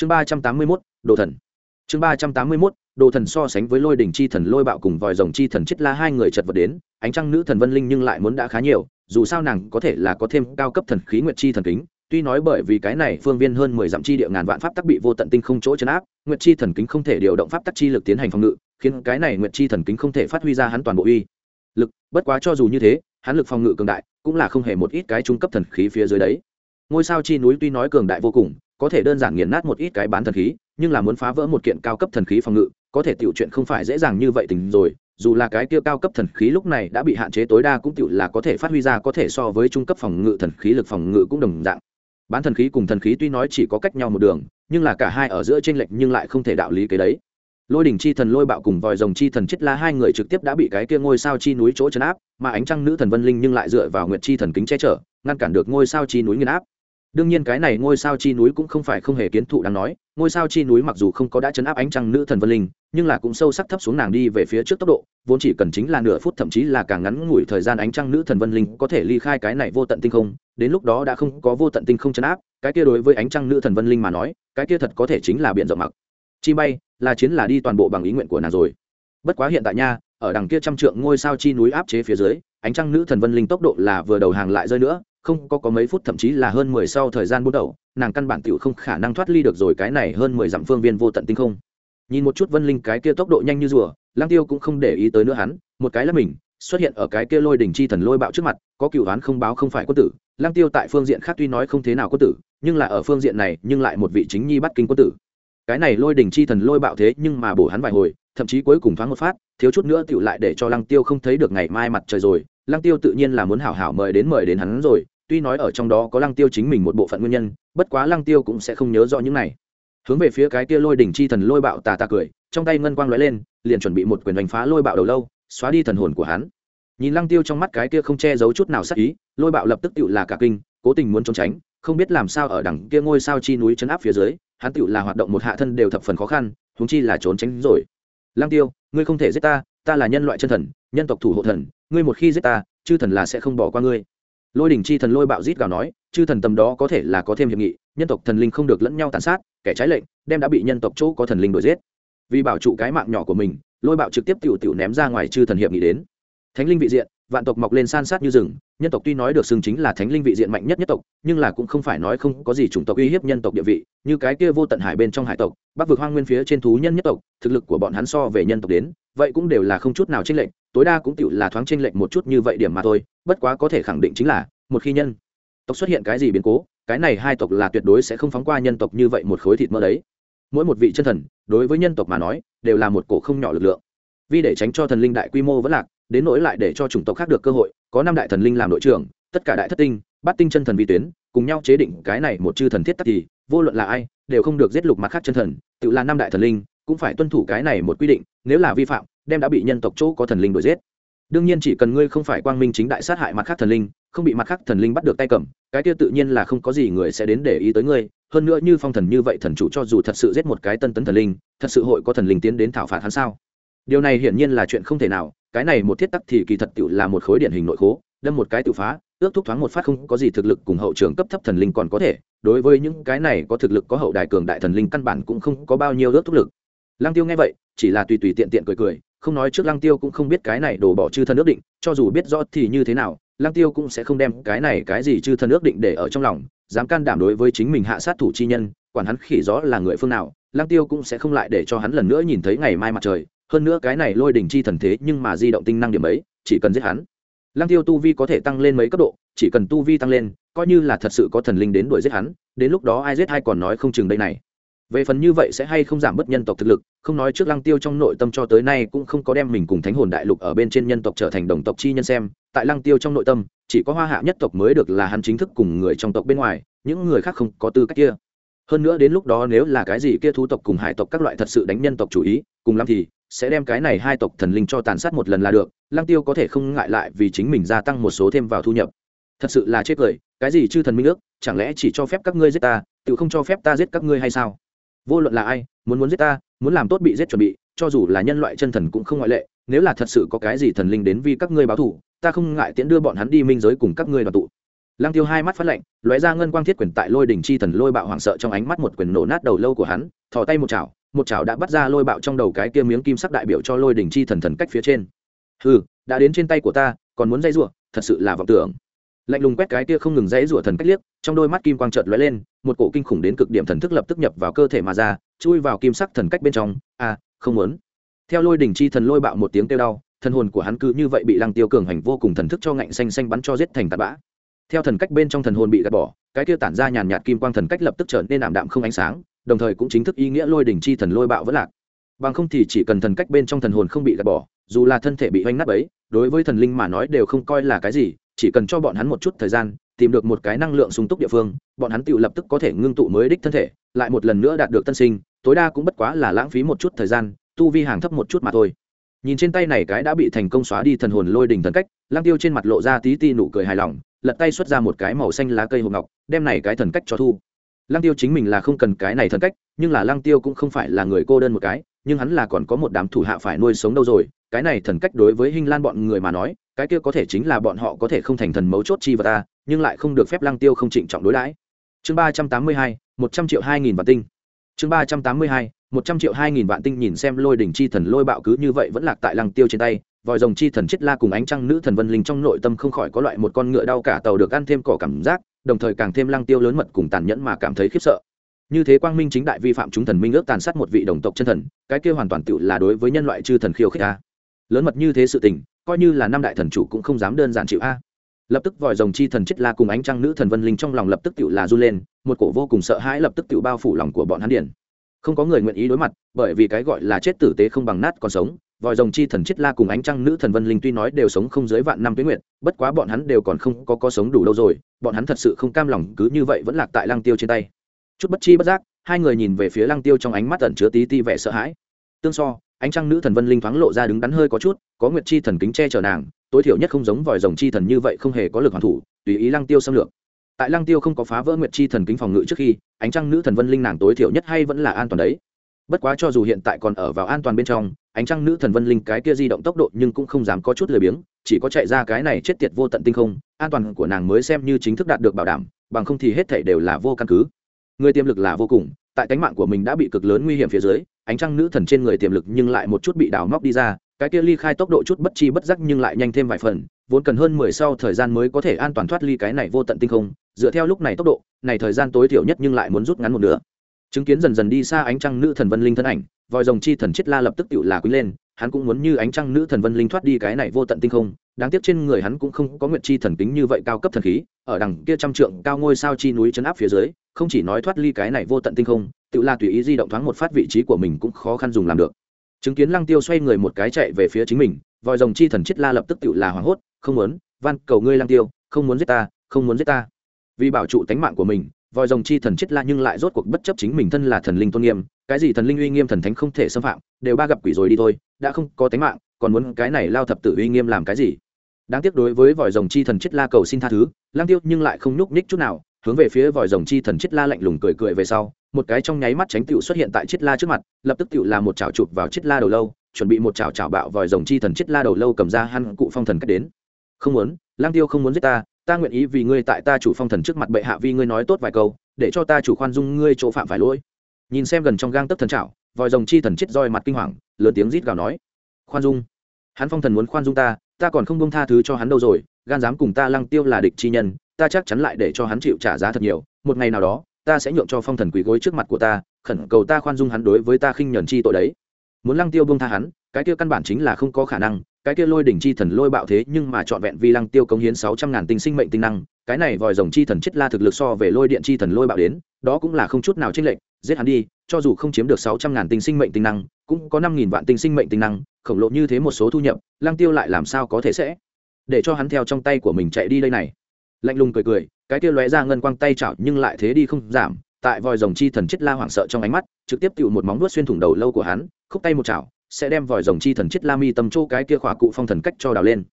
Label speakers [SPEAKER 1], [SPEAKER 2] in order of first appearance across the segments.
[SPEAKER 1] chương ba trăm tám mươi mốt, đồ thần. Chương ba trăm tám mươi mốt, đồ thần so sánh với lôi đỉnh chi thần, lôi bạo cùng vòi rồng chi thần chết la hai người chật vật đến, ánh trăng nữ thần vân linh nhưng lại muốn đã khá nhiều, dù sao nàng có thể là có thêm cao cấp thần khí nguyệt chi thần kính, tuy nói bởi vì cái này phương viên hơn mười dặm chi địa ngàn vạn pháp tắc bị vô tận tinh không chỗ chấn áp, nguyệt chi thần kính không thể điều động pháp tắc chi lực tiến hành phòng ngự, khiến cái này nguyệt chi thần kính không thể phát huy ra hắn toàn bộ uy lực, bất quá cho dù như thế, hắn lực phòng ngự cường đại, cũng là không hề một ít cái trung cấp thần khí phía dưới đấy. Ngôi sao chi núi tuy nói cường đại vô cùng có thể đơn giản nghiền nát một ít cái bán thần khí, nhưng là muốn phá vỡ một kiện cao cấp thần khí phòng ngự, có thể tiểu chuyện không phải dễ dàng như vậy tình rồi, dù là cái kia cao cấp thần khí lúc này đã bị hạn chế tối đa cũng tiểu là có thể phát huy ra có thể so với trung cấp phòng ngự thần khí lực phòng ngự cũng đồng dạng. Bán thần khí cùng thần khí tuy nói chỉ có cách nhau một đường, nhưng là cả hai ở giữa tranh lệch nhưng lại không thể đạo lý cái đấy. Lôi đỉnh chi thần lôi bạo cùng vòi rồng chi thần chết la hai người trực tiếp đã bị cái kia ngôi sao chi núi chỗ chấn áp, mà ánh trăng nữ thần vân linh nhưng lại dựa vào nguyệt chi thần kính che chở, ngăn cản được ngôi sao chi núi nghiền áp đương nhiên cái này ngôi sao chi núi cũng không phải không hề kiến thụ đáng nói, ngôi sao chi núi mặc dù không có đã chấn áp ánh trăng nữ thần vân linh, nhưng là cũng sâu sắc thấp xuống nàng đi về phía trước tốc độ, vốn chỉ cần chính là nửa phút thậm chí là càng ngắn ngủi thời gian ánh trăng nữ thần vân linh có thể ly khai cái này vô tận tinh không, đến lúc đó đã không có vô tận tinh không chấn áp, cái kia đối với ánh trăng nữ thần vân linh mà nói, cái kia thật có thể chính là biện rộng mặc. Chi bay, là chiến là đi toàn bộ bằng ý nguyện của nàng rồi. Bất quá hiện tại nha, ở đằng kia trăm trượng ngôi sao chi núi áp chế phía dưới, ánh trăng nữ thần vân linh tốc độ là vừa đầu hàng lại rơi nữa không có có mấy phút, thậm chí là hơn mười sau thời gian bút đầu, nàng căn bản tiểu không khả năng thoát ly được rồi cái này hơn mười dặm phương viên vô tận tinh không. Nhìn một chút vân linh cái kia tốc độ nhanh như rùa lang tiêu cũng không để ý tới nữa hắn, một cái là mình, xuất hiện ở cái kia lôi đỉnh chi thần lôi bạo trước mặt, có cựu đoán không báo không phải quân tử lang tiêu tại phương diện khác tuy nói không thế nào quân tử, nhưng là ở phương diện này, nhưng lại một vị chính nhi bắt kinh quân tử. Cái này lôi đỉnh chi thần lôi bạo thế nhưng mà bổ hắn vài hồi, thậm chí cuối cùng thoáng một phát, thiếu chút nữa tựu lại để cho lăng tiêu không thấy được ngày mai mặt trời rồi, lăng tiêu tự nhiên là muốn hảo hảo mời đến mời đến hắn rồi tuy nói ở trong đó có lăng tiêu chính mình một bộ phận nguyên nhân, bất quá lăng tiêu cũng sẽ không nhớ rõ những này. Hướng về phía cái kia lôi đỉnh chi thần lôi bạo tà tà cười, trong tay ngân quang lóe lên, liền chuẩn bị một quyền đánh phá lôi bạo đầu lâu, xóa đi thần hồn của hắn. Nhìn lăng tiêu trong mắt cái kia không che giấu chút nào sắc ý, lôi bạo lập tức tựu là cả kinh, cố tình muốn trốn tránh, không biết làm sao ở đằng kia ngôi sao chi núi chấn áp phía dưới, hắn tựu là hoạt động một hạ thân đều thập phần khó khăn, huống chi là trốn tránh rồi. Lăng tiêu, ngươi không thể giết ta ta là nhân loại chân thần, nhân tộc thủ hộ thần, ngươi một khi giết ta, chư thần là sẽ không bỏ qua ngươi lôi đỉnh chi thần lôi bạo rít gào nói, chư thần tầm đó có thể là có thêm hiệp nghị, nhân tộc thần linh không được lẫn nhau tàn sát, kẻ trái lệnh đem đã bị nhân tộc chỗ có thần linh đuổi giết. Vì bảo trụ cái mạng nhỏ của mình, lôi bạo trực tiếp tiểu tiểu ném ra ngoài chư thần hiệp nghị đến. Thánh linh vị diện vạn tộc mọc lên san sát như rừng, nhân tộc tuy nói được xưng chính là thánh linh vị diện mạnh nhất nhất tộc, nhưng là cũng không phải nói không có gì chủng tộc uy hiếp nhân tộc địa vị, như cái kia vô tận hải bên trong hải tộc, bắc vực hoang nguyên phía trên thú nhân nhất tộc, thực lực của bọn hắn so về nhân tộc đến, vậy cũng đều là không chút nào tranh lệch, tối đa cũng tiểu là thoáng tranh lệch một chút như vậy điểm mà thôi, bất quá có thể khẳng định chính là, một khi nhân tộc xuất hiện cái gì biến cố, cái này hai tộc là tuyệt đối sẽ không phóng qua nhân tộc như vậy một khối thịt mỡ đấy. Mỗi một vị chân thần, đối với nhân tộc mà nói, đều là một cổ không nhỏ lực lượng. Vì để tránh cho thần linh đại quy mô vẫn lạc đến nỗi lại để cho chủng tộc khác được cơ hội, có năm đại thần linh làm đội trưởng, tất cả đại thất tinh, bát tinh chân thần vi tuyến, cùng nhau chế định cái này một chư thần thiết tắc thì, vô luận là ai, đều không được giết lục mặt khác chân thần, tự là năm đại thần linh, cũng phải tuân thủ cái này một quy định, nếu là vi phạm, đem đã bị nhân tộc chỗ có thần linh đuổi giết. Đương nhiên chỉ cần ngươi không phải quang minh chính đại sát hại mặt khác thần linh, không bị mặt khác thần linh bắt được tay cầm, cái kia tự nhiên là không có gì người sẽ đến để ý tới ngươi. Hơn nữa như phong thần như vậy thần chủ cho dù thật sự giết một cái tân tấn thần linh, thật sự hội có thần linh tiến đến thảo phạt hắn sao? Điều này hiển nhiên là chuyện không thể nào cái này một thiết tắc thì kỳ thật tự là một khối điển hình nội khố, đâm một cái tự phá, ước thúc thoáng một phát không có gì thực lực cùng hậu trường cấp thấp thần linh còn có thể. Đối với những cái này có thực lực có hậu đại cường đại thần linh căn bản cũng không có bao nhiêu ước thúc lực. Lăng tiêu nghe vậy, chỉ là tùy tùy tiện tiện cười cười, không nói trước lăng tiêu cũng không biết cái này đổ bỏ chư thân ước định, cho dù biết rõ thì như thế nào, lăng tiêu cũng sẽ không đem cái này cái gì chư thân ước định để ở trong lòng, dám can đảm đối với chính mình hạ sát thủ chi nhân, quản hắn khỉ rõ là người phương nào, lăng tiêu cũng sẽ không lại để cho hắn lần nữa nhìn thấy ngày mai mặt trời hơn nữa cái này lôi đỉnh chi thần thế nhưng mà di động tinh năng điểm ấy, chỉ cần giết hắn. Lăng tiêu tu vi có thể tăng lên mấy cấp độ, chỉ cần tu vi tăng lên, coi như là thật sự có thần linh đến đuổi giết hắn, đến lúc đó ai giết ai còn nói không chừng đây này. Về phần như vậy sẽ hay không giảm bớt nhân tộc thực lực, không nói trước lăng tiêu trong nội tâm cho tới nay cũng không có đem mình cùng thánh hồn đại lục ở bên trên nhân tộc trở thành đồng tộc chi nhân xem, tại lăng tiêu trong nội tâm, chỉ có hoa hạ nhất tộc mới được là hắn chính thức cùng người trong tộc bên ngoài, những người khác không có tư cách kia. Hơn nữa đến lúc đó nếu là cái gì kia thú tộc cùng hải tộc các loại thật sự đánh nhân tộc chủ ý, cùng lắm thì sẽ đem cái này hai tộc thần linh cho tàn sát một lần là được, lăng tiêu có thể không ngại lại vì chính mình gia tăng một số thêm vào thu nhập. Thật sự là chết cười, cái gì chư thần minh ước, chẳng lẽ chỉ cho phép các ngươi giết ta, tự không cho phép ta giết các ngươi hay sao? Vô luận là ai, muốn muốn giết ta, muốn làm tốt bị giết chuẩn bị, cho dù là nhân loại chân thần cũng không ngoại lệ, nếu là thật sự có cái gì thần linh đến vì các ngươi báo thù, ta không ngại tiễn đưa bọn hắn đi minh giới cùng các ngươi đoàn tụ. Lăng tiêu hai mắt phát lạnh, lóe ra ngân quang thiết quyền tại lôi đỉnh chi thần lôi bạo hoảng sợ trong ánh mắt một quyền nổ nát đầu lâu của hắn, thò tay một chảo một chảo đã bắt ra lôi bạo trong đầu cái kia miếng kim sắc đại biểu cho lôi đỉnh chi thần thần cách phía trên. Hừ, đã đến trên tay của ta, còn muốn dây rủa, thật sự là vọng tưởng. Lạnh lùng quét cái kia không ngừng dãy rủa thần cách liếc, trong đôi mắt kim quang chợt lóe lên, một cổ kinh khủng đến cực điểm thần thức lập tức nhập vào cơ thể mà ra, chui vào kim sắc thần cách bên trong. A không muốn. Theo lôi đỉnh chi thần lôi bạo một tiếng kêu đau, thần hồn của hắn cứ như vậy bị lăng tiêu cường hành vô cùng thần thức cho ngạnh xanh xanh bắn cho giết thành tạt bã. Theo thần cách bên trong thần hồn bị gạt bỏ, cái kia tản ra nhàn nhạt kim quang thần cách lập tức trở nên ảm đạm không ánh sáng đồng thời cũng chính thức ý nghĩa lôi đỉnh chi thần lôi bạo vẫn lạc. Bằng không thì chỉ cần thần cách bên trong thần hồn không bị gạt bỏ, dù là thân thể bị oanh nát ấy đối với thần linh mà nói đều không coi là cái gì, chỉ cần cho bọn hắn một chút thời gian, tìm được một cái năng lượng sung túc địa phương, bọn hắn tự lập tức có thể ngưng tụ mới đích thân thể, lại một lần nữa đạt được tân sinh, tối đa cũng bất quá là lãng phí một chút thời gian, tu vi hàng thấp một chút mà thôi. Nhìn trên tay này cái đã bị thành công xóa đi thần hồn lôi đỉnh thần cách lang tiêu trên mặt lộ ra tí ti nụ cười hài lòng, lật tay xuất ra một cái màu xanh lá cây hộp ngọc, đem này cái thần cách cho thu lang tiêu chính mình là không cần cái này thần cách, nhưng là lang tiêu cũng không phải là người cô đơn một cái, nhưng hắn là còn có một đám thủ hạ phải nuôi sống đâu rồi, cái này thần cách đối với hình lan bọn người mà nói, cái kia có thể chính là bọn họ có thể không thành thần mấu chốt chi vật ta, nhưng lại không được phép lang tiêu không trịnh trọng đối đãi. Chương ba trăm tám mươi hai, một trăm triệu hai nghìn vạn tinh. Chương ba trăm tám mươi hai, một trăm triệu hai nghìn vạn tinh nhìn xem lôi đỉnh chi thần lôi bạo cứ như vậy vẫn lạc tại lăng tiêu trên tay, vòi rồng chi thần chết la cùng ánh trăng nữ thần vân linh trong nội tâm không khỏi có loại một con ngựa đau cả tàu được ăn thêm cỏ cảm giác đồng thời càng thêm lăng tiêu lớn mật cùng tàn nhẫn mà cảm thấy khiếp sợ. Như thế quang minh chính đại vi phạm chúng thần minh ước tàn sát một vị đồng tộc chân thần, cái kia hoàn toàn tự là đối với nhân loại chư thần khiêu khích a. Lớn mật như thế sự tình, coi như là năm đại thần chủ cũng không dám đơn giản chịu a. Lập tức vòi rồng chi thần chết la cùng ánh trăng nữ thần vân linh trong lòng lập tức tự là run lên, một cổ vô cùng sợ hãi lập tức tự bao phủ lòng của bọn hắn điển. Không có người nguyện ý đối mặt, bởi vì cái gọi là chết tử tế không bằng nát còn sống vòi rồng chi thần chết la cùng ánh trăng nữ thần vân linh tuy nói đều sống không dưới vạn năm tuyến nguyện bất quá bọn hắn đều còn không có có sống đủ lâu rồi, bọn hắn thật sự không cam lòng, cứ như vậy vẫn lạc tại lăng tiêu trên tay. Chút bất chi bất giác, hai người nhìn về phía lăng tiêu trong ánh mắt tẩn chứa tí ti vẻ sợ hãi. Tương so, ánh trăng nữ thần vân linh thoáng lộ ra đứng đắn hơi có chút, có nguyệt chi thần kính che chở nàng, tối thiểu nhất không giống vòi rồng chi thần như vậy không hề có lực hoàn thủ, tùy ý lăng tiêu xâm lược. Tại lăng tiêu không có phá vỡ nguyệt chi thần kính phòng ngự trước khi, ánh trăng nữ thần vân linh nàng tối thiểu nhất hay vẫn là an toàn đấy. Bất quá cho dù hiện tại còn ở vào an toàn bên trong ánh trăng nữ thần vân linh cái kia di động tốc độ nhưng cũng không dám có chút lười biếng, chỉ có chạy ra cái này chết tiệt vô tận tinh không, an toàn của nàng mới xem như chính thức đạt được bảo đảm, bằng không thì hết thảy đều là vô căn cứ. Người tiềm lực là vô cùng, tại cánh mạng của mình đã bị cực lớn nguy hiểm phía dưới, ánh trăng nữ thần trên người tiềm lực nhưng lại một chút bị đào móc đi ra, cái kia ly khai tốc độ chút bất chi bất giác nhưng lại nhanh thêm vài phần, vốn cần hơn mười sau thời gian mới có thể an toàn thoát ly cái này vô tận tinh không, dựa theo lúc này tốc độ, này thời gian tối thiểu nhất nhưng lại muốn rút ngắn một nửa. Chứng kiến dần dần đi xa ánh trăng nữ thần vân linh thân ảnh vòi rồng chi thần chết la lập tức tự là quý lên, hắn cũng muốn như ánh trăng nữ thần vân linh thoát đi cái này vô tận tinh không, đáng tiếc trên người hắn cũng không có nguyệt chi thần kính như vậy cao cấp thần khí, ở đằng kia trăm trượng cao ngôi sao chi núi chấn áp phía dưới, không chỉ nói thoát ly cái này vô tận tinh không tự la tùy ý di động thoáng một phát vị trí của mình cũng khó khăn dùng làm được. Chứng kiến lăng tiêu xoay người một cái chạy về phía chính mình, vòi rồng chi thần chết la lập tức tự là hoảng hốt, không muốn, van, cầu ngươi lăng tiêu, không muốn giết ta, không muốn giết ta. Vì bảo trụ tánh mạng của mình vòi rồng chi thần chết la nhưng lại rốt cuộc bất chấp chính mình thân là thần linh tôn nghiêm, cái gì thần linh uy nghiêm thần thánh không thể xâm phạm, đều ba gặp quỷ rồi đi thôi, đã không có tánh mạng, còn muốn cái này lao thập tử uy nghiêm làm cái gì? Đáng tiếc đối với vòi rồng chi thần chết la cầu xin tha thứ, lang tiêu nhưng lại không nhúc nhích chút nào, hướng về phía vòi rồng chi thần chết la lạnh lùng cười cười về sau, một cái trong nháy mắt tránh tiểu xuất hiện tại chết la trước mặt, lập tức tiểu là một chảo chụp vào chết la đầu lâu, chuẩn bị một chảo chảo bạo vòi rồng chi thần chết la đầu lâu cầm ra hăng cụ phong thần cách đến. Không muốn, lang tiêu không muốn giết ta ta nguyện ý vì ngươi tại ta chủ phong thần trước mặt bệ hạ vì ngươi nói tốt vài câu, để cho ta chủ khoan dung ngươi chỗ phạm phải lỗi. Nhìn xem gần trong gang tấc thần trảo, vòi rồng chi thần chết roi mặt kinh hoàng, lớn tiếng rít gào nói, khoan dung, hắn phong thần muốn khoan dung ta ta còn không bông tha thứ cho hắn đâu rồi, gan dám cùng ta lăng tiêu là địch chi nhân, ta chắc chắn lại để cho hắn chịu trả giá thật nhiều, một ngày nào đó, ta sẽ nhượng cho phong thần quỳ gối trước mặt của ta, khẩn cầu ta khoan dung hắn đối với ta khinh nhẫn chi tội đấy. Muốn lăng tiêu bông tha hắn, cái kia căn bản chính là không có khả năng cái kia lôi đỉnh chi thần lôi bạo thế nhưng mà trọn vẹn vi lăng tiêu cống hiến sáu trăm ngàn tinh sinh mệnh tinh năng, cái này vòi rồng chi thần chết la thực lực so về lôi điện chi thần lôi bạo đến, đó cũng là không chút nào chênh lệch, giết hắn đi, cho dù không chiếm được sáu trăm ngàn tinh sinh mệnh tinh năng, cũng có năm nghìn vạn tinh sinh mệnh tinh năng, khổng lồ như thế một số thu nhập, lăng tiêu lại làm sao có thể sẽ để cho hắn theo trong tay của mình chạy đi đây này? Lạnh lùng cười cười, cái kia lóe ra ngân quang tay chảo nhưng lại thế đi không giảm, tại vòi rồng chi thần chết la hoảng sợ trong ánh mắt, trực tiếp tụ một móng vuốt xuyên thủng đầu lâu của hắn, khúc tay một chảo sẽ đem vòi rồng chi thần chết la mi tâm chỗ cái kia khóa cụ phong thần cách cho đào lên.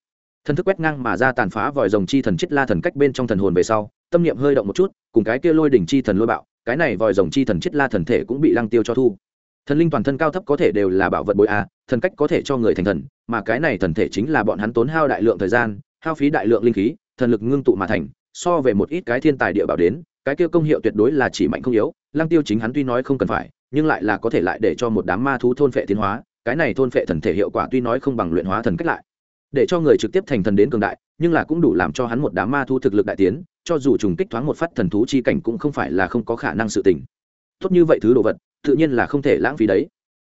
[SPEAKER 1] Thần thức quét ngang mà ra tàn phá vòi rồng chi thần chết la thần cách bên trong thần hồn về sau, tâm niệm hơi động một chút, cùng cái kia lôi đỉnh chi thần lôi bạo, cái này vòi rồng chi thần chết la thần thể cũng bị lăng tiêu cho thu. Thần linh toàn thân cao thấp có thể đều là bảo vật bội a, thần cách có thể cho người thành thần, mà cái này thần thể chính là bọn hắn tốn hao đại lượng thời gian, hao phí đại lượng linh khí, thần lực ngưng tụ mà thành, so về một ít cái thiên tài địa bảo đến, cái kia công hiệu tuyệt đối là chỉ mạnh không yếu, lăng tiêu chính hắn tuy nói không cần phải, nhưng lại là có thể lại để cho một đám ma thú thôn phệ tiến hóa cái này thôn phệ thần thể hiệu quả tuy nói không bằng luyện hóa thần cách lại, để cho người trực tiếp thành thần đến cường đại, nhưng là cũng đủ làm cho hắn một đám ma thu thực lực đại tiến, cho dù trùng kích thoáng một phát thần thú chi cảnh cũng không phải là không có khả năng sự tình. Tốt như vậy thứ đồ vật, tự nhiên là không thể lãng phí đấy.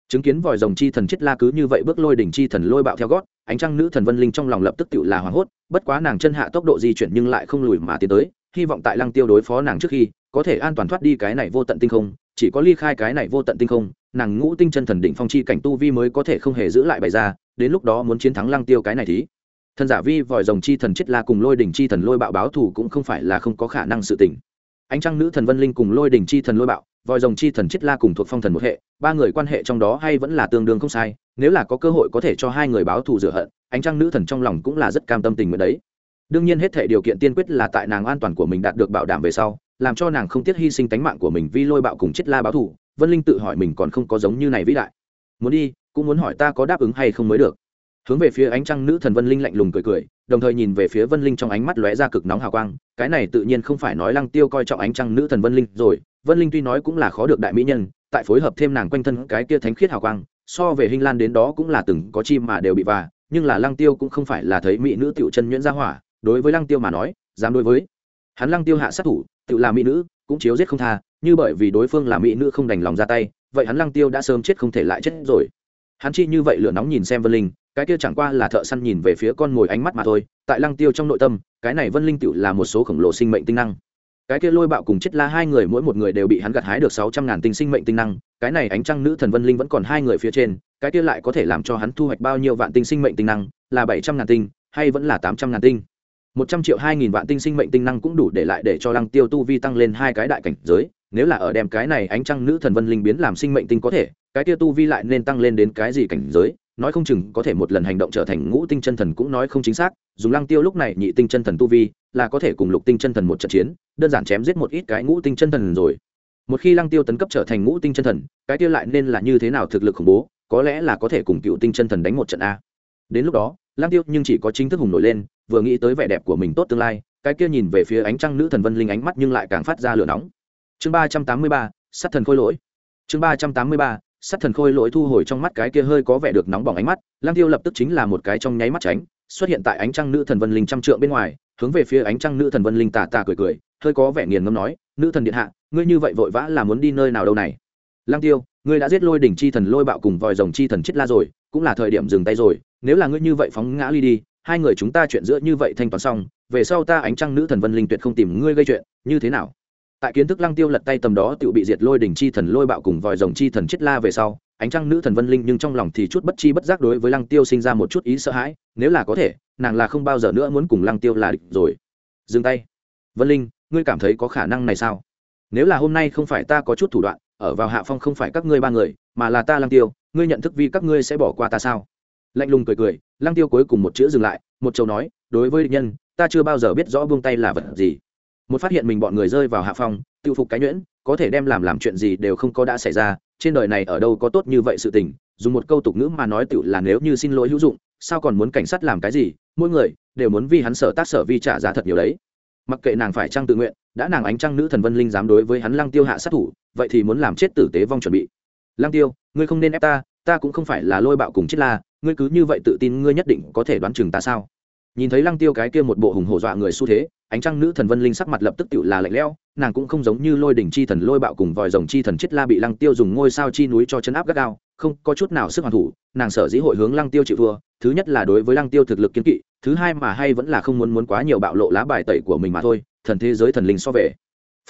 [SPEAKER 1] Chứng kiến vòi rồng chi thần chết la cứ như vậy bước lôi đỉnh chi thần lôi bạo theo gót, ánh trăng nữ thần vân linh trong lòng lập tức tự là hoảng hốt, bất quá nàng chân hạ tốc độ di chuyển nhưng lại không lùi mà tiến tới, hy vọng tại lăng tiêu đối phó nàng trước khi, có thể an toàn thoát đi cái này vô tận tinh không, chỉ có ly khai cái này vô tận tinh không nàng ngũ tinh chân thần đỉnh phong chi cảnh tu vi mới có thể không hề giữ lại bày ra, đến lúc đó muốn chiến thắng lăng tiêu cái này thì, thần giả vi vòi rồng chi thần chết la cùng lôi đỉnh chi thần lôi bạo báo thù cũng không phải là không có khả năng sự tình. Ánh trăng nữ thần vân linh cùng lôi đỉnh chi thần lôi bạo, vòi rồng chi thần chết la cùng thuộc phong thần một hệ, ba người quan hệ trong đó hay vẫn là tương đương không sai, nếu là có cơ hội có thể cho hai người báo thù rửa hận, ánh trăng nữ thần trong lòng cũng là rất cam tâm tình nguyện đấy. Đương nhiên hết thể điều kiện tiên quyết là tại nàng an toàn của mình đạt được bảo đảm về sau, làm cho nàng không tiếc hy sinh tánh mạng của mình vì lôi bạo cùng chết la báo thù vân linh tự hỏi mình còn không có giống như này vĩ đại. Muốn đi, cũng muốn hỏi ta có đáp ứng hay không mới được. Hướng về phía ánh trăng nữ thần vân linh lạnh lùng cười cười, đồng thời nhìn về phía vân linh trong ánh mắt lóe ra cực nóng hào quang. Cái này tự nhiên không phải nói lăng tiêu coi trọng ánh trăng nữ thần vân linh rồi. Vân linh tuy nói cũng là khó được đại mỹ nhân, tại phối hợp thêm nàng quanh thân cái kia thánh khiết hào quang, so về hình lan đến đó cũng là từng có chim mà đều bị và nhưng là lăng tiêu cũng không phải là thấy mỹ nữ tiểu chân nhuyễn ra hỏa. Đối với lăng tiêu mà nói, dám đối với. Hắn lăng tiêu hạ sát thủ, tự là mỹ nữ, cũng chiếu giết không tha như bởi vì đối phương là mỹ nữ không đành lòng ra tay, vậy hắn lăng tiêu đã sớm chết không thể lại chết rồi. Hắn chi như vậy lửa nóng nhìn xem vân linh, cái kia chẳng qua là thợ săn nhìn về phía con mồi ánh mắt mà thôi, tại lăng tiêu trong nội tâm, cái này vân linh tựu là một số khổng lồ sinh mệnh tinh năng. Cái kia lôi bạo cùng chết la hai người mỗi một người đều bị hắn gặt hái được sáu trăm ngàn tinh sinh mệnh tinh năng, cái này ánh trăng nữ thần vân linh vẫn còn hai người phía trên, cái kia lại có thể làm cho hắn thu hoạch bao nhiêu vạn tinh sinh mệnh tinh năng, là bảy trăm ngàn tinh, hay vẫn là tám trăm ngàn tinh? một trăm triệu hai nghìn vạn tinh sinh mệnh tinh năng cũng đủ để lại để cho lăng tiêu tu vi tăng lên hai cái đại cảnh giới nếu là ở đem cái này ánh trăng nữ thần vân linh biến làm sinh mệnh tinh có thể, cái kia tu vi lại nên tăng lên đến cái gì cảnh giới, nói không chừng có thể một lần hành động trở thành ngũ tinh chân thần cũng nói không chính xác, dùng lăng tiêu lúc này nhị tinh chân thần tu vi, là có thể cùng lục tinh chân thần một trận chiến, đơn giản chém giết một ít cái ngũ tinh chân thần rồi. Một khi lăng tiêu tấn cấp trở thành ngũ tinh chân thần, cái kia lại nên là như thế nào thực lực khủng bố, có lẽ là có thể cùng cựu tinh chân thần đánh một trận a. Đến lúc đó, lăng tiêu nhưng chỉ có chính thức hùng nổi lên, vừa nghĩ tới vẻ đẹp của mình tốt tương lai, cái kia nhìn về phía ánh trăng nữ thần vân linh ánh mắt nhưng lại càng phát ra lửa nóng chương ba trăm tám mươi ba, sát thần khôi lỗi. Chương ba trăm tám mươi ba, sát thần khôi lỗi thu hồi trong mắt cái kia hơi có vẻ được nóng bỏng ánh mắt lang tiêu lập tức chính là một cái trong nháy mắt tránh, xuất hiện tại ánh trăng nữ thần vân linh trăm trượng bên ngoài, hướng về phía ánh trăng nữ thần vân linh tà tà cười cười, hơi có vẻ nghiền ngâm nói, nữ thần điện hạ, ngươi như vậy vội vã là muốn đi nơi nào đâu này? Lang tiêu, ngươi đã giết lôi đỉnh chi thần lôi bạo cùng vòi rồng chi thần chết la rồi, cũng là thời điểm dừng tay rồi, nếu là ngươi như vậy phóng ngã ly đi, hai người chúng ta chuyện giữa như vậy thanh toán xong, về sau ta ánh trăng nữ thần vân linh tuyệt không tìm ngươi gây chuyện, như thế nào? Tại kiến thức lăng tiêu lật tay tầm đó tự bị diệt lôi đỉnh chi thần lôi bạo cùng vòi rồng chi thần chết la về sau, ánh trăng nữ thần vân linh nhưng trong lòng thì chút bất chi bất giác đối với lăng tiêu sinh ra một chút ý sợ hãi, nếu là có thể, nàng là không bao giờ nữa muốn cùng lăng tiêu là địch rồi. Dừng tay. Vân linh, ngươi cảm thấy có khả năng này sao? Nếu là hôm nay không phải ta có chút thủ đoạn, ở vào hạ phong không phải các ngươi ba người, mà là ta lăng tiêu, ngươi nhận thức vì các ngươi sẽ bỏ qua ta sao? Lạnh lùng cười cười, lăng tiêu cuối cùng một chữ dừng lại, một châu nói, đối với địch nhân, ta chưa bao giờ biết rõ buông tay là vật gì một phát hiện mình bọn người rơi vào hạ phong tiêu phục cái nhuyễn, có thể đem làm làm chuyện gì đều không có đã xảy ra, trên đời này ở đâu có tốt như vậy sự tình, dùng một câu tục ngữ mà nói tựu là nếu như xin lỗi hữu dụng, sao còn muốn cảnh sát làm cái gì, mỗi người đều muốn vì hắn sở tác sở vi trả giá thật nhiều đấy. Mặc kệ nàng phải trang tự nguyện, đã nàng ánh trăng nữ thần vân linh dám đối với hắn lăng tiêu hạ sát thủ, vậy thì muốn làm chết tử tế vong chuẩn bị. Lăng tiêu, ngươi không nên ép ta ta cũng không phải là lôi bạo cùng chết la, ngươi cứ như vậy tự tin ngươi nhất định có thể đoán chừng ta sao? Nhìn thấy lăng tiêu cái kia một bộ hùng hổ dọa người xu thế, ánh trăng nữ thần vân linh sắc mặt lập tức tựu là lạnh lẽo, nàng cũng không giống như lôi đỉnh chi thần lôi bạo cùng vòi rồng chi thần chết la bị lăng tiêu dùng ngôi sao chi núi cho chấn áp gắt gao, không có chút nào sức hoàn thủ, nàng sở dĩ hội hướng lăng tiêu chịu thua, thứ nhất là đối với lăng tiêu thực lực kiến kỵ, thứ hai mà hay vẫn là không muốn muốn quá nhiều bạo lộ lá bài tẩy của mình mà thôi, thần thế giới thần linh so về.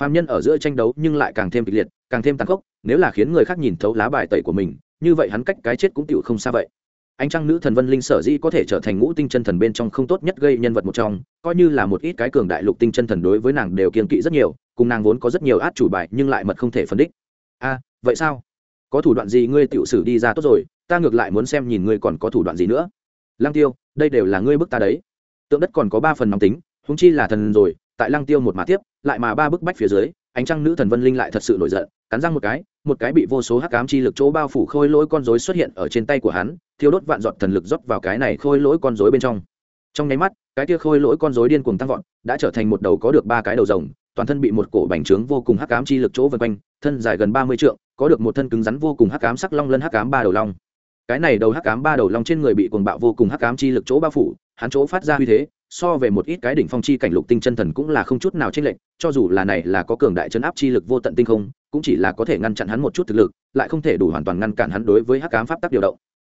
[SPEAKER 1] Phạm nhân ở giữa tranh đấu nhưng lại càng thêm kịch liệt, càng thêm tàn khốc, nếu là khiến người khác nhìn thấu lá bài tẩy của mình, như vậy hắn cách cái chết cũng tựu không xa vậy ánh trăng nữ thần vân linh sở dĩ có thể trở thành ngũ tinh chân thần bên trong không tốt nhất gây nhân vật một trong, coi như là một ít cái cường đại lục tinh chân thần đối với nàng đều kiên kỵ rất nhiều, cùng nàng vốn có rất nhiều át chủ bài nhưng lại mật không thể phân đích. A, vậy sao? Có thủ đoạn gì ngươi tự xử đi ra tốt rồi, ta ngược lại muốn xem nhìn ngươi còn có thủ đoạn gì nữa. Lăng tiêu, đây đều là ngươi bức ta đấy. Tượng đất còn có ba phần nóng tính húng chi là thần rồi, tại lăng tiêu một mà tiếp, lại mà ba bức bách phía dưới, ánh trăng nữ thần vân linh lại thật sự nổi giận, cắn răng một cái một cái bị vô số hắc ám chi lực chỗ bao phủ khôi lỗi con rối xuất hiện ở trên tay của hắn, thiêu đốt vạn giọt thần lực rót vào cái này khôi lỗi con rối bên trong. Trong nháy mắt, cái kia khôi lỗi con rối điên cuồng tăng vọt, đã trở thành một đầu có được ba cái đầu rồng, toàn thân bị một cổ bành trướng vô cùng hắc ám chi lực chỗ vây quanh, thân dài gần ba mươi trượng, có được một thân cứng rắn vô cùng hắc ám sắc long lân hắc ám ba đầu long. Cái này đầu hắc ám ba đầu long trên người bị cuồng bạo vô cùng hắc ám chi lực chỗ bao phủ, hắn chỗ phát ra uy thế, so về một ít cái đỉnh phong chi cảnh lục tinh chân thần cũng là không chút nào chênh lệch, cho dù là này là có cường đại chấn áp chi lực vô tận tinh không cũng chỉ là có thể ngăn chặn hắn một chút thực lực, lại không thể đủ hoàn toàn ngăn cản hắn đối với hắc ám pháp tắc điều động.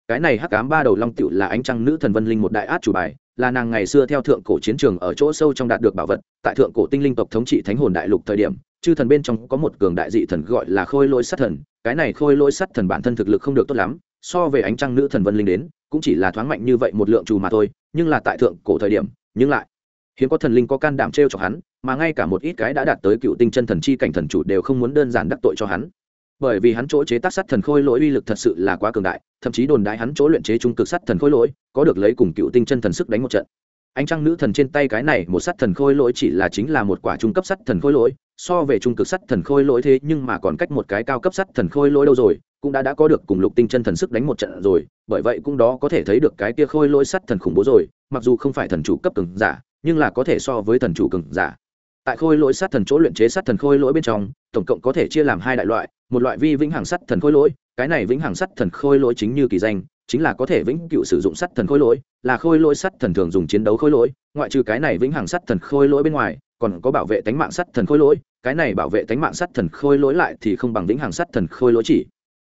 [SPEAKER 1] Cái này hắc ám ba đầu long tựu là ánh trăng nữ thần vân linh một đại át chủ bài, là nàng ngày xưa theo thượng cổ chiến trường ở chỗ sâu trong đạt được bảo vật, tại thượng cổ tinh linh tộc thống trị thánh hồn đại lục thời điểm, chư thần bên trong có một cường đại dị thần gọi là khôi lỗi sắt thần, cái này khôi lỗi sắt thần bản thân thực lực không được tốt lắm, so về ánh trăng nữ thần vân linh đến, cũng chỉ là thoáng mạnh như vậy một lượng trù mà thôi, nhưng là tại thượng cổ thời điểm, nhưng lại, hiếm có thần linh có can đảm t r e o chọc hắn mà ngay cả một ít cái đã đạt tới cựu tinh chân thần chi cảnh thần chủ đều không muốn đơn giản đắc tội cho hắn. Bởi vì hắn chỗ chế tác sắt thần khôi lỗi uy lực thật sự là quá cường đại, thậm chí đồn đại hắn chỗ luyện chế trung cực sắt thần khôi lỗi, có được lấy cùng cựu tinh chân thần sức đánh một trận. Ánh trăng nữ thần trên tay cái này một sắt thần khôi lỗi chỉ là chính là một quả trung cấp sắt thần khôi lỗi, so về trung cực sắt thần khôi lỗi thế nhưng mà còn cách một cái cao cấp sắt thần khôi lỗi đâu rồi, cũng đã đã có được cùng lục tinh chân thần sức đánh một trận rồi, bởi vậy cũng đó có thể thấy được cái kia khôi lỗi sắt thần khủng bố rồi, mặc dù không phải thần chủ cấp cường giả, nhưng là có thể so với thần chủ cường giả tại khôi lỗi sát thần chỗ luyện chế sát thần khôi lỗi bên trong tổng cộng có thể chia làm hai đại loại một loại vi vĩnh hằng sắt thần khôi lỗi cái này vĩnh hằng sắt thần khôi lỗi chính như kỳ danh chính là có thể vĩnh cựu sử dụng sắt thần khôi lỗi là khôi lỗi sắt thần thường dùng chiến đấu khôi lỗi ngoại trừ cái này vĩnh hằng sắt thần khôi lỗi bên ngoài còn có bảo vệ tánh mạng sắt thần khôi lỗi cái này bảo vệ tánh mạng sắt thần khôi lỗi lại thì không bằng vĩnh hằng sắt thần khôi lỗi chỉ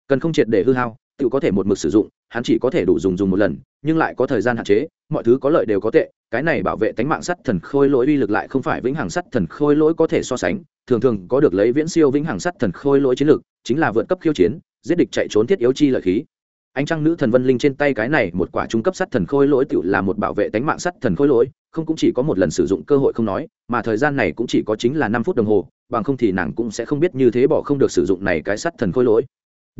[SPEAKER 1] cần không triệt để hư hao tự có thể một mực sử dụng, hắn chỉ có thể đủ dùng dùng một lần, nhưng lại có thời gian hạn chế, mọi thứ có lợi đều có tệ, cái này bảo vệ tánh mạng sắt thần khôi lỗi uy lực lại không phải vĩnh hằng sắt thần khôi lỗi có thể so sánh, thường thường có được lấy viễn siêu vĩnh hằng sắt thần khôi lỗi chiến lược, chính là vượt cấp khiêu chiến, giết địch chạy trốn thiết yếu chi lợi khí. Ánh trăng nữ thần vân linh trên tay cái này một quả trung cấp sắt thần khôi lỗi tự là một bảo vệ tánh mạng sắt thần khôi lỗi, không cũng chỉ có một lần sử dụng cơ hội không nói, mà thời gian này cũng chỉ có chính là năm phút đồng hồ, bằng không thì nàng cũng sẽ không biết như thế bỏ không được sử dụng này cái sắt thần khôi lỗi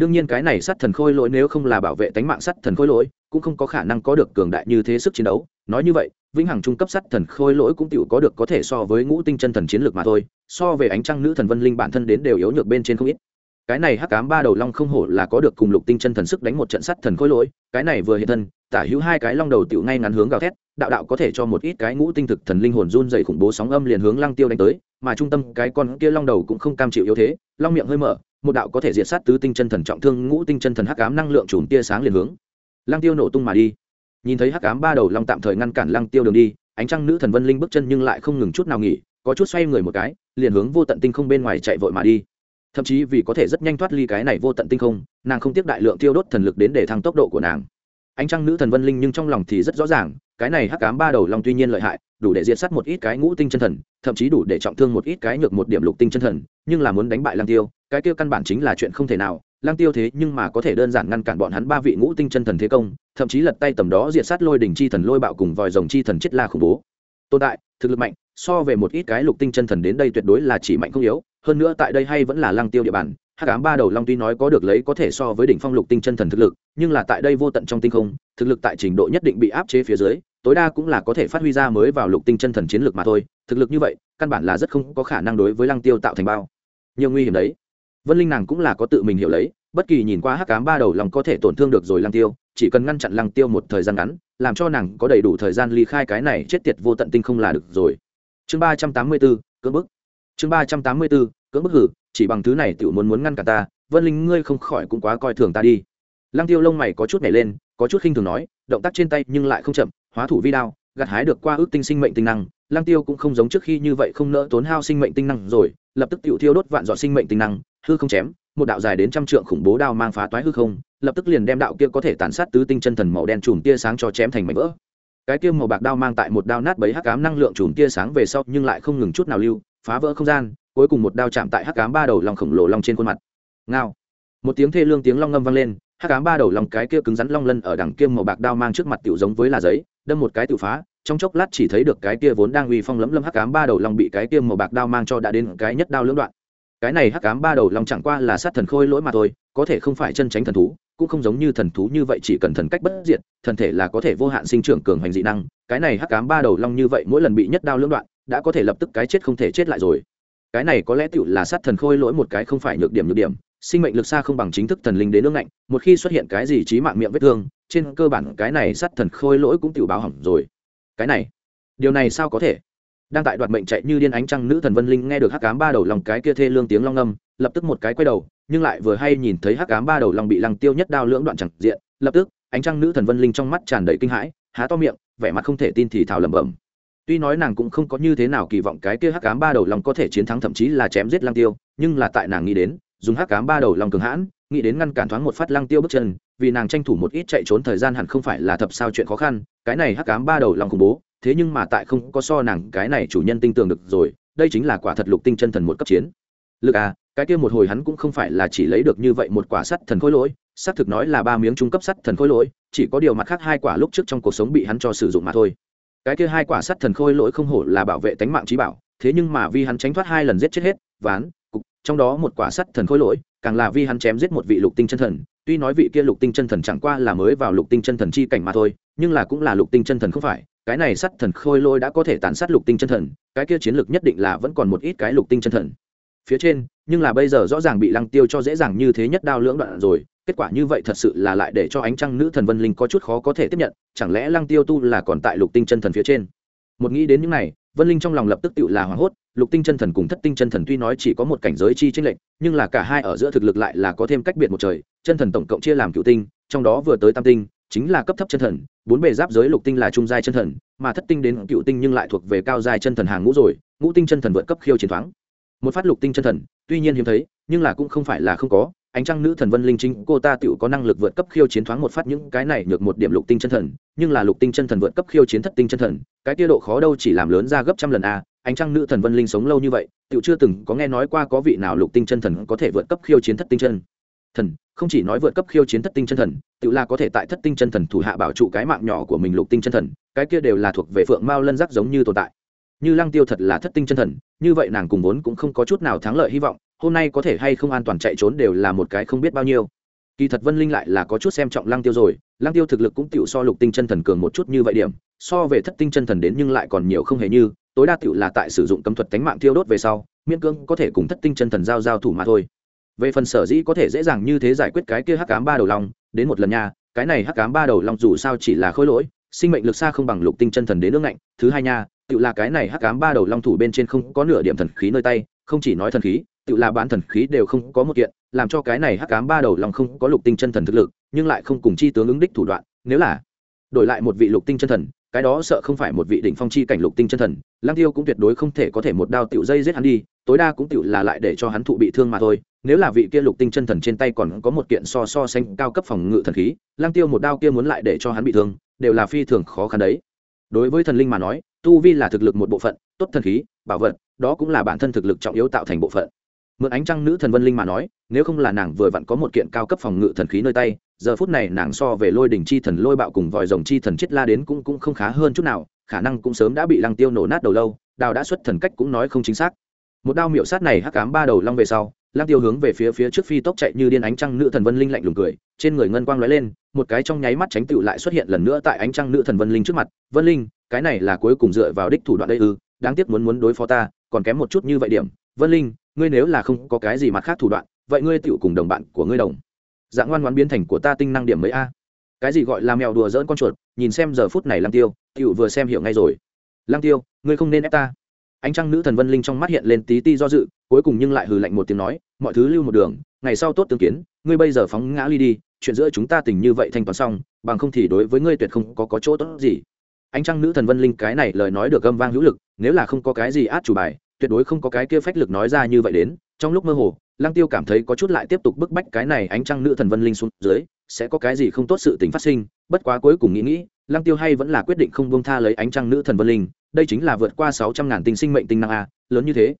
[SPEAKER 1] đương nhiên cái này sát thần khôi lỗi nếu không là bảo vệ tánh mạng sát thần khôi lỗi, cũng không có khả năng có được cường đại như thế sức chiến đấu. Nói như vậy, vĩnh hằng trung cấp sát thần khôi lỗi cũng tựu có được có thể so với ngũ tinh chân thần chiến lược mà thôi, so về ánh trăng nữ thần vân linh bản thân đến đều yếu nhược bên trên không ít. Cái này hắc cám ba đầu long không hổ là có được cùng lục tinh chân thần sức đánh một trận sắt thần khôi lỗi, cái này vừa hiện thân, tả hữu hai cái long đầu tựu ngay ngắn hướng gào thét, đạo đạo có thể cho một ít cái ngũ tinh thực thần linh hồn run dày khủng bố sóng âm liền hướng lăng tiêu đánh tới, mà trung tâm cái con kia long đầu cũng không cam chịu yếu thế, long miệng hơi mở một đạo có thể diệt sát tứ tinh chân thần trọng thương ngũ tinh chân thần hắc ám năng lượng chùm tia sáng liền hướng lăng tiêu nổ tung mà đi nhìn thấy hắc ám ba đầu long tạm thời ngăn cản lăng tiêu đường đi ánh trăng nữ thần vân linh bước chân nhưng lại không ngừng chút nào nghỉ có chút xoay người một cái liền hướng vô tận tinh không bên ngoài chạy vội mà đi thậm chí vì có thể rất nhanh thoát ly cái này vô tận tinh không nàng không tiếc đại lượng tiêu đốt thần lực đến để thăng tốc độ của nàng ánh trăng nữ thần vân linh nhưng trong lòng thì rất rõ ràng cái này hắc cám ba đầu long tuy nhiên lợi hại, đủ để diệt sát một ít cái ngũ tinh chân thần, thậm chí đủ để trọng thương một ít cái nhược một điểm lục tinh chân thần, nhưng là muốn đánh bại lang tiêu, cái tiêu căn bản chính là chuyện không thể nào. Lang tiêu thế nhưng mà có thể đơn giản ngăn cản bọn hắn ba vị ngũ tinh chân thần thế công, thậm chí lật tay tầm đó diệt sát lôi đỉnh chi thần lôi bạo cùng vòi rồng chi thần chết la khủng bố. Tồn tại, thực lực mạnh, so về một ít cái lục tinh chân thần đến đây tuyệt đối là chỉ mạnh không yếu, hơn nữa tại đây hay vẫn là lang tiêu địa bàn hắc ám ba đầu long tuy nói có được lấy có thể so với đỉnh phong lục tinh chân thần thực lực, nhưng là tại đây vô tận trong tinh không, thực lực tại trình độ nhất định bị áp chế phía dưới, tối đa cũng là có thể phát huy ra mới vào lục tinh chân thần chiến lược mà thôi, thực lực như vậy, căn bản là rất không có khả năng đối với lăng tiêu tạo thành bao. Nhiều nguy hiểm đấy. Vân linh nàng cũng là có tự mình hiểu lấy, bất kỳ nhìn qua hắc ám ba đầu lòng có thể tổn thương được rồi lăng tiêu, chỉ cần ngăn chặn lăng tiêu một thời gian ngắn, làm cho nàng có đầy đủ thời gian ly khai cái này chết tiệt vô tận tinh không là được rồi. Chương ba trăm tám mươi bốn cưỡng bức. Chương ba trăm tám mươi bốn cưỡng bức hử, chỉ bằng thứ này tiểu muốn muốn ngăn cả ta, vân linh ngươi không khỏi cũng quá coi thường ta đi. Lăng tiêu lông mày có chút nhảy lên, có chút khinh thường nói, động tác trên tay nhưng lại không chậm, hóa thủ vi đao, gặt hái được qua ước tinh sinh mệnh tinh năng. Lăng tiêu cũng không giống trước khi như vậy không nỡ tốn hao sinh mệnh tinh năng rồi, lập tức tiểu thiêu đốt vạn dọn sinh mệnh tinh năng, hư không chém, một đạo dài đến trăm trượng khủng bố đao mang phá toái hư không, lập tức liền đem đạo kia có thể tàn sát tứ tinh chân thần màu đen chùm tia sáng cho chém thành mảnh vỡ. Cái kia màu bạc đao mang tại một đao nát bấy hắc ám năng lượng chùm tia sáng về sau nhưng lại không ngừng chút nào lưu, phá vỡ không gian cuối cùng một đao chạm tại hắc ám ba đầu long khổng lồ long trên khuôn mặt. Ngao. Một tiếng thê lương tiếng long ngâm vang lên, hắc ám ba đầu long cái kia cứng rắn long lân ở đằng kia màu bạc đao mang trước mặt tiểu giống với là giấy, đâm một cái tự phá, trong chốc lát chỉ thấy được cái kia vốn đang uy phong lấm lâm hắc ám ba đầu long bị cái kia màu bạc đao mang cho đã đến cái nhất đao lưỡng đoạn. Cái này hắc ám ba đầu long chẳng qua là sát thần khôi lỗi mà thôi, có thể không phải chân tránh thần thú, cũng không giống như thần thú như vậy chỉ cần thần cách bất diệt, thần thể là có thể vô hạn sinh trưởng cường hành dị năng. Cái này hắc ám ba đầu long như vậy mỗi lần bị nhất đao lưỡng đoạn, đã có thể lập tức cái chết không thể chết lại rồi cái này có lẽ tựu là sát thần khôi lỗi một cái không phải nhược điểm nhược điểm, sinh mệnh lực xa không bằng chính thức thần linh đến nước ngạnh, một khi xuất hiện cái gì trí mạng miệng vết thương, trên cơ bản cái này sát thần khôi lỗi cũng tựu báo hỏng rồi. Cái này, điều này sao có thể? Đang tại đoạt mệnh chạy như điên ánh trăng nữ thần vân linh nghe được hắc cám ba đầu lòng cái kia thê lương tiếng long âm lập tức một cái quay đầu, nhưng lại vừa hay nhìn thấy hắc cám ba đầu lòng bị lăng tiêu nhất đao lưỡng đoạn chẳng diện, lập tức, ánh trăng nữ thần vân linh trong mắt tràn đầy kinh hãi, há to miệng, vẻ mặt không thể tin thì thào lẩm bẩm tuy nói nàng cũng không có như thế nào kỳ vọng cái kia hắc cám ba đầu lòng có thể chiến thắng thậm chí là chém giết lăng tiêu, nhưng là tại nàng nghĩ đến, dùng hắc cám ba đầu lòng cường hãn, nghĩ đến ngăn cản thoáng một phát lăng tiêu bước chân, vì nàng tranh thủ một ít chạy trốn thời gian hẳn không phải là thập sao chuyện khó khăn, cái này hắc cám ba đầu lòng khủng bố, thế nhưng mà tại không có so nàng cái này chủ nhân tinh tường được rồi, đây chính là quả thật lục tinh chân thần một cấp chiến. Lực à cái kia một hồi hắn cũng không phải là chỉ lấy được như vậy một quả sắt thần khối lỗi xác thực nói là ba miếng trung cấp sắt thần khối lỗi, chỉ có điều mặt khác hai quả lúc trước trong cuộc sống bị hắn cho sử dụng mà thôi cái kia hai quả sắt thần khôi lỗi không hổ là bảo vệ tánh mạng trí bảo, thế nhưng mà Vi hắn tránh thoát hai lần giết chết hết, ván, cục, trong đó một quả sắt thần khôi lỗi, càng là Vi hắn chém giết một vị lục tinh chân thần. Tuy nói vị kia lục tinh chân thần chẳng qua là mới vào lục tinh chân thần chi cảnh mà thôi, nhưng là cũng là lục tinh chân thần không phải. Cái này sắt thần khôi lỗi đã có thể tàn sát lục tinh chân thần, cái kia chiến lược nhất định là vẫn còn một ít cái lục tinh chân thần. Phía trên, nhưng là bây giờ rõ ràng bị lăng tiêu cho dễ dàng như thế nhất đao lưỡng đoạn rồi kết quả như vậy thật sự là lại để cho ánh trăng nữ thần vân linh có chút khó có thể tiếp nhận, chẳng lẽ lăng tiêu tu là còn tại lục tinh chân thần phía trên? Một nghĩ đến những này, vân linh trong lòng lập tức tự là hoảng hốt, lục tinh chân thần cùng thất tinh chân thần tuy nói chỉ có một cảnh giới chi tranh lệch, nhưng là cả hai ở giữa thực lực lại là có thêm cách biệt một trời, chân thần tổng cộng chia làm cựu tinh, trong đó vừa tới tam tinh, chính là cấp thấp chân thần, bốn bề giáp giới lục tinh là trung giai chân thần, mà thất tinh đến cựu tinh nhưng lại thuộc về cao giai chân thần hàng ngũ rồi, ngũ tinh chân thần vượt cấp khiêu chiến thoáng. Một phát lục tinh chân thần, tuy nhiên hiếm thấy, nhưng là cũng không phải là không có ánh trăng nữ thần vân linh chính cô ta tựu có năng lực vượt cấp khiêu chiến thoáng một phát những cái này được một điểm lục tinh chân thần, nhưng là lục tinh chân thần vượt cấp khiêu chiến thất tinh chân thần, cái tiết độ khó đâu chỉ làm lớn ra gấp trăm lần a, ánh trăng nữ thần vân linh sống lâu như vậy, tựu chưa từng có nghe nói qua có vị nào lục tinh chân thần có thể vượt cấp khiêu chiến thất tinh chân thần, không chỉ nói vượt cấp khiêu chiến thất tinh chân thần, tựu là có thể tại thất tinh chân thần thủ hạ bảo trụ cái mạng nhỏ của mình lục tinh chân thần, cái kia đều là thuộc về phượng mao lân giác giống như tồn tại. Như lăng tiêu thật là thất tinh chân thần, như vậy nàng cùng vốn cũng không có chút nào thắng lợi hy vọng hôm nay có thể hay không an toàn chạy trốn đều là một cái không biết bao nhiêu. Kỳ thật vân linh lại là có chút xem trọng lăng tiêu rồi, lăng tiêu thực lực cũng tựu so lục tinh chân thần cường một chút như vậy điểm, so về thất tinh chân thần đến nhưng lại còn nhiều không hề như, tối đa tựu là tại sử dụng cấm thuật tánh mạng thiêu đốt về sau, miễn cưỡng có thể cùng thất tinh chân thần giao giao thủ mà thôi. Về phần sở dĩ có thể dễ dàng như thế giải quyết cái kia hắc cám ba đầu long, đến một lần nha, cái này hắc cám ba đầu long dù sao chỉ là khối lỗi, sinh mệnh lực xa không bằng lục tinh chân thần đến nước ngạnh, thứ hai nha, tựu là cái này hắc cám ba đầu long thủ bên trên không có nửa điểm thần khí nơi tay không chỉ nói thần khí, tự là bán thần khí đều không có một kiện, làm cho cái này hắc cám ba đầu lòng không có lục tinh chân thần thực lực, nhưng lại không cùng chi tướng ứng đích thủ đoạn, nếu là đổi lại một vị lục tinh chân thần, cái đó sợ không phải một vị đỉnh phong chi cảnh lục tinh chân thần lang tiêu cũng tuyệt đối không thể có thể một đao tiểu dây giết hắn đi, tối đa cũng tiểu là lại để cho hắn thụ bị thương mà thôi, nếu là vị kia lục tinh chân thần trên tay còn có một kiện so so sánh cao cấp phòng ngự thần khí lang tiêu một đao kia muốn lại để cho hắn bị thương, đều là phi thường khó khăn đấy. Đối với thần linh mà nói, tu vi là thực lực một bộ phận, tốt thần khí, bảo vật đó cũng là bản thân thực lực trọng yếu tạo thành bộ phận. Mượn ánh trăng nữ thần vân linh mà nói, nếu không là nàng vừa vặn có một kiện cao cấp phòng ngự thần khí nơi tay, giờ phút này nàng so về lôi đỉnh chi thần lôi bạo cùng vòi rồng chi thần chết la đến cũng cũng không khá hơn chút nào, khả năng cũng sớm đã bị lăng tiêu nổ nát đầu lâu, đào đã xuất thần cách cũng nói không chính xác. Một đao miệu sát này hắc cám ba đầu long về sau, lăng tiêu hướng về phía phía trước phi tốc chạy như điên ánh trăng nữ thần vân linh lạnh lùng cười, trên người ngân quang lóe lên, một cái trong nháy mắt tránh tựu lại xuất hiện lần nữa tại ánh trăng nữ thần vân linh trước mặt, vân linh, cái này là cuối cùng dựa vào đích thủ đoạn đây ư, đáng tiếc muốn muốn đối phó ta còn kém một chút như vậy điểm. Vân linh ngươi nếu là không có cái gì mặt khác thủ đoạn vậy ngươi tựu cùng đồng bạn của ngươi đồng. Dạng ngoan ngoãn biến thành của ta tinh năng điểm mấy a? Cái gì gọi là mèo đùa dỡn con chuột nhìn xem giờ phút này lăng tiêu tựu vừa xem hiểu ngay rồi. Lăng tiêu ngươi không nên ép ta. Ánh trăng nữ thần vân linh trong mắt hiện lên tí ti do dự cuối cùng nhưng lại hừ lạnh một tiếng nói mọi thứ lưu một đường ngày sau tốt tương kiến ngươi bây giờ phóng ngã ly đi chuyện giữa chúng ta tình như vậy thanh toán xong bằng không thì đối với ngươi tuyệt không có, có chỗ tốt gì ánh trăng nữ thần vân linh cái này lời nói được gâm vang hữu lực, nếu là không có cái gì át chủ bài, tuyệt đối không có cái kia phách lực nói ra như vậy đến. Trong lúc mơ hồ, lăng tiêu cảm thấy có chút lại tiếp tục bức bách cái này ánh trăng nữ thần vân linh xuống dưới, sẽ có cái gì không tốt sự tình phát sinh. Bất quá cuối cùng nghĩ nghĩ, lăng tiêu hay vẫn là quyết định không buông tha lấy ánh trăng nữ thần vân linh. Đây chính là vượt qua sáu trăm ngàn tinh sinh mệnh tinh năng a, lớn như thế.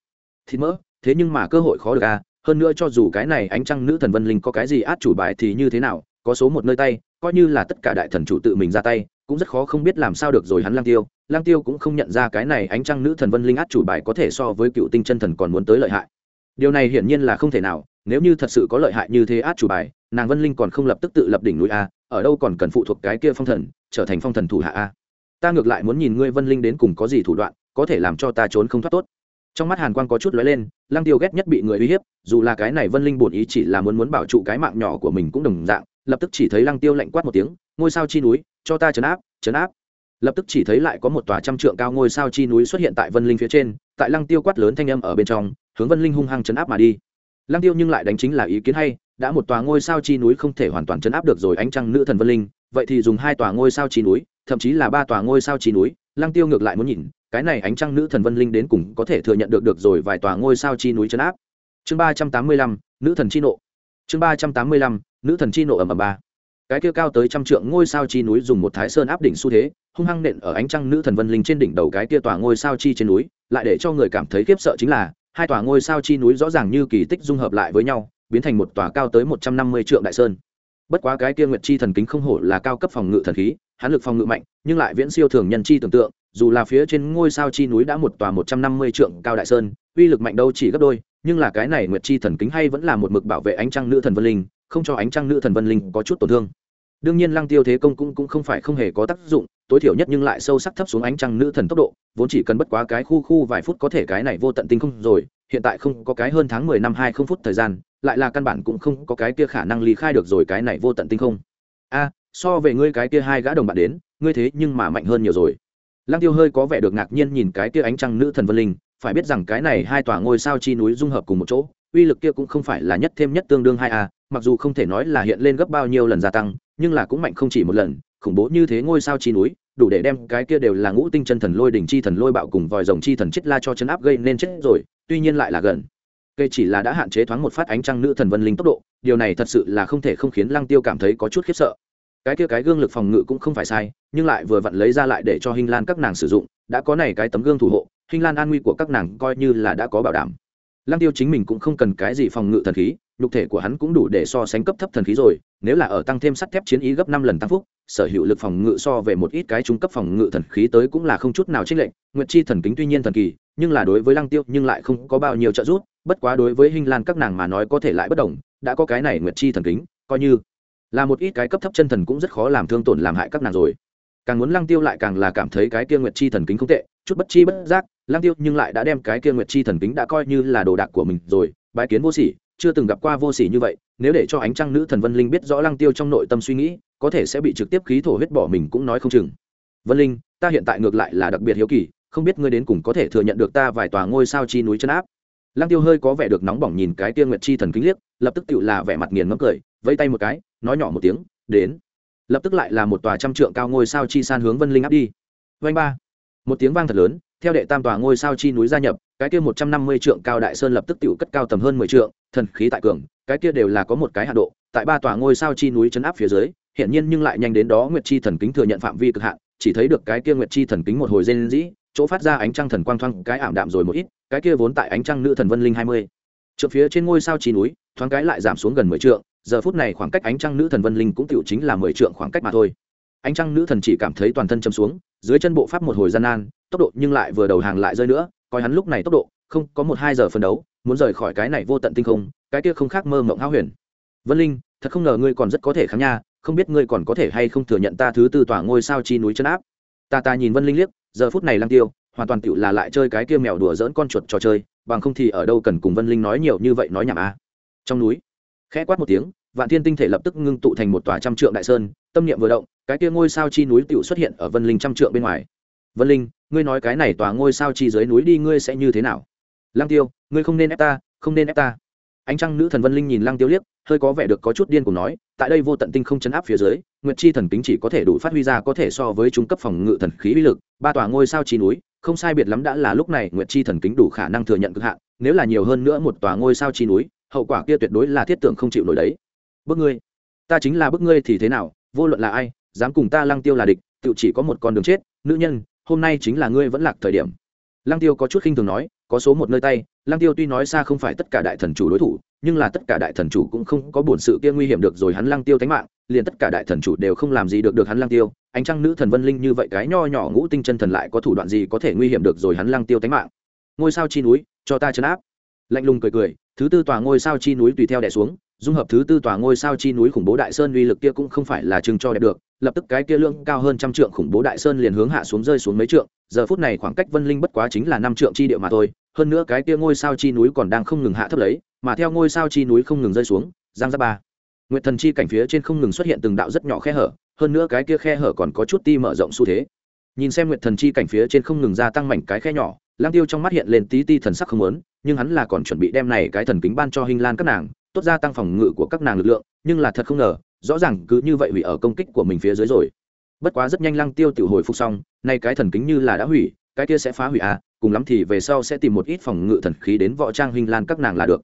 [SPEAKER 1] Thì mỡ, thế nhưng mà cơ hội khó được a. Hơn nữa cho dù cái này ánh trăng nữ thần vân linh có cái gì át chủ bài thì như thế nào, có số một nơi tay, coi như là tất cả đại thần chủ tự mình ra tay cũng rất khó không biết làm sao được rồi hắn lang tiêu. Lang tiêu cũng không nhận ra cái này ánh trăng nữ thần vân linh át chủ bài có thể so với cựu tinh chân thần còn muốn tới lợi hại. Điều này hiển nhiên là không thể nào, nếu như thật sự có lợi hại như thế át chủ bài, nàng vân linh còn không lập tức tự lập đỉnh núi a, ở đâu còn cần phụ thuộc cái kia phong thần, trở thành phong thần thủ hạ a. Ta ngược lại muốn nhìn ngươi vân linh đến cùng có gì thủ đoạn, có thể làm cho ta trốn không thoát tốt. Trong mắt hàn quang có chút lóe lên, lăng tiêu ghét nhất bị người uy hiếp, dù là cái này vân linh bổn ý chỉ là muốn muốn bảo trụ cái mạng nhỏ của mình cũng đồng dạng, lập tức chỉ thấy lăng tiêu lạnh quát một tiếng, ngôi sao chi núi cho ta chấn áp chấn áp. Lập tức chỉ thấy lại có một tòa trăm trượng cao ngôi sao chi núi xuất hiện tại vân linh phía trên, tại lăng tiêu quát lớn thanh âm ở bên trong, hướng vân linh hung hăng chấn áp mà đi. Lăng tiêu nhưng lại đánh chính là ý kiến hay, đã một tòa ngôi sao chi núi không thể hoàn toàn chấn áp được rồi ánh trăng nữ thần vân linh, vậy thì dùng hai tòa ngôi sao chi núi, thậm chí là ba tòa ngôi sao chi núi, lăng tiêu ngược lại muốn nhìn, cái này ánh trăng nữ thần vân linh đến cùng có thể thừa nhận được được rồi vài tòa ngôi sao chi núi chấn áp. Chương ba trăm tám mươi lăm, nữ thần chi nộ. Chương ba trăm tám mươi lăm, nữ thần chi nộ ầm ầm ba cái kia cao tới trăm trượng ngôi sao chi núi dùng một thái sơn áp đỉnh xu thế, hung hăng nện ở ánh trăng nữ thần vân linh trên đỉnh đầu cái kia tòa ngôi sao chi trên núi, lại để cho người cảm thấy khiếp sợ chính là, hai tòa ngôi sao chi núi rõ ràng như kỳ tích dung hợp lại với nhau, biến thành một tòa cao tới một trăm năm mươi trượng đại sơn. Bất quá cái kia nguyệt chi thần kính không hổ là cao cấp phòng ngự thần khí hán lực phòng ngự mạnh, nhưng lại viễn siêu thường nhân chi tưởng tượng, dù là phía trên ngôi sao chi núi đã một tòa một trăm năm mươi trượng cao đại sơn, uy lực mạnh đâu chỉ gấp đôi, nhưng là cái này nguyệt chi thần kính hay vẫn là một mực bảo vệ ánh trăng nữ thần vân linh không cho ánh trăng nữ thần vân linh có chút tổn thương. Đương nhiên lăng tiêu thế công cũng, cũng không phải không hề có tác dụng tối thiểu nhất nhưng lại sâu sắc thấp xuống ánh trăng nữ thần tốc độ vốn chỉ cần bất quá cái khu khu vài phút có thể cái này vô tận tinh không rồi hiện tại không có cái hơn tháng mười năm hai không phút thời gian lại là căn bản cũng không có cái kia khả năng ly khai được rồi cái này vô tận tinh không. A so về ngươi cái kia hai gã đồng bạn đến ngươi thế nhưng mà mạnh hơn nhiều rồi. Lăng tiêu hơi có vẻ được ngạc nhiên nhìn cái kia ánh trăng nữ thần vân linh phải biết rằng cái này hai tòa ngôi sao chi núi dung hợp cùng một chỗ uy lực kia cũng không phải là nhất thêm nhất tương đương hai a mặc dù không thể nói là hiện lên gấp bao nhiêu lần gia tăng, nhưng là cũng mạnh không chỉ một lần, khủng bố như thế ngôi sao chi núi, đủ để đem cái kia đều là ngũ tinh chân thần lôi đỉnh chi thần lôi bạo cùng vòi rồng chi thần chết la cho chấn áp gây nên chết rồi, tuy nhiên lại là gần. Cây chỉ là đã hạn chế thoáng một phát ánh trăng nữ thần vân linh tốc độ, điều này thật sự là không thể không khiến lăng tiêu cảm thấy có chút khiếp sợ. Cái kia cái gương lực phòng ngự cũng không phải sai, nhưng lại vừa vặn lấy ra lại để cho hình lan các nàng sử dụng, đã có này cái tấm gương thủ hộ hình lan an nguy của các nàng coi như là đã có bảo đảm lăng tiêu chính mình cũng không cần cái gì phòng ngự thần khí, nhục thể của hắn cũng đủ để so sánh cấp thấp thần khí rồi, nếu là ở tăng thêm sắt thép chiến ý gấp năm lần tăng phúc, sở hữu lực phòng ngự so về một ít cái trung cấp phòng ngự thần khí tới cũng là không chút nào chênh lệch, nguyệt chi thần kính tuy nhiên thần kỳ, nhưng là đối với lăng tiêu nhưng lại không có bao nhiêu trợ giúp, bất quá đối với hình lan các nàng mà nói có thể lại bất đồng, đã có cái này nguyệt chi thần kính, coi như là một ít cái cấp thấp chân thần cũng rất khó làm thương tổn làm hại các nàng rồi càng muốn lăng tiêu lại càng là cảm thấy cái kia nguyệt chi thần kính không tệ, chút bất chi bất giác, lăng tiêu nhưng lại đã đem cái kia nguyệt chi thần kính đã coi như là đồ đạc của mình rồi, bái kiến vô sỉ, chưa từng gặp qua vô sỉ như vậy, nếu để cho ánh trăng nữ thần vân linh biết rõ lăng tiêu trong nội tâm suy nghĩ, có thể sẽ bị trực tiếp khí thổ huyết bỏ mình cũng nói không chừng. Vân linh, ta hiện tại ngược lại là đặc biệt hiếu kỳ, không biết ngươi đến cùng có thể thừa nhận được ta vài tòa ngôi sao chi núi chân áp. Lăng tiêu hơi có vẻ được nóng bỏng nhìn cái tiên nguyệt chi thần kính liếc, lập tức tự là vẻ mặt nghiền ngấm cười, vẫy tay một cái, nói nhỏ một tiếng, đến lập tức lại là một tòa trăm trượng cao ngôi sao chi san hướng vân linh áp đi. Vanh ba. Một tiếng vang thật lớn, theo đệ tam tòa ngôi sao chi núi gia nhập, cái kia một trăm năm mươi trượng cao đại sơn lập tức tự cất cao tầm hơn mười trượng, thần khí tại cường, cái kia đều là có một cái hạ độ, tại ba tòa ngôi sao chi núi chấn áp phía dưới hiện nhiên nhưng lại nhanh đến đó nguyệt chi thần kính thừa nhận phạm vi cực hạn, chỉ thấy được cái kia nguyệt chi thần kính một hồi rên dĩ chỗ phát ra ánh trăng thần quang thoang cái ảm đạm rồi một ít, cái kia vốn tại ánh trăng nữ thần vân linh hai mươi. Trượng phía trên ngôi sao chi núi, thoáng cái lại giảm xuống gần mười trượng giờ phút này khoảng cách ánh trăng nữ thần vân linh cũng tiểu chính là mười trượng khoảng cách mà thôi. Ánh trăng nữ thần chỉ cảm thấy toàn thân châm xuống, dưới chân bộ pháp một hồi gian nan, tốc độ nhưng lại vừa đầu hàng lại rơi nữa, coi hắn lúc này tốc độ, không có một hai giờ phân đấu, muốn rời khỏi cái này vô tận tinh không, cái kia không khác mơ mộng háo huyền. Vân linh, thật không ngờ ngươi còn rất có thể kháng nha, không biết ngươi còn có thể hay không thừa nhận ta thứ tư tỏa ngôi sao chi núi chân áp. Ta ta nhìn vân linh liếc, giờ phút này lăng tiêu, hoàn toàn tựu là lại chơi cái kia mèo đùa dỡn con chuột trò chơi, bằng không thì ở đâu cần cùng vân linh nói nhiều như vậy nói nhảm a à. trong núi khẽ quát một tiếng, vạn thiên tinh thể lập tức ngưng tụ thành một tòa trăm trượng đại sơn, tâm niệm vừa động, cái kia ngôi sao chi núi tựu xuất hiện ở vân linh trăm trượng bên ngoài. Vân linh, ngươi nói cái này tòa ngôi sao chi dưới núi đi, ngươi sẽ như thế nào? Lăng tiêu, ngươi không nên ép ta, không nên ép ta. Ánh trăng nữ thần vân linh nhìn lăng tiêu liếc, hơi có vẻ được có chút điên cùng nói, tại đây vô tận tinh không chấn áp phía dưới, nguyệt chi thần kính chỉ có thể đủ phát huy ra có thể so với trung cấp phòng ngự thần khí uy lực, ba tòa ngôi sao chi núi, không sai biệt lắm đã là lúc này nguyệt chi thần kính đủ khả năng thừa nhận cực hạn, nếu là nhiều hơn nữa một tòa ngôi sao chi núi hậu quả kia tuyệt đối là thiết tưởng không chịu nổi đấy. Bức ngươi. Ta chính là bức ngươi thì thế nào, vô luận là ai, dám cùng ta lăng tiêu là địch tự chỉ có một con đường chết, nữ nhân, hôm nay chính là ngươi vẫn lạc thời điểm. Lăng tiêu có chút khinh thường nói, có số một nơi tay, lăng tiêu tuy nói xa không phải tất cả đại thần chủ đối thủ, nhưng là tất cả đại thần chủ cũng không có bổn sự kia nguy hiểm được rồi hắn lăng tiêu tánh mạng, liền tất cả đại thần chủ đều không làm gì được được hắn lăng tiêu. Ánh trăng nữ thần vân linh như vậy cái nho nhỏ ngũ tinh chân thần lại có thủ đoạn gì có thể nguy hiểm được rồi hắn lăng tiêu tánh mạng? Ngôi sao chi núi, cho ta chấn áp lạnh lùng cười cười, thứ tư tòa ngôi sao chi núi tùy theo đẻ xuống, dung hợp thứ tư tòa ngôi sao chi núi khủng bố đại sơn uy lực kia cũng không phải là chừng cho đẹp được, lập tức cái kia lưỡng cao hơn trăm trượng khủng bố đại sơn liền hướng hạ xuống rơi xuống mấy trượng, giờ phút này khoảng cách vân linh bất quá chính là năm trượng chi địa mà thôi, hơn nữa cái kia ngôi sao chi núi còn đang không ngừng hạ thấp lấy, mà theo ngôi sao chi núi không ngừng rơi xuống, giang ra ba. Nguyệt thần chi cảnh phía trên không ngừng xuất hiện từng đạo rất nhỏ khe hở, hơn nữa cái kia khe hở còn có chút ti mở rộng xu thế. Nhìn xem nguyệt thần chi cảnh phía trên không ngừng gia tăng mảnh cái khe nhỏ lang tiêu trong mắt hiện lên tí ti thần sắc không lớn nhưng hắn là còn chuẩn bị đem này cái thần kính ban cho hình lan các nàng, tốt ra tăng phòng ngự của các nàng lực lượng, nhưng là thật không ngờ, rõ ràng cứ như vậy hủy ở công kích của mình phía dưới rồi. Bất quá rất nhanh lăng tiêu tự hồi phục xong, nay cái thần kính như là đã hủy, cái kia sẽ phá hủy à cùng lắm thì về sau sẽ tìm một ít phòng ngự thần khí đến võ trang hình lan các nàng là được.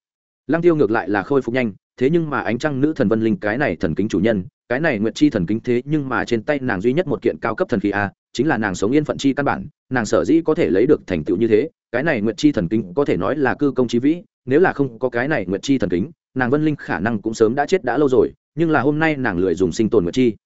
[SPEAKER 1] Lăng tiêu ngược lại là khôi phục nhanh, thế nhưng mà ánh trăng nữ thần vân linh cái này thần kính chủ nhân, cái này nguyệt chi thần kính thế nhưng mà trên tay nàng duy nhất một kiện cao cấp thần khí a chính là nàng sống yên phận chi căn bản, nàng sở dĩ có thể lấy được thành tựu như thế cái này nguyệt chi thần kính có thể nói là cư công chí vĩ, nếu là không có cái này nguyệt chi thần kính, nàng vân linh khả năng cũng sớm đã chết đã lâu rồi, nhưng là hôm nay nàng lười dùng sinh tồn nguyệt chi.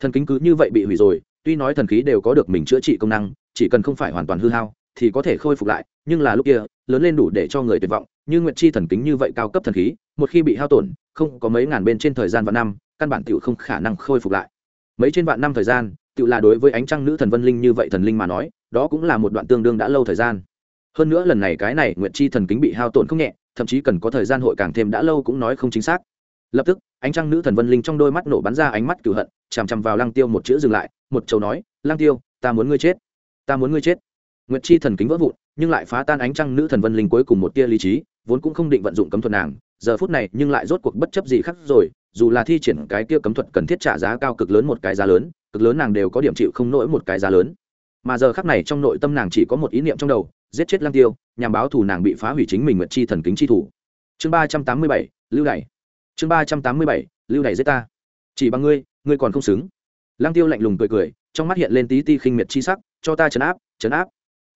[SPEAKER 1] Thần kính cứ như vậy bị hủy rồi, tuy nói thần khí đều có được mình chữa trị công năng, chỉ cần không phải hoàn toàn hư hao, thì có thể khôi phục lại, nhưng là lúc kia, lớn lên đủ để cho người tuyệt vọng, như nguyệt chi thần kính như vậy cao cấp thần khí, một khi bị hao tổn, không có mấy ngàn bên trên thời gian vạn năm, căn bản tiểu không khả năng khôi phục lại. Mấy trên vạn năm thời gian, tiểu là đối với ánh trăng nữ thần vân linh như vậy thần linh mà nói, đó cũng là một đoạn tương đương đã lâu thời gian hơn nữa lần này cái này nguyệt chi thần kính bị hao tổn không nhẹ, thậm chí cần có thời gian hội càng thêm đã lâu cũng nói không chính xác. Lập tức, ánh trăng nữ thần vân linh trong đôi mắt nổ bắn ra ánh mắt cửu hận, chằm chằm vào lăng tiêu một chữ dừng lại, một châu nói, lăng tiêu, ta muốn ngươi chết, ta muốn ngươi chết. Nguyệt chi thần kính vỡ vụn, nhưng lại phá tan ánh trăng nữ thần vân linh cuối cùng một tia lý trí, vốn cũng không định vận dụng cấm thuật nàng, giờ phút này nhưng lại rốt cuộc bất chấp gì khác rồi, dù là thi triển cái kia cấm thuật cần thiết trả giá cao cực lớn một cái giá lớn, cực lớn nàng đều có điểm chịu không nổi một cái giá lớn. Mà giờ khắc này trong nội tâm nàng chỉ có một ý niệm trong đầu giết chết lăng tiêu, nhằm báo thù nàng bị phá hủy chính mình nguyệt chi thần kính chi thủ. Chương ba trăm tám mươi bảy, lưu đày. Chương ba trăm tám mươi bảy, lưu đày giết ta. Chỉ bằng ngươi ngươi còn không xứng. Lăng tiêu lạnh lùng cười cười, trong mắt hiện lên tí ti khinh miệt chi sắc, cho ta chấn áp chấn áp.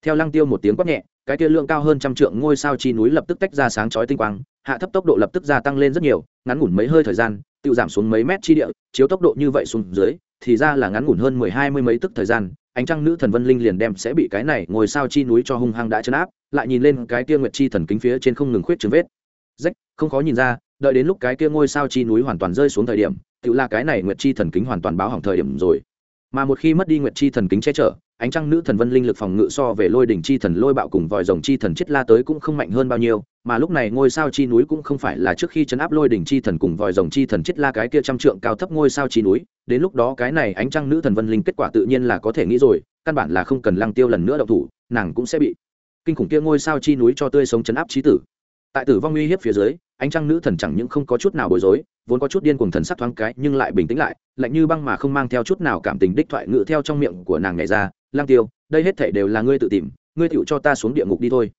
[SPEAKER 1] Theo lăng tiêu một tiếng quát nhẹ, cái kia lượng cao hơn trăm trượng ngôi sao chi núi lập tức tách ra sáng chói tinh quang, hạ thấp tốc độ lập tức gia tăng lên rất nhiều, ngắn ngủn mấy hơi thời gian tự giảm xuống mấy mét chi địa, chiếu tốc độ như vậy xuống dưới, thì ra là ngắn ngủn hơn mười hai mươi mấy tức thời gian ánh trăng nữ thần vân linh liền đem sẽ bị cái này ngồi sao chi núi cho hung hăng đã chấn áp, lại nhìn lên cái kia nguyệt chi thần kính phía trên không ngừng khuyết trứng vết. Rách, không khó nhìn ra, đợi đến lúc cái kia ngôi sao chi núi hoàn toàn rơi xuống thời điểm, tự là cái này nguyệt chi thần kính hoàn toàn báo hỏng thời điểm rồi. Mà một khi mất đi nguyệt chi thần kính che chở ánh trăng nữ thần vân linh lực phòng ngự so về lôi đỉnh chi thần lôi bạo cùng vòi rồng chi thần chết la tới cũng không mạnh hơn bao nhiêu, mà lúc này ngôi sao chi núi cũng không phải là trước khi chấn áp lôi đỉnh chi thần cùng vòi rồng chi thần chết la cái kia trăm trượng cao thấp ngôi sao chi núi, đến lúc đó cái này ánh trăng nữ thần vân linh kết quả tự nhiên là có thể nghĩ rồi, căn bản là không cần lăng tiêu lần nữa đậu thủ, nàng cũng sẽ bị kinh khủng kia ngôi sao chi núi cho tươi sống chấn áp trí tử. Tại tử vong uy hiếp phía dưới, ánh trăng nữ thần chẳng những không có chút nào bối rối, vốn có chút điên cuồng thần sắc thoáng cái, nhưng lại bình tĩnh lại, lạnh như băng mà không mang theo chút nào cảm tình đích thoại ngự theo trong miệng của nàng nhảy ra lang tiêu, đây hết thể đều là ngươi tự tìm, ngươi tựu cho ta xuống địa ngục đi thôi.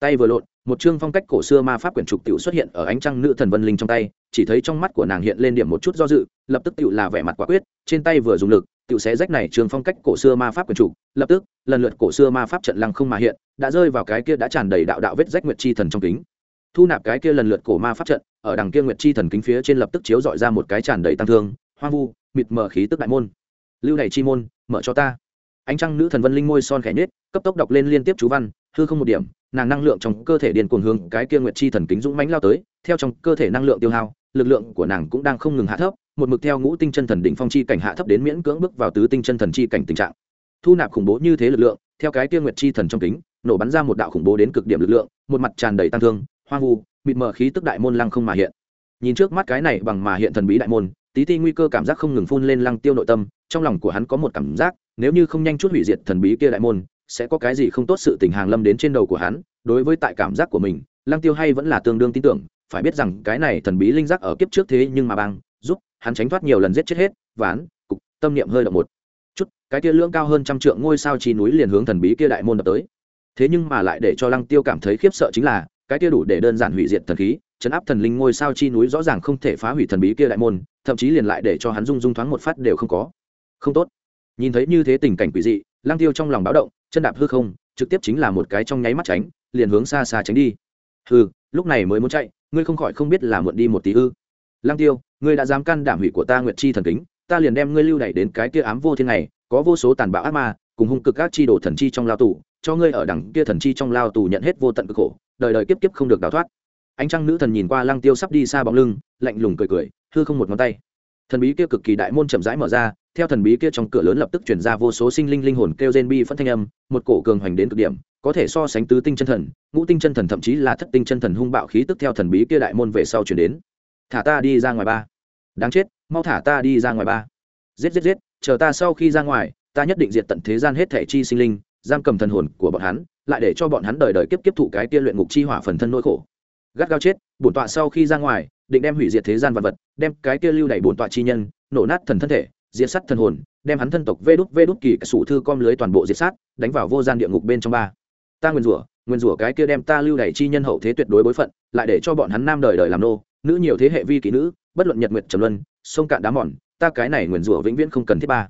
[SPEAKER 1] Tay vừa lộn, một chương phong cách cổ xưa ma pháp quyển trục tựu xuất hiện ở ánh trăng nữ thần vân linh trong tay, chỉ thấy trong mắt của nàng hiện lên điểm một chút do dự, lập tức tựu là vẻ mặt quả quyết, trên tay vừa dùng lực tựu xé rách này trường phong cách cổ xưa ma pháp quyển trục, lập tức, lần lượt cổ xưa ma pháp trận lăng không mà hiện, đã rơi vào cái kia đã tràn đầy đạo đạo vết rách nguyệt chi thần trong kính. Thu nạp cái kia lần lượt cổ ma pháp trận, ở đằng kia nguyệt chi thần kính phía trên lập tức chiếu dọi ra một cái tràn đầy tăng thương, hoang vu, mịt mờ khí tức đại môn. Lưu này chi môn, mở cho ta ánh trăng nữ thần vân linh môi son khẽ nhết cấp tốc đọc lên liên tiếp chú văn, hư không một điểm, nàng năng lượng trong cơ thể điền cuồng hướng cái kia nguyệt chi thần kính dũng mãnh lao tới, theo trong cơ thể năng lượng tiêu hao, lực lượng của nàng cũng đang không ngừng hạ thấp, một mực theo ngũ tinh chân thần đỉnh phong chi cảnh hạ thấp đến miễn cưỡng bước vào tứ tinh chân thần chi cảnh tình trạng. Thu nạp khủng bố như thế lực lượng, theo cái kia nguyệt chi thần trong kính, nổ bắn ra một đạo khủng bố đến cực điểm lực lượng, một mặt tràn đầy tăng thương, hoang vu, mịt mờ khí tức đại môn lăng không mà hiện. Nhìn trước mắt cái này bằng mà hiện thần bí đại môn tí ti nguy cơ cảm giác không ngừng phun lên lăng tiêu nội tâm, trong lòng của hắn có một cảm giác nếu như không nhanh chút hủy diệt thần bí kia đại môn, sẽ có cái gì không tốt sự tình hàng lâm đến trên đầu của hắn, đối với tại cảm giác của mình, lăng tiêu hay vẫn là tương đương tin tưởng, phải biết rằng cái này thần bí linh giác ở kiếp trước thế nhưng mà bằng giúp hắn tránh thoát nhiều lần giết chết hết, ván, cục, tâm niệm hơi động một. Chút, cái kia lưỡng cao hơn trăm trượng ngôi sao chi núi liền hướng thần bí kia đại môn đập tới. Thế nhưng mà lại để cho lăng tiêu cảm thấy khiếp sợ chính là, cái kia đủ để đơn giản hủy diệt thần khí, chấn áp thần linh ngôi sao chi núi rõ ràng không thể phá hủy thần bí kia đại môn, thậm chí liền lại để cho hắn rung rung thoáng một phát đều không có. Không tốt nhìn thấy như thế tình cảnh quỷ dị lang tiêu trong lòng báo động, chân đạp hư không, trực tiếp chính là một cái trong nháy mắt tránh, liền hướng xa xa tránh đi. Hư lúc này mới muốn chạy, ngươi không khỏi không biết là muộn đi một tí ư. Lang tiêu, ngươi đã dám can đảm hủy của ta nguyệt chi thần kính, ta liền đem ngươi lưu đẩy đến cái kia ám vô thiên này, có vô số tàn bạo ác ma, cùng hung cực các chi đồ thần chi trong lao tù, cho ngươi ở đằng kia thần chi trong lao tù nhận hết vô tận cực khổ, đời đời kiếp kiếp không được đào thoát. Ánh trăng nữ thần nhìn qua lăng tiêu sắp đi xa bóng lưng, lạnh lùng cười cười, hư không một ngón tay thần bí kia cực kỳ đại môn chậm rãi mở ra, theo thần bí kia trong cửa lớn lập tức chuyển ra vô số sinh linh linh hồn kêu gen bi phân thanh âm, một cổ cường hoành đến cực điểm, có thể so sánh tứ tinh chân thần, ngũ tinh chân thần thậm chí là thất tinh chân thần hung bạo khí tức theo thần bí kia đại môn về sau chuyển đến. Thả ta đi ra ngoài ba. Đáng chết, mau thả ta đi ra ngoài ba. Giết giết giết, chờ ta sau khi ra ngoài, ta nhất định diệt tận thế gian hết thể chi sinh linh, giam cầm thần hồn của bọn hắn, lại để cho bọn hắn đời đời kiếp kiếp thụ cái tiên luyện ngục chi hỏa phần thân nỗi khổ. Gắt gao chết, bổn tọa sau khi ra ngoài định đem hủy diệt thế gian vật vật, đem cái kia lưu đẩy bổn tọa chi nhân, nổ nát thần thân thể, diệt sát thần hồn, đem hắn thân tộc vê đút vê đút kỳ sủ thư com lưới toàn bộ diệt sát, đánh vào vô gian địa ngục bên trong ba. Ta nguyên rủa nguyên rủa cái kia đem ta lưu đẩy chi nhân hậu thế tuyệt đối bối phận, lại để cho bọn hắn nam đời đời làm nô, nữ nhiều thế hệ vi kỳ nữ, bất luận nhật nguyệt trầm luân, sông cạn đá mòn, ta cái này nguyền rủa vĩnh viễn không cần thiết ba.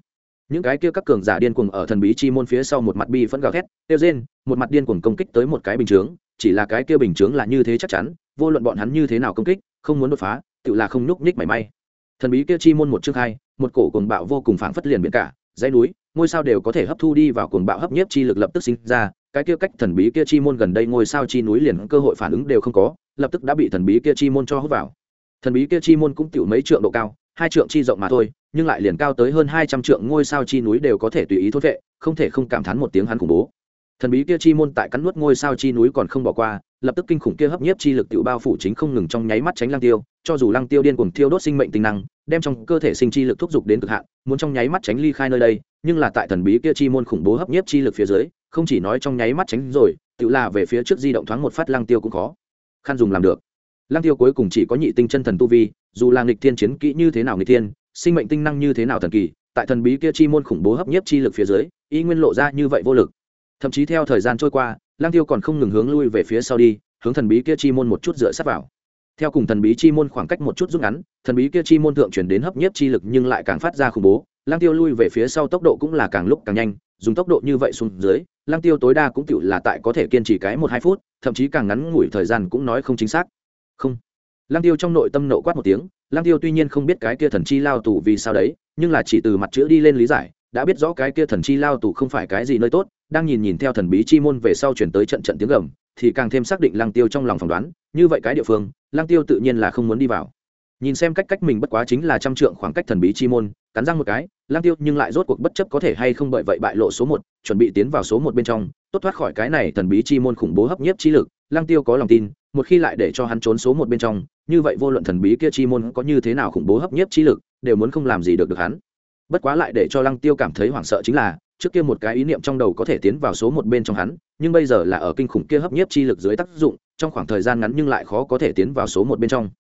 [SPEAKER 1] Những cái kia các cường giả điên cuồng ở thần bí chi môn phía sau một mặt bi phẫn gào thét tiêu rên, một mặt điên cuồng công kích tới một cái bình chướng, chỉ là cái kia bình chướng là như thế chắc chắn, vô luận bọn hắn như thế nào công kích không muốn đột phá, tự là không nhúc nhích mảy may. Thần bí kia chi môn một chương hai, một cổ cuồng bạo vô cùng phảng phất liền biển cả, dãy núi, ngôi sao đều có thể hấp thu đi vào cuồng bạo hấp nhiếp chi lực lập tức sinh ra, cái kia cách thần bí kia chi môn gần đây ngôi sao chi núi liền cơ hội phản ứng đều không có, lập tức đã bị thần bí kia chi môn cho hút vào. Thần bí kia chi môn cũng tiểu mấy trượng độ cao, hai trượng chi rộng mà thôi, nhưng lại liền cao tới hơn hai trăm trượng ngôi sao chi núi đều có thể tùy ý thốt vệ, không thể không cảm thán một tiếng hắn khủng bố. Thần bí kia chi môn tại cắn nuốt ngôi sao chi núi còn không bỏ qua lập tức kinh khủng kia hấp nhiếp chi lực tiểu bao phủ chính không ngừng trong nháy mắt tránh lăng tiêu, cho dù lăng tiêu điên cuồng thiêu đốt sinh mệnh tinh năng, đem trong cơ thể sinh chi lực thúc giục đến cực hạn, muốn trong nháy mắt tránh ly khai nơi đây, nhưng là tại thần bí kia chi môn khủng bố hấp nhiếp chi lực phía dưới, không chỉ nói trong nháy mắt tránh rồi, tự là về phía trước di động thoáng một phát lăng tiêu cũng khó. Khăn dùng làm được. Lăng tiêu cuối cùng chỉ có nhị tinh chân thần tu vi, dù là nghịch thiên chiến kỹ như thế nào nghịch thiên, sinh mệnh tinh năng như thế nào thần kỳ, tại thần bí kia chi môn khủng bố hấp nhiếp chi lực phía dưới, y nguyên lộ ra như vậy vô lực. Thậm chí theo thời gian trôi qua lăng tiêu còn không ngừng hướng lui về phía sau đi, hướng thần bí kia chi môn một chút dựa sát vào. Theo cùng thần bí chi môn khoảng cách một chút rút ngắn, thần bí kia chi môn thượng chuyển đến hấp nhiếp chi lực nhưng lại càng phát ra khủng bố. Lăng tiêu lui về phía sau tốc độ cũng là càng lúc càng nhanh, dùng tốc độ như vậy xuống dưới lăng tiêu tối đa cũng tựu là tại có thể kiên trì cái một hai phút, thậm chí càng ngắn ngủi thời gian cũng nói không chính xác. Không. Lăng tiêu trong nội tâm nộ quát một tiếng lăng tiêu tuy nhiên không biết cái kia thần chi lao tù vì sao đấy, nhưng là chỉ từ mặt chữ đi lên lý giải, đã biết rõ cái kia thần chi lao tù không phải cái gì nơi tốt đang nhìn nhìn theo thần bí chi môn về sau chuyển tới trận trận tiếng gầm, thì càng thêm xác định lăng tiêu trong lòng phỏng đoán, như vậy cái địa phương, lăng tiêu tự nhiên là không muốn đi vào. Nhìn xem cách cách mình bất quá chính là trăm trượng khoảng cách thần bí chi môn, cắn răng một cái, lăng tiêu nhưng lại rốt cuộc bất chấp có thể hay không bởi vậy bại lộ số một, chuẩn bị tiến vào số một bên trong, tốt thoát khỏi cái này thần bí chi môn khủng bố hấp nhiếp chi lực, lăng tiêu có lòng tin, một khi lại để cho hắn trốn số một bên trong, như vậy vô luận thần bí kia chi môn có như thế nào khủng bố hấp nhiếp chi lực, đều muốn không làm gì được được hắn bất quá lại để cho lăng tiêu cảm thấy hoảng sợ chính là, trước kia một cái ý niệm trong đầu có thể tiến vào số một bên trong hắn, nhưng bây giờ là ở kinh khủng kia hấp nhiếp chi lực dưới tác dụng, trong khoảng thời gian ngắn nhưng lại khó có thể tiến vào số một bên trong.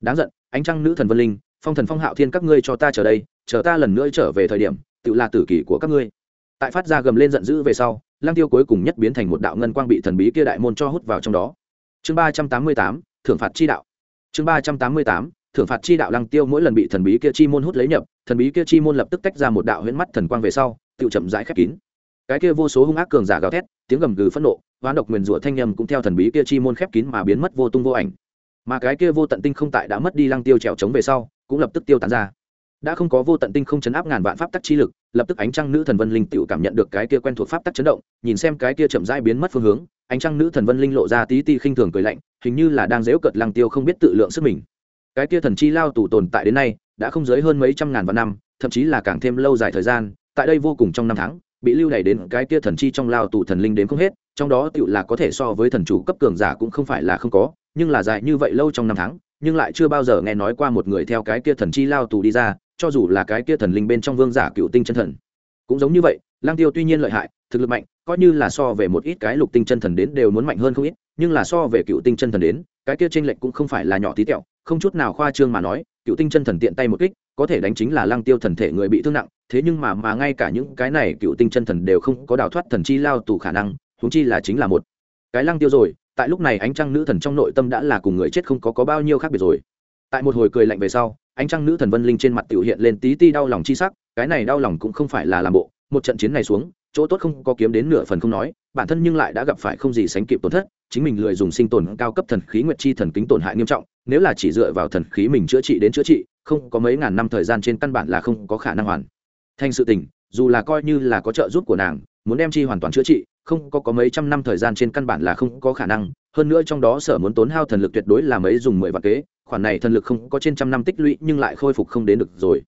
[SPEAKER 1] Đáng giận, ánh trăng nữ thần vân linh, phong thần phong hạo thiên các ngươi cho ta chờ đây, chờ ta lần nữa trở về thời điểm, tự là tử kỷ của các ngươi. Tại phát ra gầm lên giận dữ về sau, lăng tiêu cuối cùng nhất biến thành một đạo ngân quang bị thần bí kia đại môn cho hút vào trong đó. Chương ba trăm tám mươi tám, thưởng phạt chi đạo. Chương ba trăm tám mươi tám thưởng phạt chi đạo lăng tiêu mỗi lần bị thần bí kia chi môn hút lấy nhập, thần bí kia chi môn lập tức tách ra một đạo huyễn mắt thần quang về sau tự chậm rãi khép kín. Cái kia vô số hung ác cường giả gào thét, tiếng gầm gừ phẫn nộ, hoán độc nguyền rủa thanh nhầm cũng theo thần bí kia chi môn khép kín mà biến mất vô tung vô ảnh. Mà cái kia vô tận tinh không tại đã mất đi lăng tiêu trèo trống về sau, cũng lập tức tiêu tán ra. Đã không có vô tận tinh không chấn áp ngàn vạn pháp tắc chi lực, lập tức ánh trăng nữ thần vân linh tự cảm nhận được cái kia quen thuộc pháp tắc chấn động, nhìn xem cái kia chậm rãi biến mất phương hướng, ánh trăng nữ thần vân linh lộ ra tí ti khinh thường cười lạnh, hình như là đang dễu cợt lăng tiêu không biết tự lượng sức mình cái kia thần chi lao tù tồn tại đến nay, đã không dưới hơn mấy trăm ngàn vạn năm, thậm chí là càng thêm lâu dài thời gian, tại đây vô cùng trong năm tháng, bị lưu đày đến cái kia thần chi trong lao tù thần linh đến không hết, trong đó tựu là có thể so với thần chủ cấp cường giả cũng không phải là không có, nhưng là dài như vậy lâu trong năm tháng, nhưng lại chưa bao giờ nghe nói qua một người theo cái kia thần chi lao tù đi ra, cho dù là cái kia thần linh bên trong vương giả cựu tinh chân thần. Cũng giống như vậy lang tiêu tuy nhiên lợi hại, thực lực mạnh, coi như là so về một ít cái lục tinh chân thần đến đều muốn mạnh hơn không ít nhưng là so về cựu tinh chân thần đến, cái kia tranh lệch cũng không phải là nhỏ tí tẹo, không chút nào khoa trương mà nói, cựu tinh chân thần tiện tay một kích, có thể đánh chính là lang tiêu thần thể người bị thương nặng, thế nhưng mà mà ngay cả những cái này cựu tinh chân thần đều không có đào thoát thần chi lao tù khả năng, huống chi là chính là một cái lang tiêu rồi, tại lúc này ánh trăng nữ thần trong nội tâm đã là cùng người chết không có có bao nhiêu khác biệt rồi. Tại một hồi cười lạnh về sau, ánh trăng nữ thần vân linh trên mặt tiểu hiện lên tí ti đau lòng chi sắc, cái này đau lòng cũng không phải là làm bộ, một trận chiến này xuống chỗ tốt không có kiếm đến nửa phần không nói, bản thân nhưng lại đã gặp phải không gì sánh kịp tổn thất, chính mình lười dùng sinh tồn cao cấp thần khí nguyệt chi thần kính tổn hại nghiêm trọng, nếu là chỉ dựa vào thần khí mình chữa trị đến chữa trị, không có mấy ngàn năm thời gian trên căn bản là không có khả năng hoàn thành sự tình, dù là coi như là có trợ giúp của nàng, muốn đem chi hoàn toàn chữa trị, không có có mấy trăm năm thời gian trên căn bản là không có khả năng, hơn nữa trong đó sở muốn tốn hao thần lực tuyệt đối là mấy dùng mười vạn kế, khoản này thần lực không có trên trăm năm tích lũy nhưng lại khôi phục không đến được rồi.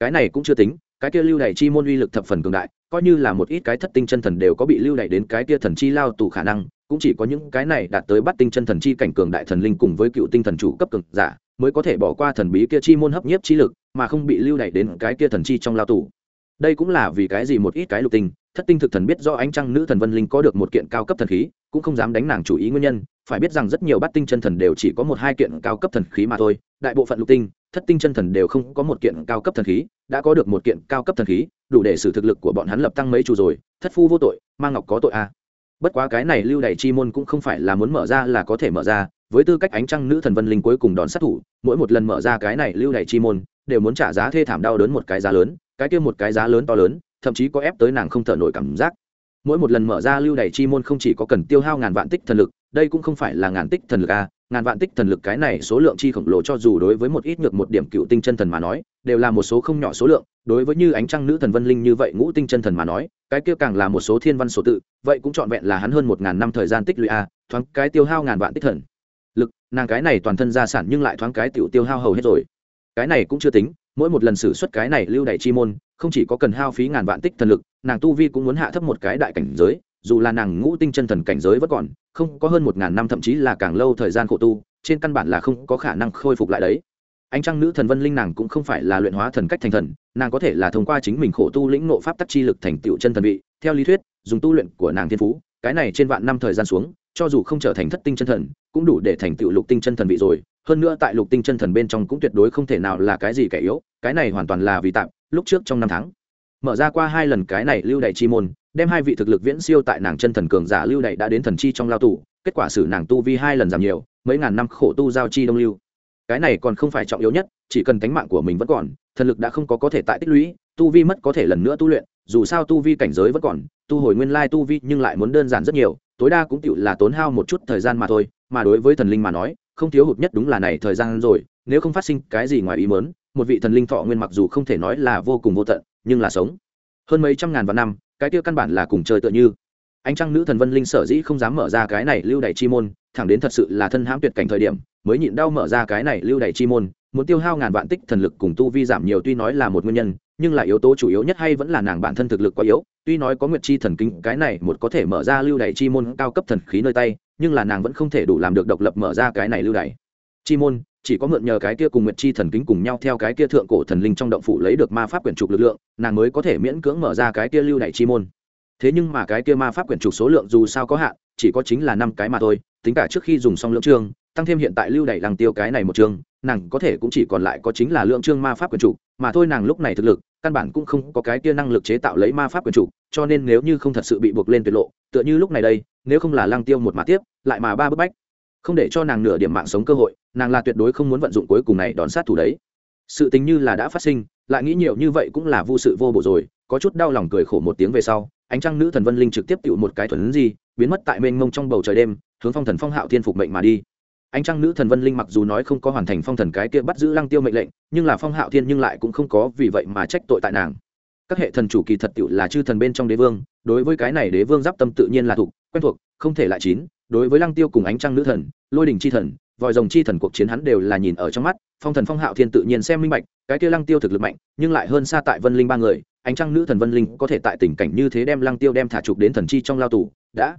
[SPEAKER 1] Cái này cũng chưa tính, cái kia lưu này chi môn uy lực thập phần cường đại coi như là một ít cái thất tinh chân thần đều có bị lưu đày đến cái kia thần chi lao tù khả năng, cũng chỉ có những cái này đạt tới bắt tinh chân thần chi cảnh cường đại thần linh cùng với cựu tinh thần chủ cấp cường giả mới có thể bỏ qua thần bí kia chi môn hấp nhiếp chi lực, mà không bị lưu đày đến cái kia thần chi trong lao tù. Đây cũng là vì cái gì một ít cái lục tinh, thất tinh thực thần biết do ánh trăng nữ thần vân linh có được một kiện cao cấp thần khí, cũng không dám đánh nàng chủ ý nguyên nhân, phải biết rằng rất nhiều bát tinh chân thần đều chỉ có một hai kiện cao cấp thần khí mà thôi, đại bộ phận lục tinh thất tinh chân thần đều không có một kiện cao cấp thần khí, đã có được một kiện cao cấp thần khí, đủ để xử thực lực của bọn hắn lập tăng mấy chủ rồi, thất phu vô tội mang ngọc có tội a à. bất quá cái này lưu đày chi môn cũng không phải là muốn mở ra là có thể mở ra, với tư cách ánh trăng nữ thần vân linh cuối cùng đón sát thủ, mỗi một lần mở ra cái này lưu đày chi môn, đều muốn trả giá thê thảm đau đớn một cái giá lớn, cái kia một cái giá lớn to lớn, thậm chí có ép tới nàng không thở nổi cảm giác mỗi một lần mở ra lưu đày chi môn không chỉ có cần tiêu hao ngàn vạn tích thần lực, đây cũng không phải là ngàn tích thần lực a ngàn vạn tích thần lực cái này số lượng chi khổng lồ cho dù đối với một ít ngược một điểm cựu tinh chân thần mà nói, đều là một số không nhỏ số lượng. Đối với như ánh trăng nữ thần vân linh như vậy ngũ tinh chân thần mà nói, cái kia càng là một số thiên văn số tự, vậy cũng trọn vẹn là hắn hơn một ngàn năm thời gian tích lũy a, thoáng cái tiêu hao ngàn vạn tích thần. Lực, nàng cái này toàn thân gia sản nhưng lại thoáng cái tiểu tiêu hao hầu hết rồi. Cái này cũng chưa tính, mỗi một lần xử xuất cái này lưu đày chi môn, không chỉ có cần hao phí ngàn vạn tích thần lực, nàng tu vi cũng muốn hạ thấp một cái đại cảnh giới dù là nàng ngũ tinh chân thần cảnh giới vẫn còn, không có hơn một ngàn năm thậm chí là càng lâu thời gian khổ tu, trên căn bản là không có khả năng khôi phục lại đấy. Ánh trăng nữ thần vân linh nàng cũng không phải là luyện hóa thần cách thành thần, nàng có thể là thông qua chính mình khổ tu lĩnh nộ pháp tắc chi lực thành tựu chân thần vị. Theo lý thuyết, dùng tu luyện của nàng thiên phú, cái này trên vạn năm thời gian xuống, cho dù không trở thành thất tinh chân thần, cũng đủ để thành tựu lục tinh chân thần vị rồi. Hơn nữa tại lục tinh chân thần bên trong cũng tuyệt đối không thể nào là cái gì kẻ yếu, cái này hoàn toàn là vì tạm, lúc trước trong năm tháng. Mở ra qua hai lần cái này lưu đại chi môn đem hai vị thực lực viễn siêu tại nàng chân thần cường giả lưu này đã đến thần chi trong lao tù, kết quả xử nàng tu vi hai lần giảm nhiều, mấy ngàn năm khổ tu giao chi đông lưu. Cái này còn không phải trọng yếu nhất, chỉ cần tánh mạng của mình vẫn còn, thần lực đã không có có thể tại tích lũy, tu vi mất có thể lần nữa tu luyện, dù sao tu vi cảnh giới vẫn còn, tu hồi nguyên lai tu vi nhưng lại muốn đơn giản rất nhiều, tối đa cũng tựu là tốn hao một chút thời gian mà thôi, mà đối với thần linh mà nói, không thiếu hụt nhất đúng là này thời gian rồi, nếu không phát sinh cái gì ngoài ý mớn một vị thần linh thọ nguyên mặc dù không thể nói là vô cùng vô tận, nhưng là sống. Hơn mấy trăm ngàn vạn năm cái kia căn bản là cùng chơi tựa như. Anh trăng nữ thần vân linh sở dĩ không dám mở ra cái này lưu đày chi môn, thẳng đến thật sự là thân hãm tuyệt cảnh thời điểm, mới nhịn đau mở ra cái này lưu đày chi môn, muốn tiêu hao ngàn vạn tích thần lực cùng tu vi giảm nhiều tuy nói là một nguyên nhân, nhưng là yếu tố chủ yếu nhất hay vẫn là nàng bản thân thực lực quá yếu, tuy nói có nguyệt chi thần kinh, cái này một có thể mở ra lưu đày chi môn cao cấp thần khí nơi tay, nhưng là nàng vẫn không thể đủ làm được độc lập mở ra cái này lưu đày. Chi môn chỉ có mượn nhờ cái kia cùng nguyệt chi thần kính cùng nhau theo cái kia thượng cổ thần linh trong động phủ lấy được ma pháp quyển trục lực lượng, nàng mới có thể miễn cưỡng mở ra cái kia lưu đại chi môn. Thế nhưng mà cái kia ma pháp quyển trục số lượng dù sao có hạn, chỉ có chính là năm cái mà thôi, tính cả trước khi dùng xong lưỡng chương, tăng thêm hiện tại lưu đẩy lăng tiêu cái này một chương, nàng có thể cũng chỉ còn lại có chính là lượng chương ma pháp quyển trục, mà thôi nàng lúc này thực lực, căn bản cũng không có cái kia năng lực chế tạo lấy ma pháp quyển trục, cho nên nếu như không thật sự bị buộc lên tuyệt lộ, tựa như lúc này đây, nếu không là lăng tiêu một mà tiếp, lại mà ba bức bách không để cho nàng nửa điểm mạng sống cơ hội, nàng là tuyệt đối không muốn vận dụng cuối cùng này đón sát thủ đấy. Sự tình như là đã phát sinh, lại nghĩ nhiều như vậy cũng là vô sự vô bổ rồi, có chút đau lòng cười khổ một tiếng về sau, ánh trăng nữ thần vân linh trực tiếp tựu một cái thuần gì biến mất tại mênh mông trong bầu trời đêm, hướng phong thần phong hạo thiên phục mệnh mà đi. Ánh trăng nữ thần vân linh mặc dù nói không có hoàn thành phong thần cái kia bắt giữ lăng tiêu mệnh lệnh, nhưng là phong hạo thiên nhưng lại cũng không có vì vậy mà trách tội tại nàng. Các hệ thần chủ kỳ thật tựu là chư thần bên trong đế vương, đối với cái này đế vương giáp tâm tự nhiên là thục quen thuộc, không thể lại chín đối với lăng tiêu cùng ánh trăng nữ thần, lôi đình chi thần, vòi rồng chi thần cuộc chiến hắn đều là nhìn ở trong mắt, phong thần phong hạo thiên tự nhiên xem minh bạch, cái kia lăng tiêu thực lực mạnh, nhưng lại hơn xa tại vân linh ba người, ánh trăng nữ thần vân linh có thể tại tình cảnh như thế đem lăng tiêu đem thả trục đến thần chi trong lao tù, đã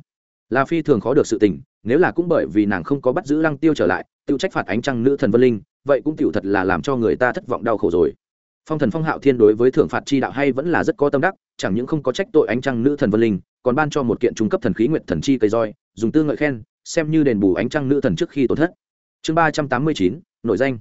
[SPEAKER 1] là phi thường khó được sự tình, nếu là cũng bởi vì nàng không có bắt giữ lăng tiêu trở lại, tự trách phạt ánh trăng nữ thần vân linh, vậy cũng tiểu thật là làm cho người ta thất vọng đau khổ rồi. Phong thần phong hạo thiên đối với thưởng phạt chi đạo hay vẫn là rất có tâm đắc, chẳng những không có trách tội ánh trăng nữ thần vân linh còn ban cho một kiện trung cấp thần khí nguyệt thần chi cây roi dùng tư ngợi khen xem như đền bù ánh trăng nữ thần trước khi tổn thất. Chương ba trăm tám mươi chín nội danh.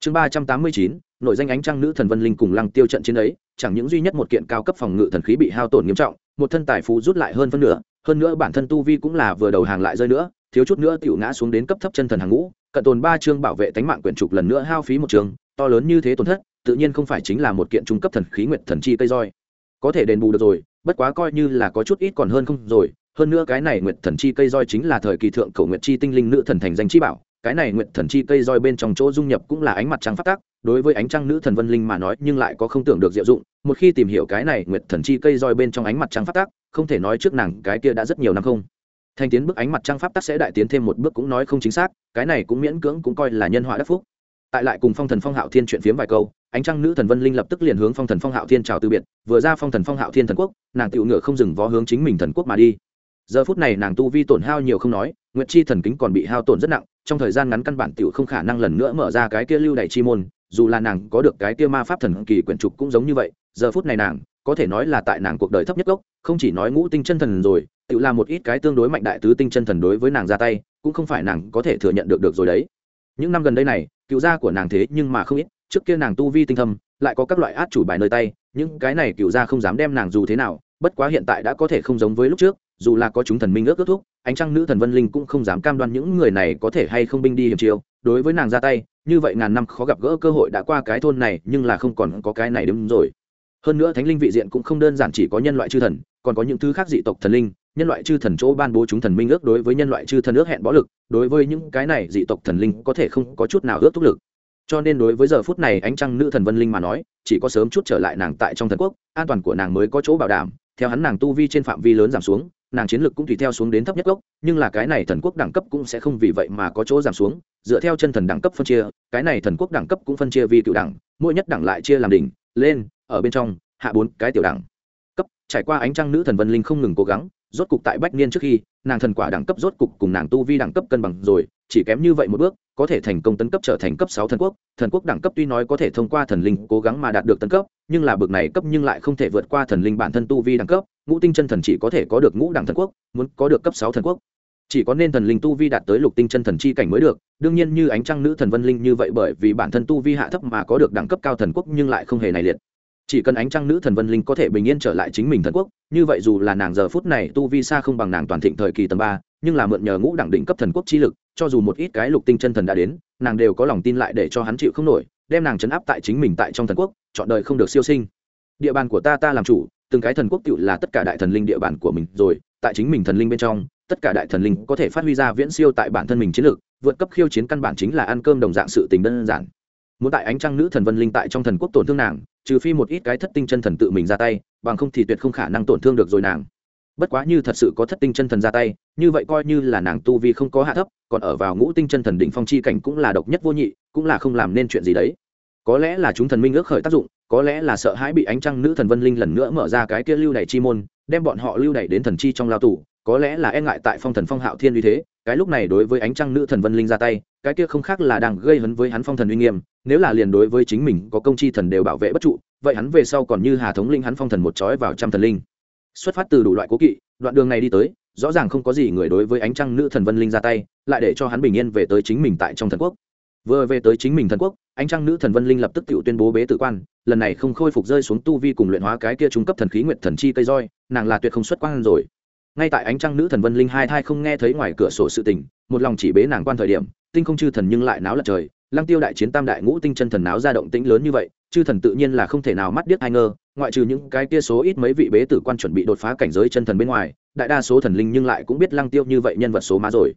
[SPEAKER 1] Chương ba trăm tám mươi chín nội danh ánh trăng nữ thần vân linh cùng lăng tiêu trận chiến ấy chẳng những duy nhất một kiện cao cấp phòng ngự thần khí bị hao tổn nghiêm trọng một thân tài phú rút lại hơn phân nửa hơn nữa bản thân tu vi cũng là vừa đầu hàng lại rơi nữa thiếu chút nữa tiểu ngã xuống đến cấp thấp chân thần hàng ngũ cận tồn ba chương bảo vệ tánh mạng quyển trục lần nữa hao phí một trường, to lớn như thế tổn thất tự nhiên không phải chính là một kiện trung cấp thần khí nguyệt thần chi cây roi. Có thể đền bù được rồi bất quá coi như là có chút ít còn hơn không rồi, hơn nữa cái này nguyệt thần chi cây roi chính là thời kỳ thượng cổ nguyệt chi tinh linh nữ thần thành danh chi bảo, cái này nguyệt thần chi cây roi bên trong chỗ dung nhập cũng là ánh mặt trăng phát tác, đối với ánh trăng nữ thần vân linh mà nói, nhưng lại có không tưởng được diệu dụng, một khi tìm hiểu cái này nguyệt thần chi cây roi bên trong ánh mặt trăng phát tác, không thể nói trước nàng cái kia đã rất nhiều năm không. Thành tiến bức ánh mặt trăng pháp tắc sẽ đại tiến thêm một bước cũng nói không chính xác, cái này cũng miễn cưỡng cũng coi là nhân họa đắc phúc tại lại cùng phong thần phong hạo thiên chuyện phiếm vài câu, ánh trăng nữ thần vân linh lập tức liền hướng phong thần phong hạo thiên chào từ biệt, vừa ra phong thần phong hạo thiên thần quốc, nàng tựu ngựa không dừng vó hướng chính mình thần quốc mà đi. Giờ phút này nàng tu vi tổn hao nhiều không nói, nguyệt chi thần kính còn bị hao tổn rất nặng, trong thời gian ngắn căn bản tựu không khả năng lần nữa mở ra cái kia lưu đày chi môn, dù là nàng có được cái kia ma pháp thần kỳ quyển trục cũng giống như vậy, giờ phút này nàng, có thể nói là tại nàng cuộc đời thấp nhất gốc, không chỉ nói ngũ tinh chân thần rồi, tự làm một ít cái tương đối mạnh đại tứ tinh chân thần đối với nàng ra tay, cũng không phải nàng có thể thừa nhận được được rồi đấy. Những năm gần đây này cựu gia của nàng thế nhưng mà không ít, trước kia nàng tu vi tinh thâm, lại có các loại át chủ bài nơi tay, những cái này cựu gia không dám đem nàng dù thế nào, bất quá hiện tại đã có thể không giống với lúc trước, dù là có chúng thần minh ước kết thúc, ánh trăng nữ thần vân linh cũng không dám cam đoan những người này có thể hay không binh đi hiểm chiêu. Đối với nàng ra tay, như vậy ngàn năm khó gặp gỡ cơ hội đã qua cái thôn này, nhưng là không còn có cái này đúng rồi. Hơn nữa thánh linh vị diện cũng không đơn giản chỉ có nhân loại chư thần, còn có những thứ khác dị tộc thần linh nhân loại chư thần chỗ ban bố chúng thần minh ước đối với nhân loại chư thần ước hẹn bó lực, đối với những cái này dị tộc thần linh có thể không có chút nào ước thúc lực. Cho nên đối với giờ phút này ánh trăng nữ thần vân linh mà nói, chỉ có sớm chút trở lại nàng tại trong thần quốc, an toàn của nàng mới có chỗ bảo đảm. Theo hắn nàng tu vi trên phạm vi lớn giảm xuống, nàng chiến lược cũng tùy theo xuống đến thấp nhất gốc, nhưng là cái này thần quốc đẳng cấp cũng sẽ không vì vậy mà có chỗ giảm xuống. Dựa theo chân thần đẳng cấp phân chia, cái này thần quốc đẳng cấp cũng phân chia vì cựu đẳng, mỗi nhất đẳng lại chia làm đỉnh, lên, ở bên trong, hạ bốn cái tiểu đẳng. Cấp, trải qua ánh trăng nữ thần vân linh không ngừng cố gắng rốt cục tại bách niên trước khi, nàng thần quả đẳng cấp rốt cục cùng nàng tu vi đẳng cấp cân bằng rồi, chỉ kém như vậy một bước, có thể thành công tấn cấp trở thành cấp sáu thần quốc. Thần quốc đẳng cấp tuy nói có thể thông qua thần linh cố gắng mà đạt được tấn cấp, nhưng là bậc này cấp nhưng lại không thể vượt qua thần linh bản thân tu vi đẳng cấp. Ngũ tinh chân thần chỉ có thể có được ngũ đẳng thần quốc, muốn có được cấp sáu thần quốc. Chỉ có nên thần linh tu vi đạt tới lục tinh chân thần chi cảnh mới được. Đương nhiên như ánh trăng nữ thần vân linh như vậy bởi vì bản thân tu vi hạ thấp mà có được đẳng cấp cao thần quốc nhưng lại không hề này liệt chỉ cần ánh trăng nữ thần vân linh có thể bình yên trở lại chính mình thần quốc, như vậy dù là nàng giờ phút này tu vi xa không bằng nàng toàn thịnh thời kỳ tầng ba, nhưng là mượn nhờ ngũ đẳng định cấp thần quốc chi lực, cho dù một ít cái lục tinh chân thần đã đến, nàng đều có lòng tin lại để cho hắn chịu không nổi, đem nàng chấn áp tại chính mình tại trong thần quốc, chọn đời không được siêu sinh. Địa bàn của ta ta làm chủ, từng cái thần quốc cựu là tất cả đại thần linh địa bàn của mình rồi, tại chính mình thần linh bên trong, tất cả đại thần linh có thể phát huy ra viễn siêu tại bản thân mình chiến lược vượt cấp khiêu chiến căn bản chính là ăn cơm đồng dạng sự tình đơn giản muốn tại ánh trăng nữ thần vân linh tại trong thần quốc tổn thương nàng, trừ phi một ít cái thất tinh chân thần tự mình ra tay, bằng không thì tuyệt không khả năng tổn thương được rồi nàng. Bất quá như thật sự có thất tinh chân thần ra tay, như vậy coi như là nàng tu vi không có hạ thấp, còn ở vào ngũ tinh chân thần đỉnh phong chi cảnh cũng là độc nhất vô nhị, cũng là không làm nên chuyện gì đấy. Có lẽ là chúng thần minh ước khởi tác dụng, có lẽ là sợ hãi bị ánh trăng nữ thần vân linh lần nữa mở ra cái kia lưu đày chi môn, đem bọn họ lưu đày đến thần chi trong lao tù, có lẽ là e ngại tại phong thần phong hạo thiên uy thế, cái lúc này đối với ánh trăng nữ thần vân linh ra tay cái kia không khác là đang gây hấn với hắn phong thần uy nghiêm, nếu là liền đối với chính mình có công chi thần đều bảo vệ bất trụ, vậy hắn về sau còn như hà thống linh hắn phong thần một chói vào trăm thần linh. Xuất phát từ đủ loại cố kỵ, đoạn đường này đi tới, rõ ràng không có gì người đối với ánh trăng nữ thần vân linh ra tay, lại để cho hắn bình yên về tới chính mình tại trong thần quốc. Vừa về tới chính mình thần quốc, ánh trăng nữ thần vân linh lập tức tự tuyên bố bế tử quan, lần này không khôi phục rơi xuống tu vi cùng luyện hóa cái kia trung cấp thần khí nguyện thần chi cây roi, nàng là tuyệt không xuất quan rồi. Ngay tại ánh trăng nữ thần vân linh hai thai không nghe thấy ngoài cửa sổ sự tình, một lòng chỉ bế nàng quan thời điểm tinh không chư thần nhưng lại náo lật trời, lăng tiêu đại chiến tam đại ngũ tinh chân thần náo ra động tĩnh lớn như vậy, chư thần tự nhiên là không thể nào mắt điếc ai ngơ ngoại trừ những cái kia số ít mấy vị bế tử quan chuẩn bị đột phá cảnh giới chân thần bên ngoài, đại đa số thần linh nhưng lại cũng biết lăng tiêu như vậy nhân vật số má rồi.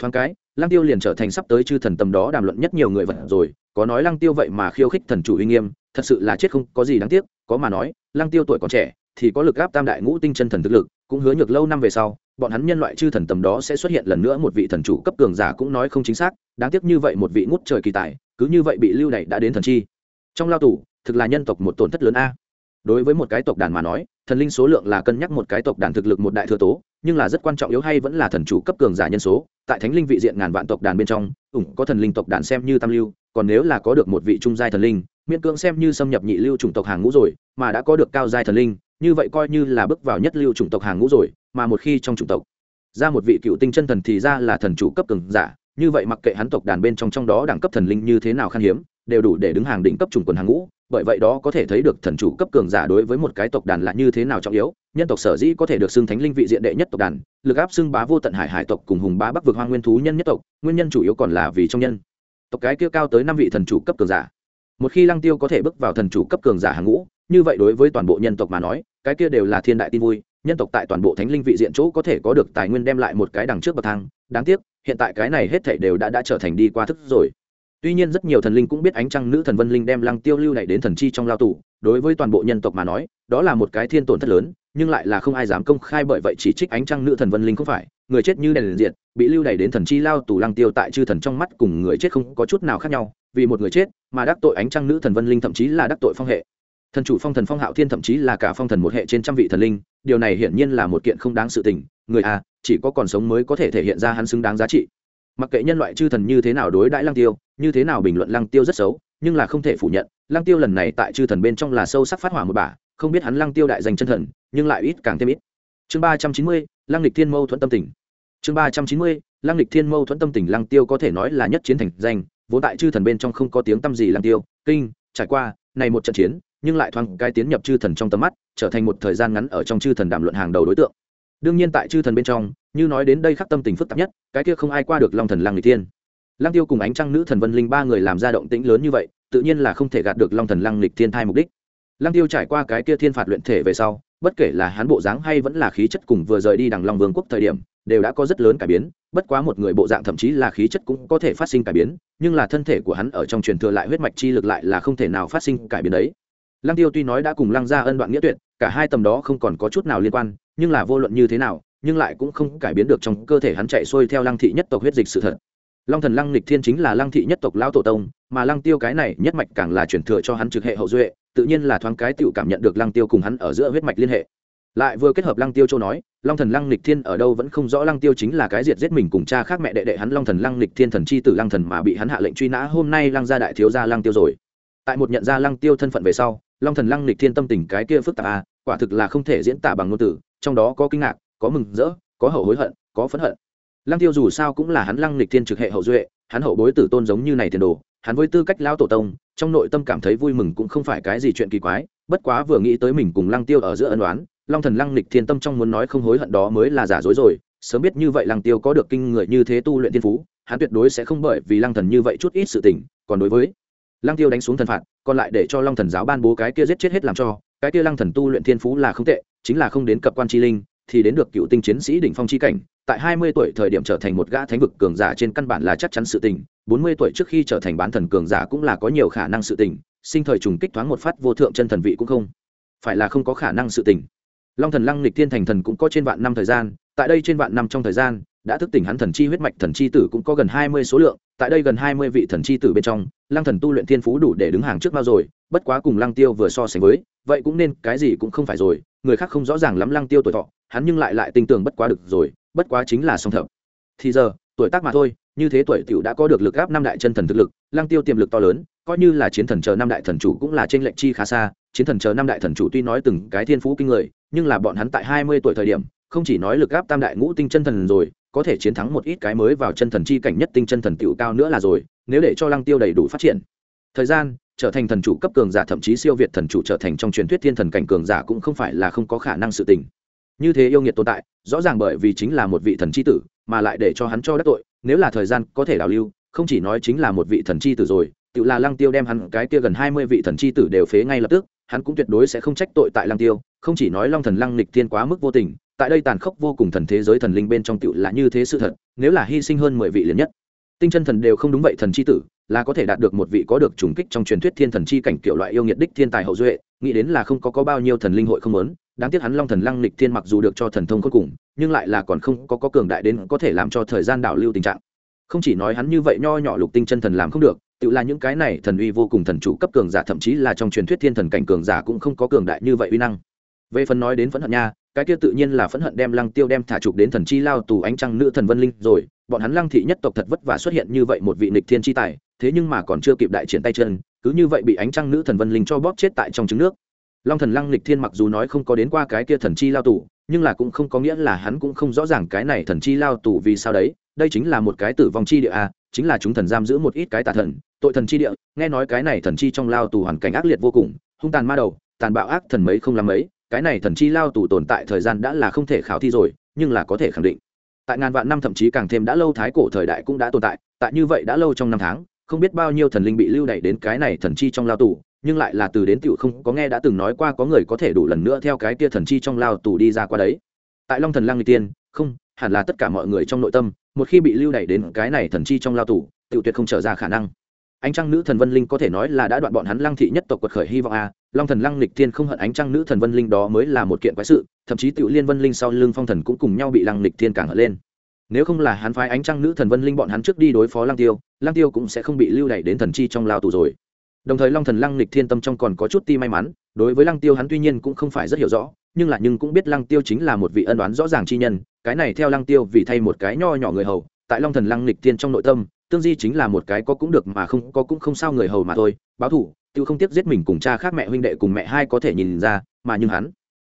[SPEAKER 1] Thoáng cái, lăng tiêu liền trở thành sắp tới chư thần tầm đó đàm luận nhất nhiều người vật rồi, có nói lăng tiêu vậy mà khiêu khích thần chủ uy nghiêm, thật sự là chết không có gì đáng tiếc, có mà nói, lăng tiêu tuổi còn trẻ, thì có lực gáp tam đại ngũ tinh chân thần thực lực, cũng hứa nhược lâu năm về sau bọn hắn nhân loại chư thần tầm đó sẽ xuất hiện lần nữa một vị thần chủ cấp cường giả cũng nói không chính xác, đáng tiếc như vậy một vị ngút trời kỳ tài, cứ như vậy bị lưu đày đã đến thần chi. Trong lao tù, thực là nhân tộc một tổn thất lớn a. Đối với một cái tộc đàn mà nói, thần linh số lượng là cân nhắc một cái tộc đàn thực lực một đại thừa tố, nhưng là rất quan trọng yếu hay vẫn là thần chủ cấp cường giả nhân số. Tại thánh linh vị diện ngàn vạn tộc đàn bên trong, ủng có thần linh tộc đàn xem như tam lưu, còn nếu là có được một vị trung giai thần linh, miễn cưỡng xem như xâm nhập nhị lưu chủng tộc hàng ngũ rồi, mà đã có được cao giai thần linh, như vậy coi như là bước vào nhất lưu chủng tộc hàng ngũ rồi mà một khi trong chủng tộc ra một vị cựu tinh chân thần thì ra là thần chủ cấp cường giả. Như vậy mặc kệ hắn tộc đàn bên trong trong đó đẳng cấp thần linh như thế nào khan hiếm, đều đủ để đứng hàng đỉnh cấp chủng quần hàng ngũ. Bởi vậy đó có thể thấy được thần chủ cấp cường giả đối với một cái tộc đàn là như thế nào trọng yếu. Nhân tộc sở dĩ có thể được xưng thánh linh vị diện đệ nhất tộc đàn, lực áp xưng bá vô tận hải hải tộc cùng hùng bá bắc vực hoang nguyên thú nhân nhất tộc, nguyên nhân chủ yếu còn là vì trong nhân. Tộc cái kia cao tới năm vị thần chủ cấp cường giả. Một khi lăng tiêu có thể bước vào thần chủ cấp cường giả hàng ngũ, như vậy đối với toàn bộ nhân tộc mà nói, cái kia đều là thiên đại tin vui nhân tộc tại toàn bộ thánh linh vị diện chỗ có thể có được tài nguyên đem lại một cái đằng trước bậc thang. Đáng tiếc, hiện tại cái này hết thảy đều đã đã trở thành đi qua thức rồi. Tuy nhiên rất nhiều thần linh cũng biết ánh trăng nữ thần vân linh đem lăng tiêu lưu này đến thần chi trong lao tù. Đối với toàn bộ nhân tộc mà nói, đó là một cái thiên tổn thất lớn, nhưng lại là không ai dám công khai bởi vậy chỉ trích ánh trăng nữ thần vân linh không phải. Người chết như đèn liền diện bị lưu đày đến thần chi lao tù lăng tiêu tại chư thần trong mắt cùng người chết không có chút nào khác nhau. Vì một người chết mà đắc tội ánh trăng nữ thần vân linh thậm chí là đắc tội phong hệ thần chủ phong thần phong hạo thiên thậm chí là cả phong thần một hệ trên trăm vị thần linh, điều này hiển nhiên là một kiện không đáng sự tình, người à chỉ có còn sống mới có thể thể hiện ra hắn xứng đáng giá trị. Mặc kệ nhân loại chư thần như thế nào đối đãi lăng tiêu, như thế nào bình luận lăng tiêu rất xấu, nhưng là không thể phủ nhận, lăng tiêu lần này tại chư thần bên trong là sâu sắc phát hỏa một bà không biết hắn lăng tiêu đại dành chân thần, nhưng lại ít càng thêm ít. Chương ba trăm chín mươi, lăng lịch thiên mâu thuẫn tâm tình. Chương ba trăm chín mươi, lăng lịch thiên mâu thuẫn tâm tình lăng tiêu có thể nói là nhất chiến thành danh, vốn tại chư thần bên trong không có tiếng tâm gì lăng tiêu, kinh, trải qua, này một trận chiến nhưng lại thoáng cái tiến nhập chư thần trong tầm mắt, trở thành một thời gian ngắn ở trong chư thần đàm luận hàng đầu đối tượng. Đương nhiên tại chư thần bên trong, như nói đến đây khắc tâm tình phức tạp nhất, cái kia không ai qua được long thần lăng lịch thiên. Lăng tiêu cùng ánh trăng nữ thần vân linh ba người làm ra động tĩnh lớn như vậy, tự nhiên là không thể gạt được long thần lăng lịch thiên thai mục đích. Lăng tiêu trải qua cái kia thiên phạt luyện thể về sau, bất kể là hắn bộ dáng hay vẫn là khí chất cùng vừa rời đi đằng long vương quốc thời điểm, đều đã có rất lớn cải biến, bất quá một người bộ dạng thậm chí là khí chất cũng có thể phát sinh cải biến, nhưng là thân thể của hắn ở trong truyền thừa lại huyết mạch chi lực lại là không thể nào phát sinh cải biến đấy lăng tiêu tuy nói đã cùng lăng gia ân đoạn nghĩa tuyệt, cả hai tầm đó không còn có chút nào liên quan, nhưng là vô luận như thế nào, nhưng lại cũng không cải biến được trong cơ thể hắn chạy xuôi theo lăng thị nhất tộc huyết dịch sự thật. Long thần lăng lịch thiên chính là lăng thị nhất tộc lão tổ tông, mà lăng tiêu cái này nhất mạch càng là truyền thừa cho hắn trực hệ hậu duệ, tự nhiên là thoáng cái tựu cảm nhận được lăng tiêu cùng hắn ở giữa huyết mạch liên hệ. Lại vừa kết hợp lăng tiêu châu nói, long thần lăng lịch thiên ở đâu vẫn không rõ lăng tiêu chính là cái diệt giết mình cùng cha khác mẹ đệ đệ hắn long thần lăng lịch thiên thần chi tử lăng thần mà bị hắn hạ lệnh truy nã, hôm nay lăng gia đại thiếu gia lăng tiêu rồi. Tại một nhận ra lăng tiêu thân phận về sau long thần lăng lịch thiên tâm tình cái kia phức tạp à quả thực là không thể diễn tả bằng ngôn từ, trong đó có kinh ngạc, có mừng rỡ, có hậu hối hận, có phẫn hận. Lăng tiêu dù sao cũng là hắn lăng lịch thiên trực hệ hậu duệ, hắn hậu bối tử tôn giống như này tiền đồ, hắn với tư cách lão tổ tông, trong nội tâm cảm thấy vui mừng cũng không phải cái gì chuyện kỳ quái, bất quá vừa nghĩ tới mình cùng lăng tiêu ở giữa ân đoán long thần lăng lịch thiên tâm trong muốn nói không hối hận đó mới là giả dối rồi, sớm biết như vậy lăng tiêu có được kinh người như thế tu luyện thiên phú, hắn tuyệt đối sẽ không bởi vì lăng thần như vậy chút ít sự tình, còn đối với lăng tiêu đánh xuống thần phạt, còn lại để cho long thần giáo ban bố cái kia giết chết hết làm cho, cái kia lăng thần tu luyện thiên phú là không tệ, chính là không đến cập quan chi linh, thì đến được cựu tinh chiến sĩ đỉnh phong chi cảnh, tại hai mươi tuổi thời điểm trở thành một gã thánh vực cường giả trên căn bản là chắc chắn sự tình, bốn mươi tuổi trước khi trở thành bán thần cường giả cũng là có nhiều khả năng sự tình, sinh thời trùng kích thoáng một phát vô thượng chân thần vị cũng không phải là không có khả năng sự tình. Long thần lăng lịch thiên thành thần cũng có trên vạn năm thời gian, tại đây trên vạn năm trong thời gian, đã thức tỉnh hắn thần chi huyết mạch thần chi tử cũng có gần hai mươi số lượng, tại đây gần hai mươi vị thần chi tử bên trong lăng thần tu luyện thiên phú đủ để đứng hàng trước bao rồi, bất quá cùng lăng tiêu vừa so sánh với, vậy cũng nên cái gì cũng không phải rồi, người khác không rõ ràng lắm lăng tiêu tuổi thọ, hắn nhưng lại lại tin tưởng bất quá được rồi, bất quá chính là song thợ thì giờ, tuổi tác mà thôi, như thế tuổi tiểu đã có được lực áp năm đại chân thần thực lực, lăng tiêu tiềm lực to lớn, coi như là chiến thần chờ năm đại thần chủ cũng là trên lệnh chi khá xa, chiến thần chờ năm đại thần chủ tuy nói từng cái thiên phú kinh người, nhưng là bọn hắn tại hai mươi tuổi thời điểm, không chỉ nói lực áp tam đại ngũ tinh chân thần rồi, có thể chiến thắng một ít cái mới vào chân thần chi cảnh nhất tinh chân thần tiểu cao nữa là rồi nếu để cho lăng tiêu đầy đủ phát triển. Thời gian, trở thành thần chủ cấp cường giả, thậm chí siêu việt thần chủ trở thành trong truyền thuyết thiên thần cảnh cường giả cũng không phải là không có khả năng sự tình. Như thế yêu nghiệt tồn tại, rõ ràng bởi vì chính là một vị thần c h i tử, mà lại để cho hắn cho đắc tội, nếu là thời gian có thể đào lưu, không chỉ nói chính là một vị thần c h i tử rồi, tự là lăng tiêu đem hắn cái kia gần hai mươi vị thần c h i tử đều phế ngay lập tức, hắn cũng tuyệt đối sẽ không trách tội tại lăng tiêu, không chỉ nói long thần lăng nịch thiên quá mức vô tình, tại đây tàn khốc vô cùng thần thế giới thần linh bên trong tự là như thế sự thật, nếu là hy sinh hơn mười vị liền nhất tinh chân thần đều không đúng vậy thần c h i tử, là có thể đạt được một vị có được trùng kích trong truyền thuyết thiên thần chi cảnh kiểu loại yêu nghiệt đích thiên tài hậu duệ, nghĩ đến là không có có bao nhiêu thần linh hội không lớn đáng tiếc hắn long thần lăng lịch thiên mặc dù được cho thần thông cuối cùng, nhưng lại là còn không có có cường đại đến có thể làm cho thời gian đảo lưu tình trạng. Không chỉ nói hắn như vậy nho nhỏ lục tinh chân thần làm không được, tự là những cái này thần uy vô cùng thần chủ cấp cường giả thậm chí là trong truyền thuyết thiên thần cảnh cường giả cũng không có cường đại như vậy uy năng. Về phần nói đến phẫn hận nha, cái kia tự nhiên là phẫn hận đem lăng tiêu đem thả trục đến thần chi lao tù ánh trăng nữ thần vân linh rồi bọn hắn lăng thị nhất tộc thật vất vả xuất hiện như vậy một vị nịch thiên chi tài, thế nhưng mà còn chưa kịp đại triển tay chân, cứ như vậy bị ánh trăng nữ thần vân linh cho bóp chết tại trong trứng nước. Long thần lăng lịch thiên mặc dù nói không có đến qua cái kia thần chi lao tù, nhưng là cũng không có nghĩa là hắn cũng không rõ ràng cái này thần chi lao tù vì sao đấy, đây chính là một cái tử vong chi địa a chính là chúng thần giam giữ một ít cái tà thần, tội thần chi địa, nghe nói cái này thần chi trong lao tù hoàn cảnh ác liệt vô cùng, hung tàn ma đầu, tàn bạo ác thần mấy không làm mấy, cái này thần chi lao tù tồn tại thời gian đã là không thể khảo thi rồi, nhưng là có thể khẳng định tại ngàn vạn năm thậm chí càng thêm đã lâu thái cổ thời đại cũng đã tồn tại tại như vậy đã lâu trong năm tháng, không biết bao nhiêu thần linh bị lưu đày đến cái này thần chi trong lao tù, nhưng lại là từ đến tiểu không có nghe đã từng nói qua có người có thể đủ lần nữa theo cái kia thần chi trong lao tù đi ra qua đấy. Tại long thần lang người tiên, không, hẳn là tất cả mọi người trong nội tâm, một khi bị lưu đày đến cái này thần chi trong lao tù, tiểu tuyệt không trở ra khả năng ánh trăng nữ thần vân linh có thể nói là đã đoạn bọn hắn lăng thị nhất tộc quật khởi hy vọng a long thần lăng lịch thiên không hận ánh trăng nữ thần vân linh đó mới là một kiện quái sự, thậm chí tiểu liên vân linh sau lưng phong thần cũng cùng nhau bị lăng lịch thiên càng hận lên. Nếu không là hắn phái ánh trăng nữ thần vân linh bọn hắn trước đi đối phó lăng tiêu lăng tiêu cũng sẽ không bị lưu đày đến thần chi trong lao tù rồi. Đồng thời long thần lăng lịch thiên tâm trong còn có chút ti may mắn, đối với lăng tiêu hắn tuy nhiên cũng không phải rất hiểu rõ, nhưng là nhưng cũng biết lăng tiêu chính là một vị ân đoán rõ ràng chi nhân, cái này theo lăng tiêu vì thay một cái nho nhỏ người hầu, tại long thần lăng lịch thiên trong nội tâm tương di chính là một cái có cũng được mà không, có cũng không sao người hầu mà thôi, báo thủ, tiêu không tiếc giết mình cùng cha khác mẹ huynh đệ cùng mẹ hai có thể nhìn ra, mà nhưng hắn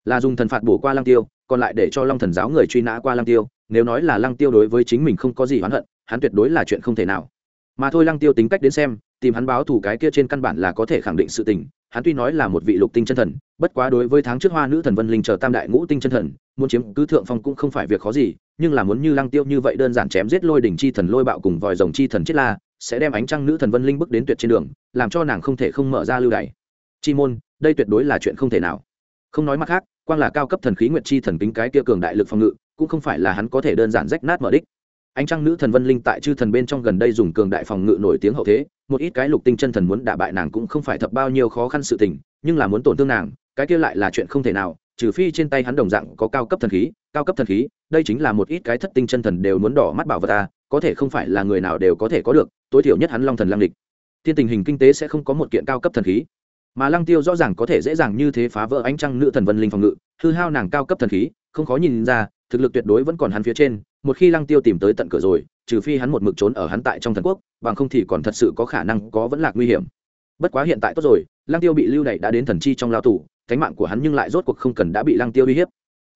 [SPEAKER 1] là dùng thần phạt bổ qua lăng tiêu, còn lại để cho long thần giáo người truy nã qua lăng tiêu, nếu nói là lăng tiêu đối với chính mình không có gì oán hận, hắn tuyệt đối là chuyện không thể nào. Mà thôi lăng tiêu tính cách đến xem, tìm hắn báo thủ cái kia trên căn bản là có thể khẳng định sự tình, hắn tuy nói là một vị lục tinh chân thần, bất quá đối với tháng trước hoa nữ thần vân linh chờ tam đại ngũ tinh chân thần muốn chiếm cứ thượng phong cũng không phải việc khó gì, nhưng là muốn như lăng tiêu như vậy đơn giản chém giết lôi đỉnh chi thần lôi bạo cùng vòi rồng chi thần chết la, sẽ đem ánh trăng nữ thần vân linh bước đến tuyệt trên đường, làm cho nàng không thể không mở ra lưu đày. Chi môn, đây tuyệt đối là chuyện không thể nào. Không nói mặt khác, quang là cao cấp thần khí nguyệt chi thần kính cái kia cường đại lực phòng ngự, cũng không phải là hắn có thể đơn giản rách nát mở đích. Ánh trăng nữ thần vân linh tại chư thần bên trong gần đây dùng cường đại phòng ngự nổi tiếng hậu thế, một ít cái lục tinh chân thần muốn đả bại nàng cũng không phải thập bao nhiêu khó khăn sự tình, nhưng là muốn tổn thương nàng, cái kia lại là chuyện không thể nào trừ phi trên tay hắn đồng dạng có cao cấp thần khí, cao cấp thần khí, đây chính là một ít cái thất tinh chân thần đều muốn đỏ mắt bảo vật ta, có thể không phải là người nào đều có thể có được, tối thiểu nhất hắn long thần lang địch. Thiên tình hình kinh tế sẽ không có một kiện cao cấp thần khí. Mà lăng tiêu rõ ràng có thể dễ dàng như thế phá vỡ ánh trăng nữ thần vân linh phòng ngự, hư hao nàng cao cấp thần khí, không khó nhìn ra, thực lực tuyệt đối vẫn còn hắn phía trên, một khi lăng tiêu tìm tới tận cửa rồi, trừ phi hắn một mực trốn ở hắn tại trong thần quốc, bằng không thì còn thật sự có khả năng có vẫn lạc nguy hiểm. Bất quá hiện tại tốt rồi, lăng tiêu bị lưu đày đã đến thần chi trong lao tù cánh mạng của hắn nhưng lại rốt cuộc không cần đã bị lăng tiêu uy hiếp.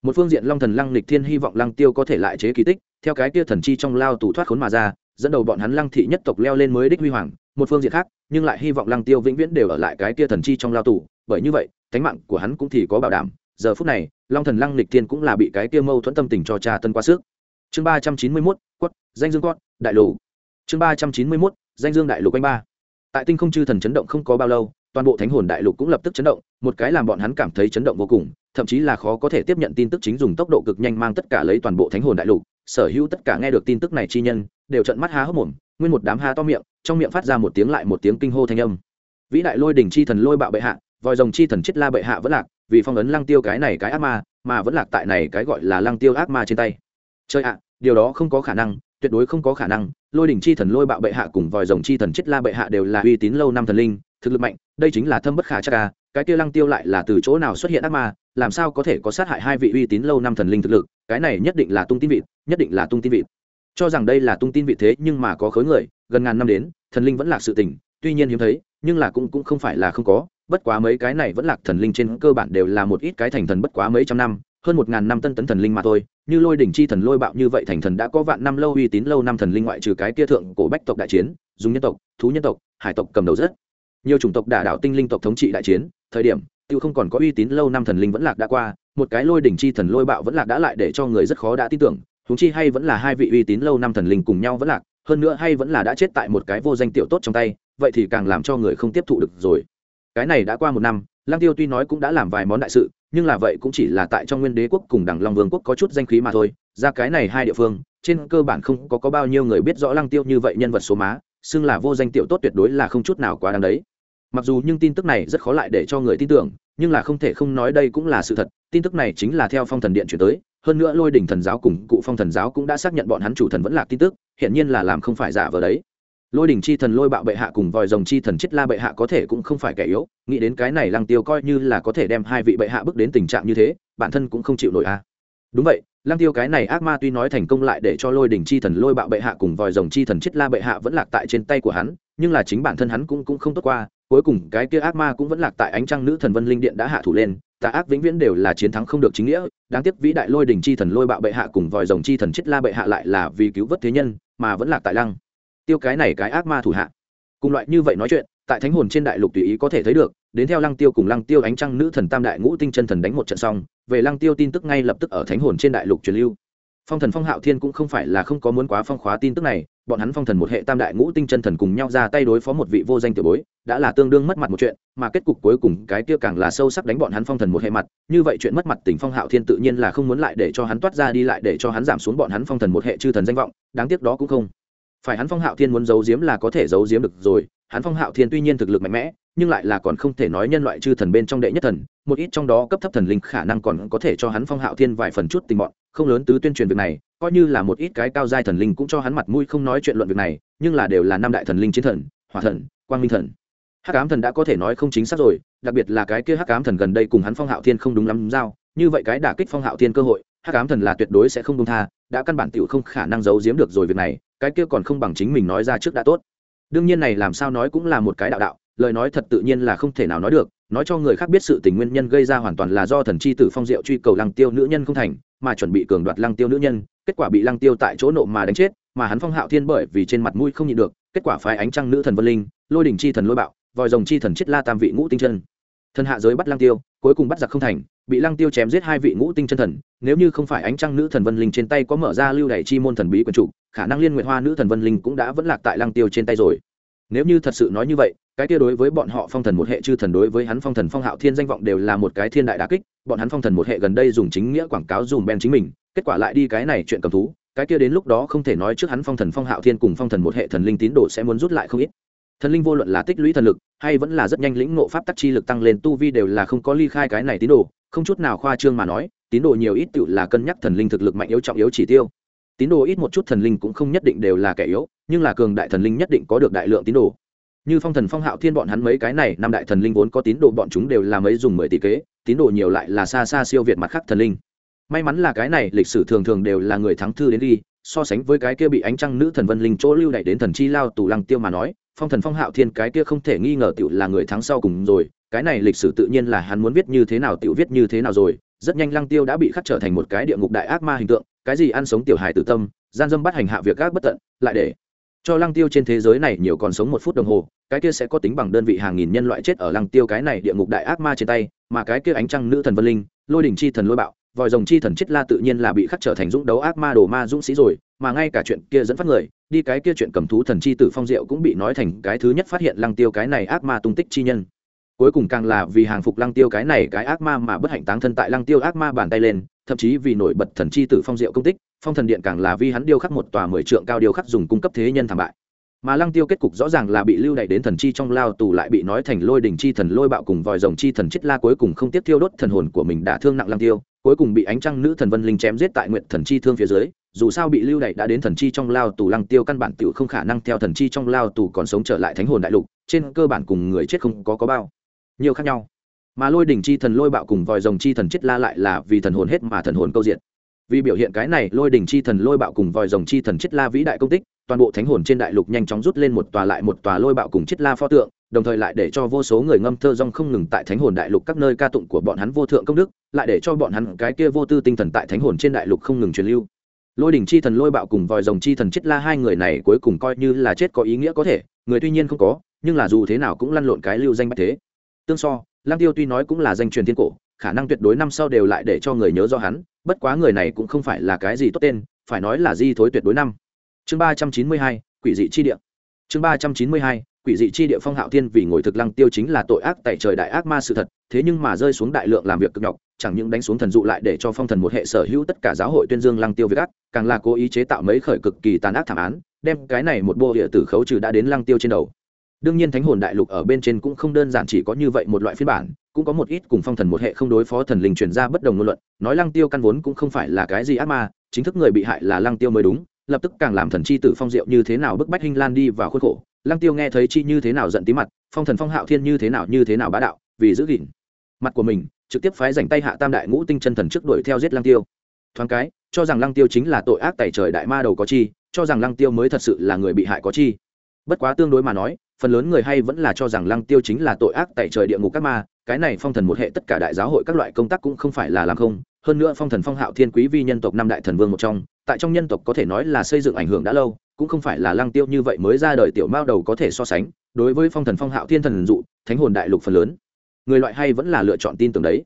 [SPEAKER 1] Một phương diện long thần lăng lịch thiên hy vọng lăng tiêu có thể lại chế kỳ tích, theo cái kia thần chi trong lao tù thoát khốn mà ra, dẫn đầu bọn hắn lăng thị nhất tộc leo lên mới đích huy hoàng. Một phương diện khác, nhưng lại hy vọng lăng tiêu vĩnh viễn đều ở lại cái kia thần chi trong lao tù. Bởi như vậy, cánh mạng của hắn cũng thì có bảo đảm. Giờ phút này, long thần lăng lịch thiên cũng là bị cái kia mâu thuẫn tâm tình cho cha tân qua sức. Chương ba trăm chín mươi mốt, quất, danh dương quất đại lục chương ba trăm chín mươi mốt, danh dương đại lục anh ba. Tại tinh không chư thần chấn động không có bao lâu toàn bộ thánh hồn đại lục cũng lập tức chấn động, một cái làm bọn hắn cảm thấy chấn động vô cùng, thậm chí là khó có thể tiếp nhận tin tức chính dùng tốc độ cực nhanh mang tất cả lấy toàn bộ thánh hồn đại lục. Sở hữu tất cả nghe được tin tức này chi nhân, đều trận mắt há hốc mồm, nguyên một đám há to miệng, trong miệng phát ra một tiếng lại một tiếng kinh hô thanh âm. Vĩ đại lôi đỉnh chi thần lôi bạo bệ hạ, vòi rồng chi thần chết la bệ hạ vẫn lạc, vì phong ấn lăng tiêu cái này cái ác ma, mà vẫn lạc tại này cái gọi là lăng tiêu ác ma trên tay. Chơi ạ, điều đó không có khả năng, tuyệt đối không có khả năng, lôi đỉnh chi thần lôi bạo bệ hạ cùng vòi rồng chi thần chết la bệ hạ đều là uy tín lâu năm thần linh thực lực mạnh, đây chính là thâm bất khả chắc ca cái kia lăng tiêu lại là từ chỗ nào xuất hiện ác ma, làm sao có thể có sát hại hai vị uy tín lâu năm thần linh thực lực, cái này nhất định là tung tin vịt, nhất định là tung tin vịt. Cho rằng đây là tung tin vị thế nhưng mà có khối người, gần ngàn năm đến, thần linh vẫn lạc sự tình, tuy nhiên hiếm thấy, nhưng là cũng cũng không phải là không có, bất quá mấy cái này vẫn lạc thần linh trên cơ bản đều là một ít cái thành thần bất quá mấy trăm năm, hơn một ngàn năm tân tấn thần linh mà thôi, như lôi đỉnh chi thần lôi bạo như vậy thành thần đã có vạn năm lâu uy tín lâu năm thần linh ngoại trừ cái kia thượng cổ bách tộc đại chiến, dùng nhân tộc, thú nhân tộc, hải tộc cầm đầu rất nhiều chủng tộc đả đảo tinh linh tộc thống trị đại chiến thời điểm tiêu không còn có uy tín lâu năm thần linh vẫn lạc đã qua một cái lôi đỉnh chi thần lôi bạo vẫn lạc đã lại để cho người rất khó đã tin tưởng huống chi hay vẫn là hai vị uy tín lâu năm thần linh cùng nhau vẫn lạc hơn nữa hay vẫn là đã chết tại một cái vô danh tiểu tốt trong tay vậy thì càng làm cho người không tiếp thụ được rồi. Cái này đã qua một năm lăng tiêu tuy nói cũng đã làm vài món đại sự nhưng là vậy cũng chỉ là tại trong nguyên đế quốc cùng đẳng long vương quốc có chút danh khí mà thôi ra cái này hai địa phương trên cơ bản không có, có bao nhiêu người biết rõ lăng tiêu như vậy nhân vật số má xưng là vô danh tiểu tốt tuyệt đối là không chút nào quá đáng đấy mặc dù nhưng tin tức này rất khó lại để cho người tin tưởng, nhưng là không thể không nói đây cũng là sự thật. Tin tức này chính là theo phong thần điện chuyển tới. Hơn nữa lôi đỉnh thần giáo cùng cụ phong thần giáo cũng đã xác nhận bọn hắn chủ thần vẫn là tin tức hiện nhiên là làm không phải giả vờ đấy. Lôi đỉnh chi thần, lôi bạo bệ hạ cùng vòi rồng chi thần chết la bệ hạ có thể cũng không phải kẻ yếu. Nghĩ đến cái này, lăng tiêu coi như là có thể đem hai vị bệ hạ bước đến tình trạng như thế, bản thân cũng không chịu nổi a. À. đúng vậy, lăng tiêu cái này ác ma tuy nói thành công lại để cho lôi đỉnh chi thần, lôi bạo bệ hạ cùng vòi rồng chi thần chết la bệ hạ vẫn lạc tại trên tay của hắn, nhưng là chính bản thân hắn cũng cũng không tốt qua cuối cùng cái kia ác ma cũng vẫn lạc tại ánh trăng nữ thần vân linh điện đã hạ thủ lên, tà ác vĩnh viễn đều là chiến thắng không được chính nghĩa, đáng tiếc vĩ đại lôi đình chi thần lôi bạo bệ hạ cùng vòi rồng chi thần chết la bệ hạ lại là vì cứu vớt thế nhân, mà vẫn lạc tại lăng. Tiêu cái này cái ác ma thủ hạ. Cùng loại như vậy nói chuyện, tại thánh hồn trên đại lục tùy ý có thể thấy được, đến theo lăng tiêu cùng lăng tiêu ánh trăng nữ thần tam đại ngũ tinh chân thần đánh một trận xong, về lăng tiêu tin tức ngay lập tức ở thánh hồn trên đại lục truyền lưu phong thần phong hạo thiên cũng không phải là không có muốn quá phong khóa tin tức này, bọn hắn phong thần một hệ tam đại ngũ tinh chân thần cùng nhau ra tay đối phó một vị vô danh tiểu bối, đã là tương đương mất mặt một chuyện, mà kết cục cuối cùng cái kia càng là sâu sắc đánh bọn hắn phong thần một hệ mặt, như vậy chuyện mất mặt tình phong hạo thiên tự nhiên là không muốn lại để cho hắn toát ra đi lại để cho hắn giảm xuống bọn hắn phong thần một hệ chư thần danh vọng, đáng tiếc đó cũng không. Phải hắn phong hạo thiên muốn giấu giếm là có thể giấu giếm được rồi hắn phong hạo thiên tuy nhiên thực lực mạnh mẽ, nhưng lại là còn không thể nói nhân loại chư thần bên trong đệ nhất thần, một ít trong đó cấp thấp thần linh khả năng còn có thể cho hắn phong hạo thiên vài phần chút tình bọn, không lớn tứ tuyên truyền việc này, coi như là một ít cái cao giai thần linh cũng cho hắn mặt mũi không nói chuyện luận việc này, nhưng là đều là năm đại thần linh chiến thần, hỏa thần, quang minh thần. Hắc ám thần đã có thể nói không chính xác rồi, đặc biệt là cái kia hắc ám thần gần đây cùng hắn phong hạo thiên không đúng lắm giao, như vậy cái đả kích phong hạo thiên cơ hội, hắc ám thần là tuyệt đối sẽ không công tha, đã căn bản tiểu không khả năng giấu giếm được rồi việc này, cái kia còn không bằng chính mình nói ra trước đã tốt đương nhiên này làm sao nói cũng là một cái đạo đạo, lời nói thật tự nhiên là không thể nào nói được, nói cho người khác biết sự tình nguyên nhân gây ra hoàn toàn là do thần chi tử phong diệu truy cầu lăng tiêu nữ nhân không thành, mà chuẩn bị cường đoạt lăng tiêu nữ nhân, kết quả bị lăng tiêu tại chỗ nộ mà đánh chết, mà hắn phong hạo thiên bởi vì trên mặt mũi không nhịn được, kết quả phái ánh trăng nữ thần vân linh, lôi đỉnh chi thần lôi bạo, vòi rồng chi thần chết la tam vị ngũ tinh chân. Thần hạ giới bắt lăng tiêu, cuối cùng bắt giặc không thành, bị lăng tiêu chém giết hai vị ngũ tinh chân thần, nếu như không phải ánh trăng nữ thần vân linh trên tay có mở ra lưu đày chi môn thần bí quần chủ khả năng liên nguyện hoa nữ thần vân linh cũng đã vẫn lạc tại lăng tiêu trên tay rồi. Nếu như thật sự nói như vậy, cái kia đối với bọn họ phong thần một hệ chư thần đối với hắn phong thần phong hạo thiên danh vọng đều là một cái thiên đại đà kích, bọn hắn phong thần một hệ gần đây dùng chính nghĩa quảng cáo dùm ben chính mình, kết quả lại đi cái này chuyện cầm thú, cái kia đến lúc đó không thể nói trước hắn phong thần phong hạo thiên cùng phong thần một hệ thần linh tín đồ sẽ muốn rút lại không ít. Thần linh vô luận là tích lũy thần lực, hay vẫn là rất nhanh lĩnh ngộ pháp tắc chi lực tăng lên tu vi đều là không có ly khai cái này tín đồ, không chút nào khoa trương mà nói, tín đồ nhiều ít tự là cân nhắc thần linh thực lực mạnh yếu trọng yếu chỉ tiêu tín đồ ít một chút thần linh cũng không nhất định đều là kẻ yếu, nhưng là cường đại thần linh nhất định có được đại lượng tín đồ. Như phong thần phong hạo thiên bọn hắn mấy cái này, năm đại thần linh vốn có tín đồ bọn chúng đều là mấy dùng mười tỷ kế, tín đồ nhiều lại là xa xa siêu việt mặt khác thần linh. May mắn là cái này, lịch sử thường thường đều là người thắng thư đến đi, so sánh với cái kia bị ánh trăng nữ thần vân linh chỗ lưu đ đến thần chi lao tù lăng tiêu mà nói, phong thần phong hạo thiên cái kia không thể nghi ngờ tiểu là người thắng sau cùng rồi, cái này lịch sử tự nhiên là hắn muốn viết như thế nào tiểu viết như thế nào rồi, rất nhanh lăng tiêu đã bị khắc trở thành một cái địa ngục đại ác ma hình tượng cái gì ăn sống tiểu hài tử tâm, gian dâm bắt hành hạ việc gác bất tận, lại để cho lăng tiêu trên thế giới này nhiều còn sống một phút đồng hồ, cái kia sẽ có tính bằng đơn vị hàng nghìn nhân loại chết ở lăng tiêu cái này địa ngục đại ác ma trên tay, mà cái kia ánh trăng nữ thần vân linh, lôi đỉnh chi thần lôi bạo, vòi rồng chi thần chết la tự nhiên là bị khắc trở thành dũng đấu ác ma đồ ma dũng sĩ rồi, mà ngay cả chuyện kia dẫn phát người, đi cái kia chuyện cầm thú thần chi tử phong diệu cũng bị nói thành cái thứ nhất phát hiện lăng tiêu cái này ác ma tung tích chi nhân cuối cùng càng là vì hàng phục lăng tiêu cái này cái ác ma mà bất hạnh táng thân tại lăng tiêu ác ma bàn tay lên, thậm chí vì nổi bật thần chi tử phong diệu công tích, phong thần điện càng là vì hắn điêu khắc một tòa mười trượng cao điêu khắc dùng cung cấp thế nhân thảm bại. Mà lăng tiêu kết cục rõ ràng là bị lưu đày đến thần chi trong lao tù lại bị nói thành lôi đình chi thần lôi bạo cùng vòi rồng chi thần chết la cuối cùng không tiếp thiêu đốt thần hồn của mình đã thương nặng lăng tiêu, cuối cùng bị ánh trăng nữ thần vân linh chém giết tại nguyện thần chi thương phía dưới, dù sao bị lưu đày đã đến thần chi trong lao tù lăng tiêu căn bản tiểu không khả năng theo thần chi trong lao tù còn sống trở lại thánh hồn đại lục, trên cơ bản cùng người chết không có có bao nhiều khác nhau. Mà lôi đỉnh chi thần lôi bạo cùng vòi rồng chi thần chết la lại là vì thần hồn hết mà thần hồn câu diện vì biểu hiện cái này, lôi đỉnh chi thần lôi bạo cùng vòi rồng chi thần chết la vĩ đại công tích, toàn bộ thánh hồn trên đại lục nhanh chóng rút lên một tòa lại một tòa lôi bạo cùng chết la pho tượng, đồng thời lại để cho vô số người ngâm thơ rong không ngừng tại thánh hồn đại lục các nơi ca tụng của bọn hắn vô thượng công đức, lại để cho bọn hắn cái kia vô tư tinh thần tại thánh hồn trên đại lục không ngừng truyền lưu. Lôi đỉnh chi thần lôi bạo cùng vòi rồng chi thần chết la hai người này cuối cùng coi như là chết có ý nghĩa có thể, người tuy nhiên không có, nhưng là dù thế nào cũng lăn lộn cái lưu danh bách thế tương so lang tiêu tuy nói cũng là danh truyền thiên cổ, khả năng tuyệt đối năm sau đều lại để cho người nhớ do hắn, bất quá người này cũng không phải là cái gì tốt tên, phải nói là di thối tuyệt đối năm. Chương ba trăm chín mươi hai, quỷ dị chi địa. Chương ba trăm chín mươi hai, quỷ dị chi địa phong hạo thiên vì ngồi thực lăng tiêu chính là tội ác tại trời đại ác ma sự thật, thế nhưng mà rơi xuống đại lượng làm việc cực nhọc, chẳng những đánh xuống thần dụ lại để cho phong thần một hệ sở hữu tất cả giáo hội tuyên dương lăng tiêu việc ác, càng là cố ý chế tạo mấy khởi cực kỳ tàn ác thảm án, đem cái này một bộ địa tử khấu trừ đã đến lăng tiêu trên đầu đương nhiên thánh hồn đại lục ở bên trên cũng không đơn giản chỉ có như vậy một loại phiên bản, cũng có một ít cùng phong thần một hệ không đối phó thần linh truyền ra bất đồng ngôn luận, nói lăng tiêu căn vốn cũng không phải là cái gì ác ma, chính thức người bị hại là lăng tiêu mới đúng, lập tức càng làm thần chi tử phong diệu như thế nào bức bách hinh lan đi vào khuôn khổ, lăng tiêu nghe thấy chi như thế nào giận tí mặt, phong thần phong hạo thiên như thế nào như thế nào bá đạo, vì giữ gìn mặt của mình, trực tiếp phái dành tay hạ tam đại ngũ tinh chân thần trước đuổi theo giết lăng tiêu. Thoáng cái, cho rằng lăng tiêu chính là tội ác tại trời đại ma đầu có chi, cho rằng lăng tiêu mới thật sự là người bị hại có chi. Bất quá tương đối mà nói phần lớn người hay vẫn là cho rằng lăng tiêu chính là tội ác tại trời địa ngục các ma, cái này phong thần một hệ tất cả đại giáo hội các loại công tác cũng không phải là làm không. Hơn nữa phong thần phong hạo thiên quý vi nhân tộc năm đại thần vương một trong, tại trong nhân tộc có thể nói là xây dựng ảnh hưởng đã lâu, cũng không phải là lăng tiêu như vậy mới ra đời tiểu mao đầu có thể so sánh. Đối với phong thần phong hạo thiên thần dụ, thánh hồn đại lục phần lớn, người loại hay vẫn là lựa chọn tin tưởng đấy.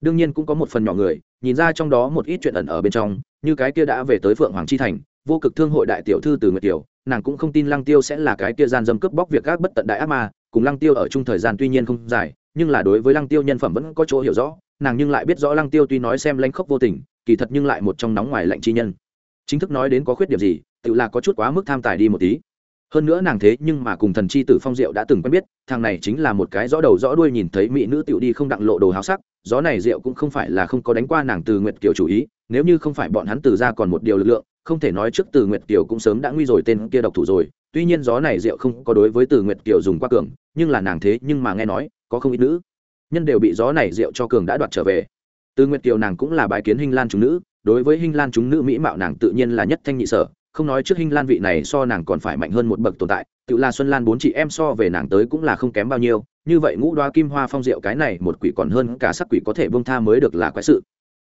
[SPEAKER 1] Đương nhiên cũng có một phần nhỏ người, nhìn ra trong đó một ít chuyện ẩn ở bên trong, như cái kia đã về tới phượng hoàng chi thành, vô cực thương hội đại tiểu thư từ nguyệt tiểu nàng cũng không tin lăng tiêu sẽ là cái kia gian dâm cướp bóc việc các bất tận đại ác ma, cùng lăng tiêu ở chung thời gian tuy nhiên không dài, nhưng là đối với lăng tiêu nhân phẩm vẫn có chỗ hiểu rõ, nàng nhưng lại biết rõ lăng tiêu tuy nói xem lanh khốc vô tình, kỳ thật nhưng lại một trong nóng ngoài lạnh chi nhân. Chính thức nói đến có khuyết điểm gì, tự là có chút quá mức tham tài đi một tí. Hơn nữa nàng thế nhưng mà cùng thần chi tử phong diệu đã từng quen biết, thằng này chính là một cái rõ đầu rõ đuôi nhìn thấy mỹ nữ tiểu đi không đặng lộ đồ háo sắc gió này diệu cũng không phải là không có đánh qua nàng từ nguyệt kiều chủ ý, nếu như không phải bọn hắn từ ra còn một điều lực lượng, không thể nói trước từ nguyệt kiều cũng sớm đã nguy rồi tên kia độc thủ rồi. Tuy nhiên gió này diệu không có đối với từ nguyệt kiều dùng qua cường, nhưng là nàng thế nhưng mà nghe nói, có không ít nữ nhân đều bị gió này diệu cho cường đã đoạt trở về. Từ nguyệt kiều nàng cũng là bái kiến hình lan chúng nữ, đối với hình lan chúng nữ mỹ mạo nàng tự nhiên là nhất thanh nhị sở không nói trước hình lan vị này so nàng còn phải mạnh hơn một bậc tồn tại, tự là xuân lan bốn chị em so về nàng tới cũng là không kém bao nhiêu, như vậy ngũ đoá kim hoa phong diệu cái này một quỷ còn hơn cả sắc quỷ có thể bông tha mới được là quái sự.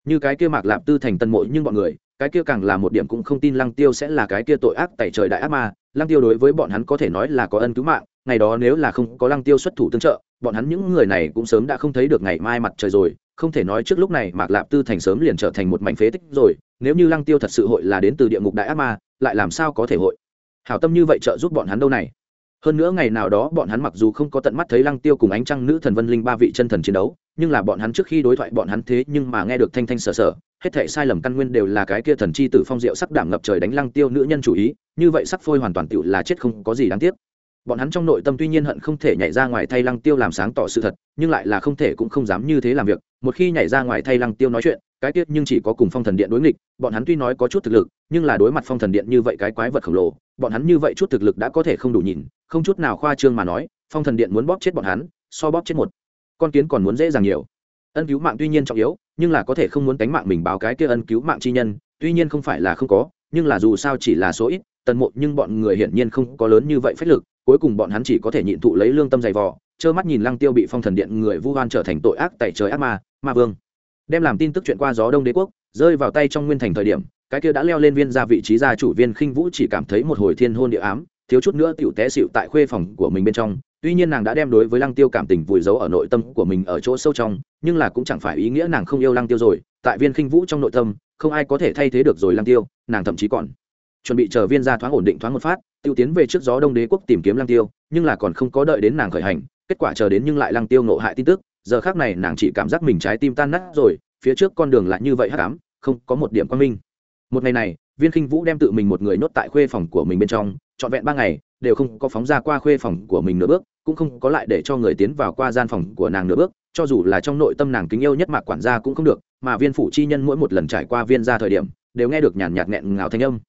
[SPEAKER 1] Như cái kia mạc lạp tư thành tân mộ nhưng bọn người, cái kia càng là một điểm cũng không tin lăng tiêu sẽ là cái kia tội ác tại trời đại ác ma, lăng tiêu đối với bọn hắn có thể nói là có ân cứu mạng, ngày đó nếu là không có lăng tiêu xuất thủ tương trợ, bọn hắn những người này cũng sớm đã không thấy được ngày mai mặt trời rồi, không thể nói trước lúc này mạc lạp tư thành sớm liền trở thành một mảnh phế tích rồi, nếu như lăng tiêu thật sự hội là đến từ địa ngục đại ác ma lại làm sao có thể hội? Hảo tâm như vậy trợ giúp bọn hắn đâu này? Hơn nữa ngày nào đó bọn hắn mặc dù không có tận mắt thấy lăng tiêu cùng ánh trăng nữ thần vân linh ba vị chân thần chiến đấu, nhưng là bọn hắn trước khi đối thoại bọn hắn thế nhưng mà nghe được thanh thanh sờ sờ hết thảy sai lầm căn nguyên đều là cái kia thần chi tử phong diệu sắc đảm ngập trời đánh lăng tiêu nữ nhân chủ ý, như vậy sắc phôi hoàn toàn tựu là chết không có gì đáng tiếc bọn hắn trong nội tâm tuy nhiên hận không thể nhảy ra ngoài thay lăng tiêu làm sáng tỏ sự thật, nhưng lại là không thể cũng không dám như thế làm việc. Một khi nhảy ra ngoài thay lăng tiêu nói chuyện, cái tiết nhưng chỉ có cùng phong thần điện đối nghịch. Bọn hắn tuy nói có chút thực lực, nhưng là đối mặt phong thần điện như vậy cái quái vật khổng lồ, bọn hắn như vậy chút thực lực đã có thể không đủ nhìn. Không chút nào khoa trương mà nói, phong thần điện muốn bóp chết bọn hắn, so bóp chết một con kiến còn muốn dễ dàng nhiều. Ân cứu mạng tuy nhiên trọng yếu, nhưng là có thể không muốn tánh mạng mình báo cái kia ân cứu mạng chi nhân, tuy nhiên không phải là không có, nhưng là dù sao chỉ là số ít, tần mộ nhưng bọn người hiển nhiên không có lớn như vậy phách lực cuối cùng bọn hắn chỉ có thể nhịn thụ lấy lương tâm dày vò, trơ mắt nhìn lăng tiêu bị phong thần điện người vu hoan trở thành tội ác tại trời ác ma ma vương. Đem làm tin tức chuyện qua gió đông đế quốc, rơi vào tay trong nguyên thành thời điểm, cái kia đã leo lên viên ra vị trí gia chủ viên khinh vũ chỉ cảm thấy một hồi thiên hôn địa ám, thiếu chút nữa tiểu té xịu tại khuê phòng của mình bên trong. Tuy nhiên nàng đã đem đối với lăng tiêu cảm tình vùi giấu ở nội tâm của mình ở chỗ sâu trong, nhưng là cũng chẳng phải ý nghĩa nàng không yêu lăng tiêu rồi. Tại viên khinh vũ trong nội tâm, không ai có thể thay thế được rồi lăng tiêu, nàng thậm chí còn chuẩn bị chờ viên ra thoáng ổn định thoáng một phát, tiêu tiến về trước gió đông đế quốc tìm kiếm lăng tiêu, nhưng là còn không có đợi đến nàng khởi hành, kết quả chờ đến nhưng lại lăng tiêu nộ hại tin tức, giờ khác này nàng chỉ cảm giác mình trái tim tan nát rồi, phía trước con đường lại như vậy hắc ám, không có một điểm quan minh. Một ngày này, viên khinh vũ đem tự mình một người nhốt tại khuê phòng của mình bên trong, trọn vẹn ba ngày, đều không có phóng ra qua khuê phòng của mình nửa bước, cũng không có lại để cho người tiến vào qua gian phòng của nàng nửa bước, cho dù là trong nội tâm nàng kính yêu nhất mạc quản gia cũng không được, mà viên phủ chi nhân mỗi một lần trải qua viên ra thời điểm, đều nghe được nhàn nhạt nghẹn ngào thanh âm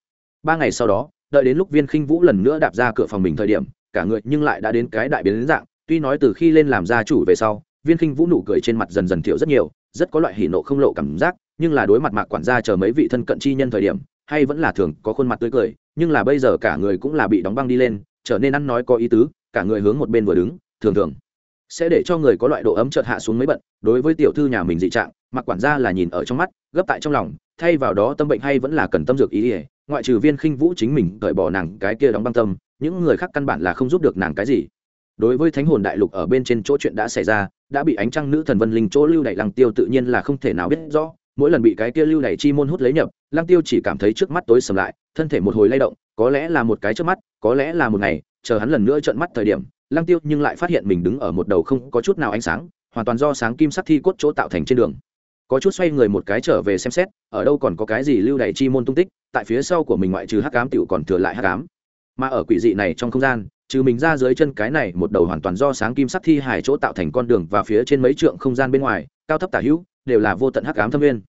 [SPEAKER 1] ba ngày sau đó, đợi đến lúc viên khinh vũ lần nữa đạp ra cửa phòng mình thời điểm, cả người nhưng lại đã đến cái đại biến đến dạng. Tuy nói từ khi lên làm gia chủ về sau, viên khinh vũ nụ cười trên mặt dần dần thiểu rất nhiều, rất có loại hỉ nộ không lộ cảm giác, nhưng là đối mặt mạc quản gia chờ mấy vị thân cận chi nhân thời điểm, hay vẫn là thường có khuôn mặt tươi cười, nhưng là bây giờ cả người cũng là bị đóng băng đi lên, trở nên ăn nói có ý tứ, cả người hướng một bên vừa đứng, thường thường sẽ để cho người có loại độ ấm chợt hạ xuống mấy bận. Đối với tiểu thư nhà mình dị trạng mặc quản gia là nhìn ở trong mắt, gấp tại trong lòng, thay vào đó tâm bệnh hay vẫn là cần tâm dược ý ỉa ngoại trừ viên khinh vũ chính mình cởi bỏ nàng cái kia đóng băng tâm, những người khác căn bản là không giúp được nàng cái gì. Đối với thánh hồn đại lục ở bên trên chỗ chuyện đã xảy ra, đã bị ánh trăng nữ thần vân linh chỗ lưu đày lăng tiêu tự nhiên là không thể nào biết rõ. Mỗi lần bị cái kia lưu đày chi môn hút lấy nhập, lăng tiêu chỉ cảm thấy trước mắt tối sầm lại, thân thể một hồi lay động, có lẽ là một cái trước mắt, có lẽ là một ngày, chờ hắn lần nữa trợn mắt thời điểm, lăng tiêu nhưng lại phát hiện mình đứng ở một đầu không có chút nào ánh sáng, hoàn toàn do sáng kim sắc thi cốt chỗ tạo thành trên đường. Có chút xoay người một cái trở về xem xét, ở đâu còn có cái gì lưu đày chi môn tung tích tại phía sau của mình ngoại trừ hắc ám tiểu còn thừa lại hắc ám. Mà ở quỷ dị này trong không gian, trừ mình ra dưới chân cái này một đầu hoàn toàn do sáng kim sắc thi hài chỗ tạo thành con đường và phía trên mấy trượng không gian bên ngoài, cao thấp tả hữu, đều là vô tận hắc ám thâm viên.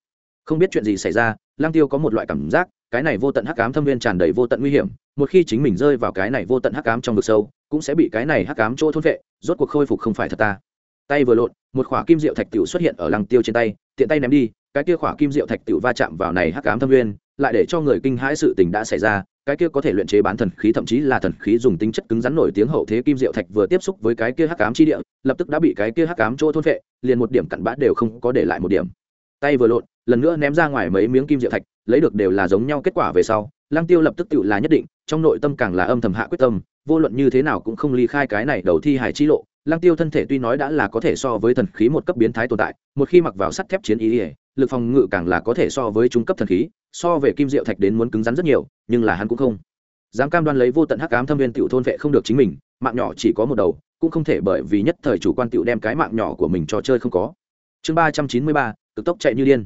[SPEAKER 1] Không biết chuyện gì xảy ra lang tiêu có một loại cảm giác, cái này vô tận hắc ám thâm viên tràn đầy vô tận nguy hiểm, một khi chính mình rơi vào cái này vô tận hắc ám trong vực sâu, cũng sẽ bị cái này hắc ám chỗ thôn vệ, rốt cuộc khôi phục không phải thật ta. Tay vừa lộn, một khỏa kim diệu thạch tiểu xuất hiện ở lăng tiêu trên tay, tiện tay ném đi, cái kia khỏa kim diệu thạch tiểu va chạm vào này hắc ám thâm nguyên lại để cho người kinh hãi sự tình đã xảy ra, cái kia có thể luyện chế bán thần khí, thậm chí là thần khí dùng tính chất cứng rắn nổi tiếng hậu thế kim diệu thạch vừa tiếp xúc với cái kia hắc ám chi địa, lập tức đã bị cái kia hắc ám chỗ thôn vệ liền một điểm cặn bã đều không có để lại một điểm. Tay vừa lộn, lần nữa ném ra ngoài mấy miếng kim diệu thạch, lấy được đều là giống nhau kết quả về sau, lăng tiêu lập tức tự là nhất định, trong nội tâm càng là âm thầm hạ quyết tâm, vô luận như thế nào cũng không ly khai cái này đầu thi hải chi lộ lăng tiêu thân thể tuy nói đã là có thể so với thần khí một cấp biến thái tồn tại, một khi mặc vào sắt thép chiến ý ỉa lực phòng ngự càng là có thể so với trung cấp thần khí, so về kim diệu thạch đến muốn cứng rắn rất nhiều, nhưng là hắn cũng không. Dám cam đoan lấy vô tận hắc ám thâm viên tiểu thôn vệ không được chính mình, mạng nhỏ chỉ có một đầu, cũng không thể bởi vì nhất thời chủ quan tiểu đem cái mạng nhỏ của mình cho chơi không có. Chương ba trăm chín mươi ba, cực tốc chạy như điên.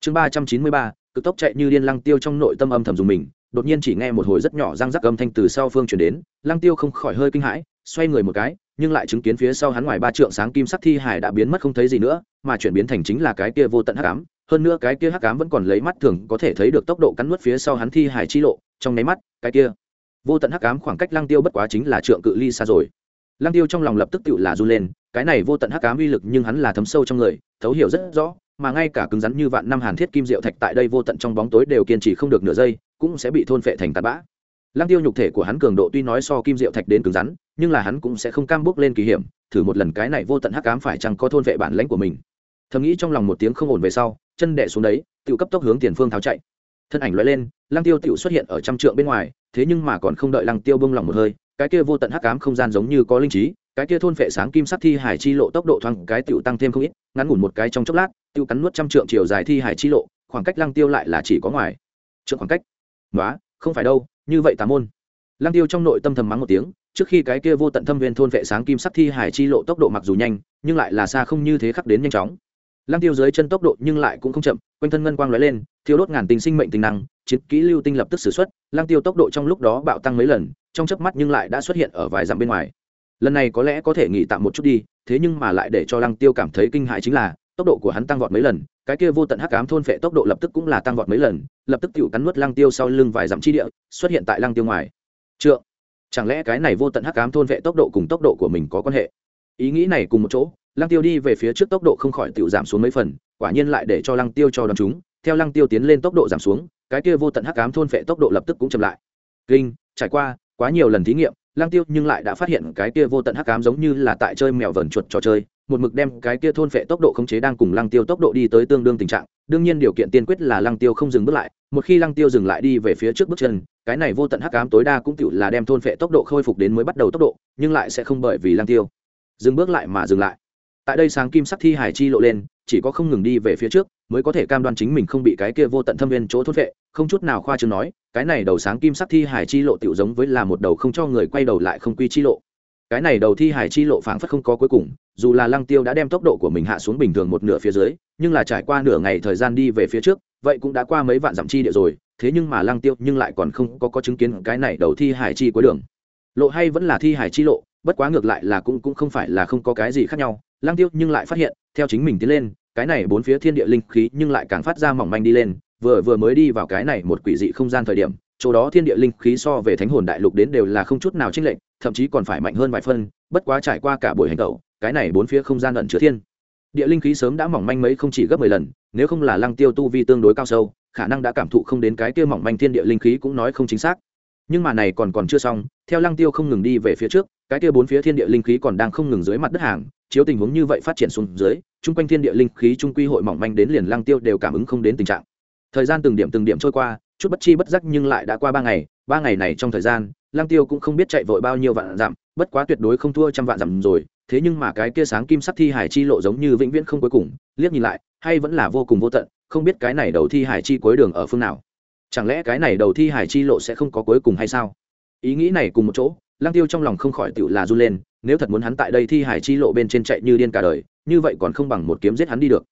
[SPEAKER 1] Chương ba trăm chín mươi ba, cực tốc chạy như điên lăng tiêu trong nội tâm âm thầm dùng mình, đột nhiên chỉ nghe một hồi rất nhỏ răng rắc âm thanh từ sau phương chuyển đến, lăng tiêu không khỏi hơi kinh hãi xoay người một cái, nhưng lại chứng kiến phía sau hắn ngoài ba trượng sáng kim sắc thi hải đã biến mất không thấy gì nữa, mà chuyển biến thành chính là cái kia vô tận hắc ám. Hơn nữa cái kia hắc ám vẫn còn lấy mắt thường có thể thấy được tốc độ cắn nuốt phía sau hắn thi hải chi lộ, trong nháy mắt, cái kia vô tận hắc ám khoảng cách lăng tiêu bất quá chính là trượng cự ly xa rồi. Lăng tiêu trong lòng lập tức tự là run lên, cái này vô tận hắc ám uy lực nhưng hắn là thấm sâu trong người, thấu hiểu rất rõ, mà ngay cả cứng rắn như vạn năm hàn thiết kim diệu thạch tại đây vô tận trong bóng tối đều kiên trì không được nửa giây, cũng sẽ bị thôn phệ thành tạt bã lăng tiêu nhục thể của hắn cường độ tuy nói so kim diệu thạch đến cứng rắn nhưng là hắn cũng sẽ không cam bước lên kỳ hiểm thử một lần cái này vô tận hắc ám phải chăng có thôn vệ bản lãnh của mình. Thầm nghĩ trong lòng một tiếng không ổn về sau chân đẻ xuống đấy tự cấp tốc hướng tiền phương tháo chạy. Thân ảnh loại lên lăng tiêu tự xuất hiện ở trăm trượng bên ngoài thế nhưng mà còn không đợi lăng tiêu bông lòng một hơi cái kia vô tận hắc ám không gian giống như có linh trí cái kia thôn phệ sáng kim sắc thi hải chi lộ tốc độ thoáng cái tiểu tăng thêm không ít ngắn ngủn một cái trong chốc lát tiêu cắn nuốt trăm trượng chiều dài thi hải chi lộ khoảng cách lăng tiêu lại là chỉ có ngoài. Trượng khoảng cách. Ngoá, không phải đâu, như vậy tà môn. Lăng tiêu trong nội tâm thầm mắng một tiếng, trước khi cái kia vô tận thâm viên thôn vệ sáng kim sắc thi hải chi lộ tốc độ mặc dù nhanh, nhưng lại là xa không như thế khắc đến nhanh chóng. Lăng tiêu dưới chân tốc độ nhưng lại cũng không chậm, quanh thân ngân quang lóe lên thiếu đốt ngàn tinh sinh mệnh tình năng, chiến kỹ lưu tinh lập tức sử xuất, lăng tiêu tốc độ trong lúc đó bạo tăng mấy lần, trong chớp mắt nhưng lại đã xuất hiện ở vài dặm bên ngoài. Lần này có lẽ có thể nghỉ tạm một chút đi, thế nhưng mà lại để cho lăng tiêu cảm thấy kinh hãi chính là, tốc độ của hắn tăng vọt mấy lần cái kia vô tận hắc ám thôn phệ tốc độ lập tức cũng là tăng vọt mấy lần, lập tức tự cắn nuốt lăng tiêu sau lưng vài dặm chi địa, xuất hiện tại lăng tiêu ngoài. Trượng, chẳng lẽ cái này vô tận hắc ám thôn vệ tốc độ cùng tốc độ của mình có quan hệ? Ý nghĩ này cùng một chỗ, lăng tiêu đi về phía trước tốc độ không khỏi tự giảm xuống mấy phần, quả nhiên lại để cho lăng tiêu cho đón chúng, theo lăng tiêu tiến lên tốc độ giảm xuống, cái kia vô tận hắc ám thôn vệ tốc độ lập tức cũng chậm lại. Kinh, trải qua quá nhiều lần thí nghiệm, lăng tiêu nhưng lại đã phát hiện cái kia vô tận hắc ám giống như là tại chơi mèo vờn chuột trò chơi một mực đem cái kia thôn vệ tốc độ khống chế đang cùng lăng tiêu tốc độ đi tới tương đương tình trạng. Đương nhiên điều kiện tiên quyết là lăng tiêu không dừng bước lại, một khi lăng tiêu dừng lại đi về phía trước bước chân, cái này vô tận hắc ám tối đa cũng tựu là đem thôn vệ tốc độ khôi phục đến mới bắt đầu tốc độ, nhưng lại sẽ không bởi vì lăng tiêu dừng bước lại mà dừng lại. Tại đây sáng kim sắc thi hải chi lộ lên, chỉ có không ngừng đi về phía trước, mới có thể cam đoan chính mình không bị cái kia vô tận thâm viên chỗ thôn vệ không chút nào khoa chương nói, cái này đầu sáng kim sắc thi hải chi lộ tựu giống với là một đầu không cho người quay đầu lại không quy chi lộ. Cái này đầu thi hải chi lộ phảng phất không có cuối cùng dù là lăng tiêu đã đem tốc độ của mình hạ xuống bình thường một nửa phía dưới, nhưng là trải qua nửa ngày thời gian đi về phía trước, vậy cũng đã qua mấy vạn dặm chi địa rồi, thế nhưng mà lăng tiêu nhưng lại còn không có có chứng kiến cái này đầu thi hải chi cuối đường lộ hay vẫn là thi hải chi lộ, bất quá ngược lại là cũng cũng không phải là không có cái gì khác nhau, lăng tiêu nhưng lại phát hiện, theo chính mình tiến lên, cái này bốn phía thiên địa linh khí nhưng lại càng phát ra mỏng manh đi lên, vừa vừa mới đi vào cái này một quỷ dị không gian thời điểm, chỗ đó thiên địa linh khí so về thánh hồn đại lục đến đều là không chút nào chênh lệch, thậm chí còn phải mạnh hơn vài phân, bất quá trải qua cả buổi hành động cái này bốn phía không gian ẩn chứa thiên. Địa linh khí sớm đã mỏng manh mấy không chỉ gấp mười lần, nếu không là lăng tiêu tu vi tương đối cao sâu, khả năng đã cảm thụ không đến cái kia mỏng manh thiên địa linh khí cũng nói không chính xác. Nhưng mà này còn còn chưa xong, theo lăng tiêu không ngừng đi về phía trước, cái kia bốn phía thiên địa linh khí còn đang không ngừng dưới mặt đất hàng, chiếu tình huống như vậy phát triển xuống dưới, chung quanh thiên địa linh khí trung quy hội mỏng manh đến liền lăng tiêu đều cảm ứng không đến tình trạng. Thời gian từng điểm từng điểm trôi qua, chút bất chi bất giác nhưng lại đã qua ba ngày ba ngày này trong thời gian, lăng tiêu cũng không biết chạy vội bao nhiêu vạn dặm, bất quá tuyệt đối không thua trăm vạn dặm rồi thế nhưng mà cái kia sáng kim sắc thi hải chi lộ giống như vĩnh viễn không cuối cùng, liếc nhìn lại, hay vẫn là vô cùng vô tận, không biết cái này đầu thi hải chi cuối đường ở phương nào. Chẳng lẽ cái này đầu thi hải chi lộ sẽ không có cuối cùng hay sao? Ý nghĩ này cùng một chỗ, lăng tiêu trong lòng không khỏi tựu là run lên, nếu thật muốn hắn tại đây thi hải chi lộ bên trên chạy như điên cả đời, như vậy còn không bằng một kiếm giết hắn đi được.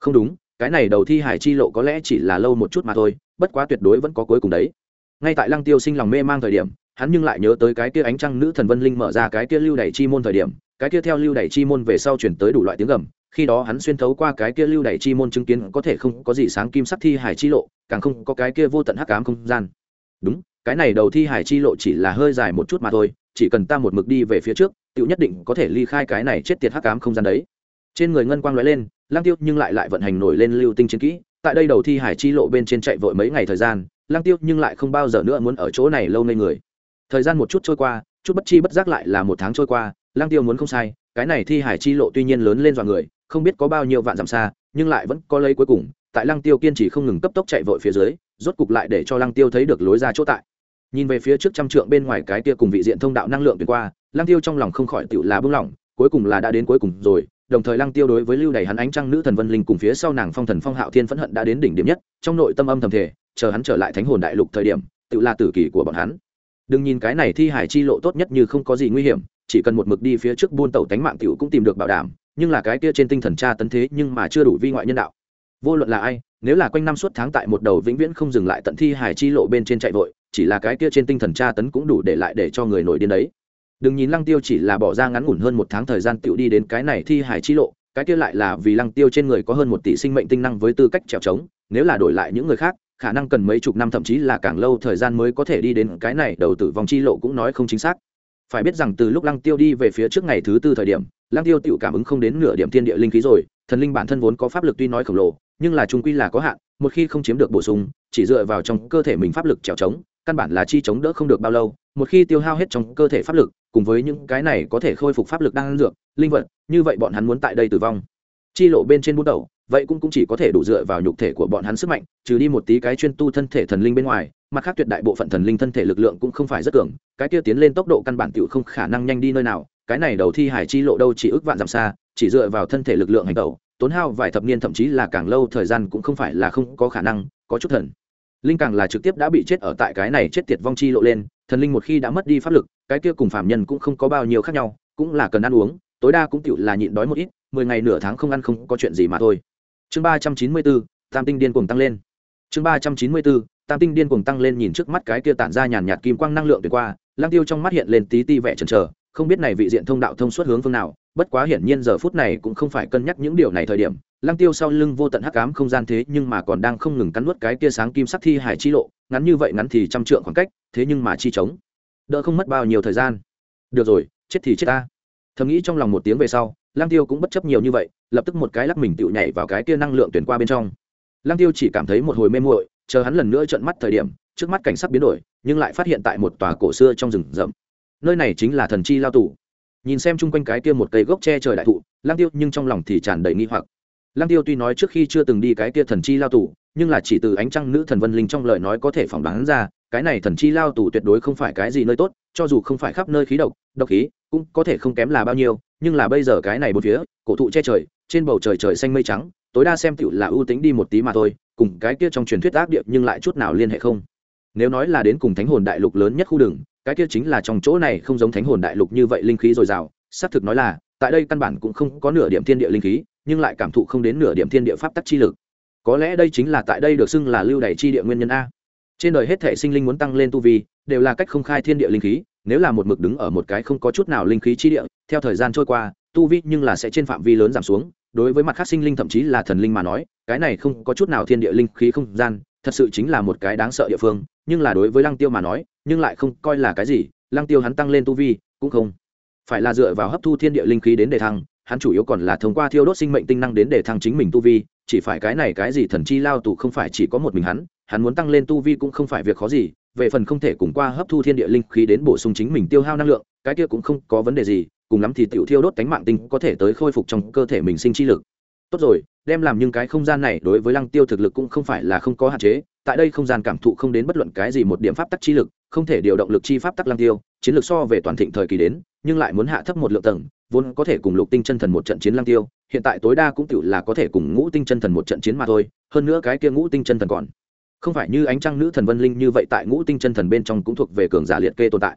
[SPEAKER 1] Không đúng, cái này đầu thi hải chi lộ có lẽ chỉ là lâu một chút mà thôi, bất quá tuyệt đối vẫn có cuối cùng đấy. Ngay tại lăng tiêu sinh lòng mê mang thời điểm hắn nhưng lại nhớ tới cái kia ánh trăng nữ thần vân linh mở ra cái kia lưu đẩy chi môn thời điểm, cái kia theo lưu đẩy chi môn về sau chuyển tới đủ loại tiếng gầm, khi đó hắn xuyên thấu qua cái kia lưu đẩy chi môn chứng kiến có thể không có gì sáng kim sắc thi hải chi lộ, càng không có cái kia vô tận hắc ám không gian. Đúng, cái này đầu thi hải chi lộ chỉ là hơi dài một chút mà thôi, chỉ cần ta một mực đi về phía trước tựu nhất định có thể ly khai cái này chết tiệt hắc ám không gian đấy. Trên người ngân quang lóe lên lang tiêu nhưng lại lại vận hành nổi lên lưu tinh chiến kỹ, tại đây đầu thi hải chi lộ bên trên chạy vội mấy ngày thời gian lang tiêu nhưng lại không bao giờ nữa muốn ở chỗ này lâu ngây người thời gian một chút trôi qua, chút bất chi bất giác lại là một tháng trôi qua lang tiêu muốn không sai, cái này thi hải chi lộ tuy nhiên lớn lên dọa người, không biết có bao nhiêu vạn dặm xa, nhưng lại vẫn có lấy cuối cùng, tại lăng tiêu kiên trì không ngừng cấp tốc chạy vội phía dưới, rốt cục lại để cho lăng tiêu thấy được lối ra chỗ tại. Nhìn về phía trước trăm trượng bên ngoài cái kia cùng vị diện thông đạo năng lượng tuyệt qua, lăng tiêu trong lòng không khỏi tựu là bưng lỏng cuối cùng là đã đến cuối cùng rồi, đồng thời lăng tiêu đối với lưu đầy hắn ánh trăng nữ thần vân linh cùng phía sau nàng phong thần phong hạo thiên phẫn hận đã đến đỉnh điểm nhất, trong nội tâm âm thầm thể chờ hắn trở lại thánh hồn đại lục thời điểm tự là tử kỳ của bọn hắn đừng nhìn cái này thi hải chi lộ tốt nhất như không có gì nguy hiểm, chỉ cần một mực đi phía trước buôn tàu tánh mạng tiểu cũng tìm được bảo đảm, nhưng là cái kia trên tinh thần tra tấn thế nhưng mà chưa đủ vi ngoại nhân đạo. Vô luận là ai, nếu là quanh năm suốt tháng tại một đầu vĩnh viễn không dừng lại tận thi hải chi lộ bên trên chạy vội, chỉ là cái kia trên tinh thần tra tấn cũng đủ để lại để cho người nổi điên đấy. Đừng nhìn lăng tiêu chỉ là bỏ ra ngắn ngủn hơn một tháng thời gian tiểu đi đến cái này thi hải chi lộ, cái kia lại là vì lăng tiêu trên người có hơn một tỷ sinh mệnh tinh năng với tư cách trèo trống, nếu là đổi lại những người khác khả năng cần mấy chục năm, thậm chí là càng lâu thời gian mới có thể đi đến cái này, đầu tử vong chi lộ cũng nói không chính xác. Phải biết rằng từ lúc lăng tiêu đi về phía trước ngày thứ tư thời điểm, lăng tiêu tự cảm ứng không đến nửa điểm thiên địa linh khí rồi, thần linh bản thân vốn có pháp lực tuy nói khổng lồ, nhưng là trung quy là có hạn, một khi không chiếm được bổ sung, chỉ dựa vào trong cơ thể mình pháp lực trèo trống, căn bản là chi chống đỡ không được bao lâu, một khi tiêu hao hết trong cơ thể pháp lực, cùng với những cái này có thể khôi phục pháp lực đang dược, linh vật, như vậy bọn hắn muốn tại đây tử vong chi lộ bên trên bút đầu vậy cũng, cũng chỉ có thể đủ dựa vào nhục thể của bọn hắn sức mạnh trừ đi một tí cái chuyên tu thân thể thần linh bên ngoài mặt khác tuyệt đại bộ phận thần linh thân thể lực lượng cũng không phải rất cường cái kia tiến lên tốc độ căn bản tựu không khả năng nhanh đi nơi nào cái này đầu thi hải chi lộ đâu chỉ ước vạn dặm xa chỉ dựa vào thân thể lực lượng hành tẩu tốn hao vài thập niên thậm chí là càng lâu thời gian cũng không phải là không có khả năng có chút thần linh càng là trực tiếp đã bị chết ở tại cái này chết tiệt vong chi lộ lên thần linh một khi đã mất đi pháp lực cái kia cùng phạm nhân cũng không có bao nhiêu khác nhau cũng là cần ăn uống tối đa cũng tựu là nhịn đói một ít mười ngày nửa tháng không ăn không có chuyện gì mà thôi. Chương ba trăm chín mươi bốn, tam tinh điên cuồng tăng lên. Chương ba trăm chín mươi bốn, tam tinh điên cuồng tăng lên nhìn trước mắt cái kia tản ra nhàn nhạt kim quang năng lượng tuyệt qua lang tiêu trong mắt hiện lên tí ti vẻ chần chờ, không biết này vị diện thông đạo thông suốt hướng phương nào, bất quá hiển nhiên giờ phút này cũng không phải cân nhắc những điều này thời điểm lang tiêu sau lưng vô tận hắc ám không gian thế nhưng mà còn đang không ngừng cắn nuốt cái kia sáng kim sắc thi hải chi lộ, ngắn như vậy ngắn thì trăm trượng khoảng cách, thế nhưng mà chi trống. Đỡ không mất bao nhiêu thời gian. Được rồi, chết thì chết ta. Thầm nghĩ trong lòng một tiếng về sau lang tiêu cũng bất chấp nhiều như vậy, lập tức một cái lắc mình tựu nhảy vào cái kia năng lượng tuyển qua bên trong. Lang tiêu chỉ cảm thấy một hồi mê muội, chờ hắn lần nữa trợn mắt thời điểm, trước mắt cảnh sắc biến đổi, nhưng lại phát hiện tại một tòa cổ xưa trong rừng rậm. Nơi này chính là thần chi lao tù. Nhìn xem chung quanh cái kia một cây gốc che trời đại thụ, lang tiêu nhưng trong lòng thì tràn đầy nghi hoặc. Lang tiêu tuy nói trước khi chưa từng đi cái kia thần chi lao tù, nhưng là chỉ từ ánh trăng nữ thần vân linh trong lời nói có thể phỏng đoán ra, cái này thần chi lao tù tuyệt đối không phải cái gì nơi tốt, cho dù không phải khắp nơi khí độc độc khí cũng có thể không kém là bao nhiêu, nhưng là bây giờ cái này một phía, cổ thụ che trời, trên bầu trời trời xanh mây trắng, tối đa xem tựu là ưu tính đi một tí mà thôi, cùng cái kia trong truyền thuyết ác điệp nhưng lại chút nào liên hệ không. Nếu nói là đến cùng thánh hồn đại lục lớn nhất khu đường, cái kia chính là trong chỗ này không giống thánh hồn đại lục như vậy linh khí dồi dào, xác thực nói là, tại đây căn bản cũng không có nửa điểm thiên địa linh khí, nhưng lại cảm thụ không đến nửa điểm thiên địa pháp tắc chi lực. Có lẽ đây chính là tại đây được xưng là lưu đày chi địa nguyên nhân a. Trên đời hết thể sinh linh muốn tăng lên tu vi, đều là cách không khai thiên địa linh khí nếu là một mực đứng ở một cái không có chút nào linh khí chi địa, theo thời gian trôi qua, tu vi nhưng là sẽ trên phạm vi lớn giảm xuống. Đối với mặt khác sinh linh thậm chí là thần linh mà nói, cái này không có chút nào thiên địa linh khí không gian, thật sự chính là một cái đáng sợ địa phương. Nhưng là đối với lăng tiêu mà nói, nhưng lại không coi là cái gì. Lăng tiêu hắn tăng lên tu vi, cũng không phải là dựa vào hấp thu thiên địa linh khí đến để thăng, hắn chủ yếu còn là thông qua thiêu đốt sinh mệnh tinh năng đến để thăng chính mình tu vi. Chỉ phải cái này cái gì thần chi lao tù không phải chỉ có một mình hắn hắn muốn tăng lên tu vi cũng không phải việc khó gì về phần không thể cùng qua hấp thu thiên địa linh khí đến bổ sung chính mình tiêu hao năng lượng, cái kia cũng không có vấn đề gì, cùng lắm thì tiểu thiêu đốt cánh mạng tinh có thể tới khôi phục trong cơ thể mình sinh chi lực. Tốt rồi, đem làm nhưng cái không gian này đối với lăng tiêu thực lực cũng không phải là không có hạn chế, tại đây không gian cảm thụ không đến bất luận cái gì một điểm pháp tắc chi lực, không thể điều động lực chi pháp tắc lăng tiêu, chiến lược so về toàn thịnh thời kỳ đến, nhưng lại muốn hạ thấp một lượng tầng, vốn có thể cùng lục tinh chân thần một trận chiến lăng tiêu, hiện tại tối đa cũng tự là có thể cùng ngũ tinh chân thần một trận chiến mà thôi, hơn nữa cái kia ngũ tinh chân thần còn không phải như ánh trăng nữ thần vân linh như vậy tại ngũ tinh chân thần bên trong cũng thuộc về cường giả liệt kê tồn tại.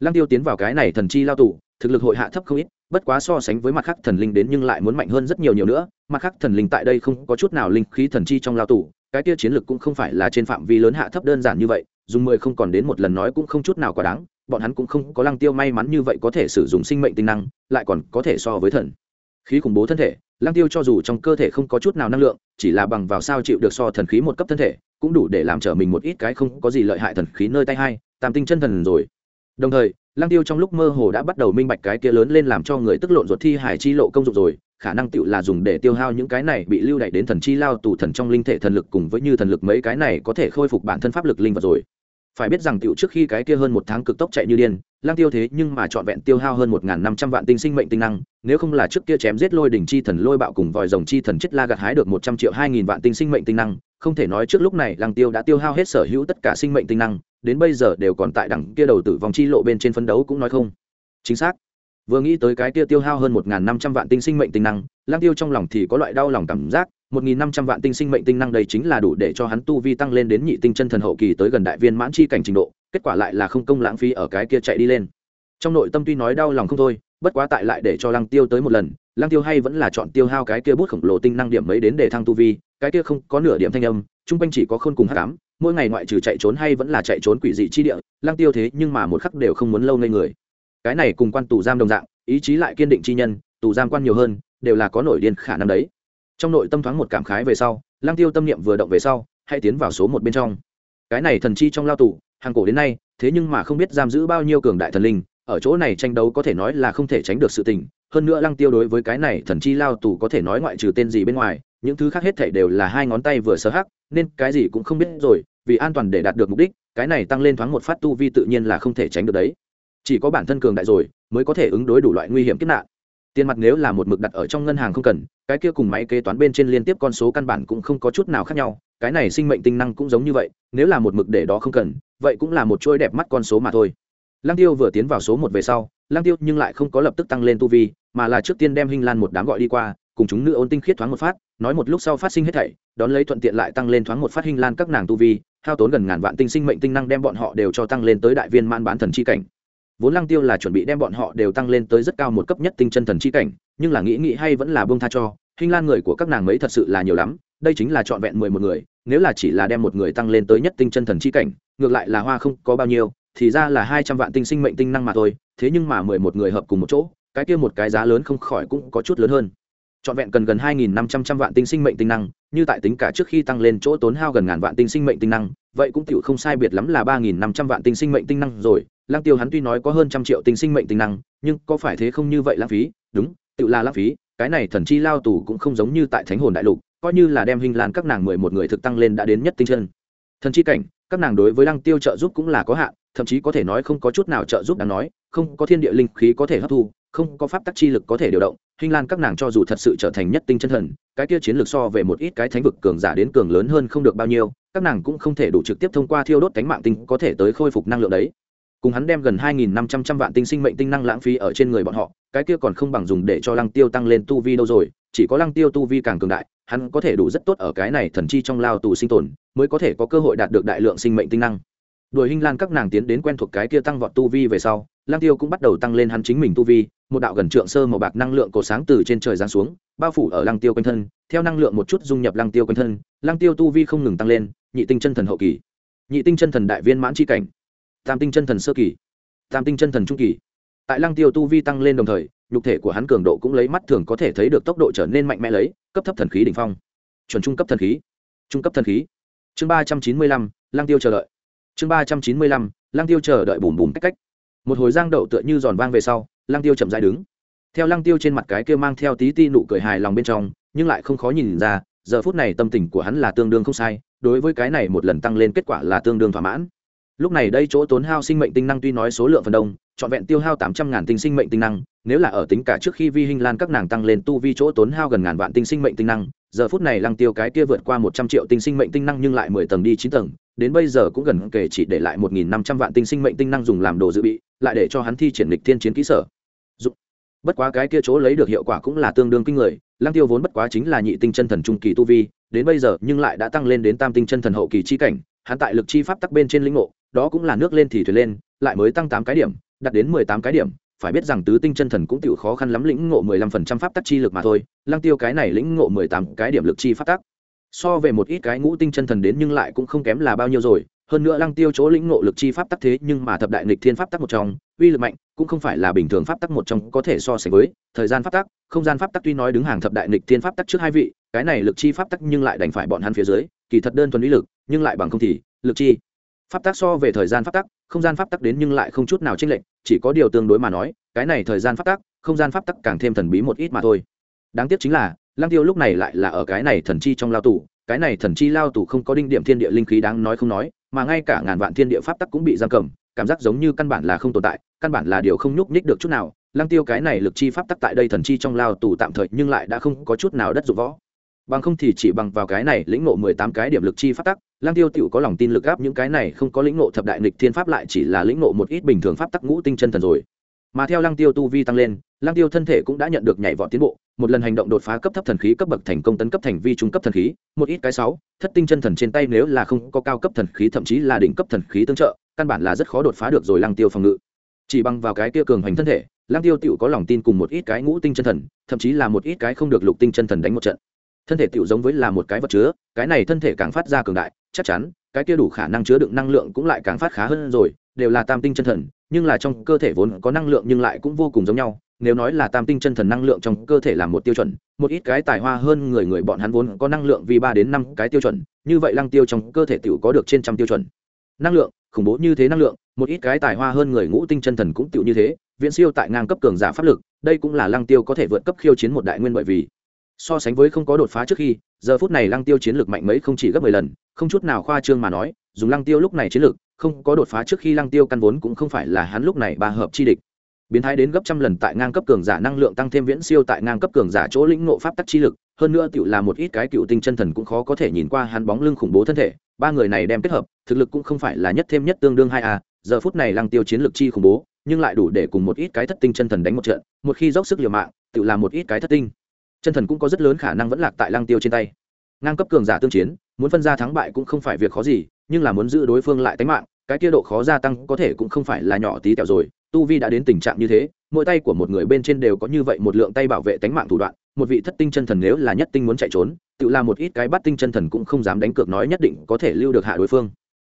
[SPEAKER 1] Lăng tiêu tiến vào cái này thần chi lao tù, thực lực hội hạ thấp không ít, bất quá so sánh với mặt khác thần linh đến nhưng lại muốn mạnh hơn rất nhiều nhiều nữa. Mặt khác thần linh tại đây không có chút nào linh khí thần chi trong lao tù, cái kia chiến lực cũng không phải là trên phạm vi lớn hạ thấp đơn giản như vậy, dùng mười không còn đến một lần nói cũng không chút nào quá đáng, bọn hắn cũng không có lăng tiêu may mắn như vậy có thể sử dụng sinh mệnh tinh năng, lại còn có thể so với thần. Khí khủng bố thân thể, lăng tiêu cho dù trong cơ thể không có chút nào năng lượng, chỉ là bằng vào sao chịu được so thần khí một cấp thân thể cũng đủ để làm trở mình một ít cái không có gì lợi hại thần khí nơi tay hai, tam tinh chân thần rồi. Đồng thời, lăng tiêu trong lúc mơ hồ đã bắt đầu minh bạch cái kia lớn lên làm cho người tức lộn ruột thi hải chi lộ công dụng rồi, khả năng tựu là dùng để tiêu hao những cái này bị lưu đày đến thần chi lao tù thần trong linh thể thần lực cùng với như thần lực mấy cái này có thể khôi phục bản thân pháp lực linh vật rồi phải biết rằng tiểu trước khi cái kia hơn một tháng cực tốc chạy như điên, lang tiêu thế nhưng mà trọn vẹn tiêu hao hơn một năm trăm vạn tinh sinh mệnh tinh năng, nếu không là trước kia chém giết lôi đỉnh chi thần, lôi bạo cùng vòi rồng chi thần chết la gặt hái được một trăm triệu hai nghìn vạn tinh sinh mệnh tinh năng, không thể nói trước lúc này lang tiêu đã tiêu hao hết sở hữu tất cả sinh mệnh tinh năng, đến bây giờ đều còn tại đẳng kia đầu tử vòng chi lộ bên trên phân đấu cũng nói không. Chính xác. Vừa nghĩ tới cái kia tiêu hao hơn một năm trăm vạn tinh sinh mệnh tinh năng, lang tiêu trong lòng thì có loại đau lòng cảm giác một nghìn năm trăm vạn tinh sinh mệnh tinh năng đây chính là đủ để cho hắn tu vi tăng lên đến nhị tinh chân thần hậu kỳ tới gần đại viên mãn chi cảnh trình độ, kết quả lại là không công lãng phí ở cái kia chạy đi lên. Trong nội tâm tuy nói đau lòng không thôi, bất quá tại lại để cho lăng tiêu tới một lần, lăng tiêu hay vẫn là chọn tiêu hao cái kia bút khổng lồ tinh năng điểm mấy đến để thăng tu vi, cái kia không có nửa điểm thanh âm trung quanh chỉ có khôn cùng hắc ám, mỗi ngày ngoại trừ chạy trốn hay vẫn là chạy trốn quỷ dị chi địa, lăng tiêu thế nhưng mà một khắc đều không muốn lâu ngây người. Cái này cùng quan tù giam đồng dạng, ý chí lại kiên định chi nhân, tù giam quan nhiều hơn, đều là có nổi điên khả năng đấy trong nội tâm thoáng một cảm khái về sau, lăng tiêu tâm niệm vừa động về sau, hãy tiến vào số một bên trong. Cái này thần chi trong lao tù, hàng cổ đến nay, thế nhưng mà không biết giam giữ bao nhiêu cường đại thần linh, ở chỗ này tranh đấu có thể nói là không thể tránh được sự tình. Hơn nữa lăng tiêu đối với cái này thần chi lao tù có thể nói ngoại trừ tên gì bên ngoài, những thứ khác hết thảy đều là hai ngón tay vừa sơ hắc, nên cái gì cũng không biết rồi, vì an toàn để đạt được mục đích, cái này tăng lên thoáng một phát tu vi tự nhiên là không thể tránh được đấy. Chỉ có bản thân cường đại rồi, mới có thể ứng đối đủ loại nguy hiểm kiếp nạn tiền mặt nếu là một mực đặt ở trong ngân hàng không cần, cái kia cùng máy kế toán bên trên liên tiếp con số căn bản cũng không có chút nào khác nhau, cái này sinh mệnh tinh năng cũng giống như vậy, nếu là một mực để đó không cần, vậy cũng là một chuỗi đẹp mắt con số mà thôi. Lăng tiêu vừa tiến vào số một về sau, lăng tiêu nhưng lại không có lập tức tăng lên tu vi, mà là trước tiên đem hình lan một đám gọi đi qua, cùng chúng nữ ôn tinh khiết thoáng một phát, nói một lúc sau phát sinh hết thảy, đón lấy thuận tiện lại tăng lên thoáng một phát hình lan các nàng tu vi, hao tốn gần ngàn vạn tinh sinh mệnh tinh năng đem bọn họ đều cho tăng lên tới đại viên man bán thần chi cảnh vốn lăng tiêu là chuẩn bị đem bọn họ đều tăng lên tới rất cao một cấp nhất tinh chân thần chi cảnh, nhưng là nghĩ nghĩ hay vẫn là buông tha cho. Hình lan người của các nàng mấy thật sự là nhiều lắm, đây chính là trọn vẹn mười một người, nếu là chỉ là đem một người tăng lên tới nhất tinh chân thần chi cảnh, ngược lại là hoa không có bao nhiêu, thì ra là hai trăm vạn tinh sinh mệnh tinh năng mà thôi, thế nhưng mà mười một người hợp cùng một chỗ, cái kia một cái giá lớn không khỏi cũng có chút lớn hơn. Trọn vẹn cần gần hai nghìn năm trăm trăm vạn tinh sinh mệnh tinh năng, như tại tính cả trước khi tăng lên chỗ tốn hao gần ngàn vạn tinh sinh mệnh tinh năng, vậy cũng tựu không sai biệt lắm là ba nghìn năm trăm vạn tinh sinh mệnh tinh năng rồi lang tiêu hắn tuy nói có hơn trăm triệu tinh sinh mệnh tinh năng, nhưng có phải thế không như vậy lãng phí? Đúng, tự là lãng phí, cái này thần chi lao tù cũng không giống như tại thánh hồn đại lục, coi như là đem hình lan các nàng mười một người thực tăng lên đã đến nhất tinh chân. Thần chi cảnh, các nàng đối với lăng tiêu trợ giúp cũng là có hạn, thậm chí có thể nói không có chút nào trợ giúp đáng nói, không có thiên địa linh khí có thể hấp thu, không có pháp tắc chi lực có thể điều động, hình lan các nàng cho dù thật sự trở thành nhất tinh chân thần, cái kia chiến lược so về một ít cái thánh vực cường giả đến cường lớn hơn không được bao nhiêu, các nàng cũng không thể đủ trực tiếp thông qua thiêu đốt cánh mạng tinh có thể tới khôi phục năng lượng đấy cùng hắn đem gần hai nghìn năm trăm trăm vạn tinh sinh mệnh tinh năng lãng phí ở trên người bọn họ, cái kia còn không bằng dùng để cho lăng tiêu tăng lên tu vi đâu rồi, chỉ có lăng tiêu tu vi càng cường đại, hắn có thể đủ rất tốt ở cái này thần chi trong lao tù sinh tồn, mới có thể có cơ hội đạt được đại lượng sinh mệnh tinh năng. Đuổi hình lan các nàng tiến đến quen thuộc cái kia tăng vọt tu vi về sau, lăng tiêu cũng bắt đầu tăng lên hắn chính mình tu vi, một đạo gần trượng sơ màu bạc năng lượng cổ sáng từ trên trời giáng xuống, bao phủ ở lăng tiêu quanh thân, theo năng lượng một chút dung nhập lăng tiêu quanh thân, lăng tiêu tu vi không ngừng tăng lên, nhị tinh chân thần hậu kỳ. Nhị tinh chân thần đại viên mãn c cảnh tam tinh chân thần sơ kỳ, tam tinh chân thần trung kỳ. Tại lăng tiêu tu vi tăng lên đồng thời, nhục thể của hắn cường độ cũng lấy mắt thường có thể thấy được tốc độ trở nên mạnh mẽ lấy, cấp thấp thần khí đ ỉ n h phong. Chuẩn trung cấp thần khí. Trung cấp thần khí. Chương ba trăm chín mươi lăm, lăng tiêu chờ đợi. Chương ba trăm chín mươi lăm, lăng tiêu chờ đợi bùm bùm cách cách. Một hồi giang đậu tựa như giòn vang về sau, lăng tiêu chậm dài đứng. Theo lăng tiêu trên mặt cái kia mang theo tí ti nụ cười hài lòng bên trong, nhưng lại không khó nhìn ra, giờ phút này tâm tình của hắn là tương đương không sai, đối với cái này một lần tăng lên kết quả là tương đương thỏa mãn lúc này đây chỗ tốn hao sinh mệnh tinh năng tuy nói số lượng phần đông, trọn vẹn tiêu hao tám trăm ngàn tinh sinh mệnh tinh năng, nếu là ở tính cả trước khi vi hình lan các nàng tăng lên tu vi chỗ tốn hao gần ngàn vạn tinh sinh mệnh tinh năng, giờ phút này lăng tiêu cái kia vượt qua một trăm triệu tinh sinh mệnh tinh năng nhưng lại mười tầng đi chín tầng, đến bây giờ cũng gần kể chỉ để lại một nghìn năm trăm vạn tinh sinh mệnh tinh năng dùng làm đồ dự bị, lại để cho hắn thi triển lịch thiên chiến kỹ sở Dụng. bất quá cái kia chỗ lấy được hiệu quả cũng là tương đương kinh người, lăng tiêu vốn bất quá chính là nhị tinh chân thần trung kỳ tu vi, đến bây giờ nhưng lại đã tăng lên đến tam tinh chân thần hậu kỳ chi cảnh, hắn tại lực chi pháp tắc bên trên lĩnh ngộ đó cũng là nước lên thì thuyền lên, lại mới tăng tám cái điểm, đạt đến mười tám cái điểm. Phải biết rằng tứ tinh chân thần cũng tiểu khó khăn lắm, lĩnh ngộ mười lăm phần trăm pháp tắc chi lực mà thôi. Lăng tiêu cái này lĩnh ngộ mười tám cái điểm lực chi pháp tắc. So về một ít cái ngũ tinh chân thần đến nhưng lại cũng không kém là bao nhiêu rồi. Hơn nữa lăng tiêu chỗ lĩnh ngộ lực chi pháp tắc thế nhưng mà thập đại nghịch thiên pháp tắc một trong, uy lực mạnh, cũng không phải là bình thường pháp tắc một trong có thể so sánh với. Thời gian pháp tắc, không gian pháp tắc tuy nói đứng hàng thập đại nghịch thiên pháp tắc trước hai vị, cái này lực chi pháp tắc nhưng lại đành phải bọn hắn phía dưới. Kỳ thật đơn thuần uy lực, nhưng lại bằng không thì, lực chi pháp tắc so về thời gian pháp tắc, không gian pháp tắc đến nhưng lại không chút nào chênh lệch, chỉ có điều tương đối mà nói, cái này thời gian pháp tắc, không gian pháp tắc càng thêm thần bí một ít mà thôi. Đáng tiếc chính là, lăng tiêu lúc này lại là ở cái này thần chi trong lao tù, cái này thần chi lao tù không có đinh điểm thiên địa linh khí đáng nói không nói, mà ngay cả ngàn vạn thiên địa pháp tắc cũng bị giam cầm, cảm giác giống như căn bản là không tồn tại, căn bản là điều không nhúc nhích được chút nào. Lăng tiêu cái này lực chi pháp tắc tại đây thần chi trong lao tù tạm thời nhưng lại đã không có chút nào đất dụng võ. Bằng không thì chỉ bằng vào cái này lĩnh ngộ mười tám cái điểm lực chi pháp tắc lang tiêu tiểu có lòng tin lực áp những cái này không có lĩnh ngộ thập đại nghịch thiên pháp lại chỉ là lĩnh ngộ một ít bình thường pháp tắc ngũ tinh chân thần rồi. Mà theo lang tiêu tu vi tăng lên lang tiêu thân thể cũng đã nhận được nhảy vọt tiến bộ, một lần hành động đột phá cấp thấp thần khí cấp bậc thành công tấn cấp thành vi trung cấp thần khí, một ít cái sáu, thất tinh chân thần trên tay nếu là không có cao cấp thần khí thậm chí là đỉnh cấp thần khí tương trợ, căn bản là rất khó đột phá được rồi lang tiêu phòng ngự. Chỉ bằng vào cái kia cường hành thân thể lang tiêu tiểu có lòng tin cùng một ít cái ngũ tinh chân thần, thậm chí là một ít cái không được lục tinh chân thần đánh một trận thân thể tựu giống với là một cái vật chứa, cái này thân thể càng phát ra cường đại, chắc chắn, cái kia đủ khả năng chứa đựng năng lượng cũng lại càng phát khá hơn rồi, đều là tam tinh chân thần, nhưng là trong cơ thể vốn có năng lượng nhưng lại cũng vô cùng giống nhau, nếu nói là tam tinh chân thần năng lượng trong cơ thể là một tiêu chuẩn, một ít cái tài hoa hơn người người bọn hắn vốn có năng lượng vì ba đến năm cái tiêu chuẩn, như vậy lăng tiêu trong cơ thể tựu có được trên trăm tiêu chuẩn. Năng lượng, khủng bố như thế năng lượng, một ít cái tài hoa hơn người ngũ tinh chân thần cũng tựu như thế, viễn siêu tại ngang cấp cường giả pháp lực, đây cũng là lăng tiêu có thể vượt cấp khiêu chiến một đại nguyên bởi vì so sánh với không có đột phá trước khi, giờ phút này lăng tiêu chiến lược mạnh mấy không chỉ gấp mười lần, không chút nào khoa trương mà nói, dùng lăng tiêu lúc này chiến lược, không có đột phá trước khi lăng tiêu căn vốn cũng không phải là hắn lúc này ba hợp chi địch. Biến thái đến gấp trăm lần tại ngang cấp cường giả năng lượng tăng thêm viễn siêu tại ngang cấp cường giả chỗ lĩnh ngộ pháp tắc chi lực, hơn nữa tự là một ít cái cựu tinh chân thần cũng khó có thể nhìn qua hắn bóng lưng khủng bố thân thể, ba người này đem kết hợp, thực lực cũng không phải là nhất thêm nhất tương đương hai a, giờ phút này lăng tiêu chiến lược chi khủng bố, nhưng lại đủ để cùng một ít cái thất tinh chân thần đánh một trận, một khi dốc sức liều mạng tự làm một ít cái thất tinh chân thần cũng có rất lớn khả năng vẫn lạc tại lăng tiêu trên tay. Ngang cấp cường giả tương chiến, muốn phân ra thắng bại cũng không phải việc khó gì, nhưng là muốn giữ đối phương lại tính mạng, cái kia độ khó gia tăng có thể cũng không phải là nhỏ tí tẹo rồi. Tu vi đã đến tình trạng như thế, mỗi tay của một người bên trên đều có như vậy một lượng tay bảo vệ tính mạng thủ đoạn, một vị thất tinh chân thần nếu là nhất tinh muốn chạy trốn, tự làm một ít cái bắt tinh chân thần cũng không dám đánh cược nói nhất định có thể lưu được hạ đối phương.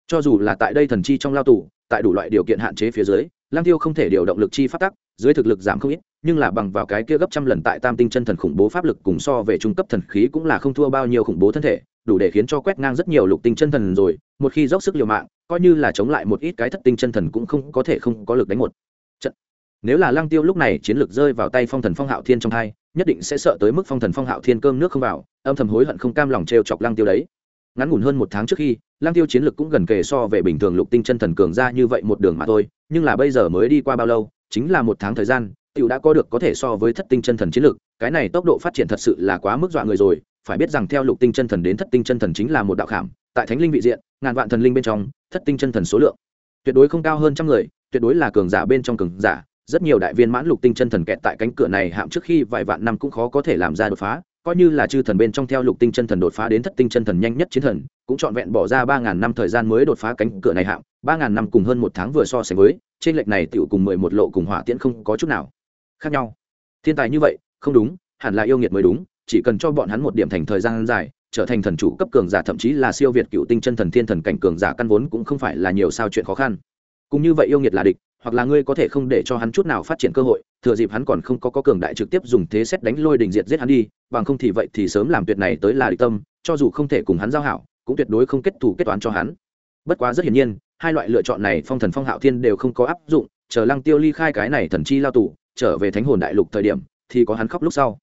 [SPEAKER 1] Cho dù là tại đây thần chi trong lao tù, tại đủ loại điều kiện hạn chế phía dưới lang tiêu không thể điều động lực chi phát tắc, dưới thực lực giảm không ít nhưng là bằng vào cái kia gấp trăm lần tại tam tinh chân thần khủng bố pháp lực cùng so về trung cấp thần khí cũng là không thua bao nhiêu khủng bố thân thể, đủ để khiến cho quét ngang rất nhiều lục tinh chân thần rồi, một khi dốc sức liều mạng, coi như là chống lại một ít cái thất tinh chân thần cũng không có thể không có lực đánh một trận. Nếu là lăng tiêu lúc này chiến lực rơi vào tay phong thần phong hạo thiên trong hai, nhất định sẽ sợ tới mức phong thần phong hạo thiên cơm nước không vào, âm thầm hối hận không cam lòng trêu chọc lăng tiêu đấy. Ngắn ngủn hơn một tháng trước khi, lăng tiêu chiến lực cũng gần kề so về bình thường lục tinh chân thần cường ra như vậy một đường mà thôi, nhưng là bây giờ mới đi qua bao lâu, chính là một tháng thời gian tiểu đã có được có thể so với thất tinh chân thần chiến lược, cái này tốc độ phát triển thật sự là quá mức dọa người rồi, phải biết rằng theo lục tinh chân thần đến thất tinh chân thần chính là một đạo khảm, tại thánh linh vị diện, ngàn vạn thần linh bên trong, thất tinh chân thần số lượng tuyệt đối không cao hơn trăm người, tuyệt đối là cường giả bên trong cường giả, rất nhiều đại viên mãn lục tinh chân thần kẹt tại cánh cửa này hạm trước khi vài vạn năm cũng khó có thể làm ra đột phá, coi như là chư thần bên trong theo lục tinh chân thần đột phá đến thất tinh chân thần nhanh nhất chiến thần, cũng trọn vẹn bỏ ra ba ngàn năm thời gian mới đột phá cánh cửa này hạm, ba ngàn năm cùng hơn một tháng vừa so sánh với, trên lệch này tiểu cùng mười một lộ cùng hỏa tiễn không có chút nào khác nhau. Thiên tài như vậy không đúng hẳn là yêu nghiệt mới đúng chỉ cần cho bọn hắn một điểm thành thời gian dài trở thành thần chủ cấp cường giả thậm chí là siêu việt cựu tinh chân thần thiên thần cảnh cường giả căn vốn cũng không phải là nhiều sao chuyện khó khăn. Cũng như vậy yêu nghiệt là địch hoặc là ngươi có thể không để cho hắn chút nào phát triển cơ hội thừa dịp hắn còn không có, có cường đại trực tiếp dùng thế xét đánh lôi đình diệt giết hắn đi bằng không thì vậy thì sớm làm tuyệt này tới là địch tâm cho dù không thể cùng hắn giao hảo cũng tuyệt đối không kết thù kết toán cho hắn. Bất quá rất hiển nhiên hai loại lựa chọn này phong thần phong hạo thiên đều không có áp dụng chờ lăng tiêu ly khai cái này thần chi lao tù trở về thánh hồn đại lục thời điểm, thì có hắn khóc lúc sau.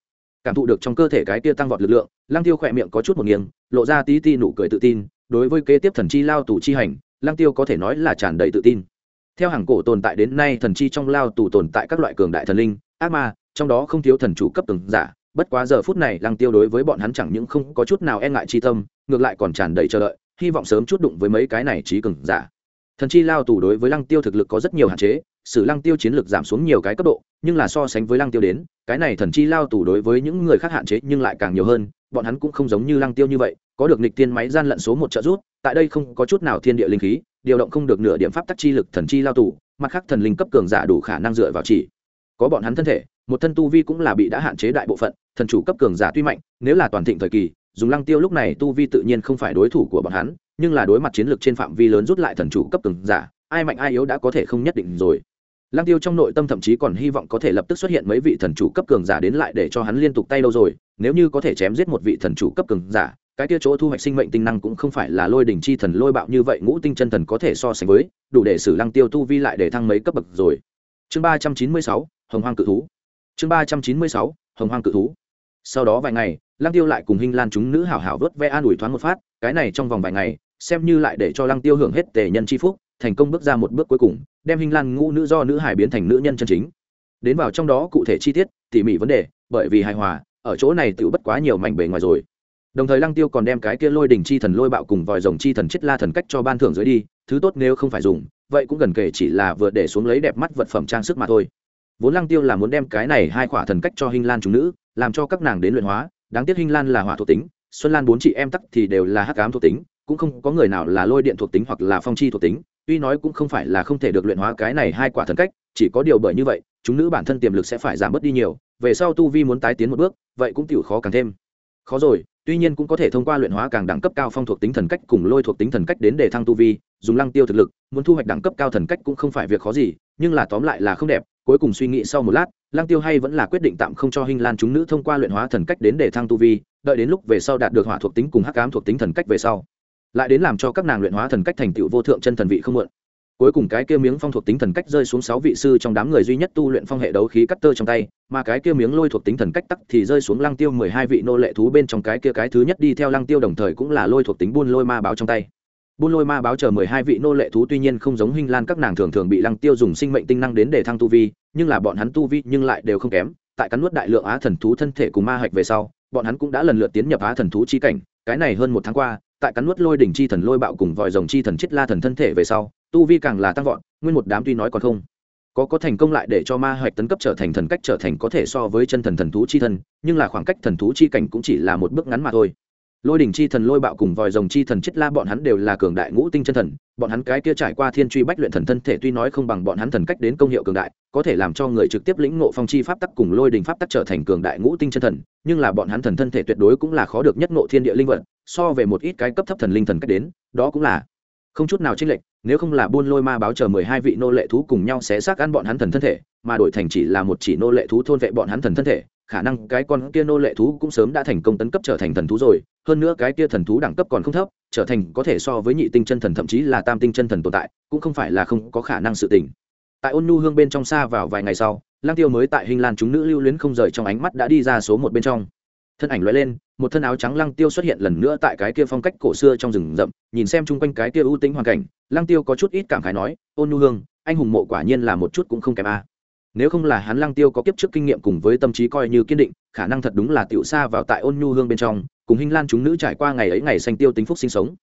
[SPEAKER 1] Cảm thụ được trong cơ thể cái kia tăng vọt lực lượng, lăng tiêu khỏe miệng có chút một nghiêng, lộ ra tí ti nụ cười tự tin, đối với kế tiếp thần chi lao tù chi hành, lăng tiêu có thể nói là tràn đầy tự tin. Theo hàng cổ tồn tại đến nay, thần chi trong lao tù tồn tại các loại cường đại thần linh, ác ma, trong đó không thiếu thần chủ cấp từng giả. Bất quá giờ phút này, lăng tiêu đối với bọn hắn chẳng những không có chút nào e ngại chi tâm, ngược lại còn tràn đầy chờ đợi, hy vọng sớm chút đụng với mấy cái này trí cường giả. Thần chi lao tù đối với lăng tiêu thực lực có rất nhiều hạn chế sử lăng tiêu chiến lược giảm xuống nhiều cái cấp độ, nhưng là so sánh với lăng tiêu đến, cái này thần chi lao tù đối với những người khác hạn chế nhưng lại càng nhiều hơn, bọn hắn cũng không giống như lăng tiêu như vậy, có được nịch tiên máy gian lận số một trợ rút tại đây không có chút nào thiên địa linh khí, điều động không được nửa điểm pháp tắc chi lực thần chi lao tù, mặt khác thần linh cấp cường giả đủ khả năng dựa vào chỉ. Có bọn hắn thân thể, một thân tu vi cũng là bị đã hạn chế đại bộ phận, thần chủ cấp cường giả tuy mạnh, nếu là toàn thịnh thời kỳ, dùng lăng tiêu lúc này tu vi tự nhiên không phải đối thủ của bọn hắn, nhưng là đối mặt chiến lược trên phạm vi lớn rút lại thần chủ cấp cường giả, ai mạnh ai yếu đã có thể không nhất định rồi lăng tiêu trong nội tâm thậm chí còn hy vọng có thể lập tức xuất hiện mấy vị thần chủ cấp cường giả đến lại để cho hắn liên tục tay đâu rồi, nếu như có thể chém giết một vị thần chủ cấp cường giả, cái kia chỗ thu hoạch sinh mệnh tinh năng cũng không phải là lôi đỉnh chi thần lôi bạo như vậy, ngũ tinh chân thần có thể so sánh với, đủ để xử lăng tiêu tu vi lại để thăng mấy cấp bậc rồi. Chương ba trăm chín mươi sáu, hồng hoang cự thú. Chương ba trăm chín mươi sáu, hồng hoang cự thú. Sau đó vài ngày, lăng tiêu lại cùng hinh lan chúng nữ hảo hảo vớt ve an ủi thoáng một phát, cái này trong vòng vài ngày, xem như lại để cho lăng tiêu hưởng hết tề nhân chi phúc thành công bước ra một bước cuối cùng, đem hinh lan ngũ nữ do nữ hải biến thành nữ nhân chân chính. Đến vào trong đó cụ thể chi tiết, tỉ mỉ vấn đề, bởi vì hài hòa, ở chỗ này tự bất quá nhiều mảnh bề ngoài rồi. Đồng thời lăng tiêu còn đem cái kia lôi đỉnh chi thần lôi bạo cùng vòi rồng chi thần chết la thần cách cho ban thưởng dưới đi, thứ tốt nếu không phải dùng, vậy cũng gần kể chỉ là vừa để xuống lấy đẹp mắt vật phẩm trang sức mà thôi. Vốn lăng tiêu là muốn đem cái này hai khỏa thần cách cho hình lan chúng nữ, làm cho các nàng đến luyện hóa, đáng tiếc hình lan là hỏa thuộc tính, xuân lan bốn chị em tắc thì đều là hắc ám thuộc tính, cũng không có người nào là lôi điện thuộc tính hoặc là phong chi thuộc tính tuy nói cũng không phải là không thể được luyện hóa cái này hai quả thần cách, chỉ có điều bởi như vậy, chúng nữ bản thân tiềm lực sẽ phải giảm bớt đi nhiều, về sau tu vi muốn tái tiến một bước, vậy cũng tiểu khó càng thêm. Khó rồi, tuy nhiên cũng có thể thông qua luyện hóa càng đẳng cấp cao phong thuộc tính thần cách cùng lôi thuộc tính thần cách đến để thăng tu vi, dùng lăng tiêu thực lực, muốn thu hoạch đẳng cấp cao thần cách cũng không phải việc khó gì, nhưng là tóm lại là không đẹp, cuối cùng suy nghĩ sau một lát, lăng tiêu hay vẫn là quyết định tạm không cho hình lan chúng nữ thông qua luyện hóa thần cách đến để thăng tu vi, đợi đến lúc về sau đạt được hỏa thuộc tính cùng hắc ám thuộc tính thần cách về sau lại đến làm cho các nàng luyện hóa thần cách thành tựu vô thượng chân thần vị không muộn cuối cùng cái kia miếng phong thuộc tính thần cách rơi xuống sáu vị sư trong đám người duy nhất tu luyện phong hệ đấu khí cắt tơ trong tay, mà cái kia miếng lôi thuộc tính thần cách tắc thì rơi xuống lăng tiêu mười hai vị nô lệ thú bên trong cái kia cái thứ nhất đi theo lăng tiêu đồng thời cũng là lôi thuộc tính buôn lôi ma báo trong tay. Buôn lôi ma báo chờ mười hai vị nô lệ thú tuy nhiên không giống huynh lan các nàng thường thường bị lăng tiêu dùng sinh mệnh tinh năng đến để thăng tu vi, nhưng là bọn hắn tu vi nhưng lại đều không kém, tại cắn nuốt đại lượng á thần thú thân thể cùng ma hạch về sau, bọn hắn cũng đã lần lượt tiến nhập á thần thú chi cảnh, cái này hơn một tháng qua tại cắn nuốt lôi đỉnh chi thần lôi bạo cùng vòi rồng chi thần chết la thần thân thể về sau, tu vi càng là tăng vọt, nguyên một đám tuy nói còn không có có thành công lại để cho ma hoạch tấn cấp trở thành thần cách trở thành có thể so với chân thần thần thú chi thân, nhưng là khoảng cách thần thú chi cảnh cũng chỉ là một bước ngắn mà thôi. Lôi đỉnh chi thần lôi bạo cùng vòi rồng chi thần chết la bọn hắn đều là cường đại ngũ tinh chân thần, bọn hắn cái kia trải qua thiên truy bách luyện thần thân thể tuy nói không bằng bọn hắn thần cách đến công hiệu cường đại, có thể làm cho người trực tiếp lĩnh ngộ phong chi pháp tắc cùng lôi đỉnh pháp tắc trở thành cường đại ngũ tinh chân thần, nhưng là bọn hắn thần thân thể tuyệt đối cũng là khó được nhất ngộ thiên địa linh vật so về một ít cái cấp thấp thần linh thần cách đến, đó cũng là không chút nào chênh lệch, nếu không là buôn lôi ma báo chờ mười hai vị nô lệ thú cùng nhau xé xác ăn bọn hắn thần thân thể, mà đổi thành chỉ là một chỉ nô lệ thú thôn vệ bọn hắn thần thân thể, khả năng cái con kia nô lệ thú cũng sớm đã thành công tấn cấp trở thành thần thú rồi, hơn nữa cái kia thần thú đẳng cấp còn không thấp, trở thành có thể so với nhị tinh chân thần thậm chí là tam tinh chân thần tồn tại, cũng không phải là không có khả năng sự tình. Tại ôn nhu hương bên trong xa vào vài ngày sau lang tiêu mới tại hình lan chúng nữ lưu luyến không rời trong ánh mắt đã đi ra số một bên trong thân ảnh loại lên, một thân áo trắng lăng tiêu xuất hiện lần nữa tại cái kia phong cách cổ xưa trong rừng rậm, nhìn xem chung quanh cái kia ưu tính hoàn cảnh, lăng tiêu có chút ít cảm khái nói, ôn nhu hương, anh hùng mộ quả nhiên là một chút cũng không kém a. Nếu không là hắn lăng tiêu có kiếp trước kinh nghiệm cùng với tâm trí coi như kiên định, khả năng thật đúng là tiểu xa vào tại ôn nhu hương bên trong, cùng hình lan chúng nữ trải qua ngày ấy ngày xanh tiêu tính phúc sinh sống.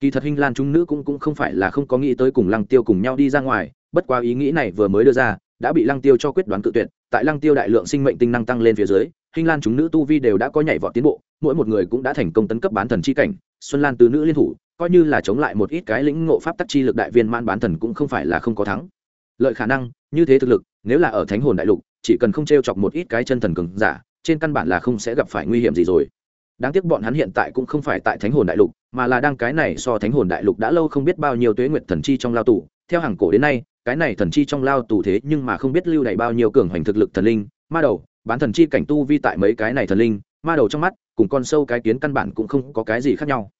[SPEAKER 1] Kỳ thật hình lan chúng nữ cũng cũng không phải là không có nghĩ tới cùng lăng tiêu cùng nhau đi ra ngoài, bất quá ý nghĩ này vừa mới đưa ra, đã bị lăng tiêu cho quyết đoán cự tuyệt, tại lăng tiêu đại lượng sinh mệnh tinh năng tăng lên phía dưới hình lan chúng nữ tu vi đều đã có nhảy vọt tiến bộ, mỗi một người cũng đã thành công tấn cấp bán thần chi cảnh, xuân lan tứ nữ liên thủ, coi như là chống lại một ít cái lĩnh ngộ pháp tắc chi lực đại viên man bán thần cũng không phải là không có thắng. Lợi khả năng, như thế thực lực, nếu là ở thánh hồn đại lục, chỉ cần không t r e o chọc một ít cái chân thần cường giả, trên căn bản là không sẽ gặp phải nguy hiểm gì rồi. Đáng tiếc bọn hắn hiện tại cũng không phải tại thánh hồn đại lục, mà là đang cái này so thánh hồn đại lục đã lâu không biết bao nhiêu tuế nguyệt thần chi trong lao tù. Theo hàng cổ đến nay, cái này thần chi trong lao tù thế nhưng mà không biết lưu đ bao nhiêu cường hoành thực lực thần linh, ma đầu bán thần chi cảnh tu vi tại mấy cái này thần linh, ma đầu trong mắt, cùng con sâu cái kiến căn bản cũng không có cái gì khác nhau.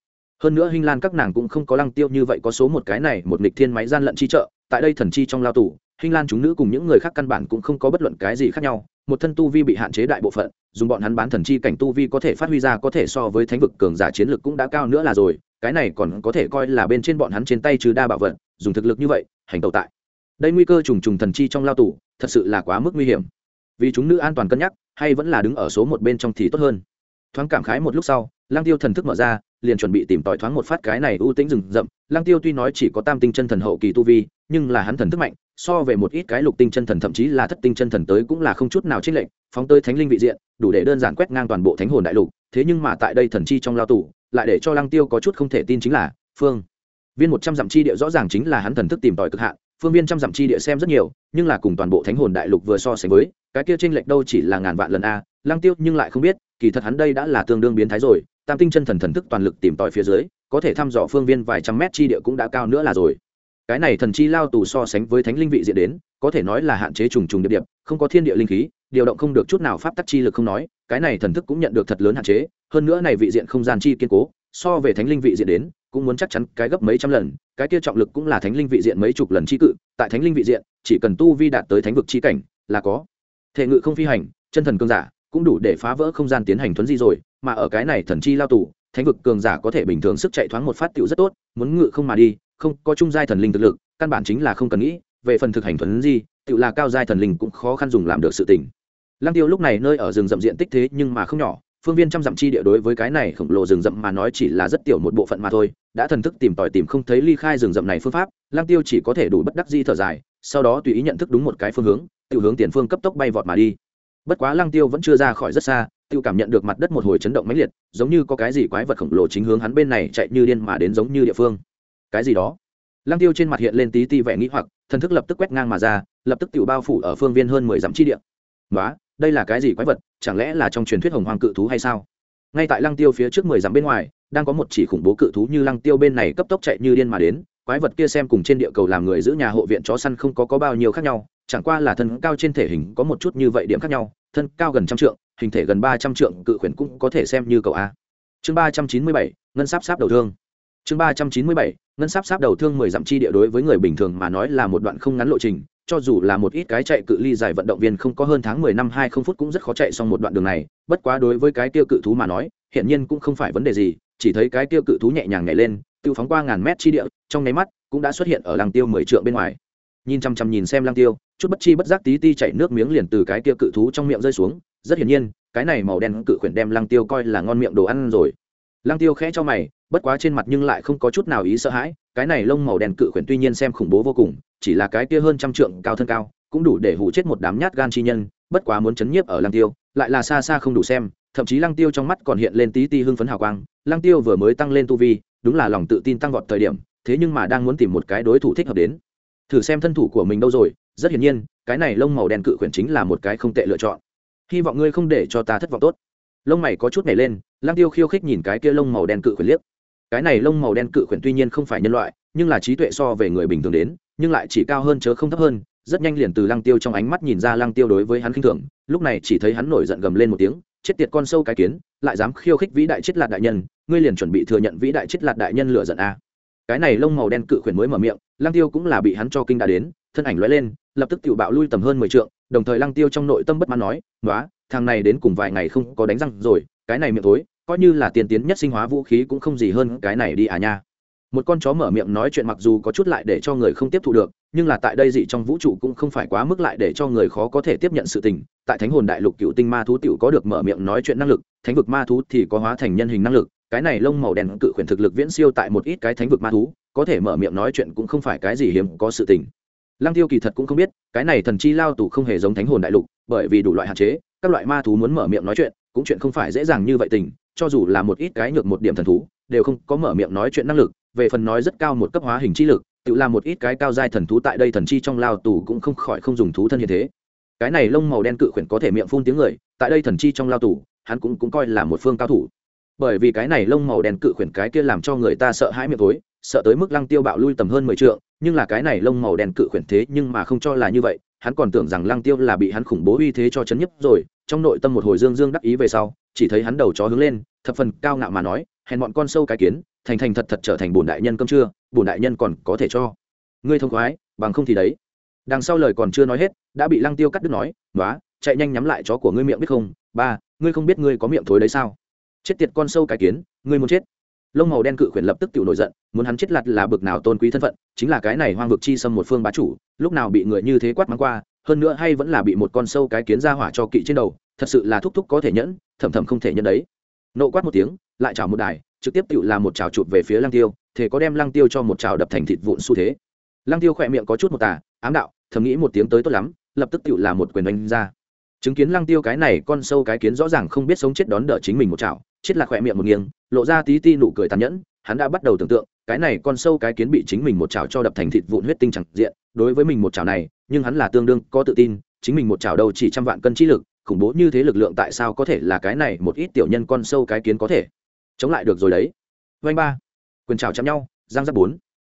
[SPEAKER 1] Hơn nữa hình lan các nàng cũng không có lăng tiêu như vậy có số một cái này, một nghịch thiên máy gian lận chi trợ, tại đây thần chi trong lao tù hình lan chúng nữ cùng những người khác căn bản cũng không có bất luận cái gì khác nhau. Một thân tu vi bị hạn chế đại bộ phận, dùng bọn hắn bán thần chi cảnh tu vi có thể phát huy ra có thể so với thánh vực cường giả chiến lực cũng đã cao nữa là rồi, cái này còn có thể coi là bên trên bọn hắn trên tay trừ đa bảo vật, dùng thực lực như vậy, hành tẩu tại. Đây nguy cơ trùng trùng thần chi trong lao tù, thật sự là quá mức nguy hiểm vì chúng nữ an toàn cân nhắc, hay vẫn là đứng ở số một bên trong thì tốt hơn. Thoáng cảm khái một lúc sau lang tiêu thần thức mở ra, liền chuẩn bị tìm tòi thoáng một phát cái này ưu tĩnh rừng rậm. Lang tiêu tuy nói chỉ có tam tinh chân thần hậu kỳ tu vi, nhưng là hắn thần thức mạnh, so về một ít cái lục tinh chân thần thậm chí là thất tinh chân thần tới cũng là không chút nào trích lệnh phóng tới thánh linh vị diện, đủ để đơn giản quét ngang toàn bộ thánh hồn đại lục. Thế nhưng mà tại đây thần chi trong lao tù, lại để cho lang tiêu có chút không thể tin chính là, phương viên một trăm dặm chi địa rõ ràng chính là hắn thần thức tìm tòi cực hạn phương viên trăm dặm chi địa xem rất nhiều, nhưng là cùng toàn bộ thánh hồn đại lục vừa so sánh với, cái kia trên lệch đâu chỉ là ngàn vạn lần a lang tiêu nhưng lại không biết, kỳ thật hắn đây đã là tương đương biến thái rồi, tam tinh chân thần thần thức toàn lực tìm tòi phía dưới, có thể thăm dò phương viên vài trăm mét chi địa cũng đã cao nữa là rồi. Cái này thần chi lao tù so sánh với thánh linh vị diện đến, có thể nói là hạn chế trùng trùng điệp điệp, không có thiên địa linh khí, điều động không được chút nào pháp tắc chi lực không nói, cái này thần thức cũng nhận được thật lớn hạn chế, hơn nữa này vị diện không gian chi kiên cố, so về thánh linh vị diện đến cũng muốn chắc chắn cái gấp mấy trăm lần, cái kia trọng lực cũng là thánh linh vị diện mấy chục lần chi cự, tại thánh linh vị diện, chỉ cần tu vi đạt tới thánh vực chi cảnh, là có. Thể ngự không phi hành, chân thần cường giả cũng đủ để phá vỡ không gian tiến hành thuấn di rồi, mà ở cái này thần chi lao tù, thánh vực cường giả có thể bình thường sức chạy thoáng một phát tựu rất tốt, muốn ngự không mà đi, không, có trung giai thần linh thực lực, căn bản chính là không cần nghĩ, về phần thực hành thuấn di tựu là cao giai thần linh cũng khó khăn dùng làm được sự tình. Lăng tiêu lúc này nơi ở rừng rậm diện tích thế nhưng mà không nhỏ phương viên trăm dặm chi địa đối với cái này khổng lồ rừng rậm mà nói chỉ là rất tiểu một bộ phận mà thôi, đã thần thức tìm tòi tìm không thấy ly khai rừng rậm này phương pháp lang tiêu chỉ có thể đủ bất đắc di thở dài, sau đó tùy ý nhận thức đúng một cái phương hướng, tự hướng tiền phương cấp tốc bay vọt mà đi. Bất quá lang tiêu vẫn chưa ra khỏi rất xa tiêu cảm nhận được mặt đất một hồi chấn động mãnh liệt, giống như có cái gì quái vật khổng lồ chính hướng hắn bên này chạy như điên mà đến giống như địa phương. Cái gì đó? Lang tiêu trên mặt hiện lên tí ti vẻ nghĩ hoặc, thần thức lập tức quét ngang mà ra, lập tức tự bao phủ ở phương viên hơn mười dặm chi địa. Nói đây là cái gì quái vật, chẳng lẽ là trong truyền thuyết hồng hoàng cự thú hay sao? Ngay tại lăng tiêu phía trước mười dặm bên ngoài, đang có một chỉ khủng bố cự thú như lăng tiêu bên này cấp tốc chạy như điên mà đến, quái vật kia xem cùng trên địa cầu làm người giữ nhà hộ viện chó săn không có có bao nhiêu khác nhau, chẳng qua là thân cao trên thể hình có một chút như vậy điểm khác nhau, thân cao gần trăm trượng, hình thể gần ba trăm trượng, cự khuyển cũng có thể xem như cầu a. Chương ba trăm chín mươi bảy, ngân sáp sáp đầu thương. Chương ba trăm chín mươi bảy, ngân sáp sáp đầu thương mười dặm chi địa đối với người bình thường mà nói là một đoạn không ngắn lộ trình cho dù là một ít cái chạy cự ly dài vận động viên không có hơn tháng mười năm hai không phút cũng rất khó chạy xong một đoạn đường này, bất quá đối với cái tiêu cự thú mà nói hiện nhiên cũng không phải vấn đề gì, chỉ thấy cái tiêu cự thú nhẹ nhàng nhảy lên, tiêu phóng qua ngàn mét chi địa, trong nháy mắt cũng đã xuất hiện ở làng tiêu mười trượng bên ngoài. Nhìn chăm chăm nhìn xem lăng tiêu, chút bất chi bất giác tí ti chảy nước miếng liền từ cái kia cự thú trong miệng rơi xuống, rất hiển nhiên, cái này màu đen cự khuyển đem lăng tiêu coi là ngon miệng đồ ăn rồi lăng tiêu khẽ cho mày, bất quá trên mặt nhưng lại không có chút nào ý sợ hãi, cái này lông màu đen cự khuyển tuy nhiên xem khủng bố vô cùng, chỉ là cái kia hơn trăm trượng cao thân cao, cũng đủ để hủ chết một đám nhát gan chi nhân, bất quá muốn chấn nhiếp ở lăng tiêu, lại là xa xa không đủ xem, thậm chí lăng tiêu trong mắt còn hiện lên tí ti hưng phấn hào quang lăng tiêu vừa mới tăng lên tu vi, đúng là lòng tự tin tăng vọt thời điểm, thế nhưng mà đang muốn tìm một cái đối thủ thích hợp đến. Thử xem thân thủ của mình đâu rồi, rất hiển nhiên, cái này lông màu đen cự khuyển chính là một cái không tệ lựa chọn. Hy vọng ngươi không để cho ta thất vọng tốt lông mày có chút nhảy lên lang tiêu khiêu khích nhìn cái kia lông màu đen cự khuyển liếc. Cái này lông màu đen cự khuyển tuy nhiên không phải nhân loại, nhưng là trí tuệ so về người bình thường đến, nhưng lại chỉ cao hơn chớ không thấp hơn, rất nhanh liền từ lăng tiêu trong ánh mắt nhìn ra lăng tiêu đối với hắn khinh thường, lúc này chỉ thấy hắn nổi giận gầm lên một tiếng, chết tiệt con sâu cái kiến, lại dám khiêu khích vĩ đại chết lạt đại nhân, ngươi liền chuẩn bị thừa nhận vĩ đại chết lạt đại nhân lựa giận a cái này lông màu đen cự khuyển mới mở miệng, lăng tiêu cũng là bị hắn cho kinh đã đến, thân ảnh lóe lên, lập tức tự bạo lui tầm hơn mười trượng, đồng thời lăng tiêu trong nội tâm bất mãn nói nói thằng này đến cùng vài ngày không có đánh răng rồi, cái này miệng thối, coi như là tiên tiến nhất sinh hóa vũ khí cũng không gì hơn cái này đi à nha. Một con chó mở miệng nói chuyện mặc dù có chút lại để cho người không tiếp thu được, nhưng là tại đây dị trong vũ trụ cũng không phải quá mức lại để cho người khó có thể tiếp nhận sự tình. Tại thánh hồn đại lục cựu tinh ma thú tiểu có được mở miệng nói chuyện năng lực, thánh vực ma thú thì có hóa thành nhân hình năng lực, cái này lông màu đen cự khuyển thực lực viễn siêu tại một ít cái thánh vực ma thú, có thể mở miệng nói chuyện cũng không phải cái gì hiếm có sự tình. Lăng tiêu kỳ thật cũng không biết, cái này thần chi lao tù không hề giống thánh hồn đại lục bởi vì đủ loại hạn chế, các loại ma thú muốn mở miệng nói chuyện, cũng chuyện không phải dễ dàng như vậy tình, cho dù là một ít cái nhược một điểm thần thú, đều không có mở miệng nói chuyện năng lực, về phần nói rất cao một cấp hóa hình chi lực, tự làm một ít cái cao giai thần thú tại đây thần chi trong lao tù cũng không khỏi không dùng thú thân như thế. Cái này lông màu đen cự khuyển có thể miệng phun tiếng người, tại đây thần chi trong lao tù, hắn cũng cũng coi là một phương cao thủ. Bởi vì cái này lông màu đen cự khuyển cái kia làm cho người ta sợ hãi miệng tối, sợ tới mức lăng tiêu bạo lui tầm hơn mười trượng, nhưng là cái này lông màu đen cự khuyển thế nhưng mà không cho là như vậy hắn còn tưởng rằng lăng tiêu là bị hắn khủng bố uy thế cho chấn nhấp rồi, trong nội tâm một hồi dương dương đắc ý về sau, chỉ thấy hắn đầu chó hướng lên, thập phần cao ngạo mà nói, hèn bọn con sâu cái kiến, thành thành thật thật trở thành bổn đại nhân cơm trưa, bổn đại nhân còn có thể cho. Ngươi thông khoái, bằng không thì đấy. Đằng sau lời còn chưa nói hết, đã bị lăng tiêu cắt đứt nói nói chạy nhanh nhắm lại chó của ngươi miệng biết không? Ba, ngươi không biết ngươi có miệng thối đấy sao? Chết tiệt con sâu cái kiến, ngươi muốn chết lông màu đen cự khuyển lập tức tự nổi giận, muốn hắn chết lặt là bực nào tôn quý thân phận, chính là cái này hoang vực chi xâm một phương bá chủ, lúc nào bị người như thế quát mắng qua, hơn nữa hay vẫn là bị một con sâu cái kiến ra hỏa cho kỵ trên đầu, thật sự là thúc thúc có thể nhẫn, thầm thầm không thể nhẫn đấy. Nộ quát một tiếng, lại chào một đài, trực tiếp tự làm một trào chụp về phía lăng tiêu, thế có đem lăng tiêu cho một trào đập thành thịt vụn xu thế. Lăng tiêu khỏe miệng có chút một tà, ám đạo, thầm nghĩ một tiếng tới tốt lắm, lập tức tự làm một quyền đánh ra. Chứng kiến lăng tiêu cái này con sâu cái kiến rõ ràng không biết sống chết đón đỡ chính mình một chảo chết là khỏe miệng một nghiêng, lộ ra tí ti nụ cười tàn nhẫn, hắn đã bắt đầu tưởng tượng, cái này con sâu cái kiến bị chính mình một chảo cho đập thành thịt vụn huyết tinh chẳng diện, đối với mình một chảo này, nhưng hắn là tương đương, có tự tin, chính mình một chảo đâu chỉ trăm vạn cân trí lực, khủng bố như thế lực lượng tại sao có thể là cái này một ít tiểu nhân con sâu cái kiến có thể? Chống lại được rồi đấy. Vanh ba. Quyền chảo chạm nhau, giang giáp bốn.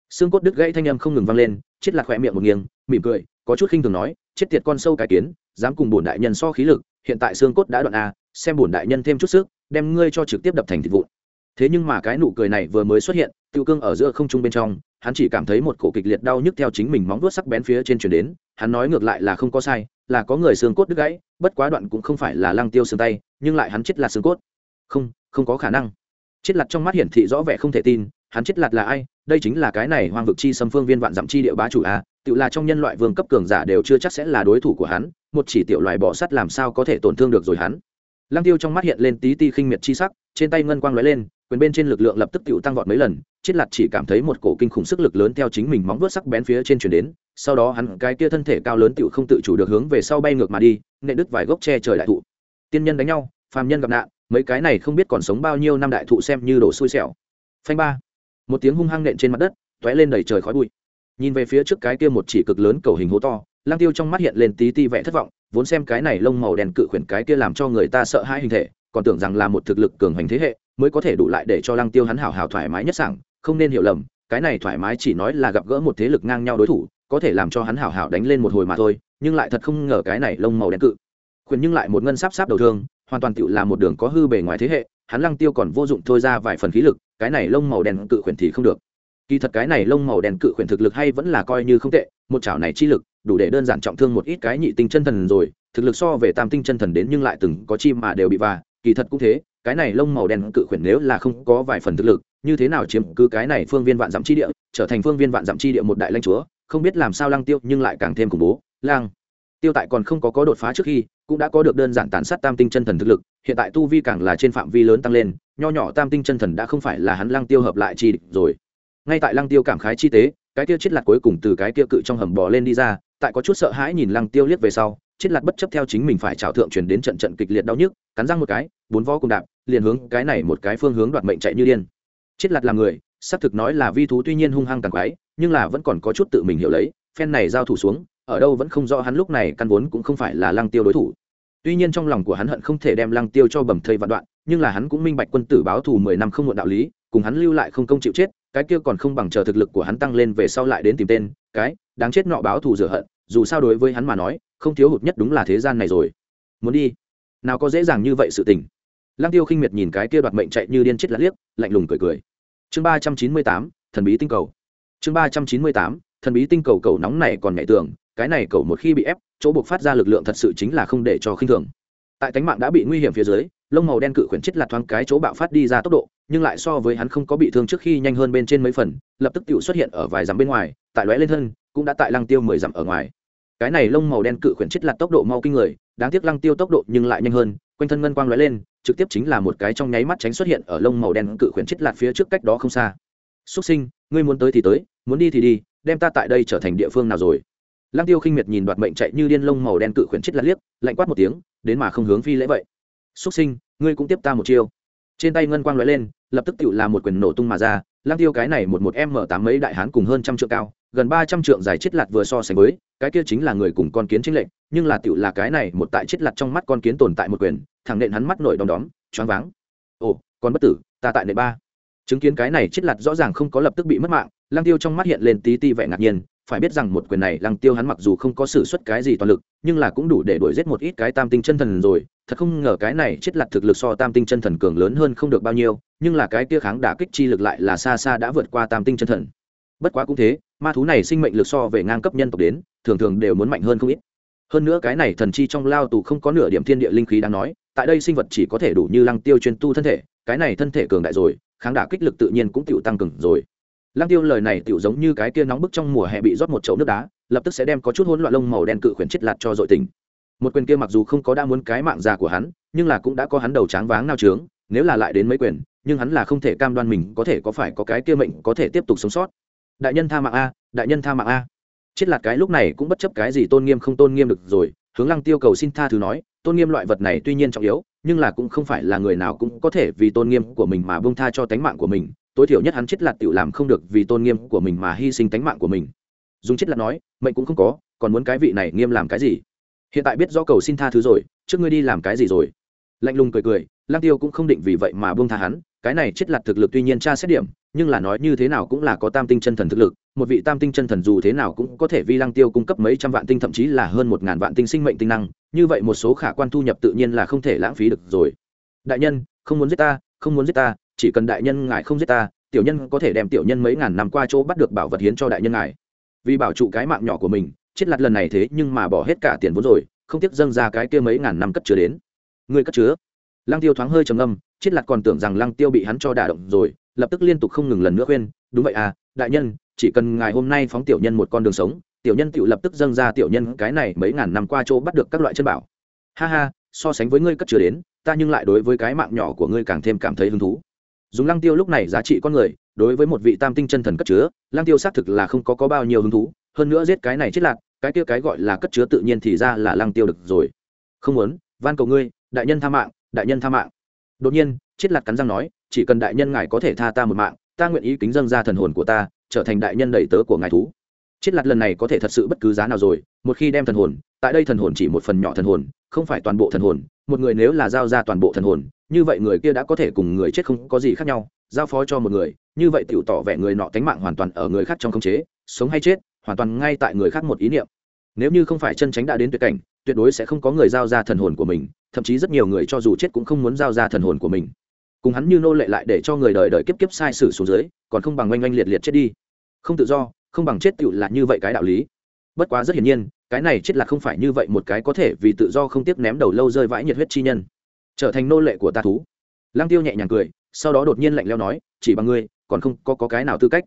[SPEAKER 1] Xương cốt đứt gãy thanh âm không ngừng vang lên, chết là khỏe miệng một nghiêng, mỉm cười, có chút khinh thường nói, chết tiệt con sâu cái kiến, dám cùng bổn đại nhân so khí lực, hiện tại xương cốt đã đoạn a, xem bổn đại nhân thêm chút sức đem ngươi cho trực tiếp đập thành thịt vụn. Thế nhưng mà cái nụ cười này vừa mới xuất hiện, tiêu cương ở giữa không trung bên trong, hắn chỉ cảm thấy một cổ kịch liệt đau nhức theo chính mình móng vuốt sắc bén phía trên chuyển đến, hắn nói ngược lại là không có sai, là có người xương cốt đứt gãy, bất quá đoạn cũng không phải là lăng tiêu xương tay, nhưng lại hắn chết là xương cốt. Không không có khả năng. Chết lặt trong mắt hiển thị rõ vẻ không thể tin, hắn chết lặt là ai? Đây chính là cái này hoang vực chi xâm phương viên vạn dặm chi địa bá chủ a, tự là trong nhân loại vương cấp cường giả đều chưa chắc sẽ là đối thủ của hắn, một chỉ tiểu loài bỏ sắt làm sao có thể tổn thương được rồi hắn lăng tiêu trong mắt hiện lên tí ti khinh miệt chi sắc, trên tay ngân quang lóe lên, quyền bên trên lực lượng lập tức tụ tăng vọt mấy lần, chết lặt chỉ cảm thấy một cổ kinh khủng sức lực lớn theo chính mình móng vuốt sắc bén phía trên chuyển đến, sau đó hắn cái kia thân thể cao lớn tự không tự chủ được hướng về sau bay ngược mà đi nệ đứt vài gốc tre trời đại thụ. Tiên nhân đánh nhau, phàm nhân gặp nạn, mấy cái này không biết còn sống bao nhiêu năm đại thụ xem như đổ xui xẻo. Phanh ba, một tiếng hung hăng nện trên mặt đất, tóe lên đầy trời khói bụi. Nhìn về phía trước cái kia một chỉ cực lớn cầu hình hố to lang tiêu trong mắt hiện lên tí ti vẻ thất vọng vốn xem cái này lông màu đen cự khuyển cái kia làm cho người ta sợ hãi hình thể, còn tưởng rằng là một thực lực cường hành thế hệ, mới có thể đủ lại để cho lăng tiêu hắn hảo hảo thoải mái nhất sảng, không nên hiểu lầm, cái này thoải mái chỉ nói là gặp gỡ một thế lực ngang nhau đối thủ, có thể làm cho hắn hảo hảo đánh lên một hồi mà thôi, nhưng lại thật không ngờ cái này lông màu đen cự khuyển nhưng lại một ngân sáp sáp đầu thương, hoàn toàn tựu là một đường có hư bề ngoài thế hệ, hắn lăng tiêu còn vô dụng thôi ra vài phần khí lực, cái này lông màu đen cự khuyển thì không được kỳ thật cái này lông màu đen cự khuyển thực lực hay vẫn là coi như không tệ, một chảo này chi lực, đủ để đơn giản trọng thương một ít cái nhị tinh chân thần rồi, thực lực so về tam tinh chân thần đến nhưng lại từng có chi mà đều bị và, kỳ thật cũng thế, cái này lông màu đen cự khuyển nếu là không có vài phần thực lực, như thế nào chiếm cứ cái này phương viên vạn dặm chi địa, trở thành phương viên vạn dặm chi địa một đại lãnh chúa, không biết làm sao lăng tiêu nhưng lại càng thêm khủng bố. Lang, tiêu tại còn không có có đột phá trước khi, cũng đã có được đơn giản tàn sát tam tinh chân thần thực lực, hiện tại tu vi càng là trên phạm vi lớn tăng lên, nho nhỏ tam tinh chân thần đã không phải là hắn lăng tiêu hợp lại chi địch rồi ngay tại lăng tiêu cảm khái chi tế, cái kia chết lạt cuối cùng từ cái kia cự trong hầm bò lên đi ra, tại có chút sợ hãi nhìn lăng tiêu liếc về sau, chết lạt bất chấp theo chính mình phải trào thượng truyền đến trận trận kịch liệt đau nhức, cắn răng một cái, bốn vó cùng đạp, liền hướng cái này một cái phương hướng đoạt mệnh chạy như điên. Chết lạt là người, xác thực nói là vi thú tuy nhiên hung hăng tàn quái, nhưng là vẫn còn có chút tự mình hiểu lấy, phen này giao thủ xuống, ở đâu vẫn không rõ hắn lúc này căn vốn cũng không phải là lăng tiêu đối thủ. Tuy nhiên trong lòng của hắn hận không thể đem lăng tiêu cho bầm thây vạn đoạn, nhưng là hắn cũng minh bạch quân tử báo thù mười năm không muộn đạo lý, cùng hắn lưu lại không công chịu chết cái kia còn không bằng chờ thực lực của hắn tăng lên về sau lại đến tìm tên, cái, đáng chết nọ báo thù rửa hận, dù sao đối với hắn mà nói, không thiếu hụt nhất đúng là thế gian này rồi. Muốn đi? Nào có dễ dàng như vậy sự tình. Lăng tiêu khinh miệt nhìn cái kia đoạt mệnh chạy như điên chết lát liếc, lạnh lùng cười cười. Chương ba trăm chín mươi tám, thần bí tinh cầu. Chương ba trăm chín mươi tám, thần bí tinh cầu cầu nóng này còn nhảy tưởng cái này cầu một khi bị ép, chỗ buộc phát ra lực lượng thật sự chính là không để cho khinh thường. Tại tánh mạng đã bị nguy hiểm phía dưới, lông màu đen cự khuyển chết lạt thoáng cái chỗ bạo phát đi ra tốc độ nhưng lại so với hắn không có bị thương trước khi nhanh hơn bên trên mấy phần, lập tức tự xuất hiện ở vài dặm bên ngoài, tại lóe lên thân, cũng đã tại lăng tiêu mười dặm ở ngoài. Cái này lông màu đen cự khuyển chết là tốc độ mau kinh người, đáng tiếc lăng tiêu tốc độ nhưng lại nhanh hơn, quanh thân ngân quang lóe lên, trực tiếp chính là một cái trong nháy mắt tránh xuất hiện ở lông màu đen cự khuyển chết lạt phía trước cách đó không xa. Xuất sinh, ngươi muốn tới thì tới, muốn đi thì đi, đem ta tại đây trở thành địa phương nào rồi? Lăng tiêu khinh miệt nhìn đoạt mệnh chạy như điên lông màu đen cự khuyển chết lạt liếc, lạnh quát một tiếng, đến mà không hướng phi lễ vậy. Xuất sinh, ngươi cũng tiếp ta một chiêu trên tay ngân quang lóe lên, lập tức tự là một quyền nổ tung mà ra lang tiêu cái này một một m tám mấy đại hán cùng hơn trăm trượng cao, gần ba trăm trượng dài chết lạt vừa so sánh với, cái kia chính là người cùng con kiến chính lệnh nhưng là tự là cái này một tại chết lạt trong mắt con kiến tồn tại một quyền, thẳng nện hắn mắt nổi đom đóm, choáng váng. Ồ, con bất tử, ta tại nệ ba. Chứng kiến cái này chết lạt rõ ràng không có lập tức bị mất mạng lang tiêu trong mắt hiện lên tí ti vẻ ngạc nhiên phải biết rằng một quyền này lăng tiêu hắn mặc dù không có sử xuất cái gì toàn lực, nhưng là cũng đủ để đuổi giết một ít cái tam tinh chân thần rồi. Thật không ngờ cái này chết lặt thực lực so tam tinh chân thần cường lớn hơn không được bao nhiêu, nhưng là cái kia kháng đả kích chi lực lại là xa xa đã vượt qua tam tinh chân thần. Bất quá cũng thế, ma thú này sinh mệnh lực so về ngang cấp nhân tộc đến, thường thường đều muốn mạnh hơn không ít. Hơn nữa cái này thần chi trong lao tù không có nửa điểm thiên địa linh khí đáng nói, tại đây sinh vật chỉ có thể đủ như lăng tiêu chuyên tu thân thể, cái này thân thể cường đại rồi, kháng đả kích lực tự nhiên cũng tự tăng cường rồi lăng tiêu lời này tiểu giống như cái kia nóng bức trong mùa hè bị rót một chậu nước đá, lập tức sẽ đem có chút hỗn loạn lông màu đen cự khuyển chết lạt cho dội tình một quyền kia mặc dù không có đã muốn cái mạng già của hắn, nhưng là cũng đã có hắn đầu tráng váng nao trướng, nếu là lại đến mấy quyền, nhưng hắn là không thể cam đoan mình có thể có phải có cái kia mệnh có thể tiếp tục sống sót. Đại nhân tha mạng a, đại nhân tha mạng a. Chết lạt cái lúc này cũng bất chấp cái gì tôn nghiêm không tôn nghiêm được rồi, hướng lăng tiêu cầu xin tha thứ nói, tôn nghiêm loại vật này tuy nhiên trọng yếu, nhưng là cũng không phải là người nào cũng có thể vì tôn nghiêm của mình mà buông tha cho tánh mạng của mình tối thiểu nhất hắn chết lạt tự làm không được vì tôn nghiêm của mình mà hy sinh tánh mạng của mình. Dùng chết lạt nói, mệnh cũng không có, còn muốn cái vị này nghiêm làm cái gì? Hiện tại biết rõ cầu xin tha thứ rồi, trước ngươi đi làm cái gì rồi? Lạnh lùng cười cười lang tiêu cũng không định vì vậy mà buông tha hắn, cái này chết lặt thực lực tuy nhiên tra xét điểm, nhưng là nói như thế nào cũng là có tam tinh chân thần thực lực, một vị tam tinh chân thần dù thế nào cũng có thể vi lăng tiêu cung cấp mấy trăm vạn tinh thậm chí là hơn một ngàn vạn tinh sinh mệnh tinh năng, như vậy một số khả quan thu nhập tự nhiên là không thể lãng phí được rồi. Đại nhân, không muốn giết ta, không muốn giết ta chỉ cần đại nhân ngài không giết ta, tiểu nhân có thể đem tiểu nhân mấy ngàn năm qua chỗ bắt được bảo vật hiến cho đại nhân ngài. Vì bảo trụ cái mạng nhỏ của mình, chết lặt lần này thế nhưng mà bỏ hết cả tiền vốn rồi, không tiếc dâng ra cái kia mấy ngàn năm cất chứa đến. Người cất chứa? Lăng tiêu thoáng hơi trầm âm chết lặt còn tưởng rằng lăng tiêu bị hắn cho đả động rồi, lập tức liên tục không ngừng lần nữa khuyên, đúng vậy à đại nhân, chỉ cần ngài hôm nay phóng tiểu nhân một con đường sống, tiểu nhân tự lập tức dâng ra tiểu nhân cái này mấy ngàn năm qua chỗ bắt được các loại chân bảo. Ha ha, so sánh với ngươi cất chứa đến, ta nhưng lại đối với cái mạng nhỏ của ngươi càng thêm cảm thấy hứng thú dùng lăng tiêu lúc này giá trị con người đối với một vị tam tinh chân thần cất chứa lăng tiêu xác thực là không có, có bao nhiêu hứng thú hơn nữa giết cái này chết lạc cái kia cái gọi là cất chứa tự nhiên thì ra là lăng tiêu được rồi. Không muốn van cầu ngươi đại nhân tha mạng đại nhân tha mạng. Đột nhiên chết lạc cắn răng nói chỉ cần đại nhân ngài có thể tha ta một mạng ta nguyện ý kính dâng ra thần hồn của ta trở thành đại nhân đầy tớ của ngài thú. Chết lạc lần này có thể thật sự bất cứ giá nào rồi một khi đem thần hồn tại đây thần hồn chỉ một phần nhỏ thần hồn không phải toàn bộ thần hồn một người nếu là giao ra toàn bộ thần hồn như vậy người kia đã có thể cùng người chết không có gì khác nhau, giao phó cho một người, như vậy tiểu tỏ vẻ người nọ tánh mạng hoàn toàn ở người khác trong khống chế, sống hay chết, hoàn toàn ngay tại người khác một ý niệm. Nếu như không phải chân tránh đã đến tuyệt cảnh, tuyệt đối sẽ không có người giao ra thần hồn của mình, thậm chí rất nhiều người cho dù chết cũng không muốn giao ra thần hồn của mình. Cùng hắn như nô lệ lại để cho người đời đời kiếp kiếp sai sử xuống dưới, còn không bằng oanh oanh liệt liệt chết đi. Không tự do, không bằng chết tựu là như vậy cái đạo lý. Bất quá rất hiển nhiên, cái này chết là không phải như vậy một cái có thể vì tự do không tiếc ném đầu lâu rơi vãi nhiệt huyết chi nhân trở thành nô lệ của ta thú. Lăng tiêu nhẹ nhàng cười sau đó đột nhiên lạnh leo nói chỉ bằng ngươi còn không có, có cái nào tư cách.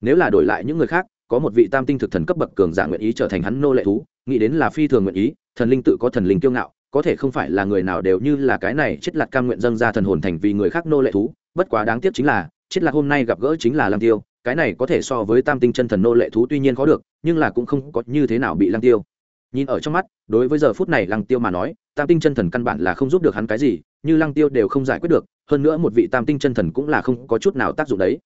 [SPEAKER 1] Nếu là đổi lại những người khác có một vị tam tinh thực thần cấp bậc cường giả nguyện ý trở thành hắn nô lệ thú nghĩ đến là phi thường nguyện ý thần linh tự có thần linh kiêu ngạo có thể không phải là người nào đều như là cái này chết lạc cam nguyện dâng ra thần hồn thành vì người khác nô lệ thú. Bất quá đáng tiếc chính là chết lạc hôm nay gặp gỡ chính là lăng tiêu cái này có thể so với tam tinh chân thần nô lệ thú tuy nhiên có được nhưng là cũng không có như thế nào bị lăng tiêu. Nhìn ở trong mắt đối với giờ phút này lăng tiêu mà nói tam tinh chân thần căn bản là không giúp được hắn cái gì, như lăng tiêu đều không giải quyết được, hơn nữa một vị tam tinh chân thần cũng là không có chút nào tác dụng đấy.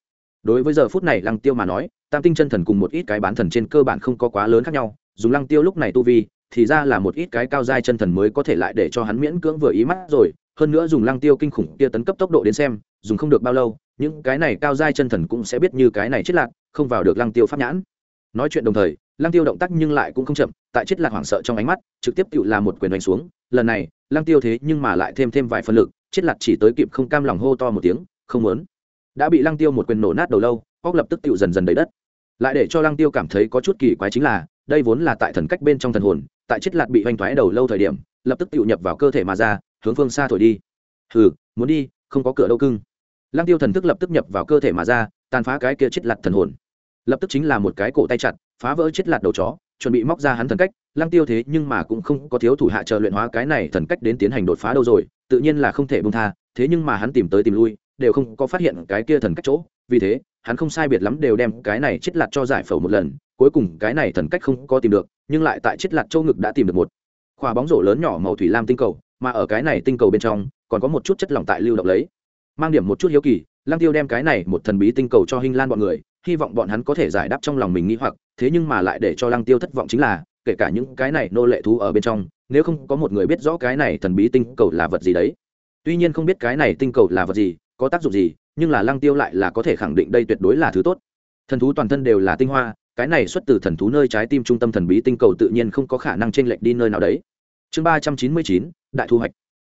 [SPEAKER 1] Đối với giờ phút này lăng tiêu mà nói, tam tinh chân thần cùng một ít cái bán thần trên cơ bản không có quá lớn khác nhau dùng lăng tiêu lúc này tu vi, thì ra là một ít cái cao giai chân thần mới có thể lại để cho hắn miễn cưỡng vừa ý mắt rồi, hơn nữa dùng lăng tiêu kinh khủng kia tấn cấp tốc độ đến xem, dùng không được bao lâu, những cái này cao giai chân thần cũng sẽ biết như cái này chết lạc, không vào được lăng tiêu pháp nhãn. Nói chuyện đồng thời lăng tiêu động tác nhưng lại cũng không chậm, tại chết lạc hoảng sợ trong ánh mắt, trực tiếp tự là một quyền đánh xuống. Lần này, lăng tiêu thế nhưng mà lại thêm thêm vài phân lực, chết lạc chỉ tới kịp không cam lòng hô to một tiếng, không muốn. Đã bị lăng tiêu một quyền nổ nát đầu lâu óc lập tức tự dần dần đầy đất. Lại để cho lăng tiêu cảm thấy có chút kỳ quái chính là, đây vốn là tại thần cách bên trong thần hồn, tại chết lạc bị hoành thoái đầu lâu thời điểm, lập tức tự nhập vào cơ thể mà ra, hướng phương xa thổi đi. Hừ, muốn đi, không có cửa đâu cưng. Lăng tiêu thần thức lập tức nhập vào cơ thể mà ra, tàn phá cái kia chết lặt thần hồn. Lập tức chính là một cái cổ tay chặt phá vỡ chết lạt đầu chó, chuẩn bị móc ra hắn thần cách, lăng tiêu thế nhưng mà cũng không có thiếu thủ hạ chờ luyện hóa cái này thần cách đến tiến hành đột phá đâu rồi, tự nhiên là không thể bông tha, thế nhưng mà hắn tìm tới tìm lui, đều không có phát hiện cái kia thần cách chỗ, vì thế, hắn không sai biệt lắm đều đem cái này chết lạt cho giải phẫu một lần, cuối cùng cái này thần cách không có tìm được, nhưng lại tại chết lạt châu ngực đã tìm được một khoa bóng rổ lớn nhỏ màu thủy lam tinh cầu, mà ở cái này tinh cầu bên trong, còn có một chút chất lỏng tại lưu động lấy. Mang điểm một chút hiếu kỳ, lăng tiêu đem cái này một thần bí tinh cầu cho hình lan bọn người hy vọng bọn hắn có thể giải đáp trong lòng mình nghĩ hoặc, thế nhưng mà lại để cho lăng tiêu thất vọng chính là, kể cả những cái này nô lệ thú ở bên trong, nếu không có một người biết rõ cái này thần bí tinh cầu là vật gì đấy. Tuy nhiên không biết cái này tinh cầu là vật gì, có tác dụng gì, nhưng là lăng tiêu lại là có thể khẳng định đây tuyệt đối là thứ tốt. Thần thú toàn thân đều là tinh hoa, cái này xuất từ thần thú nơi trái tim trung tâm thần bí tinh cầu tự nhiên không có khả năng chênh lệch đi nơi nào đấy. Chương ba trăm chín mươi chín, đại thu hoạch.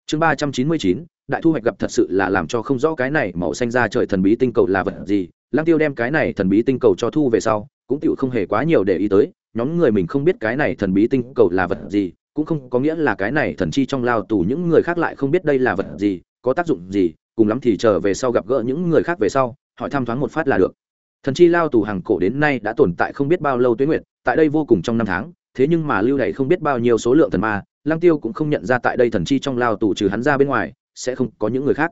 [SPEAKER 1] Chương ba trăm chín mươi chín, đại thu hoạch gặp thật sự là làm cho không rõ cái này màu xanh ra trời thần bí tinh cầu là vật gì lăng tiêu đem cái này thần bí tinh cầu cho thu về sau cũng tựu không hề quá nhiều để ý tới nhóm người mình không biết cái này thần bí tinh cầu là vật gì cũng không có nghĩa là cái này thần chi trong lao tù những người khác lại không biết đây là vật gì có tác dụng gì cùng lắm thì chờ về sau gặp gỡ những người khác về sau hỏi thăm thoáng một phát là được. Thần chi lao tù hàng cổ đến nay đã tồn tại không biết bao lâu tuyến nguyệt, tại đây vô cùng trong năm tháng thế nhưng mà lưu đày không biết bao nhiêu số lượng thần ma lăng tiêu cũng không nhận ra tại đây thần chi trong lao tù trừ hắn ra bên ngoài sẽ không có những người khác.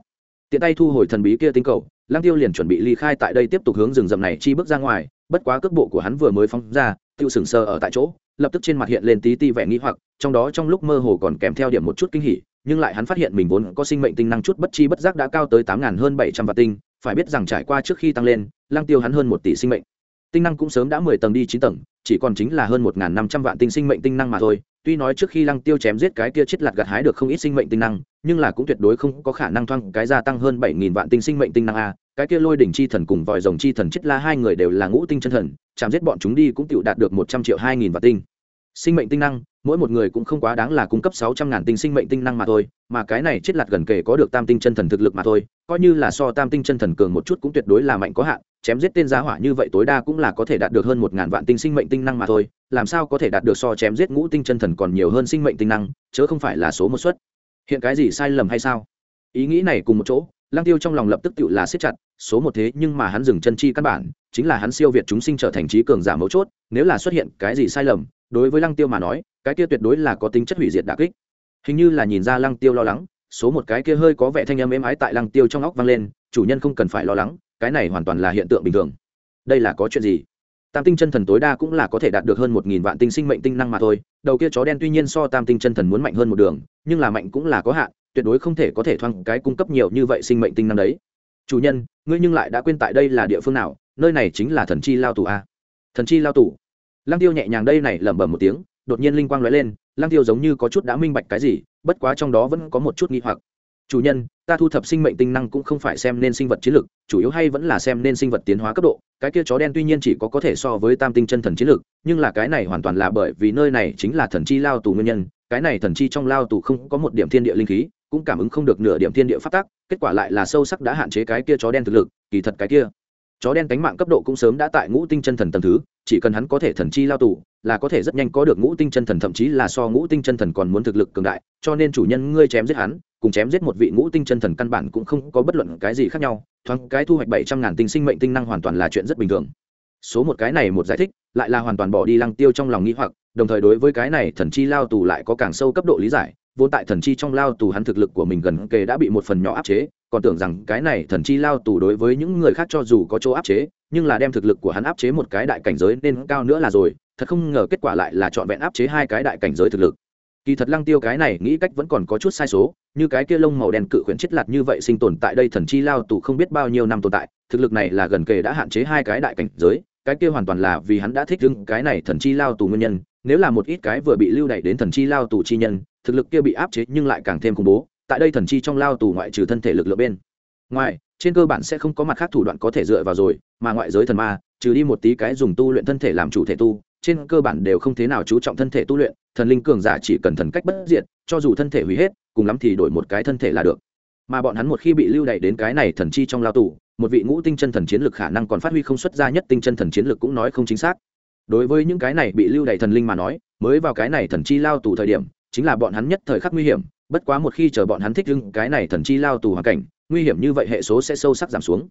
[SPEAKER 1] Tiện tay thu hồi thần bí kia tinh cầu lăng tiêu liền chuẩn bị ly khai tại đây tiếp tục hướng rừng rậm này chi bước ra ngoài, bất quá cước bộ của hắn vừa mới phóng ra, tiêu sừng sờ ở tại chỗ, lập tức trên mặt hiện lên tí ti vẻ nghĩ hoặc, trong đó trong lúc mơ hồ còn kèm theo điểm một chút kinh hỉ, nhưng lại hắn phát hiện mình vốn có sinh mệnh tinh năng chút bất chi bất giác đã cao tới tám ngàn hơn bảy trăm vạn tinh, phải biết rằng trải qua trước khi tăng lên, lăng tiêu hắn hơn một tỷ sinh mệnh. Tinh năng cũng sớm đã mười tầng đi chín tầng, chỉ còn chính là hơn một ngàn năm trăm vạn tinh sinh mệnh tinh năng mà thôi. Tuy nói trước khi lăng tiêu chém giết cái kia chết lạt gặt hái được không ít sinh mệnh tinh năng, nhưng là cũng tuyệt đối không có khả năng thoang cái gia tăng hơn bảy nghìn vạn tinh sinh mệnh tinh năng a cái kia lôi đỉnh chi thần cùng vòi rồng chi thần chết la hai người đều là ngũ tinh chân thần, chạm giết bọn chúng đi cũng tự đạt được một trăm triệu hai nghìn vạn tinh. Sinh mệnh tinh năng, mỗi một người cũng không quá đáng là cung cấp sáu trăm ngàn tinh sinh mệnh tinh năng mà thôi, mà cái này chết lạt gần kể có được tam tinh chân thần thực lực mà thôi, coi như là so tam tinh chân thần cường một chút cũng tuyệt đối là mạnh có hạn, chém giết tên giá hỏa như vậy tối đa cũng là có thể đạt được hơn một ngàn vạn tinh sinh mệnh tinh năng mà thôi, làm sao có thể đạt được so chém giết ngũ tinh chân thần còn nhiều hơn sinh mệnh tinh năng, chớ không phải là số một suất. Hiện cái gì sai lầm hay sao? Ý nghĩ này cùng một chỗ lăng tiêu trong lòng lập tức tựu là siết chặt, số một thế nhưng mà hắn dừng chân chi căn bản, chính là hắn siêu việt chúng sinh trở thành trí cường giả mấu chốt, nếu là xuất hiện cái gì sai lầm, đối với lăng tiêu mà nói, cái kia tuyệt đối là có tính chất hủy diệt đả kích. Hình như là nhìn ra lăng tiêu lo lắng, số một cái kia hơi có vẻ thanh âm êm ái tại lăng tiêu trong óc vang lên, chủ nhân không cần phải lo lắng, cái này hoàn toàn là hiện tượng bình thường. Đây là có chuyện gì? Tam tinh chân thần tối đa cũng là có thể đạt được hơn một nghìn vạn tinh sinh mệnh tinh năng mà thôi, đầu kia chó đen tuy nhiên so tam tinh chân thần muốn mạnh hơn một đường, nhưng là mạnh cũng là có hạn tuyệt đối không thể có thể thoang cái cung cấp nhiều như vậy sinh mệnh tinh năng đấy. Chủ nhân, ngươi nhưng lại đã quên tại đây là địa phương nào, nơi này chính là thần chi lao tù a thần chi lao tù? Lăng tiêu nhẹ nhàng đây này lẩm bẩm một tiếng, đột nhiên linh quang lóe lên, lăng tiêu giống như có chút đã minh bạch cái gì, bất quá trong đó vẫn có một chút nghi hoặc. Chủ nhân, ta thu thập sinh mệnh tinh năng cũng không phải xem nên sinh vật chiến lược, chủ yếu hay vẫn là xem nên sinh vật tiến hóa cấp độ. Cái kia chó đen tuy nhiên chỉ có có thể so với tam tinh chân thần chiến lược, nhưng là cái này hoàn toàn là bởi vì nơi này chính là thần chi lao tù nguyên nhân, cái này thần chi trong lao tù không có một điểm thiên địa linh khí cũng cảm ứng không được nửa điểm thiên địa phát tác, kết quả lại là sâu sắc đã hạn chế cái kia chó đen thực lực, kỳ thật cái kia chó đen cánh mạng cấp độ cũng sớm đã tại ngũ tinh chân thần tầm thứ, chỉ cần hắn có thể thần chi lao tù, là có thể rất nhanh có được ngũ tinh chân thần, thậm chí là so ngũ tinh chân thần còn muốn thực lực cường đại, cho nên chủ nhân ngươi chém giết hắn, cùng chém giết một vị ngũ tinh chân thần căn bản cũng không có bất luận cái gì khác nhau, thoáng cái thu hoạch bảy trăm ngàn tinh sinh mệnh tinh năng hoàn toàn là chuyện rất bình thường. Số một cái này một giải thích, lại là hoàn toàn bỏ đi lăng tiêu trong lòng nghĩ hoặc, đồng thời đối với cái này thần chi lao tù lại có càng sâu cấp độ lý giải vốn tại thần chi trong lao tù hắn thực lực của mình gần kề đã bị một phần nhỏ áp chế, còn tưởng rằng cái này thần chi lao tù đối với những người khác cho dù có chỗ áp chế, nhưng là đem thực lực của hắn áp chế một cái đại cảnh giới nên cao nữa là rồi, thật không ngờ kết quả lại là trọn vẹn áp chế hai cái đại cảnh giới thực lực. Kỳ thật lăng tiêu cái này nghĩ cách vẫn còn có chút sai số, như cái kia lông màu đen cự khuyển chết lạt như vậy sinh tồn tại đây thần chi lao tù không biết bao nhiêu năm tồn tại, thực lực này là gần kề đã hạn chế hai cái đại cảnh giới, cái kia hoàn toàn là vì hắn đã thích ứng cái này thần chi lao tù nguyên nhân nếu là một ít cái vừa bị lưu đày đến thần chi lao tù chi nhân, thực lực kia bị áp chế nhưng lại càng thêm khủng bố, tại đây thần chi trong lao tù ngoại trừ thân thể lực lượng bên ngoài, trên cơ bản sẽ không có mặt khác thủ đoạn có thể dựa vào rồi, mà ngoại giới thần ma, trừ đi một tí cái dùng tu luyện thân thể làm chủ thể tu, trên cơ bản đều không thế nào chú trọng thân thể tu luyện, thần linh cường giả chỉ cần thần cách bất diệt, cho dù thân thể hủy hết, cùng lắm thì đổi một cái thân thể là được. Mà bọn hắn một khi bị lưu đày đến cái này thần chi trong lao tù, một vị ngũ tinh chân thần chiến lực khả năng còn phát huy không xuất ra nhất tinh chân thần chiến lực cũng nói không chính xác đối với những cái này bị lưu đày thần linh mà nói, mới vào cái này thần chi lao tù thời điểm, chính là bọn hắn nhất thời khắc nguy hiểm. Bất quá một khi chờ bọn hắn thích lưng cái này thần chi lao tù hoàn cảnh, nguy hiểm như vậy hệ số sẽ sâu sắc giảm xuống.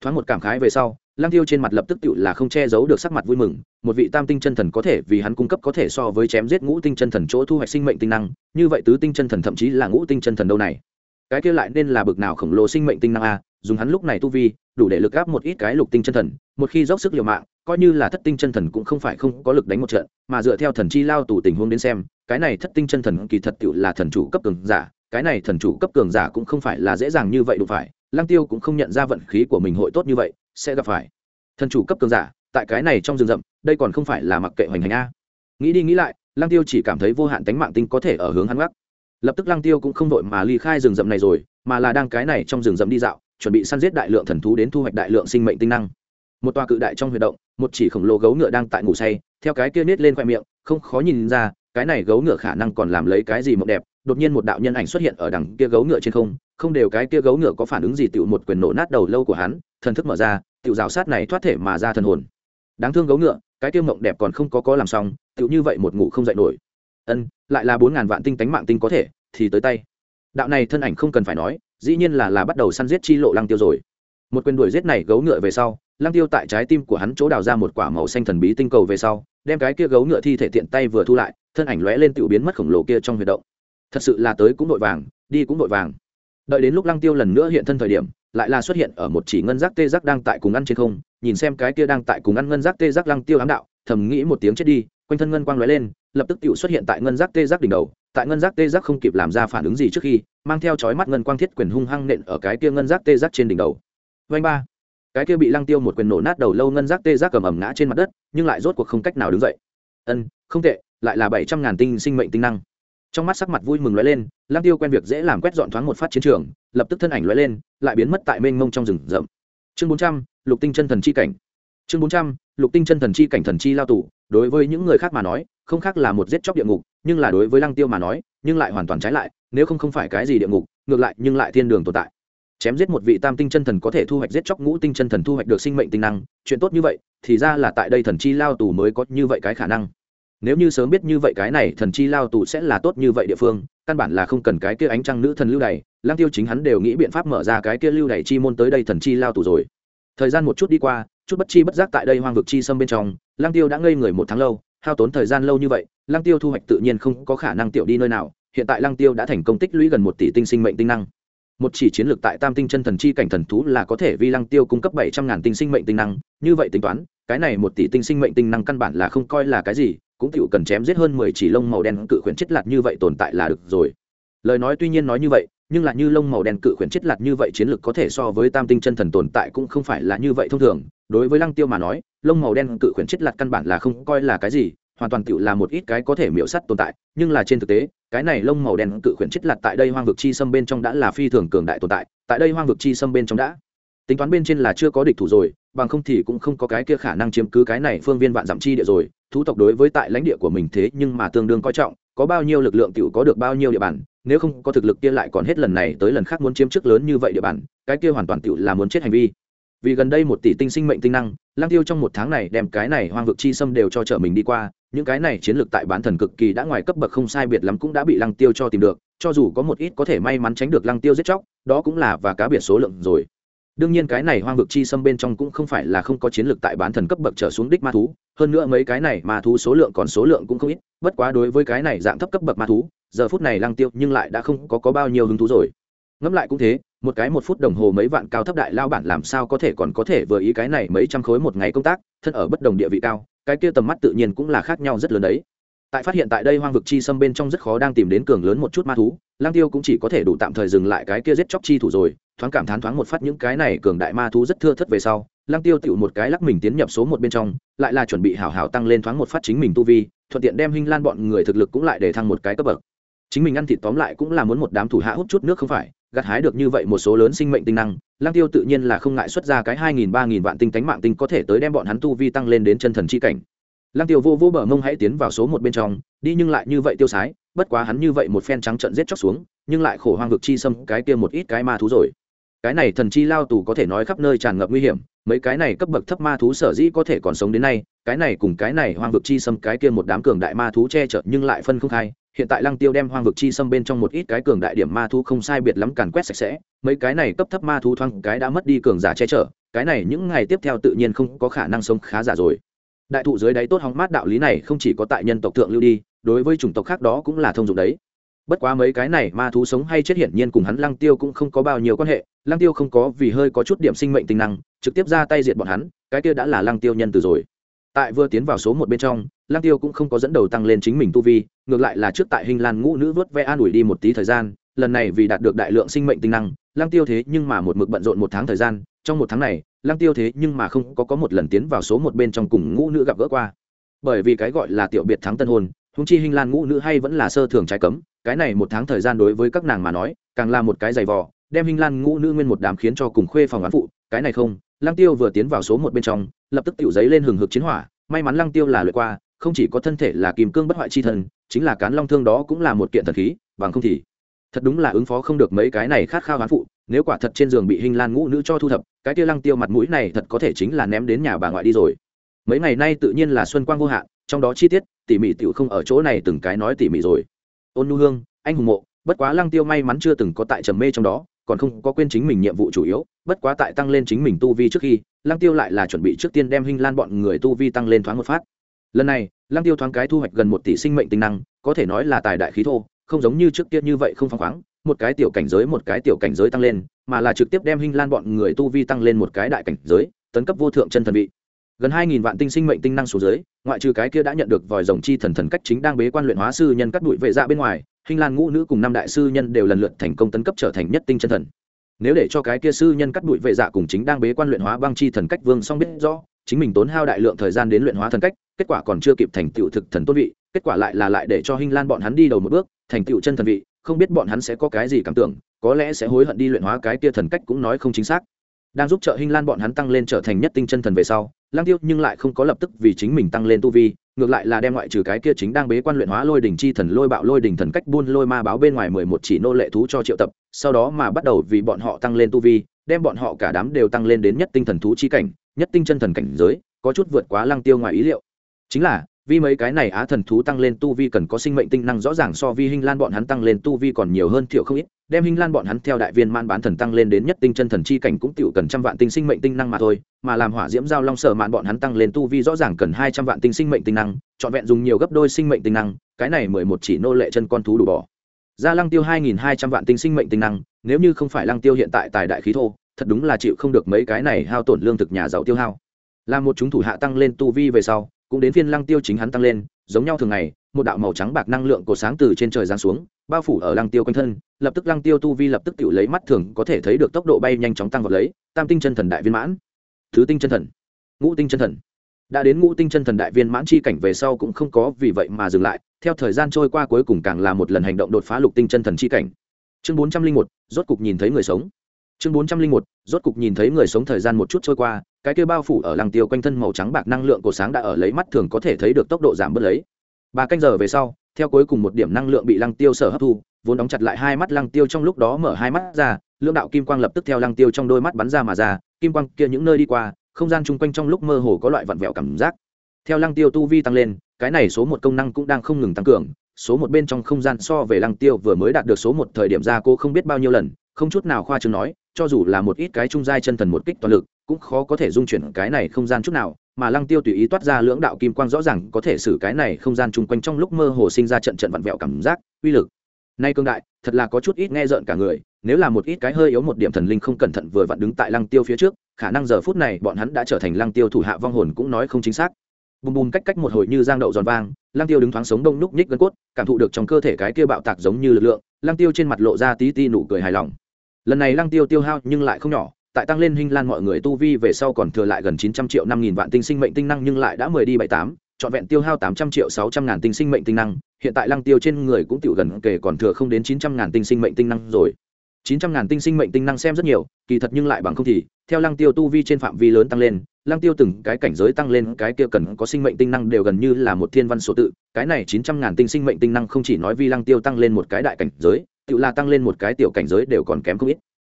[SPEAKER 1] Thoáng một cảm khái về sau lang tiêu trên mặt lập tức tự là không che giấu được sắc mặt vui mừng. Một vị tam tinh chân thần có thể vì hắn cung cấp có thể so với chém giết ngũ tinh chân thần chỗ thu hoạch sinh mệnh tinh năng, như vậy tứ tinh chân thần thậm chí là ngũ tinh chân thần đâu này? Cái kia lại nên là bực nào khổng lồ sinh mệnh tinh năng a, dùng hắn lúc này tu vi, đủ để lực áp một ít cái lục tinh chân thần, một khi dốc sức liều mạng coi như là thất tinh chân thần cũng không phải không có lực đánh một trận, mà dựa theo thần chi lao tù tình huống đến xem, cái này thất tinh chân thần kỳ thật tự là thần chủ cấp cường giả, cái này thần chủ cấp cường giả cũng không phải là dễ dàng như vậy đủ phải, lăng tiêu cũng không nhận ra vận khí của mình hội tốt như vậy, sẽ gặp phải. Thần chủ cấp cường giả, tại cái này trong rừng rậm, đây còn không phải là mặc kệ hoành hành a. Nghĩ đi nghĩ lại, lăng tiêu chỉ cảm thấy vô hạn tánh mạng tinh có thể ở hướng hắn gác. Lập tức lăng tiêu cũng không đội mà ly khai rừng rậm này rồi, mà là đang cái này trong rừng rậm đi dạo, chuẩn bị săn giết đại lượng thần thú đến thu hoạch đại lượng sinh mệnh tinh năng một tòa cự đại trong huy động, một chỉ khổng lồ gấu ngựa đang tại ngủ say, theo cái kia nết lên khoe miệng, không khó nhìn ra, cái này gấu ngựa khả năng còn làm lấy cái gì mộng đẹp. Đột nhiên một đạo nhân ảnh xuất hiện ở đằng kia gấu ngựa trên không không đều cái kia gấu ngựa có phản ứng gì tựu một quyền nổ nát đầu lâu của hắn, thần thức mở ra tựu rào sát này thoát thể mà ra thần hồn. Đáng thương gấu ngựa, cái kia mộng đẹp còn không có có làm xong tựu như vậy một ngủ không dậy nổi. Ân, lại là bốn ngàn vạn tinh tánh mạng tinh có thể, thì tới tay. Đạo này thân ảnh không cần phải nói, dĩ nhiên là là bắt đầu săn giết chi lộ lăng tiêu rồi một quyền đuổi giết này gấu ngựa về sau, lăng tiêu tại trái tim của hắn chỗ đào ra một quả màu xanh thần bí tinh cầu về sau, đem cái kia gấu ngựa thi thể tiện tay vừa thu lại, thân ảnh lóe lên tự biến mất khổng lồ kia trong huy động. Thật sự là tới cũng vội vàng, đi cũng vội vàng. Đợi đến lúc lăng tiêu lần nữa hiện thân thời điểm, lại là xuất hiện ở một chỉ ngân giác tê giác đang tại cùng ăn trên không, nhìn xem cái kia đang tại cùng ăn ngân giác tê giác lăng tiêu ám đạo, thầm nghĩ một tiếng chết đi, quanh thân ngân quang lóe lên, lập tức tự xuất hiện tại ngân giác tê giác đỉnh đầu. Tại ngân giác tê giác không kịp làm ra phản ứng gì trước khi, mang theo chói mắt ngân quang thiết quyền hung hăng nện ở cái kia ngân giác tê giác trên đỉnh đầu vanh ba. Cái kia bị lăng tiêu một quyền nổ nát đầu lâu ngân giác tê giác cầm ẩm ngã trên mặt đất, nhưng lại rốt cuộc không cách nào đứng dậy. Ân, không tệ, lại là bảy trăm ngàn tinh sinh mệnh tinh năng. Trong mắt sắc mặt vui mừng lóe lên, lăng tiêu quen việc dễ làm quét dọn thoáng một phát chiến trường, lập tức thân ảnh lóe lên, lại biến mất tại mênh mông trong rừng rậm. Chương bốn trăm, lục tinh chân thần chi cảnh. Chương bốn trăm, lục tinh chân thần chi cảnh thần chi lao tù, đối với những người khác mà nói, không khác là một giết chóc địa ngục, nhưng là đối với lăng tiêu mà nói, nhưng lại hoàn toàn trái lại, nếu không không phải cái gì địa ngục, ngược lại nhưng lại thiên đường tồn tại chém giết một vị tam tinh chân thần có thể thu hoạch giết chóc ngũ tinh chân thần thu hoạch được sinh mệnh tinh năng, chuyện tốt như vậy, thì ra là tại đây thần chi lao tù mới có như vậy cái khả năng. Nếu như sớm biết như vậy cái này, thần chi lao tù sẽ là tốt như vậy địa phương, căn bản là không cần cái kia ánh trăng nữ thần lưu đày lang tiêu chính hắn đều nghĩ biện pháp mở ra cái kia lưu đày chi môn tới đây thần chi lao tù rồi. Thời gian một chút đi qua, chút bất chi bất giác tại đây hoang vực chi xâm bên trong lang tiêu đã ngây người một tháng lâu, hao tốn thời gian lâu như vậy lang tiêu thu hoạch tự nhiên không có khả năng tiểu đi nơi nào, hiện tại lang tiêu đã thành công tích lũy gần một tỷ tinh sinh mệnh tinh năng một chỉ chiến lược tại tam tinh chân thần chi cảnh thần thú là có thể vi lăng tiêu cung cấp bảy trăm ngàn tinh sinh mệnh tinh năng, như vậy tính toán, cái này một tỷ tinh sinh mệnh tinh năng căn bản là không coi là cái gì, cũng chịu cần chém giết hơn mười chỉ lông màu đen cự khuyển chết lạt như vậy tồn tại là được rồi. Lời nói tuy nhiên nói như vậy, nhưng là như lông màu đen cự khuyển chết lạt như vậy chiến lược có thể so với tam tinh chân thần tồn tại cũng không phải là như vậy thông thường. Đối với lăng tiêu mà nói, lông màu đen cự khuyển chết lạt căn bản là không coi là cái gì hoàn toàn tựu là một ít cái có thể miễu sắt tồn tại, nhưng là trên thực tế, cái này lông màu đen cự khuyển chết lặt tại đây hoang vực chi xâm bên trong đã là phi thường cường đại tồn tại tại đây hoang vực chi xâm bên trong đã. Tính toán bên trên là chưa có địch thủ rồi, bằng không thì cũng không có cái kia khả năng chiếm cứ cái này phương viên vạn dặm chi địa rồi. Thú tộc đối với tại lãnh địa của mình thế nhưng mà tương đương coi trọng, có bao nhiêu lực lượng tiểu có được bao nhiêu địa bàn, nếu không có thực lực kia lại còn hết lần này tới lần khác muốn chiếm chức lớn như vậy địa bàn, cái kia hoàn toàn tự là muốn chết hành vi. Vì gần đây một tỷ tinh sinh mệnh tinh năng lang tiêu trong một tháng này đem cái này hoang vực chi xâm đều cho chở mình đi qua những cái này chiến lược tại bán thần cực kỳ đã ngoài cấp bậc không sai biệt lắm cũng đã bị lăng tiêu cho tìm được cho dù có một ít có thể may mắn tránh được lăng tiêu giết chóc đó cũng là và cá biệt số lượng rồi. Đương nhiên cái này hoang vực chi xâm bên trong cũng không phải là không có chiến lược tại bán thần cấp bậc trở xuống đích ma thú hơn nữa mấy cái này ma thú số lượng còn số lượng cũng không ít bất quá đối với cái này dạng thấp cấp bậc ma thú giờ phút này lăng tiêu nhưng lại đã không có, có bao nhiêu hứng thú rồi. Ngẫm lại cũng thế một cái một phút đồng hồ mấy vạn cao thấp đại lao bản làm sao có thể còn có thể vừa ý cái này mấy trăm khối một ngày công tác thân ở bất đồng địa vị cao cái kia tầm mắt tự nhiên cũng là khác nhau rất lớn đấy. Tại phát hiện tại đây hoang vực chi xâm bên trong rất khó đang tìm đến cường lớn một chút ma thú, lang tiêu cũng chỉ có thể đủ tạm thời dừng lại cái kia giết chóc chi thủ rồi, thoáng cảm thán thoáng một phát những cái này cường đại ma thú rất thưa thất về sau, lang tiêu tựu một cái lắc mình tiến nhập số một bên trong, lại là chuẩn bị hảo hảo tăng lên thoáng một phát chính mình tu vi, thuận tiện đem hinh lan bọn người thực lực cũng lại để thăng một cái cấp bậc. Chính mình ăn thịt tóm lại cũng là muốn một đám thủ hạ hút chút nước không phải gặt hái được như vậy một số lớn sinh mệnh tinh năng lang tiêu tự nhiên là không ngại xuất ra cái hai nghìn ba nghìn vạn tinh tánh mạng tinh có thể tới đem bọn hắn tu vi tăng lên đến chân thần chi cảnh. Lang tiêu vô vô bờ mông hãy tiến vào số một bên trong, đi nhưng lại như vậy tiêu sái, bất quá hắn như vậy một phen trắng trận giết chóc xuống, nhưng lại khổ hoang vực chi xâm cái kia một ít cái ma thú rồi. Cái này thần chi lao tù có thể nói khắp nơi tràn ngập nguy hiểm, mấy cái này cấp bậc thấp ma thú sở dĩ có thể còn sống đến nay, cái này cùng cái này hoang vực chi xâm cái kia một đám cường đại ma thú che chở nhưng lại phân không khai hiện tại lăng tiêu đem hoang vực chi xâm bên trong một ít cái cường đại điểm ma thú không sai biệt lắm càn quét sạch sẽ, mấy cái này cấp thấp ma thú thoáng cái đã mất đi cường giả che chở, cái này những ngày tiếp theo tự nhiên không có khả năng sống khá giả rồi. Đại thụ dưới đáy tốt hóng mát đạo lý này không chỉ có tại nhân tộc thượng lưu đi, đối với chủng tộc khác đó cũng là thông dụng đấy. Bất quá mấy cái này ma thú sống hay chết hiển nhiên cùng hắn lăng tiêu cũng không có bao nhiêu quan hệ, lăng tiêu không có vì hơi có chút điểm sinh mệnh tính năng, trực tiếp ra tay diệt bọn hắn, cái kia đã là lăng tiêu nhân từ rồi. Tại vừa tiến vào số một bên trong lăng tiêu cũng không có dẫn đầu tăng lên chính mình tu vi, ngược lại là trước tại hình lan ngũ nữ vớt ve an ủi đi một tí thời gian, lần này vì đạt được đại lượng sinh mệnh tinh năng lăng tiêu thế nhưng mà một mực bận rộn một tháng thời gian, trong một tháng này lăng tiêu thế nhưng mà không có có một lần tiến vào số một bên trong cùng ngũ nữ gặp gỡ qua. Bởi vì cái gọi là tiểu biệt thắng tân hôn húng chi hình lan ngũ nữ hay vẫn là sơ thường trái cấm, cái này một tháng thời gian đối với các nàng mà nói, càng là một cái giày vò, đem hình lan ngũ nữ nguyên một đám khiến cho cùng khuê phòng án phụ, cái này không lăng tiêu vừa tiến vào số một bên trong, lập tức tiểu giấy lên hừng hực chiến hỏa, may mắn lăng tiêu là lượt qua không chỉ có thân thể là kim cương bất hoại chi thần, chính là cán long thương đó cũng là một kiện thần khí, bằng không thì thật đúng là ứng phó không được mấy cái này khát khao hán phụ, nếu quả thật trên giường bị hình lan ngũ nữ cho thu thập, cái tia lăng tiêu mặt mũi này thật có thể chính là ném đến nhà bà ngoại đi rồi. Mấy ngày nay tự nhiên là xuân quang vô hạn, trong đó chi tiết, tỉ mỉ tiểu không ở chỗ này từng cái nói tỉ mỉ rồi. Ôn nhu hương, anh hùng mộ, bất quá lăng tiêu may mắn chưa từng có tại trầm mê trong đó, còn không có quên chính mình nhiệm vụ chủ yếu, bất quá tại tăng lên chính mình tu vi trước khi, lăng tiêu lại là chuẩn bị trước tiên đem hình lan bọn người tu vi tăng lên thoáng một phát lần này, lăng tiêu thoáng cái thu hoạch gần một tỷ sinh mệnh tinh năng, có thể nói là tài đại khí thô, không giống như trước kia như vậy không phăng khoáng, một cái tiểu cảnh giới, một cái tiểu cảnh giới tăng lên, mà là trực tiếp đem hình lan bọn người tu vi tăng lên một cái đại cảnh giới, tấn cấp vô thượng chân thần vị. Gần hai nghìn vạn tinh sinh mệnh tinh năng số dưới, ngoại trừ cái kia đã nhận được vòi rồng chi thần thần cách chính đang bế quan luyện hóa sư nhân cắt đuổi vệ dạ bên ngoài hình lan ngũ nữ cùng năm đại sư nhân đều lần lượt thành công tấn cấp trở thành nhất tinh chân thần. Nếu để cho cái kia sư nhân cắt đuổi vệ dạ cùng chính đang bế quan luyện hóa băng chi thần cách vương song biết rõ, chính mình tốn hao đại lượng thời gian đến luyện hóa thần cách kết quả còn chưa kịp thành tựu thực thần tôn vị, kết quả lại là lại để cho Hinh lan bọn hắn đi đầu một bước, thành tựu chân thần vị, không biết bọn hắn sẽ có cái gì cảm tưởng, có lẽ sẽ hối hận đi luyện hóa cái kia thần cách cũng nói không chính xác. Đang giúp trợ Hinh lan bọn hắn tăng lên trở thành nhất tinh chân thần về sau lang tiêu nhưng lại không có lập tức vì chính mình tăng lên tu vi, ngược lại là đem ngoại trừ cái kia chính đang bế quan luyện hóa lôi đỉnh chi thần, lôi bạo lôi đỉnh thần cách buôn lôi ma báo bên ngoài mười một chỉ nô lệ thú cho triệu tập, sau đó mà bắt đầu vì bọn họ tăng lên tu vi, đem bọn họ cả đám đều tăng lên đến nhất tinh thần thú chi cảnh, nhất tinh chân thần cảnh giới, có chút vượt quá lăng tiêu ngoài ý liệu chính là, vì mấy cái này á thần thú tăng lên tu vi cần có sinh mệnh tinh năng rõ ràng so vi hình lan bọn hắn tăng lên tu vi còn nhiều hơn thiểu không ít, đem hình lan bọn hắn theo đại viên man bán thần tăng lên đến nhất tinh chân thần chi cảnh cũng tiểu cần trăm vạn tinh sinh mệnh tinh năng mà thôi, mà làm hỏa diễm giao long sở mạn bọn hắn tăng lên tu vi rõ ràng cần hai trăm vạn tinh sinh mệnh tinh năng, trọn vẹn dùng nhiều gấp đôi sinh mệnh tinh năng, cái này mười một chỉ nô lệ chân con thú đủ bỏ. Ra lăng tiêu hai nghìn hai trăm vạn tinh sinh mệnh tinh năng, nếu như không phải lăng tiêu hiện tại tài đại khí thô, thật đúng là chịu không được mấy cái này hao tổn lương thực nhà giàu tiêu hao. Là một chúng thủ hạ tăng lên tu vi về sau cũng đến phiên lăng tiêu chính hắn tăng lên, giống nhau thường ngày, một đạo màu trắng bạc năng lượng cổ sáng từ trên trời giáng xuống, bao phủ ở lăng tiêu quanh thân, lập tức lăng tiêu tu vi lập tức tự lấy mắt thường có thể thấy được tốc độ bay nhanh chóng tăng vào lấy, tam tinh chân thần đại viên mãn. Thứ tinh chân thần, ngũ tinh chân thần. Đã đến ngũ tinh chân thần đại viên mãn chi cảnh về sau cũng không có vì vậy mà dừng lại, theo thời gian trôi qua cuối cùng càng là một lần hành động đột phá lục tinh chân thần chi cảnh. Chương bốn trăm linh một, rốt cục nhìn thấy người sống. Chương bốn trăm linh một, rốt cục nhìn thấy người sống thời gian một chút trôi qua cái kia bao phủ ở lăng tiêu quanh thân màu trắng bạc năng lượng của sáng đã ở lấy mắt thường có thể thấy được tốc độ giảm bớt lấy. Ba canh giờ về sau, theo cuối cùng một điểm năng lượng bị lăng tiêu sở hấp thu, vốn đóng chặt lại hai mắt lăng tiêu trong lúc đó mở hai mắt ra lượng đạo kim quang lập tức theo lăng tiêu trong đôi mắt bắn ra mà ra, kim quang kia những nơi đi qua, không gian chung quanh trong lúc mơ hồ có loại vặn vẹo cảm giác. Theo lăng tiêu tu vi tăng lên, cái này số một công năng cũng đang không ngừng tăng cường, số một bên trong không gian so về lăng tiêu vừa mới đạt được số một thời điểm ra cô không biết bao nhiêu lần, không chút nào khoa trương nói, cho dù là một ít cái trung giai chân thần một kích toàn lực cũng khó có thể dung chuyển cái này không gian chút nào, mà lăng tiêu tùy ý toát ra lưỡng đạo kim quang rõ ràng có thể xử cái này không gian chung quanh trong lúc mơ hồ sinh ra trận trận vặn vẹo cảm giác, uy lực. Nay cương đại, thật là có chút ít nghe rợn cả người, nếu là một ít cái hơi yếu một điểm thần linh không cẩn thận vừa vặn đứng tại lăng tiêu phía trước, khả năng giờ phút này bọn hắn đã trở thành lăng tiêu thủ hạ vong hồn cũng nói không chính xác. Bùm bùm cách cách một hồi như giang đậu giòn vang, lăng tiêu đứng thoáng sống đông núc nhích gân cốt, cảm thụ được trong cơ thể cái kia bạo tạc giống như lực lượng, lăng tiêu trên mặt lộ ra tí ti nụ cười hài lòng. Lần này lăng tiêu tiêu hao nhưng lại không nhỏ tại tăng lên hình lan mọi người tu vi về sau còn thừa lại gần chín trăm triệu năm nghìn vạn tinh sinh mệnh tinh năng nhưng lại đã mười đi bảy tám, trọn vẹn tiêu hao tám trăm triệu sáu trăm ngàn tinh sinh mệnh tinh năng, hiện tại lăng tiêu trên người cũng tiểu gần kể còn thừa không đến chín trăm ngàn tinh sinh mệnh tinh năng rồi. Chín trăm ngàn tinh sinh mệnh tinh năng xem rất nhiều, kỳ thật nhưng lại bằng không thì, theo lăng tiêu tu vi trên phạm vi lớn tăng lên, lăng tiêu từng cái cảnh giới tăng lên, cái kia cần có sinh mệnh tinh năng đều gần như là một thiên văn số tự, cái này chín trăm ngàn tinh sinh mệnh tinh năng không chỉ nói vi lăng tiêu tăng lên một cái đại cảnh giới, tự là tăng lên một cái tiểu cảnh giới đều còn kém không ít.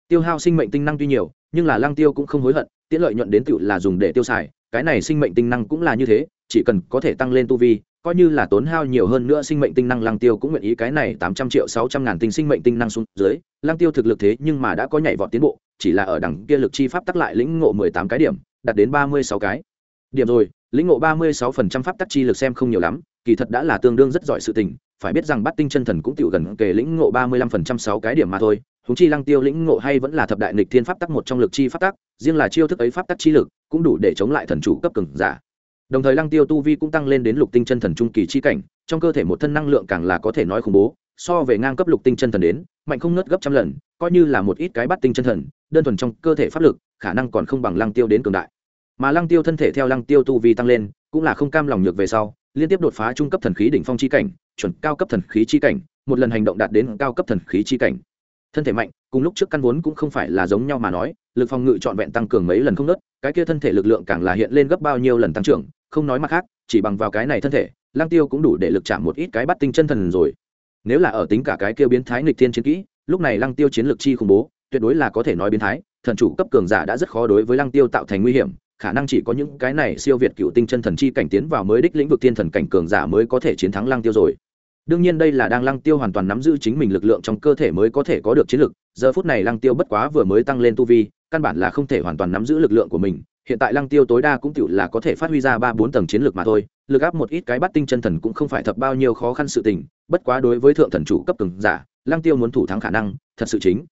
[SPEAKER 1] Tiêu hao sinh mệnh tinh năng tuy nhiều nhưng là lang tiêu cũng không hối hận, tiễn lợi nhuận đến tựu là dùng để tiêu xài, cái này sinh mệnh tinh năng cũng là như thế, chỉ cần có thể tăng lên tu vi, coi như là tốn hao nhiều hơn nữa sinh mệnh tinh năng lang tiêu cũng nguyện ý cái này tám trăm triệu sáu trăm ngàn tinh sinh mệnh tinh năng xuống dưới. Lang tiêu thực lực thế nhưng mà đã có nhảy vọt tiến bộ, chỉ là ở đẳng kia lực chi pháp tắc lại lĩnh ngộ mười tám cái điểm, đạt đến ba mươi sáu cái. Điểm rồi, lĩnh ngộ ba mươi sáu phần trăm pháp tắc chi lực xem không nhiều lắm, kỳ thật đã là tương đương rất giỏi sự tình phải biết rằng bắt tinh chân thần cũng tiểu gần kề lĩnh ngộ ba mươi lăm phần trăm sáu cái điểm mà thôi húng chi lăng tiêu lĩnh ngộ hay vẫn là thập đại nghịch thiên pháp tắc một trong lực chi pháp tắc, riêng là chiêu thức ấy pháp tắc chi lực cũng đủ để chống lại thần chủ cấp cường giả. Đồng thời lăng tiêu tu vi cũng tăng lên đến lục tinh chân thần trung kỳ chi cảnh, trong cơ thể một thân năng lượng càng là có thể nói khủng bố, so về ngang cấp lục tinh chân thần đến, mạnh không nớt gấp trăm lần, coi như là một ít cái bắt tinh chân thần, đơn thuần trong cơ thể pháp lực, khả năng còn không bằng lăng tiêu đến cường đại. Mà lăng tiêu thân thể theo lăng tiêu tu vi tăng lên, cũng là không cam lòng nhược về sau, liên tiếp đột phá trung cấp thần khí đỉnh phong chi cảnh chuẩn cao cấp thần khí chi cảnh, một lần hành động đạt đến cao cấp thần khí chi cảnh. Thân thể mạnh, cùng lúc trước căn vốn cũng không phải là giống nhau mà nói, lực phòng ngự trọn vẹn tăng cường mấy lần không nớt cái kia thân thể lực lượng càng là hiện lên gấp bao nhiêu lần tăng trưởng, không nói mặt khác, chỉ bằng vào cái này thân thể, lang tiêu cũng đủ để lực chạm một ít cái bắt tinh chân thần rồi. Nếu là ở tính cả cái kia biến thái nghịch thiên chiến kỹ, lúc này lăng tiêu chiến lược chi khủng bố, tuyệt đối là có thể nói biến thái, thần chủ cấp cường giả đã rất khó đối với lăng tiêu tạo thành nguy hiểm, khả năng chỉ có những cái này siêu việt cựu tinh chân thần chi cảnh tiến vào mới đích lĩnh vực tiên thần cảnh cường giả mới có thể chiến thắng lăng tiêu rồi đương nhiên đây là đang lăng tiêu hoàn toàn nắm giữ chính mình lực lượng trong cơ thể mới có thể có được chiến lực, giờ phút này lăng tiêu bất quá vừa mới tăng lên tu vi, căn bản là không thể hoàn toàn nắm giữ lực lượng của mình, hiện tại lăng tiêu tối đa cũng tiểu là có thể phát huy ra ba bốn tầng chiến lược mà thôi, lực áp một ít cái bắt tinh chân thần cũng không phải thập bao nhiêu khó khăn sự tình, bất quá đối với thượng thần chủ cấp từng giả, lăng tiêu muốn thủ thắng khả năng, thật sự chính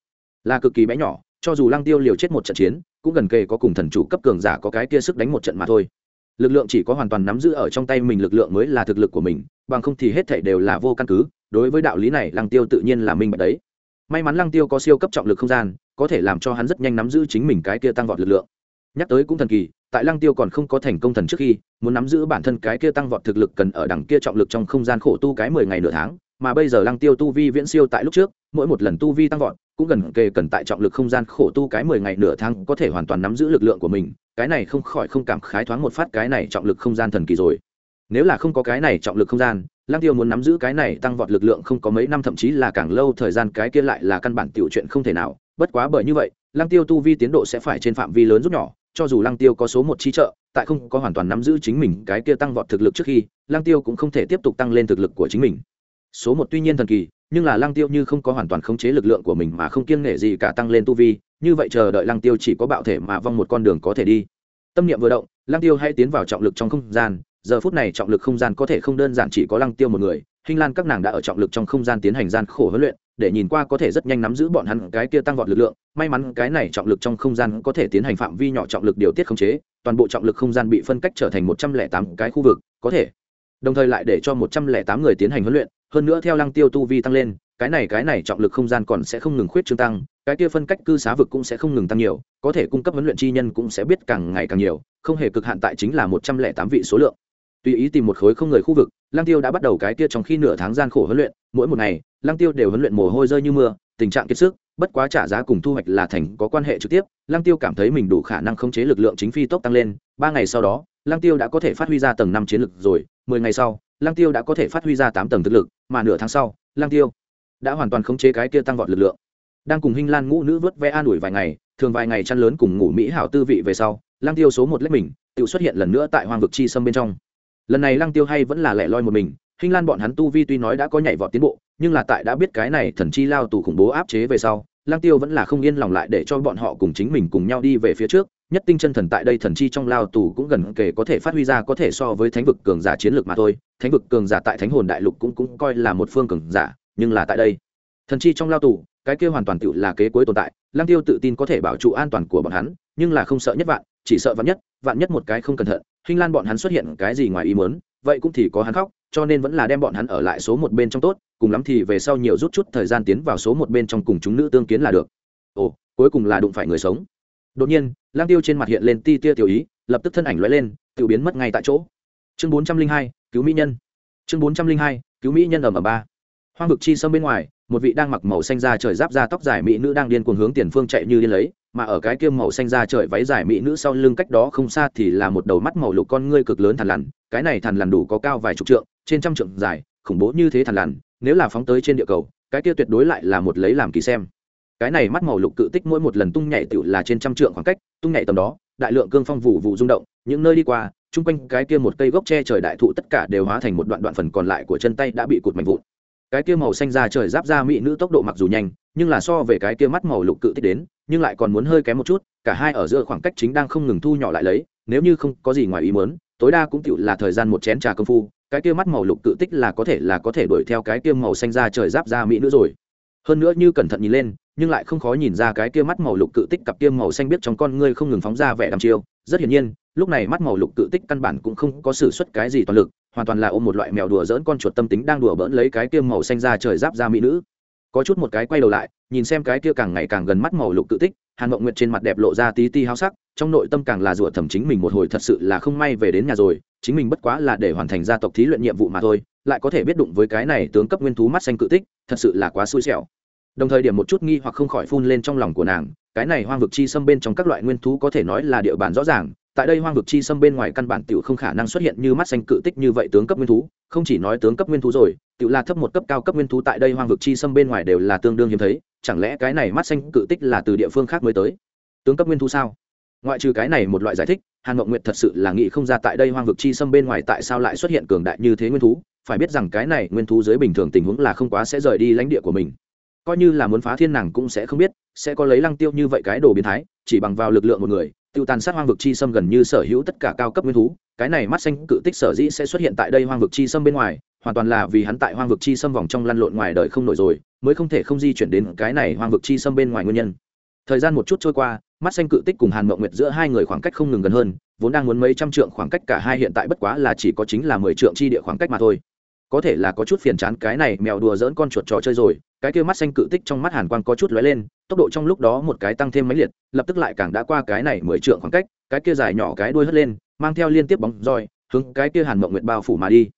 [SPEAKER 1] là cực kỳ bé nhỏ, cho dù lăng tiêu liều chết một trận chiến, cũng gần kề có cùng thần chủ cấp cường giả có cái kia sức đánh một trận mà thôi lực lượng chỉ có hoàn toàn nắm giữ ở trong tay mình, lực lượng mới là thực lực của mình, bằng không thì hết thảy đều là vô căn cứ. Đối với đạo lý này, lăng tiêu tự nhiên là minh bạch đấy. May mắn lăng tiêu có siêu cấp trọng lực không gian, có thể làm cho hắn rất nhanh nắm giữ chính mình cái kia tăng vọt lực lượng. Nhắc tới cũng thần kỳ, tại lăng tiêu còn không có thành công thần trước khi, muốn nắm giữ bản thân cái kia tăng vọt thực lực cần ở đằng kia trọng lực trong không gian khổ tu cái mười ngày nửa tháng, mà bây giờ lăng tiêu tu vi viễn siêu tại lúc trước, mỗi một lần tu vi tăng vọt, cũng gần kề cần tại trọng lực không gian khổ tu cái mười ngày nửa tháng có thể hoàn toàn nắm giữ lực lượng của mình cái này không khỏi không cảm khái thoáng một phát cái này trọng lực không gian thần kỳ rồi. Nếu là không có cái này trọng lực không gian, lăng tiêu muốn nắm giữ cái này tăng vọt lực lượng không có mấy năm thậm chí là càng lâu thời gian, cái kia lại là căn bản tiểu chuyện không thể nào. Bất quá bởi như vậy, lăng tiêu tu vi tiến độ sẽ phải trên phạm vi lớn rút nhỏ, cho dù lăng tiêu có số một chi trợ, tại không có hoàn toàn nắm giữ chính mình cái kia tăng vọt thực lực trước khi, lăng tiêu cũng không thể tiếp tục tăng lên thực lực của chính mình. Số một tuy nhiên thần kỳ, nhưng là lăng tiêu như không có hoàn toàn khống chế lực lượng của mình mà không kiêng nể gì cả tăng lên tu vi như vậy chờ đợi lăng tiêu chỉ có bạo thể mà vong một con đường có thể đi. Tâm niệm vừa động, lăng tiêu hay tiến vào trọng lực trong không gian. Giờ phút này trọng lực không gian có thể không đơn giản chỉ có lăng tiêu một người. Hình lan các nàng đã ở trọng lực trong không gian tiến hành gian khổ huấn luyện, để nhìn qua có thể rất nhanh nắm giữ bọn hắn cái kia tăng vọt lực lượng. May mắn cái này trọng lực trong không gian có thể tiến hành phạm vi nhỏ trọng lực điều tiết khống chế, toàn bộ trọng lực không gian bị phân cách trở thành một trăm lẻ tám cái khu vực, có thể. Đồng thời lại để cho một trăm lẻ tám người tiến hành huấn luyện. Hơn nữa theo lăng tiêu tu vi tăng lên cái này cái này trọng lực không gian còn sẽ không ngừng khuyết trương tăng, cái kia phân cách cư xá vực cũng sẽ không ngừng tăng nhiều, có thể cung cấp huấn luyện chi nhân cũng sẽ biết càng ngày càng nhiều, không hề cực hạn tại chính là một trăm lẻ tám vị số lượng. Tùy ý tìm một khối không người khu vực Lang tiêu đã bắt đầu cái kia trong khi nửa tháng gian khổ huấn luyện, mỗi một ngày Lang tiêu đều huấn luyện mồ hôi rơi như mưa, tình trạng kiệt sức, bất quá trả giá cùng thu hoạch là thành có quan hệ trực tiếp Lang tiêu cảm thấy mình đủ khả năng khống chế lực lượng chính phi tốc tăng lên, ba ngày sau đó Lang tiêu đã có thể phát huy ra tầng năm chiến lực rồi, mười ngày sau lang tiêu đã có thể phát huy ra tám tầng thực lực, mà nửa tháng sau lang tiêu đã hoàn toàn khống chế cái kia tăng vọt lực lượng. Đang cùng hinh lan ngũ nữ vớt vẽ an ủi vài ngày, thường vài ngày chăn lớn cùng ngủ mỹ hảo tư vị về sau lang tiêu số một lết mình tự xuất hiện lần nữa tại hoang vực chi sâm bên trong. Lần này lang tiêu hay vẫn là lẻ loi một mình, hinh lan bọn hắn tu vi tuy nói đã có nhảy vọt tiến bộ, nhưng là tại đã biết cái này thần chi lao tù khủng bố áp chế về sau lang tiêu vẫn là không yên lòng lại để cho bọn họ cùng chính mình cùng nhau đi về phía trước, nhất tinh chân thần tại đây thần chi trong lao tù cũng gần kề có thể phát huy ra có thể so với thánh vực cường giả chiến lược mà thôi. Thánh vực cường giả tại thánh hồn đại lục cũng cũng coi là một phương cường giả nhưng là tại đây. Thần chi trong lao tù, cái kia hoàn toàn tự là kế cuối tồn tại lang tiêu tự tin có thể bảo trụ an toàn của bọn hắn, nhưng là không sợ nhất vạn, chỉ sợ vạn nhất vạn nhất một cái không cẩn thận hình lan bọn hắn xuất hiện cái gì ngoài ý muốn, vậy cũng thì có hắn khóc, cho nên vẫn là đem bọn hắn ở lại số một bên trong tốt, cùng lắm thì về sau nhiều rút chút thời gian tiến vào số một bên trong cùng chúng nữ tương kiến là được. Ồ, cuối cùng là đụng phải người sống. Đột nhiên lang tiêu trên mặt hiện lên ti tia tiểu ý, lập tức thân ảnh lóe lên tự biến mất ngay tại chỗ. Chương bốn trăm linh hai, cứu mỹ nhân. Chương bốn trăm linh hai, cứu mỹ nhân ẩm ở ba hoang vực chi sâm bên ngoài, một vị đang mặc màu xanh da trời giáp da tóc dài mỹ nữ đang điên cuồng hướng tiền phương chạy như điên lấy, mà ở cái kia màu xanh da trời váy dài mỹ nữ sau lưng cách đó không xa thì là một đầu mắt màu lục con ngươi cực lớn thằn lằn, cái này thằn lằn đủ có cao vài chục trượng, trên trăm trượng dài, khủng bố như thế thằn lằn, nếu là phóng tới trên địa cầu, cái kia tuyệt đối lại là một lấy làm kỳ xem. Cái này mắt màu lục cự tích mỗi một lần tung nhảy tựu là trên trăm trượng khoảng cách, tung nhảy tầm đó, đại lượng cương phong vụ vụ rung động, những nơi đi qua, chung quanh cái kia một cây gốc tre trời đại thụ tất cả đều hóa thành một đoạn đoạn phần còn lại của chân tay đã bị cụt mạnh vụn cái kia màu xanh da trời giáp ra mỹ nữ tốc độ mặc dù nhanh, nhưng là so về cái kia mắt màu lục cự tích đến, nhưng lại còn muốn hơi kém một chút, cả hai ở giữa khoảng cách chính đang không ngừng thu nhỏ lại lấy, nếu như không có gì ngoài ý muốn, tối đa cũng tựu là thời gian một chén trà công phu, cái kia mắt màu lục cự tích là có thể là có thể đuổi theo cái kia màu xanh da trời giáp ra mỹ nữ rồi. Hơn nữa như cẩn thận nhìn lên nhưng lại không khó nhìn ra cái kia mắt màu lục cự tích cặp kia màu xanh biết trong con ngươi không ngừng phóng ra vẻ đăm chiêu. Rất hiển nhiên, lúc này mắt màu lục cự tích căn bản cũng không có sự xuất cái gì toàn lực, hoàn toàn là ôm một loại mèo đùa dỡn con chuột tâm tính đang đùa bỡn lấy cái kia màu xanh ra trời giáp ra mỹ nữ. Có chút một cái quay đầu lại, nhìn xem cái kia càng ngày càng gần mắt màu lục cự tích, hàn mộng nguyệt trên mặt đẹp lộ ra tí ti háo sắc, trong nội tâm càng là rủa thầm chính mình một hồi thật sự là không may về đến nhà rồi, chính mình bất quá là để hoàn thành gia tộc thí luyện nhiệm vụ mà thôi, lại có thể biết đụng với cái này tướng cấp nguyên thú mắt xanh cự tích, thật sự là quá xui xẻo đồng thời điểm một chút nghi hoặc không khỏi phun lên trong lòng của nàng, cái này hoang vực chi xâm bên trong các loại nguyên thú có thể nói là địa bàn rõ ràng, tại đây hoang vực chi xâm bên ngoài căn bản tiểu không khả năng xuất hiện như mắt xanh cự tích như vậy tướng cấp nguyên thú, không chỉ nói tướng cấp nguyên thú rồi, tiểu là thấp một cấp cao cấp nguyên thú tại đây hoang vực chi xâm bên ngoài đều là tương đương hiếm thấy, chẳng lẽ cái này mắt xanh cự tích là từ địa phương khác mới tới? Tướng cấp nguyên thú sao? Ngoại trừ cái này một loại giải thích, hàn Mộng nguyệt thật sự là nghĩ không ra tại đây hoang vực chi xâm bên ngoài tại sao lại xuất hiện cường đại như thế nguyên thú, phải biết rằng cái này nguyên thú dưới bình thường tình huống là không quá sẽ rời đi lãnh địa của mình coi như là muốn phá thiên nàng cũng sẽ không biết, sẽ có lấy lăng tiêu như vậy cái đồ biến thái, chỉ bằng vào lực lượng một người, tiêu tàn sát hoang vực chi xâm gần như sở hữu tất cả cao cấp nguyên thú, cái này mắt xanh cự tích sở dĩ sẽ xuất hiện tại đây hoang vực chi xâm bên ngoài, hoàn toàn là vì hắn tại hoang vực chi xâm vòng trong lăn lộn ngoài đời không nổi rồi, mới không thể không di chuyển đến cái này hoang vực chi xâm bên ngoài nguyên nhân. Thời gian một chút trôi qua, mắt xanh cự tích cùng hàn mộng nguyệt giữa hai người khoảng cách không ngừng gần hơn, vốn đang muốn mấy trăm trượng khoảng cách cả hai hiện tại bất quá là chỉ có chính là mười trượng chi địa khoảng cách mà thôi có thể là có chút phiền chán cái này mèo đùa dỡn con chuột trò chơi rồi, cái kia mắt xanh cự tích trong mắt hàn quang có chút lóe lên, tốc độ trong lúc đó một cái tăng thêm mấy liệt, lập tức lại càng đã qua cái này mười trượng khoảng cách, cái kia dài nhỏ cái đuôi hất lên, mang theo liên tiếp bóng roi, hướng cái kia hàn mộng nguyệt bao phủ mà đi.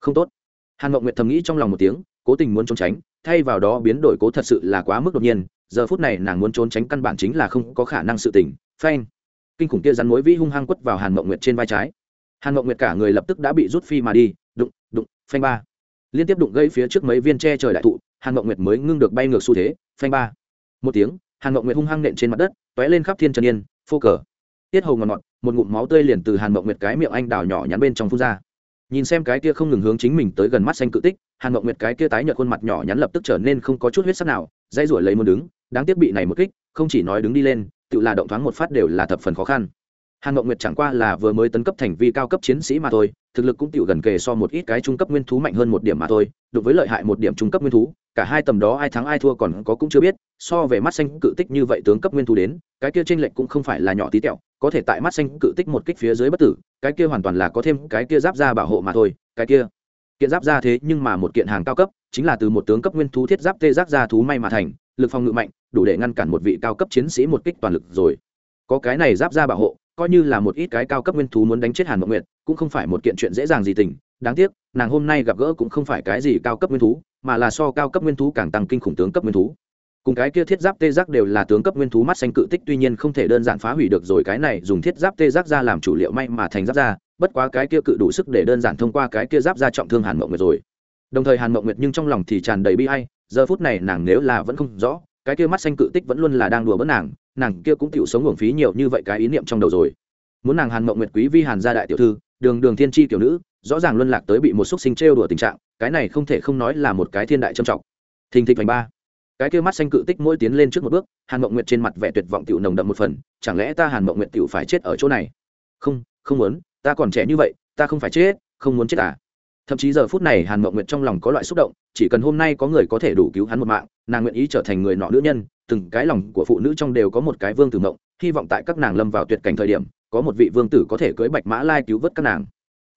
[SPEAKER 1] Không tốt. Hàn mộng nguyệt thầm nghĩ trong lòng một tiếng, cố tình muốn trốn tránh, thay vào đó biến đổi cố thật sự là quá mức đột nhiên, giờ phút này nàng muốn trốn tránh căn bản chính là không có khả năng sự tỉnh phanh. Kinh khủng kia rắn mối vĩ hung hăng quất vào hàn mộng nguyệt trên vai trái. Hàn mộng nguyệt cả người lập tức đã bị rút phi mà đi đụng đụng phanh ba. Liên tiếp đụng gây phía trước mấy viên tre trời đại thụ, hàn mộng nguyệt mới ngưng được bay ngược xu thế, phanh ba. Một tiếng, hàn mộng nguyệt hung hăng nện trên mặt đất t ó é lên khắp thiên trần yên, phô cờ. Tiết hầu ngọt ngọt, một ngụm máu tươi liền từ hàn mộng nguyệt cái miệng anh đào nhỏ nhắn bên trong phun ra. Nhìn xem cái kia không ngừng hướng chính mình tới gần mắt xanh cự tích, hàn mộng nguyệt cái kia tái nhợt khuôn mặt nhỏ nhắn lập tức trở nên không có chút huyết sắc nào dây ruổi lấy muốn đứng, đáng tiếc bị này một kích, không chỉ nói đứng đi lên, tự là động thoáng một phát đều là thập phần khó khăn. Hàn mộng nguyệt chẳng qua là vừa mới tấn cấp thành vi cao cấp chiến sĩ mà thôi thực lực cũng tiểu gần kề so một ít cái trung cấp nguyên thú mạnh hơn một điểm mà thôi đối với lợi hại một điểm trung cấp nguyên thú, cả hai tầm đó ai thắng ai thua còn có cũng chưa biết, so về mắt xanh cự tích như vậy tướng cấp nguyên thú đến, cái kia trên lệnh cũng không phải là nhỏ tí tẹo, có thể tại mắt xanh cự tích một kích phía dưới bất tử, cái kia hoàn toàn là có thêm cái kia giáp ra bảo hộ mà thôi, cái kia, kiện giáp ra thế nhưng mà một kiện hàng cao cấp, chính là từ một tướng cấp nguyên thú thiết giáp tê giác ra thú may mà thành, lực phòng ngự mạnh, đủ để ngăn cản một vị cao cấp chiến sĩ một kích toàn lực rồi. Có cái này giáp ra bảo hộ coi như là một ít cái cao cấp nguyên thú muốn đánh chết hàn mộng nguyệt, cũng không phải một kiện chuyện dễ dàng gì tình. Đáng tiếc, nàng hôm nay gặp gỡ cũng không phải cái gì cao cấp nguyên thú, mà là so cao cấp nguyên thú càng tăng kinh khủng tướng cấp nguyên thú. Cùng cái kia thiết giáp tê giác đều là tướng cấp nguyên thú mắt xanh cự tích, tuy nhiên không thể đơn giản phá hủy được rồi cái này dùng thiết giáp tê giác ra làm chủ liệu may mà thành giáp ra, bất quá cái kia cự đủ sức để đơn giản thông qua cái kia giáp ra trọng thương hàn mộng nguyệt rồi. Đồng thời hàn mộng nguyệt nhưng trong lòng thì tràn đầy bi hay giờ phút này nàng nếu là vẫn không rõ, cái kia mắt xanh cự tích vẫn luôn là đang đùa bỡn nàng nàng kia cũng chịu sống uổng phí nhiều như vậy cái ý niệm trong đầu rồi. Muốn nàng hàn mộng nguyệt quý vi hàn gia đại tiểu thư, đường đường thiên tri tiểu nữ, rõ ràng luân lạc tới bị một xúc sinh trêu đùa tình trạng, cái này không thể không nói là một cái thiên đại trầm trọng. Thình thịch vành ba. Cái kia mắt xanh cự tích mỗi tiến lên trước một bước, hàn mộng nguyệt trên mặt vẻ tuyệt vọng tiểu nồng đậm một phần, chẳng lẽ ta hàn mộng nguyệt tiểu phải chết ở chỗ này? Không không muốn, ta còn trẻ như vậy, ta không phải chết, không muốn chết à? Thậm chí giờ phút này hàn mộng nguyệt trong lòng có loại xúc động, chỉ cần hôm nay có người có thể đủ cứu hắn một mạng, nàng nguyện ý trở thành người nọ nữ nhân từng cái lòng của phụ nữ trong đều có một cái vương tử mộng, hy vọng tại các nàng lâm vào tuyệt cảnh thời điểm, có một vị vương tử có thể cưới bạch mã lai cứu vớt các nàng.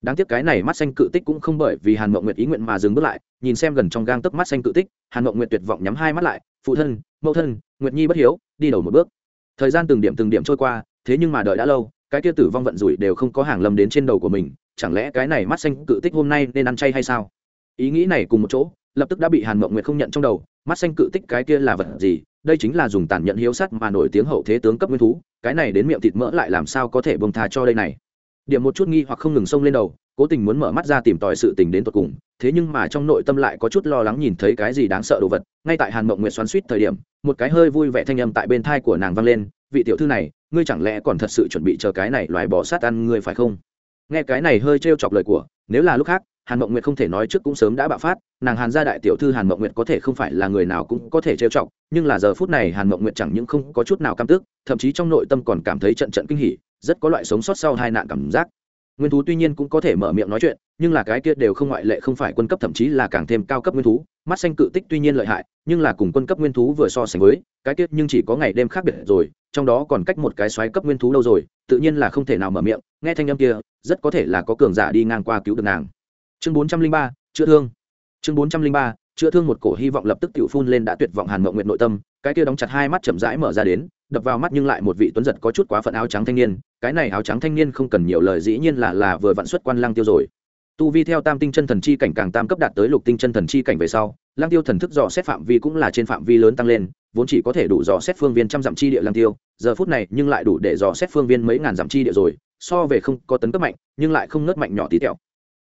[SPEAKER 1] Đáng tiếc cái này mắt xanh cự tích cũng không bởi vì hàn mộng nguyệt ý nguyện mà dừng bước lại, nhìn xem gần trong gang tấc mắt xanh cự tích, hàn mộng nguyệt tuyệt vọng nhắm hai mắt lại, phụ thân, mẫu thân, nguyệt nhi bất hiếu, đi đầu một bước. Thời gian từng điểm từng điểm trôi qua, thế nhưng mà đợi đã lâu, cái kia tử vong vận rủi đều không có hàng lâm đến trên đầu của mình, chẳng lẽ cái này mắt xanh cự tích hôm nay nên ăn chay hay sao? Ý nghĩ này cùng một chỗ, lập tức đã bị hàn mộng nguyệt không nhận trong đầu, mắt xanh cự tích cái kia là vật gì đây chính là dùng tàn nhận hiếu sắt mà nổi tiếng hậu thế tướng cấp nguyên thú, cái này đến miệng thịt mỡ lại làm sao có thể bông tha cho đây này? Điểm một chút nghi hoặc không ngừng xông lên đầu, cố tình muốn mở mắt ra tìm tòi sự tình đến tột cùng, thế nhưng mà trong nội tâm lại có chút lo lắng nhìn thấy cái gì đáng sợ đồ vật, ngay tại hàn mộng nguyệt xoắn suýt thời điểm, một cái hơi vui vẻ thanh âm tại bên thai của nàng vang lên, vị tiểu thư này, ngươi chẳng lẽ còn thật sự chuẩn bị chờ cái này loài bỏ sát ăn ngươi phải không? Nghe cái này hơi trêu chọc lời của, nếu là lúc khác hàn mộng nguyệt không thể nói trước cũng sớm đã bạo phát, nàng hàn gia đại tiểu thư hàn mộng nguyệt có thể không phải là người nào cũng có thể trêu chọc, nhưng là giờ phút này hàn mộng nguyệt chẳng những không có chút nào cam tức, thậm chí trong nội tâm còn cảm thấy trận trận kinh hỉ, rất có loại sống sót sau hai nạn cảm giác. Nguyên thú tuy nhiên cũng có thể mở miệng nói chuyện, nhưng là cái kia đều không ngoại lệ không phải quân cấp thậm chí là càng thêm cao cấp nguyên thú. Mắt xanh cự tích tuy nhiên lợi hại, nhưng là cùng quân cấp nguyên thú vừa so sánh với, cái kia nhưng chỉ có ngày đêm khác biệt rồi, trong đó còn cách một cái xoáy cấp nguyên thú lâu rồi, tự nhiên là không thể nào mở miệng, nghe thanh âm kia, rất có thể là có cường giả đi ngang qua cứu được nàng chương bốn trăm linh ba, chữa thương. Chương bốn trăm linh ba, chữa thương một cổ hy vọng lập tức tự phun lên đã tuyệt vọng hàn mộng nguyện nội tâm, cái kia đóng chặt hai mắt chậm rãi mở ra đến, đập vào mắt nhưng lại một vị tuấn giật có chút quá phận áo trắng thanh niên, cái này áo trắng thanh niên không cần nhiều lời, dĩ nhiên là là vừa vận xuất quan lăng tiêu rồi. Tu vi theo tam tinh chân thần chi cảnh càng tam cấp đạt tới lục tinh chân thần chi cảnh về sau, lăng tiêu thần thức dò xét phạm vi cũng là trên phạm vi lớn tăng lên, vốn chỉ có thể đủ dò xét phương viên trăm dặm chi địa lăng tiêu, giờ phút này nhưng lại đủ để dò xét phương viên mấy ngàn dặm chi địa rồi, so về không có tấn cấp mạnh, nhưng lại không nớt mạnh nhỏ tí tẹo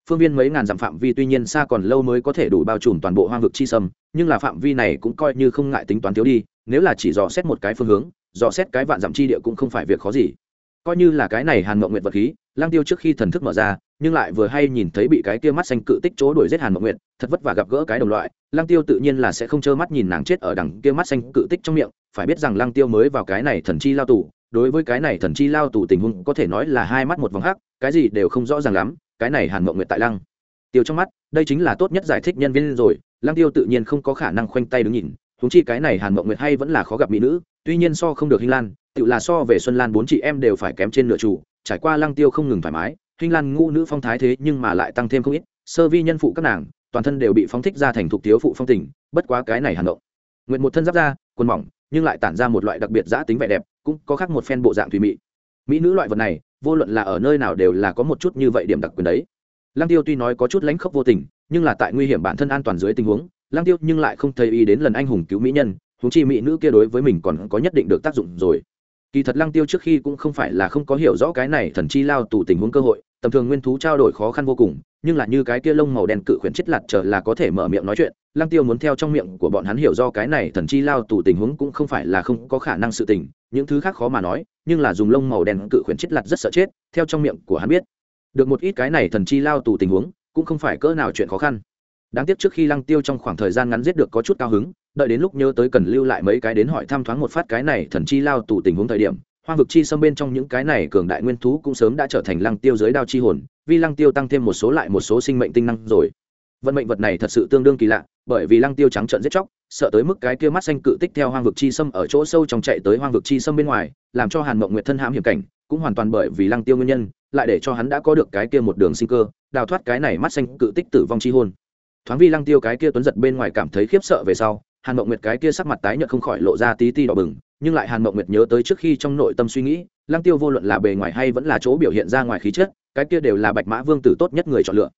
[SPEAKER 1] phương viên mấy ngàn dặm phạm vi tuy nhiên xa còn lâu mới có thể đủ bao trùm toàn bộ hoang vực chi sâm, nhưng là phạm vi này cũng coi như không ngại tính toán thiếu đi, nếu là chỉ dò xét một cái phương hướng, dò xét cái vạn dặm chi địa cũng không phải việc khó gì. Coi như là cái này hàn mộng nguyện vật khí lang tiêu trước khi thần thức mở ra, nhưng lại vừa hay nhìn thấy bị cái kia mắt xanh cự tích chỗ đuổi giết hàn mộng nguyện thật vất vả gặp gỡ cái đồng loại lang tiêu tự nhiên là sẽ không trơ mắt nhìn nàng chết ở đằng kia mắt xanh cự tích trong miệng, phải biết rằng lang tiêu mới vào cái này thần chi lao tù, đối với cái này thần chi lao tù tình huống có thể nói là hai mắt một vòng hắc, cái gì đều không rõ ràng lắm cái này hàn mộng nguyện tại lăng. Tiêu trong mắt, đây chính là tốt nhất giải thích nhân viên rồi, lăng tiêu tự nhiên không có khả năng khoanh tay đứng nhìn húng chi cái này hàn mộng nguyệt hay vẫn là khó gặp mỹ nữ, tuy nhiên so không được hình lan tự là so về xuân lan bốn chị em đều phải kém trên nửa chủ, trải qua lăng tiêu không ngừng thoải mái hình lan ngũ nữ phong thái thế nhưng mà lại tăng thêm không ít, sơ vi nhân phụ các nàng, toàn thân đều bị phóng thích ra thành thục thiếu phụ phong tình, bất quá cái này hàn mộng nguyện một thân giáp ra quần mỏng, nhưng lại tản ra một loại đặc biệt giã tính vẻ đẹp, cũng có khác một phen bộ dạng thùy mị. Mỹ nữ loại vật này vô luận là ở nơi nào đều là có một chút như vậy điểm đặc quyền đấy. Lăng tiêu tuy nói có chút lánh khốc vô tình, nhưng là tại nguy hiểm bản thân an toàn dưới tình huống, lăng tiêu nhưng lại không thấy ý đến lần anh hùng cứu mỹ nhân, huống chi mỹ nữ kia đối với mình còn có nhất định được tác dụng rồi. Kỳ thật lăng tiêu trước khi cũng không phải là không có hiểu rõ cái này thần chi lao tù tình huống cơ hội, tầm thường nguyên thú trao đổi khó khăn vô cùng nhưng là như cái kia lông màu đen cự khuyển chết lạt trở là có thể mở miệng nói chuyện. Lăng tiêu muốn theo trong miệng của bọn hắn hiểu do cái này thần chi lao tù tình huống cũng không phải là không có khả năng sự tình, những thứ khác khó mà nói, nhưng là dùng lông màu đen cự khuyển chết lạt rất sợ chết, theo trong miệng của hắn biết, được một ít cái này thần chi lao tù tình huống, cũng không phải cỡ nào chuyện khó khăn. Đáng tiếc trước khi lăng tiêu trong khoảng thời gian ngắn giết được có chút cao hứng, đợi đến lúc nhớ tới cần lưu lại mấy cái đến hỏi thăm thoáng một phát cái này thần chi lao tù tình huống thời điểm hoang vực chi xâm bên trong những cái này cường đại nguyên thú cũng sớm đã trở thành lăng tiêu giới đao chi hồn, vì lăng tiêu tăng thêm một số lại một số sinh mệnh tinh năng rồi. Vận mệnh vật này thật sự tương đương kỳ lạ, bởi vì lăng tiêu trắng trợn giết chóc, sợ tới mức cái kia mắt xanh cự tích theo hoang vực chi xâm ở chỗ sâu trong chạy tới hoang vực chi xâm bên ngoài, làm cho hàn mộng nguyệt thân hãm hiểm cảnh, cũng hoàn toàn bởi vì lăng tiêu nguyên nhân, lại để cho hắn đã có được cái kia một đường sinh cơ, đào thoát cái này mắt xanh cự tích tử vong chi hôn thoáng vi lăng tiêu cái kia tuấn giật bên ngoài cảm thấy khiếp sợ về sau, hàn mộng nguyệt cái kia sắc mặt tái nhợt không khỏi lộ ra tí ti đỏ bừng nhưng lại hàn mộng nguyệt nhớ tới trước khi trong nội tâm suy nghĩ, lăng tiêu vô luận là bề ngoài hay vẫn là chỗ biểu hiện ra ngoài khí chất, cái kia đều là bạch mã vương tử tốt nhất người chọn lựa.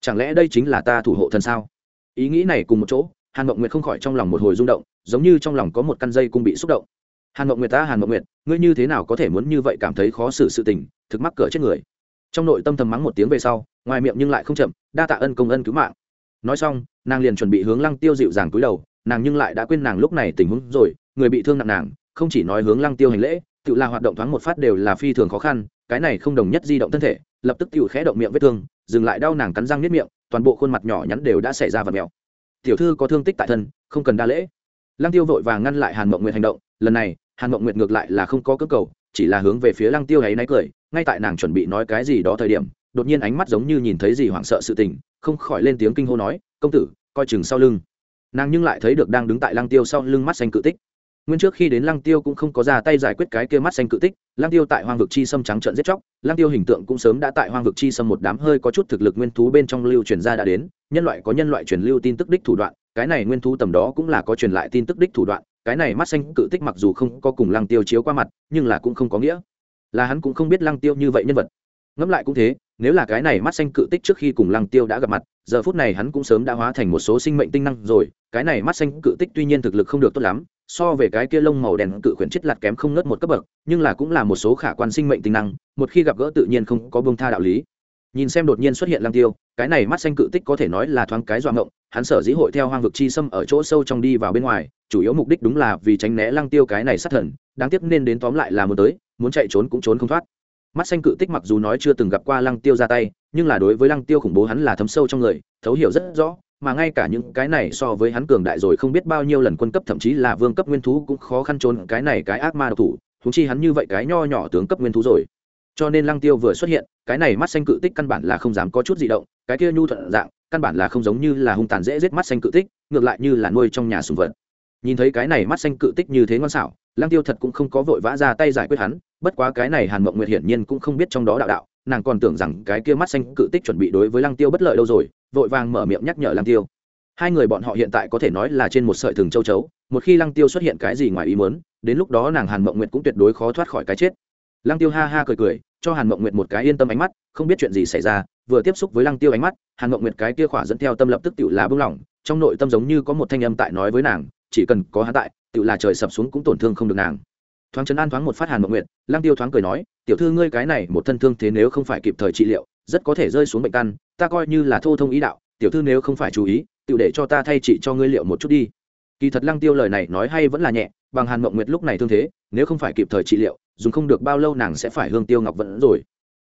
[SPEAKER 1] Chẳng lẽ đây chính là ta thủ hộ thần sao? Ý nghĩ này cùng một chỗ, hàn mộng nguyệt không khỏi trong lòng một hồi rung động, giống như trong lòng có một căn dây cung bị xúc động. Hàn mộng nguyệt ta, hàn mộng nguyệt, ngươi như thế nào có thể muốn như vậy cảm thấy khó xử sự tình, thực mắc cỡ chết người. Trong nội tâm thầm mắng một tiếng về sau, ngoài miệng nhưng lại không chậm, đa tạ ân công ân cứu mạng. Nói xong, nàng liền chuẩn bị hướng lăng tiêu dịu dàng cúi đầu, nàng nhưng lại đã quên nàng lúc này tình huống rồi, người bị thương nặng nàng không chỉ nói hướng lăng tiêu hành lễ, tự là hoạt động thoáng một phát đều là phi thường khó khăn, cái này không đồng nhất di động thân thể, lập tức tự khẽ động miệng vết thương, dừng lại đau nàng cắn răng nếp miệng, toàn bộ khuôn mặt nhỏ nhắn đều đã xảy ra vật mèo. Tiểu thư có thương tích tại thân, không cần đa lễ. Lăng tiêu vội vàng ngăn lại hàn mộng nguyệt hành động, lần này, hàn mộng nguyệt ngược lại là không có cơ cầu, chỉ là hướng về phía lăng tiêu ấy náy cười, ngay tại nàng chuẩn bị nói cái gì đó thời điểm, đột nhiên ánh mắt giống như nhìn thấy gì hoảng sợ sự tình, không khỏi lên tiếng kinh hô nói, công tử, coi chừng sau lưng. Nàng nhưng lại thấy được đang đứng tại lăng tiêu sau lưng mắt xanh cự tích nguyên trước khi đến lăng tiêu cũng không có ra tay giải quyết cái kia mắt xanh cự tích, lăng tiêu tại hoang vực chi sâm trắng trợn giết chóc, lăng tiêu hình tượng cũng sớm đã tại hoang vực chi sâm một đám hơi có chút thực lực nguyên thú bên trong lưu truyền ra đã đến, nhân loại có nhân loại truyền lưu tin tức đích thủ đoạn, cái này nguyên thú tầm đó cũng là có truyền lại tin tức đích thủ đoạn, cái này mắt xanh cự tích mặc dù không có cùng lăng tiêu chiếu qua mặt, nhưng là cũng không có nghĩa. Là hắn cũng không biết lăng tiêu như vậy nhân vật. Ngẫm lại cũng thế, nếu là cái này mắt xanh cự tích trước khi cùng lăng tiêu đã gặp mặt, giờ phút này hắn cũng sớm đã hóa thành một số sinh mệnh tinh năng rồi, cái này mắt xanh cự tích tuy nhiên thực lực không được tốt lắm so về cái kia lông màu đen cự khuyển chết lạt kém không ngớt một cấp bậc, nhưng là cũng là một số khả quan sinh mệnh tinh năng, một khi gặp gỡ tự nhiên không có bông tha đạo lý. Nhìn xem đột nhiên xuất hiện lăng tiêu, cái này mắt xanh cự tích có thể nói là thoáng cái dọa ngộng, hắn sở dĩ hội theo hoang vực chi xâm ở chỗ sâu trong đi vào bên ngoài, chủ yếu mục đích đúng là vì tránh né lăng tiêu cái này sát thần, đáng tiếc nên đến tóm lại là muốn tới, muốn chạy trốn cũng trốn không thoát. Mắt xanh cự tích mặc dù nói chưa từng gặp qua lăng tiêu ra tay, nhưng là đối với lăng tiêu khủng bố hắn là thấm sâu trong người, thấu hiểu rất rõ mà ngay cả những cái này so với hắn cường đại rồi không biết bao nhiêu lần quân cấp, thậm chí là vương cấp nguyên thú cũng khó khăn trốn cái này cái ác ma độc thủ thú chi hắn như vậy cái nho nhỏ tướng cấp nguyên thú rồi. Cho nên lăng tiêu vừa xuất hiện, cái này mắt xanh cự tích căn bản là không dám có chút gì động, cái kia nhu thuận dạng, căn bản là không giống như là hung tàn dễ giết mắt xanh cự tích, ngược lại như là nuôi trong nhà sùng vật. Nhìn thấy cái này mắt xanh cự tích như thế ngon xảo, lăng tiêu thật cũng không có vội vã ra tay giải quyết hắn, bất quá cái này hàn mộng nguyệt hiển nhiên cũng không biết trong đó đạo đạo nàng còn tưởng rằng cái kia mắt xanh cự tích chuẩn bị đối với lăng tiêu bất lợi đâu rồi, vội vàng mở miệng nhắc nhở lăng tiêu. Hai người bọn họ hiện tại có thể nói là trên một sợi thừng châu chấu, một khi lăng tiêu xuất hiện cái gì ngoài ý muốn, đến lúc đó nàng hàn mộng nguyệt cũng tuyệt đối khó thoát khỏi cái chết. Lăng tiêu ha ha cười cười, cho hàn mộng nguyệt một cái yên tâm ánh mắt, không biết chuyện gì xảy ra, vừa tiếp xúc với lăng tiêu ánh mắt, hàn mộng nguyệt cái kia khỏa dẫn theo tâm lập tức tự là bưng lỏng trong nội tâm giống như có một thanh âm tại nói với nàng, chỉ cần có hắn tại tự là trời sập xuống cũng tổn thương không được nàng thoáng chấn an thoáng một phát hàn mộng nguyệt lang tiêu thoáng cười nói, tiểu thư ngươi cái này một thân thương thế nếu không phải kịp thời trị liệu, rất có thể rơi xuống bệnh căn, ta coi như là thô thông ý đạo, tiểu thư nếu không phải chú ý tự để cho ta thay trị cho ngươi liệu một chút đi. Kỳ thật lăng tiêu lời này nói hay vẫn là nhẹ, bằng hàn mộng nguyệt lúc này thương thế, nếu không phải kịp thời trị liệu, dùng không được bao lâu nàng sẽ phải hương tiêu ngọc vẫn rồi.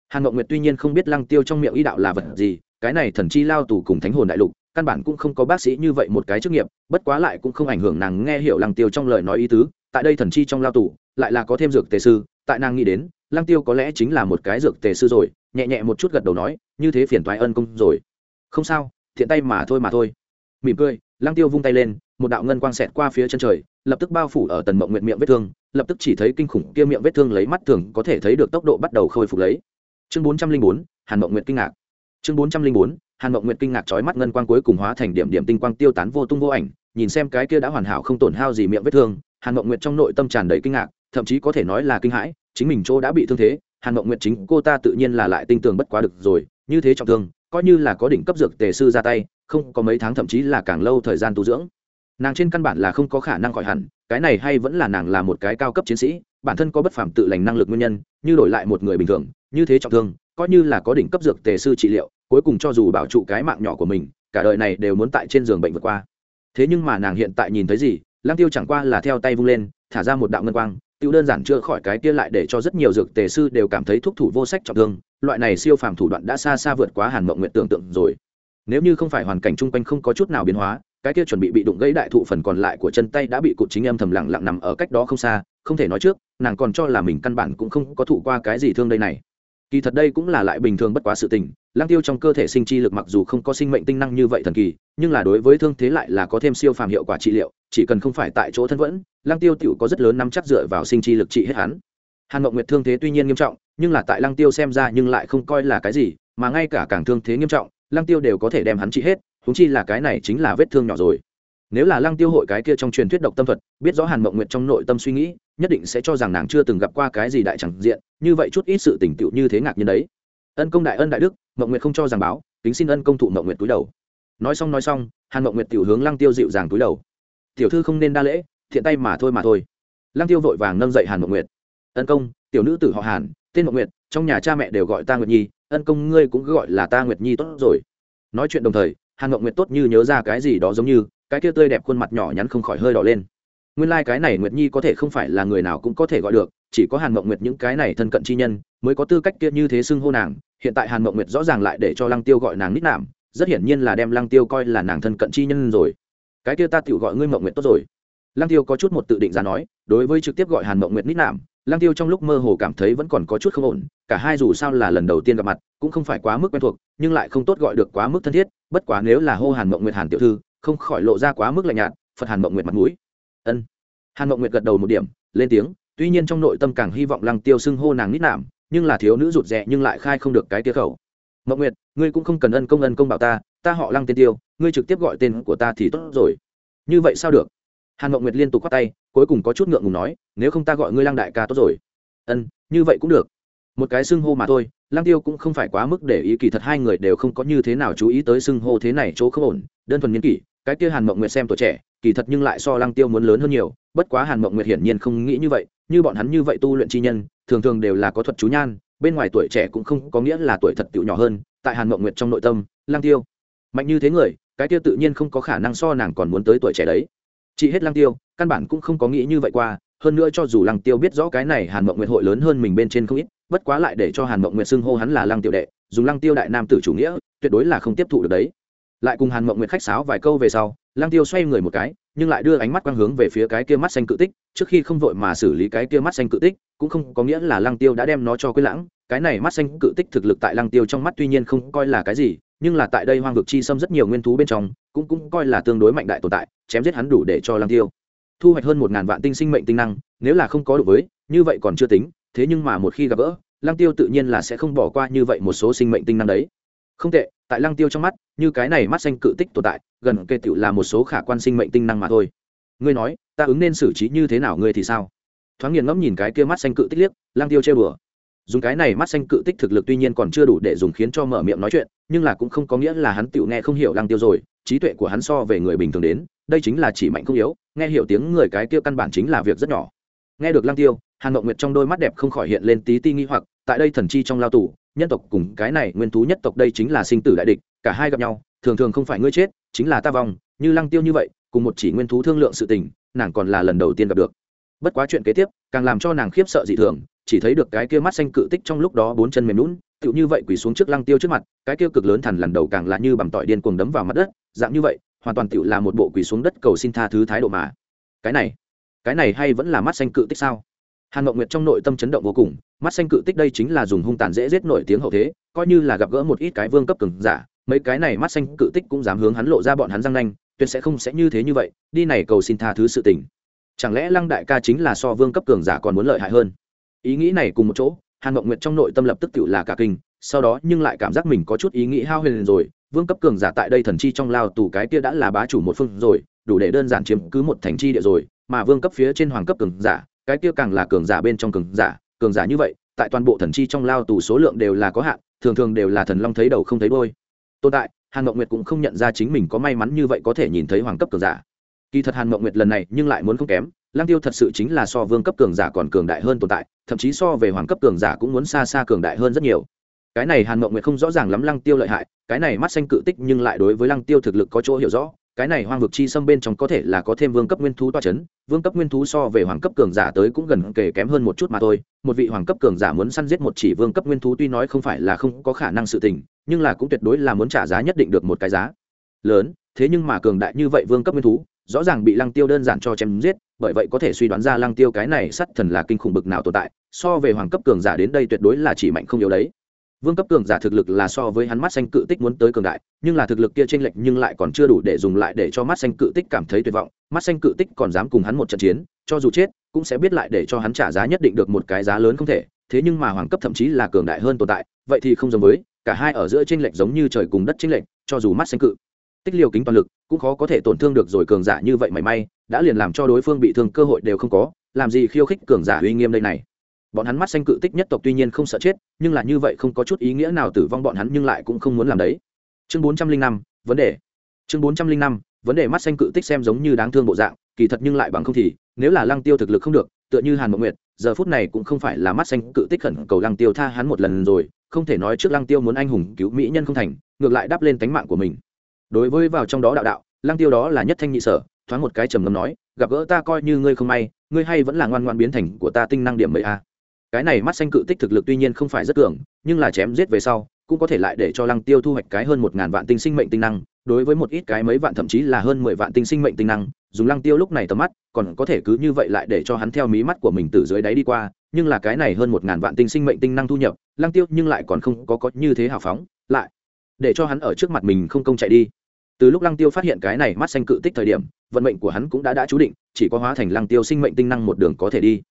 [SPEAKER 1] Hàn mộng nguyệt tuy nhiên không biết lăng tiêu trong miệng ý đạo là vật gì, cái này thần chi lao tù cùng thánh hồn đại lục, căn bản cũng không có bác sĩ như vậy một cái chức nghiệp, bất quá lại cũng không ảnh hưởng nàng nghe hiểu lăng tiêu trong lời nói ý tứ, tại đây thần chi trong lao tù lại là có thêm dược tề sư, tại nàng nghĩ đến, lăng tiêu có lẽ chính là một cái dược tề sư rồi, nhẹ nhẹ một chút gật đầu nói, như thế phiền toái ân công rồi. Không sao, thiện tay mà thôi mà thôi. Mỉm cười, lăng tiêu vung tay lên, một đạo ngân quang xẹt qua phía chân trời, lập tức bao phủ ở tần mộng nguyện miệng vết thương, lập tức chỉ thấy kinh khủng kia miệng vết thương lấy mắt thường có thể thấy được tốc độ bắt đầu khôi phục lấy. Chương bốn trăm linh bốn, hàn mộng nguyện kinh ngạc. Chương bốn trăm linh bốn, hàn mộng nguyện kinh ngạc chói mắt ngân quang cuối cùng hóa thành điểm điểm tinh quang tiêu tán vô tung vô ảnh, nhìn xem cái kia đã hoàn hảo không tổn hao gì miệng vết thương, hàn mộng nguyện trong nội tâm tràn đầy kinh ngạc thậm chí có thể nói là kinh hãi, chính mình chỗ đã bị thương thế, hàn mộng nguyện chính cô ta tự nhiên là lại tinh tường bất quá được rồi, như thế trọng thương, coi như là có đỉnh cấp dược tề sư ra tay, không có mấy tháng thậm chí là càng lâu thời gian tu dưỡng. Nàng trên căn bản là không có khả năng khỏi hẳn, cái này hay vẫn là nàng là một cái cao cấp chiến sĩ, bản thân có bất phàm tự lành năng lực nguyên nhân, như đổi lại một người bình thường, như thế trọng thương, coi như là có đỉnh cấp dược tề sư trị liệu, cuối cùng cho dù bảo trụ cái mạng nhỏ của mình, cả đời này đều muốn tại trên giường bệnh vượt qua. Thế nhưng mà nàng hiện tại nhìn thấy gì, lăng tiêu chẳng qua là theo tay vung lên, thả ra một đạo ngân quang tiêu đơn giản chữa khỏi cái kia lại để cho rất nhiều dược tề sư đều cảm thấy thuốc thủ vô sách trọng thương, loại này siêu phàm thủ đoạn đã xa xa vượt quá hàn mộng nguyện tưởng tượng rồi. Nếu như không phải hoàn cảnh chung quanh không có chút nào biến hóa, cái kia chuẩn bị bị đụng gãy đại thụ phần còn lại của chân tay đã bị cụt chính em thầm lặng lặng nằm ở cách đó không xa, không thể nói trước, nàng còn cho là mình căn bản cũng không có thụ qua cái gì thương đây này. Kỳ thật đây cũng là lại bình thường bất quá sự tình lang tiêu trong cơ thể sinh chi lực mặc dù không có sinh mệnh tinh năng như vậy thần kỳ, nhưng là đối với thương thế lại là có thêm siêu phàm hiệu quả trị liệu, chỉ cần không phải tại chỗ thân vẫn lang tiêu tiểu có rất lớn nắm chắc dựa vào sinh chi lực trị hết hắn. Hàn mộng nguyệt thương thế tuy nhiên nghiêm trọng, nhưng là tại lang tiêu xem ra nhưng lại không coi là cái gì, mà ngay cả càng thương thế nghiêm trọng lang tiêu đều có thể đem hắn trị hết húng chi là cái này chính là vết thương nhỏ rồi. Nếu là lăng tiêu hội cái kia trong truyền thuyết độc tâm thuật, biết rõ hàn mộng nguyệt trong nội tâm suy nghĩ, nhất định sẽ cho rằng nàng chưa từng gặp qua cái gì đại chẳng diện, như vậy chút ít sự tỉnh tựu như thế ngạc nhiên đấy ân công đại ân đại đức, mộng nguyệt không cho rằng báo, kính xin ân công thụ mộng nguyệt túi đầu. Nói xong nói xong, hàn mộng nguyệt tiểu hướng lăng tiêu dịu dàng túi đầu. Tiểu thư không nên đa lễ, thiện tay mà thôi mà thôi. Lăng tiêu vội vàng nâng dậy hàn mộng nguyệt. Ân công, tiểu nữ tử họ hàn, tên mộng nguyệt, trong nhà cha mẹ đều gọi ta nguyệt nhi, ân công ngươi cũng cứ gọi là ta nguyệt nhi tốt rồi. Nói chuyện đồng thời, hàn ngọc nguyệt tốt như nhớ ra cái gì đó giống như, cái kia tươi đẹp khuôn mặt nhỏ nhắn không khỏi hơi đỏ lên. Nguyên lai、like、cái này nguyệt nhi có thể không phải là người nào cũng có thể gọi được, chỉ có hàn mộng nguyệt những cái này thân cận chi nhân, mới có tư cách kia như thế xưng hô nàng hiện tại hàn mộng nguyệt rõ ràng lại để cho lăng tiêu gọi nàng nít nạm, rất hiển nhiên là đem lăng tiêu coi là nàng thân cận chi nhân rồi. Cái kia ta tự gọi ngươi mộng nguyệt tốt rồi. Lăng tiêu có chút một tự định ra nói, đối với trực tiếp gọi hàn mộng nguyệt nít nạm, lăng tiêu trong lúc mơ hồ cảm thấy vẫn còn có chút không ổn, cả hai dù sao là lần đầu tiên gặp mặt, cũng không phải quá mức quen thuộc, nhưng lại không tốt gọi được quá mức thân thiết, bất quá nếu là hô hàn mộng nguyệt hàn tiểu thư, không khỏi lộ ra quá mức lạnh nhạt, phật hàn mộng nguyệt mặt mũi. Ân. Hàn mộng nguyệt gật đầu một điểm, lên tiếng, tuy nhiên trong nội tâm càng hy vọng lăng tiêu xưng hô nàng nít nạm nhưng là thiếu nữ rụt rè nhưng lại khai không được cái tia khẩu. Mộng nguyệt, ngươi cũng không cần ân công ân công bảo ta ta họ lăng tên tiêu, ngươi trực tiếp gọi tên của ta thì tốt rồi. Như vậy sao được? Hàn mộng nguyệt liên tục quát tay, cuối cùng có chút ngượng ngùng nói, nếu không ta gọi ngươi lăng đại ca tốt rồi. Ân, như vậy cũng được. Một cái xưng hô mà thôi, lăng tiêu cũng không phải quá mức để ý, kỳ thật hai người đều không có như thế nào chú ý tới xưng hô thế này chỗ không ổn, đơn thuần nghiên kỷ, cái kia hàn mộng nguyệt xem tuổi trẻ, kỳ thật nhưng lại so lăng tiêu muốn lớn hơn nhiều, bất quá hàn mộng nguyệt hiển nhiên không nghĩ như vậy, như bọn hắn như vậy tu luyện chi nhân thường thường đều là có thuật chú nhan, bên ngoài tuổi trẻ cũng không có nghĩa là tuổi thật tiểu nhỏ hơn, tại hàn mộng nguyệt trong nội tâm Lang tiêu, mạnh như thế người, cái tiêu tự nhiên không có khả năng so nàng còn muốn tới tuổi trẻ đấy. Chị hết Lang tiêu, căn bản cũng không có nghĩ như vậy qua, hơn nữa cho dù lăng tiêu biết rõ cái này hàn mộng nguyệt hội lớn hơn mình bên trên không ít, bất quá lại để cho hàn mộng nguyệt xưng hô hắn là lăng tiểu đệ, dùng lăng tiêu đại nam tử chủ nghĩa, tuyệt đối là không tiếp thụ được đấy. Lại cùng hàn mộng nguyệt khách sáo vài câu về sau, lăng tiêu xoay người một cái nhưng lại đưa ánh mắt quang hướng về phía cái kia mắt xanh cự tích, trước khi không vội mà xử lý cái kia mắt xanh cự tích, cũng không có nghĩa là lăng tiêu đã đem nó cho quên lãng, cái này mắt xanh cự tích thực lực tại lăng tiêu trong mắt tuy nhiên không coi là cái gì, nhưng là tại đây hoang vực chi xâm rất nhiều nguyên thú bên trong, cũng cũng coi là tương đối mạnh đại tồn tại, chém giết hắn đủ để cho lăng tiêu thu hoạch hơn một ngàn vạn tinh sinh mệnh tinh năng, nếu là không có đủ với, như vậy còn chưa tính, thế nhưng mà một khi gặp gỡ, lăng tiêu tự nhiên là sẽ không bỏ qua như vậy một số sinh mệnh tinh năng đấy. Không tệ tại lăng tiêu trong mắt, như cái này mắt xanh cự tích tồn tại, gần kề tựu là một số khả quan sinh mệnh tinh năng mà thôi. Ngươi nói, ta ứng nên xử trí như thế nào ngươi thì sao? Thoáng nghiền ngẫm nhìn cái kia mắt xanh cự tích liếc, lăng tiêu chơi bừa. Dùng cái này mắt xanh cự tích thực lực tuy nhiên còn chưa đủ để dùng khiến cho mở miệng nói chuyện, nhưng là cũng không có nghĩa là hắn tựu nghe không hiểu lăng tiêu rồi, trí tuệ của hắn so về người bình thường đến, đây chính là chỉ mạnh không yếu, nghe hiểu tiếng người cái kia căn bản chính là việc rất nhỏ. Nghe được lăng tiêu, hàn ngọc nguyệt trong đôi mắt đẹp không khỏi hiện lên tí ti nghi hoặc, tại đây thần chi trong lao tù nhân tộc cùng cái này nguyên thú nhất tộc đây chính là sinh tử đại địch, cả hai gặp nhau, thường thường không phải ngươi chết, chính là ta vong, như lăng tiêu như vậy, cùng một chỉ nguyên thú thương lượng sự tình, nàng còn là lần đầu tiên gặp được. Bất quá chuyện kế tiếp, càng làm cho nàng khiếp sợ dị thường, chỉ thấy được cái kia mắt xanh cự tích trong lúc đó bốn chân mềm lún tựu như vậy quỳ xuống trước lăng tiêu trước mặt, cái kia cực lớn thần lần đầu càng là như bằng tỏi điên cuồng đấm vào mặt đất, dạng như vậy, hoàn toàn tựu là một bộ quỳ xuống đất cầu xin tha thứ thái độ mà. Cái này cái này hay vẫn là mắt xanh cự tích sao? Hàn ngọc nguyệt trong nội tâm chấn động vô cùng, mắt xanh cự tích đây chính là dùng hung tàn dễ giết nổi tiếng hậu thế, coi như là gặp gỡ một ít cái vương cấp cường giả, mấy cái này mắt xanh cự tích cũng dám hướng hắn lộ ra bọn hắn răng nanh, tuyệt sẽ không sẽ như thế như vậy, đi này cầu xin tha thứ sự tình. Chẳng lẽ lăng đại ca chính là so vương cấp cường giả còn muốn lợi hại hơn? Ý nghĩ này cùng một chỗ, hàn ngọc nguyệt trong nội tâm lập tức tự là cả kinh, sau đó nhưng lại cảm giác mình có chút ý nghĩ hao huyền rồi, vương cấp cường giả tại đây thần chi trong lao tù cái kia đã là bá chủ một phương rồi, đủ để đơn giản chiếm cứ một thành chi địa rồi, mà vương cấp phía trên hoàng cấp cường giả cái kia càng là cường giả bên trong cường giả cường giả như vậy, tại toàn bộ thần chi trong lao tù số lượng đều là có hạn, thường thường đều là thần long thấy đầu không thấy đôi tồn tại, hàn ngọc nguyệt cũng không nhận ra chính mình có may mắn như vậy có thể nhìn thấy hoàng cấp cường giả. Kỳ thật hàn ngọc nguyệt lần này nhưng lại muốn không kém, lăng tiêu thật sự chính là so vương cấp cường giả còn cường đại hơn tồn tại, thậm chí so về hoàng cấp cường giả cũng muốn xa xa cường đại hơn rất nhiều. Cái này hàn ngọc nguyệt không rõ ràng lắm lăng tiêu lợi hại, cái này mắt xanh cự tích nhưng lại đối với lăng tiêu thực lực có chỗ hiểu rõ cái này hoang vực chi xâm bên trong có thể là có thêm vương cấp nguyên thú toa c h ấ n vương cấp nguyên thú so về hoàng cấp cường giả tới cũng gần kể kém hơn một chút mà thôi. Một vị hoàng cấp cường giả muốn săn giết một chỉ vương cấp nguyên thú tuy nói không phải là không có khả năng sự tình, nhưng là cũng tuyệt đối là muốn trả giá nhất định được một cái giá. Lớn, thế nhưng mà cường đại như vậy vương cấp nguyên thú, rõ ràng bị lăng tiêu đơn giản cho chém giết, bởi vậy có thể suy đoán ra lăng tiêu cái này sắt thần là kinh khủng bực nào tồn tại, so về hoàng cấp cường giả đến đây tuyệt đối là chỉ mạnh không yếu đấy vương cấp cường giả thực lực là so với hắn mắt xanh cự tích muốn tới cường đại, nhưng là thực lực kia tranh lệch nhưng lại còn chưa đủ để dùng lại để cho mắt xanh cự tích cảm thấy tuyệt vọng. Mắt xanh cự tích còn dám cùng hắn một trận chiến, cho dù chết, cũng sẽ biết lại để cho hắn trả giá nhất định được một cái giá lớn không thể. Thế nhưng mà hoàng cấp thậm chí là cường đại hơn tồn tại, vậy thì không giống với, cả hai ở giữa tranh lệch giống như trời cùng đất tranh lệch, cho dù mắt xanh cự tích liều kính toàn lực, cũng khó có thể tổn thương được rồi cường giả như vậy mảy may, đã liền làm cho đối phương bị thương cơ hội đều không có, làm gì khiêu khích cường giả uy nghiêm đây này bọn hắn mắt xanh cự tích nhất tộc tuy nhiên không sợ chết, nhưng là như vậy không có chút ý nghĩa nào tử vong bọn hắn nhưng lại cũng không muốn làm đấy. Chương bốn trăm linh năm, vấn đề. Chương bốn trăm linh năm, vấn đề mắt xanh cự tích xem giống như đáng thương bộ dạng, kỳ thật nhưng lại bằng không thì, nếu là lăng tiêu thực lực không được, tựa như hàn mộng nguyệt, giờ phút này cũng không phải là mắt xanh cự tích khẩn cầu lăng tiêu tha hắn một lần rồi, không thể nói trước lăng tiêu muốn anh hùng cứu mỹ nhân không thành, ngược lại đáp lên tánh mạng của mình. Đối với vào trong đó đạo đạo, lăng tiêu đó là nhất thanh nhị sở, thoáng một cái trầm ngâm nói, gặp gỡ ta coi như ngươi không may, ngươi hay vẫn là ngoan ngoan biến thành của ta tinh năng điểm mấy a cái này mắt xanh cự tích thực lực tuy nhiên không phải rất cường, nhưng là chém giết về sau, cũng có thể lại để cho lăng tiêu thu hoạch cái hơn một ngàn vạn tinh sinh mệnh tinh năng, đối với một ít cái mấy vạn thậm chí là hơn mười vạn tinh sinh mệnh tinh năng, dùng lăng tiêu lúc này tầm mắt, còn có thể cứ như vậy lại để cho hắn theo mí mắt của mình từ dưới đáy đi qua, nhưng là cái này hơn một ngàn vạn tinh sinh mệnh tinh năng thu nhập, lăng tiêu nhưng lại còn không có có như thế hào phóng, lại để cho hắn ở trước mặt mình không công chạy đi. Từ lúc lăng tiêu phát hiện cái này mắt xanh cự tích thời điểm, vận mệnh của hắn cũng đã đã chú định, chỉ có hóa thành lăng tiêu sinh mệnh tinh năng một đường có thể đi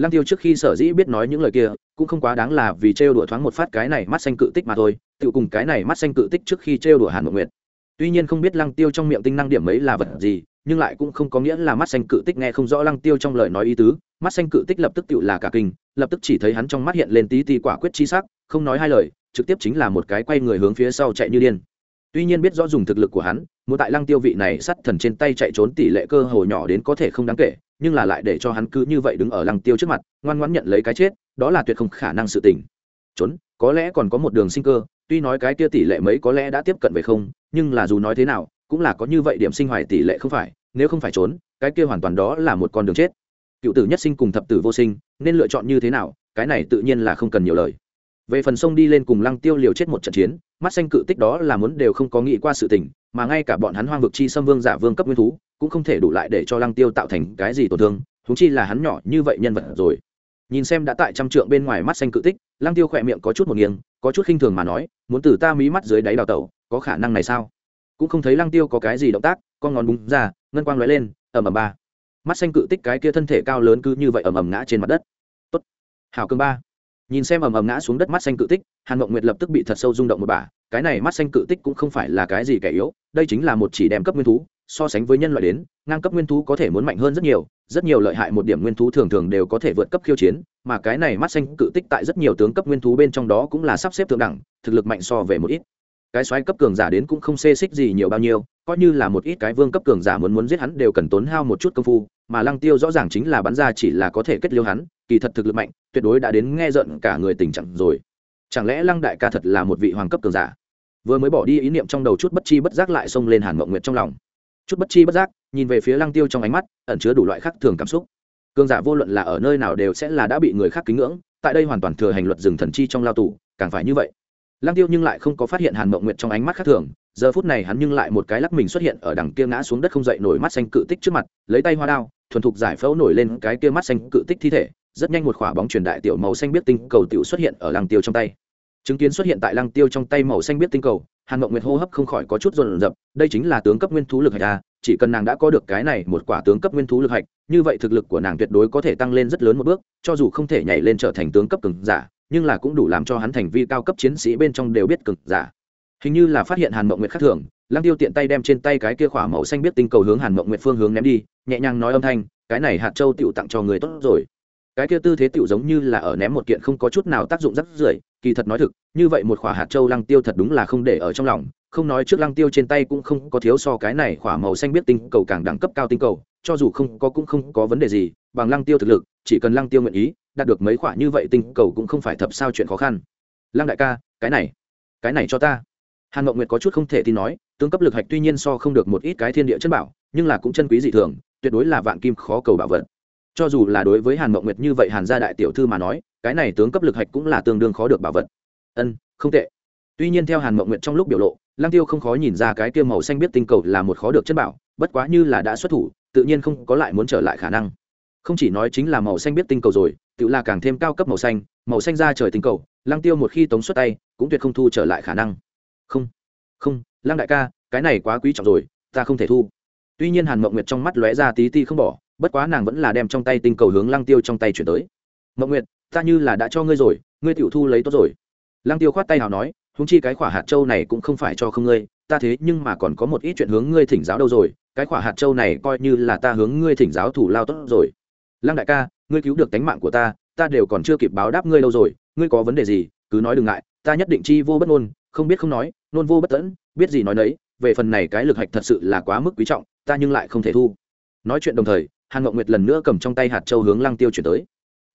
[SPEAKER 1] lăng tiêu trước khi sở dĩ biết nói những lời kia, cũng không quá đáng là vì trêu đùa thoáng một phát cái này mắt xanh cự tích mà thôi tự cùng cái này mắt xanh cự tích trước khi trêu đùa hàn mộng nguyệt. Tuy nhiên không biết lăng tiêu trong miệng tinh năng điểm mấy là vật gì, nhưng lại cũng không có nghĩa là mắt xanh cự tích nghe không rõ lăng tiêu trong lời nói ý tứ. Mắt xanh cự tích lập tức tự là cả kinh, lập tức chỉ thấy hắn trong mắt hiện lên tí tí quả quyết chi sắc, không nói hai lời, trực tiếp chính là một cái quay người hướng phía sau chạy như điên. Tuy nhiên biết rõ dùng thực lực của hắn, muốn tại lăng tiêu vị này sắt thần trên tay chạy trốn tỷ lệ cơ hồ nhỏ đến có thể không đáng kể nhưng là lại để cho hắn cứ như vậy đứng ở lăng tiêu trước mặt, ngoan ngoãn nhận lấy cái chết, đó là tuyệt không khả năng sự tình. Trốn, có lẽ còn có một đường sinh cơ, tuy nói cái kia tỷ lệ mấy có lẽ đã tiếp cận về không, nhưng là dù nói thế nào, cũng là có như vậy điểm sinh hoài tỷ lệ không phải, nếu không phải trốn, cái kia hoàn toàn đó là một con đường chết. Cựu tử nhất sinh cùng thập tử vô sinh, nên lựa chọn như thế nào, cái này tự nhiên là không cần nhiều lời về phần sông đi lên cùng lăng tiêu liều chết một trận chiến, mắt xanh cự tích đó là muốn đều không có nghĩ qua sự tình, mà ngay cả bọn hắn hoang vực chi xâm vương giả vương cấp nguyên thú, cũng không thể đủ lại để cho lăng tiêu tạo thành cái gì tổn thương húng chi là hắn nhỏ như vậy nhân vật rồi. Nhìn xem đã tại trăm trượng bên ngoài mắt xanh cự tích, lăng tiêu khỏe miệng có chút một nghiêng, có chút khinh thường mà nói, muốn từ ta mí mắt dưới đáy đào tẩu, có khả năng này sao? Cũng không thấy lăng tiêu có cái gì động tác, con ngón búng ra, ngân quang lóe lên, ầm ầm ba. Mắt xanh cự tích cái kia thân thể cao lớn cứ như vậy ầm ầm ngã trên mặt đất. Tốt. Hào cương ba nhìn xem ầm ầm ngã xuống đất mắt xanh cự tích, hàn mộng nguyệt lập tức bị thật sâu rung động một bà, cái này mắt xanh cự tích cũng không phải là cái gì kẻ yếu, đây chính là một chỉ đem cấp nguyên thú, so sánh với nhân loại đến, ngang cấp nguyên thú có thể muốn mạnh hơn rất nhiều rất nhiều lợi hại một điểm nguyên thú thường thường đều có thể vượt cấp khiêu chiến, mà cái này mắt xanh cự tích tại rất nhiều tướng cấp nguyên thú bên trong đó cũng là sắp xếp thượng đẳng, thực lực mạnh so về một ít. Cái xoáy cấp cường giả đến cũng không xê xích gì nhiều bao nhiêu, coi như là một ít cái vương cấp cường giả muốn muốn giết hắn đều cần tốn hao một chút công phu, mà lăng tiêu rõ ràng chính là bắn ra chỉ là có thể kết liêu hắn kỳ thật thực lực mạnh, tuyệt đối đã đến nghe giận cả người tình trạng rồi. Chẳng lẽ lăng đại ca thật là một vị hoàng cấp cường giả? Vừa mới bỏ đi ý niệm trong đầu chút bất chi bất giác lại xông lên hàn mộng nguyệt trong lòng. Chút bất chi bất giác, nhìn về phía lăng tiêu trong ánh mắt, ẩn chứa đủ loại khác thường cảm xúc. Cường giả vô luận là ở nơi nào đều sẽ là đã bị người khác kính ngưỡng, tại đây hoàn toàn thừa hành luật rừng thần chi trong lao tù, càng phải như vậy. Lăng tiêu nhưng lại không có phát hiện hàn mộng nguyệt trong ánh mắt khác thường, giờ phút này hắn nhưng lại một cái lắc mình xuất hiện ở đằng kia ngã xuống đất không dậy nổi mắt xanh cự tích trước mặt, lấy tay hoa đao, thuần thục giải phẫu nổi lên cái kia mắt xanh cự tích thi thể rất nhanh một quả bóng truyền đại tiểu màu xanh biết tinh cầu tiểu xuất hiện ở lăng tiêu trong tay. Chứng kiến xuất hiện tại lăng tiêu trong tay màu xanh biết tinh cầu, hàn mộng nguyệt hô hấp không khỏi có chút rộn rập, đây chính là tướng cấp nguyên thú lực hạch à chỉ cần nàng đã có được cái này một quả tướng cấp nguyên thú lực hạch, như vậy thực lực của nàng tuyệt đối có thể tăng lên rất lớn một bước, cho dù không thể nhảy lên trở thành tướng cấp cường giả, nhưng là cũng đủ làm cho hắn thành vi cao cấp chiến sĩ bên trong đều biết cường giả. Hình như là phát hiện hàn mộng nguyệt khác thường, lăng tiêu tiện tay đem trên tay cái kia khỏa màu xanh biết tinh cầu hướng hàn mộng nguyệt phương hướng ném đi, nhẹ nhàng nói âm thanh, cái này hạt châu tựu tặng cho người tốt rồi cái kia tư thế tựu giống như là ở ném một kiện không có chút nào tác dụng rất rưởi, kỳ thật nói thực, như vậy một khỏa hạt châu lăng tiêu thật đúng là không để ở trong lòng, không nói trước lăng tiêu trên tay cũng không có thiếu so cái này khỏa màu xanh biết tinh cầu càng đẳng cấp cao tinh cầu, cho dù không có cũng không có vấn đề gì, bằng lăng tiêu thực lực, chỉ cần lăng tiêu nguyện ý, đạt được mấy khỏa như vậy tinh cầu cũng không phải thập sao chuyện khó khăn. Lăng đại ca, cái này cái này cho ta. Hàn ngọc nguyệt có chút không thể tin nói, tướng cấp lực hạch tuy nhiên so không được một ít cái thiên địa chân bảo, nhưng là cũng chân quý dị thường, tuyệt đối là vạn kim khó cầu bảo vật cho dù là đối với hàn Mộng nguyệt như vậy hàn gia đại tiểu thư mà nói, cái này tướng cấp lực hạch cũng là tương đương khó được bảo vật. Ân, không tệ. Tuy nhiên theo hàn Mộng nguyệt trong lúc biểu lộ Lang tiêu không khó nhìn ra cái kia màu xanh biết tinh cầu là một khó được chân bảo, bất quá như là đã xuất thủ, tự nhiên không có lại muốn trở lại khả năng. Không chỉ nói chính là màu xanh biết tinh cầu rồi, tự là càng thêm cao cấp màu xanh màu xanh ra trời tinh cầu Lang tiêu một khi tống xuất tay, cũng tuyệt không thu trở lại khả năng. Không không Lang đại ca, cái này quá quý trọng rồi, ta không thể thu. Tuy nhiên hàn mộng nguyệt trong mắt lóe ra tí ti không bỏ bất quá nàng vẫn là đem trong tay tinh cầu hướng lăng tiêu trong tay chuyển tới. Mậu nguyệt, ta như là đã cho ngươi rồi, ngươi tiểu thu lấy tốt rồi. Lăng tiêu khoát tay nào nói húng chi cái khỏa hạt châu này cũng không phải cho không ngươi, ta thế nhưng mà còn có một ít chuyện hướng ngươi thỉnh giáo đâu rồi, cái khỏa hạt châu này coi như là ta hướng ngươi thỉnh giáo thủ lao tốt rồi. Lăng đại ca, ngươi cứu được tánh mạng của ta ta đều còn chưa kịp báo đáp ngươi đâu rồi, ngươi có vấn đề gì, cứ nói đừng ngại, ta nhất định chi vô bất ngôn, không biết không nói nôn vô bất tẫn, biết gì nói nấy, về phần này cái lực hạch thật sự là quá mức quý trọng, ta nhưng lại không thể thu. Nói chuyện đồng thời hàn ngọc nguyệt lần nữa cầm trong tay hạt châu hướng lăng tiêu chuyển tới.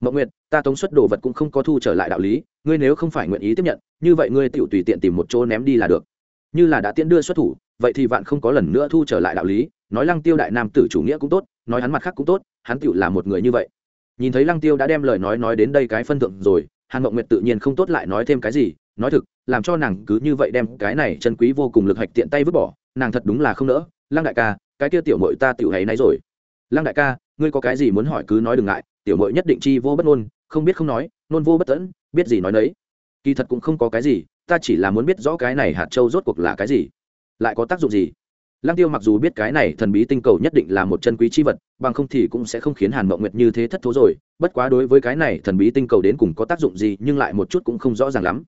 [SPEAKER 1] Mộng nguyệt, ta tống xuất đồ vật cũng không có thu trở lại đạo lý, ngươi nếu không phải nguyện ý tiếp nhận, như vậy ngươi tự tùy tiện tìm một chỗ ném đi là được. Như là đã tiễn đưa xuất thủ, vậy thì vạn không có lần nữa thu trở lại đạo lý, nói lăng tiêu đại nam tử chủ nghĩa cũng tốt, nói hắn mặt khác cũng tốt, hắn tự là một người như vậy. Nhìn thấy lăng tiêu đã đem lời nói nói đến đây cái phân thượng rồi, hàn mộng nguyệt tự nhiên không tốt lại nói thêm cái gì, nói thực, làm cho nàng cứ như vậy đem cái này chân quý vô cùng lực hạch tiện tay vứt bỏ, nàng thật đúng là không nỡ. Lăng đại ca, cái kia tiểu mội ta tiểu hay nấy rồi lăng đại ca, ngươi có cái gì muốn hỏi cứ nói đừng ngại, tiểu mội nhất định chi vô bất ngôn, không biết không nói, nôn vô bất tẫn, biết gì nói nấy. Kỳ thật cũng không có cái gì, ta chỉ là muốn biết rõ cái này hạt châu rốt cuộc là cái gì. Lại có tác dụng gì? Lăng tiêu mặc dù biết cái này thần bí tinh cầu nhất định là một chân quý chi vật, bằng không thì cũng sẽ không khiến hàn mộng nguyệt như thế thất thố rồi. Bất quá đối với cái này thần bí tinh cầu đến cùng có tác dụng gì, nhưng lại một chút cũng không rõ ràng lắm.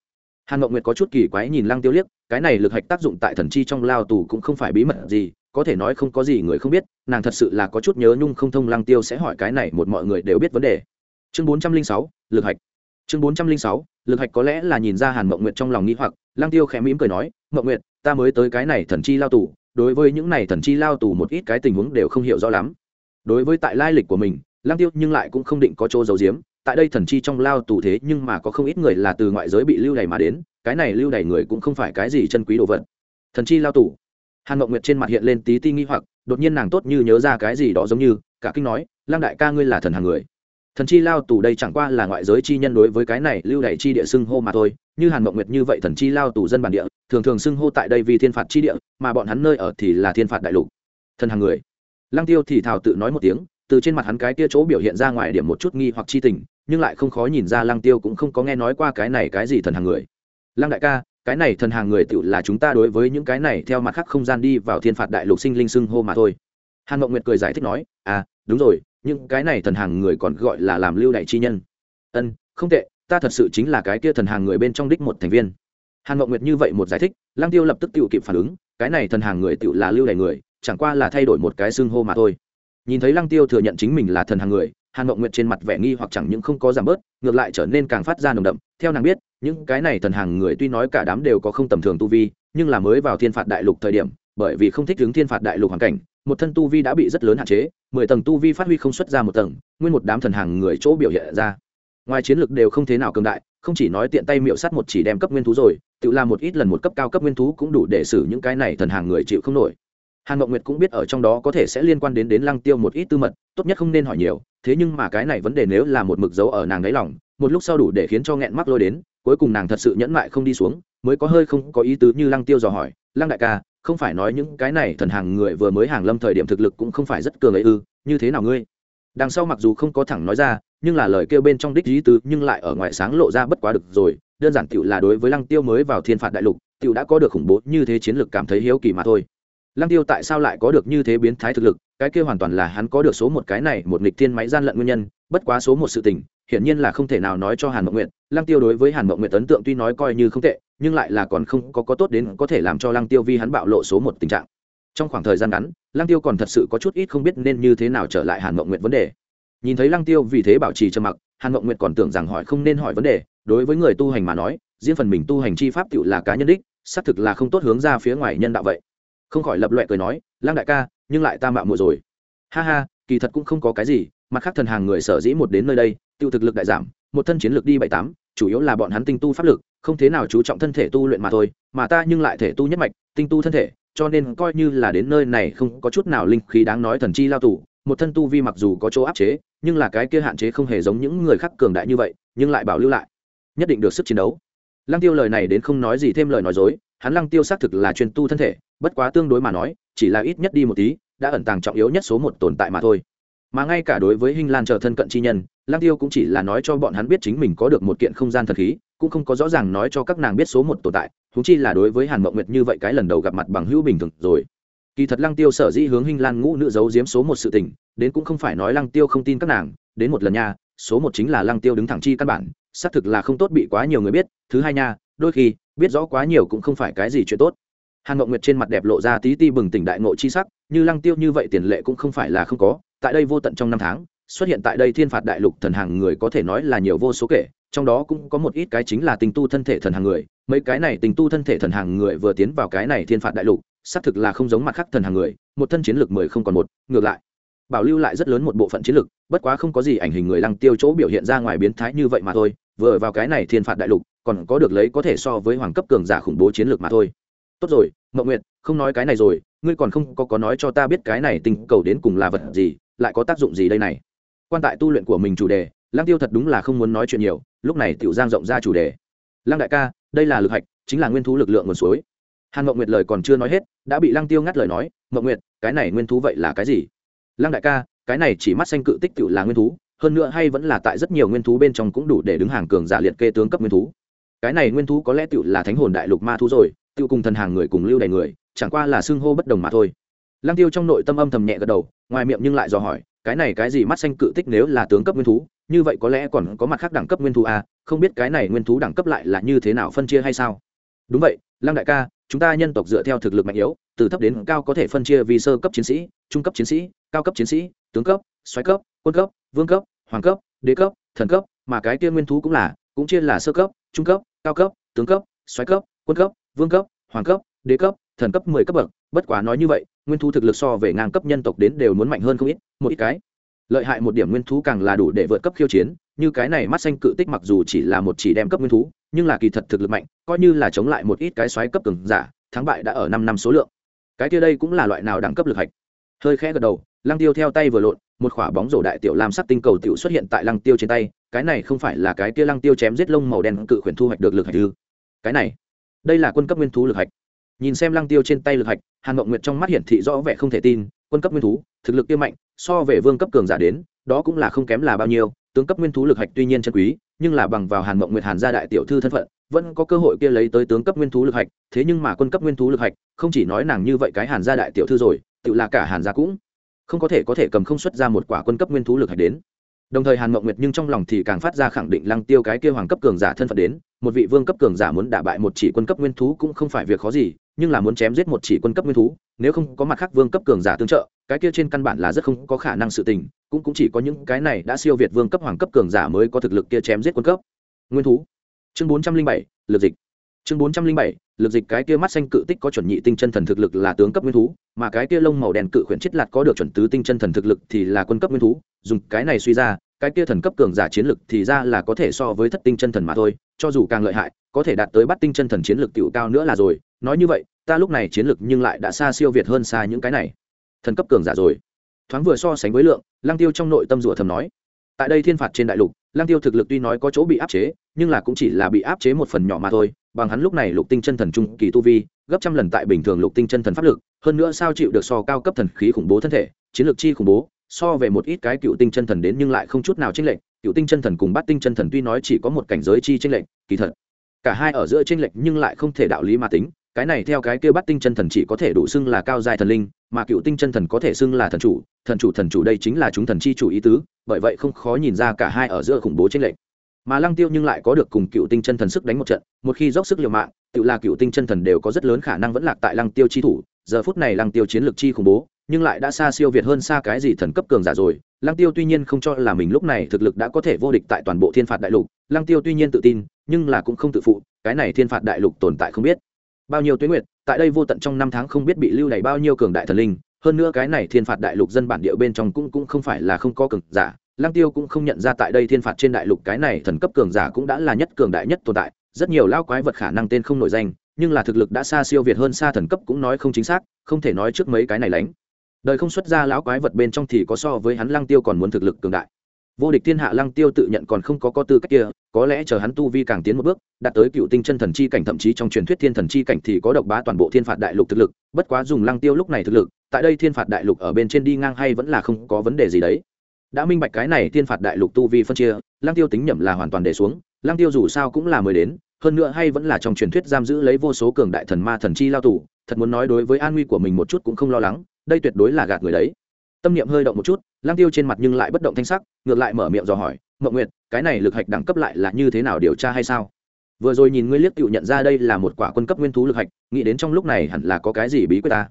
[SPEAKER 1] Hàn mộng nguyệt có chút kỳ quái nhìn lăng tiêu liếc, cái này lực hạch tác dụng tại thần chi trong lao tù cũng không phải bí mật gì có thể nói không có gì người không biết, nàng thật sự là có chút nhớ nhung không thông lăng tiêu sẽ hỏi cái này một mọi người đều biết vấn đề. Chương bốn trăm linh sáu, lực hạch. Chương bốn trăm linh sáu, lực hạch có lẽ là nhìn ra hàn mộng nguyệt trong lòng nghĩ hoặc, lăng tiêu khẽ mỉm cười nói, mộng nguyệt, ta mới tới cái này thần chi lao tù, đối với những này thần chi lao tù một ít cái tình huống đều không hiểu rõ lắm. Đối với tại lai lịch của mình, lăng tiêu nhưng lại cũng không định có chỗ giấu giếm, tại đây thần chi trong lao tù thế nhưng mà có không ít người là từ ngoại giới bị lưu đày mà đến, cái này lưu đày người cũng không phải cái gì chân quý đồ vật. Thần chi lao tù hàn mộng nguyệt trên mặt hiện lên tí ti nghi hoặc, đột nhiên nàng tốt như nhớ ra cái gì đó giống như, cả kinh nói, lăng đại ca ngươi là thần hàng người. Thần chi lao tù đây chẳng qua là ngoại giới chi nhân đối với cái này lưu đày chi địa xưng hô mà thôi, như hàn mộng nguyệt như vậy thần chi lao tù dân bản địa, thường thường xưng hô tại đây vì thiên phạt chi địa, mà bọn hắn nơi ở thì là thiên phạt đại lục. Thần hàng người. Lăng tiêu thì thào tự nói một tiếng, từ trên mặt hắn cái kia chỗ biểu hiện ra ngoài điểm một chút nghi hoặc chi tình, nhưng lại không khó nhìn ra lăng tiêu cũng không có nghe nói qua cái này cái gì thần hàng người. Lăng đại ca cái này thần hàng người tựu là chúng ta đối với những cái này theo mặt khác không gian đi vào thiên phạt đại lục sinh linh xưng hô mà thôi. Hàn mộng nguyệt cười giải thích nói à đúng rồi, những cái này thần hàng người còn gọi là làm lưu đại chi nhân. Ân, không tệ, ta thật sự chính là cái kia thần hàng người bên trong đích một thành viên. Hàn mộng nguyệt như vậy một giải thích Lang tiêu lập tức tự kịp phản ứng, cái này thần hàng người tự là lưu đại người, chẳng qua là thay đổi một cái xưng hô mà thôi. Nhìn thấy Lang tiêu thừa nhận chính mình là thần hàng người, hàn mộng nguyệt trên mặt vẻ nghi hoặc chẳng những không có giảm bớt, ngược lại trở nên càng phát ra nồng đậm theo nàng biết, những cái này thần hàng người tuy nói cả đám đều có không tầm thường tu vi, nhưng là mới vào thiên phạt đại lục thời điểm, bởi vì không thích ứng thiên phạt đại lục hoàn cảnh, một thân tu vi đã bị rất lớn hạn chế, mười tầng tu vi phát huy không xuất ra một tầng, nguyên một đám thần hàng người chỗ biểu hiện ra. Ngoài chiến lược đều không thế nào cường đại, không chỉ nói tiện tay miệu sát một chỉ đem cấp nguyên thú rồi, tự làm một ít lần một cấp cao cấp nguyên thú cũng đủ để xử những cái này thần hàng người chịu không nổi hàn ngọc nguyệt cũng biết ở trong đó có thể sẽ liên quan đến đến lăng tiêu một ít tư mật, tốt nhất không nên hỏi nhiều, thế nhưng mà cái này vấn đề nếu là một mực dấu ở nàng đáy lòng, một lúc sau đủ để khiến cho nghẹn mắc lôi đến, cuối cùng nàng thật sự nhẫn mại không đi xuống, mới có hơi không có ý tứ như lăng tiêu dò hỏi, lăng đại ca, không phải nói những cái này thần hàng người vừa mới hàng lâm thời điểm thực lực cũng không phải rất cường ấy ư, như thế nào ngươi? Đằng sau mặc dù không có thẳng nói ra, nhưng là lời kêu bên trong đích ý tứ nhưng lại ở ngoài sáng lộ ra bất quá được rồi, đơn giản tiểu là đối với lăng tiêu mới vào thiên phạt đại lục, tiểu đã có được khủng bố như thế chiến lược cảm thấy hiếu kỳ mà thôi lăng tiêu tại sao lại có được như thế biến thái thực lực? Cái kia hoàn toàn là hắn có được số một cái này, một nghịch thiên máy gian lận nguyên nhân, bất quá số một sự tình, hiển nhiên là không thể nào nói cho hàn mộng nguyện lăng tiêu đối với hàn mộng nguyện ấn tượng tuy nói coi như không tệ, nhưng lại là còn không có có tốt đến có thể làm cho lăng tiêu vi hắn bạo lộ số một tình trạng. Trong khoảng thời gian ngắn, lăng tiêu còn thật sự có chút ít không biết nên như thế nào trở lại hàn mộng nguyện vấn đề. Nhìn thấy lăng tiêu vì thế bảo trì trầm mặc, hàn mộng nguyện còn tưởng rằng hỏi không nên hỏi vấn đề, đối với người tu hành mà nói, riêng phần mình tu hành chi pháp tựu là cá nhân đích, xác thực là không tốt hướng ra phía ngoài nhân đạo vậy không khỏi lập loẹ cười nói lăng đại ca, nhưng lại ta mạo muội rồi. Ha ha, kỳ thật cũng không có cái gì, mặt khác thần hàng người sở dĩ một đến nơi đây, tiêu thực lực đại giảm, một thân chiến lực đi bảy tám, chủ yếu là bọn hắn tinh tu pháp lực, không thế nào chú trọng thân thể tu luyện mà thôi, mà ta nhưng lại thể tu nhất mạch, tinh tu thân thể, cho nên coi như là đến nơi này không có chút nào linh khí đáng nói thần chi lao tù, một thân tu vi mặc dù có chỗ áp chế, nhưng là cái kia hạn chế không hề giống những người khác cường đại như vậy, nhưng lại bảo lưu lại, nhất định được sức chiến đấu. Lăng tiêu lời này đến không nói gì thêm lời nói dối hắn lăng tiêu xác thực là chuyên tu thân thể, bất quá tương đối mà nói, chỉ là ít nhất đi một tí, đã ẩn tàng trọng yếu nhất số một tồn tại mà thôi. Mà ngay cả đối với hình lan chờ thân cận chi nhân, lăng tiêu cũng chỉ là nói cho bọn hắn biết chính mình có được một kiện không gian thần khí, cũng không có rõ ràng nói cho các nàng biết số một tồn tại thú chi là đối với hàn mộng nguyệt như vậy cái lần đầu gặp mặt bằng hữu bình thường rồi. Kỳ thật lăng tiêu sở dĩ hướng hình lan ngũ nữ giấu giếm số một sự tình, đến cũng không phải nói lăng tiêu không tin các nàng, đến một lần nha, số một chính là lăng tiêu đứng thẳng chi căn bản, xác thực là không tốt bị quá nhiều người biết, thứ hai nha, đôi khi biết rõ quá nhiều cũng không phải cái gì chuyện tốt. Hàn ngọc nguyệt trên mặt đẹp lộ ra tí ti bừng tỉnh đại ngộ chi sắc, như lăng tiêu như vậy tiền lệ cũng không phải là không có, tại đây vô tận trong năm tháng, xuất hiện tại đây thiên phạt đại lục thần hàng người có thể nói là nhiều vô số kể, trong đó cũng có một ít cái chính là tình tu thân thể thần hàng người, mấy cái này tình tu thân thể thần hàng người vừa tiến vào cái này thiên phạt đại lục, xác thực là không giống mặt khác thần hàng người, một thân chiến lược mười không còn một, ngược lại, bảo lưu lại rất lớn một bộ phận chiến lực, bất quá không có gì ảnh hình người lăng tiêu chỗ biểu hiện ra ngoài biến thái như vậy mà thôi, vừa vào cái này thiên phạt đại lục còn có được lấy có thể so với hoàng cấp cường giả khủng bố chiến lược mà thôi. Tốt rồi, mậu nguyệt, không nói cái này rồi, ngươi còn không có có nói cho ta biết cái này tình cầu đến cùng là vật gì, lại có tác dụng gì đây này? Quan tại tu luyện của mình chủ đề, lăng tiêu thật đúng là không muốn nói chuyện nhiều, lúc này tiểu giang rộng ra chủ đề. Lăng đại ca, đây là lực hạch, chính là nguyên thú lực lượng nguồn suối. Hàn mậu nguyệt lời còn chưa nói hết, đã bị lăng tiêu ngắt lời nói, mậu nguyệt, cái này nguyên thú vậy là cái gì? Lăng đại ca, cái này chỉ mắt xanh cự tích tiểu là nguyên thú, hơn nữa hay vẫn là tại rất nhiều nguyên thú bên trong cũng đủ để đứng hàng cường giả liệt kê tướng cấp nguyên thú cái này nguyên thú có lẽ tựu là thánh hồn đại lục ma thú rồi, tựu cùng thần hàng người cùng lưu đầy người, chẳng qua là xưng hô bất đồng mà thôi. Lăng tiêu trong nội tâm âm thầm nhẹ gật đầu, ngoài miệng nhưng lại dò hỏi, cái này cái gì mắt xanh cự tích nếu là tướng cấp nguyên thú, như vậy có lẽ còn có mặt khác đẳng cấp nguyên thú à không biết cái này nguyên thú đẳng cấp lại là như thế nào phân chia hay sao? Đúng vậy, lăng đại ca, chúng ta nhân tộc dựa theo thực lực mạnh yếu, từ thấp đến cao có thể phân chia vì sơ cấp chiến sĩ, trung cấp chiến sĩ, cao cấp chiến sĩ, tướng cấp, xoáy cấp, quân cấp, vương cấp, hoàng cấp, đế cấp, thần cấp, mà cái kia nguyên thú cũng là, cũng chia là sơ cấp, trung cấp cao cấp, tướng cấp xoáy cấp, quân cấp, vương cấp, hoàng cấp, đế cấp, thần cấp, mười cấp bậc, bất quá nói như vậy, nguyên thú thực lực so về ngang cấp nhân tộc đến đều muốn mạnh hơn không ít, một ít cái. Lợi hại một điểm nguyên thú càng là đủ để vượt cấp khiêu chiến, như cái này mắt xanh cự tích mặc dù chỉ là một chỉ đem cấp nguyên thú, nhưng là kỳ thật thực lực mạnh, coi như là chống lại một ít cái xoáy cấp cường giả, thắng bại đã ở năm năm số lượng. Cái kia đây cũng là loại nào đẳng cấp lực hạch? Hơi khẽ gật đầu, lăng tiêu theo tay vừa lộn, một khỏa bóng rổ đại tiểu lam sắc tinh cầu tiểu xuất hiện tại lăng tiêu trên tay, cái này không phải là cái kia lăng tiêu chém giết lông màu đen cự khuyển thu hoạch được lực hạch ư? Cái này, đây là quân cấp nguyên thú lực hạch. Nhìn xem lăng tiêu trên tay lực hạch, hàn mộng nguyệt trong mắt hiển thị rõ vẻ không thể tin, quân cấp nguyên thú, thực lực kia mạnh, so về vương cấp cường giả đến, đó cũng là không kém là bao nhiêu, tướng cấp nguyên thú lực hạch tuy nhiên chân quý, nhưng là bằng vào hàn mộng nguyệt hàn gia đại tiểu thư thân phận, vẫn có cơ hội kia lấy tới tướng cấp nguyên thú lực hạch, thế nhưng mà quân cấp nguyên thú lực hạch, không chỉ nói nàng như vậy cái hàn gia đại tiểu thư rồi tự là cả hàn gia cũng không có thể có thể cầm không xuất ra một quả quân cấp nguyên thú lực hạch đến. Đồng thời hàn mộng nguyệt nhưng trong lòng thì càng phát ra khẳng định lăng tiêu cái kia hoàng cấp cường giả thân phận đến, một vị vương cấp cường giả muốn đả bại một chỉ quân cấp nguyên thú cũng không phải việc khó gì, nhưng là muốn chém giết một chỉ quân cấp nguyên thú, nếu không có mặt khác vương cấp cường giả tương trợ, cái kia trên căn bản là rất không có khả năng sự tình, cũng cũng chỉ có những cái này đã siêu việt vương cấp hoàng cấp cường giả mới có thực lực kia chém giết quân cấp nguyên thú. Chương bốn trăm linh bảy lượt dịch chương bốn trăm linh bảy, lực dịch cái kia mắt xanh cự tích có chuẩn nhị tinh chân thần thực lực là tướng cấp nguyên thú, mà cái kia lông màu đen cự khuyển chết lạt có được chuẩn tứ tinh chân thần thực lực thì là quân cấp nguyên thú, dùng cái này suy ra, cái kia thần cấp cường giả chiến lực thì ra là có thể so với thất tinh chân thần mà thôi, cho dù càng lợi hại, có thể đạt tới bắt tinh chân thần chiến lực tiểu cao nữa là rồi. Nói như vậy, ta lúc này chiến lực nhưng lại đã xa siêu việt hơn xa những cái này. Thần cấp cường giả rồi. Thoáng vừa so sánh với lượng, lăng tiêu trong nội tâm rủa thầm nói, tại đây thiên phạt trên đại lục, lăng tiêu thực lực tuy nói có chỗ bị áp chế nhưng là cũng chỉ là bị áp chế một phần nhỏ mà thôi, bằng hắn lúc này lục tinh chân thần trung kỳ tu vi, gấp trăm lần tại bình thường lục tinh chân thần pháp lực, hơn nữa sao chịu được so cao cấp thần khí khủng bố thân thể, chiến lược chi khủng bố, so về một ít cái cựu tinh chân thần đến nhưng lại không chút nào chênh lệch, cựu tinh chân thần cùng bát tinh chân thần tuy nói chỉ có một cảnh giới chi chênh lệch, kỳ thật, cả hai ở giữa chênh lệch nhưng lại không thể đạo lý mà tính, cái này theo cái kia bát tinh chân thần chỉ có thể đủ xưng là cao giai thần linh, mà cựu tinh chân thần có thể xưng là thần chủ thần chủ thần chủ đây chính là chúng thần chi chủ ý tứ, bởi vậy không khó nhìn ra cả hai ở giữa khủng bố chênh lệch mà lăng tiêu nhưng lại có được cùng cựu tinh chân thần sức đánh một trận, một khi dốc sức liều mạng, tự là cựu tinh chân thần đều có rất lớn khả năng vẫn lạc tại lăng tiêu chi thủ. Giờ phút này lăng tiêu chiến lược chi khủng bố, nhưng lại đã xa siêu việt hơn xa cái gì thần cấp cường giả rồi. Lăng tiêu tuy nhiên không cho là mình lúc này thực lực đã có thể vô địch tại toàn bộ thiên phạt đại lục, lăng tiêu tuy nhiên tự tin, nhưng là cũng không tự phụ, cái này thiên phạt đại lục tồn tại không biết. Bao nhiêu tuyến nguyệt, tại đây vô tận trong năm tháng không biết bị lưu đày bao nhiêu cường đại thần linh, hơn nữa cái này thiên phạt đại lục dân bản địa bên trong cũng cũng không phải là không có cường giả lăng tiêu cũng không nhận ra tại đây thiên phạt trên đại lục cái này thần cấp cường giả cũng đã là nhất cường đại nhất tồn tại, rất nhiều lao quái vật khả năng tên không nổi danh, nhưng là thực lực đã xa siêu việt hơn xa thần cấp cũng nói không chính xác, không thể nói trước mấy cái này lánh. Đời không xuất ra lão quái vật bên trong thì có so với hắn lăng tiêu còn muốn thực lực cường đại. Vô địch thiên hạ lăng tiêu tự nhận còn không có có tư cách kia, có lẽ chờ hắn tu vi càng tiến một bước, đạt tới cựu tinh chân thần chi cảnh thậm chí trong truyền thuyết thiên thần chi cảnh thì có độc bá toàn bộ thiên phạt đại lục thực lực, bất quá dùng lăng tiêu lúc này thực lực, tại đây thiên phạt đại lục ở bên trên đi ngang hay vẫn là không có vấn đề gì đấy đã minh bạch cái này thiên phạt đại lục tu vi phân chia lang tiêu tính nhẩm là hoàn toàn để xuống lang tiêu dù sao cũng là mới đến, hơn nữa hay vẫn là trong truyền thuyết giam giữ lấy vô số cường đại thần ma thần chi lao tù, thật muốn nói đối với an nguy của mình một chút cũng không lo lắng, đây tuyệt đối là gạt người đấy. Tâm niệm hơi động một chút lang tiêu trên mặt nhưng lại bất động thanh sắc, ngược lại mở miệng dò hỏi mậu nguyệt, cái này lực hạch đẳng cấp lại là như thế nào điều tra hay sao? Vừa rồi nhìn ngươi liếc tựu nhận ra đây là một quả quân cấp nguyên thú lực hạch, nghĩ đến trong lúc này hẳn là có cái gì bí quyết ta.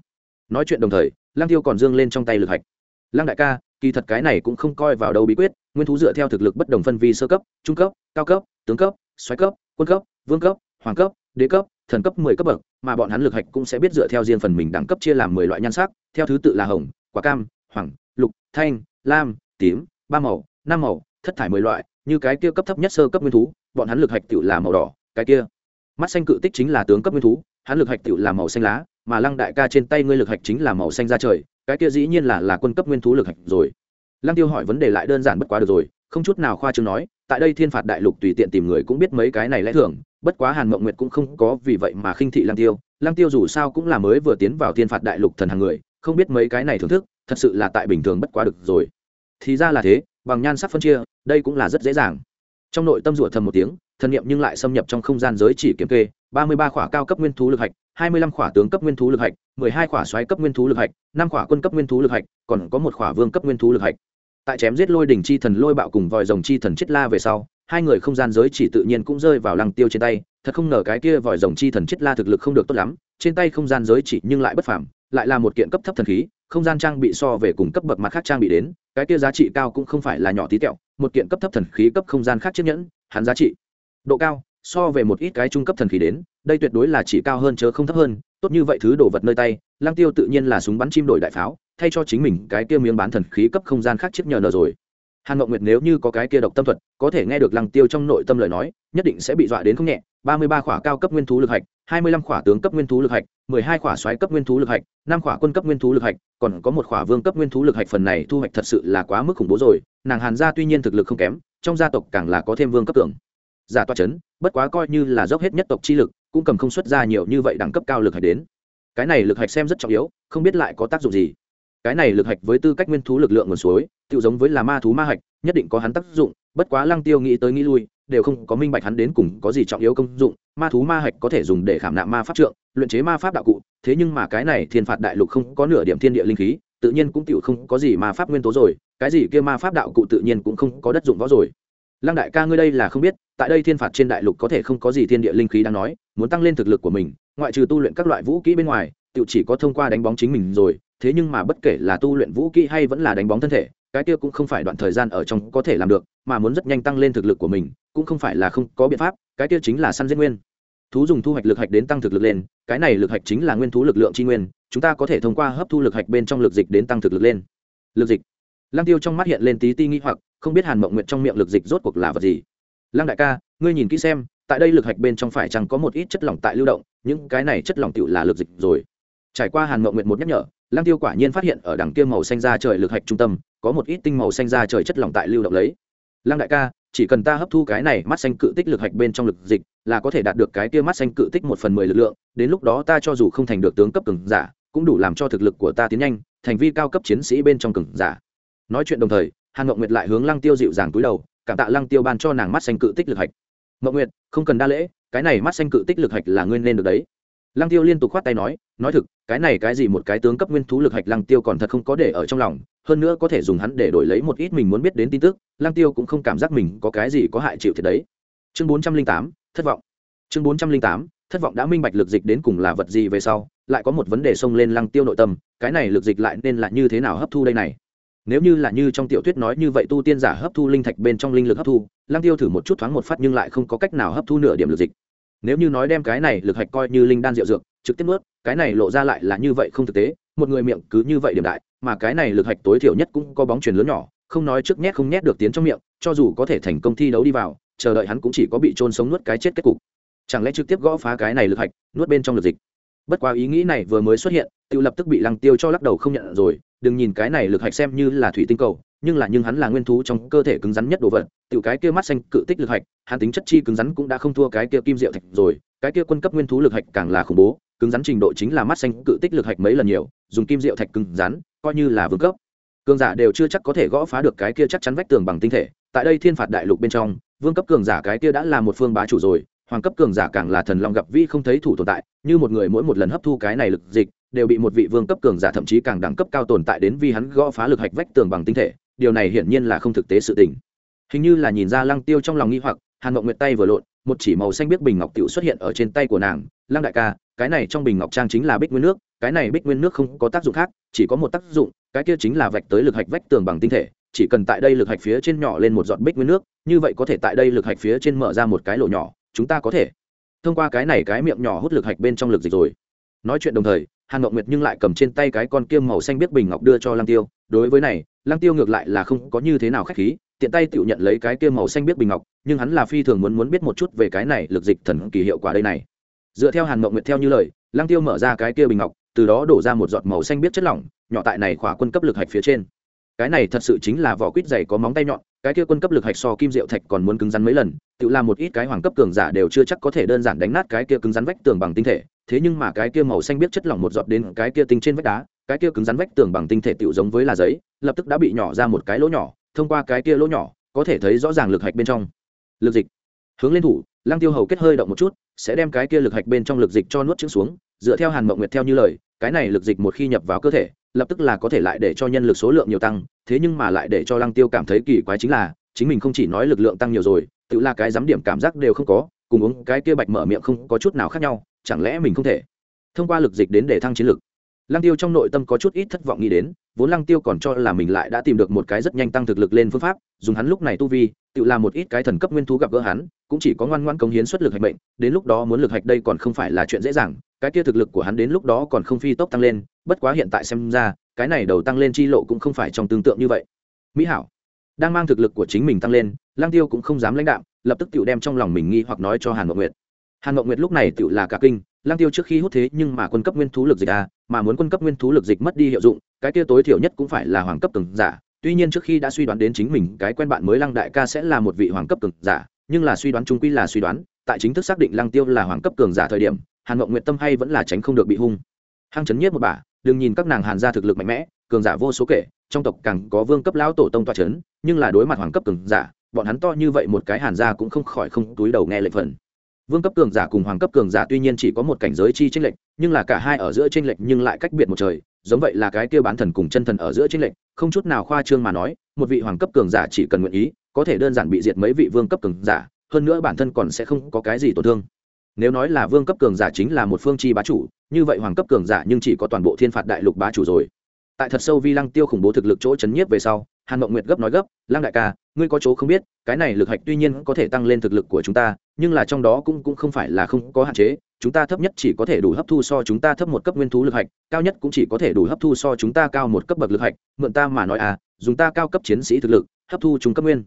[SPEAKER 1] Nói chuyện đồng thời lang tiêu còn dương lên trong tay lực hạch. Lang đại ca kỳ thật cái này cũng không coi vào đâu bí quyết, nguyên thú dựa theo thực lực bất đồng phân vi sơ cấp, trung cấp, cao cấp, tướng cấp xoáy cấp, quân cấp, vương cấp, hoàng cấp, đế cấp, thần cấp mười cấp bậc, mà bọn hắn lực hạch cũng sẽ biết dựa theo riêng phần mình đẳng cấp chia làm mười loại nhan sắc, theo thứ tự là hồng, quả cam, hoàng, lục, thanh, lam, tím, ba màu, năm màu, thất thải mười loại, như cái kia cấp thấp nhất sơ cấp nguyên thú, bọn hắn lực hạch tự là màu đỏ, cái kia. Mắt xanh cự tích chính là tướng cấp nguyên thú, hắn lực hạch tự là màu xanh lá mà lăng đại ca trên tay ngươi lực hạch chính là màu xanh ra trời, cái kia dĩ nhiên là là quân cấp nguyên thú lực hạch rồi. Lăng tiêu hỏi vấn đề lại đơn giản bất quá được rồi, không chút nào khoa trương nói, tại đây thiên phạt đại lục tùy tiện tìm người cũng biết mấy cái này lẽ thường, bất quá hàn mộng nguyệt cũng không có vì vậy mà khinh thị lăng tiêu. Lăng tiêu dù sao cũng là mới vừa tiến vào thiên phạt đại lục thần hàng người, không biết mấy cái này thưởng thức, thật sự là tại bình thường bất quá được rồi. Thì ra là thế, bằng nhan sắc phân chia, đây cũng là rất dễ dàng. Trong nội tâm rủa thầm một tiếng, thần niệm nhưng lại xâm nhập trong không gian giới chỉ kiểm kê ba mươi ba khỏa cao cấp nguyên thú lực hạch, hai mươi lăm khỏa tướng cấp nguyên thú lực hạch, mười hai khỏa xoáy cấp nguyên thú lực hạch, năm khỏa quân cấp nguyên thú lực hạch, còn có một khỏa vương cấp nguyên thú lực hạch. Tại chém giết lôi đỉnh chi thần lôi bạo cùng vòi rồng chi thần chết la về sau, hai người không gian giới chỉ tự nhiên cũng rơi vào lăng tiêu trên tay, thật không ngờ cái kia vòi rồng chi thần chết la thực lực không được tốt lắm, trên tay không gian giới chỉ nhưng lại bất phàm, lại là một kiện cấp thấp thần khí, không gian trang bị so về cùng cấp bậc mặt khác trang bị đến, cái kia giá trị cao cũng không phải là nhỏ tí tẹo, một kiện cấp thấp thần khí cấp không gian khác chiếc nhẫn, hắn giá trị độ cao so về một ít cái trung cấp thần khí đến, đây tuyệt đối là chỉ cao hơn chớ không thấp hơn, tốt như vậy thứ đồ vật nơi tay lang tiêu tự nhiên là súng bắn chim đổi đại pháo, thay cho chính mình cái kia miếng bán thần khí cấp không gian khác chiếc nhờ nờ rồi. Hàn ngọc nguyệt nếu như có cái kia độc tâm thuật, có thể nghe được lăng tiêu trong nội tâm lời nói, nhất định sẽ bị dọa đến không nhẹ. Ba mươi ba khỏa cao cấp nguyên thú lực hạch, hai mươi lăm khỏa tướng cấp nguyên thú lực hạch, mười hai khỏa xoáy cấp nguyên thú lực hạch, năm khỏa quân cấp nguyên thú lực hạch, còn có một khỏa vương cấp nguyên thú lực hạch phần này thu hoạch thật sự là quá mức khủng bố rồi. Nàng hàn gia tuy nhiên thực lực không kém, trong gia tộc càng là có thêm vương cấp tưởng giả toa chấn, bất quá coi như là dốc hết nhất tộc chi lực, cũng cầm không xuất ra nhiều như vậy đẳng cấp cao lực hạch đến. Cái này lực hạch xem rất trọng yếu, không biết lại có tác dụng gì. Cái này lực hạch với tư cách nguyên thú lực lượng nguồn suối tự giống với là ma thú ma hạch, nhất định có hắn tác dụng, bất quá lăng tiêu nghĩ tới nghĩ lui, đều không có minh bạch hắn đến cùng có gì trọng yếu công dụng. Ma thú ma hạch có thể dùng để khảm nạm ma pháp trượng, luyện chế ma pháp đạo cụ, thế nhưng mà cái này thiên phạt đại lục không có nửa điểm thiên địa linh khí, tự nhiên cũng tự không có gì ma pháp nguyên tố rồi, cái gì kia ma pháp đạo cụ tự nhiên cũng không có đất dụng võ rồi lăng đại ca ngươi đây là không biết, tại đây thiên phạt trên đại lục có thể không có gì thiên địa linh khí đang nói, muốn tăng lên thực lực của mình, ngoại trừ tu luyện các loại vũ kỹ bên ngoài tự chỉ có thông qua đánh bóng chính mình rồi, thế nhưng mà bất kể là tu luyện vũ kỹ hay vẫn là đánh bóng thân thể, cái kia cũng không phải đoạn thời gian ở trong có thể làm được, mà muốn rất nhanh tăng lên thực lực của mình, cũng không phải là không có biện pháp, cái kia chính là săn giết nguyên. Thú dùng thu hoạch lực hạch đến tăng thực lực lên, cái này lực hạch chính là nguyên thú lực lượng tri nguyên, chúng ta có thể thông qua hấp thu lực hạch bên trong lực dịch đến tăng thực lực lên. Lực dịch lăng tiêu trong mắt hiện lên tí ti nghi hoặc, không biết hàn mộng nguyện trong miệng lực dịch rốt cuộc là vật gì. Lăng đại ca, ngươi nhìn kỹ xem, tại đây lực hạch bên trong phải chẳng có một ít chất lỏng tại lưu động, những cái này chất lỏng tựu là lực dịch rồi. Trải qua hàn mộng nguyện một nhắc nhở, lăng tiêu quả nhiên phát hiện ở đằng kia màu xanh da trời lực hạch trung tâm, có một ít tinh màu xanh da trời chất lỏng tại lưu động lấy. Lăng đại ca, chỉ cần ta hấp thu cái này mắt xanh cự tích lực hạch bên trong lực dịch, là có thể đạt được cái kia mắt xanh cự tích một phần mười lực lượng, đến lúc đó ta cho dù không thành được tướng cấp cường giả, cũng đủ làm cho thực lực của ta tiến nhanh, thành vi cao cấp chiến sĩ bên trong cường giả nói chuyện đồng thời, hàn ngọc nguyệt lại hướng lăng tiêu dịu dàng túi đầu, cảm tạ lăng tiêu ban cho nàng mắt xanh cự tích lực hạch. Ngọc nguyệt, không cần đa lễ, cái này mắt xanh cự tích lực hạch là ngươi nên được đấy. Lăng tiêu liên tục khoát tay nói nói thực, cái này cái gì một cái tướng cấp nguyên thú lực hạch lăng tiêu còn thật không có để ở trong lòng, hơn nữa có thể dùng hắn để đổi lấy một ít mình muốn biết đến tin tức, lăng tiêu cũng không cảm giác mình có cái gì có hại chịu thiệt đấy. Chương bốn trăm linh tám, thất vọng. Chương bốn trăm linh tám, thất vọng đã minh bạch lực dịch đến cùng là vật gì về sau, lại có một vấn đề xông lên lăng tiêu nội tâm, cái này lực dịch lại nên là như thế nào hấp thu đây này? Nếu như là như trong tiểu thuyết nói như vậy tu tiên giả hấp thu linh thạch bên trong linh lực hấp thu, lăng tiêu thử một chút thoáng một phát nhưng lại không có cách nào hấp thu nửa điểm lực dịch. Nếu như nói đem cái này lực hạch coi như linh đan rượu dược, trực tiếp nuốt, cái này lộ ra lại là như vậy không thực tế, một người miệng cứ như vậy điểm đại, mà cái này lực hạch tối thiểu nhất cũng có bóng truyền lớn nhỏ, không nói trước nhét không nhét được tiến trong miệng, cho dù có thể thành công thi đấu đi vào, chờ đợi hắn cũng chỉ có bị trôn sống nuốt cái chết kết cục. Chẳng lẽ trực tiếp gõ phá cái này lực hạch, nuốt bên trong lực dịch? Bất quá ý nghĩ này vừa mới xuất hiện tự lập tức bị lăng tiêu cho lắc đầu không nhận rồi, đừng nhìn cái này lực hạch xem như là thủy tinh cầu, nhưng là nhưng hắn là nguyên thú trong cơ thể cứng rắn nhất đồ vật tự cái kia mắt xanh cự tích lực hạch, hắn tính chất chi cứng rắn cũng đã không thua cái kia kim diệu thạch rồi, cái kia quân cấp nguyên thú lực hạch càng là khủng bố, cứng rắn trình độ chính là mắt xanh cự tích lực hạch mấy lần nhiều, dùng kim diệu thạch cứng rắn, coi như là vương cấp. Cường giả đều chưa chắc có thể gõ phá được cái kia chắc chắn vách tường bằng tinh thể, tại đây thiên phạt đại lục bên trong, vương cấp cường giả cái kia đã là một phương bá chủ rồi, hoàng cấp cường giả càng là thần long gặp vi không thấy thủ tồn tại như một người mỗi một lần hấp thu cái này lực dịch, đều bị một vị vương cấp cường giả thậm chí càng đẳng cấp cao tồn tại đến vì hắn gõ phá lực hạch vách tường bằng tinh thể, điều này hiển nhiên là không thực tế sự tình. Hình như là nhìn ra lăng tiêu trong lòng nghi hoặc, hàn mộng nguyệt tay vừa lộn, một chỉ màu xanh biết bình ngọc tiểu xuất hiện ở trên tay của nàng, lăng đại ca, cái này trong bình ngọc trang chính là bích nguyên nước, cái này bích nguyên nước không có tác dụng khác, chỉ có một tác dụng, cái kia chính là vạch tới lực hạch vách tường bằng tinh thể, chỉ cần tại đây lực hạch phía trên nhỏ lên một giọt bích nguyên nước, như vậy có thể tại đây lực hạch phía trên mở ra một cái lỗ nhỏ, chúng ta có thể thông qua cái này cái miệng nhỏ hút lực hạch bên trong lực dịch rồi. Nói chuyện đồng thời, hàn ngọc nguyệt nhưng lại cầm trên tay cái con kiêm màu xanh biết bình ngọc đưa cho lăng tiêu. Đối với này, lăng tiêu ngược lại là không có như thế nào khách khí, tiện tay tự nhận lấy cái kia màu xanh biết bình ngọc, nhưng hắn là phi thường muốn muốn biết một chút về cái này lực dịch thần kỳ hiệu quả đây này. Dựa theo hàn ngọc nguyệt theo như lời, lăng tiêu mở ra cái kia bình ngọc, từ đó đổ ra một giọt màu xanh biết chất lỏng, nhỏ tại này khỏa quân cấp lực hạch phía trên. Cái này thật sự chính là vỏ quýt dày có móng tay nhọn cái kia quân cấp lực hạch so kim diệu thạch còn muốn cứng rắn mấy lần, tự làm một ít cái hoàng cấp cường giả đều chưa chắc có thể đơn giản đánh nát cái kia cứng rắn vách tường bằng tinh thể. Thế nhưng mà cái kia màu xanh biết chất lỏng một giọt đến cái kia tinh trên vách đá, cái kia cứng rắn vách tường bằng tinh thể tự giống với là giấy, lập tức đã bị nhỏ ra một cái lỗ nhỏ. Thông qua cái kia lỗ nhỏ, có thể thấy rõ ràng lực hạch bên trong. Lực dịch. Hướng lên thủ, lăng tiêu hầu kết hơi động một chút, sẽ đem cái kia lực hạch bên trong lực dịch cho nuốt trứng xuống, dựa theo hàn mộng nguyệt theo như lời, cái này lực dịch một khi nhập vào cơ thể, lập tức là có thể lại để cho nhân lực số lượng nhiều tăng thế nhưng mà lại để cho lăng tiêu cảm thấy kỳ quái chính là, chính mình không chỉ nói lực lượng tăng nhiều rồi, tự là cái giám điểm cảm giác đều không có, cùng uống cái kia bạch mở miệng không có chút nào khác nhau, chẳng lẽ mình không thể thông qua lực dịch đến để thăng chiến lực? Lăng tiêu trong nội tâm có chút ít thất vọng nghĩ đến, vốn lăng tiêu còn cho là mình lại đã tìm được một cái rất nhanh tăng thực lực lên phương pháp, dùng hắn lúc này tu vi, tự làm một ít cái thần cấp nguyên thú gặp gỡ hắn, cũng chỉ có ngoan ngoan công hiến xuất lực hạch bệnh đến lúc đó muốn lực hạch đây còn không phải là chuyện dễ dàng, cái kia thực lực của hắn đến lúc đó còn không phi tốc tăng lên, bất quá hiện tại xem ra cái này đầu tăng lên chi lộ cũng không phải trong tương tượng như vậy. Mỹ hảo, đang mang thực lực của chính mình tăng lên, lăng tiêu cũng không dám lãnh đạm, lập tức tự đem trong lòng mình nghi hoặc nói cho hàn ngọc nguyệt. Hàn ngọc nguyệt lúc này tự là cả kinh, lăng tiêu trước khi hút thế nhưng mà quân cấp nguyên thú lực dịch à mà muốn quân cấp nguyên thú lực dịch mất đi hiệu dụng, cái kia tối thiểu nhất cũng phải là hoàng cấp từng giả. Tuy nhiên trước khi đã suy đoán đến chính mình, cái quen bạn mới lăng đại ca sẽ là một vị hoàng cấp cường giả, nhưng là suy đoán trung quy là suy đoán, tại chính thức xác định lăng tiêu là hoàng cấp cường giả thời điểm, hàn ngọc nguyệt tâm hay vẫn là tránh không được bị hung. Hăng chấn nhiếp một bà đừng nhìn các nàng hàn gia thực lực mạnh mẽ, cường giả vô số kể, trong tộc càng có vương cấp lão tổ tông toa chấn, nhưng là đối mặt hoàng cấp cường giả, bọn hắn to như vậy một cái hàn gia cũng không khỏi không túi đầu nghe lệnh phần. Vương cấp cường giả cùng hoàng cấp cường giả tuy nhiên chỉ có một cảnh giới chi tranh lệch, nhưng là cả hai ở giữa tranh lệch nhưng lại cách biệt một trời, giống vậy là cái kia bán thần cùng chân thần ở giữa tranh lệch, không chút nào khoa trương mà nói, một vị hoàng cấp cường giả chỉ cần nguyện ý, có thể đơn giản bị diệt mấy vị vương cấp cường giả, hơn nữa bản thân còn sẽ không có cái gì tổn thương. Nếu nói là vương cấp cường giả chính là một phương chi bá chủ như vậy hoàng cấp cường giả nhưng chỉ có toàn bộ thiên phạt đại lục bá chủ rồi. Tại thật sâu vi lăng tiêu khủng bố thực lực chỗ chấn nhiếp về sau, hàn mộng nguyệt gấp nói gấp, lăng đại ca, ngươi có chỗ không biết, cái này lực hạch tuy nhiên có thể tăng lên thực lực của chúng ta, nhưng là trong đó cũng cũng không phải là không có hạn chế, chúng ta thấp nhất chỉ có thể đủ hấp thu so chúng ta thấp một cấp nguyên thú lực hạch, cao nhất cũng chỉ có thể đủ hấp thu so chúng ta cao một cấp bậc lực hạch, mượn ta mà nói à dùng ta cao cấp chiến sĩ thực lực, hấp thu chúng cấp nguyên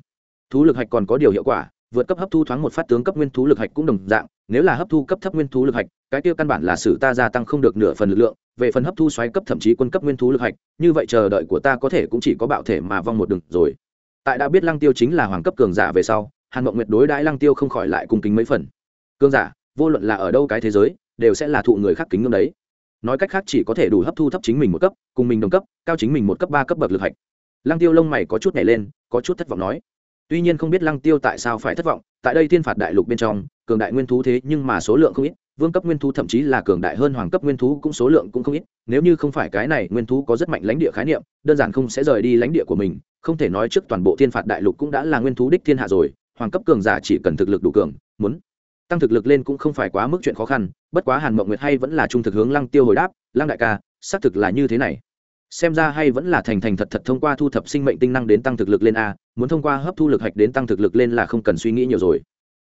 [SPEAKER 1] thú lực hạch còn có điều hiệu quả vượt cấp hấp thu thoáng một phát tướng cấp nguyên thú lực hạch cũng đồng dạng, nếu là hấp thu cấp thấp nguyên thú lực hạch, cái tiêu căn bản là sử ta gia tăng không được nửa phần lực lượng, về phần hấp thu xoáy cấp thậm chí quân cấp nguyên thú lực hạch, như vậy chờ đợi của ta có thể cũng chỉ có bạo thể mà vong một đường rồi. Tại đã biết lăng tiêu chính là hoàng cấp cường giả về sau, hàn mộng nguyệt đối đãi lăng tiêu không khỏi lại cung kính mấy phần. Cường giả, vô luận là ở đâu cái thế giới, đều sẽ là thụ người khác kính ngưỡng đấy. Nói cách khác chỉ có thể đủ hấp thu thấp chính mình một cấp, cùng mình đồng cấp, cao chính mình một cấp ba cấp bậc lực hạch. Lăng tiêu lông mày có chút nhảy lên, có chút thất vọng nói tuy nhiên không biết lăng tiêu tại sao phải thất vọng, tại đây thiên phạt đại lục bên trong, cường đại nguyên thú thế nhưng mà số lượng không ít, vương cấp nguyên thú thậm chí là cường đại hơn hoàng cấp nguyên thú cũng số lượng cũng không ít, nếu như không phải cái này nguyên thú có rất mạnh lãnh địa khái niệm, đơn giản không sẽ rời đi lãnh địa của mình, không thể nói trước toàn bộ thiên phạt đại lục cũng đã là nguyên thú đích thiên hạ rồi, hoàng cấp cường giả chỉ cần thực lực đủ cường, muốn tăng thực lực lên cũng không phải quá mức chuyện khó khăn, bất quá hàn mộng nguyệt hay vẫn là trung thực hướng lăng tiêu hồi đáp, lăng đại ca, xác thực là như thế này xem ra hay vẫn là thành thành thật thật thông qua thu thập sinh mệnh tinh năng đến tăng thực lực lên a, muốn thông qua hấp thu lực hạch đến tăng thực lực lên là không cần suy nghĩ nhiều rồi.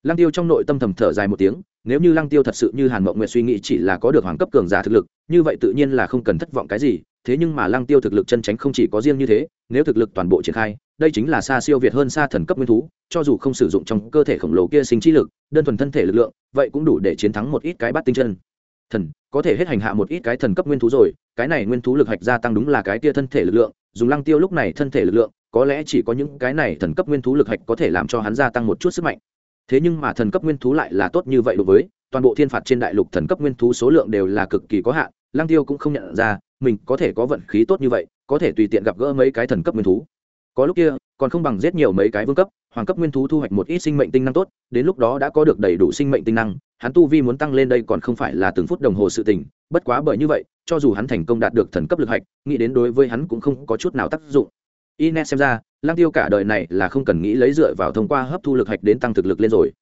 [SPEAKER 1] Lăng tiêu trong nội tâm thầm thở dài một tiếng, nếu như lăng tiêu thật sự như hàn mộng nguyện suy nghĩ chỉ là có được hoàng cấp cường giả thực lực, như vậy tự nhiên là không cần thất vọng cái gì, thế nhưng mà lăng tiêu thực lực chân tránh không chỉ có riêng như thế, nếu thực lực toàn bộ triển khai, đây chính là xa siêu việt hơn xa thần cấp nguyên thú, cho dù không sử dụng trong cơ thể khổng lồ kia sinh trí lực, đơn thuần thân thể lực lượng, vậy cũng đủ để chiến thắng một ít cái bắt tinh chân thần, có thể hết hành hạ một ít cái thần cấp nguyên thú rồi, cái này nguyên thú lực hạch gia tăng đúng là cái tia thân thể lực lượng, dùng lăng tiêu lúc này thân thể lực lượng, có lẽ chỉ có những cái này thần cấp nguyên thú lực hạch có thể làm cho hắn gia tăng một chút sức mạnh. Thế nhưng mà thần cấp nguyên thú lại là tốt như vậy đối với, toàn bộ thiên phạt trên đại lục thần cấp nguyên thú số lượng đều là cực kỳ có hạn, lăng tiêu cũng không nhận ra, mình có thể có vận khí tốt như vậy, có thể tùy tiện gặp gỡ mấy cái thần cấp nguyên thú. Có lúc kia, còn không bằng giết nhiều mấy cái vương cấp, hoàng cấp nguyên thú thu hoạch một ít sinh mệnh tinh năng tốt, đến lúc đó đã có được đầy đủ sinh mệnh tinh năng hắn tu vi muốn tăng lên đây còn không phải là từng phút đồng hồ sự tình bất quá bởi như vậy cho dù hắn thành công đạt được thần cấp lực hạch nghĩ đến đối với hắn cũng không có chút nào tác dụng. Ines xem ra lang tiêu cả đời này là không cần nghĩ lấy dựa vào thông qua hấp thu lực hạch đến tăng thực lực lên rồi.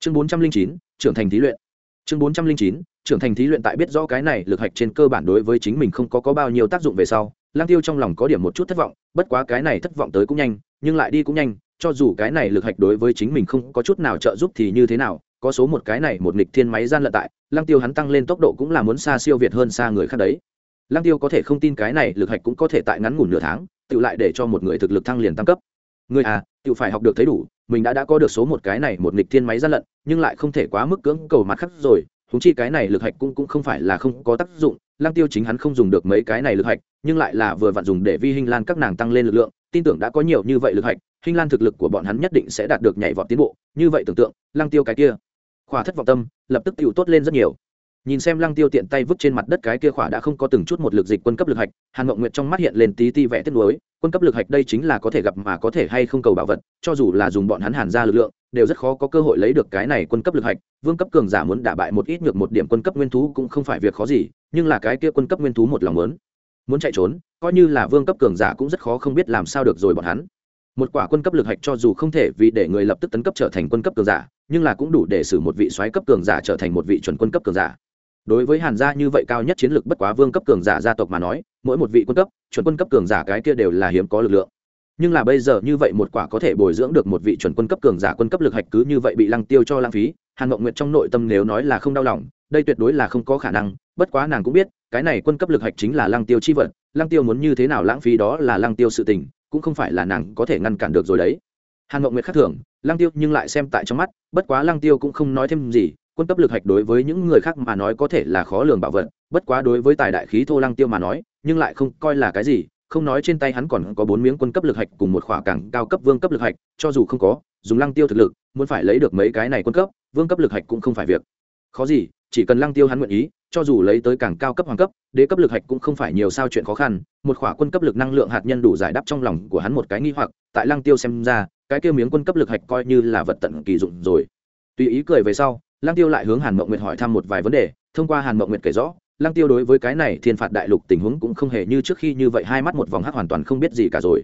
[SPEAKER 1] Chương bốn trăm linh chín trưởng thành thí luyện. Chương bốn trăm linh chín trưởng thành thí luyện tại biết rõ cái này lực hạch trên cơ bản đối với chính mình không có, có bao nhiêu tác dụng về sau lang tiêu trong lòng có điểm một chút thất vọng bất quá cái này thất vọng tới cũng nhanh nhưng lại đi cũng nhanh cho dù cái này lực hạch đối với chính mình không có chút nào trợ giúp thì như thế nào có số một cái này một nghịch thiên máy gian lận tại, lăng tiêu hắn tăng lên tốc độ cũng là muốn xa siêu việt hơn xa người khác đấy. Lăng tiêu có thể không tin cái này lực hạch cũng có thể tại ngắn ngủn nửa tháng, tự lại để cho một người thực lực thăng liền tăng cấp. Người à tự phải học được thấy đủ, mình đã đã có được số một cái này một nghịch thiên máy gian lận, nhưng lại không thể quá mức cưỡng cầu mặt khắc rồi húng chi cái này lực hạch cũng cũng không phải là không có tác dụng, lăng tiêu chính hắn không dùng được mấy cái này lực hạch, nhưng lại là vừa vặn dùng để vi hình lan các nàng tăng lên lực lượng, tin tưởng đã có nhiều như vậy lực hạch hình lan thực lực của bọn hắn nhất định sẽ đạt được nhảy vọt tiến bộ, như vậy tưởng tượng, lăng tiêu cái kia khỏa thất vọng tâm, lập tức tiêu tốt lên rất nhiều. Nhìn xem lăng tiêu tiện tay vứt trên mặt đất cái kia khỏa đã không có từng chút một lực dịch quân cấp lực hạch, hàn mộng nguyệt trong mắt hiện lên tí ti vẽ tiếc nuối, quân cấp lực hạch đây chính là có thể gặp mà có thể hay không cầu bảo vật, cho dù là dùng bọn hắn hàn ra lực lượng, đều rất khó có cơ hội lấy được cái này quân cấp lực hạch. Vương cấp cường giả muốn đả bại một ít nhược một điểm quân cấp nguyên thú cũng không phải việc khó gì, nhưng là cái kia quân cấp nguyên thú một lòng muốn muốn chạy trốn, coi như là vương cấp cường giả cũng rất khó không biết làm sao được rồi bọn hắn. Một quả quân cấp lực hạch cho dù không thể vì để người lập tức tấn cấp trở thành quân cấp cường giả nhưng là cũng đủ để xử một vị soái cấp cường giả trở thành một vị chuẩn quân cấp cường giả. Đối với hàn gia như vậy cao nhất chiến lược bất quá vương cấp cường giả gia tộc mà nói, mỗi một vị quân cấp, chuẩn quân cấp cường giả cái kia đều là hiếm có lực lượng. Nhưng là bây giờ như vậy một quả có thể bồi dưỡng được một vị chuẩn quân cấp cường giả quân cấp lực hạch cứ như vậy bị lăng tiêu cho lãng phí, hàn mộng nguyệt trong nội tâm nếu nói là không đau lòng, đây tuyệt đối là không có khả năng, bất quá nàng cũng biết, cái này quân cấp lực hạch chính là lăng tiêu chi vật, lăng tiêu muốn như thế nào lãng phí đó là lăng tiêu sự tình, cũng không phải là nàng có thể ngăn cản được rồi đấy hàn mộng nguyệt khắc thường, lăng tiêu nhưng lại xem tại trong mắt, bất quá lăng tiêu cũng không nói thêm gì, quân cấp lực hạch đối với những người khác mà nói có thể là khó lường bảo vật, bất quá đối với tài đại khí thô lăng tiêu mà nói, nhưng lại không coi là cái gì, không nói trên tay hắn còn có bốn miếng quân cấp lực hạch cùng một khỏa càng cao cấp vương cấp lực hạch, cho dù không có, dùng lăng tiêu thực lực, muốn phải lấy được mấy cái này quân cấp, vương cấp lực hạch cũng không phải việc. Khó gì, chỉ cần lăng tiêu hắn nguyện ý cho dù lấy tới càng cao cấp hoàng cấp, đế cấp lực hạch cũng không phải nhiều sao chuyện khó khăn, một khỏa quân cấp lực năng lượng hạt nhân đủ giải đáp trong lòng của hắn một cái nghi hoặc, tại lăng tiêu xem ra, cái kêu miếng quân cấp lực hạch coi như là vật tận kỳ dụng rồi. Tùy ý cười về sau, lăng tiêu lại hướng hàn mộng nguyệt hỏi thăm một vài vấn đề, thông qua hàn mộng nguyệt kể rõ, lăng tiêu đối với cái này thiên phạt đại lục tình huống cũng không hề như trước khi như vậy hai mắt một vòng hắc hoàn toàn không biết gì cả rồi.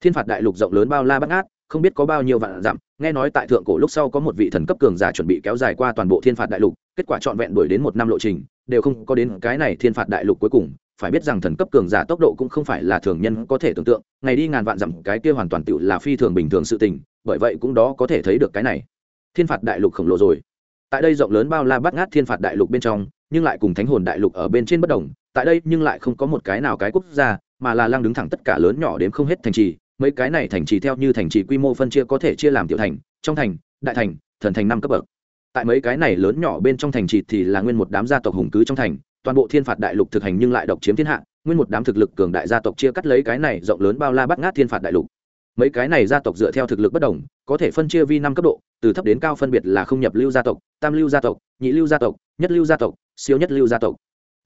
[SPEAKER 1] Thiên phạt đại lục rộng lớn bao la bắt ngát, không biết có bao nhiêu vạn dặm, nghe nói tại thượng cổ lúc sau có một vị thần cấp cường giả chuẩn bị kéo dài qua toàn bộ thiên phạt đại lục, kết quả trọn vẹn đuổi đến một năm lộ trình đều không có đến cái này thiên phạt đại lục cuối cùng, phải biết rằng thần cấp cường giả tốc độ cũng không phải là thường nhân có thể tưởng tượng, ngày đi ngàn vạn dặm cái kia hoàn toàn tựu là phi thường bình thường sự tình, bởi vậy cũng đó có thể thấy được cái này. Thiên phạt đại lục khổng lồ rồi. Tại đây rộng lớn bao la bắt ngát thiên phạt đại lục bên trong, nhưng lại cùng thánh hồn đại lục ở bên trên bất đồng, tại đây nhưng lại không có một cái nào cái quốc gia, mà là lăng đứng thẳng tất cả lớn nhỏ đến không hết thành trì, mấy cái này thành trì theo như thành trì quy mô phân chia có thể chia làm tiểu thành, trong thành, đại thành, thần thành năm cấp bậc tại mấy cái này lớn nhỏ bên trong thành trì thì là nguyên một đám gia tộc hùng cứ trong thành, toàn bộ thiên phạt đại lục thực hành nhưng lại độc chiếm thiên hạ, nguyên một đám thực lực cường đại gia tộc chia cắt lấy cái này rộng lớn bao la bắt ngát thiên phạt đại lục. Mấy cái này gia tộc dựa theo thực lực bất đồng, có thể phân chia vi năm cấp độ, từ thấp đến cao phân biệt là không nhập lưu gia tộc, tam lưu gia tộc, nhị lưu gia tộc, nhất lưu gia tộc, siêu nhất lưu gia tộc.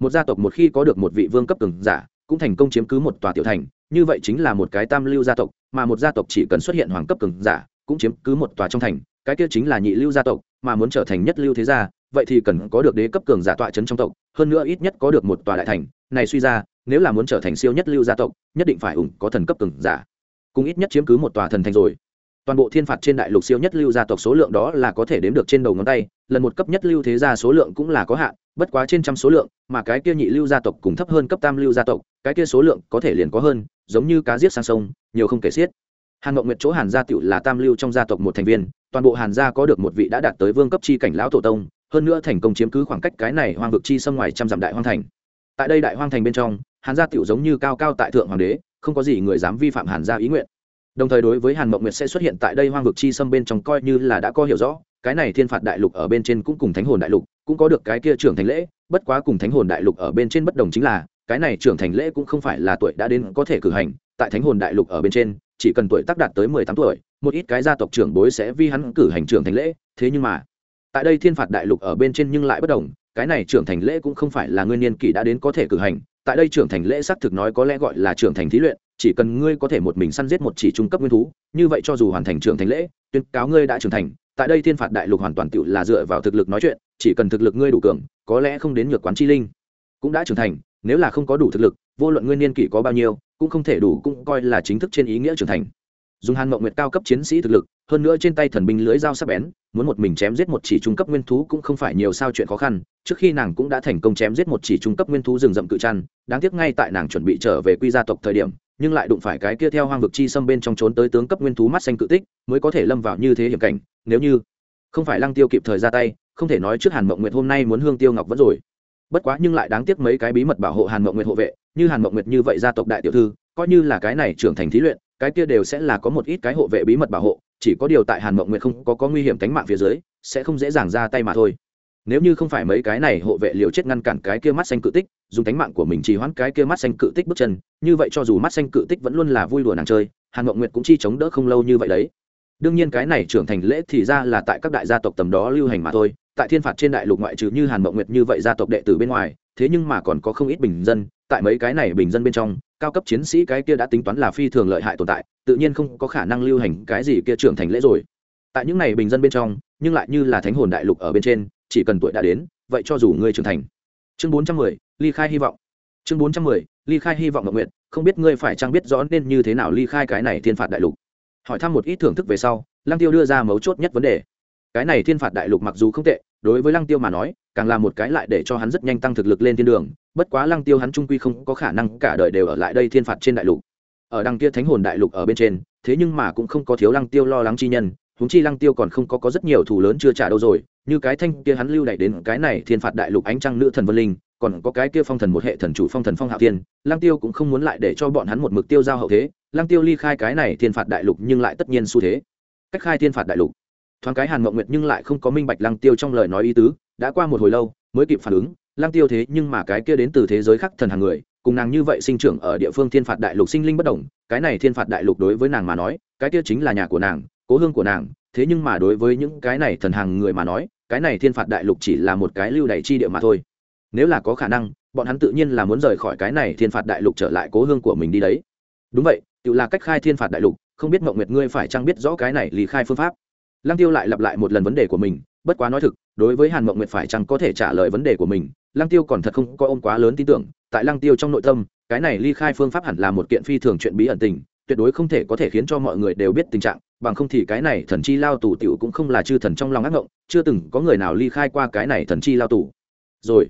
[SPEAKER 1] Một gia tộc một khi có được một vị vương cấp cường giả, cũng thành công chiếm cứ một tòa tiểu thành, như vậy chính là một cái tam lưu gia tộc, mà một gia tộc chỉ cần xuất hiện hoàng cấp cường giả, cũng chiếm cứ một tòa trong thành, cái kia chính là nhị lưu gia tộc mà muốn trở thành nhất lưu thế gia, vậy thì cần có được đế cấp cường giả tọa trấn trong tộc, hơn nữa ít nhất có được một tòa đại thành. Này suy ra, nếu là muốn trở thành siêu nhất lưu gia tộc, nhất định phải ủng có thần cấp cường giả. Cũng ít nhất chiếm cứ một tòa thần thành rồi. Toàn bộ thiên phạt trên đại lục siêu nhất lưu gia tộc số lượng đó là có thể đếm được trên đầu ngón tay, lần một cấp nhất lưu thế gia số lượng cũng là có hạn, bất quá trên trăm số lượng, mà cái kia nhị lưu gia tộc cùng thấp hơn cấp tam lưu gia tộc, cái kia số lượng có thể liền có hơn, giống như cá giết sang sông, nhiều không kể xiết hàn ngọc nguyệt chỗ hàn gia tựu là tam lưu trong gia tộc một thành viên, toàn bộ hàn gia có được một vị đã đạt tới vương cấp chi cảnh lão tổ tông, hơn nữa thành công chiếm cứ khoảng cách cái này hoang vực chi xâm ngoài trăm dặm đại hoang thành. Tại đây đại hoang thành bên trong, hàn gia tựu giống như cao cao tại thượng hoàng đế, không có gì người dám vi phạm hàn gia ý nguyện. Đồng thời đối với hàn mộng nguyệt sẽ xuất hiện tại đây hoang vực chi xâm bên trong coi như là đã có hiểu rõ, cái này thiên phạt đại lục ở bên trên cũng cùng thánh hồn đại lục cũng có được cái kia trưởng thành lễ, bất quá cùng thánh hồn đại lục ở bên trên bất đồng chính là, cái này trưởng thành lễ cũng không phải là tuổi đã đến có thể cử hành, tại thánh hồn đại lục ở bên trên chỉ cần tuổi tác đạt tới mười tám tuổi, một ít cái gia tộc trưởng bối sẽ vi hắn cử hành trưởng thành lễ, thế nhưng mà, tại đây thiên phạt đại lục ở bên trên nhưng lại bất đồng, cái này trưởng thành lễ cũng không phải là nguyên niên kỷ đã đến có thể cử hành, tại đây trưởng thành lễ xác thực nói có lẽ gọi là trưởng thành thí luyện, chỉ cần ngươi có thể một mình săn giết một chỉ trung cấp nguyên thú, như vậy cho dù hoàn thành trưởng thành lễ, tuyên cáo ngươi đã trưởng thành, tại đây thiên phạt đại lục hoàn toàn tự là dựa vào thực lực nói chuyện, chỉ cần thực lực ngươi đủ cường, có lẽ không đến nhược quán chi linh cũng đã trưởng thành, nếu là không có đủ thực lực, vô luận nguyên niên kỷ có bao nhiêu cũng không thể đủ cũng coi là chính thức trên ý nghĩa trưởng thành. Dùng hàn mộng nguyệt cao cấp chiến sĩ thực lực, hơn nữa trên tay thần binh lưới dao sắc bén, muốn một mình chém giết một chỉ trung cấp nguyên thú cũng không phải nhiều sao chuyện khó khăn, trước khi nàng cũng đã thành công chém giết một chỉ trung cấp nguyên thú rừng rậm cự trăn, đáng tiếc ngay tại nàng chuẩn bị trở về quy gia tộc thời điểm, nhưng lại đụng phải cái kia theo hoang vực chi xâm bên trong trốn tới tướng cấp nguyên thú mắt xanh cự tích, mới có thể lâm vào như thế hiểm cảnh, nếu như không phải lăng tiêu kịp thời ra tay, không thể nói trước hàn mộng nguyệt hôm nay muốn hương tiêu ngọc vẫn rồi. Bất quá nhưng lại đáng tiếc mấy cái bí mật bảo hộ hàn mộng nguyệt hộ vệ như hàn mộng nguyệt như vậy gia tộc đại tiểu thư coi như là cái này trưởng thành thí luyện cái kia đều sẽ là có một ít cái hộ vệ bí mật bảo hộ chỉ có điều tại hàn mộng nguyệt không có, có nguy hiểm cánh mạng phía dưới sẽ không dễ dàng ra tay mà thôi. Nếu như không phải mấy cái này hộ vệ liều chết ngăn cản cái kia mắt xanh cự tích dùng tánh mạng của mình trì hoãn cái kia mắt xanh cự tích bước chân như vậy cho dù mắt xanh cự tích vẫn luôn là vui đùa nàng chơi hàn mộng nguyệt cũng chi chống đỡ không lâu như vậy đấy. Đương nhiên cái này trưởng thành lễ thì ra là tại các đại gia tộc tầm đó lưu hành mà thôi tại thiên phạt trên đại lục ngoại trừ như hàn mộng nguyệt như vậy gia tộc đệ tử bên ngoài thế nhưng mà còn có không ít bình dân tại mấy cái này bình dân bên trong, cao cấp chiến sĩ cái kia đã tính toán là phi thường lợi hại tồn tại, tự nhiên không có khả năng lưu hành cái gì kia trưởng thành lễ rồi. Tại những này bình dân bên trong, nhưng lại như là thánh hồn đại lục ở bên trên, chỉ cần tuổi đã đến, vậy cho dù ngươi trưởng thành. Chương bốn trăm mười, ly khai hy vọng. Chương bốn trăm mười, ly khai hy vọng ngọc nguyện không biết ngươi phải chăng biết rõ nên như thế nào ly khai cái này thiên phạt đại lục. Hỏi thăm một ít thưởng thức về sau, lăng tiêu đưa ra mấu chốt nhất vấn đề. Cái này thiên phạt đại lục mặc dù không tệ, đối với lăng tiêu mà nói, càng là một cái lại để cho hắn rất nhanh tăng thực lực lên thiên đường bất quá lăng tiêu hắn trung quy không có khả năng cả đời đều ở lại đây thiên phạt trên đại lục. Ở đằng kia thánh hồn đại lục ở bên trên, thế nhưng mà cũng không có thiếu lăng tiêu lo lắng chi nhân, huống chi lăng tiêu còn không có có rất nhiều thủ lớn chưa trả đâu rồi, như cái thanh kia hắn lưu đẩy đến cái này thiên phạt đại lục ánh trăng nữ thần vân linh, còn có cái kia phong thần một hệ thần chủ phong thần phong hạo thiên, lăng tiêu cũng không muốn lại để cho bọn hắn một mực tiêu giao hậu thế, lăng tiêu ly khai cái này thiên phạt đại lục nhưng lại tất nhiên xu thế. Cách khai thiên phạt đại lục, thoáng cái hàn mộng nguyệt nhưng lại không có minh bạch lăng tiêu trong lời nói ý tứ, đã qua một hồi lâu, mới kịp phản ứng Lang tiêu thế nhưng mà cái kia đến từ thế giới khác thần hàng người, cùng nàng như vậy sinh trưởng ở địa phương thiên phạt đại lục sinh linh bất đồng, cái này thiên phạt đại lục đối với nàng mà nói, cái kia chính là nhà của nàng, cố hương của nàng, thế nhưng mà đối với những cái này thần hàng người mà nói, cái này thiên phạt đại lục chỉ là một cái lưu đày chi địa mà thôi. Nếu là có khả năng, bọn hắn tự nhiên là muốn rời khỏi cái này thiên phạt đại lục trở lại cố hương của mình đi đấy. Đúng vậy, tự là cách khai thiên phạt đại lục, không biết mộng nguyệt ngươi phải chăng biết rõ cái này lý khai phương pháp. Lăng tiêu lại lặp lại một lần vấn đề của mình, bất quá nói thực, đối với hàn mộng nguyệt phải chăng có thể trả lời vấn đề của mình lăng tiêu còn thật không có ôm quá lớn tin tưởng, tại lăng tiêu trong nội tâm, cái này ly khai phương pháp hẳn là một kiện phi thường chuyện bí ẩn tình, tuyệt đối không thể có thể khiến cho mọi người đều biết tình trạng, bằng không thì cái này thần chi lao tù tiểu cũng không là chư thần trong lòng ác ngộng, chưa từng có người nào ly khai qua cái này thần chi lao tù. Rồi,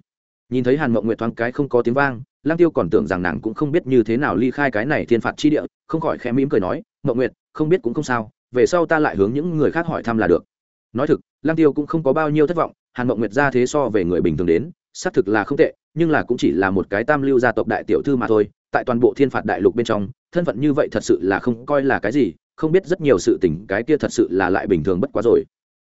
[SPEAKER 1] nhìn thấy hàn mộng nguyệt thoáng cái không có tiếng vang lang tiêu còn tưởng rằng nàng cũng không biết như thế nào ly khai cái này thiên phạt chi địa, không khỏi khẽ mỉm cười nói, mộng nguyệt, không biết cũng không sao, về sau ta lại hướng những người khác hỏi thăm là được. Nói thực lang tiêu cũng không có bao nhiêu thất vọng, hàn mộng nguyệt ra thế so về người bình thường đến xác thực là không tệ, nhưng là cũng chỉ là một cái tam lưu gia tộc đại tiểu thư mà thôi, tại toàn bộ thiên phạt đại lục bên trong, thân phận như vậy thật sự là không coi là cái gì, không biết rất nhiều sự tình cái kia thật sự là lại bình thường bất quá rồi.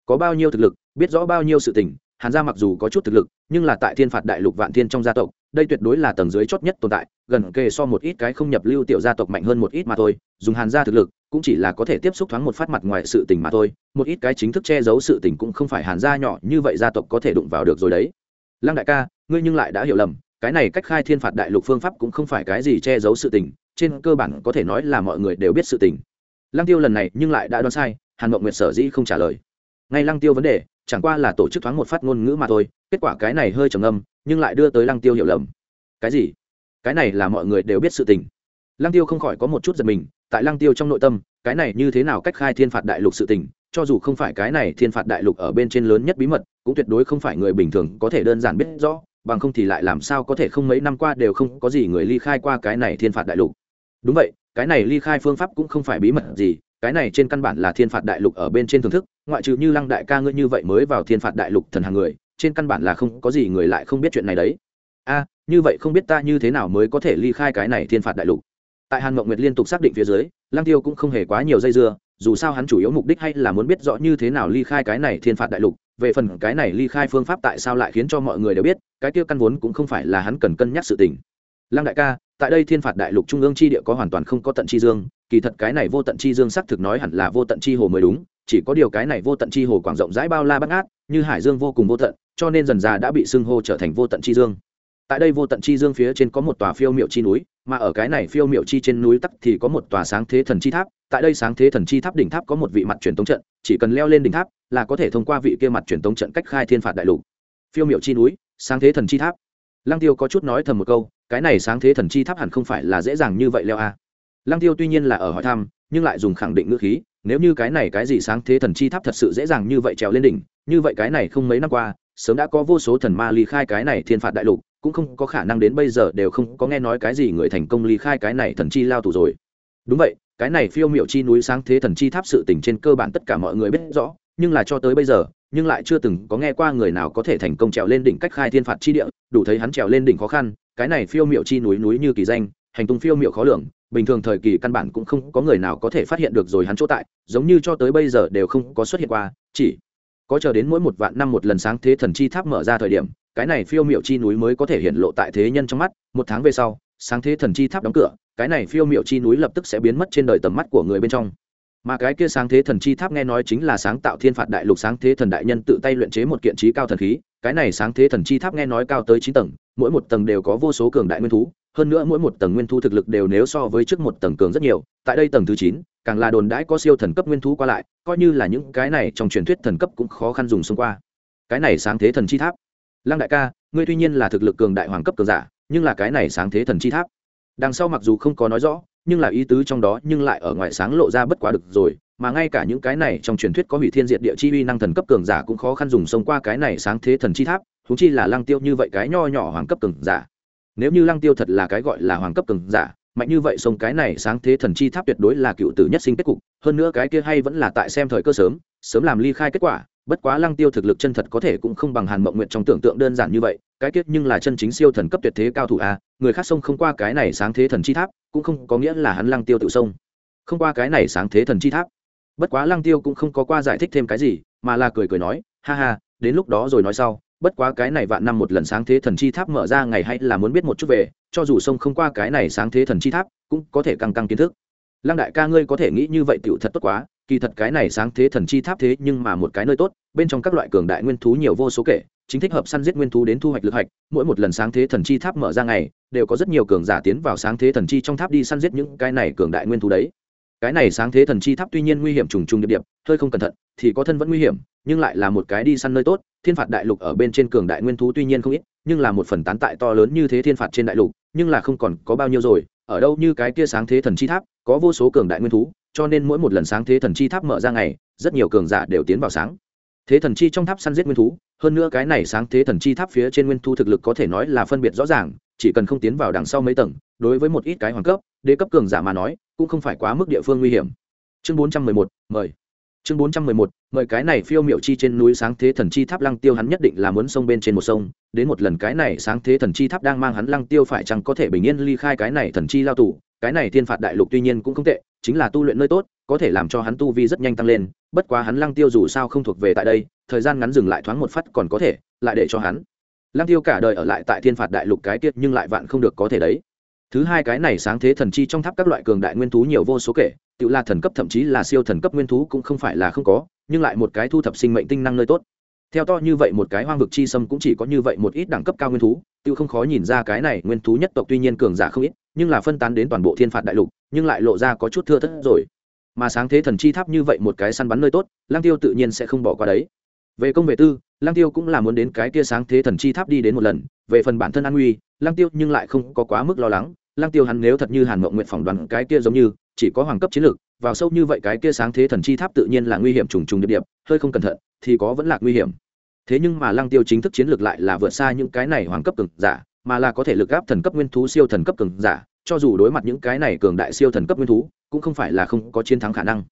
[SPEAKER 1] Có bao nhiêu thực lực, biết rõ bao nhiêu sự tình, hàn gia mặc dù có chút thực lực, nhưng là tại thiên phạt đại lục vạn thiên trong gia tộc, đây tuyệt đối là tầng dưới chót nhất tồn tại, gần kề so một ít cái không nhập lưu tiểu gia tộc mạnh hơn một ít mà thôi, dùng hàn gia thực lực, cũng chỉ là có thể tiếp xúc thoáng một phát mặt ngoài sự tình mà thôi, một ít cái chính thức che giấu sự tình cũng không phải hàn gia nhỏ như vậy gia tộc có thể đụng vào được rồi đấy lăng đại ca, ngươi nhưng lại đã hiểu lầm, cái này cách khai thiên phạt đại lục phương pháp cũng không phải cái gì che giấu sự tình, trên cơ bản có thể nói là mọi người đều biết sự tình. Lăng tiêu lần này nhưng lại đã đoán sai, hàn mộng nguyệt sở dĩ không trả lời. Ngay lăng tiêu vấn đề, chẳng qua là tổ chức thoáng một phát ngôn ngữ mà thôi, kết quả cái này hơi trầm âm nhưng lại đưa tới lăng tiêu hiểu lầm. Cái gì? Cái này là mọi người đều biết sự tình. Lăng tiêu không khỏi có một chút giật mình, tại lăng tiêu trong nội tâm, cái này như thế nào cách khai thiên phạt đại lục sự tình, cho dù không phải cái này thiên phạt đại lục ở bên trên lớn nhất bí mật cũng tuyệt đối không phải người bình thường có thể đơn giản biết rõ, bằng không thì lại làm sao có thể không mấy năm qua đều không có gì người ly khai qua cái này thiên phạt đại lục. Đúng vậy, cái này ly khai phương pháp cũng không phải bí mật gì, cái này trên căn bản là thiên phạt đại lục ở bên trên thưởng thức, ngoại trừ như lăng đại ca ngươi như vậy mới vào thiên phạt đại lục thần hàng người, trên căn bản là không có gì người lại không biết chuyện này đấy. A, như vậy không biết ta như thế nào mới có thể ly khai cái này thiên phạt đại lục? Tại hàn mộng nguyệt liên tục xác định phía dưới, lăng tiêu cũng không hề quá nhiều dây dưa, dù sao hắn chủ yếu mục đích hay là muốn biết rõ như thế nào ly khai cái này thiên phạt đại lục về phần cái này ly khai phương pháp tại sao lại khiến cho mọi người đều biết, cái kia căn vốn cũng không phải là hắn cần cân nhắc sự tình. Lăng đại ca, tại đây thiên phạt đại lục trung ương chi địa có hoàn toàn không có tận chi dương, kỳ thật cái này vô tận chi dương xác thực nói hẳn là vô tận chi hồ mới đúng, chỉ có điều cái này vô tận chi hồ quảng rộng rãi bao la bắt ngát, như hải dương vô cùng vô tận, cho nên dần già đã bị xưng hô trở thành vô tận chi dương. Tại đây vô tận chi dương phía trên có một tòa phiêu miệu chi núi mà ở cái này phiêu miệu chi trên núi tắc thì có một tòa sáng thế thần chi tháp, tại đây sáng thế thần chi tháp đỉnh tháp có một vị mặt truyền tống trận, chỉ cần leo lên đỉnh tháp là có thể thông qua vị kia mặt truyền tống trận cách khai thiên phạt đại lục phiêu miệu chi núi, sáng thế thần chi tháp lăng tiêu có chút nói thầm một câu, cái này sáng thế thần chi tháp hẳn không phải là dễ dàng như vậy leo a à. lăng tiêu tuy nhiên là ở hỏi thăm, nhưng lại dùng khẳng định ngữ khí, nếu như cái này cái gì sáng thế thần chi tháp thật sự dễ dàng như vậy trèo lên đỉnh, như vậy cái này không mấy năm qua, sớm đã có vô số thần ma ly khai cái này thiên phạt đại lục cũng không có khả năng đến bây giờ đều không có nghe nói cái gì người thành công ly khai cái này thần chi lao tù rồi. Đúng vậy, cái này phiêu miệu chi núi sáng thế thần chi tháp sự tình trên cơ bản tất cả mọi người biết rõ, nhưng là cho tới bây giờ, nhưng lại chưa từng có nghe qua người nào có thể thành công trèo lên đỉnh cách khai thiên phạt chi địa, đủ thấy hắn trèo lên đỉnh khó khăn, cái này phiêu miệu chi núi núi như kỳ danh, hành tung phiêu miệu khó lường, bình thường thời kỳ căn bản cũng không có người nào có thể phát hiện được rồi hắn chỗ tại, giống như cho tới bây giờ đều không có xuất hiện qua, chỉ có chờ đến mỗi một vạn năm một lần sáng thế thần chi tháp mở ra thời điểm cái này phiêu miệu chi núi mới có thể hiện lộ tại thế nhân trong mắt, một tháng về sau, sáng thế thần chi tháp đóng cửa, cái này phiêu miệu chi núi lập tức sẽ biến mất trên đời tầm mắt của người bên trong. Mà cái kia sáng thế thần chi tháp nghe nói chính là sáng tạo thiên phạt đại lục sáng thế thần đại nhân tự tay luyện chế một kiện trí cao thần khí, cái này sáng thế thần chi tháp nghe nói cao tới chín tầng, mỗi một tầng đều có vô số cường đại nguyên thú, hơn nữa mỗi một tầng nguyên thú thực lực đều nếu so với trước một tầng cường rất nhiều, tại đây tầng thứ chín, càng là đồn đãi có siêu thần cấp nguyên thú qua lại, coi như là những cái này trong truyền thuyết thần cấp cũng khó khăn dùng xung qua. Cái này sáng thế thần chi tháp lăng đại ca, ngươi tuy nhiên là thực lực cường đại hoàng cấp cường giả, nhưng là cái này sáng thế thần chi tháp. Đằng sau mặc dù không có nói rõ, nhưng là ý tứ trong đó nhưng lại ở ngoài sáng lộ ra bất quá được rồi, mà ngay cả những cái này trong truyền thuyết có hủy thiên diệt địa chi uy năng thần cấp cường giả cũng khó khăn dùng xông qua cái này sáng thế thần chi tháp thúng chi là lăng tiêu như vậy cái nho nhỏ hoàng cấp cường giả. Nếu như lăng tiêu thật là cái gọi là hoàng cấp cường giả mạnh như vậy sông cái này sáng thế thần chi tháp tuyệt đối là cựu tử nhất sinh kết cục, hơn nữa cái kia hay vẫn là tại xem thời cơ sớm sớm làm ly khai kết quả, bất quá lăng tiêu thực lực chân thật có thể cũng không bằng hàn mộng nguyện trong tưởng tượng đơn giản như vậy, cái kết nhưng là chân chính siêu thần cấp tuyệt thế cao thủ a, người khác sông không qua cái này sáng thế thần chi tháp, cũng không có nghĩa là hắn lăng tiêu tự sông. Không qua cái này sáng thế thần chi tháp. Bất quá lăng tiêu cũng không có qua giải thích thêm cái gì, mà là cười cười nói, ha ha, đến lúc đó rồi nói sau bất quá cái này vạn năm một lần sáng thế thần chi tháp mở ra ngày hay là muốn biết một chút về, cho dù sông không qua cái này sáng thế thần chi tháp, cũng có thể căng căng kiến thức. Lăng đại ca ngươi có thể nghĩ như vậy tựu thật tốt quá, kỳ thật cái này sáng thế thần chi tháp thế nhưng mà một cái nơi tốt, bên trong các loại cường đại nguyên thú nhiều vô số kể, chính thích hợp săn giết nguyên thú đến thu hoạch lực hạch, mỗi một lần sáng thế thần chi tháp mở ra ngày, đều có rất nhiều cường giả tiến vào sáng thế thần chi trong tháp đi săn giết những cái này cường đại nguyên thú đấy. Cái này sáng thế thần chi tháp tuy nhiên nguy hiểm trùng trùng điệp điệp, hơi không cẩn thận, thì có thân vẫn nguy hiểm nhưng lại là một cái đi săn nơi tốt, thiên phạt đại lục ở bên trên cường đại nguyên thú tuy nhiên không ít, nhưng là một phần tán tại to lớn như thế thiên phạt trên đại lục, nhưng là không còn có bao nhiêu rồi, ở đâu như cái kia sáng thế thần chi tháp, có vô số cường đại nguyên thú, cho nên mỗi một lần sáng thế thần chi tháp mở ra ngày, rất nhiều cường giả đều tiến vào sáng. Thế thần chi trong tháp săn giết nguyên thú, hơn nữa cái này sáng thế thần chi tháp phía trên nguyên thú thực lực có thể nói là phân biệt rõ ràng, chỉ cần không tiến vào đằng sau mấy tầng, đối với một ít cái hoàng cấp, đế cấp cường giả mà nói, cũng không phải quá mức địa phương nguy hiểm. Chương bốn trăm mười một, mời chương bốn trăm mười một, mời cái này phiêu miệu chi trên núi sáng thế thần chi tháp lăng tiêu hắn nhất định là muốn sông bên trên một sông, đến một lần cái này sáng thế thần chi tháp đang mang hắn lăng tiêu phải chăng có thể bình yên ly khai cái này thần chi lao tù, cái này thiên phạt đại lục tuy nhiên cũng không tệ, chính là tu luyện nơi tốt, có thể làm cho hắn tu vi rất nhanh tăng lên, bất quá hắn lăng tiêu dù sao không thuộc về tại đây, thời gian ngắn dừng lại thoáng một phát còn có thể, lại để cho hắn. Lăng tiêu cả đời ở lại tại thiên phạt đại lục cái tiết nhưng lại vạn không được có thể đấy. Thứ hai cái này sáng thế thần chi trong tháp các loại cường đại nguyên thú nhiều vô số kể tự là thần cấp thậm chí là siêu thần cấp nguyên thú cũng không phải là không có, nhưng lại một cái thu thập sinh mệnh tinh năng nơi tốt. Theo to như vậy một cái hoang vực chi sâm cũng chỉ có như vậy một ít đẳng cấp cao nguyên thú tự không khó nhìn ra cái này nguyên thú nhất tộc tuy nhiên cường giả không ít, nhưng là phân tán đến toàn bộ thiên phạt đại lục, nhưng lại lộ ra có chút thưa thất rồi. Mà sáng thế thần chi tháp như vậy một cái săn bắn nơi tốt lang tiêu tự nhiên sẽ không bỏ qua đấy. Về công về tư lang tiêu cũng là muốn đến cái kia sáng thế thần chi tháp đi đến một lần, về phần bản thân an nguy lang tiêu nhưng lại không có quá mức lo lắng. Lang tiêu hắn nếu thật như hàn mộng nguyện phỏng đoán cái kia giống như chỉ có hoàng cấp chiến lược, vào sâu như vậy cái kia sáng thế thần chi tháp tự nhiên là nguy hiểm trùng trùng điệp điệp, hơi không cẩn thận thì có vẫn là nguy hiểm. Thế nhưng mà lăng tiêu chính thức chiến lược lại là vượt xa những cái này hoàng cấp cường giả, mà là có thể lực gáp thần cấp nguyên thú siêu thần cấp cường giả, cho dù đối mặt những cái này cường đại siêu thần cấp nguyên thú, cũng không phải là không có chiến thắng khả năng.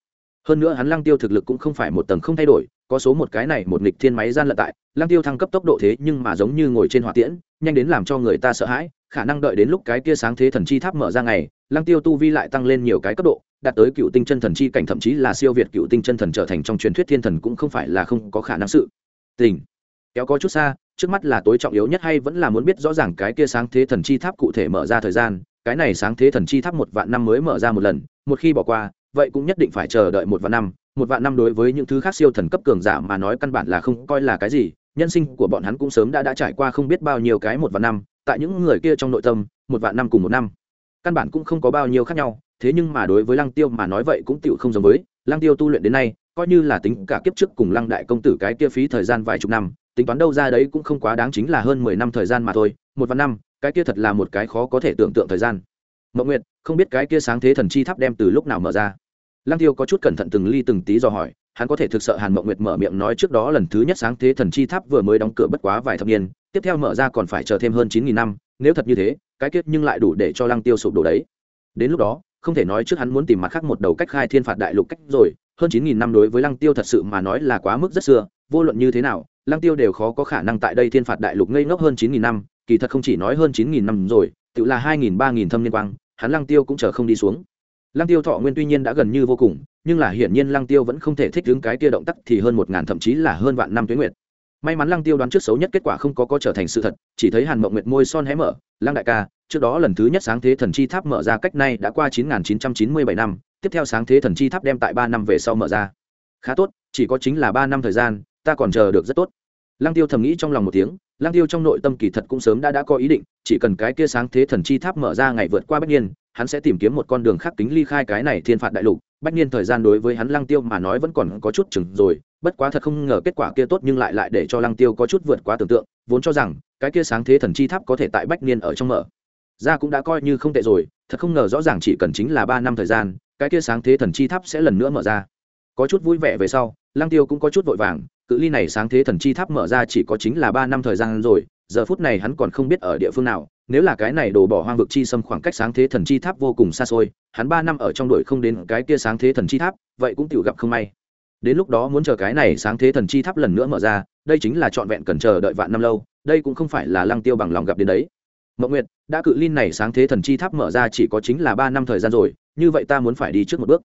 [SPEAKER 1] Hơn nữa hắn lăng tiêu thực lực cũng không phải một tầng không thay đổi, có số một cái này một nghịch thiên máy gian lận tại, lăng tiêu thăng cấp tốc độ thế nhưng mà giống như ngồi trên hỏa tiễn, nhanh đến làm cho người ta sợ hãi, khả năng đợi đến lúc cái kia sáng thế thần chi tháp mở ra ngày lăng tiêu tu vi lại tăng lên nhiều cái cấp độ, đạt tới cựu tinh chân thần chi cảnh, thậm chí là siêu việt cựu tinh chân thần trở thành trong truyền thuyết thiên thần cũng không phải là không có khả năng sự. Tình. Kéo có chút xa, trước mắt là tối trọng yếu nhất hay vẫn là muốn biết rõ ràng cái kia sáng thế thần chi tháp cụ thể mở ra thời gian, cái này sáng thế thần chi tháp một vạn năm mới mở ra một lần, một khi bỏ qua, vậy cũng nhất định phải chờ đợi một vạn năm. Một vạn năm đối với những thứ khác siêu thần cấp cường giả mà nói căn bản là không coi là cái gì, nhân sinh của bọn hắn cũng sớm đã đã trải qua không biết bao nhiêu cái một vạn năm, tại những người kia trong nội tâm, một vạn năm cùng một năm căn bản cũng không có bao nhiêu khác nhau, thế nhưng mà đối với lăng tiêu mà nói vậy cũng tựu không giống với, lăng tiêu tu luyện đến nay, coi như là tính cả kiếp trước cùng lăng đại công tử cái kia phí thời gian vài chục năm, tính toán đâu ra đấy cũng không quá đáng chính là hơn mười năm thời gian mà thôi, một vạn năm, cái kia thật là một cái khó có thể tưởng tượng thời gian. Mậu nguyệt, không biết cái kia sáng thế thần chi tháp đem từ lúc nào mở ra? Lăng tiêu có chút cẩn thận từng ly từng tí dò hỏi, hắn có thể thực sợ hàn mậu nguyệt mở miệng nói trước đó lần thứ nhất sáng thế thần chi tháp vừa mới đóng cửa bất quá vài thập niên, tiếp theo mở ra còn phải chờ thêm hơn chín nghìn năm nếu thật như thế, cái kết nhưng lại đủ để cho lăng tiêu sụp đổ đấy. Đến lúc đó, không thể nói trước hắn muốn tìm mặt khác một đầu cách khai thiên phạt đại lục cách rồi, hơn chín nghìn năm đối với lăng tiêu thật sự mà nói là quá mức rất xưa, vô luận như thế nào, lăng tiêu đều khó có khả năng tại đây thiên phạt đại lục ngây ngốc hơn chín nghìn năm, kỳ thật không chỉ nói hơn chín nghìn năm rồi, tự là hai nghìn, ba nghìn thâm niên quang, hắn lăng tiêu cũng chờ không đi xuống. Lăng tiêu thọ nguyên tuy nhiên đã gần như vô cùng, nhưng là hiển nhiên lăng tiêu vẫn không thể thích ứng cái tia động tác thì hơn một ngàn, thậm chí là hơn vạn năm tuyến nguyệt may mắn lăng tiêu đoán trước xấu nhất kết quả không có có trở thành sự thật, chỉ thấy hàn mộng nguyệt môi son hé mở, lăng đại ca, trước đó lần thứ nhất sáng thế thần chi tháp mở ra cách nay đã qua chín nghìn chín trăm chín mươi bảy năm, tiếp theo sáng thế thần chi tháp đem tại ba năm về sau mở ra. Khá tốt, chỉ có chính là ba năm thời gian, ta còn chờ được rất tốt. Lăng tiêu thầm nghĩ trong lòng một tiếng, lăng tiêu trong nội tâm kỳ thật cũng sớm đã đã có ý định, chỉ cần cái kia sáng thế thần chi tháp mở ra ngày vượt qua bách niên, hắn sẽ tìm kiếm một con đường khác tính ly khai cái này thiên phạt đại lục. Bách niên thời gian đối với hắn lăng tiêu mà nói vẫn còn có chút chừng rồi bất quá thật không ngờ kết quả kia tốt nhưng lại lại để cho lăng tiêu có chút vượt quá tưởng tượng, vốn cho rằng, cái kia sáng thế thần chi tháp có thể tại bách niên ở trong mở. Ra cũng đã coi như không tệ rồi, thật không ngờ rõ ràng chỉ cần chính là ba năm thời gian, cái kia sáng thế thần chi tháp sẽ lần nữa mở ra. Có chút vui vẻ về sau, lăng tiêu cũng có chút vội vàng, cự ly này sáng thế thần chi tháp mở ra chỉ có chính là ba năm thời gian rồi, giờ phút này hắn còn không biết ở địa phương nào, nếu là cái này đổ bỏ hoang vực chi xâm khoảng cách sáng thế thần chi tháp vô cùng xa xôi, hắn ba năm ở trong đội không đến cái kia sáng thế thần chi tháp, vậy cũng tự gặp không may đến lúc đó muốn chờ cái này sáng thế thần chi tháp lần nữa mở ra, đây chính là trọn vẹn cần chờ đợi vạn năm lâu, đây cũng không phải là lăng tiêu bằng lòng gặp đến đấy. Mậu nguyệt, đã cự linh này sáng thế thần chi tháp mở ra chỉ có chính là ba năm thời gian rồi, như vậy ta muốn phải đi trước một bước.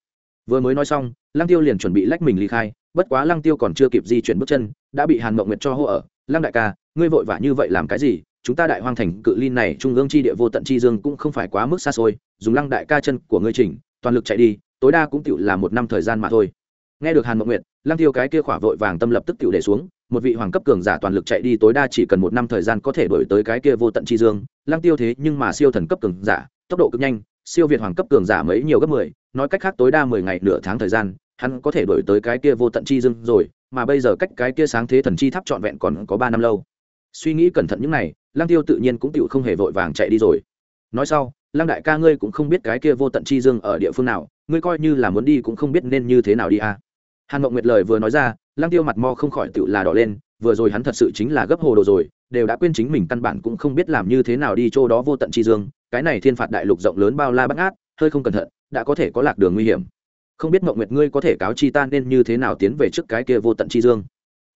[SPEAKER 1] Vừa mới nói xong, lăng tiêu liền chuẩn bị lách mình ly khai, bất quá lăng tiêu còn chưa kịp di chuyển bước chân, đã bị hàn mậu nguyệt cho hô ở, lăng đại ca, ngươi vội vã như vậy làm cái gì? Chúng ta đại hoang thành cự linh này trung ương chi địa vô tận chi dương cũng không phải quá mức xa xôi, dùng lăng đại ca chân của ngươi chỉnh, toàn lực chạy đi, tối đa cũng tựu là một năm thời gian mà thôi nghe được hàn mộng nguyệt, lăng tiêu cái kia khỏa vội vàng tâm lập tức tựu để xuống, một vị hoàng cấp cường giả toàn lực chạy đi tối đa chỉ cần một năm thời gian có thể đổi tới cái kia vô tận chi dương. Lăng tiêu thế nhưng mà siêu thần cấp cường giả, tốc độ cực nhanh, siêu việt hoàng cấp cường giả mấy nhiều gấp mười, nói cách khác tối đa mười ngày nửa tháng thời gian, hắn có thể đổi tới cái kia vô tận chi dương rồi, mà bây giờ cách cái kia sáng thế thần chi tháp trọn vẹn còn có ba năm lâu. Suy nghĩ cẩn thận những này, lăng tiêu tự nhiên cũng tựu không hề vội vàng chạy đi rồi. Nói sau, lăng đại ca ngươi cũng không biết cái kia vô tận chi dương ở địa phương nào, ngươi coi như là muốn đi cũng không biết nên như thế nào đi à hàn mộng nguyệt lời vừa nói ra, lăng tiêu mặt mo không khỏi tựa là đỏ lên, vừa rồi hắn thật sự chính là gấp hồ đồ rồi, đều đã quên chính mình căn bản cũng không biết làm như thế nào đi chỗ đó vô tận chi dương, cái này thiên phạt đại lục rộng lớn bao la bắt ngát hơi không cẩn thận, đã có thể có lạc đường nguy hiểm. Không biết mộng nguyệt ngươi có thể cáo chi ta nên như thế nào tiến về trước cái kia vô tận chi dương?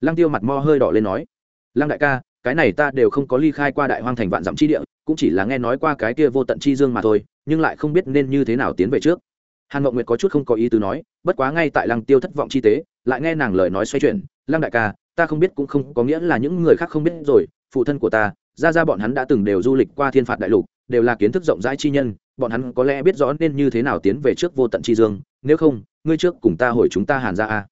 [SPEAKER 1] Lăng tiêu mặt mo hơi đỏ lên nói, lăng đại ca, cái này ta đều không có ly khai qua đại hoang thành vạn dặm chi địa, cũng chỉ là nghe nói qua cái kia vô tận chi dương mà thôi, nhưng lại không biết nên như thế nào tiến về trước hàn ngọc nguyệt có chút không có ý tứ nói, bất quá ngay tại lăng tiêu thất vọng chi tế, lại nghe nàng lời nói xoay chuyển, lăng đại ca, ta không biết cũng không có nghĩa là những người khác không biết rồi, phụ thân của ta, ra ra bọn hắn đã từng đều du lịch qua thiên phạt đại lục, đều là kiến thức rộng rãi chi nhân, bọn hắn có lẽ biết rõ nên như thế nào tiến về trước vô tận chi dương, nếu không, ngươi trước cùng ta hồi chúng ta hàn ra a.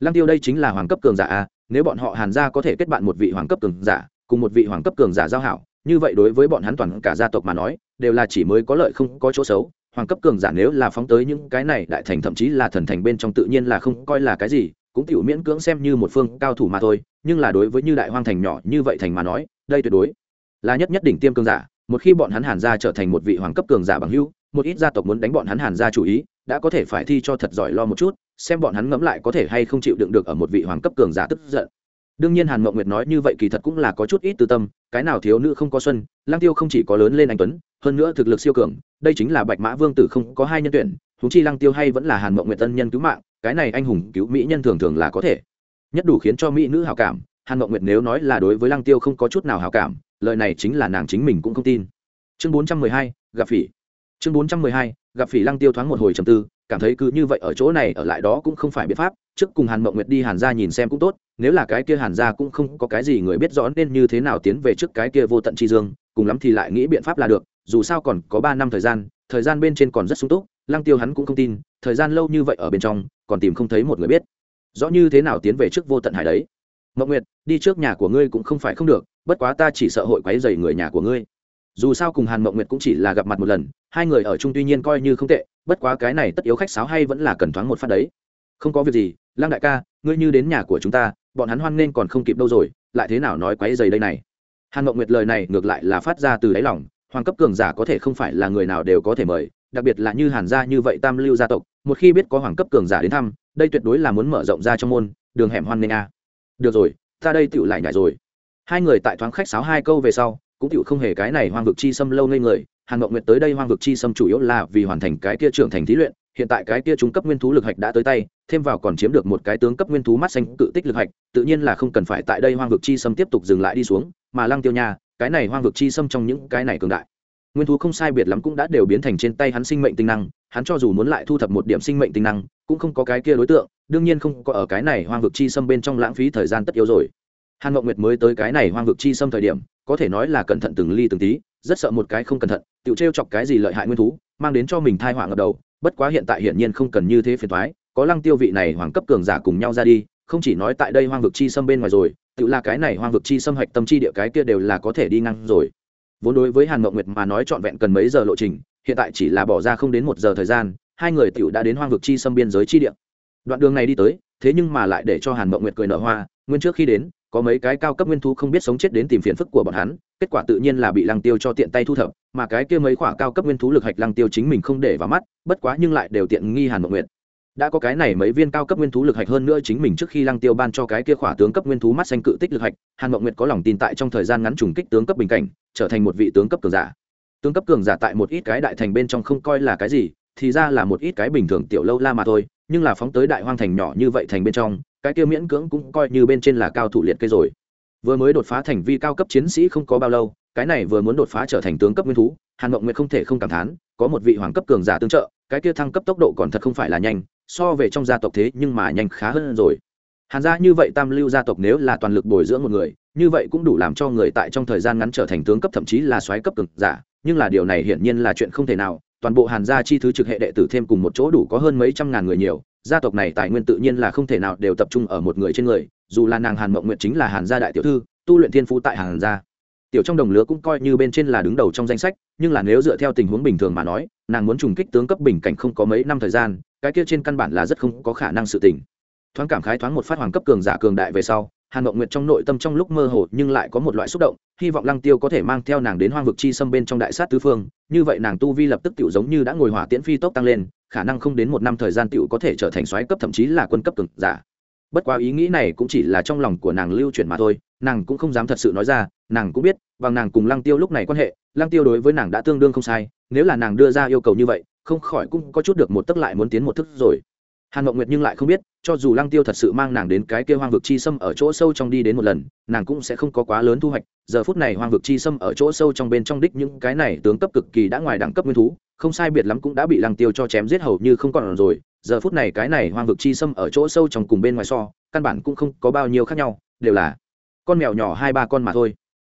[SPEAKER 1] Lăng tiêu đây chính là hoàng cấp cường giả a, nếu bọn họ hàn ra có thể kết bạn một vị hoàng cấp cường giả, cùng một vị hoàng cấp cường giả giao hảo, như vậy đối với bọn hắn toàn cả gia tộc mà nói, đều là chỉ mới có lợi không có chỗ xấu hoàng cấp cường giả nếu là phóng tới những cái này đại thành thậm chí là thần thành bên trong tự nhiên là không coi là cái gì, cũng tiểu miễn cưỡng xem như một phương cao thủ mà thôi, nhưng là đối với như đại hoang thành nhỏ như vậy thành mà nói, đây tuyệt đối là nhất nhất đỉnh tiêm cường giả. Một khi bọn hắn hàn gia trở thành một vị hoàng cấp cường giả bằng hữu, một ít gia tộc muốn đánh bọn hắn hàn gia chủ ý, đã có thể phải thi cho thật giỏi lo một chút, xem bọn hắn ngẫm lại có thể hay không chịu đựng được ở một vị hoàng cấp cường giả tức giận đương nhiên hàn mộng nguyệt nói như vậy kỳ thật cũng là có chút ít tư tâm, cái nào thiếu nữ không có xuân lang tiêu không chỉ có lớn lên anh tuấn, hơn nữa thực lực siêu cường, đây chính là bạch mã vương tử không có hai nhân tuyển húng chi lang tiêu hay vẫn là hàn mộng nguyệt tân nhân cứu mạng, cái này anh hùng cứu mỹ nhân thường thường là có thể. Nhất đủ khiến cho mỹ nữ hào cảm, hàn mộng nguyệt nếu nói là đối với lang tiêu không có chút nào hào cảm, lời này chính là nàng chính mình cũng không tin. Chương bốn trăm mười hai, gặp phỉ. Chương bốn trăm mười hai, gặp phỉ Lang tiêu thoáng một hồi trầm tư, cảm thấy cứ như vậy ở chỗ này, ở lại đó cũng không phải biện pháp, trước cùng hàn mộng nguyệt đi hàn ra nhìn xem cũng tốt nếu là cái kia hàn ra cũng không có cái gì người biết rõ nên như thế nào tiến về trước cái kia vô tận chi dương, cùng lắm thì lại nghĩ biện pháp là được, dù sao còn có ba năm thời gian thời gian bên trên còn rất sung túc, lăng tiêu hắn cũng không tin, thời gian lâu như vậy ở bên trong, còn tìm không thấy một người biết. Rõ như thế nào tiến về trước vô tận hải đấy? Mộng nguyệt, đi trước nhà của ngươi cũng không phải không được, bất quá ta chỉ sợ hội quấy dày người nhà của ngươi. Dù sao cùng hàn mộng nguyệt cũng chỉ là gặp mặt một lần, hai người ở chung tuy nhiên coi như không tệ, bất quá cái này tất yếu khách sáo hay vẫn là cần thoáng một phát đấy. Không có việc gì, lăng đại ca, ngươi như đến nhà của chúng ta bọn hắn hoan nên còn không kịp đâu rồi, lại thế nào nói quáy dày đây này? Hàn mộng nguyệt lời này ngược lại là phát ra từ đáy lòng, hoàng cấp cường giả có thể không phải là người nào đều có thể mời, đặc biệt là như hàn gia như vậy tam lưu gia tộc, một khi biết có hoàng cấp cường giả đến thăm, đây tuyệt đối là muốn mở rộng ra trong môn, đường hẻm hoan nghênh a. Được rồi, ta đây tựu lại nhảy rồi. Hai người tại thoáng khách sáo hai câu về sau, cũng tựu không hề cái này hoang vực chi xâm lâu ngây người, hàn mộng nguyệt tới đây hoang vực chi xâm chủ yếu là vì hoàn thành cái kia trưởng thành thí luyện hiện tại cái kia trung cấp nguyên thú lực hạch đã tới tay, thêm vào còn chiếm được một cái tướng cấp nguyên thú mắt xanh cự tích lực hạch, tự nhiên là không cần phải tại đây hoang vực chi xâm tiếp tục dừng lại đi xuống, mà lăng tiêu nha, cái này hoang vực chi xâm trong những cái này cường đại. Nguyên thú không sai biệt lắm cũng đã đều biến thành trên tay hắn sinh mệnh tinh năng, hắn cho dù muốn lại thu thập một điểm sinh mệnh tinh năng, cũng không có cái kia đối tượng, đương nhiên không có ở cái này hoang vực chi xâm bên trong lãng phí thời gian tất yếu rồi. Hàn ngọc nguyệt mới tới cái này hoang vực chi xâm thời điểm, có thể nói là cẩn thận từng ly từng tí, rất sợ một cái không cẩn thận tự t chọc cái gì lợi hại nguyên thú, mang đến cho mình thai họa ngập đầu bất quá hiện tại hiển nhiên không cần như thế phiền thoái có lăng tiêu vị này hoàng cấp cường giả cùng nhau ra đi, không chỉ nói tại đây hoang vực chi xâm bên ngoài rồi, tự là cái này hoang vực chi xâm hạch tâm chi địa cái kia đều là có thể đi ngang rồi. Vốn đối với hàn mộng nguyệt mà nói trọn vẹn cần mấy giờ lộ trình, hiện tại chỉ là bỏ ra không đến một giờ thời gian, hai người tiểu đã đến hoang vực chi xâm biên giới chi địa. Đoạn đường này đi tới, thế nhưng mà lại để cho hàn mộng nguyệt cười nở hoa, nguyên trước khi đến có mấy cái cao cấp nguyên thú không biết sống chết đến tìm phiền phức của bọn hắn, kết quả tự nhiên là bị lăng tiêu cho tiện tay thu thập, mà cái kia mấy khoả cao cấp nguyên thú lực hạch lăng tiêu chính mình không để vào mắt, bất quá nhưng lại đều tiện nghi hàn mộng nguyệt. Đã có cái này mấy viên cao cấp nguyên thú lực hạch hơn nữa chính mình trước khi lăng tiêu ban cho cái kia khỏa tướng cấp nguyên thú mắt xanh cự tích lực hạch, hàn mộng nguyệt có lòng tin tại trong thời gian ngắn trùng kích tướng cấp bình cảnh, trở thành một vị tướng cấp cường giả. Tướng cấp cường giả tại một ít cái đại thành bên trong không coi là cái gì, thì ra là một ít cái bình thường tiểu lâu la mà thôi, nhưng là phóng tới đại hoang thành nhỏ như vậy thành bên trong cái kia miễn cưỡng cũng coi như bên trên là cao thủ liệt kê rồi. Vừa mới đột phá thành vi cao cấp chiến sĩ không có bao lâu, cái này vừa muốn đột phá trở thành tướng cấp nguyên thú, hàn mộng nguyệt không thể không cảm thán, có một vị hoàng cấp cường giả tương trợ, cái kia thăng cấp tốc độ còn thật không phải là nhanh, so về trong gia tộc thế nhưng mà nhanh khá hơn rồi. Hàn gia như vậy tam lưu gia tộc nếu là toàn lực bồi dưỡng một người, như vậy cũng đủ làm cho người tại trong thời gian ngắn trở thành tướng cấp thậm chí là soái cấp cường giả, nhưng là điều này hiển nhiên là chuyện không thể nào, toàn bộ hàn gia chi thứ trực hệ đệ tử thêm cùng một chỗ đủ có hơn mấy trăm ngàn người nhiều gia tộc này tài nguyên tự nhiên là không thể nào đều tập trung ở một người trên người, dù là nàng hàn mộng nguyện chính là hàn gia đại tiểu thư, tu luyện thiên phú tại hàn gia. Tiểu trong đồng lứa cũng coi như bên trên là đứng đầu trong danh sách, nhưng là nếu dựa theo tình huống bình thường mà nói, nàng muốn trùng kích tướng cấp bình cảnh không có mấy năm thời gian, cái kia trên căn bản là rất không có khả năng sự tình. Thoáng cảm khái thoáng một phát hoàng cấp cường giả cường đại về sau, hàn mộng nguyệt trong nội tâm trong lúc mơ hồ nhưng lại có một loại xúc động, hy vọng lăng tiêu có thể mang theo nàng đến hoang vực chi xâm bên trong đại sát tứ phương, như vậy nàng tu vi lập tức tiểu giống như đã ngồi hỏa tiễn phi tốc tăng lên khả năng không đến một năm thời gian tiểu có thể trở thành soái cấp thậm chí là quân cấp cường giả. Bất quá ý nghĩ này cũng chỉ là trong lòng của nàng lưu chuyển mà thôi, nàng cũng không dám thật sự nói ra, nàng cũng biết, bằng nàng cùng lăng tiêu lúc này quan hệ, lăng tiêu đối với nàng đã tương đương không sai, nếu là nàng đưa ra yêu cầu như vậy, không khỏi cũng có chút được một tấc lại muốn tiến một thức rồi hàn mộng nguyệt nhưng lại không biết, cho dù lăng tiêu thật sự mang nàng đến cái kia hoang vực chi xâm ở chỗ sâu trong đi đến một lần, nàng cũng sẽ không có quá lớn thu hoạch. Giờ phút này hoang vực chi xâm ở chỗ sâu trong bên trong đích những cái này tướng cấp cực kỳ đã ngoài đẳng cấp nguyên thú, không sai biệt lắm cũng đã bị lăng tiêu cho chém giết hầu như không còn rồi. Giờ phút này cái này hoang vực chi xâm ở chỗ sâu trong cùng bên ngoài so, căn bản cũng không có bao nhiêu khác nhau, đều là con mèo nhỏ hai ba con mà thôi.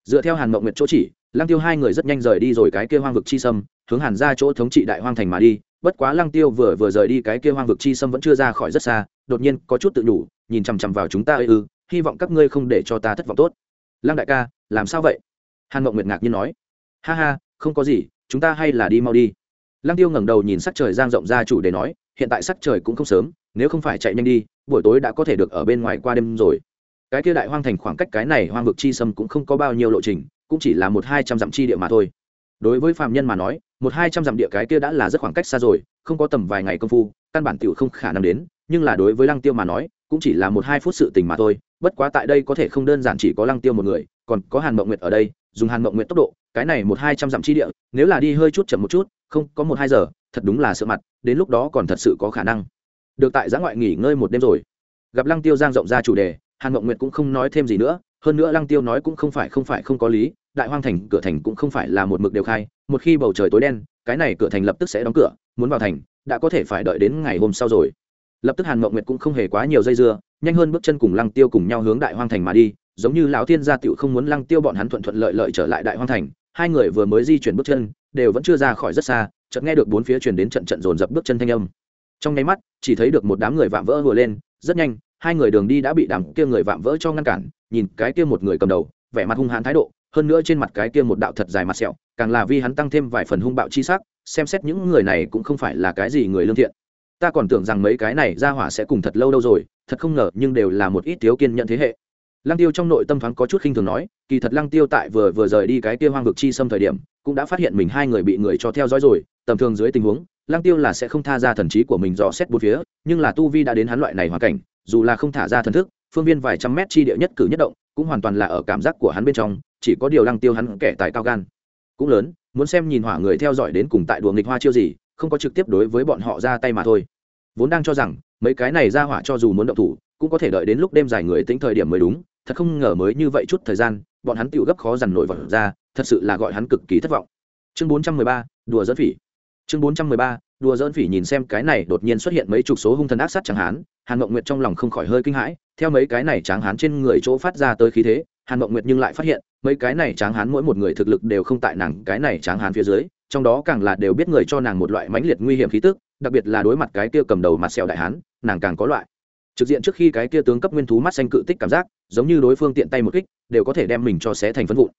[SPEAKER 1] Dựa theo hàn mộng nguyệt chỗ chỉ, lăng tiêu hai người rất nhanh rời đi rồi cái kia hoang vực chi xâm hướng hàn ra chỗ thống trị đại hoang thành mà đi bất quá lăng tiêu vừa vừa rời đi cái kia hoang vực chi xâm vẫn chưa ra khỏi rất xa, đột nhiên có chút tự nhủ, nhìn chằm chằm vào chúng ta ư ư, hy vọng các ngươi không để cho ta thất vọng tốt. Lăng đại ca, làm sao vậy? Hàn mộng nguyệt ngạc nhiên nói. Ha ha, không có gì, chúng ta hay là đi mau đi. Lăng tiêu ngẩng đầu nhìn sắc trời giang rộng ra chủ để nói, hiện tại sắc trời cũng không sớm, nếu không phải chạy nhanh đi, buổi tối đã có thể được ở bên ngoài qua đêm rồi. Cái kia đại hoang thành khoảng cách cái này hoang vực chi sâm cũng không có bao nhiêu lộ trình, cũng chỉ là một hai trăm dặm chi địa mà thôi. Đối với phạm nhân mà nói một hai trăm dặm địa cái kia đã là rất khoảng cách xa rồi, không có tầm vài ngày công phu, căn bản tiểu không khả năng đến, nhưng là đối với lăng tiêu mà nói, cũng chỉ là một hai phút sự tình mà thôi, bất quá tại đây có thể không đơn giản chỉ có lăng tiêu một người, còn có hàn mộng nguyệt ở đây, dùng hàn mộng nguyệt tốc độ, cái này một hai trăm dặm chi địa, nếu là đi hơi chút chậm một chút, không, có một hai giờ, thật đúng là sợ mặt, đến lúc đó còn thật sự có khả năng. Được tại giã ngoại nghỉ ngơi một đêm rồi. Gặp lăng tiêu giang rộng ra chủ đề, hàn mộng nguyệt cũng không nói thêm gì nữa, hơn nữa lăng tiêu nói cũng không phải không phải không có lý, đại hoang thành, cửa thành cũng không phải là một mực đều khai một khi bầu trời tối đen, cái này cửa thành lập tức sẽ đóng cửa, muốn vào thành, đã có thể phải đợi đến ngày hôm sau rồi. Lập tức hàn mộng nguyệt cũng không hề quá nhiều dây dưa, nhanh hơn bước chân cùng lăng tiêu cùng nhau hướng đại hoang thành mà đi, giống như lão thiên gia tựu không muốn lăng tiêu bọn hắn thuận thuận lợi lợi trở lại đại hoang thành, hai người vừa mới di chuyển bước chân, đều vẫn chưa ra khỏi rất xa, chợt nghe được bốn phía truyền đến trận trận dồn dập bước chân thanh âm. Trong nháy mắt, chỉ thấy được một đám người vạm vỡ vừa lên, rất nhanh, hai người đường đi đã bị đám kia người vạm vỡ cho ngăn cản, nhìn cái kia một người cầm đầu, vẻ mặt hung hãn thái độ hơn nữa trên mặt cái kia một đạo thật dài mặt sẹo, càng là vì hắn tăng thêm vài phần hung bạo chi sắc, xem xét những người này cũng không phải là cái gì người lương thiện. Ta còn tưởng rằng mấy cái này ra hỏa sẽ cùng thật lâu đâu rồi, thật không ngờ nhưng đều là một ít thiếu kiên nhận thế hệ. Lăng tiêu trong nội tâm thoáng có chút khinh thường nói, kỳ thật lăng tiêu tại vừa vừa rời đi cái kia hoang vực chi xâm thời điểm, cũng đã phát hiện mình hai người bị người cho theo dõi rồi, tầm thường dưới tình huống, lăng tiêu là sẽ không tha ra thần trí của mình dò xét bốn phía, nhưng là tu vi đã đến hắn loại này hoàn cảnh, dù là không thả ra thần thức, phương viên vài trăm mét chi địa nhất cử nhất động, cũng hoàn toàn là ở cảm giác của hắn bên trong chỉ có điều lăng tiêu hắn kẻ tài cao gan. Cũng lớn, muốn xem nhìn hỏa người theo dõi đến cùng tại đùa nghịch hoa chiêu gì, không có trực tiếp đối với bọn họ ra tay mà thôi. Vốn đang cho rằng, mấy cái này ra hỏa cho dù muốn động thủ, cũng có thể đợi đến lúc đêm dài người tính thời điểm mới đúng, thật không ngờ mới như vậy chút thời gian, bọn hắn tựu gấp khó dằn nổi vật ra, thật sự là gọi hắn cực kỳ thất vọng. Chương bốn trăm mười ba, đùa dẫn phỉ. Chương bốn trăm mười ba, đùa dỡn phỉ nhìn xem cái này đột nhiên xuất hiện mấy chục số hung thần ác sát chẳng hán, hàn mộng nguyệt trong lòng không khỏi hơi kinh hãi, theo mấy cái này tráng hán trên người chỗ phát ra tới khí thế, hàn mộng nguyệt nhưng lại phát hiện mấy cái này tráng hán mỗi một người thực lực đều không tại nàng cái này tráng hán phía dưới, trong đó càng là đều biết người cho nàng một loại mãnh liệt nguy hiểm khí tức, đặc biệt là đối mặt cái kia cầm đầu mặt sẹo đại hán, nàng càng có loại. Trực diện trước khi cái kia tướng cấp nguyên thú mắt xanh cự tích cảm giác, giống như đối phương tiện tay một kích, đều có thể đem mình cho xé thành phân vụn.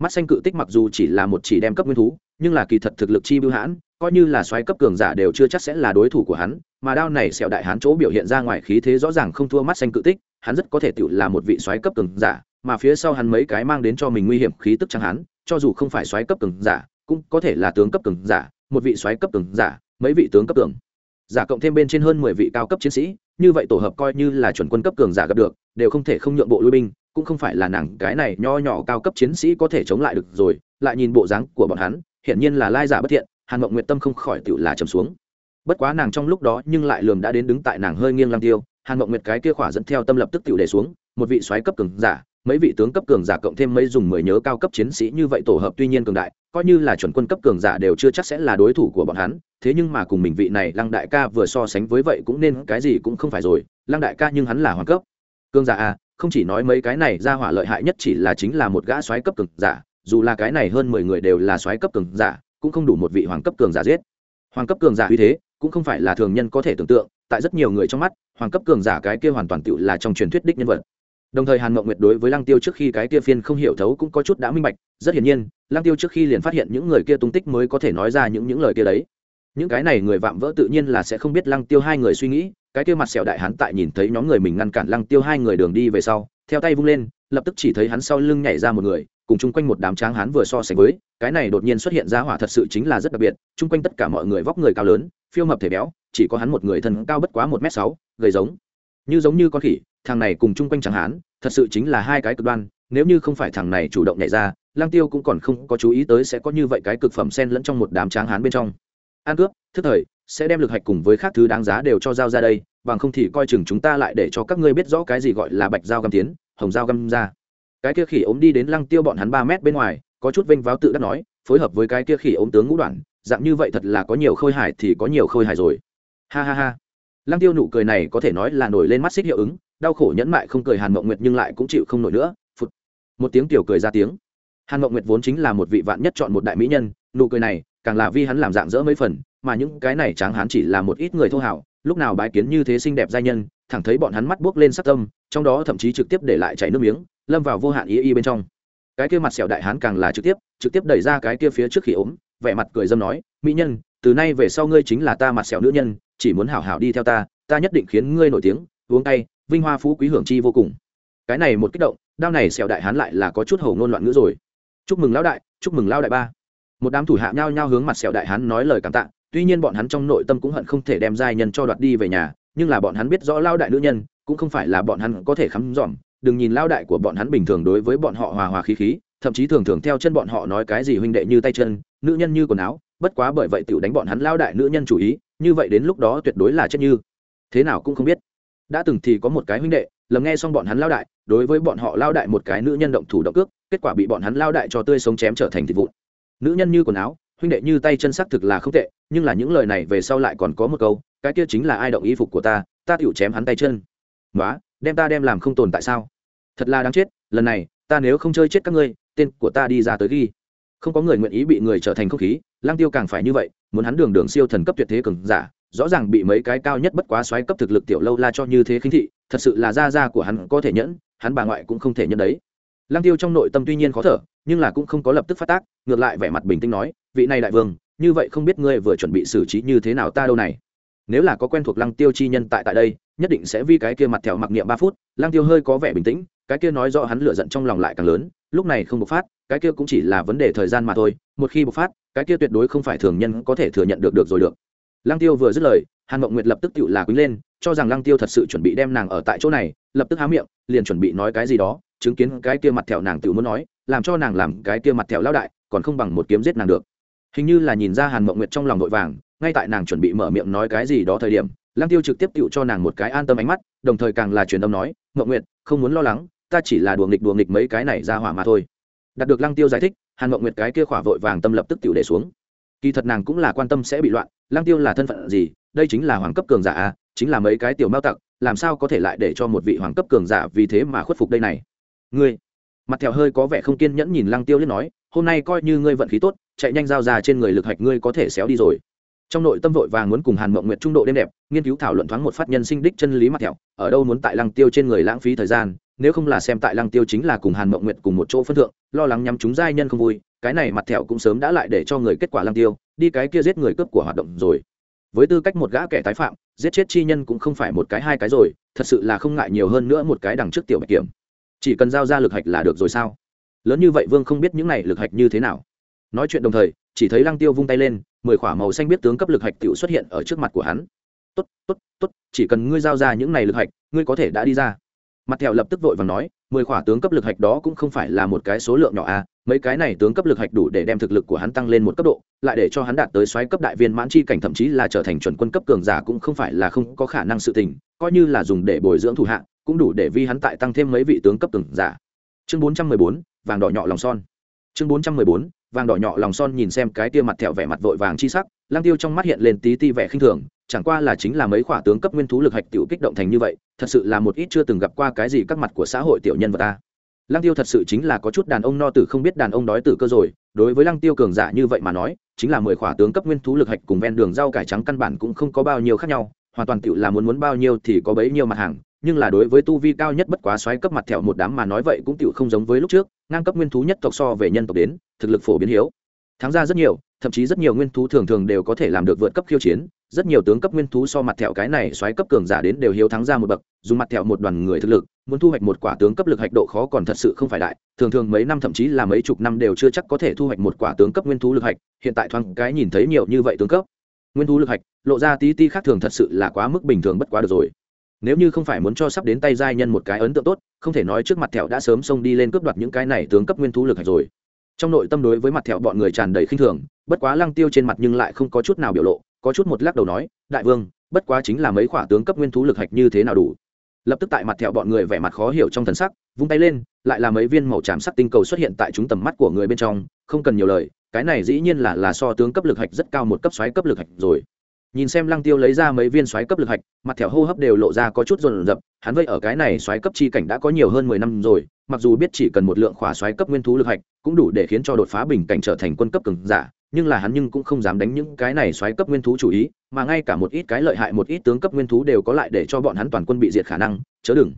[SPEAKER 1] Mắt xanh cự tích mặc dù chỉ là một chỉ đem cấp nguyên thú, nhưng là kỳ thật thực lực chi bưu hãn, coi như là xoáy cấp cường giả đều chưa chắc sẽ là đối thủ của hắn, mà đao này sẹo đại hán chỗ biểu hiện ra ngoài khí thế rõ ràng không thua mắt xanh cự tích, hắn rất có thể tự là một vị xoáy cấp cường giả mà phía sau hắn mấy cái mang đến cho mình nguy hiểm khí tức chẳng hắn, cho dù không phải xoáy cấp cường giả, cũng có thể là tướng cấp cường giả, một vị xoáy cấp cường giả, mấy vị tướng cấp cường giả cộng thêm bên trên hơn mười vị cao cấp chiến sĩ, như vậy tổ hợp coi như là chuẩn quân cấp cường giả gặp được, đều không thể không nhượng bộ lui binh, cũng không phải là nàng cái này nho nhỏ cao cấp chiến sĩ có thể chống lại được rồi, lại nhìn bộ dáng của bọn hắn, hiển nhiên là lai giả bất thiện, hàn mộng nguyệt tâm không khỏi tựu là trầm xuống. Bất quá nàng trong lúc đó nhưng lại lường đã đến đứng tại nàng hơi nghiêng lăng tiêu, hàn mộng nguyệt cái kia khỏa dẫn theo tâm lập tức tựu để xuống, một vị soái cấp cường giả mấy vị tướng cấp cường giả cộng thêm mấy dùng mười nhớ cao cấp chiến sĩ như vậy tổ hợp tuy nhiên cường đại, coi như là chuẩn quân cấp cường giả đều chưa chắc sẽ là đối thủ của bọn hắn. Thế nhưng mà cùng mình vị này lăng đại ca vừa so sánh với vậy cũng nên cái gì cũng không phải rồi, lăng đại ca nhưng hắn là hoàng cấp. Cường giả à không chỉ nói mấy cái này ra hỏa lợi hại nhất chỉ là chính là một gã soái cấp cường giả, dù là cái này hơn mười người đều là soái cấp cường giả, cũng không đủ một vị hoàng cấp cường giả giết. Hoàng cấp cường giả uy thế cũng không phải là thường nhân có thể tưởng tượng, tại rất nhiều người trong mắt, hoàng cấp cường giả cái kia hoàn toàn tựu là trong truyền thuyết đích nhân vật đồng thời hàn mộng nguyệt đối với lăng tiêu trước khi cái kia phiên không hiểu thấu cũng có chút đã minh bạch, rất hiển nhiên, lăng tiêu trước khi liền phát hiện những người kia tung tích mới có thể nói ra những những lời kia đấy. Những cái này người vạm vỡ tự nhiên là sẽ không biết lăng tiêu hai người suy nghĩ, cái kia mặt sẹo đại hán tại nhìn thấy nhóm người mình ngăn cản lăng tiêu hai người đường đi về sau, theo tay vung lên, lập tức chỉ thấy hắn sau lưng nhảy ra một người, cùng chung quanh một đám tráng hán vừa so sánh với, cái này đột nhiên xuất hiện ra hỏa thật sự chính là rất đặc biệt, chung quanh tất cả mọi người vóc người cao lớn, phiêu mập thể béo, chỉ có hắn một người thân cao bất quá một m sáu, gầy giống như giống như con khỉ, thằng này cùng chung quanh chẳng hán, thật sự chính là hai cái cực đoan, nếu như không phải thằng này chủ động nhảy ra, lang tiêu cũng còn không có chú ý tới sẽ có như vậy cái cực phẩm sen lẫn trong một đám tráng hán bên trong. An cướp, thức thời, sẽ đem lực hạch cùng với các thứ đáng giá đều cho giao ra đây, bằng không thì coi chừng chúng ta lại để cho các ngươi biết rõ cái gì gọi là bạch dao găm tiến, hồng dao găm ra. Cái kia khỉ ốm đi đến lăng tiêu bọn hắn ba mét bên ngoài, có chút vênh váo tự đắc nói, phối hợp với cái kia khỉ ốm tướng ngũ đoạn, dạng như vậy thật là có nhiều khôi hài thì có nhiều khôi hài rồi. Ha ha ha lăng tiêu nụ cười này có thể nói là nổi lên mắt xích hiệu ứng, đau khổ nhẫn mại không cười hàn mộng nguyệt nhưng lại cũng chịu không nổi nữa, phụt. Một tiếng tiểu cười ra tiếng. Hàn mộng nguyệt vốn chính là một vị vạn nhất chọn một đại mỹ nhân, nụ cười này, càng là vi hắn làm dạng dỡ mấy phần, mà những cái này tráng hắn chỉ là một ít người thô hảo, lúc nào bái kiến như thế xinh đẹp giai nhân, thẳng thấy bọn hắn mắt buốc lên sắc tâm, trong đó thậm chí trực tiếp để lại chảy nước miếng, lâm vào vô hạn ý y bên trong. Cái kia mặt sẹo đại hán càng là trực tiếp trực tiếp đẩy ra cái kia phía trước khi ốm, vẻ mặt cười dâm nói, mỹ nhân, từ nay về sau ngươi chính là ta mặt sẹo nữ nhân chỉ muốn hảo hảo đi theo ta ta nhất định khiến ngươi nổi tiếng, uống tay vinh hoa phú quý hưởng chi vô cùng. Cái này một kích động, đao này sẹo đại hán lại là có chút hầu ngôn loạn ngữ rồi. Chúc mừng lão đại, chúc mừng lão đại ba. Một đám thủ hạ nhao nhao hướng mặt sẹo đại hán nói lời cảm tạ, tuy nhiên bọn hắn trong nội tâm cũng hận không thể đem giai nhân cho đoạt đi về nhà, nhưng là bọn hắn biết rõ lao đại nữ nhân, cũng không phải là bọn hắn có thể khắm dòm. Đừng nhìn lao đại của bọn hắn bình thường đối với bọn họ hòa hòa khí khí, thậm chí thường thường theo chân bọn họ nói cái gì huynh đệ như tay chân, nữ nhân như quần áo, bất quá bởi vậy tựu đánh bọn hắn lao đại nữ nhân chủ ý như vậy đến lúc đó tuyệt đối là chết như. Thế nào cũng không biết. Đã từng thì có một cái huynh đệ, lầm nghe xong bọn hắn lao đại, đối với bọn họ lao đại một cái nữ nhân động thủ động cước, kết quả bị bọn hắn lao đại cho tươi sống chém trở thành thịt vụn. Nữ nhân như quần áo, huynh đệ như tay chân sắc thực là không tệ, nhưng là những lời này về sau lại còn có một câu, cái kia chính là ai động y phục của ta ta tựu chém hắn tay chân. Nói đem ta đem làm không tồn tại sao? Thật là đáng chết, lần này, ta nếu không chơi chết các ngươi, tên của ta đi ra tới ghi không có người nguyện ý bị người trở thành không khí, lang tiêu càng phải như vậy, muốn hắn đường đường siêu thần cấp tuyệt thế cường giả, rõ ràng bị mấy cái cao nhất bất quá xoáy cấp thực lực tiểu lâu la cho như thế khinh thị, thật sự là da da của hắn có thể nhẫn, hắn bà ngoại cũng không thể nhẫn đấy. Lang tiêu trong nội tâm tuy nhiên khó thở, nhưng là cũng không có lập tức phát tác, ngược lại vẻ mặt bình tĩnh nói, vị này đại vương, như vậy không biết ngươi vừa chuẩn bị xử trí như thế nào ta đâu này? Nếu là có quen thuộc lăng tiêu chi nhân tại tại đây, nhất định sẽ vi cái kia mặt thẹo mặc niệm ba phút. Lăng tiêu hơi có vẻ bình tĩnh, cái kia nói rõ hắn lựa giận trong lòng lại càng lớn, lúc này không bộc phát cái kia cũng chỉ là vấn đề thời gian mà thôi, một khi bộc phát, cái kia tuyệt đối không phải thường nhân có thể thừa nhận được được rồi được. Lăng tiêu vừa dứt lời, hàn mộng nguyệt lập tức tự là quýnh lên, cho rằng lăng tiêu thật sự chuẩn bị đem nàng ở tại chỗ này, lập tức há miệng, liền chuẩn bị nói cái gì đó, chứng kiến cái kia mặt thẹo nàng tự muốn nói, làm cho nàng làm cái kia mặt thẹo lao đại, còn không bằng một kiếm giết nàng được. Hình như là nhìn ra hàn mộng nguyệt trong lòng vội vàng, ngay tại nàng chuẩn bị mở miệng nói cái gì đó thời điểm, lăng tiêu trực tiếp tự cho nàng một cái an tâm ánh mắt, đồng thời càng là truyền âm nói, mộng nguyệt, không muốn lo lắng, ta chỉ là đùa nghịch đùa nghịch mấy cái này ra hỏa mà thôi đạt được lăng tiêu giải thích, hàn mộng nguyệt cái kia khỏa vội vàng tâm lập tức tiểu để xuống. Kỳ thật nàng cũng là quan tâm sẽ bị loạn, lăng tiêu là thân phận gì, đây chính là hoàng cấp cường giả à chính là mấy cái tiểu mao tặc, làm sao có thể lại để cho một vị hoàng cấp cường giả vì thế mà khuất phục đây này? Ngươi, mặt thẹo hơi có vẻ không kiên nhẫn nhìn lăng tiêu liên nói, hôm nay coi như ngươi vận khí tốt, chạy nhanh giao ra trên người lực hạch ngươi có thể xéo đi rồi. Trong nội tâm vội vàng muốn cùng hàn mộng nguyệt trung độ đêm đẹp, nghiên cứu thảo luận thoáng một phát nhân sinh đích chân lý mặt thẹo, ở đâu muốn tại lăng tiêu trên người lãng phí thời gian nếu không là xem tại lăng tiêu chính là cùng hàn mộng nguyệt cùng một chỗ phân thượng, lo lắng nhắm chúng giai nhân không vui, cái này mặt thẹo cũng sớm đã lại để cho người kết quả lăng tiêu, đi cái kia giết người cướp của hoạt động rồi. Với tư cách một gã kẻ tái phạm, giết chết chi nhân cũng không phải một cái hai cái rồi, thật sự là không ngại nhiều hơn nữa một cái đằng trước tiểu bạch kiểm. Chỉ cần giao ra lực hạch là được rồi sao? Lớn như vậy vương không biết những này lực hạch như thế nào. Nói chuyện đồng thời, chỉ thấy lăng tiêu vung tay lên, mười khỏa màu xanh biết tướng cấp lực hạch tiểu xuất hiện ở trước mặt của hắn. Tốt tốt tốt, chỉ cần ngươi giao ra những này lực hạch, ngươi có thể đã đi ra mặt thẹo lập tức vội và nói, mười khỏa tướng cấp lực hạch đó cũng không phải là một cái số lượng nhỏ a à. mấy cái này tướng cấp lực hạch đủ để đem thực lực của hắn tăng lên một cấp độ, lại để cho hắn đạt tới xoáy cấp đại viên mãn chi cảnh thậm chí là trở thành chuẩn quân cấp cường giả cũng không phải là không có khả năng sự tình, coi như là dùng để bồi dưỡng thủ hạ, cũng đủ để vi hắn tại tăng thêm mấy vị tướng cấp cường giả chương bốn trăm mười bốn, vàng đỏ nhỏ lòng son chương bốn trăm mười bốn, vàng đỏ nhỏ lòng son nhìn xem cái tia mặt thẹo vẻ mặt vội vàng chi sắc lang tiêu trong mắt hiện lên tí ti vẻ khinh thường chẳng qua là chính là mấy khỏa tướng cấp nguyên thú lực hạch tiểu kích động thành như vậy, thật sự là một ít chưa từng gặp qua cái gì các mặt của xã hội tiểu nhân vật ta. Lăng tiêu thật sự chính là có chút đàn ông no tử không biết đàn ông đói tử cơ rồi, đối với lăng tiêu cường giả như vậy mà nói, chính là mười khỏa tướng cấp nguyên thú lực hạch cùng ven đường rau cải trắng căn bản cũng không có bao nhiêu khác nhau, hoàn toàn tiểu là muốn muốn bao nhiêu thì có bấy nhiêu mặt hàng, nhưng là đối với tu vi cao nhất bất quá xoáy cấp mặt thẹo một đám mà nói vậy cũng tiểu không giống với lúc trước, ngang cấp nguyên thú nhất tộc so về nhân tộc đến, thực lực phổ biến hiếu. Thắng ra rất nhiều thậm chí rất nhiều nguyên thú thường thường đều có thể làm được vượt cấp khiêu chiến, rất nhiều tướng cấp nguyên thú so mặt thẹo cái này xoáy cấp cường giả đến đều hiếu thắng ra một bậc, dùng mặt thẹo một đoàn người thực lực, muốn thu hoạch một quả tướng cấp lực hạch độ khó còn thật sự không phải đại, thường thường mấy năm thậm chí là mấy chục năm đều chưa chắc có thể thu hoạch một quả tướng cấp nguyên thú lực hạch, hiện tại thoáng cái nhìn thấy nhiều như vậy tướng cấp nguyên thú lực hạch, lộ ra tí ti khác thường thật sự là quá mức bình thường bất quá được rồi. Nếu như không phải muốn cho sắp đến tay giai nhân một cái ấn tượng tốt, không thể nói trước mặt thẹo đã sớm xông đi lên cướp đoạt những cái này tướng cấp nguyên thú lực hạch rồi trong nội tâm đối với mặt thẹo bọn người tràn đầy khinh thường, bất quá lăng tiêu trên mặt nhưng lại không có chút nào biểu lộ, có chút một lắc đầu nói, đại vương, bất quá chính là mấy khỏa tướng cấp nguyên thú lực hạch như thế nào đủ? Lập tức tại mặt thẹo bọn người vẻ mặt khó hiểu trong thần sắc, vung tay lên, lại là mấy viên màu tràm sắc tinh cầu xuất hiện tại chúng tầm mắt của người bên trong, không cần nhiều lời, cái này dĩ nhiên là là so tướng cấp lực hạch rất cao một cấp xoáy cấp lực hạch rồi. Nhìn xem lăng tiêu lấy ra mấy viên xoáy cấp lực hạch, mặt thẹo hô hấp đều lộ ra có chút rồn rập hắn vây ở cái này xoáy cấp chi cảnh đã có nhiều hơn mười năm rồi, mặc dù biết chỉ cần một lượng khỏa xoáy cấp nguyên thú lực hạch cũng đủ để khiến cho đột phá bình cảnh trở thành quân cấp cường giả, nhưng là hắn nhưng cũng không dám đánh những cái này xoáy cấp nguyên thú chủ ý, mà ngay cả một ít cái lợi hại một ít tướng cấp nguyên thú đều có lại để cho bọn hắn toàn quân bị diệt khả năng, chớ đừng.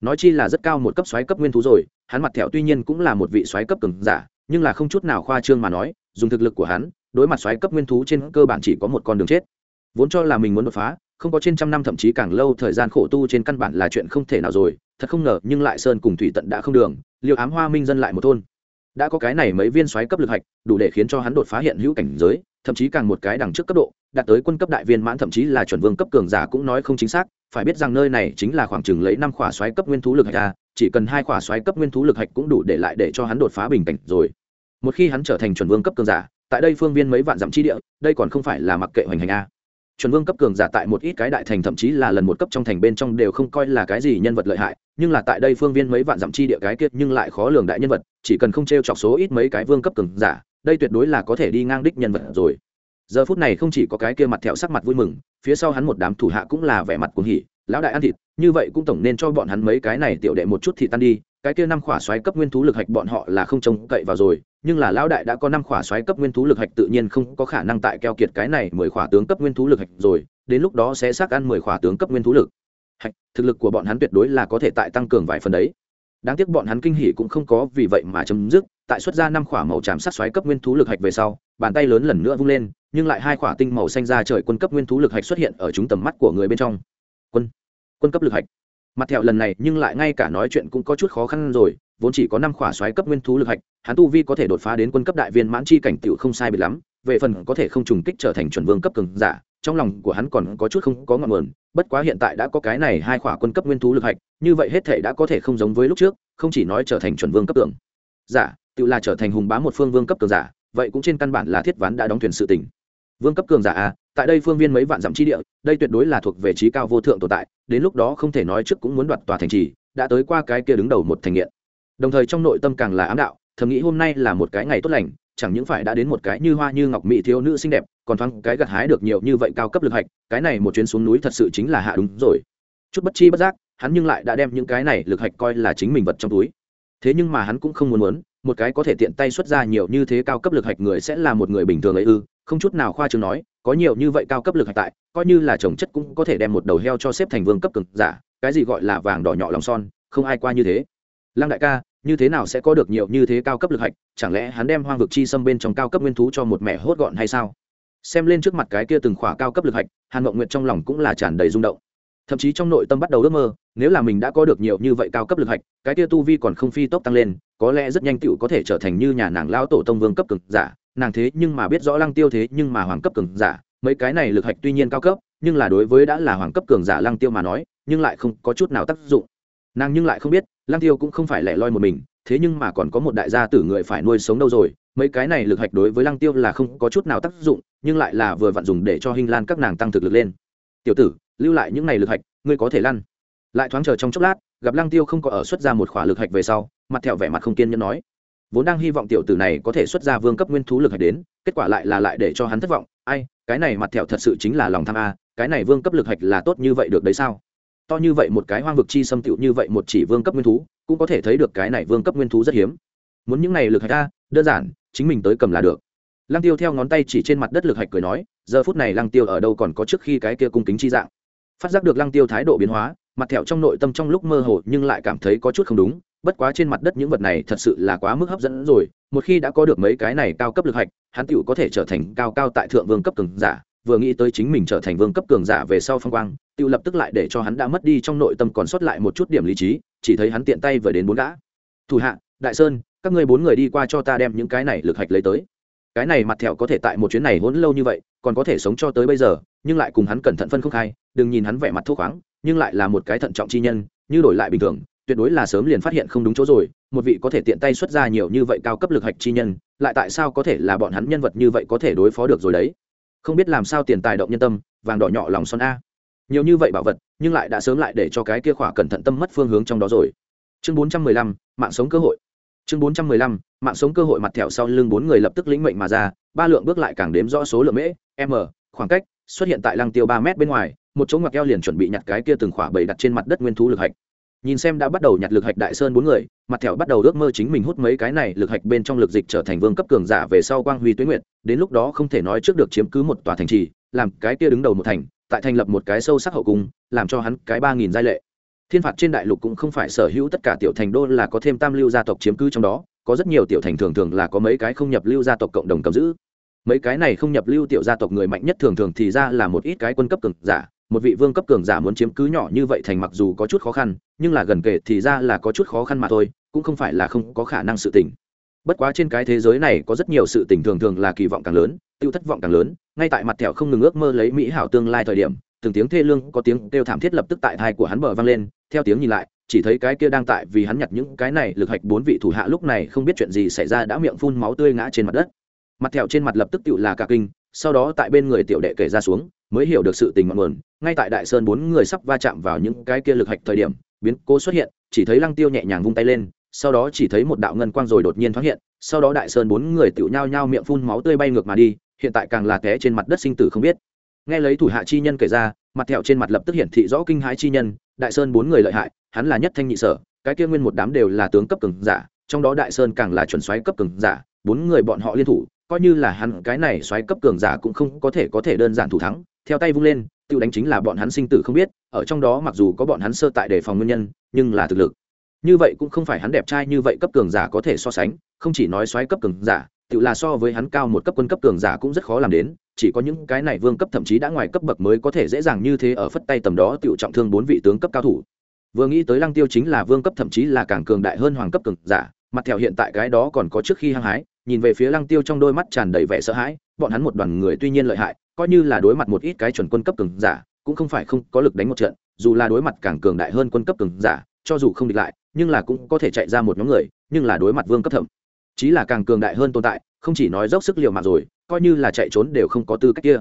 [SPEAKER 1] Nói chi là rất cao một cấp xoáy cấp nguyên thú rồi, hắn mặt thẹo tuy nhiên cũng là một vị xoáy cấp cường giả, nhưng là không chút nào khoa trương mà nói, dùng thực lực của hắn, đối mặt xoáy cấp nguyên thú trên cơ bản chỉ có một con đường chết. Vốn cho là mình muốn đột phá không có trên trăm năm, thậm chí càng lâu, thời gian khổ tu trên căn bản là chuyện không thể nào rồi. Thật không ngờ, nhưng lại sơn cùng thủy tận đã không đường liệu ám hoa minh dân lại một thôn. Đã có cái này mấy viên xoáy cấp lực hạch, đủ để khiến cho hắn đột phá hiện hữu cảnh giới, thậm chí càng một cái đằng trước cấp độ, đạt tới quân cấp đại viên mãn, thậm chí là chuẩn vương cấp cường giả cũng nói không chính xác. Phải biết rằng nơi này chính là khoảng chừng lấy năm khỏa xoáy cấp nguyên thú lực hạch ra, chỉ cần hai khỏa xoáy cấp nguyên thú lực hạch cũng đủ để lại để cho hắn đột phá bình cảnh rồi. Một khi hắn trở thành chuẩn vương cấp cường giả, tại đây phương viên mấy vạn dặm chi địa, đây còn không phải là mặc kệ hoành hành a chuẩn vương cấp cường giả tại một ít cái đại thành, thậm chí là lần một cấp trong thành bên trong đều không coi là cái gì nhân vật lợi hại, nhưng là tại đây phương viên mấy vạn dặm chi địa cái kiệt nhưng lại khó lường đại nhân vật, chỉ cần không t r e o chọc số ít mấy cái vương cấp cường giả, đây tuyệt đối là có thể đi ngang đích nhân vật rồi. Giờ phút này không chỉ có cái kia mặt thẹo sắc mặt vui mừng, phía sau hắn một đám thủ hạ cũng là vẻ mặt cuồng hỉ, lão đại ăn thịt, như vậy cũng tổng nên cho bọn hắn mấy cái này tiểu đệ một chút thì tan đi, cái kia năm khỏa xoáy cấp nguyên thú lực hạch bọn họ là không trông cậy vào rồi nhưng là lão đại đã có năm khỏa xoáy cấp nguyên thú lực hạch tự nhiên không có khả năng tại keo kiệt cái này mười khỏa tướng cấp nguyên thú lực hạch rồi, đến lúc đó sẽ xác ăn mười khỏa tướng cấp nguyên thú lực. Hạch, thực lực của bọn hắn tuyệt đối là có thể tại tăng cường vài phần đấy. Đáng tiếc bọn hắn kinh hỉ cũng không có vì vậy mà chấm dứt, tại xuất ra năm khỏa màu tràm sắc xoáy cấp nguyên thú lực hạch về sau, bàn tay lớn lần nữa vung lên, nhưng lại hai khỏa tinh màu xanh ra trời quân cấp nguyên thú lực hạch xuất hiện ở chúng tầm mắt của người bên trong. Quân quân cấp lực hạch. Mặt thẹo lần này nhưng lại ngay cả nói chuyện cũng có chút khó khăn rồi vốn chỉ có năm khỏa xoáy cấp nguyên thú lực hạch, hắn tu vi có thể đột phá đến quân cấp đại viên mãn chi cảnh tựu không sai biệt lắm, về phần có thể không trùng kích trở thành chuẩn vương cấp cường giả, trong lòng của hắn còn có chút không có ngọn nguồn, bất quá hiện tại đã có cái này hai khỏa quân cấp nguyên thú lực hạch, như vậy hết thể đã có thể không giống với lúc trước, không chỉ nói trở thành chuẩn vương cấp cường giả, tự là trở thành hùng bá một phương vương cấp cường giả, vậy cũng trên căn bản là thiết ván đã đóng thuyền sự tỉnh vương cấp cường giả à tại đây phương viên mấy vạn dặm chi địa, đây tuyệt đối là thuộc về trí cao vô thượng tồn tại, đến lúc đó không thể nói trước cũng muốn đoạt tòa thành trì, đã tới qua cái kia đứng đầu một thành nghiện đồng thời trong nội tâm càng là ám đạo, thầm nghĩ hôm nay là một cái ngày tốt lành, chẳng những phải đã đến một cái như hoa như ngọc mỹ thiếu nữ xinh đẹp, còn thoáng cái gặt hái được nhiều như vậy cao cấp lực hạch, cái này một chuyến xuống núi thật sự chính là hạ đúng rồi. Chút bất chi bất giác, hắn nhưng lại đã đem những cái này lực hạch coi là chính mình vật trong túi. Thế nhưng mà hắn cũng không muốn muốn, một cái có thể tiện tay xuất ra nhiều như thế cao cấp lực hạch người sẽ là một người bình thường ấy ư, không chút nào khoa trương nói, có nhiều như vậy cao cấp lực hạch tại, coi như là trồng chất cũng có thể đem một đầu heo cho xếp thành vương cấp cực giả, cái gì gọi là vàng đỏ nhỏ lòng son, không ai qua như thế. Lăng đại ca như thế nào sẽ có được nhiều như thế cao cấp lực hạch? Chẳng lẽ hắn đem hoang vực chi xâm bên trong cao cấp nguyên thú cho một mẹ hốt gọn hay sao? Xem lên trước mặt cái kia từng khỏa cao cấp lực hạch, hàn mộng nguyện trong lòng cũng là tràn đầy rung động. Thậm chí trong nội tâm bắt đầu ước mơ, nếu là mình đã có được nhiều như vậy cao cấp lực hạch, cái kia tu vi còn không phi tốc tăng lên, có lẽ rất nhanh tựu có thể trở thành như nhà nàng lao tổ tông vương cấp cực giả. Nàng thế nhưng mà biết rõ lăng tiêu thế nhưng mà hoàng cấp cường giả, mấy cái này lực hạch tuy nhiên cao cấp, nhưng là đối với đã là hoàng cấp cường giả lăng tiêu mà nói, nhưng lại không có chút nào tác dụng. Nàng nhưng lại không biết lăng tiêu cũng không phải lẻ loi một mình, thế nhưng mà còn có một đại gia tử người phải nuôi sống đâu rồi, mấy cái này lực hạch đối với lăng tiêu là không có chút nào tác dụng, nhưng lại là vừa vặn dùng để cho hình lan các nàng tăng thực lực lên. Tiểu tử, lưu lại những này lực hạch, ngươi có thể lăn. Lại thoáng chờ trong chốc lát, gặp lăng tiêu không có ở xuất ra một khỏa lực hạch về sau, mặt thẹo vẻ mặt không kiên nhẫn nói, vốn đang hy vọng tiểu tử này có thể xuất ra vương cấp nguyên thú lực hạch đến, kết quả lại là lại để cho hắn thất vọng. Ai, cái này mặt thẹo thật sự chính là lòng tham a, cái này vương cấp lực hạch là tốt như vậy được đấy sao? To như vậy một cái hoang vực chi xâm tiệu như vậy một chỉ vương cấp nguyên thú, cũng có thể thấy được cái này vương cấp nguyên thú rất hiếm. Muốn những này lực hạch ta đơn giản, chính mình tới cầm là được. Lăng tiêu theo ngón tay chỉ trên mặt đất lực hạch cười nói, giờ phút này lăng tiêu ở đâu còn có trước khi cái kia cung kính chi dạng. Phát giác được lăng tiêu thái độ biến hóa, mặt thẹo trong nội tâm trong lúc mơ hồ nhưng lại cảm thấy có chút không đúng, bất quá trên mặt đất những vật này thật sự là quá mức hấp dẫn rồi, một khi đã có được mấy cái này cao cấp lực hạch, hắn tựu có thể trở thành cao cao tại thượng vương cấp cường giả vừa nghĩ tới chính mình trở thành vương cấp cường giả về sau phong quang tự lập tức lại để cho hắn đã mất đi trong nội tâm còn sót lại một chút điểm lý trí, chỉ thấy hắn tiện tay vừa đến bốn gã. Thủ hạ, đại sơn, các ngươi bốn người đi qua cho ta đem những cái này lực hạch lấy tới. Cái này mặt thẹo có thể tại một chuyến này hỗn lâu như vậy, còn có thể sống cho tới bây giờ, nhưng lại cùng hắn cẩn thận phân không khai, đừng nhìn hắn vẻ mặt thô khoáng, nhưng lại là một cái thận trọng chi nhân, như đổi lại bình thường, tuyệt đối là sớm liền phát hiện không đúng chỗ rồi, một vị có thể tiện tay xuất ra nhiều như vậy cao cấp lực hạch chi nhân, lại tại sao có thể là bọn hắn nhân vật như vậy có thể đối phó được rồi đấy? Không biết làm sao tiền tài động nhân tâm, vàng đỏ nhỏ lòng son a. Nhiều như vậy bảo vật, nhưng lại đã sớm lại để cho cái kia khỏa cẩn thận tâm mất phương hướng trong đó rồi. Chương bốn trăm mười lăm, mạng sống cơ hội. Chương bốn trăm mười lăm, mạng sống cơ hội mặt thẹo sau lưng bốn người lập tức lĩnh mệnh mà ra, ba lượng bước lại càng đếm rõ số lượng mễ, m, khoảng cách, xuất hiện tại lăng tiêu ba mét bên ngoài, một chỗ ngoặc keo liền chuẩn bị nhặt cái kia từng khỏa bầy đặt trên mặt đất nguyên thú lực hạch nhìn xem đã bắt đầu nhặt lực hạch đại sơn bốn người, mặt thẹo bắt đầu ước mơ chính mình hút mấy cái này lực hạch bên trong lực dịch trở thành vương cấp cường giả về sau quang huy tuyến nguyện đến lúc đó không thể nói trước được chiếm cứ một tòa thành trì, làm cái kia đứng đầu một thành, tại thành lập một cái sâu sắc hậu cung, làm cho hắn cái ba nghìn giai lệ. Thiên phạt trên đại lục cũng không phải sở hữu tất cả tiểu thành đô là có thêm tam lưu gia tộc chiếm cứ trong đó, có rất nhiều tiểu thành thường thường là có mấy cái không nhập lưu gia tộc cộng đồng cầm giữ. Mấy cái này không nhập lưu tiểu gia tộc người mạnh nhất thường thường thì ra là một ít cái quân cấp cường giả một vị vương cấp cường giả muốn chiếm cứ nhỏ như vậy thành mặc dù có chút khó khăn, nhưng là gần kể thì ra là có chút khó khăn mà thôi, cũng không phải là không có khả năng sự tỉnh. bất quá trên cái thế giới này có rất nhiều sự tình thường thường là kỳ vọng càng lớn, tiêu thất vọng càng lớn, ngay tại mặt thẹo không ngừng ước mơ lấy mỹ hảo tương lai thời điểm, từng tiếng thê lương, có tiếng kêu thảm thiết lập tức tại thai của hắn bờ vang lên, theo tiếng nhìn lại, chỉ thấy cái kia đang tại vì hắn nhặt những cái này lực hạch bốn vị thủ hạ lúc này không biết chuyện gì xảy ra đã miệng phun máu tươi ngã trên mặt đất mặt thẹo trên mặt lập tức tự là cả kinh, sau đó tại bên người tiểu đệ kể ra xuống mới hiểu được sự tình ngọn nguồn. Ngay tại đại sơn bốn người sắp va chạm vào những cái kia lực hạch thời điểm, biến cố xuất hiện, chỉ thấy lăng tiêu nhẹ nhàng vung tay lên, sau đó chỉ thấy một đạo ngân quang rồi đột nhiên thoáng hiện, sau đó đại sơn bốn người tựu nhao nhao miệng phun máu tươi bay ngược mà đi, hiện tại càng là té trên mặt đất sinh tử không biết. Nghe lấy thủ hạ chi nhân kể ra, mặt thẹo trên mặt lập tức hiển thị rõ kinh hãi chi nhân, đại sơn bốn người lợi hại, hắn là nhất thanh nhị sở, cái kia nguyên một đám đều là tướng cấp cường giả, trong đó đại sơn càng là chuẩn xoáy cấp cường giả, bốn người bọn họ liên thủ, coi như là hắn cái này xoáy cấp cường giả cũng không có thể có thể đơn giản thủ thắng theo tay vung lên, tự đánh chính là bọn hắn sinh tử không biết, ở trong đó mặc dù có bọn hắn sơ tại đề phòng nguyên nhân, nhưng là thực lực. Như vậy cũng không phải hắn đẹp trai như vậy cấp cường giả có thể so sánh, không chỉ nói xoáy cấp cường giả, tự là so với hắn cao một cấp quân cấp cường giả cũng rất khó làm đến, chỉ có những cái này vương cấp thậm chí đã ngoài cấp bậc mới có thể dễ dàng như thế ở phất tay tầm đó tự trọng thương bốn vị tướng cấp cao thủ. Vừa nghĩ tới lăng tiêu chính là vương cấp thậm chí là càng cường đại hơn hoàng cấp cường giả, mặt theo hiện tại cái đó còn có trước khi hăng hái, nhìn về phía lăng tiêu trong đôi mắt tràn đầy vẻ sợ hãi bọn hắn một đoàn người tuy nhiên lợi hại, coi như là đối mặt một ít cái chuẩn quân cấp cường giả, cũng không phải không có lực đánh một trận, dù là đối mặt càng cường đại hơn quân cấp cường giả, cho dù không địch lại, nhưng là cũng có thể chạy ra một nhóm người, nhưng là đối mặt vương cấp thậm. Chí là càng cường đại hơn tồn tại, không chỉ nói dốc sức liều mạng rồi, coi như là chạy trốn đều không có tư cách kia.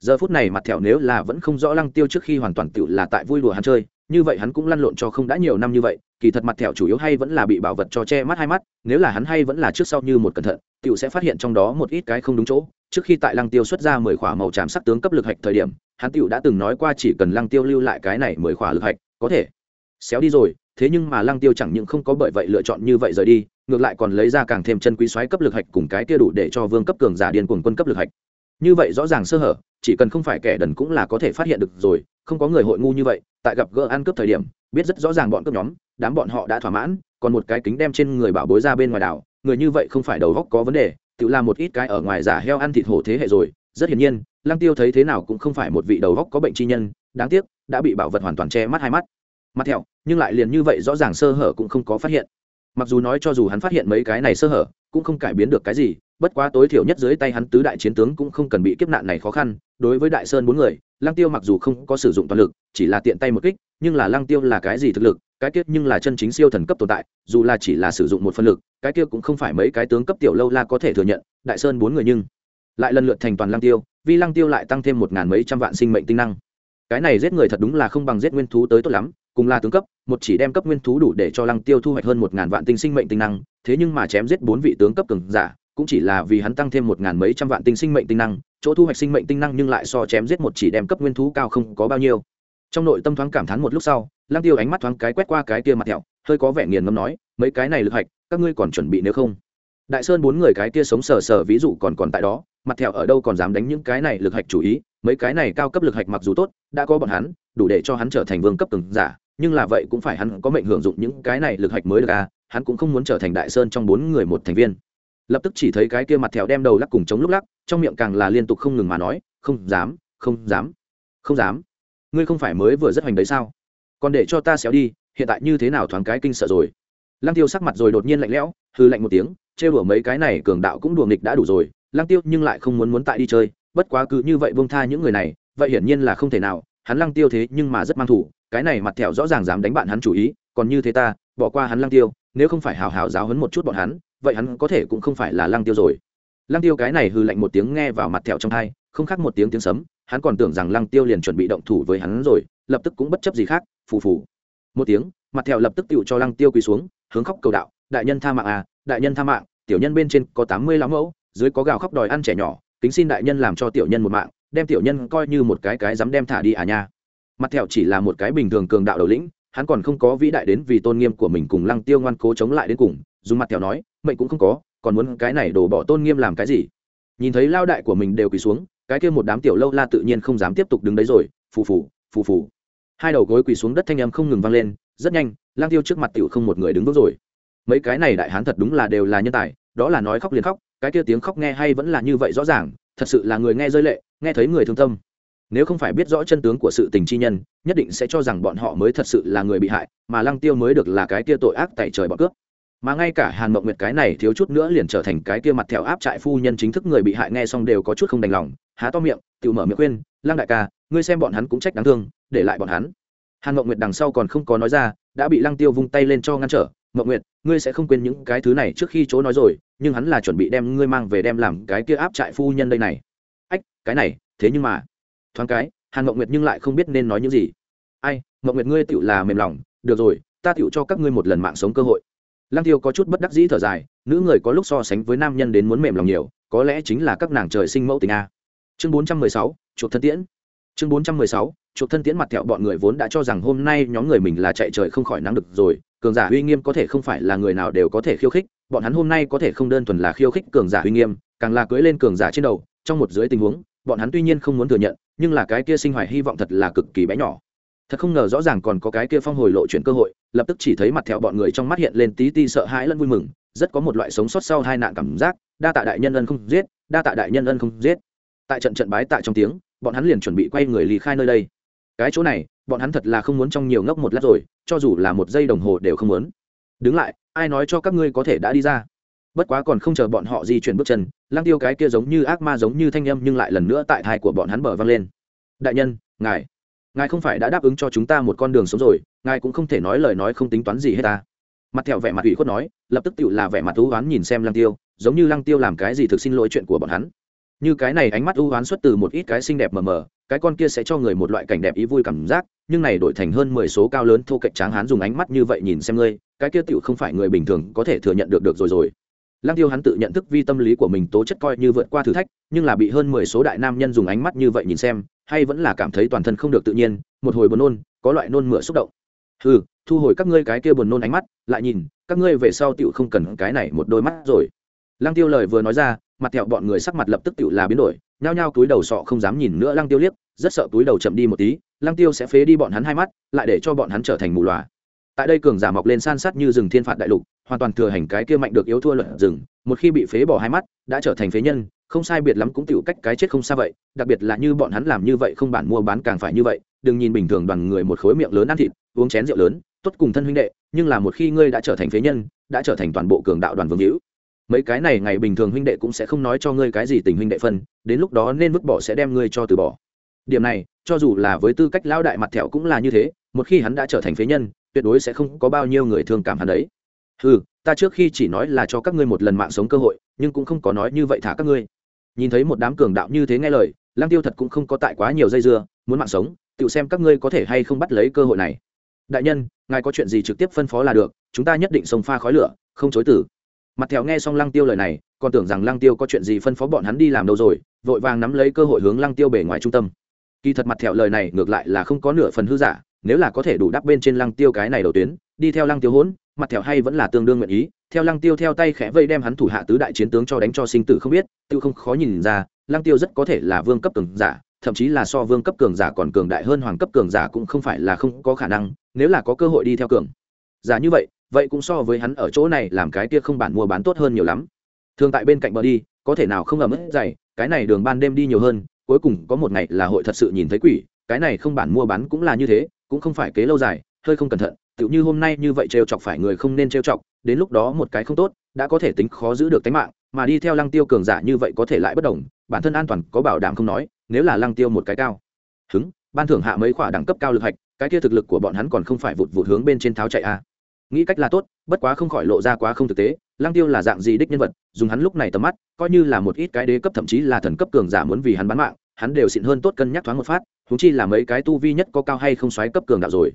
[SPEAKER 1] Giờ phút này mặt thẹo nếu là vẫn không rõ lăng tiêu trước khi hoàn toàn tựu là tại vui đùa hắn chơi, như vậy hắn cũng lăn lộn cho không đã nhiều năm như vậy, kỳ thật mặt thẹo chủ yếu hay vẫn là bị bảo vật cho che mắt hai mắt, nếu là hắn hay vẫn là trước sau như một cẩn thận, tựu sẽ phát hiện trong đó một ít cái không đúng chỗ trước khi tại lăng tiêu xuất ra mười khỏa màu tràm sắc tướng cấp lực hạch thời điểm, hắn t đã từng nói qua chỉ cần lăng tiêu lưu lại cái này mười khỏa lực hạch, có thể xéo đi rồi, thế nhưng mà lăng tiêu chẳng những không có bởi vậy lựa chọn như vậy rời đi, ngược lại còn lấy ra càng thêm chân quý xoáy cấp lực hạch cùng cái kia đủ để cho vương cấp cường giả điên cuồng quân cấp lực hạch. Như vậy rõ ràng sơ hở, chỉ cần không phải kẻ đần cũng là có thể phát hiện được rồi, không có người hội ngu như vậy, tại gặp gỡ ăn cướp thời điểm, biết rất rõ ràng bọn cướp nhóm, đám bọn họ đã thỏa mãn, còn một cái kính đem trên người bảo bối ra bên ngoài đảo, người như vậy không phải đầu góc có vấn đề tự làm một ít cái ở ngoài giả heo ăn thịt hổ thế hệ rồi, rất hiển nhiên, lăng tiêu thấy thế nào cũng không phải một vị đầu góc có bệnh chi nhân, đáng tiếc, đã bị bảo vật hoàn toàn che mắt hai mắt. Mắt thẹo, nhưng lại liền như vậy rõ ràng sơ hở cũng không có phát hiện. Mặc dù nói cho dù hắn phát hiện mấy cái này sơ hở, cũng không cải biến được cái gì, bất quá tối thiểu nhất dưới tay hắn tứ đại chiến tướng cũng không cần bị kiếp nạn này khó khăn, đối với đại sơn bốn người lăng tiêu mặc dù không có sử dụng toàn lực, chỉ là tiện tay một kích, nhưng là lăng tiêu là cái gì thực lực, cái kia nhưng là chân chính siêu thần cấp tồn tại, dù là chỉ là sử dụng một phân lực, cái kia cũng không phải mấy cái tướng cấp tiểu lâu la có thể thừa nhận, đại sơn bốn người nhưng lại lần lượt thành toàn lăng tiêu, vì lăng tiêu lại tăng thêm một ngàn mấy trăm vạn sinh mệnh tinh năng. Cái này giết người thật đúng là không bằng giết nguyên thú tới tốt lắm, cùng là tướng cấp, một chỉ đem cấp nguyên thú đủ để cho lăng tiêu thu hoạch hơn một ngàn vạn tinh sinh mệnh tinh năng, thế nhưng mà chém giết bốn vị tướng cấp cường giả cũng chỉ là vì hắn tăng thêm một ngàn mấy trăm vạn tinh sinh mệnh tinh năng, chỗ thu hoạch sinh mệnh tinh năng nhưng lại so chém giết một chỉ đem cấp nguyên thú cao không có bao nhiêu. Trong nội tâm thoáng cảm thán một lúc sau, lăng tiêu ánh mắt thoáng cái quét qua cái kia mặt thẹo, hơi có vẻ nghiền ngâm nói, mấy cái này lực hạch, các ngươi còn chuẩn bị nếu không? Đại sơn bốn người cái kia sống sờ sờ ví dụ còn còn tại đó, mặt thẹo ở đâu còn dám đánh những cái này lực hạch chủ ý, mấy cái này cao cấp lực hạch mặc dù tốt, đã có bọn hắn, đủ để cho hắn trở thành vương cấp từng giả, nhưng là vậy cũng phải hắn có mệnh hưởng dụng những cái này lực hạch mới được à hắn cũng không muốn trở thành đại sơn trong bốn người một thành viên lập tức chỉ thấy cái kia mặt thẹo đem đầu lắc cùng chống lúc lắc, trong miệng càng là liên tục không ngừng mà nói, không dám không dám không dám. Ngươi không phải mới vừa rất hoành đấy sao? Còn để cho ta xéo đi, hiện tại như thế nào thoáng cái kinh sợ rồi? Lăng tiêu sắc mặt rồi đột nhiên lạnh lẽo hư lạnh một tiếng, trêu đùa mấy cái này cường đạo cũng đùa nghịch đã đủ rồi, lăng tiêu nhưng lại không muốn muốn tại đi chơi, bất quá cứ như vậy buông tha những người này, vậy hiển nhiên là không thể nào, hắn lăng tiêu thế nhưng mà rất mang thủ, cái này mặt thẹo rõ ràng dám đánh bạn hắn chủ ý, còn như thế ta, bỏ qua hắn lăng tiêu nếu không phải hào hào giáo hấn một chút bọn hắn, vậy hắn có thể cũng không phải là lăng tiêu rồi. Lăng tiêu cái này hư lạnh một tiếng nghe vào mặt thẹo trong thai không khác một tiếng tiếng sấm, hắn còn tưởng rằng lăng tiêu liền chuẩn bị động thủ với hắn rồi, lập tức cũng bất chấp gì khác, phù phù. Một tiếng, mặt thẹo lập tức tựu cho lăng tiêu quỳ xuống, hướng khóc cầu đạo, đại nhân tha mạng à đại nhân tha mạng, tiểu nhân bên trên có tám mươi lắm mẫu, dưới có gào khóc đòi ăn trẻ nhỏ, kính xin đại nhân làm cho tiểu nhân một mạng, đem tiểu nhân coi như một cái cái dám đem thả đi à nha. Mặt thẹo chỉ là một cái bình thường cường đạo đầu lĩnh hắn còn không có vĩ đại đến vì tôn nghiêm của mình cùng lăng tiêu ngoan cố chống lại đến cùng, dùng mặt thẹo nói, mệnh cũng không có, còn muốn cái này đổ bỏ tôn nghiêm làm cái gì? Nhìn thấy lao đại của mình đều quỳ xuống, cái kia một đám tiểu lâu la tự nhiên không dám tiếp tục đứng đấy rồi, phù phù phù phù. Hai đầu gối quỳ xuống đất thanh âm không ngừng vang lên, rất nhanh lang tiêu trước mặt tiểu không một người đứng vững rồi. Mấy cái này đại hán thật đúng là đều là nhân tài, đó là nói khóc liền khóc, cái kia tiếng khóc nghe hay vẫn là như vậy rõ ràng, thật sự là người nghe rơi lệ, nghe thấy người thương tâm nếu không phải biết rõ chân tướng của sự tình chi nhân, nhất định sẽ cho rằng bọn họ mới thật sự là người bị hại, mà lăng tiêu mới được là cái tia tội ác tại trời bọn cướp. Mà ngay cả hàn mộng nguyệt cái này thiếu chút nữa liền trở thành cái tia mặt thẹo áp trại phu nhân chính thức người bị hại nghe xong đều có chút không đành lòng, há to miệng tự mở miệng khuyên, lăng đại ca, ngươi xem bọn hắn cũng trách đáng thương, để lại bọn hắn. Hàn mộng nguyệt đằng sau còn không có nói ra, đã bị lăng tiêu vung tay lên cho ngăn trở, mộng nguyệt, ngươi sẽ không quên những cái thứ này trước khi chỗ nói rồi, nhưng hắn là chuẩn bị đem ngươi mang về đem làm cái kia áp trại phu nhân đây này. Ách, cái này, thế nhưng mà thoáng cái, hàn mộng nguyệt nhưng lại không biết nên nói những gì. Ai, mộng nguyệt ngươi tựu là mềm lòng, được rồi, ta tựu cho các ngươi một lần mạng sống cơ hội. Lăng tiêu có chút bất đắc dĩ thở dài, nữ người có lúc so sánh với nam nhân đến muốn mềm lòng nhiều, có lẽ chính là các nàng trời sinh mẫu tình a. Chương bốn trăm mười sáu chuột thân tiễn. Chương bốn trăm mười sáu chuột thân tiễn mặt thẹo bọn người vốn đã cho rằng hôm nay nhóm người mình là chạy trời không khỏi nắng được rồi, cường giả uy nghiêm có thể không phải là người nào đều có thể khiêu khích, bọn hắn hôm nay có thể không đơn thuần là khiêu khích cường giả uy nghiêm, càng là cưỡi lên cường giả trên đầu, trong một dưới tình huống bọn hắn tuy nhiên không muốn thừa nhận, nhưng là cái kia sinh hoài hy vọng thật là cực kỳ bé nhỏ. Thật không ngờ rõ ràng còn có cái kia phong hồi lộ chuyển cơ hội, lập tức chỉ thấy mặt thẹo bọn người trong mắt hiện lên tí ti sợ hãi lẫn vui mừng, rất có một loại sống sót sau hai nạn cảm giác, đa tạ đại nhân ân không giết, đa tạ đại nhân ân không giết. Tại trận trận bái tạ trong tiếng, bọn hắn liền chuẩn bị quay người lý khai nơi đây. Cái chỗ này, bọn hắn thật là không muốn trong nhiều ngốc một lát rồi, cho dù là một giây đồng hồ đều không muốn. Đứng lại, ai nói cho các ngươi có thể đã đi ra? Bất quá còn không chờ bọn họ di chuyển bước chân lang tiêu cái kia giống như ác ma giống như thanh âm nhưng lại lần nữa tại thai của bọn hắn bờ vang lên. Đại nhân, ngài ngài không phải đã đáp ứng cho chúng ta một con đường sống rồi, ngài cũng không thể nói lời nói không tính toán gì hết ta. Mặt thẹo vẻ mặt ủy khuất nói, lập tức tự là vẻ mặt thú oán nhìn xem lăng tiêu, giống như lăng tiêu làm cái gì thực xin lỗi chuyện của bọn hắn. Như cái này ánh mắt ưu oán xuất từ một ít cái xinh đẹp mờ mờ, cái con kia sẽ cho người một loại cảnh đẹp ý vui cảm giác, nhưng này đổi thành hơn mười số cao lớn thô cạnh tráng hán dùng ánh mắt như vậy nhìn xem ngươi, cái kia tựu không phải người bình thường có thể thừa nhận được được rồi rồi lăng tiêu hắn tự nhận thức vi tâm lý của mình tố chất coi như vượt qua thử thách nhưng là bị hơn mười số đại nam nhân dùng ánh mắt như vậy nhìn xem hay vẫn là cảm thấy toàn thân không được tự nhiên một hồi buồn nôn có loại nôn mửa xúc động. Hừ, thu hồi các ngươi cái kia buồn nôn ánh mắt lại nhìn các ngươi về sau tựu không cần cái này một đôi mắt rồi. Lăng tiêu lời vừa nói ra mặt thẹo bọn người sắc mặt lập tức tựu là biến đổi nhao nhao túi đầu sọ không dám nhìn nữa lăng tiêu liếc rất sợ túi đầu chậm đi một tí lăng tiêu sẽ phế đi bọn hắn hai mắt lại để cho bọn hắn trở thành mù loà. Tại đây cường giả mọc lên san sát như rừng thiên phạt đại lục hoàn toàn thừa hành cái kia mạnh được yếu thua luận rừng, một khi bị phế bỏ hai mắt, đã trở thành phế nhân, không sai biệt lắm cũng tiểu cách cái chết không xa vậy, đặc biệt là như bọn hắn làm như vậy không bản mua bán càng phải như vậy, đừng nhìn bình thường đoàn người một khối miệng lớn ăn thịt, uống chén rượu lớn, tốt cùng thân huynh đệ, nhưng là một khi ngươi đã trở thành phế nhân, đã trở thành toàn bộ cường đạo đoàn vương hữu. Mấy cái này ngày bình thường huynh đệ cũng sẽ không nói cho ngươi cái gì tình huynh đệ phân, đến lúc đó nên vứt bỏ sẽ đem ngươi cho từ bỏ. Điểm này, cho dù là với tư cách lão đại mặt thẹo cũng là như thế, một khi hắn đã trở thành phế nhân, tuyệt đối sẽ không có bao nhiêu người thương cảm hắn đấy ừ ta trước khi chỉ nói là cho các ngươi một lần mạng sống cơ hội, nhưng cũng không có nói như vậy thả các ngươi. Nhìn thấy một đám cường đạo như thế nghe lời lang tiêu thật cũng không có tại quá nhiều dây dưa, muốn mạng sống, tự xem các ngươi có thể hay không bắt lấy cơ hội này. Đại nhân, ngài có chuyện gì trực tiếp phân phó là được, chúng ta nhất định sông pha khói lửa, không chối tử mặt thẹo nghe xong lăng tiêu lời này, còn tưởng rằng lăng tiêu có chuyện gì phân phó bọn hắn đi làm đâu rồi, vội vàng nắm lấy cơ hội hướng lăng tiêu bể ngoài trung tâm. Kỳ thật mặt thẹo lời này ngược lại là không có nửa phần hư giả, nếu là có thể đủ đắp bên trên lăng tiêu cái này đầu tuyến, đi theo lăng tiêu hỗn mặt thẹo hay vẫn là tương đương nguyện ý, theo lăng tiêu theo tay khẽ vây đem hắn thủ hạ tứ đại chiến tướng cho đánh cho sinh tử không biết, tiêu không khó nhìn ra, lăng tiêu rất có thể là vương cấp cường giả, thậm chí là so vương cấp cường giả còn cường đại hơn hoàng cấp cường giả cũng không phải là không có khả năng, nếu là có cơ hội đi theo cường giả như vậy vậy cũng so với hắn ở chỗ này làm cái kia không bản mua bán tốt hơn nhiều lắm. Thường tại bên cạnh bờ đi, có thể nào không ẩm ướt dày, cái này đường ban đêm đi nhiều hơn, cuối cùng có một ngày là hội thật sự nhìn thấy quỷ, cái này không bản mua bán cũng là như thế, cũng không phải kế lâu dài, hơi không cẩn thận tựu như hôm nay như vậy trêu chọc phải người không nên trêu chọc, đến lúc đó một cái không tốt, đã có thể tính khó giữ được tính mạng, mà đi theo lăng tiêu cường giả như vậy có thể lại bất đồng, bản thân an toàn có bảo đảm không nói, nếu là lăng tiêu một cái cao hứng, ban thưởng hạ mấy khoả đẳng cấp cao lực hạch, cái kia thực lực của bọn hắn còn không phải vụt vụt hướng bên trên tháo chạy a à. nghĩ cách là tốt, bất quá không khỏi lộ ra quá không thực tế, lăng tiêu là dạng gì đích nhân vật, dùng hắn lúc này tầm mắt, coi như là một ít cái đế cấp thậm chí là thần cấp cường giả muốn vì hắn bán mạng, hắn đều xịn hơn tốt cân nhắc thoáng một phát, huống chi là mấy cái tu vi nhất có cao hay không xoáy cấp cường đạo rồi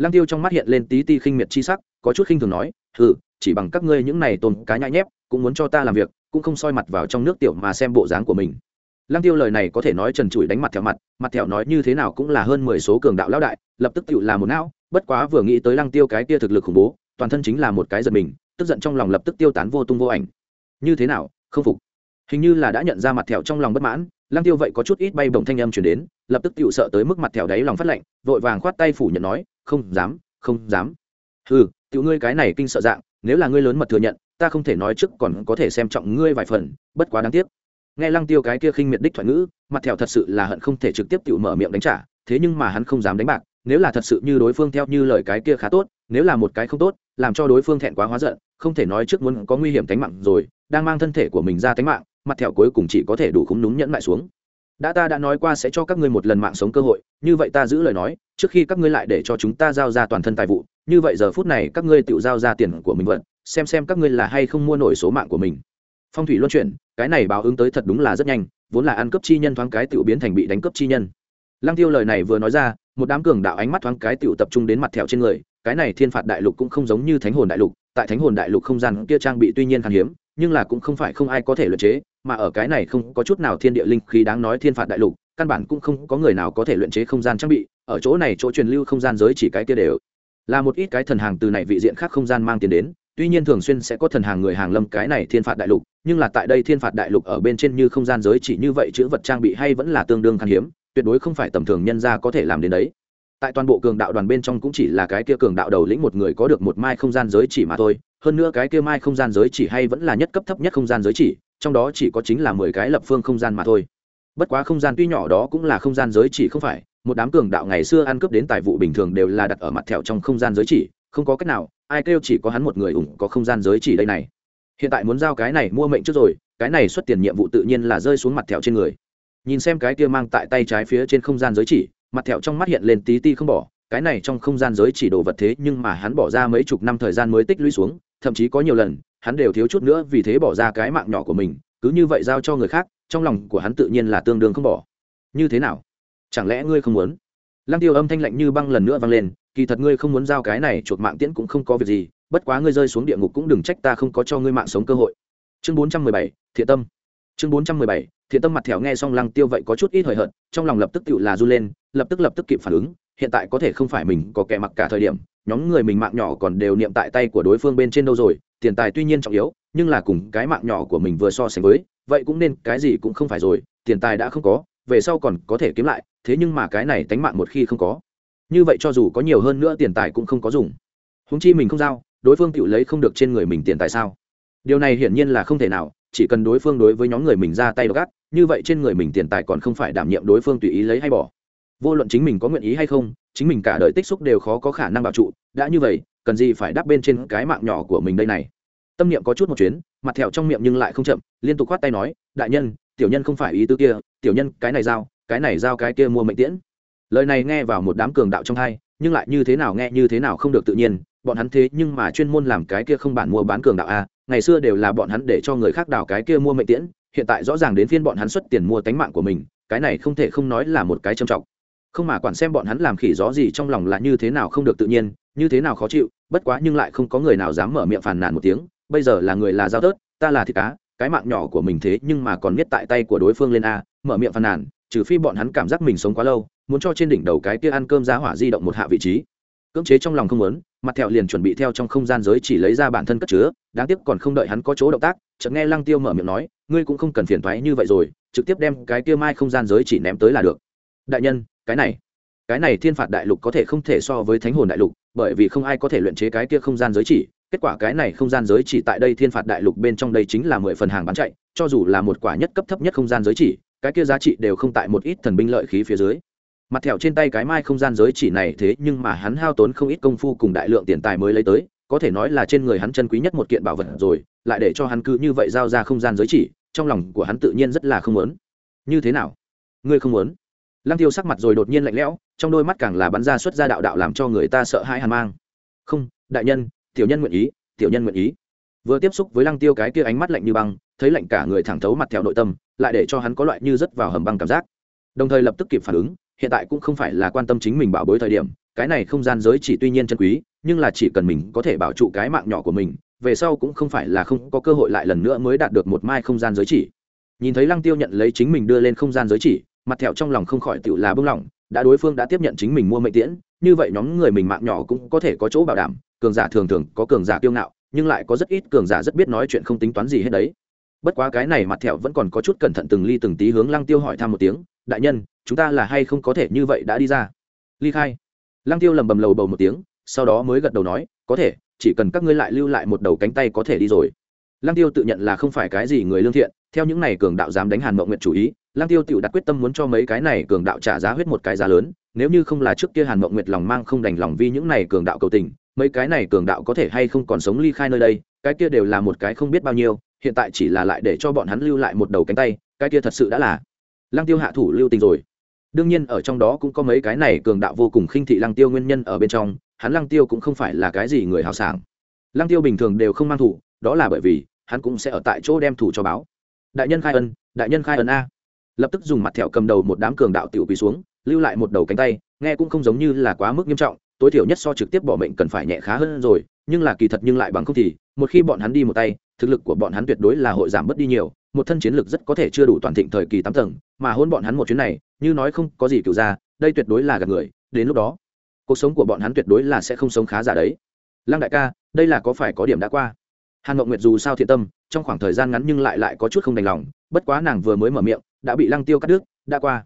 [SPEAKER 1] lăng tiêu trong mắt hiện lên tí ti khinh miệt chi sắc, có chút khinh thường nói ừ chỉ bằng các ngươi những này tồn cá nhãi nhép, cũng muốn cho ta làm việc, cũng không soi mặt vào trong nước tiểu mà xem bộ dáng của mình. Lăng tiêu lời này có thể nói trần trụi đánh mặt theo mặt mặt theo nói như thế nào cũng là hơn mười số cường đạo lão đại, lập tức tự là một não, bất quá vừa nghĩ tới lăng tiêu cái kia thực lực khủng bố, toàn thân chính là một cái giật mình, tức giận trong lòng lập tức tiêu tán vô tung vô ảnh. Như thế nào, không phục? Hình như là đã nhận ra mặt thẹo trong lòng bất mãn, lăng tiêu vậy có chút ít bay bổng thanh âm chuyển đến, lập tức tự sợ tới mức mặt thẹo đáy lòng phát lạnh, vội vàng khoát tay phủ nhận nói không dám không dám. Ừ tiểu ngươi cái này kinh sợ dạng, nếu là ngươi lớn mật thừa nhận, ta không thể nói trước còn có thể xem trọng ngươi vài phần, bất quá đáng tiếc. Nghe lăng tiêu cái kia khinh miệt đích thoại ngữ, mặt thẹo thật sự là hận không thể trực tiếp tự mở miệng đánh trả, thế nhưng mà hắn không dám đánh bạc, nếu là thật sự như đối phương theo như lời cái kia khá tốt, nếu là một cái không tốt, làm cho đối phương thẹn quá hóa giận, không thể nói trước muốn có nguy hiểm tính mạng rồi, đang mang thân thể của mình ra tính mạng, mặt thẹo cuối cùng chỉ có thể đủ khúng núm nhẫn lại xuống. Đã ta đã nói qua sẽ cho các ngươi một lần mạng sống cơ hội như vậy ta giữ lời nói, trước khi các ngươi lại để cho chúng ta giao ra toàn thân tài vụ, như vậy giờ phút này các ngươi tự giao ra tiền của mình vận xem xem các ngươi là hay không mua nổi số mạng của mình. Phong thủy luân chuyển, cái này báo ứng tới thật đúng là rất nhanh, vốn là ăn cướp chi nhân thoáng cái tự biến thành bị đánh cướp chi nhân. Lăng tiêu lời này vừa nói ra, một đám cường đạo ánh mắt thoáng cái tự tập trung đến mặt thẹo trên người, cái này thiên phạt đại lục cũng không giống như thánh hồn đại lục, tại thánh hồn đại lục không gian kia trang bị tuy nhiên khan hiếm, nhưng là cũng không phải không ai có thể luyện chế, mà ở cái này không có chút nào thiên địa linh khí đáng nói thiên phạt đại lục căn bản cũng không có người nào có thể luyện chế không gian trang bị, ở chỗ này chỗ truyền lưu không gian giới chỉ cái kia đều. Là một ít cái thần hàng từ này vị diện khác không gian mang tiền đến, tuy nhiên thường xuyên sẽ có thần hàng người hàng lâm cái này thiên phạt đại lục, nhưng là tại đây thiên phạt đại lục ở bên trên như không gian giới chỉ như vậy chữ vật trang bị hay vẫn là tương đương khan hiếm, tuyệt đối không phải tầm thường nhân ra có thể làm đến đấy. Tại toàn bộ cường đạo đoàn bên trong cũng chỉ là cái kia cường đạo đầu lĩnh một người có được một mai không gian giới chỉ mà thôi, hơn nữa cái kia mai không gian giới chỉ hay vẫn là nhất cấp thấp nhất không gian giới chỉ, trong đó chỉ có chính là mười cái lập phương không gian mà thôi bất quá không gian tuy nhỏ đó cũng là không gian giới chỉ không phải, một đám cường đạo ngày xưa ăn cướp đến tài vụ bình thường đều là đặt ở mặt thẹo trong không gian giới chỉ, không có cách nào, ai kêu chỉ có hắn một người ủng có không gian giới chỉ đây này. Hiện tại muốn giao cái này mua mệnh trước rồi, cái này xuất tiền nhiệm vụ tự nhiên là rơi xuống mặt thẹo trên người. Nhìn xem cái kia mang tại tay trái phía trên không gian giới chỉ, mặt thẹo trong mắt hiện lên tí ti không bỏ, cái này trong không gian giới chỉ đồ vật thế nhưng mà hắn bỏ ra mấy chục năm thời gian mới tích lũy xuống, thậm chí có nhiều lần, hắn đều thiếu chút nữa vì thế bỏ ra cái mạng nhỏ của mình, cứ như vậy giao cho người khác trong lòng của hắn tự nhiên là tương đương không bỏ. Như thế nào? Chẳng lẽ ngươi không muốn? Lăng tiêu âm thanh lạnh như băng lần nữa vang lên, kỳ thật ngươi không muốn giao cái này chuột mạng tiễn cũng không có việc gì, bất quá ngươi rơi xuống địa ngục cũng đừng trách ta không có cho ngươi mạng sống cơ hội. Chương bốn trăm mười bảy, thiện tâm. Chương bốn trăm mười bảy, thiện tâm mặt thẻo nghe xong lăng tiêu vậy có chút ít hời hợt, trong lòng lập tức tự là r u lên, lập tức lập tức kịp phản ứng, hiện tại có thể không phải mình có kẻ mặc cả thời điểm, nhóm người mình mạng nhỏ còn đều niệm tại tay của đối phương bên trên đâu rồi, tiền tài tuy nhiên trọng yếu, nhưng là cùng cái mạng nhỏ của mình vừa so sánh với vậy cũng nên cái gì cũng không phải rồi, tiền tài đã không có, về sau còn có thể kiếm lại, thế nhưng mà cái này tánh mạng một khi không có. Như vậy cho dù có nhiều hơn nữa tiền tài cũng không có dùng. Húng chi mình không giao, đối phương tự lấy không được trên người mình tiền tài sao? Điều này hiển nhiên là không thể nào, chỉ cần đối phương đối với nhóm người mình ra tay gắt, như vậy trên người mình tiền tài còn không phải đảm nhiệm đối phương tùy ý lấy hay bỏ. Vô luận chính mình có nguyện ý hay không, chính mình cả đời tích xúc đều khó có khả năng bảo trụ, đã như vậy, cần gì phải đắp bên trên cái mạng nhỏ của mình đây này? Tâm niệm có chút một chuyến, mặt thẹo trong miệng nhưng lại không chậm, liên tục khoát tay nói, đại nhân, tiểu nhân không phải ý tư kia, tiểu nhân cái này giao, cái này giao cái kia mua mệnh tiễn. Lời này nghe vào một đám cường đạo trong hai, nhưng lại như thế nào nghe như thế nào không được tự nhiên, bọn hắn thế nhưng mà chuyên môn làm cái kia không bản mua bán cường đạo a, ngày xưa đều là bọn hắn để cho người khác đào cái kia mua mệnh tiễn, hiện tại rõ ràng đến phiên bọn hắn xuất tiền mua tánh mạng của mình, cái này không thể không nói là một cái trầm trọng. Không mà quản xem bọn hắn làm khỉ gió gì trong lòng là như thế nào không được tự nhiên, như thế nào khó chịu, bất quá nhưng lại không có người nào dám mở miệng phàn nàn một tiếng bây giờ là người là giao tớt, ta là thịt cá, cái mạng nhỏ của mình thế nhưng mà còn biết tại tay của đối phương lên a, mở miệng phàn nàn, trừ phi bọn hắn cảm giác mình sống quá lâu, muốn cho trên đỉnh đầu cái kia ăn cơm giá hỏa di động một hạ vị trí. Cưỡng chế trong lòng không muốn, mặt thẹo liền chuẩn bị theo trong không gian giới chỉ lấy ra bản thân cất chứa, đáng tiếc còn không đợi hắn có chỗ động tác, chợt nghe lăng tiêu mở miệng nói, ngươi cũng không cần phiền thoái như vậy rồi, trực tiếp đem cái kia mai không gian giới chỉ ném tới là được. Đại nhân, cái này cái này thiên phạt đại lục có thể không thể so với thánh hồn đại lục, bởi vì không ai có thể luyện chế cái kia không gian giới chỉ kết quả cái này không gian giới chỉ tại đây thiên phạt đại lục bên trong đây chính là mười phần hàng bán chạy, cho dù là một quả nhất cấp thấp nhất không gian giới chỉ, cái kia giá trị đều không tại một ít thần binh lợi khí phía dưới. Mặt thẹo trên tay cái mai không gian giới chỉ này thế nhưng mà hắn hao tốn không ít công phu cùng đại lượng tiền tài mới lấy tới, có thể nói là trên người hắn chân quý nhất một kiện bảo vật rồi, lại để cho hắn cứ như vậy giao ra không gian giới chỉ, trong lòng của hắn tự nhiên rất là không muốn. Như thế nào? Ngươi không muốn? Lăng tiêu sắc mặt rồi đột nhiên lạnh lẽo, trong đôi mắt càng là bắn ra xuất ra đạo đạo làm cho người ta sợ hãi hàn mang. Không, đại nhân tiểu nhân nguyện ý, tiểu nhân nguyện ý. Vừa tiếp xúc với lăng tiêu cái kia ánh mắt lạnh như băng, thấy lạnh cả người thẳng thấu mặt theo nội tâm, lại để cho hắn có loại như rất vào hầm băng cảm giác. Đồng thời lập tức kịp phản ứng, hiện tại cũng không phải là quan tâm chính mình bảo bối thời điểm, cái này không gian giới chỉ tuy nhiên chân quý, nhưng là chỉ cần mình có thể bảo trụ cái mạng nhỏ của mình, về sau cũng không phải là không có cơ hội lại lần nữa mới đạt được một mai không gian giới chỉ. Nhìn thấy lăng tiêu nhận lấy chính mình đưa lên không gian giới chỉ, mặt thẹo trong lòng không khỏi tự là bưng lỏng đã đối phương đã tiếp nhận chính mình mua mệnh tiễn như vậy nhóm người mình mạng nhỏ cũng có thể có chỗ bảo đảm, cường giả thường thường có cường giả kiêu ngạo, nhưng lại có rất ít cường giả rất biết nói chuyện không tính toán gì hết đấy. Bất quá cái này mặt thẹo vẫn còn có chút cẩn thận từng ly từng tí hướng lăng tiêu hỏi thăm một tiếng, đại nhân, chúng ta là hay không có thể như vậy đã đi ra? Ly khai. Lăng tiêu lầm bầm lầu bầu một tiếng, sau đó mới gật đầu nói, có thể, chỉ cần các ngươi lại lưu lại một đầu cánh tay có thể đi rồi. Lăng tiêu tự nhận là không phải cái gì người lương thiện, theo những này cường đạo dám đánh hàn mộng nguyện chủ ý, lăng tiêu tự đặt quyết tâm muốn cho mấy cái này cường đạo trả giá huyết một cái giá lớn nếu như không là trước kia hàn mộng nguyệt lòng mang không đành lòng vì những này cường đạo cầu tình, mấy cái này cường đạo có thể hay không còn sống ly khai nơi đây, cái kia đều là một cái không biết bao nhiêu, hiện tại chỉ là lại để cho bọn hắn lưu lại một đầu cánh tay, cái kia thật sự đã là lăng tiêu hạ thủ lưu tình rồi. Đương nhiên, ở trong đó cũng có mấy cái này cường đạo vô cùng khinh thị lăng tiêu nguyên nhân ở bên trong, hắn lăng tiêu cũng không phải là cái gì người hào sảng. Lăng tiêu bình thường đều không mang thủ, đó là bởi vì hắn cũng sẽ ở tại chỗ đem thủ cho báo. Đại nhân khai ân, đại nhân khai ân a. Lập tức dùng mặt thẹo cầm đầu một đám cường đạo tiểu quỳ xuống lưu lại một đầu cánh tay, nghe cũng không giống như là quá mức nghiêm trọng, tối thiểu nhất so trực tiếp bỏ mệnh cần phải nhẹ khá hơn rồi, nhưng là kỳ thật nhưng lại bằng không thì, một khi bọn hắn đi một tay, thực lực của bọn hắn tuyệt đối là hội giảm bớt đi nhiều, một thân chiến lực rất có thể chưa đủ toàn thịnh thời kỳ tám tầng, mà hôn bọn hắn một chuyến này, như nói không có gì cựu ra, đây tuyệt đối là gặp người, đến lúc đó, cuộc sống của bọn hắn tuyệt đối là sẽ không sống khá giả đấy. Lăng đại ca, đây là có phải có điểm đã qua? Hàn ngọc nguyệt dù sao thiện tâm, trong khoảng thời gian ngắn nhưng lại lại có chút không đành lòng, bất quá nàng vừa mới mở miệng, đã bị lăng tiêu cắt đứt, đã qua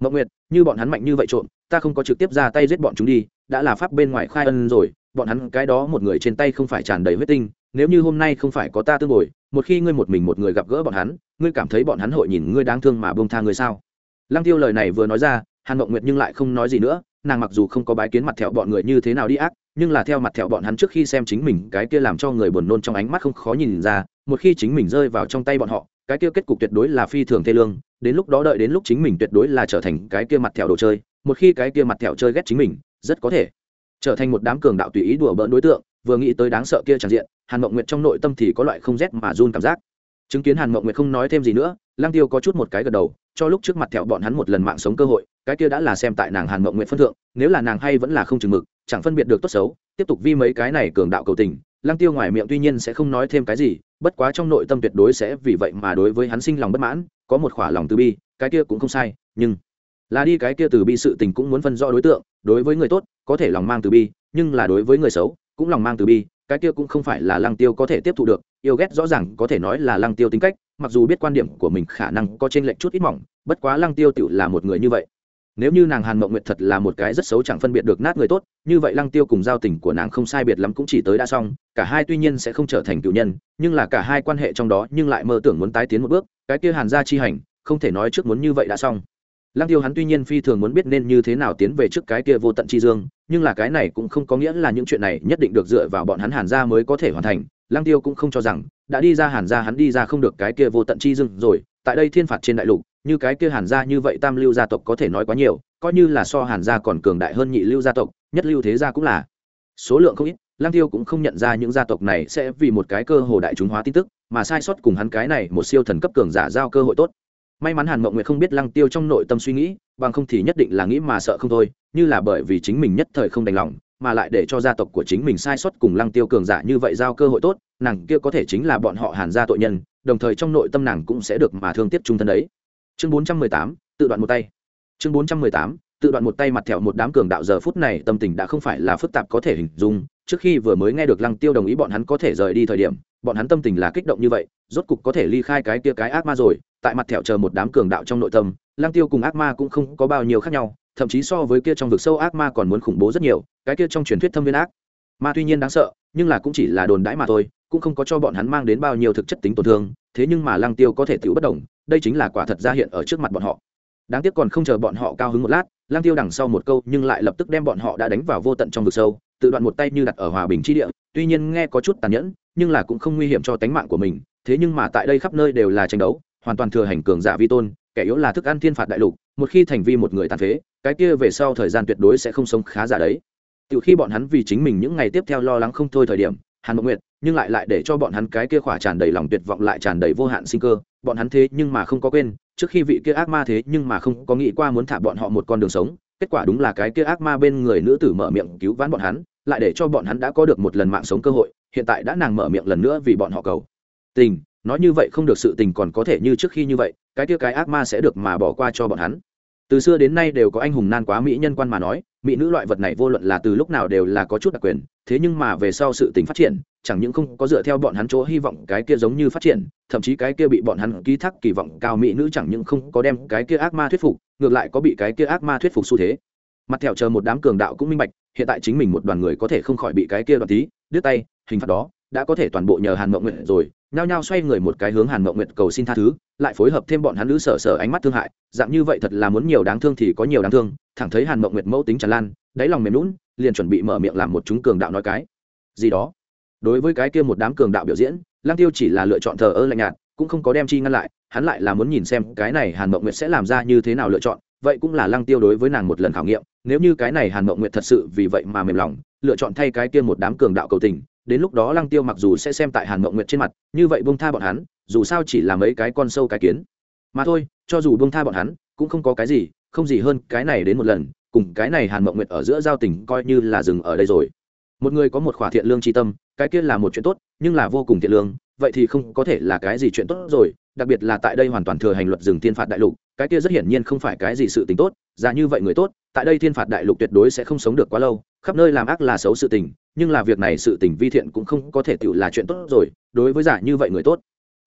[SPEAKER 1] mậu nguyệt, như bọn hắn mạnh như vậy trộm, ta không có trực tiếp ra tay giết bọn chúng đi, đã là pháp bên ngoài khai ân rồi, bọn hắn cái đó một người trên tay không phải tràn đầy huyết tinh, nếu như hôm nay không phải có ta tương bồi, một khi ngươi một mình một người gặp gỡ bọn hắn, ngươi cảm thấy bọn hắn hội nhìn ngươi đáng thương mà bông tha ngươi sao? Lăng tiêu lời này vừa nói ra, hàn mộng nguyệt nhưng lại không nói gì nữa, nàng mặc dù không có bái kiến mặt thẹo bọn người như thế nào đi ác, nhưng là theo mặt thẹo bọn hắn trước khi xem chính mình, cái kia làm cho người buồn nôn trong ánh mắt không khó nhìn ra, một khi chính mình rơi vào trong tay bọn họ, cái kia kết cục tuyệt đối là phi thường thê lương đến lúc đó đợi đến lúc chính mình tuyệt đối là trở thành cái kia mặt thẹo đồ chơi, một khi cái kia mặt thẹo chơi ghét chính mình, rất có thể trở thành một đám cường đạo tùy ý đùa bỡn đối tượng, vừa nghĩ tới đáng sợ kia tràn diện, hàn mộng nguyệt trong nội tâm thì có loại không rét mà run cảm giác. Chứng kiến hàn mộng nguyệt không nói thêm gì nữa lang tiêu có chút một cái gật đầu, cho lúc trước mặt thẹo bọn hắn một lần mạng sống cơ hội, cái kia đã là xem tại nàng hàn mộng Nguyệt phân thượng, nếu là nàng hay vẫn là không chừng mực, chẳng phân biệt được tốt xấu, tiếp tục vi mấy cái này cường đạo cầu tình Lang tiêu ngoài miệng tuy nhiên sẽ không nói thêm cái gì, bất quá trong nội tâm tuyệt đối sẽ vì vậy mà đối với hắn sinh lòng bất mãn có một khỏa lòng từ bi, cái kia cũng không sai, nhưng là đi cái kia từ bi sự tình cũng muốn phân rõ đối tượng, đối với người tốt, có thể lòng mang từ bi, nhưng là đối với người xấu, cũng lòng mang từ bi, cái kia cũng không phải là lăng tiêu có thể tiếp thu được, yêu ghét rõ ràng có thể nói là lăng tiêu tính cách, mặc dù biết quan điểm của mình khả năng có trên lệch chút ít mỏng, bất quá lăng tiêu tự là một người như vậy. Nếu như nàng hàn mộng nguyệt thật là một cái rất xấu chẳng phân biệt được nát người tốt, như vậy lăng tiêu cùng giao tình của nàng không sai biệt lắm cũng chỉ tới đã xong, cả hai tuy nhiên sẽ không trở thành cựu nhân, nhưng là cả hai quan hệ trong đó nhưng lại mơ tưởng muốn tái tiến một bước cái kia hàn gia chi hành, không thể nói trước muốn như vậy đã xong. Lăng tiêu hắn tuy nhiên phi thường muốn biết nên như thế nào tiến về trước cái kia vô tận chi dương, nhưng là cái này cũng không có nghĩa là những chuyện này nhất định được dựa vào bọn hắn hàn gia mới có thể hoàn thành. Lăng tiêu cũng không cho rằng, đã đi ra hàn gia hắn đi ra không được cái kia vô tận chi dương rồi, tại đây thiên phạt trên đại lục, như cái kia hàn gia như vậy tam lưu gia tộc có thể nói quá nhiều, coi như là so hàn gia còn cường đại hơn nhị lưu gia tộc, nhất lưu thế gia cũng là số lượng không ít lăng tiêu cũng không nhận ra những gia tộc này sẽ vì một cái cơ hồ đại chúng hóa tin tức, mà sai sót cùng hắn cái này một siêu thần cấp cường giả giao cơ hội tốt. May mắn hàn mộng nguyệt không biết lăng tiêu trong nội tâm suy nghĩ, bằng không thì nhất định là nghĩ mà sợ không thôi, như là bởi vì chính mình nhất thời không đành lòng, mà lại để cho gia tộc của chính mình sai sót cùng lăng tiêu cường giả như vậy giao cơ hội tốt, nàng kia có thể chính là bọn họ hàn gia tội nhân, đồng thời trong nội tâm nàng cũng sẽ được mà thương tiếc trung thân đấy. Chương bốn trăm mười tám, tự đoạn một tay. Chương bốn trăm mười tám, tự đoạn một tay mặt thẹo một đám cường đạo giờ phút này, tâm tình đã không phải là phức tạp có thể hình dung trước khi vừa mới nghe được lăng tiêu đồng ý bọn hắn có thể rời đi thời điểm, bọn hắn tâm tình là kích động như vậy, rốt cục có thể ly khai cái kia cái ác ma rồi, tại mặt thẹo chờ một đám cường đạo trong nội tâm, lăng tiêu cùng ác ma cũng không có bao nhiêu khác nhau, thậm chí so với kia trong vực sâu ác ma còn muốn khủng bố rất nhiều, cái kia trong truyền thuyết thâm viên ác ma tuy nhiên đáng sợ, nhưng là cũng chỉ là đồn đãi mà thôi, cũng không có cho bọn hắn mang đến bao nhiêu thực chất tính tổn thương, thế nhưng mà lăng tiêu có thể tiểu bất động đây chính là quả thật ra hiện ở trước mặt bọn họ. Đáng tiếc còn không chờ bọn họ cao hứng một lát, lăng tiêu đằng sau một câu nhưng lại lập tức đem bọn họ đã đánh vào vô tận trong vực sâu tự đoạn một tay như đặt ở hòa bình chi địa, tuy nhiên nghe có chút tàn nhẫn, nhưng là cũng không nguy hiểm cho tánh mạng của mình, thế nhưng mà tại đây khắp nơi đều là tranh đấu, hoàn toàn thừa hành cường giả vi tôn, kẻ yếu là thức ăn thiên phạt đại lục, một khi thành vi một người tàn phế, cái kia về sau thời gian tuyệt đối sẽ không sống khá giả đấy. Tự khi bọn hắn vì chính mình những ngày tiếp theo lo lắng không thôi thời điểm, hàn mộng nguyệt, nhưng lại lại để cho bọn hắn cái kia khỏa tràn đầy lòng tuyệt vọng lại tràn đầy vô hạn sinh cơ, bọn hắn thế nhưng mà không có quên, trước khi vị kia ác ma thế nhưng mà không có nghĩ qua muốn thả bọn họ một con đường sống kết quả đúng là cái kia ác ma bên người nữ tử mở miệng cứu vãn bọn hắn, lại để cho bọn hắn đã có được một lần mạng sống cơ hội, hiện tại đã nàng mở miệng lần nữa vì bọn họ cầu. Tình, nói như vậy không được sự tình còn có thể như trước khi như vậy, cái kia cái ác ma sẽ được mà bỏ qua cho bọn hắn. Từ xưa đến nay đều có anh hùng nan quá mỹ nhân quan mà nói, mỹ nữ loại vật này vô luận là từ lúc nào đều là có chút đặc quyền, thế nhưng mà về sau sự tình phát triển chẳng những không có dựa theo bọn hắn chỗ hy vọng cái kia giống như phát triển, thậm chí cái kia bị bọn hắn ký thác kỳ vọng cao mỹ nữ chẳng những không có đem cái kia ác ma thuyết phục, ngược lại có bị cái kia ác ma thuyết phục xu thế. Mặt thẹo chờ một đám cường đạo cũng minh bạch, hiện tại chính mình một đoàn người có thể không khỏi bị cái kia đoạt tí, đứt tay, hình phạt đó, đã có thể toàn bộ nhờ hàn mộng nguyện rồi, nhao nhao xoay người một cái hướng hàn mộng nguyện cầu xin tha thứ, lại phối hợp thêm bọn hắn nữ sở sở ánh mắt thương hại, dạng như vậy thật là muốn nhiều đáng thương thì có nhiều đáng thương, thẳng thấy hàn mộng nguyện mẫu tính tràn lan, đáy lòng mềm lún liền chuẩn bị mở miệng làm một chúng cường đạo nói cái. Gì đó? Đối với cái kia một đám cường đạo biểu diễn lang tiêu chỉ là lựa chọn thờ ơ lạnh nhạt, cũng không có đem chi ngăn lại, hắn lại là muốn nhìn xem cái này hàn mộng nguyệt sẽ làm ra như thế nào lựa chọn, vậy cũng là lăng tiêu đối với nàng một lần khảo nghiệm, nếu như cái này hàn mộng nguyệt thật sự vì vậy mà mềm lòng, lựa chọn thay cái kia một đám cường đạo cầu tình, đến lúc đó lăng tiêu mặc dù sẽ xem tại hàn mộng nguyệt trên mặt, như vậy bông tha bọn hắn, dù sao chỉ là mấy cái con sâu cái kiến. Mà thôi, cho dù bông tha bọn hắn, cũng không có cái gì, không gì hơn cái này đến một lần, cùng cái này hàn mộng nguyệt ở giữa giao tình coi như là dừng ở đây rồi. Một người có một khỏa thiện lương tri tâm cái kia là một chuyện tốt, nhưng là vô cùng thiện lương, vậy thì không có thể là cái gì chuyện tốt rồi, đặc biệt là tại đây hoàn toàn thừa hành luật rừng thiên phạt đại lục, cái kia rất hiển nhiên không phải cái gì sự tình tốt ra như vậy người tốt, tại đây thiên phạt đại lục tuyệt đối sẽ không sống được quá lâu, khắp nơi làm ác là xấu sự tình, nhưng là việc này sự tình vi thiện cũng không có thể tự là chuyện tốt rồi, đối với giả như vậy người tốt,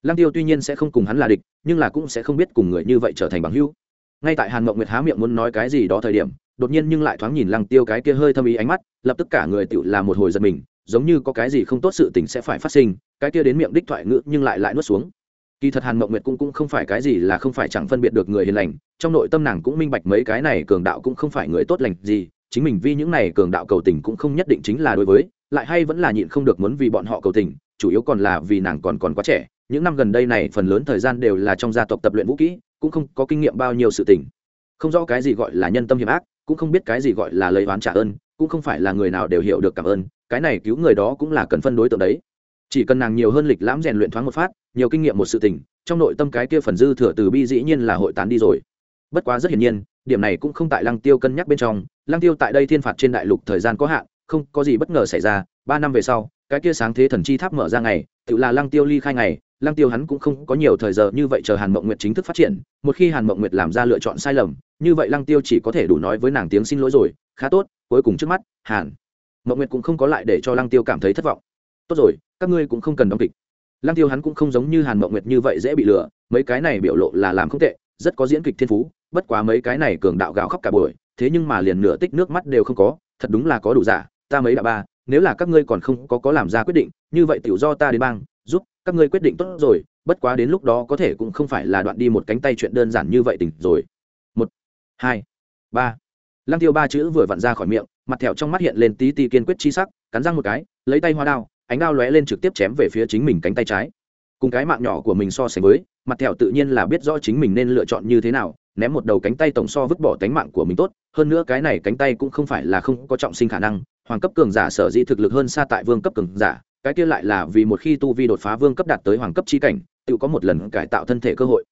[SPEAKER 1] lăng tiêu tuy nhiên sẽ không cùng hắn là địch, nhưng là cũng sẽ không biết cùng người như vậy trở thành bằng hữu. Ngay tại hàn mộng nguyệt há miệng muốn nói cái gì đó thời điểm, đột nhiên nhưng lại thoáng nhìn lăng tiêu cái kia hơi thâm ý ánh mắt, lập tức cả người tự là một hồi giật mình giống như có cái gì không tốt sự tình sẽ phải phát sinh, cái kia đến miệng đích thoại ngữ nhưng lại lại nuốt xuống. Kỳ thật hàn mộng nguyệt cũng cũng không phải cái gì là không phải chẳng phân biệt được người hiền lành, trong nội tâm nàng cũng minh bạch mấy cái này cường đạo cũng không phải người tốt lành gì, chính mình vì những này cường đạo cầu tình cũng không nhất định chính là đối với, lại hay vẫn là nhịn không được muốn vì bọn họ cầu tình, chủ yếu còn là vì nàng còn còn quá trẻ, những năm gần đây này phần lớn thời gian đều là trong gia tộc tập luyện vũ kỹ, cũng không có kinh nghiệm bao nhiêu sự tình. Không rõ cái gì gọi là nhân tâm hiểm ác, cũng không biết cái gì gọi là lấy oán trả ơn, cũng không phải là người nào đều hiểu được cảm ơn cái này cứu người đó cũng là cần phân đối tượng đấy. Chỉ cần nàng nhiều hơn lịch lãm rèn luyện thoáng một phát, nhiều kinh nghiệm một sự tình, trong nội tâm cái kia phần dư thừa từ bi dĩ nhiên là hội tán đi rồi. Bất quá rất hiển nhiên, điểm này cũng không tại lăng tiêu cân nhắc bên trong. Lăng tiêu tại đây thiên phạt trên đại lục thời gian có hạn, không có gì bất ngờ xảy ra. Ba năm về sau, cái kia sáng thế thần chi tháp mở ra ngày, tự là lăng tiêu ly khai ngày, lăng tiêu hắn cũng không có nhiều thời giờ như vậy chờ hàn mộng nguyệt chính thức phát triển. Một khi hàn mộng nguyệt làm ra lựa chọn sai lầm, như vậy lăng tiêu chỉ có thể đủ nói với nàng tiếng xin lỗi rồi. Khá tốt, cuối cùng trước mắt, hàn. Mậu nguyệt cũng không có lại để cho lăng tiêu cảm thấy thất vọng. Tốt rồi, các ngươi cũng không cần đóng kịch. Lăng tiêu hắn cũng không giống như hàn Mậu nguyệt như vậy dễ bị lừa, mấy cái này biểu lộ là làm không tệ, rất có diễn kịch thiên phú, bất quá mấy cái này cường đạo gạo khóc cả buổi, thế nhưng mà liền nửa tích nước mắt đều không có, thật đúng là có đủ giả, ta mấy đã ba, nếu là các ngươi còn không có có làm ra quyết định, như vậy tiểu do ta đến bang, giúp các ngươi quyết định tốt rồi, bất quá đến lúc đó có thể cũng không phải là đoạn đi một cánh tay chuyện đơn giản như vậy tỉnh rồi. Một, hai, ba. Lăng tiêu ba chữ vừa vặn ra khỏi miệng mặt thẹo trong mắt hiện lên tí ti kiên quyết chi sắc, cắn răng một cái, lấy tay hoa đao, ánh đao lóe lên trực tiếp chém về phía chính mình cánh tay trái. Cùng cái mạng nhỏ của mình so sánh với, mặt thẹo tự nhiên là biết rõ chính mình nên lựa chọn như thế nào, ném một đầu cánh tay tổng so vứt bỏ cánh mạng của mình tốt, hơn nữa cái này cánh tay cũng không phải là không có trọng sinh khả năng, hoàng cấp cường giả sở dĩ thực lực hơn xa tại vương cấp cường giả, cái kia lại là vì một khi tu vi đột phá vương cấp đạt tới hoàng cấp chi cảnh, tự có một lần cải tạo thân thể cơ hội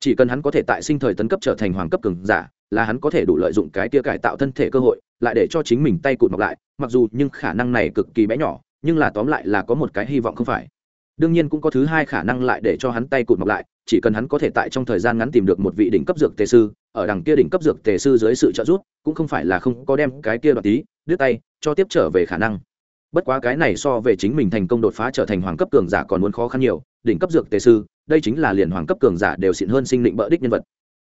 [SPEAKER 1] chỉ cần hắn có thể tại sinh thời tấn cấp trở thành hoàng cấp cường giả, là hắn có thể đủ lợi dụng cái kia cải tạo thân thể cơ hội, lại để cho chính mình tay cụt mọc lại, mặc dù nhưng khả năng này cực kỳ bé nhỏ, nhưng là tóm lại là có một cái hy vọng không phải. Đương nhiên cũng có thứ hai khả năng lại để cho hắn tay cụt mọc lại, chỉ cần hắn có thể tại trong thời gian ngắn tìm được một vị đỉnh cấp dược tề sư, ở đằng kia đỉnh cấp dược tề sư dưới sự trợ giúp, cũng không phải là không có đem cái kia đoạt tí, đứt tay, cho tiếp trở về khả năng. Bất quá cái này so về chính mình thành công đột phá trở thành hoàng cấp cường giả còn muốn khó khăn nhiều, đỉnh cấp dược tề sư đây chính là liền hoàng cấp cường giả đều xịn hơn sinh định bỡ đích nhân vật.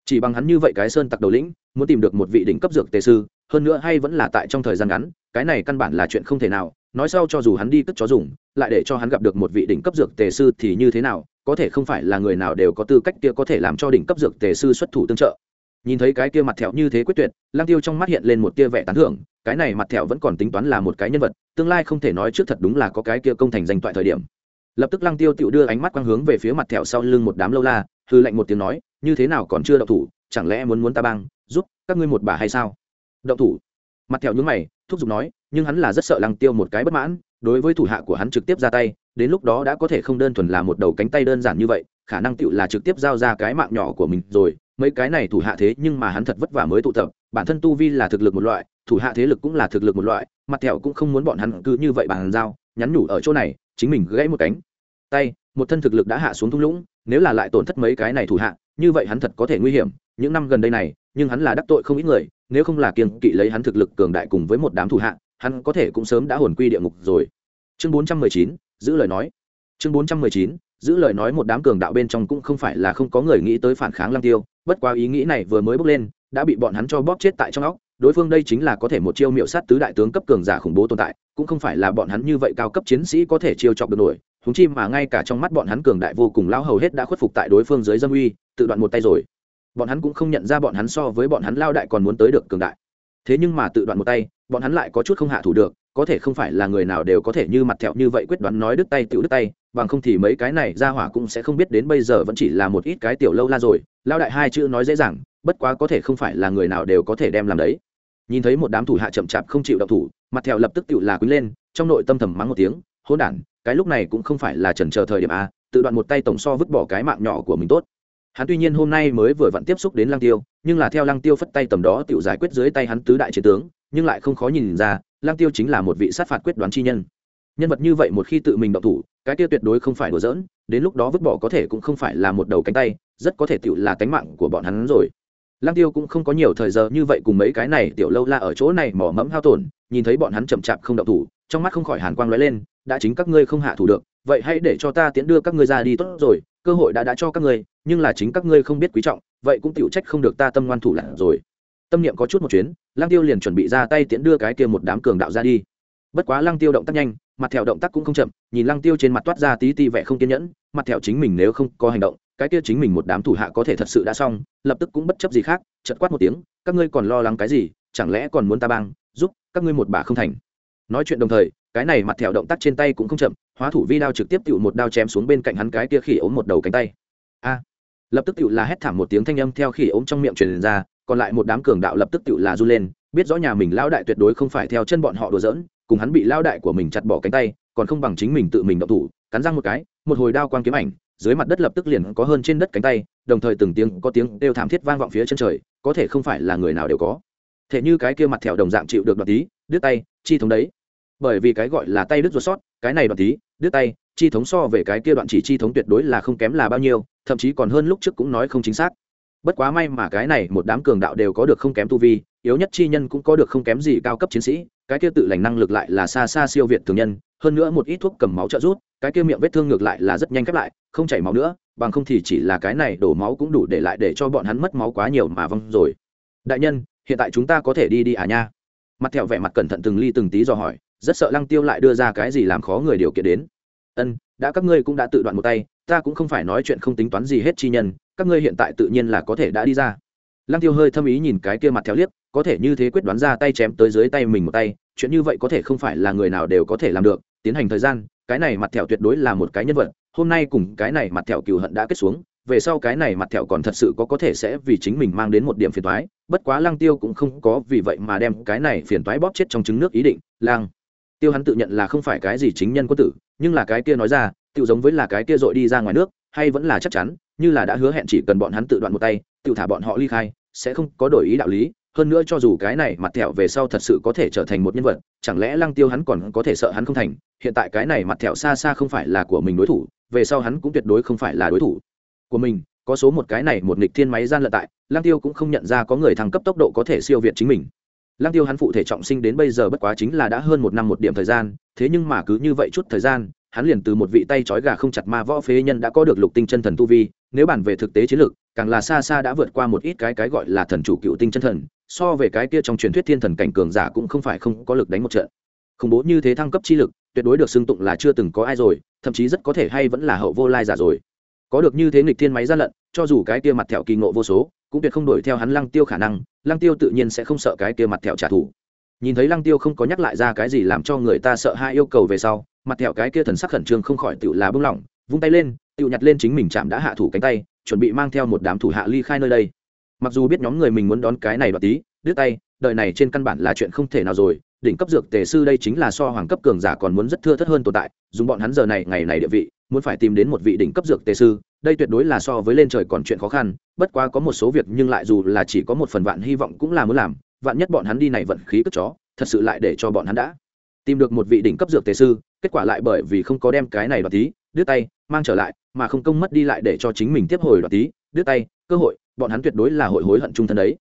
[SPEAKER 1] Chỉ bằng hắn như vậy cái sơn tặc đầu lĩnh, muốn tìm được một vị đỉnh cấp dược tề sư, hơn nữa hay vẫn là tại trong thời gian ngắn, cái này căn bản là chuyện không thể nào, nói sau cho dù hắn đi cất chó dùng, lại để cho hắn gặp được một vị đỉnh cấp dược tề sư thì như thế nào, có thể không phải là người nào đều có tư cách kia có thể làm cho đỉnh cấp dược tề sư xuất thủ tương trợ. Nhìn thấy cái kia mặt thẹo như thế quyết tuyệt lang tiêu trong mắt hiện lên một tia vẻ tán thưởng, cái này mặt thẹo vẫn còn tính toán là một cái nhân vật, tương lai không thể nói trước thật đúng là có cái kia công thành danh toại thời điểm lập tức lăng tiêu tự đưa ánh mắt quang hướng về phía mặt thẹo sau lưng một đám lâu la hư lạnh một tiếng nói, như thế nào còn chưa động thủ, chẳng lẽ muốn muốn ta băng, giúp các ngươi một bà hay sao? Động thủ? Mặt thẹo nhướng mày, thúc giục nói, nhưng hắn là rất sợ lăng tiêu một cái bất mãn, đối với thủ hạ của hắn trực tiếp ra tay, đến lúc đó đã có thể không đơn thuần là một đầu cánh tay đơn giản như vậy, khả năng tựu là trực tiếp giao ra cái mạng nhỏ của mình rồi, mấy cái này thủ hạ thế nhưng mà hắn thật vất vả mới tụ tập, bản thân tu vi là thực lực một loại, thủ hạ thế lực cũng là thực lực một loại, mặt thẹo cũng không muốn bọn hắn cứ như vậy bàn giao, nhắn nhủ ở chỗ này, chính mình gãy một cánh tay, một thân thực lực đã hạ xuống thung lũng, nếu là lại tổn thất mấy cái này thủ hạ, như vậy hắn thật có thể nguy hiểm. Những năm gần đây này, nhưng hắn là đắc tội không ít người, nếu không là kiêng kỵ lấy hắn thực lực cường đại cùng với một đám thủ hạ, hắn có thể cũng sớm đã hồn quy địa ngục rồi. Chương bốn trăm mười chín, giữ lời nói. Chương bốn trăm mười chín, giữ lời nói một đám cường đạo bên trong cũng không phải là không có người nghĩ tới phản kháng lăng tiêu, bất quá ý nghĩ này vừa mới bước lên, đã bị bọn hắn cho bóp chết tại trong óc. Đối phương đây chính là có thể một chiêu miệu sát tứ đại tướng cấp cường giả khủng bố tồn tại, cũng không phải là bọn hắn như vậy cao cấp chiến sĩ có thể chiêu chọc được nổi húng chi mà ngay cả trong mắt bọn hắn cường đại vô cùng lao hầu hết đã khuất phục tại đối phương dưới dâm uy, tự đoạn một tay rồi. Bọn hắn cũng không nhận ra bọn hắn so với bọn hắn lao đại còn muốn tới được cường đại. Thế nhưng mà tự đoạn một tay, bọn hắn lại có chút không hạ thủ được, có thể không phải là người nào đều có thể như mặt thẹo như vậy quyết đoán nói đứt tay tiểu đứt tay, bằng không thì mấy cái này ra hỏa cũng sẽ không biết đến bây giờ vẫn chỉ là một ít cái tiểu lâu la rồi lao đại hai chữ nói dễ dàng, bất quá có thể không phải là người nào đều có thể đem làm đấy. Nhìn thấy một đám thủ hạ chậm chạp không chịu động thủ, mặt thẹo lập tức tiểu là quý lên, trong nội tâm thầm mắng một tiếng, hỗn đản cái lúc này cũng không phải là trần chờ thời điểm a tự đoạn một tay tổng so vứt bỏ cái mạng nhỏ của mình tốt. Hắn tuy nhiên hôm nay mới vừa vặn tiếp xúc đến lăng tiêu, nhưng là theo lăng tiêu phất tay tầm đó tự giải quyết dưới tay hắn tứ đại chiến tướng, nhưng lại không khó nhìn ra, lăng tiêu chính là một vị sát phạt quyết đoán chi nhân. Nhân vật như vậy một khi tự mình động thủ, cái tiêu tuyệt đối không phải đùa giỡn, đến lúc đó vứt bỏ có thể cũng không phải là một đầu cánh tay, rất có thể tự là cánh mạng của bọn hắn rồi. Lăng tiêu cũng không có nhiều thời giờ như vậy cùng mấy cái này tiểu lâu la ở chỗ này mỏ mẫm hao tổn, nhìn thấy bọn hắn chậm chạp không động thủ, trong mắt không khỏi hàn quang lóe lên đã chính các ngươi không hạ thủ được, vậy hãy để cho ta tiến đưa các ngươi ra đi tốt rồi, cơ hội đã đã cho các ngươi, nhưng là chính các ngươi không biết quý trọng, vậy cũng tựu trách không được ta tâm ngoan thủ lặn rồi. Tâm niệm có chút một chuyến, lăng tiêu liền chuẩn bị ra tay tiễn đưa cái kia một đám cường đạo ra đi. Bất quá lăng tiêu động tác nhanh, mặt thẹo động tác cũng không chậm, nhìn lăng tiêu trên mặt toát ra tí ti vẻ không kiên nhẫn, mặt thẹo chính mình nếu không có hành động, cái kia chính mình một đám thủ hạ có thể thật sự đã xong, lập tức cũng bất chấp gì khác chật quát một tiếng, các ngươi còn lo lắng cái gì, chẳng lẽ còn muốn ta bang, giúp các ngươi một bà không thành. Nói chuyện đồng thời cái này mặt thẹo động tác trên tay cũng không chậm, hóa thủ vi đao trực tiếp tựu một đao chém xuống bên cạnh hắn cái kia khỉ ốm một đầu cánh tay. A! Lập tức tựu là hét thảm một tiếng thanh âm theo khỉ ốm trong miệng truyền ra, còn lại một đám cường đạo lập tức tựu là run lên, biết rõ nhà mình lão đại tuyệt đối không phải theo chân bọn họ đùa giỡn, cùng hắn bị lão đại của mình chặt bỏ cánh tay, còn không bằng chính mình tự mình động thủ, cắn răng một cái, một hồi đao quang kiếm ảnh, dưới mặt đất lập tức liền có hơn trên đất cánh tay, đồng thời từng tiếng, có tiếng đều thảm thiết vang vọng phía chân trời, có thể không phải là người nào đều có. Thể như cái kia mặt thẹo đồng dạng chịu được đoạn tí, đứt tay, chi thống đấy bởi vì cái gọi là tay đứt ruột sót, cái này đoạn tí đứt tay, chi thống so về cái kia đoạn chỉ chi thống tuyệt đối là không kém là bao nhiêu, thậm chí còn hơn lúc trước cũng nói không chính xác. Bất quá may mà cái này một đám cường đạo đều có được không kém tu vi, yếu nhất chi nhân cũng có được không kém gì cao cấp chiến sĩ, cái kia tự lành năng lực lại là xa xa siêu việt thường nhân, hơn nữa một ít thuốc cầm máu trợ rút cái kia miệng vết thương ngược lại là rất nhanh khép lại, không chảy máu nữa, bằng không thì chỉ là cái này đổ máu cũng đủ để lại để cho bọn hắn mất máu quá nhiều mà vong rồi. Đại nhân, hiện tại chúng ta có thể đi đi à nha? Mặt thẹo vẻ mặt cẩn thận từng ly từng tí dò hỏi rất sợ lăng tiêu lại đưa ra cái gì làm khó người điều kiện đến. Ân, đã các ngươi cũng đã tự đoạn một tay, ta cũng không phải nói chuyện không tính toán gì hết chi nhân, các ngươi hiện tại tự nhiên là có thể đã đi ra. Lăng tiêu hơi thâm ý nhìn cái kia mặt theo liếc, có thể như thế quyết đoán ra tay chém tới dưới tay mình một tay, chuyện như vậy có thể không phải là người nào đều có thể làm được, tiến hành thời gian, cái này mặt thẹo tuyệt đối là một cái nhân vật, hôm nay cùng cái này mặt thẹo cừu hận đã kết xuống, về sau cái này mặt thẹo còn thật sự có có thể sẽ vì chính mình mang đến một điểm phiền toái, bất quá lăng tiêu cũng không có vì vậy mà đem cái này phiền toái bóp chết trong trứng nước ý định lang tiêu hắn tự nhận là không phải cái gì chính nhân quân tử, nhưng là cái kia nói ra tự giống với là cái kia dội đi ra ngoài nước, hay vẫn là chắc chắn, như là đã hứa hẹn chỉ cần bọn hắn tự đoạn một tay tự thả bọn họ ly khai, sẽ không có đổi ý đạo lý. Hơn nữa cho dù cái này mặt thẹo về sau thật sự có thể trở thành một nhân vật, chẳng lẽ lăng tiêu hắn còn có thể sợ hắn không thành? Hiện tại cái này mặt thẹo xa xa không phải là của mình đối thủ, về sau hắn cũng tuyệt đối không phải là đối thủ của mình. Có số một cái này một nghịch thiên máy gian lận tại, lăng tiêu cũng không nhận ra có người thăng cấp tốc độ có thể siêu việt chính mình lăng tiêu hắn phụ thể trọng sinh đến bây giờ bất quá chính là đã hơn một năm một điểm thời gian, thế nhưng mà cứ như vậy chút thời gian, hắn liền từ một vị tay trói gà không chặt ma võ phế nhân đã có được lục tinh chân thần tu vi, nếu bàn về thực tế chiến lược, càng là xa xa đã vượt qua một ít cái cái gọi là thần chủ cựu tinh chân thần, so về cái kia trong truyền thuyết thiên thần cảnh cường giả cũng không phải không có lực đánh một trận. Khủng bố như thế thăng cấp chi lực, tuyệt đối được xưng tụng là chưa từng có ai rồi, thậm chí rất có thể hay vẫn là hậu vô lai giả rồi. Có được như thế nghịch thiên máy gian lận, cho dù cái kia mặt thẹo kỳ ngộ vô số cũng tuyệt không đổi theo hắn lăng tiêu khả năng, lăng tiêu tự nhiên sẽ không sợ cái kia mặt thẹo trả thù. Nhìn thấy lăng tiêu không có nhắc lại ra cái gì làm cho người ta sợ hai yêu cầu về sau, mặt thẹo cái kia thần sắc khẩn trương không khỏi tự là bưng lỏng, vung tay lên tự nhặt lên chính mình chạm đã hạ thủ cánh tay, chuẩn bị mang theo một đám thủ hạ ly khai nơi đây. Mặc dù biết nhóm người mình muốn đón cái này đoạt tí, đứt tay đợi này trên căn bản là chuyện không thể nào rồi, đỉnh cấp dược tề sư đây chính là so hoàng cấp cường giả còn muốn rất thưa thất hơn tồn tại, dùng bọn hắn giờ này, ngày này địa vị, muốn phải tìm đến một vị đỉnh cấp dược tề sư đây tuyệt đối là so với lên trời còn chuyện khó khăn, bất quá có một số việc nhưng lại dù là chỉ có một phần vạn hy vọng cũng là muốn làm, vạn nhất bọn hắn đi này vận khí cất chó, thật sự lại để cho bọn hắn đã tìm được một vị đỉnh cấp dược tề sư, kết quả lại bởi vì không có đem cái này đoạt tí, đứt tay, mang trở lại, mà không công mất đi lại để cho chính mình tiếp hồi đoạt tí, đứt tay, cơ hội, bọn hắn tuyệt đối là hội hối hận trung thân đấy.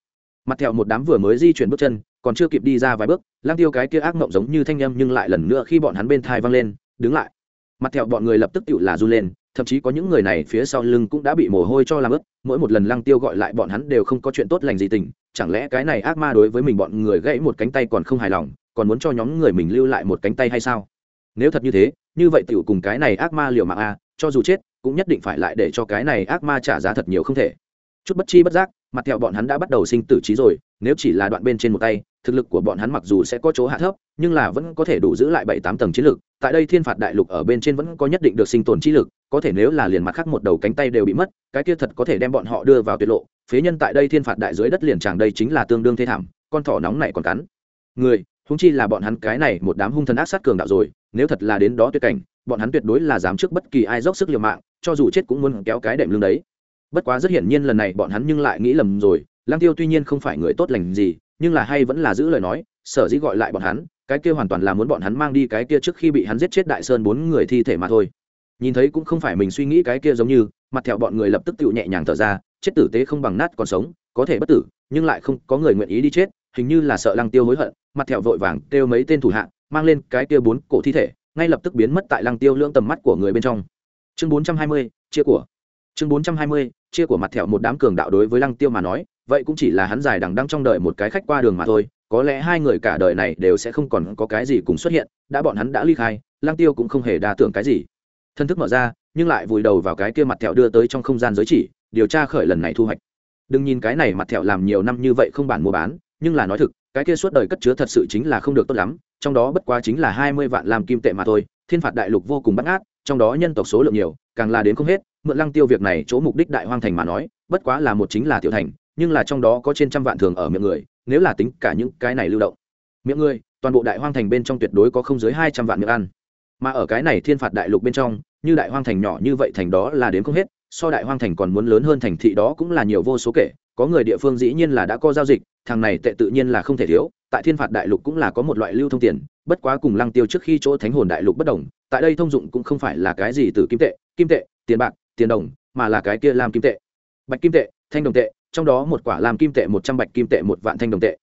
[SPEAKER 1] Mặt theo một đám vừa mới di chuyển bước chân, còn chưa kịp đi ra vài bước, lang tiêu cái kia ác mộng giống như thanh â nhưng lại lần nữa khi bọn hắn bên thai văng lên, đứng lại. Mặt theo bọn người lập tức tựu là run lên thậm chí có những người này phía sau lưng cũng đã bị mồ hôi cho làm ướt, mỗi một lần lăng tiêu gọi lại bọn hắn đều không có chuyện tốt lành gì tình, chẳng lẽ cái này ác ma đối với mình bọn người gãy một cánh tay còn không hài lòng, còn muốn cho nhóm người mình lưu lại một cánh tay hay sao? Nếu thật như thế, như vậy tiểu cùng cái này ác ma liều mạng a, cho dù chết, cũng nhất định phải lại để cho cái này ác ma trả giá thật nhiều không thể. Chút bất chi bất giác, mặt theo bọn hắn đã bắt đầu sinh tử trí rồi, nếu chỉ là đoạn bên trên một tay thực lực của bọn hắn mặc dù sẽ có chỗ hạ thấp, nhưng là vẫn có thể đủ giữ lại bảy tám tầng chiến lực. Tại đây thiên phạt đại lục ở bên trên vẫn có nhất định được sinh tồn trí lực, có thể nếu là liền mặt khác một đầu cánh tay đều bị mất, cái kia thật có thể đem bọn họ đưa vào tuyệt lộ. Phế nhân tại đây thiên phạt đại dưới đất liền tràng đây chính là tương đương thế thảm, con thỏ nóng này còn cắn. Người húng chi là bọn hắn cái này một đám hung thần ác sát cường đạo rồi, nếu thật là đến đó tuyệt cảnh, bọn hắn tuyệt đối là dám trước bất kỳ ai dốc sức liều mạng, cho dù chết cũng muốn kéo cái đệm lưng đấy. Bất quá rất hiển nhiên lần này bọn hắn nhưng lại nghĩ lầm rồi lang tiêu tuy nhiên không phải người tốt lành gì nhưng là hay vẫn là giữ lời nói, sở dĩ gọi lại bọn hắn, cái kia hoàn toàn là muốn bọn hắn mang đi cái kia trước khi bị hắn giết chết đại sơn bốn người thi thể mà thôi. Nhìn thấy cũng không phải mình suy nghĩ cái kia giống như, mặt theo bọn người lập tức tự nhẹ nhàng thở ra, chết tử tế không bằng nát còn sống, có thể bất tử, nhưng lại không có người nguyện ý đi chết, hình như là sợ lăng tiêu hối hận, mặt theo vội vàng kêu mấy tên thủ hạ, mang lên cái kia bốn cổ thi thể, ngay lập tức biến mất tại lăng tiêu lưỡng tầm mắt của người bên trong. Chương bốn trăm hai mươi, chia của. Chương bốn trăm hai mươi, chia của mặt thẹo một đám cường đạo đối với lăng tiêu mà nói vậy cũng chỉ là hắn dài đằng đăng trong đời một cái khách qua đường mà thôi, có lẽ hai người cả đời này đều sẽ không còn có cái gì cùng xuất hiện, đã bọn hắn đã ly khai, lăng tiêu cũng không hề đa tưởng cái gì. Thân thức mở ra, nhưng lại vùi đầu vào cái kia mặt thẹo đưa tới trong không gian giới chỉ, điều tra khởi lần này thu hoạch. Đừng nhìn cái này mặt thẹo làm nhiều năm như vậy không bản mua bán, nhưng là nói thực, cái kia suốt đời cất chứa thật sự chính là không được tốt lắm, trong đó bất quá chính là hai mươi vạn làm kim tệ mà thôi, thiên phạt đại lục vô cùng bắt ngát, trong đó nhân tộc số lượng nhiều, càng là đến không hết, mượn lăng tiêu việc này chỗ mục đích đại hoang thành mà nói, bất quá là một chính là tiểu thành nhưng là trong đó có trên trăm vạn thường ở miệng người, nếu là tính cả những cái này lưu động. Miệng người, toàn bộ đại hoang thành bên trong tuyệt đối có không dưới hai trăm vạn miệng ăn. Mà ở cái này thiên phạt đại lục bên trong, như đại hoang thành nhỏ như vậy thành đó là đến không hết, so đại hoang thành còn muốn lớn hơn thành thị đó cũng là nhiều vô số kể, có người địa phương dĩ nhiên là đã có giao dịch, thằng này tệ tự nhiên là không thể thiếu, tại thiên phạt đại lục cũng là có một loại lưu thông tiền, bất quá cùng lăng tiêu trước khi chỗ thánh hồn đại lục bất đồng, tại đây thông dụng cũng không phải là cái gì từ kim tệ kim tệ, tiền bạc, tiền đồng, mà là cái kia làm kim tệ. Bạch kim tệ, thanh đồng tệ trong đó một quả làm kim tệ một trăm bạch kim tệ một vạn thanh đồng tệ.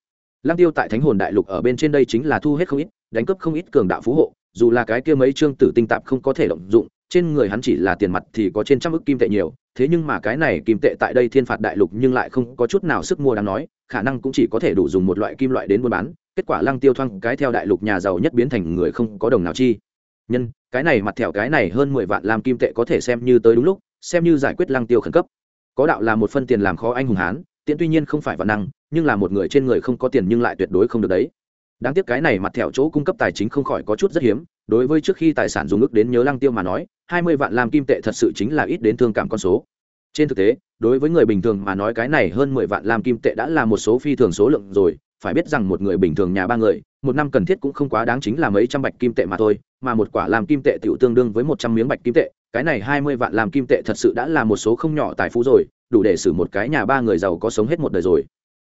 [SPEAKER 1] Lăng tiêu tại thánh hồn đại lục ở bên trên đây chính là thu hết không ít, đánh cướp không ít cường đạo phú hộ, dù là cái kia mấy trương tử tinh tạp không có thể động dụng, trên người hắn chỉ là tiền mặt thì có trên trăm ức kim tệ nhiều, thế nhưng mà cái này kim tệ tại đây thiên phạt đại lục nhưng lại không có chút nào sức mua đáng nói, khả năng cũng chỉ có thể đủ dùng một loại kim loại đến buôn bán, kết quả lăng tiêu thoang cái theo đại lục nhà giàu nhất biến thành người không có đồng nào chi. Nhân, cái này mặt thẹo cái này hơn mười vạn làm kim tệ có thể xem như tới đúng lúc, xem như giải quyết lăng tiêu khẩn cấp có đạo là một phân tiền làm khó anh hùng hán, tiễn tuy nhiên không phải văn năng, nhưng là một người trên người không có tiền nhưng lại tuyệt đối không được đấy. Đáng tiếc cái này mặt thẹo chỗ cung cấp tài chính không khỏi có chút rất hiếm, đối với trước khi tài sản dùng ước đến nhớ lăng tiêu mà nói, hai mươi vạn làm kim tệ thật sự chính là ít đến thương cảm con số. Trên thực tế, đối với người bình thường mà nói cái này hơn mười vạn làm kim tệ đã là một số phi thường số lượng rồi, phải biết rằng một người bình thường nhà ba người, một năm cần thiết cũng không quá đáng chính là mấy trăm bạch kim tệ mà thôi, mà một quả làm kim tệ tiểu tương đương với một trăm miếng bạch kim tệ cái này hai mươi vạn làm kim tệ thật sự đã là một số không nhỏ tài phú rồi, đủ để xử một cái nhà ba người giàu có sống hết một đời rồi.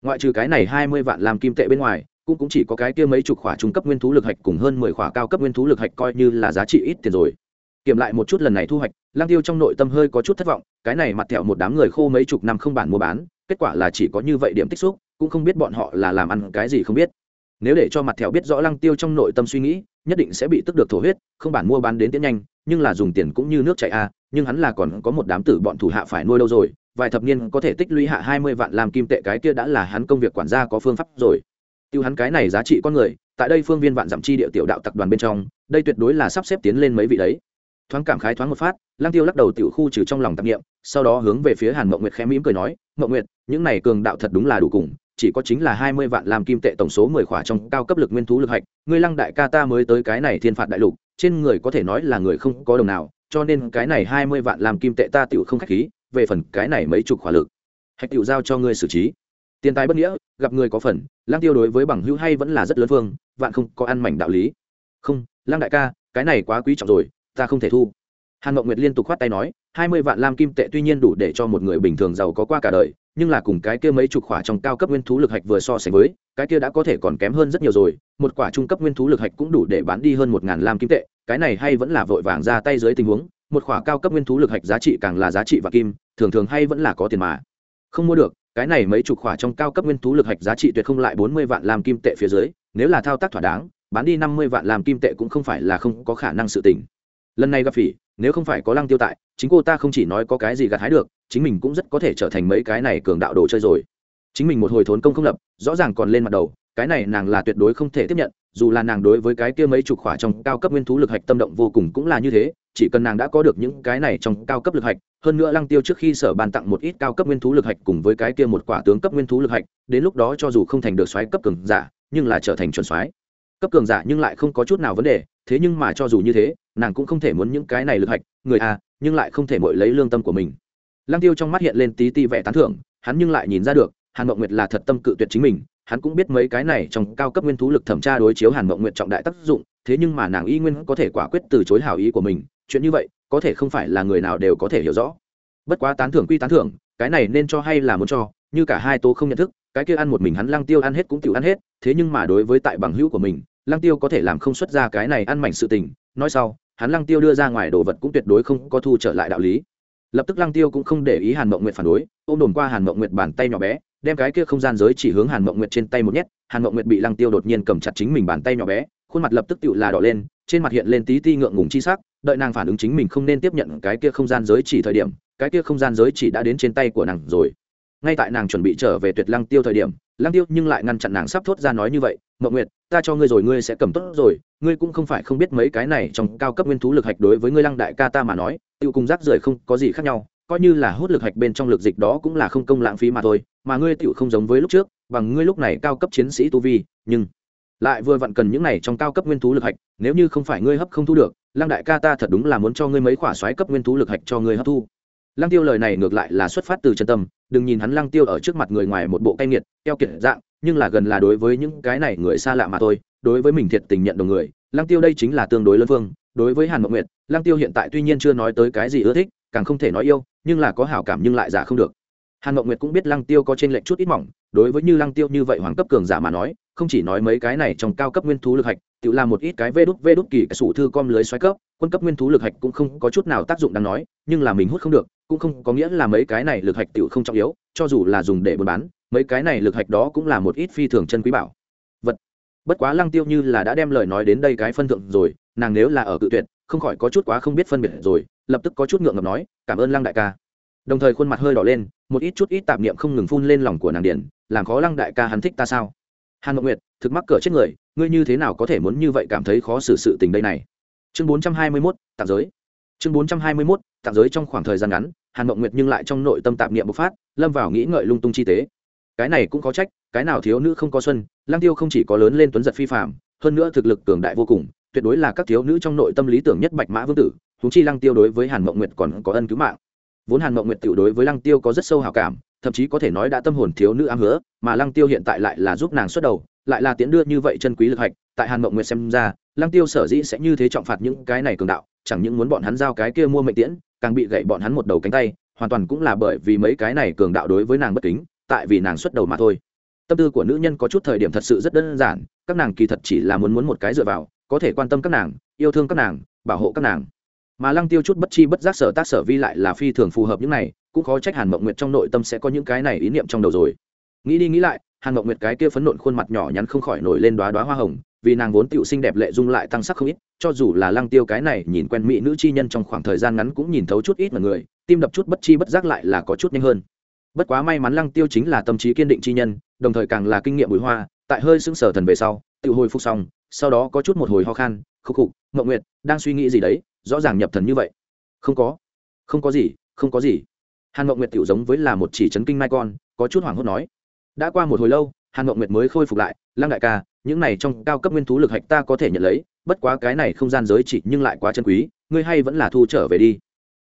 [SPEAKER 1] Ngoại trừ cái này hai mươi vạn làm kim tệ bên ngoài, cũng cũng chỉ có cái kia mấy chục khỏa trung cấp nguyên thú lực hạch cùng hơn mười khỏa cao cấp nguyên thú lực hạch coi như là giá trị ít tiền rồi. Kiểm lại một chút lần này thu hoạch lang tiêu trong nội tâm hơi có chút thất vọng, cái này mặt thẹo một đám người khô mấy chục năm không bản mua bán, kết quả là chỉ có như vậy điểm tích xúc, cũng không biết bọn họ là làm ăn cái gì không biết. Nếu để cho mặt thẹo biết rõ lăng tiêu trong nội tâm suy nghĩ, nhất định sẽ bị tức được thổ huyết, không bản mua bán đến tiến nhanh nhưng là dùng tiền cũng như nước chảy a, nhưng hắn là còn có một đám tử bọn thủ hạ phải nuôi lâu rồi, vài thập niên có thể tích lũy hạ hai mươi vạn làm kim tệ cái kia đã là hắn công việc quản gia có phương pháp rồi. Tiêu hắn cái này giá trị con người, tại đây phương viên vạn giảm chi địa tiểu đạo tập đoàn bên trong, đây tuyệt đối là sắp xếp tiến lên mấy vị đấy. Thoáng cảm khái thoáng một phát lang tiêu lắc đầu tiểu khu trừ trong lòng tạp nghiệm sau đó hướng về phía hàn mộng nguyệt khẽ mỉm cười nói, mộng nguyệt, những này cường đạo thật đúng là đủ cùng, chỉ có chính là hai mươi vạn làm kim tệ tổng số mười khỏa trong cao cấp lực nguyên thú lực hạch, ngươi lăng đại ca ta mới tới cái này thiên phạt đại lục trên người có thể nói là người không có đồng nào, cho nên cái này hai mươi vạn làm kim tệ ta tiểu không khách khí, về phần cái này mấy chục khỏa lực. Hạch tiểu giao cho ngươi xử trí. Tiền tài bất nghĩa, gặp người có phần lang tiêu đối với bằng hữu hay vẫn là rất lớn phương, vạn không có ăn mảnh đạo lý. Không lang đại ca, cái này quá quý trọng rồi, ta không thể thu. Hàn mộng nguyệt liên tục khoát tay nói, hai mươi vạn lam kim tệ tuy nhiên đủ để cho một người bình thường giàu có qua cả đời nhưng là cùng cái kia mấy chục khỏa trong cao cấp nguyên thú lực hạch vừa so sánh với, cái kia đã có thể còn kém hơn rất nhiều rồi, một quả trung cấp nguyên thú lực hạch cũng đủ để bán đi hơn một ngàn lam kim tệ, cái này hay vẫn là vội vàng ra tay dưới tình huống, một khỏa cao cấp nguyên thú lực hạch giá trị càng là giá trị và kim, thường thường hay vẫn là có tiền mà. Không mua được, cái này mấy chục khỏa trong cao cấp nguyên thú lực hạch giá trị tuyệt không lại bốn mươi vạn lam kim tệ phía dưới, nếu là thao tác thỏa đáng, bán đi năm mươi vạn lam kim tệ cũng không phải là không có khả năng sự tình. Lần này gặp phỉ nếu không phải có lăng tiêu tại, chính cô ta không chỉ nói có cái gì gặt hái được, chính mình cũng rất có thể trở thành mấy cái này cường đạo đồ chơi rồi. Chính mình một hồi thốn công không lập, rõ ràng còn lên mặt đầu, cái này nàng là tuyệt đối không thể tiếp nhận, dù là nàng đối với cái kia mấy chục khỏa trong cao cấp nguyên thú lực hạch tâm động vô cùng cũng là như thế, chỉ cần nàng đã có được những cái này trong cao cấp lực hạch, hơn nữa lăng tiêu trước khi sở bàn tặng một ít cao cấp nguyên thú lực hạch cùng với cái kia một quả tướng cấp nguyên thú lực hạch, đến lúc đó cho dù không thành được xoáy cấp cường giả, nhưng là trở thành chuẩn xoáy cấp cường giả nhưng lại không có chút nào vấn đề thế nhưng mà cho dù như thế, nàng cũng không thể muốn những cái này lực hạch, người a nhưng lại không thể mội lấy lương tâm của mình. Lăng tiêu trong mắt hiện lên tí ti vẻ tán thưởng, hắn nhưng lại nhìn ra được, hàn mộng nguyệt là thật tâm cự tuyệt chính mình, hắn cũng biết mấy cái này trong cao cấp nguyên thú lực thẩm tra đối chiếu hàn mộng nguyệt trọng đại tác dụng, thế nhưng mà nàng y nguyên có thể quả quyết từ chối hảo ý của mình, chuyện như vậy, có thể không phải là người nào đều có thể hiểu rõ. Bất quá tán thưởng quy tán thưởng, cái này nên cho hay là muốn cho, như cả hai tố không nhận thức, cái kia ăn một mình hắn lăng tiêu ăn hết cũng chịu ăn hết, thế nhưng mà đối với tại bằng hữu của mình lăng tiêu có thể làm không xuất ra cái này ăn mảnh sự tình, nói sau, hắn lăng tiêu đưa ra ngoài đồ vật cũng tuyệt đối không có thu trở lại đạo lý. Lập tức lăng tiêu cũng không để ý hàn mộng nguyệt phản đối, ôm đồn qua hàn mộng nguyệt bàn tay nhỏ bé, đem cái kia không gian giới chỉ hướng hàn mộng nguyệt trên tay một nhét, hàn mộng nguyệt bị lăng tiêu đột nhiên cầm chặt chính mình bàn tay nhỏ bé, khuôn mặt lập tức tự là đỏ lên, trên mặt hiện lên tí ti ngượng ngùng chi sắc, đợi nàng phản ứng chính mình không nên tiếp nhận cái kia không gian giới chỉ thời điểm, cái kia không gian giới chỉ đã đến trên tay của nàng rồi. Ngay tại nàng chuẩn bị trở về tuyệt lăng tiêu thời điểm, lăng tiêu nhưng lại ngăn chặn nàng sắp thốt ra nói như vậy, mộng nguyệt ta cho ngươi rồi, ngươi sẽ cầm tốt rồi. Ngươi cũng không phải không biết mấy cái này trong cao cấp nguyên thú lực hạch đối với ngươi lăng đại ca ta mà nói, tiêu cùng rác rưởi không có gì khác nhau. Coi như là hút lực hạch bên trong lực dịch đó cũng là không công lãng phí mà thôi. Mà ngươi tiểu không giống với lúc trước, bằng ngươi lúc này cao cấp chiến sĩ tu vi, nhưng lại vừa vặn cần những này trong cao cấp nguyên thú lực hạch, nếu như không phải ngươi hấp không thu được, lăng đại ca ta thật đúng là muốn cho ngươi mấy quả xoáy cấp nguyên thú lực hạch cho ngươi hấp thu. Lăng tiêu lời này ngược lại là xuất phát từ chân tâm, đừng nhìn hắn lăng tiêu ở trước mặt người ngoài một bộ cay nghiệt, keo kiệt dạng nhưng là gần là đối với những cái này người xa lạ mà thôi, đối với mình thiệt tình nhận đồng người, lăng tiêu đây chính là tương đối lớn phương đối với hàn mộng nguyệt, lăng tiêu hiện tại tuy nhiên chưa nói tới cái gì ưa thích, càng không thể nói yêu, nhưng là có hảo cảm nhưng lại giả không được. Hàn mộng nguyệt cũng biết lăng tiêu có trên lệnh chút ít mỏng, đối với như lăng tiêu như vậy hoàng cấp cường giả mà nói, không chỉ nói mấy cái này trong cao cấp nguyên thú lực hạch, tự làm một ít cái vê đút vê đút kỳ cái sủ thư com lưới xoáy cấp, quân cấp nguyên thú lực hạch cũng không có chút nào tác dụng đáng nói, nhưng là mình hút không được, cũng không có nghĩa là mấy cái này lực hạch tự không trọng yếu, cho dù là dùng để buôn bán mấy cái này lực hạch đó cũng là một ít phi thường chân quý bảo. Vật. Bất quá lăng tiêu như là đã đem lời nói đến đây cái phân thượng rồi nàng nếu là ở cự tuyệt không khỏi có chút quá không biết phân biệt rồi lập tức có chút ngượng ngập nói cảm ơn lăng đại ca. Đồng thời khuôn mặt hơi đỏ lên một ít chút ít tạp niệm không ngừng phun lên lòng của nàng điển làm khó lăng đại ca hắn thích ta sao? Hàn mộng nguyệt thực mắc cỡ chết người ngươi như thế nào có thể muốn như vậy cảm thấy khó xử sự tình đây này? Chương bốn trăm hai mươi 421, tạm giới. Chương bốn trăm hai mươi 421, tạm giới trong khoảng thời gian ngắn hàn mộng nguyệt nhưng lại trong nội tâm tạp niệm bộc phát lâm vào nghĩ ngợi lung tung chi tế cái này cũng có trách, cái nào thiếu nữ không có xuân lang tiêu không chỉ có lớn lên tuấn giật phi phạm hơn nữa thực lực cường đại vô cùng, tuyệt đối là các thiếu nữ trong nội tâm lý tưởng nhất bạch mã vương tử thú chi lăng tiêu đối với hàn mộng nguyệt còn có ân cứu mạng. Vốn hàn mộng nguyệt tiểu đối với lăng tiêu có rất sâu hào cảm, thậm chí có thể nói đã tâm hồn thiếu nữ ám hứa, mà lăng tiêu hiện tại lại là giúp nàng xuất đầu, lại là tiến đưa như vậy chân quý lực hạch, tại hàn mộng nguyệt xem ra, lăng tiêu sở dĩ sẽ như thế trọng phạt những cái này cường đạo, chẳng những muốn bọn hắn giao cái kia mua mệnh tiễn, càng bị gậy bọn hắn một đầu cánh tay, hoàn toàn cũng là bởi vì mấy cái này cường đạo đối với nàng bất kính tại vì nàng xuất đầu mà thôi. Tâm tư của nữ nhân có chút thời điểm thật sự rất đơn giản, các nàng kỳ thật chỉ là muốn muốn một cái dựa vào, có thể quan tâm các nàng, yêu thương các nàng, bảo hộ các nàng. Mà lăng tiêu chút bất chi bất giác sở tác sở vi lại là phi thường phù hợp những này, cũng khó trách hàn mộng nguyệt trong nội tâm sẽ có những cái này ý niệm trong đầu rồi. Nghĩ đi nghĩ lại, hàn mộng nguyệt cái kia phấn nộn khuôn mặt nhỏ nhắn không khỏi nổi lên đoá đoá hoa hồng, vì nàng vốn tựu xinh đẹp lệ dung lại tăng sắc không ít, cho dù là lăng tiêu cái này nhìn quen mỹ nữ chi nhân trong khoảng thời gian ngắn cũng nhìn thấu chút ít mà người, tim đập chút bất chi bất giác lại là có chút nhanh hơn bất quá may mắn lăng tiêu chính là tâm trí kiên định chi nhân, đồng thời càng là kinh nghiệm bụi hoa, tại hơi sững sờ thần về sau, tự hồi phục xong, sau đó có chút một hồi ho khan khúc khục mậu nguyệt, đang suy nghĩ gì đấy, rõ ràng nhập thần như vậy. Không có. Không có gì, không có gì. Hàn mậu nguyệt tiểu giống với là một chỉ chấn kinh mai con, có chút hoảng hốt nói. Đã qua một hồi lâu, hàn mậu nguyệt mới khôi phục lại, lăng đại ca, những này trong cao cấp nguyên thú lực hạch ta có thể nhận lấy, bất quá cái này không gian giới chỉ nhưng lại quá chân quý, ngươi hay vẫn là thu trở về đi.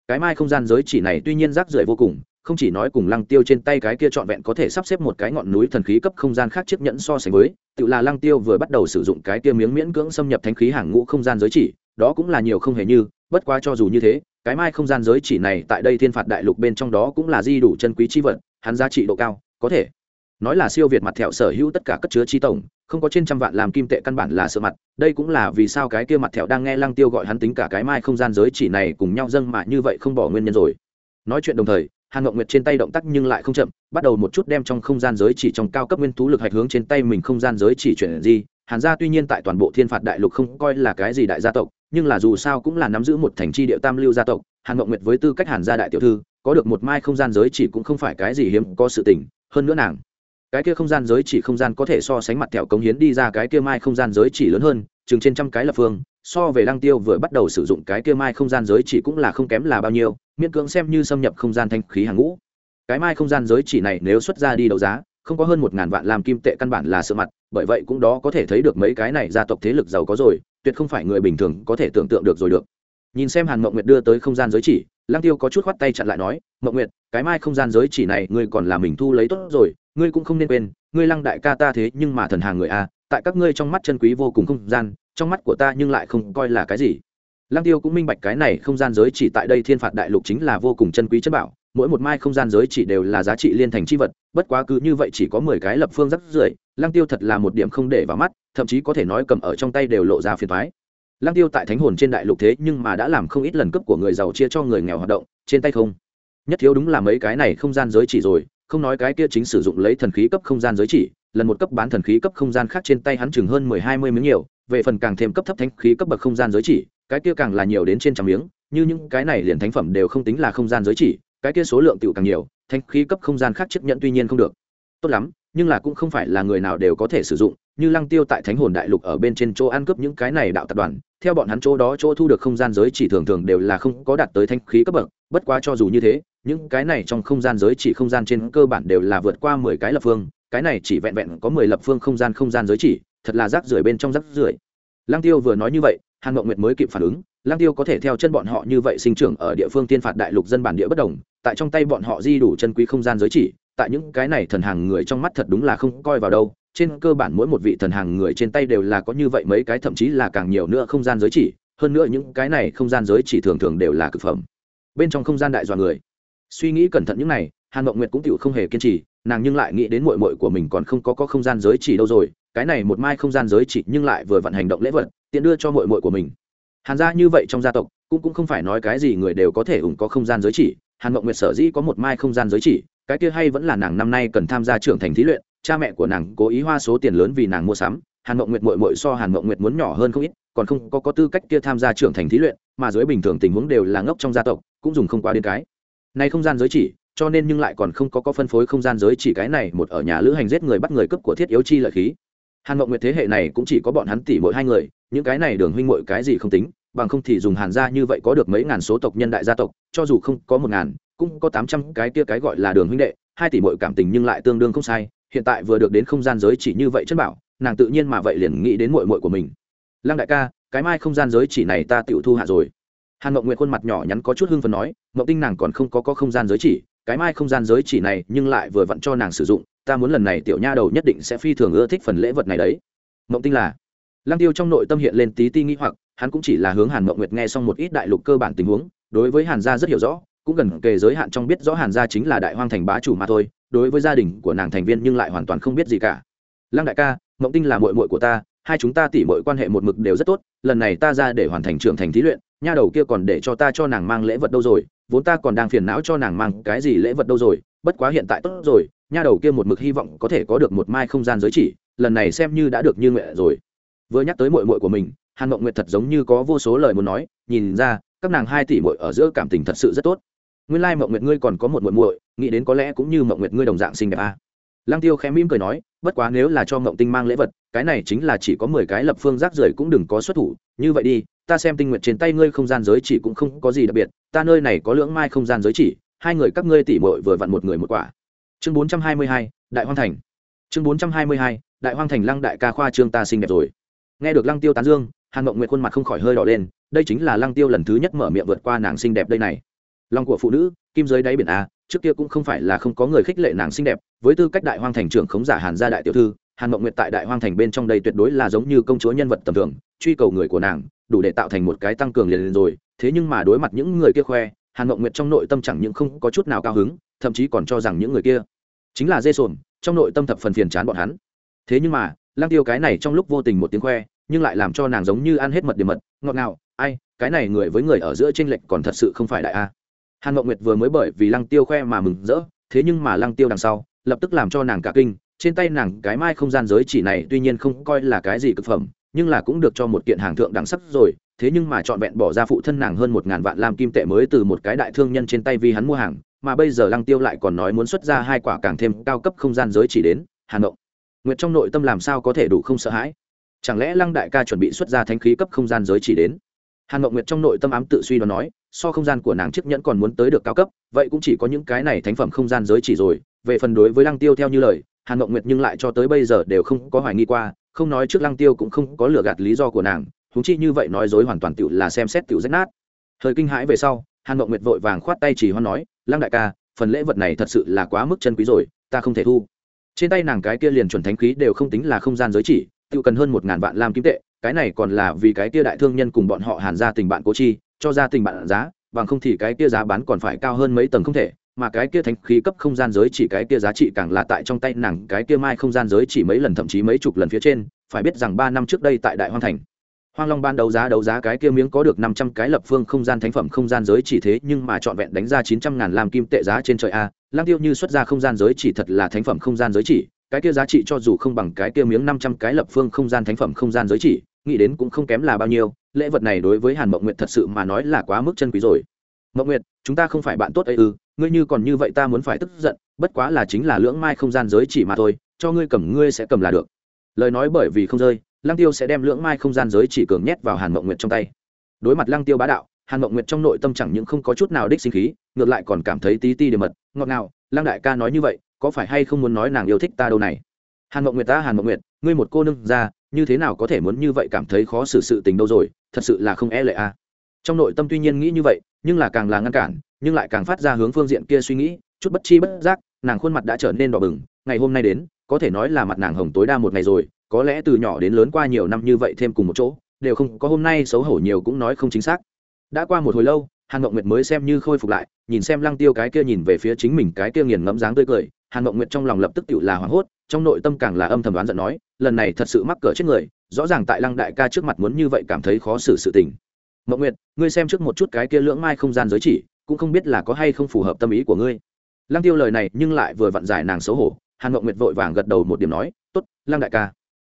[SPEAKER 1] Cái mai không gian giới chỉ này tuy nhiên rác rưởi vô cùng không chỉ nói cùng lăng tiêu trên tay cái kia trọn vẹn có thể sắp xếp một cái ngọn núi thần khí cấp không gian khác chiếc nhẫn so sánh với, tự là lăng tiêu vừa bắt đầu sử dụng cái kia miếng miễn cưỡng xâm nhập thánh khí hàng ngũ không gian giới chỉ, đó cũng là nhiều không hề như, bất quá cho dù như thế, cái mai không gian giới chỉ này tại đây thiên phạt đại lục bên trong đó cũng là di đủ chân quý chi vật, hắn giá trị độ cao, có thể nói là siêu việt mặt thẹo sở hữu tất cả cất chứa chi tổng, không có trên trăm vạn làm kim tệ căn bản là sợ mặt, đây cũng là vì sao cái kia mặt thẹo đang nghe lăng tiêu gọi hắn tính cả cái mai không gian giới chỉ này cùng nhau dâng mà như vậy không bỏ nguyên nhân rồi. Nói chuyện đồng thời hàn ngọc nguyệt trên tay động tác nhưng lại không chậm, bắt đầu một chút đem trong không gian giới chỉ trong cao cấp nguyên thú lực hạch hướng trên tay mình không gian giới chỉ chuyển di. hàn gia tuy nhiên tại toàn bộ thiên phạt đại lục không coi là cái gì đại gia tộc, nhưng là dù sao cũng là nắm giữ một thành tri địa tam lưu gia tộc, hàn ngọc nguyệt với tư cách hàn gia đại tiểu thư, có được một mai không gian giới chỉ cũng không phải cái gì hiếm có sự tình hơn nữa nàng, cái kia không gian giới chỉ không gian có thể so sánh mặt thẹo cống hiến đi ra cái kia mai không gian giới chỉ lớn hơn, chừng trên trăm cái lập phương so về lăng tiêu vừa bắt đầu sử dụng cái kia mai không gian giới chỉ cũng là không kém là bao nhiêu, miễn cưỡng xem như xâm nhập không gian thanh khí hàng ngũ. Cái mai không gian giới chỉ này nếu xuất ra đi đấu giá, không có hơn một ngàn vạn làm kim tệ căn bản là sợ mặt, bởi vậy cũng đó có thể thấy được mấy cái này gia tộc thế lực giàu có rồi, tuyệt không phải người bình thường có thể tưởng tượng được rồi được. Nhìn xem hàn mộng nguyệt đưa tới không gian giới chỉ, lăng tiêu có chút khoắt tay chặn lại nói, mộng nguyệt, cái mai không gian giới chỉ này ngươi còn là mình thu lấy tốt rồi, ngươi cũng không nên quên, ngươi lăng đại ca ta thế nhưng mà thần hàng người a, tại các ngươi trong mắt chân quý vô cùng không gian trong mắt của ta nhưng lại không coi là cái gì. Lăng tiêu cũng minh bạch cái này không gian giới chỉ tại đây thiên phạt đại lục chính là vô cùng chân quý chất bảo, mỗi một mai không gian giới chỉ đều là giá trị liên thành chi vật, bất quá cứ như vậy chỉ có mười cái lập phương rất rưỡi lăng tiêu thật là một điểm không để vào mắt, thậm chí có thể nói cầm ở trong tay đều lộ ra phiền thoái lăng tiêu tại thánh hồn trên đại lục thế nhưng mà đã làm không ít lần cấp của người giàu chia cho người nghèo hoạt động, trên tay không. Nhất thiếu đúng là mấy cái này không gian giới chỉ rồi, không nói cái kia chính sử dụng lấy thần khí cấp không gian giới chỉ, lần một cấp bán thần khí cấp không gian khác trên tay hắn chừng hơn mười hai mươi miếng nhiều về phần càng thêm cấp thấp thánh khí cấp bậc không gian giới chỉ, cái kia càng là nhiều đến trên trăm miếng, như những cái này liền thánh phẩm đều không tính là không gian giới chỉ, cái kia số lượng tựu càng nhiều, thánh khí cấp không gian khác chấp nhận tuy nhiên không được. Tốt lắm, nhưng là cũng không phải là người nào đều có thể sử dụng, như lăng tiêu tại thánh hồn đại lục ở bên trên chỗ ăn cướp những cái này đạo tập đoàn, theo bọn hắn chỗ đó chỗ thu được không gian giới chỉ thường thường đều là không có đạt tới thanh khí cấp bậc, bất quá cho dù như thế, những cái này trong không gian giới chỉ không gian trên cơ bản đều là vượt qua mười cái lập phương, cái này chỉ vẹn vẹn có mười lập phương không gian không gian giới chỉ thật là rác rưởi bên trong rác rưởi. Lăng tiêu vừa nói như vậy hàn mộng nguyệt mới kịp phản ứng lăng tiêu có thể theo chân bọn họ như vậy sinh trưởng ở địa phương tiên phạt đại lục dân bản địa bất đồng tại trong tay bọn họ di đủ chân quý không gian giới chỉ tại những cái này thần hàng người trong mắt thật đúng là không coi vào đâu trên cơ bản mỗi một vị thần hàng người trên tay đều là có như vậy mấy cái thậm chí là càng nhiều nữa không gian giới chỉ hơn nữa những cái này không gian giới chỉ thường thường đều là cực phẩm. Bên trong không gian đại dọa người. Suy nghĩ cẩn thận những này hàn mộng nguyệt cũng tựu không hề kiên trì nàng nhưng lại nghĩ đến mội mội của mình còn không có, có không gian giới chỉ đâu rồi cái này một mai không gian giới chỉ nhưng lại vừa vận hành động lễ vật tiện đưa cho mội mội của mình. Hàn gia như vậy trong gia tộc cũng cũng không phải nói cái gì người đều có thể ủng có không gian giới chỉ hàn mộng nguyệt sở dĩ có một mai không gian giới chỉ cái kia hay vẫn là nàng năm nay cần tham gia trưởng thành thí luyện cha mẹ của nàng cố ý hoa số tiền lớn vì nàng mua sắm hàn mộng nguyệt mội mội so hàn mộng nguyệt muốn nhỏ hơn không ít còn không có, có tư cách kia tham gia trưởng thành thí luyện mà dưới bình thường tình huống đều là ngốc trong gia tộc cũng dùng không quá đến cái. Này không gian giới chỉ cho nên nhưng lại còn không có có phân phối không gian giới chỉ cái này một ở nhà lữ hành giết người bắt người cấp của thiết yếu chi lợi khí hàn mộng nguyệt thế hệ này cũng chỉ có bọn hắn tỷ mỗi hai người những cái này đường huynh mội cái gì không tính bằng không thì dùng hàn gia như vậy có được mấy ngàn số tộc nhân đại gia tộc cho dù không có một ngàn cũng có tám trăm cái kia cái gọi là đường huynh đệ hai tỷ mội cảm tình nhưng lại tương đương không sai hiện tại vừa được đến không gian giới chỉ như vậy chất bảo nàng tự nhiên mà vậy liền nghĩ đến mội mội của mình. Lăng đại ca cái mai không gian giới chỉ này ta tự thu hạ rồi. Hàn mộng nguyệt khuôn mặt nhỏ nhắn có chút hưng phần nói mộng tinh nàng còn không có, có không gian giới chỉ cái mai không gian giới chỉ này nhưng lại vừa vặn cho nàng sử dụng ta muốn lần này tiểu nha đầu nhất định sẽ phi thường ưa thích phần lễ vật này đấy. Mộng tinh là, lăng tiêu trong nội tâm hiện lên tí ti nghĩ hoặc, hắn cũng chỉ là hướng hàn mộng nguyệt nghe xong một ít đại lục cơ bản tình huống, đối với hàn gia rất hiểu rõ, cũng gần kề giới hạn trong biết rõ hàn gia chính là đại hoang thành bá chủ mà thôi, đối với gia đình của nàng thành viên nhưng lại hoàn toàn không biết gì cả. Lăng đại ca, mộng tinh là mội mội của ta, hai chúng ta tỉ mọi quan hệ một mực đều rất tốt, lần này ta ra để hoàn thành trưởng thành thí luyện, nha đầu kia còn để cho ta cho nàng mang lễ vật đâu rồi, vốn ta còn đang phiền não cho nàng mang cái gì lễ vật đâu rồi bất quá hiện tại tốt rồi, nha đầu kia một mực hy vọng có thể có được một mai không gian giới chỉ, lần này xem như đã được như nguyện rồi vừa nhắc tới mội mội của mình, hàn mộng nguyệt thật giống như có vô số lời muốn nói, nhìn ra, các nàng hai tỷ mội ở giữa cảm tình thật sự rất tốt nguyên lai mộng nguyệt ngươi còn có một muội muội, nghĩ đến có lẽ cũng như mộng nguyệt ngươi đồng dạng xinh đẹp a à. lăng tiêu khẽ mỉm cười nói, bất quá nếu là cho mộng tinh mang lễ vật, cái này chính là chỉ có mười cái lập phương rác rưởi cũng đừng có xuất thủ, như vậy đi, ta xem tinh nguyện trên tay ngươi không gian giới chỉ cũng không có gì đặc biệt, ta nơi này có lưỡng mai không gian giới chỉ hai người các ngươi tỉ mội vừa vặn một người một quả. Chương bốn trăm hai mươi hai, đại hoang thành. Chương bốn trăm hai mươi hai, đại hoang thành lăng đại ca khoa trương ta xinh đẹp rồi. Nghe được lăng tiêu tán dương, hàn mộng nguyệt khuôn mặt không khỏi hơi đỏ lên, đây chính là lăng tiêu lần thứ nhất mở miệng vượt qua nàng xinh đẹp đây này. Lòng của phụ nữ, kim giới đáy biển a, trước kia cũng không phải là không có người khích lệ nàng xinh đẹp, với tư cách đại hoang thành trưởng khống giả hàn gia đại tiểu thư, hàn mộng nguyệt tại đại hoang thành bên trong đây tuyệt đối là giống như công chúa nhân vật tầm thường, truy cầu người của nàng, đủ để tạo thành một cái tăng cường liền liền rồi, thế nhưng mà đối mặt những người kia khoe hàn mộng nguyệt trong nội tâm chẳng những không có chút nào cao hứng, thậm chí còn cho rằng những người kia chính là dê sồn, trong nội tâm thập phần phiền chán bọn hắn. Thế nhưng mà lang tiêu cái này trong lúc vô tình một tiếng khoe, nhưng lại làm cho nàng giống như ăn hết mật điểm mật, ngọt ngào, ai, cái này người với người ở giữa tranh lệch còn thật sự không phải đại a. Hàn mộng nguyệt vừa mới bởi vì lăng tiêu khoe mà mừng rỡ, thế nhưng mà lăng tiêu đằng sau, lập tức làm cho nàng cả kinh, trên tay nàng cái mai không gian giới chỉ này tuy nhiên không coi là cái gì cực phẩm, nhưng là cũng được cho một kiện hàng thượng đẳng sắc rồi thế nhưng mà trọn vẹn bỏ ra phụ thân nàng hơn một ngàn vạn làm kim tệ mới từ một cái đại thương nhân trên tay vì hắn mua hàng, mà bây giờ lăng tiêu lại còn nói muốn xuất ra hai quả càng thêm cao cấp không gian giới chỉ đến hà nội nguyệt trong nội tâm làm sao có thể đủ không sợ hãi? Chẳng lẽ lăng đại ca chuẩn bị xuất ra thánh khí cấp không gian giới chỉ đến? Hàn mộng nguyệt trong nội tâm ám tự suy đoán nói, so không gian của nàng chiếc nhẫn còn muốn tới được cao cấp, vậy cũng chỉ có những cái này thánh phẩm không gian giới chỉ rồi. Về phần đối với lăng tiêu theo như lời, hàn mộng nguyệt nhưng lại cho tới bây giờ đều không có hoài nghi qua, không nói trước lăng tiêu cũng không có lừa gạt lý do của nàng huống chi như vậy nói dối hoàn toàn tựu là xem xét tựu rách nát. Thời kinh hãi về sau, hàn mộng nguyệt vội vàng khoát tay chỉ hoan nói, lăng đại ca, phần lễ vật này thật sự là quá mức chân quý rồi, ta không thể thu. Trên tay nàng cái kia liền chuẩn thánh khí đều không tính là không gian giới chỉ tự cần hơn một ngàn vạn lam kim tệ, cái này còn là vì cái kia đại thương nhân cùng bọn họ hàn ra tình bạn cố chi, cho ra tình bạn giá, bằng không thì cái kia giá bán còn phải cao hơn mấy tầng không thể, mà cái kia thánh khí cấp không gian giới chỉ cái kia giá trị càng là tại trong tay nàng cái kia mai không gian giới chỉ mấy lần thậm chí mấy chục lần phía trên, phải biết rằng ba năm trước đây tại đại hoang thành hoang long ban đấu giá đấu giá cái kia miếng có được năm trăm cái lập phương không gian thánh phẩm không gian giới chỉ thế, nhưng mà trọn vẹn đánh ra chín trăm ngàn làm kim tệ giá trên trời a. Lang tiêu như xuất ra không gian giới chỉ thật là thánh phẩm không gian giới chỉ, cái kia giá trị cho dù không bằng cái kia miếng năm trăm cái lập phương không gian thánh phẩm không gian giới chỉ, nghĩ đến cũng không kém là bao nhiêu, lễ vật này đối với hàn mộng nguyệt thật sự mà nói là quá mức chân quý rồi. Mộng nguyệt, chúng ta không phải bạn tốt ấy ư, ngươi như còn như vậy ta muốn phải tức giận, bất quá là chính là lưỡng mai không gian giới chỉ mà thôi, cho ngươi cầm ngươi sẽ cầm là được. Lời nói bởi vì không rơi lăng tiêu sẽ đem lưỡng mai không gian giới chỉ cường nhét vào hàn mộng nguyệt trong tay. Đối mặt lăng tiêu bá đạo, hàn mộng nguyệt trong nội tâm chẳng những không có chút nào đích sinh khí, ngược lại còn cảm thấy tí ti đề mật. Ngọt ngào, lăng đại ca nói như vậy, có phải hay không muốn nói nàng yêu thích ta đâu này? Hàn mộng nguyệt ta, hàn mộng nguyệt, ngươi một cô nương ra, như thế nào có thể muốn như vậy cảm thấy khó xử sự tình đâu rồi, thật sự là không e lệ a à. trong nội tâm tuy nhiên nghĩ như vậy, nhưng là càng là ngăn cản, nhưng lại càng phát ra hướng phương diện kia suy nghĩ, chút bất chi bất giác, nàng khuôn mặt đã trở nên đỏ bừng. Ngày hôm nay đến, có thể nói là mặt nàng hồng tối đa một ngày rồi có lẽ từ nhỏ đến lớn qua nhiều năm như vậy thêm cùng một chỗ, đều không có hôm nay xấu hổ nhiều cũng nói không chính xác. Đã qua một hồi lâu, hàn mộng nguyệt mới xem như khôi phục lại, nhìn xem lăng tiêu cái kia nhìn về phía chính mình cái kia nghiền ngẫm dáng tươi cười, hàn mộng nguyệt trong lòng lập tức tự là hoảng hốt, trong nội tâm càng là âm thầm đoán giận nói, lần này thật sự mắc cỡ chết người, rõ ràng tại lăng đại ca trước mặt muốn như vậy cảm thấy khó xử sự tình. Mộng nguyệt, ngươi xem trước một chút cái kia lưỡng mai không gian giới chỉ, cũng không biết là có hay không phù hợp tâm ý của ngươi. Lăng tiêu lời này nhưng lại vừa vặn giải nàng xấu hổ, hàn mộng nguyệt vội vàng gật đầu một điểm nói, tốt, lăng đại ca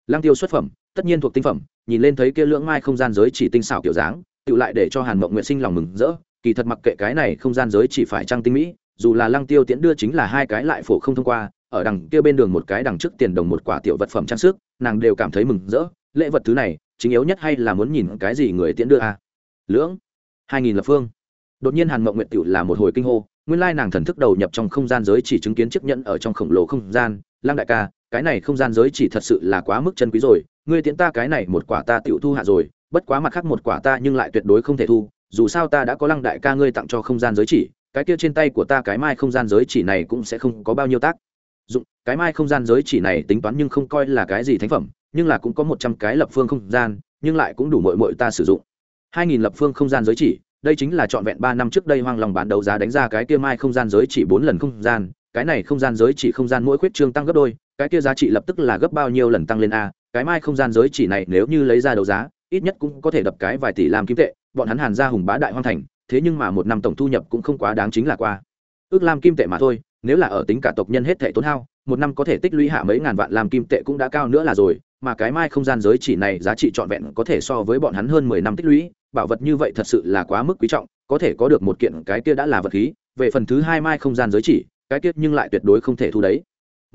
[SPEAKER 1] lăng tiêu xuất phẩm, tất nhiên thuộc tinh phẩm, nhìn lên thấy kia lưỡng mai không gian giới chỉ tinh xảo kiểu dáng, tự lại để cho hàn mộng nguyệt sinh lòng mừng rỡ, kỳ thật mặc kệ cái này không gian giới chỉ phải trăng tinh mỹ, dù là lăng tiêu tiễn đưa chính là hai cái lại phổ không thông qua, ở đằng kia bên đường một cái đằng trước tiền đồng một quả tiểu vật phẩm trang sức, nàng đều cảm thấy mừng rỡ, lễ vật thứ này, chính yếu nhất hay là muốn nhìn cái gì người tiễn đưa a à? lưỡng, hai nghìn lập phương đột nhiên hàn mộng nguyệt tiểu là một hồi kinh hô, nguyên lai nàng thần thức đầu nhập trong không gian giới chỉ chứng kiến chiếc nhẫn ở trong khổng lồ không gian, lăng đại ca cái này không gian giới chỉ thật sự là quá mức chân quý rồi, ngươi tiễn ta cái này một quả ta tựu thu hạ rồi, bất quá mặt khác một quả ta nhưng lại tuyệt đối không thể thu, dù sao ta đã có lăng đại ca ngươi tặng cho không gian giới chỉ, cái kia trên tay của ta cái mai không gian giới chỉ này cũng sẽ không có bao nhiêu tác. Dụng, cái mai không gian giới chỉ này tính toán nhưng không coi là cái gì thánh phẩm, nhưng là cũng có một trăm cái lập phương không gian, nhưng lại cũng đủ mội mội ta sử dụng. Hai nghìn lập phương không gian giới chỉ, đây chính là trọn vẹn ba năm trước đây hoang lòng bán đấu giá đánh ra cái kia mai không gian giới chỉ bốn lần không gian, cái này không gian giới chỉ không gian mỗi khuyết trương tăng gấp đôi cái kia giá trị lập tức là gấp bao nhiêu lần tăng lên a, cái mai không gian giới chỉ này nếu như lấy ra đấu giá, ít nhất cũng có thể đập cái vài tỷ làm kim tệ, bọn hắn hàn ra hùng bá đại hoang thành, thế nhưng mà một năm tổng thu nhập cũng không quá đáng chính là qua. Ước làm kim tệ mà thôi, nếu là ở tính cả tộc nhân hết thể tốn hao, một năm có thể tích lũy hạ mấy ngàn vạn làm kim tệ cũng đã cao nữa là rồi, mà cái mai không gian giới chỉ này giá trị trọn vẹn có thể so với bọn hắn hơn mười năm tích lũy, bảo vật như vậy thật sự là quá mức quý trọng, có thể có được một kiện cái kia đã là vật khí, về phần thứ hai mai không gian giới chỉ, cái kia nhưng lại tuyệt đối không thể thu đấy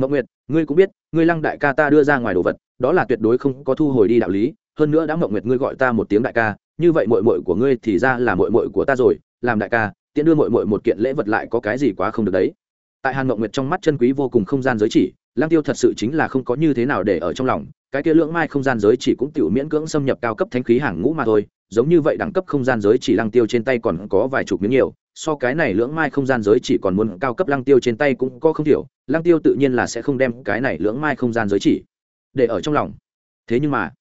[SPEAKER 1] mộng nguyệt, ngươi cũng biết, ngươi lăng đại ca ta đưa ra ngoài đồ vật, đó là tuyệt đối không có thu hồi đi đạo lý, hơn nữa đã mộng nguyệt ngươi gọi ta một tiếng đại ca, như vậy mội mội của ngươi thì ra là mội mội của ta rồi, làm đại ca, tiện đưa mội mội một kiện lễ vật lại có cái gì quá không được đấy. Tại hàn mộng nguyệt trong mắt chân quý vô cùng không gian giới chỉ lang tiêu thật sự chính là không có như thế nào để ở trong lòng, cái kia lưỡng mai không gian giới chỉ cũng tiểu miễn cưỡng xâm nhập cao cấp thánh khí hàng ngũ mà thôi, giống như vậy đẳng cấp không gian giới chỉ lăng tiêu trên tay còn có vài chục miếng nhiều so cái này lưỡng mai không gian giới chỉ còn muốn cao cấp lăng tiêu trên tay cũng có không thiểu, lăng tiêu tự nhiên là sẽ không đem cái này lưỡng mai không gian giới chỉ để ở trong lòng. Thế nhưng mà,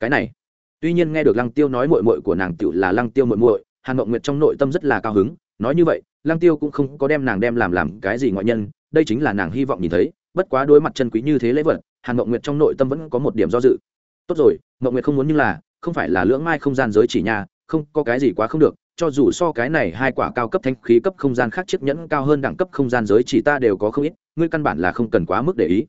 [SPEAKER 1] cái này, tuy nhiên nghe được lăng tiêu nói mội mội của nàng tựu là lăng tiêu mội mội hàn mộng nguyệt trong nội tâm rất là cao hứng, nói như vậy, lăng tiêu cũng không có đem nàng đem làm làm cái gì ngoại nhân, đây chính là nàng hy vọng nhìn thấy, bất quá đối mặt chân quý như thế lễ vật, hàn mộng nguyệt trong nội tâm vẫn có một điểm do dự. Tốt rồi, mộng nguyệt không muốn nhưng là, không phải là lưỡng mai không gian giới chỉ nhà không, có cái gì quá không được cho dù so cái này hai quả cao cấp thanh khí cấp không gian khác chiếc nhẫn cao hơn đẳng cấp không gian giới chỉ ta đều có không ít, ngươi căn bản là không cần quá mức để ý.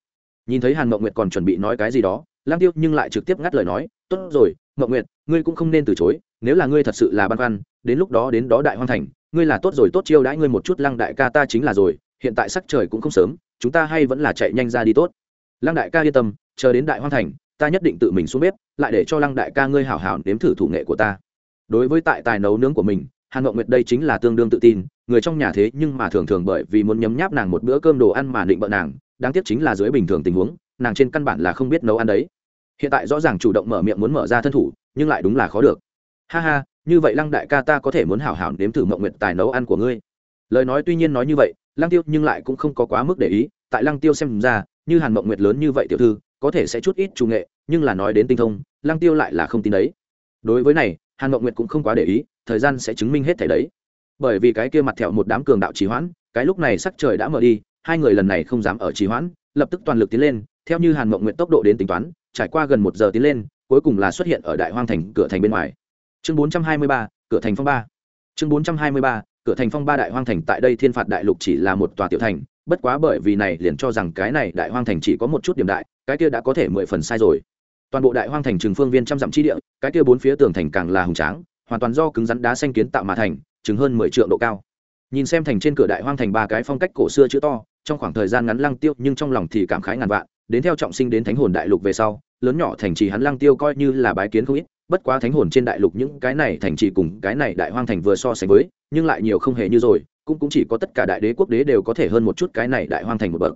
[SPEAKER 1] Nhìn thấy hàn mậu nguyệt còn chuẩn bị nói cái gì đó lang tiêu nhưng lại trực tiếp ngắt lời nói, tốt rồi mậu nguyệt, ngươi cũng không nên từ chối, nếu là ngươi thật sự là băn khoăn, đến lúc đó đến đó đại hoang thành, ngươi là tốt rồi tốt chiêu đãi ngươi một chút, lăng đại ca ta chính là rồi, hiện tại sắc trời cũng không sớm, chúng ta hay vẫn là chạy nhanh ra đi tốt. Lăng đại ca yên tâm, chờ đến đại hoang thành, ta nhất định tự mình xuống bếp, lại để cho lăng đại ca ngươi hảo hảo nếm thử thủ nghệ của ta đối với tại tài nấu nướng của mình, hàn ngậu nguyệt đây chính là tương đương tự tin, người trong nhà thế nhưng mà thường thường bởi vì muốn nhấm nháp nàng một bữa cơm đồ ăn mà định bợ nàng, đáng tiếc chính là dưới bình thường tình huống, nàng trên căn bản là không biết nấu ăn đấy. Hiện tại rõ ràng chủ động mở miệng muốn mở ra thân thủ, nhưng lại đúng là khó được. Ha ha, như vậy lăng đại ca ta có thể muốn hảo hảo nếm thử mộng nguyệt tài nấu ăn của ngươi. Lời nói tuy nhiên nói như vậy, lăng tiêu nhưng lại cũng không có quá mức để ý, tại lăng tiêu xem ra, như hàn mộng nguyệt lớn như vậy tiểu thư, có thể sẽ chút ít chủ nghệ, nhưng là nói đến tinh thông, lăng tiêu lại là không tin đấy. Đối với này hàn mộng nguyệt cũng không quá để ý, thời gian sẽ chứng minh hết thảy đấy. Bởi vì cái kia mặt thẹo một đám cường đạo trì hoãn, cái lúc này sắc trời đã mở đi, hai người lần này không dám ở trì hoãn, lập tức toàn lực tiến lên, theo như hàn mộng nguyệt tốc độ đến tính toán, trải qua gần một giờ tiến lên, cuối cùng là xuất hiện ở đại hoang thành cửa thành bên ngoài. Chương bốn trăm hai mươi ba, cửa thành phong ba. Chương bốn trăm hai mươi ba, cửa thành phong ba đại hoang thành tại đây thiên phạt đại lục chỉ là một tòa tiểu thành, bất quá bởi vì này liền cho rằng cái này đại hoang thành chỉ có một chút điểm đại, cái kia đã có thể mười phần sai rồi toàn bộ đại hoang thành trường phương viên trăm dặm chi địa, cái kia bốn phía tường thành càng là hùng tráng, hoàn toàn do cứng rắn đá xanh kiến tạo mà thành, chừng hơn mười triệu độ cao. Nhìn xem thành trên cửa đại hoang thành ba cái phong cách cổ xưa chữ to, trong khoảng thời gian ngắn lăng tiêu, nhưng trong lòng thì cảm khái ngàn vạn, đến theo trọng sinh đến thánh hồn đại lục về sau, lớn nhỏ thành trì hắn lăng tiêu coi như là bái kiến không ít, bất quá thánh hồn trên đại lục những cái này thành trì cùng cái này đại hoang thành vừa so sánh với, nhưng lại nhiều không hề như rồi, cũng cũng chỉ có tất cả đại đế quốc đế đều có thể hơn một chút cái này đại hoang thành một bậc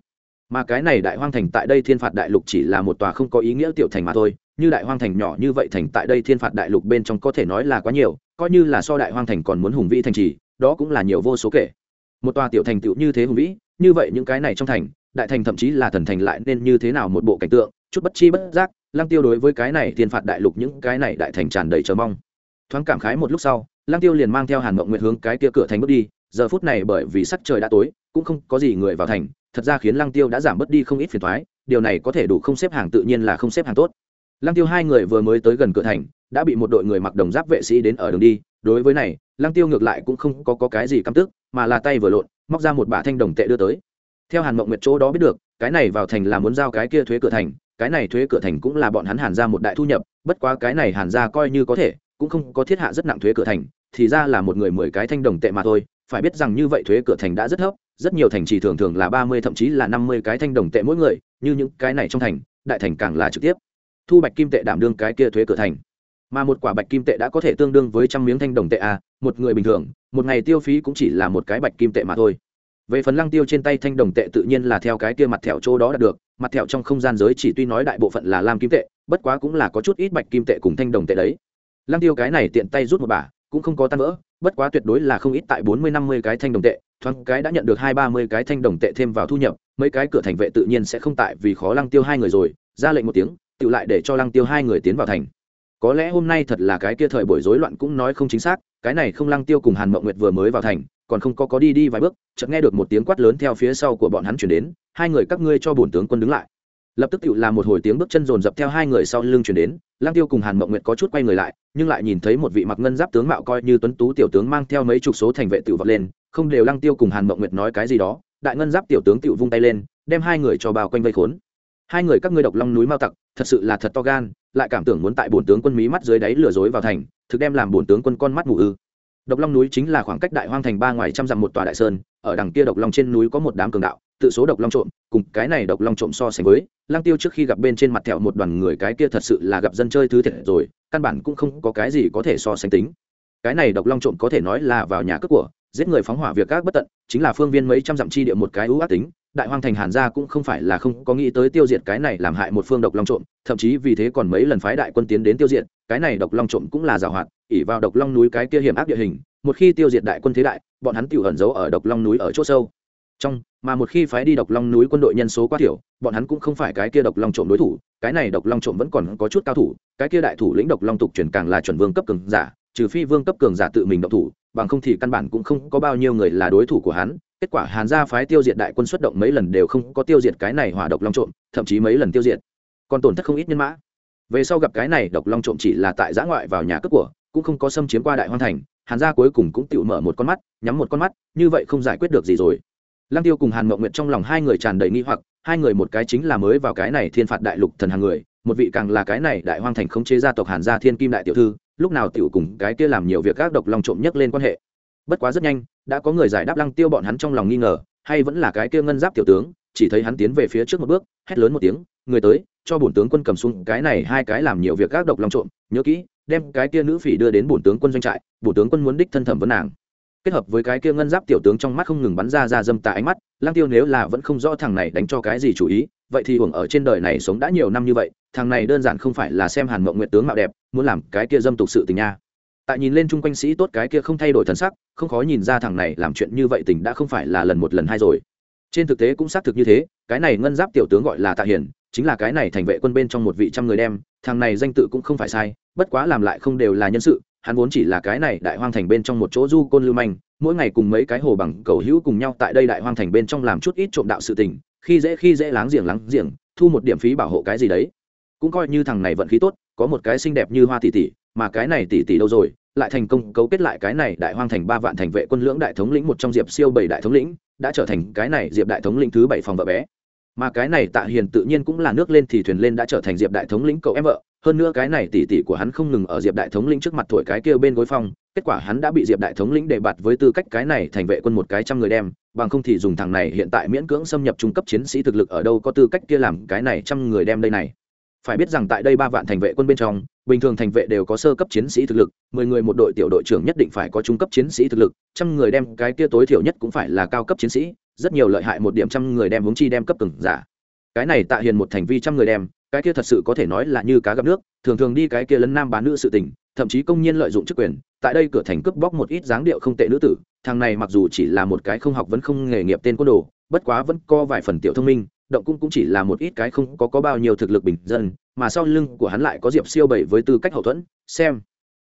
[SPEAKER 1] mà cái này đại hoang thành tại đây thiên phạt đại lục chỉ là một tòa không có ý nghĩa tiểu thành mà thôi, như đại hoang thành nhỏ như vậy thành tại đây thiên phạt đại lục bên trong có thể nói là quá nhiều, coi như là so đại hoang thành còn muốn hùng vĩ thành trì, đó cũng là nhiều vô số kể. Một tòa tiểu thành tựu như thế hùng vĩ, như vậy những cái này trong thành, đại thành thậm chí là thần thành lại nên như thế nào một bộ cảnh tượng, chút bất chi bất giác, lăng tiêu đối với cái này thiên phạt đại lục những cái này đại thành tràn đầy chờ mong. Thoáng cảm khái một lúc sau, lăng tiêu liền mang theo hàn mộng nguyện hướng cái kia cửa thành bước đi, giờ phút này bởi vì sắc trời đã tối, cũng không có gì người vào thành thật ra khiến lăng tiêu đã giảm bớt đi không ít phiền thoái điều này có thể đủ không xếp hàng tự nhiên là không xếp hàng tốt. Lăng tiêu hai người vừa mới tới gần cửa thành đã bị một đội người mặc đồng giáp vệ sĩ đến ở đường đi. Đối với này lăng tiêu ngược lại cũng không có, có cái gì căm tức mà là tay vừa lộn móc ra một bả thanh đồng tệ đưa tới. Theo hàn mộng nguyệt chỗ đó biết được cái này vào thành là muốn giao cái kia thuế cửa thành cái này thuế cửa thành cũng là bọn hắn hàn ra một đại thu nhập bất quá cái này hàn ra coi như có thể cũng không có thiết hạ rất nặng thuế cửa thành thì ra là một người mười cái thanh đồng tệ mà thôi phải biết rằng như vậy thuế cửa thành đã rất thấp rất nhiều thành trì thường thường là ba mươi, thậm chí là năm mươi cái thanh đồng tệ mỗi người, như những cái này trong thành, đại thành càng là trực tiếp. Thu bạch kim tệ đảm đương cái kia thuế cửa thành. Mà một quả bạch kim tệ đã có thể tương đương với trăm miếng thanh đồng tệ a một người bình thường, một ngày tiêu phí cũng chỉ là một cái bạch kim tệ mà thôi. Về phần lăng tiêu trên tay thanh đồng tệ tự nhiên là theo cái kia mặt thẹo chỗ đó đạt được, mặt thẹo trong không gian giới chỉ tuy nói đại bộ phận là lam kim tệ, bất quá cũng là có chút ít bạch kim tệ cùng thanh đồng tệ đấy. Lăng tiêu cái này tiện tay rút một bả cũng không có tan vỡ, bất quá tuyệt đối là không ít tại bốn mươi, năm mươi cái thanh đồng tệ, thoáng cái đã nhận được hai, ba mươi cái thanh đồng tệ thêm vào thu nhập, mấy cái cửa thành vệ tự nhiên sẽ không tại vì khó lăng tiêu hai người rồi, ra lệnh một tiếng, tự lại để cho lăng tiêu hai người tiến vào thành. Có lẽ hôm nay thật là cái kia thời buổi rối loạn cũng nói không chính xác, cái này không lăng tiêu cùng hàn mộng nguyệt vừa mới vào thành, còn không có có đi đi vài bước, chợt nghe được một tiếng quát lớn theo phía sau của bọn hắn chuyển đến, hai người các ngươi cho bổn tướng quân đứng lại lập tức tự làm một hồi tiếng bước chân dồn dập theo hai người sau lưng chuyển đến lang tiêu cùng hàn mộng nguyệt có chút quay người lại, nhưng lại nhìn thấy một vị mặc ngân giáp tướng mạo coi như tuấn tú tiểu tướng mang theo mấy chục số thành vệ tự vọt lên, không đều lang tiêu cùng hàn mộng nguyệt nói cái gì đó. Đại ngân giáp tiểu tướng tự vung tay lên, đem hai người cho bao quanh vây khốn. Hai người các ngươi độc long núi mao tặc, thật sự là thật to gan, lại cảm tưởng muốn tại bổn tướng quân mí mắt dưới đáy lừa dối vào thành, thực đem làm bổn tướng quân con mắt mù ư. Độc long núi chính là khoảng cách đại hoang thành ba ngoài trăm dặm một tòa đại sơn, ở đằng kia độc long trên núi có một đám cường đạo tự số độc long trộm, cùng cái này độc long trộm so sánh với lang tiêu trước khi gặp bên trên mặt thẹo một đoàn người cái kia thật sự là gặp dân chơi thứ thiệt rồi, căn bản cũng không có cái gì có thể so sánh tính. Cái này độc long trộm có thể nói là vào nhà cướp của, giết người phóng hỏa việc các bất tận, chính là phương viên mấy trăm dặm chi địa một cái ưu ác tính, đại hoang thành hàn gia cũng không phải là không có nghĩ tới tiêu diệt cái này làm hại một phương độc long trộm, thậm chí vì thế còn mấy lần phái đại quân tiến đến tiêu diệt, cái này độc long trộm cũng là giàu hoạt, ỉ vào độc long núi cái kia hiểm ác địa hình, một khi tiêu diệt đại quân thế đại, bọn hắn tiểu ẩn giấu ở độc long núi ở chỗ sâu trong, mà một khi phái đi độc long núi quân đội nhân số quá thiểu, bọn hắn cũng không phải cái kia độc long trộm đối thủ, cái này độc long trộm vẫn còn có chút cao thủ, cái kia đại thủ lĩnh độc long tục chuyển càng là chuẩn vương cấp cường giả, trừ phi vương cấp cường giả tự mình độc thủ, bằng không thì căn bản cũng không có bao nhiêu người là đối thủ của hắn. Kết quả hàn gia phái tiêu diệt đại quân xuất động mấy lần đều không có tiêu diệt cái này hỏa độc long trộm, thậm chí mấy lần tiêu diệt. Còn tổn thất không ít nhân mã. Về sau gặp cái này độc long trộm chỉ là tại giã ngoại vào nhà cướp của, cũng không có xâm chiếm qua đại Hoan thành, hàn gia cuối cùng cũng tự mở một con mắt, nhắm một con mắt, như vậy không giải quyết được gì rồi lăng tiêu cùng hàn mộng nguyện trong lòng hai người tràn đầy nghi hoặc, hai người một cái chính là mới vào cái này thiên phạt đại lục thần hàng người, một vị càng là cái này đại hoang thành khống chế gia tộc hàn gia thiên kim đại tiểu thư, lúc nào tiểu cùng cái kia làm nhiều việc các độc long trộm nhất lên quan hệ. Bất quá rất nhanh, đã có người giải đáp lăng tiêu bọn hắn trong lòng nghi ngờ, hay vẫn là cái kia ngân giáp tiểu tướng, chỉ thấy hắn tiến về phía trước một bước, hét lớn một tiếng, người tới, cho bổn tướng quân cầm xuống cái này hai cái làm nhiều việc các độc long trộm, nhớ kỹ, đem cái kia nữ phỉ đưa đến bổn tướng quân doanh trại, bổn tướng quân muốn đích thân thẩm vấn nàng kết hợp với cái kia ngân giáp tiểu tướng trong mắt không ngừng bắn ra ra dâm tà ánh mắt lang tiêu nếu là vẫn không rõ thằng này đánh cho cái gì chủ ý, vậy thì hưởng ở trên đời này sống đã nhiều năm như vậy, thằng này đơn giản không phải là xem hàn mộng nguyệt tướng mạo đẹp, muốn làm cái kia dâm tục sự tình nha. Tại nhìn lên chung quanh sĩ tốt cái kia không thay đổi thần sắc, không khó nhìn ra thằng này làm chuyện như vậy tình đã không phải là lần một lần hai rồi. Trên thực tế cũng xác thực như thế, cái này ngân giáp tiểu tướng gọi là tạ hiển, chính là cái này thành vệ quân bên trong một vị trăm người đem, thằng này danh tự cũng không phải sai, bất quá làm lại không đều là nhân sự hắn vốn chỉ là cái này đại hoang thành bên trong một chỗ du côn lưu manh, mỗi ngày cùng mấy cái hồ bằng cầu hữu cùng nhau tại đây đại hoang thành bên trong làm chút ít trộm đạo sự tình, khi dễ khi dễ láng giềng láng giềng, thu một điểm phí bảo hộ cái gì đấy. Cũng coi như thằng này vận khí tốt, có một cái xinh đẹp như hoa tỷ tỷ, mà cái này tỷ tỷ đâu rồi, lại thành công cấu kết lại cái này đại hoang thành ba vạn thành vệ quân lưỡng đại thống lĩnh một trong diệp siêu bảy đại thống lĩnh, đã trở thành cái này diệp đại thống lĩnh thứ bảy phòng vợ bé. Mà cái này tạ hiền tự nhiên cũng là nước lên thì thuyền lên đã trở thành diệp đại thống lĩnh cậu em vợ hơn nữa cái này tỷ tỷ của hắn không ngừng ở diệp đại thống lĩnh trước mặt thổi cái kia bên gối phong, kết quả hắn đã bị diệp đại thống lĩnh đề bạt với tư cách cái này thành vệ quân một cái trăm người đem, bằng không thì dùng thằng này hiện tại miễn cưỡng xâm nhập trung cấp chiến sĩ thực lực ở đâu có tư cách kia làm cái này trăm người đem đây này. Phải biết rằng tại đây ba vạn thành vệ quân bên trong, bình thường thành vệ đều có sơ cấp chiến sĩ thực lực, mười người một đội tiểu đội trưởng nhất định phải có trung cấp chiến sĩ thực lực, trăm người đem cái kia tối thiểu nhất cũng phải là cao cấp chiến sĩ, rất nhiều lợi hại một điểm trăm người đem hướng chi đem cấp từng giả cái này tạ hiền một thành vi trăm người đem, cái kia thật sự có thể nói là như cá gặp nước, thường thường đi cái kia lấn nam bán nữ sự tình, thậm chí công nhiên lợi dụng chức quyền, tại đây cửa thành cướp bóc một ít dáng điệu không tệ nữ tử, thằng này mặc dù chỉ là một cái không học vẫn không nghề nghiệp tên côn đồ, bất quá vẫn có vài phần tiểu thông minh, động cung cũng chỉ là một ít cái không có có bao nhiêu thực lực bình dân, mà sau lưng của hắn lại có diệp siêu bảy với tư cách hậu thuẫn, xem.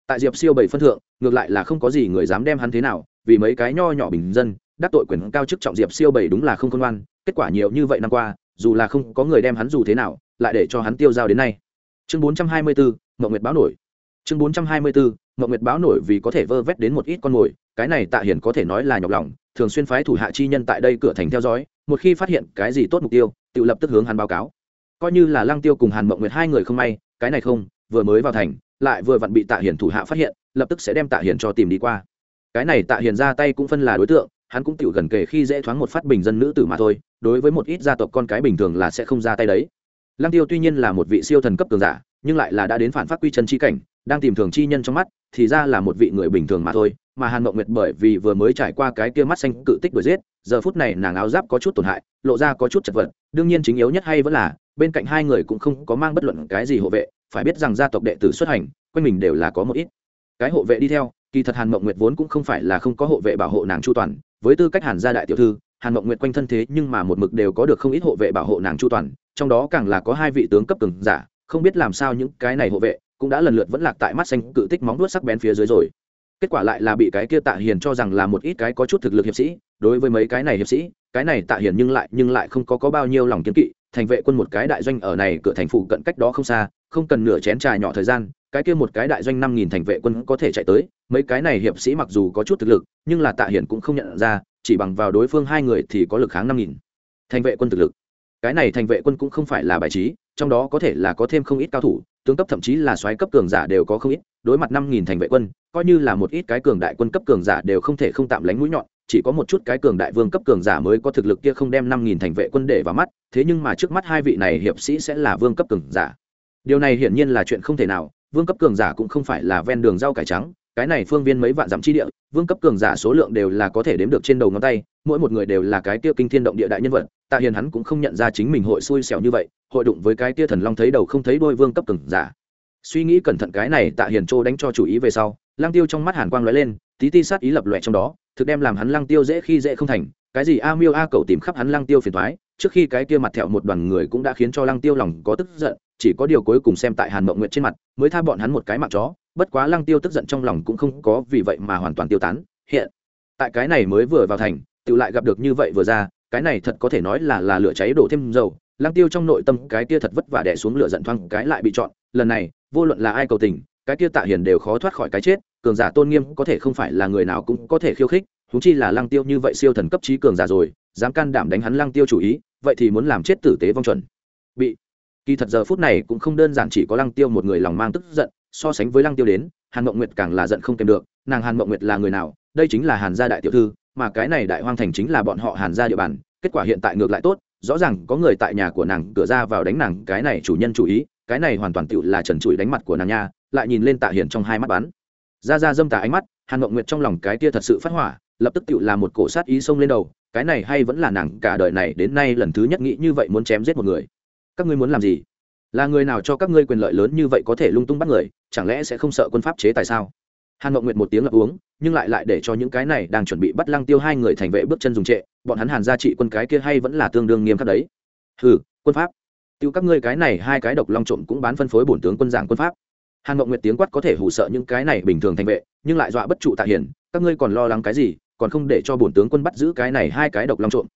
[SPEAKER 1] Tại diệp siêu bảy phân thượng, ngược lại là không có gì người dám đem hắn thế nào, vì mấy cái nho nhỏ bình dân, đắc tội quyền cao chức trọng diệp siêu bảy đúng là không công an kết quả nhiều như vậy năm qua dù là không có người đem hắn dù thế nào, lại để cho hắn tiêu dao đến nay. Chương bốn trăm hai mươi bốn mậu nguyệt báo nổi. Chương bốn trăm hai mươi bốn mậu nguyệt báo nổi vì có thể vơ vét đến một ít con mồi, cái này tạ hiển có thể nói là nhọc lòng, thường xuyên phái thủ hạ chi nhân tại đây cửa thành theo dõi, một khi phát hiện cái gì tốt mục tiêu, tự lập tức hướng hắn báo cáo. Coi như là lăng tiêu cùng hàn mộng nguyệt hai người không may, cái này không, vừa mới vào thành, lại vừa vặn bị tạ hiển thủ hạ phát hiện, lập tức sẽ đem tạ hiển cho tìm đi qua. Cái này tạ hiển ra tay cũng phân là đối tượng hắn cũng tiểu gần kể khi dễ thoáng một phát bình dân nữ tử mà thôi, đối với một ít gia tộc con cái bình thường là sẽ không ra tay đấy. Lăng tiêu tuy nhiên là một vị siêu thần cấp cường giả, nhưng lại là đã đến phản phát quy chân chi cảnh, đang tìm thường chi nhân trong mắt, thì ra là một vị người bình thường mà thôi, mà hàn mộng nguyệt bởi vì vừa mới trải qua cái kia mắt xanh cự tích đuổi giết, giờ phút này nàng áo giáp có chút tổn hại, lộ ra có chút chật vật, đương nhiên chính yếu nhất hay vẫn là, bên cạnh hai người cũng không có mang bất luận cái gì hộ vệ, phải biết rằng gia tộc đệ tử xuất hành, quanh mình đều là có một ít. Cái hộ vệ đi theo kỳ thật hàn mộng nguyệt vốn cũng không phải là không có hộ vệ bảo hộ nàng chu toàn, với tư cách hàn gia đại tiểu thư, hàn mộng nguyệt quanh thân thế nhưng mà một mực đều có được không ít hộ vệ bảo hộ nàng chu toàn, trong đó càng là có hai vị tướng cấp cường giả, không biết làm sao những cái này hộ vệ cũng đã lần lượt vẫn lạc tại mắt xanh cự tích móng đuốt sắc bén phía dưới rồi. Kết quả lại là bị cái kia tạ hiền cho rằng là một ít cái có chút thực lực hiệp sĩ, đối với mấy cái này hiệp sĩ, cái này tạ hiền nhưng lại nhưng lại không có có bao nhiêu lòng kiến kỵ, thành vệ quân một cái đại doanh ở này cửa thành phủ cận cách đó không xa, không cần nửa chén trà nhỏ thời gian cái kia một cái đại doanh năm nghìn thành vệ quân có thể chạy tới, mấy cái này hiệp sĩ mặc dù có chút thực lực, nhưng là tạ hiển cũng không nhận ra, chỉ bằng vào đối phương hai người thì có lực kháng năm nghìn thành vệ quân thực lực. Cái này thành vệ quân cũng không phải là bài trí, trong đó có thể là có thêm không ít cao thủ, tướng cấp thậm chí là xoáy cấp cường giả đều có không ít, đối mặt năm nghìn thành vệ quân, coi như là một ít cái cường đại quân cấp cường giả đều không thể không tạm lánh mũi nhọn, chỉ có một chút cái cường đại vương cấp cường giả mới có thực lực kia không đem năm nghìn thành vệ quân để vào mắt, thế nhưng mà trước mắt hai vị này hiệp sĩ sẽ là vương cấp cường giả. Điều này hiển nhiên là chuyện không thể nào vương cấp cường giả cũng không phải là ven đường rau cải trắng, cái này phương viên mấy vạn dặm chi địa, vương cấp cường giả số lượng đều là có thể đếm được trên đầu ngón tay, mỗi một người đều là cái tia kinh thiên động địa đại nhân vật, tạ hiền hắn cũng không nhận ra chính mình hội xui xẻo như vậy, hội đụng với cái tia thần long thấy đầu không thấy đôi vương cấp cường giả. Suy nghĩ cẩn thận cái này, tạ hiền trô đánh cho chủ ý về sau lang tiêu trong mắt hàn quang lóe lên, tí ti sát ý lập lòe trong đó, thực đem làm hắn lang tiêu dễ khi dễ không thành, cái gì a miêu a cầu tìm khắp hắn lang tiêu phiền thoái trước khi cái kia mặt thẹo một đoàn người cũng đã khiến cho lang tiêu lòng có tức giận, chỉ có điều cuối cùng xem tại hàn mộng nguyện trên mặt, mới tha bọn hắn một cái mạng chó, bất quá lang tiêu tức giận trong lòng cũng không có vì vậy mà hoàn toàn tiêu tán. Hiện, tại cái này mới vừa vào thành, tự lại gặp được như vậy vừa ra, cái này thật có thể nói là là lửa cháy đổ thêm dầu. Lang tiêu trong nội tâm cái kia thật vất vả đẻ xuống lửa giận thoáng cái lại bị chọn, lần này, vô luận là ai cầu tình, cái kia tạ hiền đều khó thoát khỏi cái chết, cường giả tôn nghiêm có thể không phải là người nào cũng có thể khiêu khích húng chi là lăng tiêu như vậy siêu thần cấp trí cường giả rồi, dám can đảm đánh hắn lăng tiêu chủ ý vậy thì muốn làm chết tử tế vong chuẩn. Bị. Kỳ thật giờ phút này cũng không đơn giản chỉ có lăng tiêu một người lòng mang tức giận, so sánh với lăng tiêu đến, hàn mộng nguyệt càng là giận không kèm được, nàng hàn mộng nguyệt là người nào, đây chính là hàn gia đại tiểu thư, mà cái này đại hoang thành chính là bọn họ hàn gia địa bàn, kết quả hiện tại ngược lại tốt, rõ ràng có người tại nhà của nàng cửa ra vào đánh nàng, cái này chủ nhân chủ ý, cái này hoàn toàn tựu là trần trụi đánh mặt của nàng nha, lại nhìn lên tạ hiền trong hai mắt bắn. Ra ra dâm tà ánh mắt, hàn mộng nguyệt trong lòng cái tia thật sự phát hỏa, lập tức tựu là một cổ sát ý xông lên đầu cái này hay vẫn là nàng cả đời này đến nay lần thứ nhất nghĩ như vậy muốn chém giết một người. Các ngươi muốn làm gì? Là người nào cho các ngươi quyền lợi lớn như vậy có thể lung tung bắt người, chẳng lẽ sẽ không sợ quân pháp chế tại sao? Hàn mộng nguyệt một tiếng lập uống, nhưng lại lại để cho những cái này đang chuẩn bị bắt lăng tiêu hai người thành vệ bước chân dùng trệ, bọn hắn hàn gia trị quân cái kia hay vẫn là tương đương nghiêm khắc đấy. Hừ, quân pháp. Tiêu các ngươi cái này hai cái độc long trộm cũng bán phân phối bổn tướng quân giảng quân pháp. Hàn mộng nguyệt tiếng quát có thể hù sợ những cái này bình thường thành vệ, nhưng lại dọa bất trụ tạ hiền, các ngươi còn lo lắng cái gì? Còn không để cho bổn tướng quân bắt giữ cái này hai cái độc long trộm.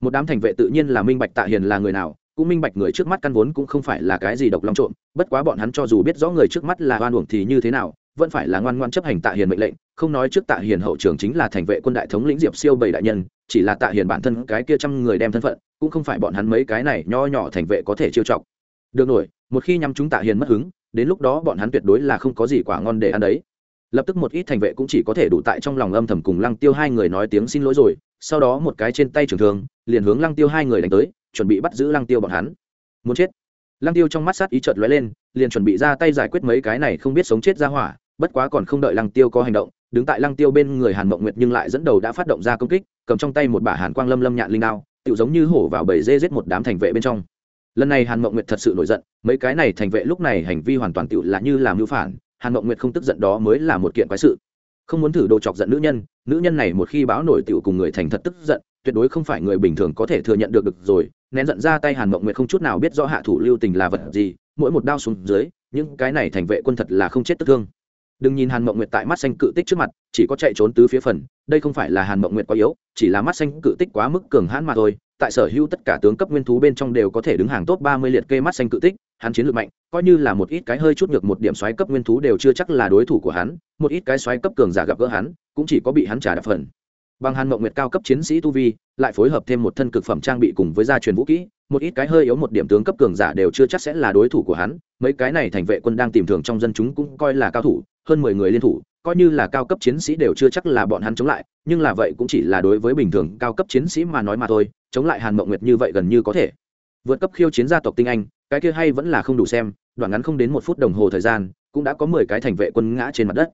[SPEAKER 1] Một đám thành vệ tự nhiên là minh bạch tạ hiền là người nào, cũng minh bạch người trước mắt căn vốn cũng không phải là cái gì độc long trộm, bất quá bọn hắn cho dù biết rõ người trước mắt là oan uổng thì như thế nào, vẫn phải là ngoan ngoan chấp hành tạ hiền mệnh lệnh, không nói trước tạ hiền hậu trường chính là thành vệ quân đại thống lĩnh diệp siêu bảy đại nhân, chỉ là tạ hiền bản thân cái kia trăm người đem thân phận, cũng không phải bọn hắn mấy cái này nho nhỏ thành vệ có thể chiêu trọng. Được nổi một khi nhắm chúng tạ hiền mất hứng, đến lúc đó bọn hắn tuyệt đối là không có gì quả ngon để ăn đấy lập tức một ít thành vệ cũng chỉ có thể đủ tại trong lòng âm thầm cùng lăng tiêu hai người nói tiếng xin lỗi rồi, sau đó một cái trên tay trường thương, liền hướng lăng tiêu hai người đánh tới, chuẩn bị bắt giữ lăng tiêu bọn hắn. Muốn chết. Lăng tiêu trong mắt sát ý chợt lóe lên, liền chuẩn bị ra tay giải quyết mấy cái này không biết sống chết ra hỏa, bất quá còn không đợi lăng tiêu có hành động, đứng tại lăng tiêu bên người hàn mộng nguyệt nhưng lại dẫn đầu đã phát động ra công kích, cầm trong tay một bả hàn quang lâm lâm nhạn linh đao tự giống như hổ vào bầy dê giết một đám thành vệ bên trong. Lần này hàn mộng nguyệt thật sự nổi giận, mấy cái này thành vệ lúc này hành vi hoàn toàn tự là như làm mưu phản hàn mộng nguyệt không tức giận đó mới là một kiện quái sự. Không muốn thử đồ chọc giận nữ nhân nữ nhân này một khi báo nổi tiểu cùng người thành thật tức giận, tuyệt đối không phải người bình thường có thể thừa nhận được được rồi. Nén giận ra tay hàn mộng nguyệt không chút nào biết rõ hạ thủ lưu tình là vật gì, mỗi một đao xuống dưới, những cái này thành vệ quân thật là không chết tức thương. Đừng nhìn hàn mộng nguyệt tại mắt xanh cự tích trước mặt, chỉ có chạy trốn tứ phía phần, đây không phải là hàn mộng nguyệt quá yếu, chỉ là mắt xanh cự tích quá mức cường hãn mà thôi. Tại sở hữu tất cả tướng cấp nguyên thú bên trong đều có thể đứng hàng top ba mươi liệt kê mắt xanh cự tích hắn chiến lược mạnh, coi như là một ít cái hơi chút ngược một điểm xoáy cấp nguyên thú đều chưa chắc là đối thủ của hắn, một ít cái xoáy cấp cường giả gặp gỡ hắn, cũng chỉ có bị hắn trả đạp phần. Bằng hàn mộng nguyệt cao cấp chiến sĩ tu vi, lại phối hợp thêm một thân cực phẩm trang bị cùng với gia truyền vũ kỹ, một ít cái hơi yếu một điểm tướng cấp cường giả đều chưa chắc sẽ là đối thủ của hắn, mấy cái này thành vệ quân đang tìm thường trong dân chúng cũng coi là cao thủ, hơn mười người liên thủ, coi như là cao cấp chiến sĩ đều chưa chắc là bọn hắn chống lại, nhưng là vậy cũng chỉ là đối với bình thường cao cấp chiến sĩ mà nói mà thôi, chống lại hàn mộng nguyệt như vậy gần như có thể. Vượt cấp khiêu chiến gia tộc tinh anh cái kia hay vẫn là không đủ xem, đoạn ngắn không đến một phút đồng hồ thời gian, cũng đã có mười cái thành vệ quân ngã trên mặt đất.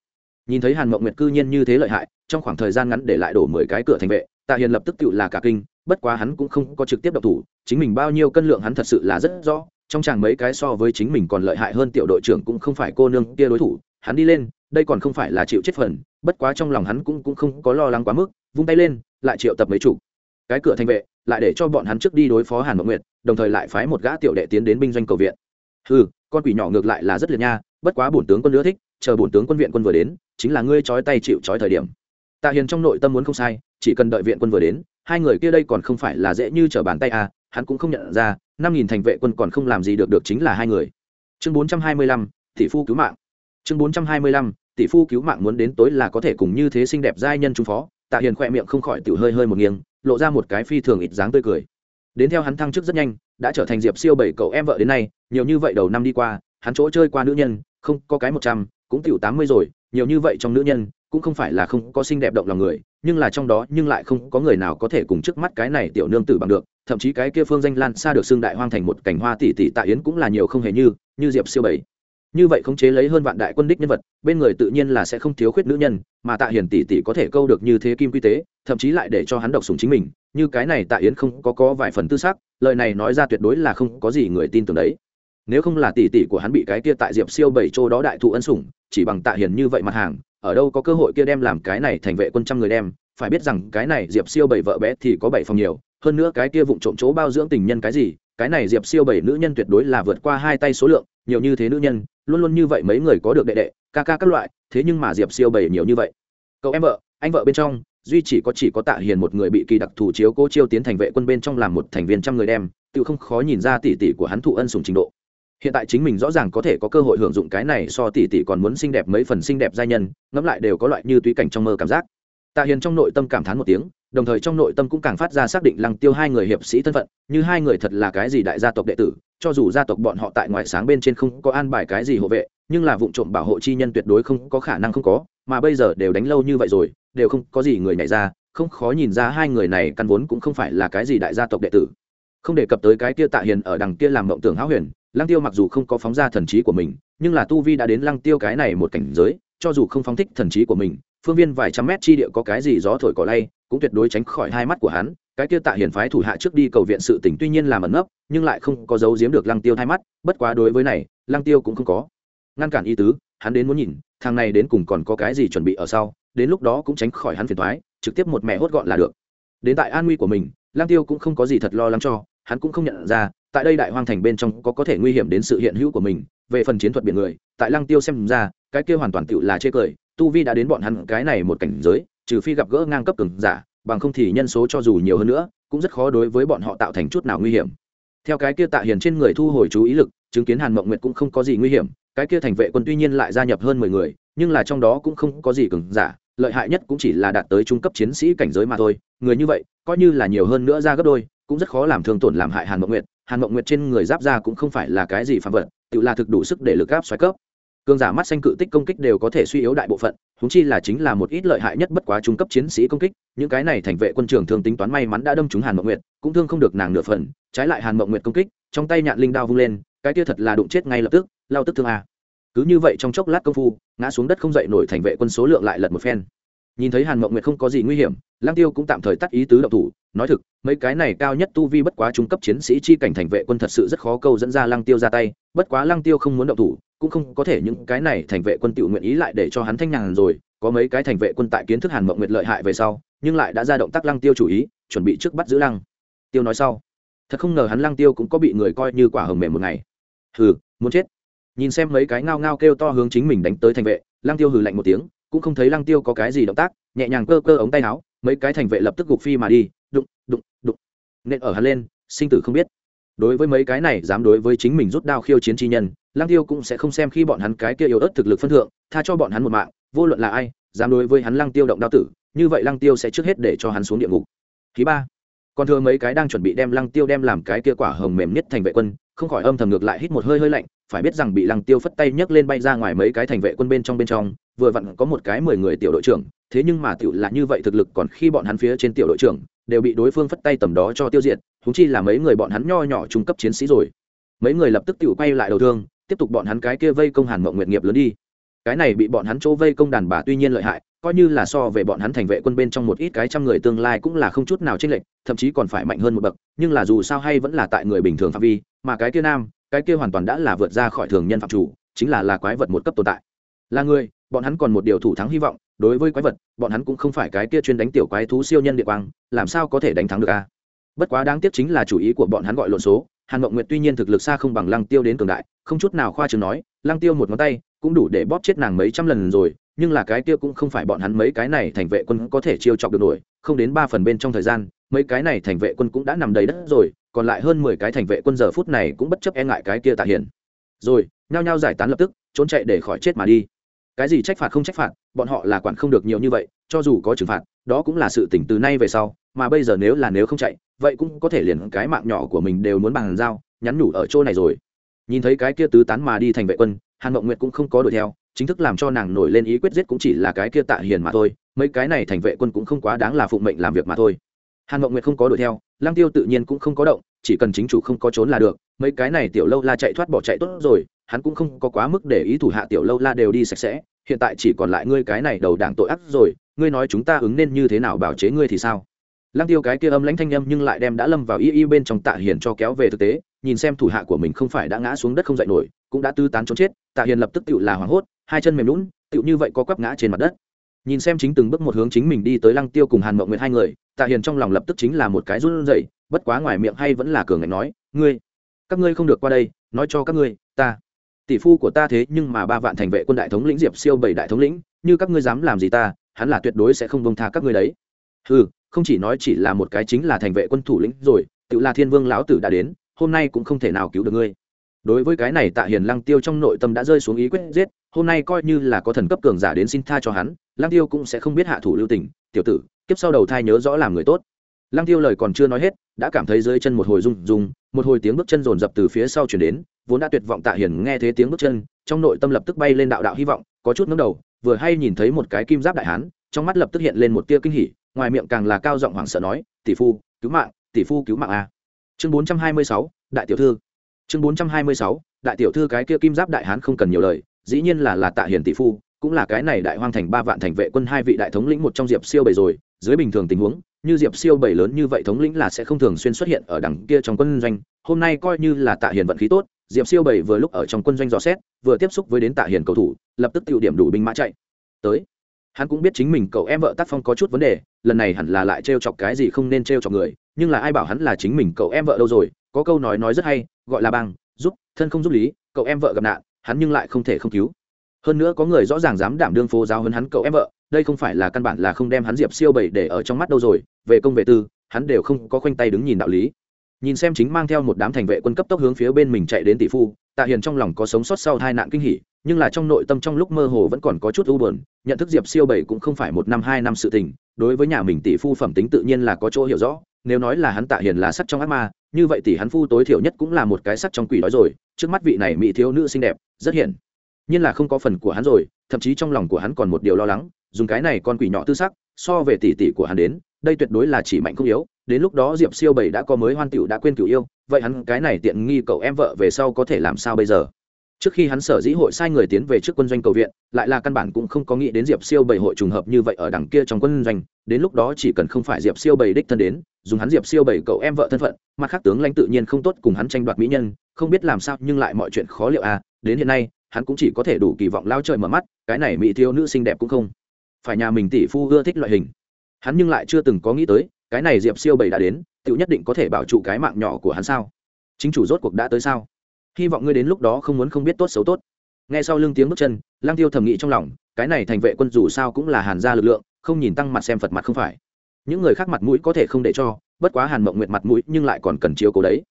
[SPEAKER 1] Nhìn thấy hàn mộng nguyệt cư nhiên như thế lợi hại, trong khoảng thời gian ngắn để lại đổ mười cái cửa thành vệ, tạ hiền lập tức tự là cả kinh, bất quá hắn cũng không có trực tiếp độc thủ, chính mình bao nhiêu cân lượng hắn thật sự là rất rõ, trong chàng mấy cái so với chính mình còn lợi hại hơn tiểu đội trưởng cũng không phải cô nương kia đối thủ, hắn đi lên, đây còn không phải là chịu chết phần, bất quá trong lòng hắn cũng cũng không có lo lắng quá mức, vung tay lên, lại triệu tập mấy chủ. Cái cửa thành vệ, lại để cho bọn hắn trước đi đối phó hàn mộng nguyệt đồng thời lại phái một gã tiểu đệ tiến đến binh doanh cầu viện. Ừ con quỷ nhỏ ngược lại là rất liệt nha, bất quá bổn tướng quân nữa thích, chờ bổn tướng quân viện quân vừa đến, chính là ngươi trói tay chịu trói thời điểm. Tạ hiền trong nội tâm muốn không sai, chỉ cần đợi viện quân vừa đến, hai người kia đây còn không phải là dễ như trở bàn tay à hắn cũng không nhận ra, năm nghìn thành vệ quân còn không làm gì được được chính là hai người. Chương bốn trăm hai mươi lăm, tỷ phu cứu mạng. Chương bốn trăm hai mươi lăm, tỷ phu cứu mạng muốn đến tối là có thể cùng như thế xinh đẹp giai nhân trung phó, tạ hiền khoe miệng không khỏi tiểu hơi hơi một nghiêng, lộ ra một cái phi thường ít dáng tươi cười đến theo hắn thăng chức rất nhanh, đã trở thành diệp siêu bảy cậu em vợ đến nay, nhiều như vậy đầu năm đi qua, hắn chỗ chơi qua nữ nhân, không có cái một trăm, cũng tiểu tám mươi rồi, nhiều như vậy trong nữ nhân, cũng không phải là không có xinh đẹp động lòng người, nhưng là trong đó nhưng lại không có người nào có thể cùng trước mắt cái này tiểu nương tử bằng được, thậm chí cái kia phương danh lan xa được xưng đại hoang thành một cảnh hoa tỷ tỷ tạ yến cũng là nhiều không hề như như diệp siêu bảy. Như vậy khống chế lấy hơn vạn đại quân đích nhân vật, bên người tự nhiên là sẽ không thiếu khuyết nữ nhân, mà tạ hiền tỷ tỷ có thể câu được như thế kim quy tế, thậm chí lại để cho hắn độc sùng chính mình như cái này tạ yến không có có vài phần tư sắc, lời này nói ra tuyệt đối là không có gì người tin tưởng đấy. Nếu không là tỷ tỷ của hắn bị cái kia tại diệp siêu bảy châu đó đại thụ ân sủng chỉ bằng tạ hiền như vậy mặt hàng ở đâu có cơ hội kia đem làm cái này thành vệ quân trăm người đem phải biết rằng cái này diệp siêu bảy vợ bé thì có bảy phòng nhiều hơn nữa cái kia vụng trộm chỗ bao dưỡng tình nhân cái gì cái này diệp siêu bảy nữ nhân tuyệt đối là vượt qua hai tay số lượng nhiều như thế nữ nhân luôn luôn như vậy mấy người có được đệ đệ ca ca các loại thế nhưng mà diệp siêu bảy nhiều như vậy. Cậu em vợ anh vợ bên trong duy chỉ có chỉ có tạ hiền một người bị kỳ đặc thù chiếu cố chiêu tiến thành vệ quân bên trong làm một thành viên trăm người đem, tự không khó nhìn ra tỷ tỷ của hắn thụ ân sùng trình độ. Hiện tại chính mình rõ ràng có thể có cơ hội hưởng dụng cái này so tỷ tỷ còn muốn xinh đẹp mấy phần xinh đẹp giai nhân, ngẫm lại đều có loại như túy cảnh trong mơ cảm giác. Tạ hiền trong nội tâm cảm thán một tiếng, đồng thời trong nội tâm cũng càng phát ra xác định lăng tiêu hai người hiệp sĩ thân phận, như hai người thật là cái gì đại gia tộc đệ tử, cho dù gia tộc bọn họ tại ngoại sáng bên trên không có an bài cái gì hộ vệ, nhưng là vụ trộm bảo hộ chi nhân tuyệt đối không có khả năng không có mà bây giờ đều đánh lâu như vậy rồi, đều không có gì người nhảy ra, không khó nhìn ra hai người này căn vốn cũng không phải là cái gì đại gia tộc đệ tử. Không đề cập tới cái kia tạ hiền ở đằng kia làm mộng tưởng háo huyền, lăng tiêu mặc dù không có phóng ra thần trí của mình, nhưng là tu vi đã đến lăng tiêu cái này một cảnh giới, cho dù không phóng thích thần trí của mình, phương viên vài trăm mét chi địa có cái gì gió thổi cỏ lay, cũng tuyệt đối tránh khỏi hai mắt của hắn. Cái kia tạ hiền phái thủ hạ trước đi cầu viện sự tỉnh tuy nhiên làm ẩn nấp, nhưng lại không có dấu giếm được lăng tiêu hai mắt, bất quá đối với này, lăng tiêu cũng không có. Ngăn cản ý tứ, hắn đến muốn nhìn thằng này đến cùng còn có cái gì chuẩn bị ở sau, đến lúc đó cũng tránh khỏi hắn phiền thoái trực tiếp một mẹ hốt gọn là được. Đến tại an nguy của mình Lang tiêu cũng không có gì thật lo lắng cho, hắn cũng không nhận ra, tại đây đại hoang thành bên trong có có thể nguy hiểm đến sự hiện hữu của mình, về phần chiến thuật biển người, tại Lang tiêu xem ra, cái kia hoàn toàn tựu là chê cười, tu vi đã đến bọn hắn cái này một cảnh giới, trừ phi gặp gỡ ngang cấp cường giả, bằng không thì nhân số cho dù nhiều hơn nữa, cũng rất khó đối với bọn họ tạo thành chút nào nguy hiểm theo cái kia tạ hiền trên người thu hồi chú ý lực, chứng kiến hàn mộng nguyệt cũng không có gì nguy hiểm, cái kia thành vệ quân tuy nhiên lại gia nhập hơn mười người, nhưng là trong đó cũng không có gì cường giả, lợi hại nhất cũng chỉ là đạt tới trung cấp chiến sĩ cảnh giới mà thôi, người như vậy, coi như là nhiều hơn nữa ra gấp đôi, cũng rất khó làm thương tổn làm hại hàn mộng nguyệt, hàn mộng nguyệt trên người giáp ra cũng không phải là cái gì phạm vật, tự là thực đủ sức để lực gáp xoáy cấp cường giả mắt xanh cự tích công kích đều có thể suy yếu đại bộ phận húng chi là chính là một ít lợi hại nhất bất quá trung cấp chiến sĩ công kích, những cái này thành vệ quân trường thường tính toán may mắn đã đâm trúng hàn mộng nguyệt, cũng thương không được nàng nửa phần, trái lại hàn mộng nguyệt công kích, trong tay nhạn linh đao vung lên, cái kia thật là đụng chết ngay lập tức, lao tức thương a. Cứ như vậy trong chốc lát công phu, ngã xuống đất không dậy nổi thành vệ quân số lượng lại lật một phen nhìn thấy hàn mộng nguyệt không có gì nguy hiểm lang tiêu cũng tạm thời tắt ý tứ đậu thủ. Nói thực, mấy cái này cao nhất tu vi bất quá trung cấp chiến sĩ chi cảnh thành vệ quân thật sự rất khó câu dẫn ra lang tiêu ra tay. Bất quá lang tiêu không muốn đậu thủ, cũng không có thể những cái này thành vệ quân tự nguyện ý lại để cho hắn thanh nhàn rồi. Có mấy cái thành vệ quân tại kiến thức hàn mộng nguyệt lợi hại về sau, nhưng lại đã ra động tác lăng tiêu chủ ý, chuẩn bị trước bắt giữ lăng tiêu nói sau. Thật không ngờ hắn lăng tiêu cũng có bị người coi như quả hồng mềm một ngày. Hừ, muốn chết. Nhìn xem mấy cái ngao ngao kêu to hướng chính mình đánh tới thành vệ, lăng tiêu hừ lạnh một tiếng cũng không thấy lăng tiêu có cái gì động tác, nhẹ nhàng cơ cơ ống tay áo, mấy cái thành vệ lập tức gục phi mà đi, đụng đụng đụng. Nên ở hắn lên, sinh tử không biết. Đối với mấy cái này, dám đối với chính mình rút đao khiêu chiến chi nhân, lăng tiêu cũng sẽ không xem khi bọn hắn cái kia yếu ớt thực lực phân thượng, tha cho bọn hắn một mạng, vô luận là ai, dám đối với hắn lăng tiêu động đao tử, như vậy lăng tiêu sẽ trước hết để cho hắn xuống địa ngục. Thứ ba. Còn thừa mấy cái đang chuẩn bị đem lăng tiêu đem làm cái kia quả hồng mềm nhất thành vệ quân không khỏi âm thầm ngược lại hít một hơi hơi lạnh, phải biết rằng bị lăng tiêu phất tay nhấc lên bay ra ngoài mấy cái thành vệ quân bên trong bên trong, vừa vặn có một cái mười người tiểu đội trưởng, thế nhưng mà tiểu là như vậy thực lực còn khi bọn hắn phía trên tiểu đội trưởng đều bị đối phương phất tay tầm đó cho tiêu diệt thúng chi là mấy người bọn hắn nho nhỏ trung cấp chiến sĩ rồi. Mấy người lập tức tiểu quay lại đầu thương, tiếp tục bọn hắn cái kia vây công hàn mộng nguyện nghiệp lớn đi. Cái này bị bọn hắn chỗ vây công đàn bà tuy nhiên lợi hại coi như là so về bọn hắn thành vệ quân bên trong một ít cái trăm người tương lai cũng là không chút nào chênh lệch, thậm chí còn phải mạnh hơn một bậc, nhưng là dù sao hay vẫn là tại người bình thường phạm vi, mà cái kia nam, cái kia hoàn toàn đã là vượt ra khỏi thường nhân phạm chủ, chính là là quái vật một cấp tồn tại. Là người, bọn hắn còn một điều thủ thắng hy vọng, đối với quái vật, bọn hắn cũng không phải cái kia chuyên đánh tiểu quái thú siêu nhân địa quang, làm sao có thể đánh thắng được a? Bất quá đáng tiếc chính là chủ ý của bọn hắn gọi lộn số, hàn mộng nguyệt tuy nhiên thực lực xa không bằng lăng tiêu đến cường đại, không chút nào khoa trương nói, lăng tiêu một ngón tay, cũng đủ để bóp chết nàng mấy trăm lần rồi nhưng là cái kia cũng không phải bọn hắn mấy cái này thành vệ quân có thể chiêu chọc được nổi không đến ba phần bên trong thời gian mấy cái này thành vệ quân cũng đã nằm đầy đất rồi còn lại hơn mười cái thành vệ quân giờ phút này cũng bất chấp e ngại cái kia tạ hiền, rồi nhao nhao giải tán lập tức trốn chạy để khỏi chết mà đi. Cái gì trách phạt không trách phạt bọn họ là quản không được nhiều như vậy cho dù có trừng phạt đó cũng là sự tỉnh từ nay về sau mà bây giờ nếu là nếu không chạy vậy cũng có thể liền cái mạng nhỏ của mình đều muốn bằng dao nhắn nhủ ở chỗ này rồi. Nhìn thấy cái kia tứ tán mà đi thành vệ quân hàn mộng nguyệt cũng không có đuổi theo chính thức làm cho nàng nổi lên ý quyết giết cũng chỉ là cái kia tạ hiền mà thôi, mấy cái này thành vệ quân cũng không quá đáng là phụng mệnh làm việc mà thôi. Hàn mộng nguyệt không có đuổi theo, lăng tiêu tự nhiên cũng không có động, chỉ cần chính chủ không có trốn là được, mấy cái này tiểu lâu la chạy thoát bỏ chạy tốt rồi, hắn cũng không có quá mức để ý thủ hạ tiểu lâu la đều đi sạch sẽ, hiện tại chỉ còn lại ngươi cái này đầu đảng tội ác rồi, ngươi nói chúng ta ứng nên như thế nào bảo chế ngươi thì sao? Lăng tiêu cái kia âm lãnh thanh âm nhưng lại đem đã lâm vào y y bên trong tạ hiền cho kéo về thực tế nhìn xem thủ hạ của mình không phải đã ngã xuống đất không dậy nổi, cũng đã tư tán trốn chết, tạ hiền lập tức tựu là hoảng hốt, hai chân mềm lún tựu như vậy có quắp ngã trên mặt đất. Nhìn xem chính từng bước một hướng chính mình đi tới lăng tiêu cùng hàn mộng nguyệt hai người, tạ hiền trong lòng lập tức chính là một cái run rẩy, bất quá ngoài miệng hay vẫn là cường ngạnh nói, ngươi, các ngươi không được qua đây, nói cho các ngươi, ta, tỷ phu của ta thế nhưng mà ba vạn thành vệ quân đại thống lĩnh diệp siêu bảy đại thống lĩnh, như các ngươi dám làm gì ta, hắn là tuyệt đối sẽ không bông tha các ngươi đấy. Ừ không chỉ nói chỉ là một cái chính là thành vệ quân thủ lĩnh rồi tự là thiên vương lão tử đã đến hôm nay cũng không thể nào cứu được ngươi. Đối với cái này tạ hiền lăng tiêu trong nội tâm đã rơi xuống ý quyết giết, hôm nay coi như là có thần cấp cường giả đến xin tha cho hắn, lăng tiêu cũng sẽ không biết hạ thủ lưu tình. Tiểu tử, kiếp sau đầu thai nhớ rõ làm người tốt. Lăng tiêu lời còn chưa nói hết, đã cảm thấy dưới chân một hồi rung rung, một hồi tiếng bước chân rồn rập từ phía sau chuyển đến, vốn đã tuyệt vọng tạ hiền nghe thấy tiếng bước chân, trong nội tâm lập tức bay lên đạo đạo hy vọng, có chút ngẩng đầu, vừa hay nhìn thấy một cái kim giáp đại hán, trong mắt lập tức hiện lên một tia kinh hỉ, ngoài miệng càng là cao giọng hoảng sợ nói, tỷ phu, cứu mạng, tỷ phu cứu mạng a chương bốn trăm hai mươi sáu, đại tiểu thư. Chương bốn trăm hai mươi sáu, đại tiểu thư cái kia kim giáp đại hán không cần nhiều lời, dĩ nhiên là là tạ hiền tỷ phu, cũng là cái này đại hoang thành ba vạn thành vệ quân hai vị đại thống lĩnh một trong diệp siêu bảy rồi, dưới bình thường tình huống, như diệp siêu bảy lớn như vậy thống lĩnh là sẽ không thường xuyên xuất hiện ở đằng kia trong quân doanh. Hôm nay coi như là tạ hiền vận khí tốt, diệp siêu bảy vừa lúc ở trong quân doanh dò xét, vừa tiếp xúc với đến tạ hiền cầu thủ, lập tức tiêu điểm đủ binh mã chạy. Tới hắn cũng biết chính mình cậu em vợ tác phong có chút vấn đề, lần này hẳn là lại trêu chọc cái gì không nên trêu chọc người, nhưng là ai bảo hắn là chính mình cậu em vợ đâu rồi, có câu nói nói rất hay, gọi là băng, giúp, thân không giúp lý, cậu em vợ gặp nạn, hắn nhưng lại không thể không cứu. Hơn nữa có người rõ ràng dám đảm đương phố giáo hơn hắn cậu em vợ, đây không phải là căn bản là không đem hắn diệp siêu bảy để ở trong mắt đâu rồi, về công vệ tư, hắn đều không có khoanh tay đứng nhìn đạo lý. Nhìn xem chính mang theo một đám thành vệ quân cấp tốc hướng phía bên mình chạy đến tỷ phu, tạ hiền trong lòng có sống sót sau hai nạn kinh hỉ nhưng là trong nội tâm trong lúc mơ hồ vẫn còn có chút u buồn, nhận thức diệp siêu bảy cũng không phải một năm, hai năm sự tình, đối với nhà mình tỷ phu phẩm tính tự nhiên là có chỗ hiểu rõ, nếu nói là hắn tạ hiền là sắc trong ác ma, như vậy tỷ hắn phu tối thiểu nhất cũng là một cái sắc trong quỷ đói rồi, trước mắt vị này mỹ thiếu nữ xinh đẹp, rất hiển nhiên là không có phần của hắn rồi, thậm chí trong lòng của hắn còn một điều lo lắng, dùng cái này con quỷ nhỏ tư sắc, so về tỷ tỷ của hắn đến, đây tuyệt đối là chỉ mạnh không yếu, đến lúc đó diệp siêu bảy đã có mới hoan tiểu đã quên cửu yêu, vậy hắn cái này tiện nghi cậu em vợ về sau có thể làm sao bây giờ? Trước khi hắn sở dĩ hội sai người tiến về trước quân doanh cầu viện, lại là căn bản cũng không có nghĩ đến diệp siêu bảy hội trùng hợp như vậy ở đằng kia trong quân doanh, đến lúc đó chỉ cần không phải diệp siêu bảy đích thân đến, dùng hắn diệp siêu bảy cậu em vợ thân phận, mặt khác tướng lãnh tự nhiên không tốt cùng hắn tranh đoạt mỹ nhân, không biết làm sao nhưng lại mọi chuyện khó liệu à đến hiện nay, hắn cũng chỉ có thể đủ kỳ vọng lao trời mở mắt, cái này mỹ thiếu nữ xinh đẹp cũng không phải nhà mình tỷ phu ưa thích loại hình. Hắn nhưng lại chưa từng có nghĩ tới, cái này diệp siêu bảy đã đến tự nhất định có thể bảo trụ cái mạng nhỏ của hắn sao? Chính chủ rốt cuộc đã tới sao? Hy vọng ngươi đến lúc đó không muốn không biết tốt xấu tốt. Nghe sau lưng tiếng bước chân lang tiêu thầm nghĩ trong lòng, cái này thành vệ quân dù sao cũng là hàn gia lực lượng, không nhìn tăng mặt xem phật mặt không phải. Những người khác mặt mũi có thể không để cho, bất quá hàn mộng nguyệt mặt mũi nhưng lại còn cần chiếu cố đấy.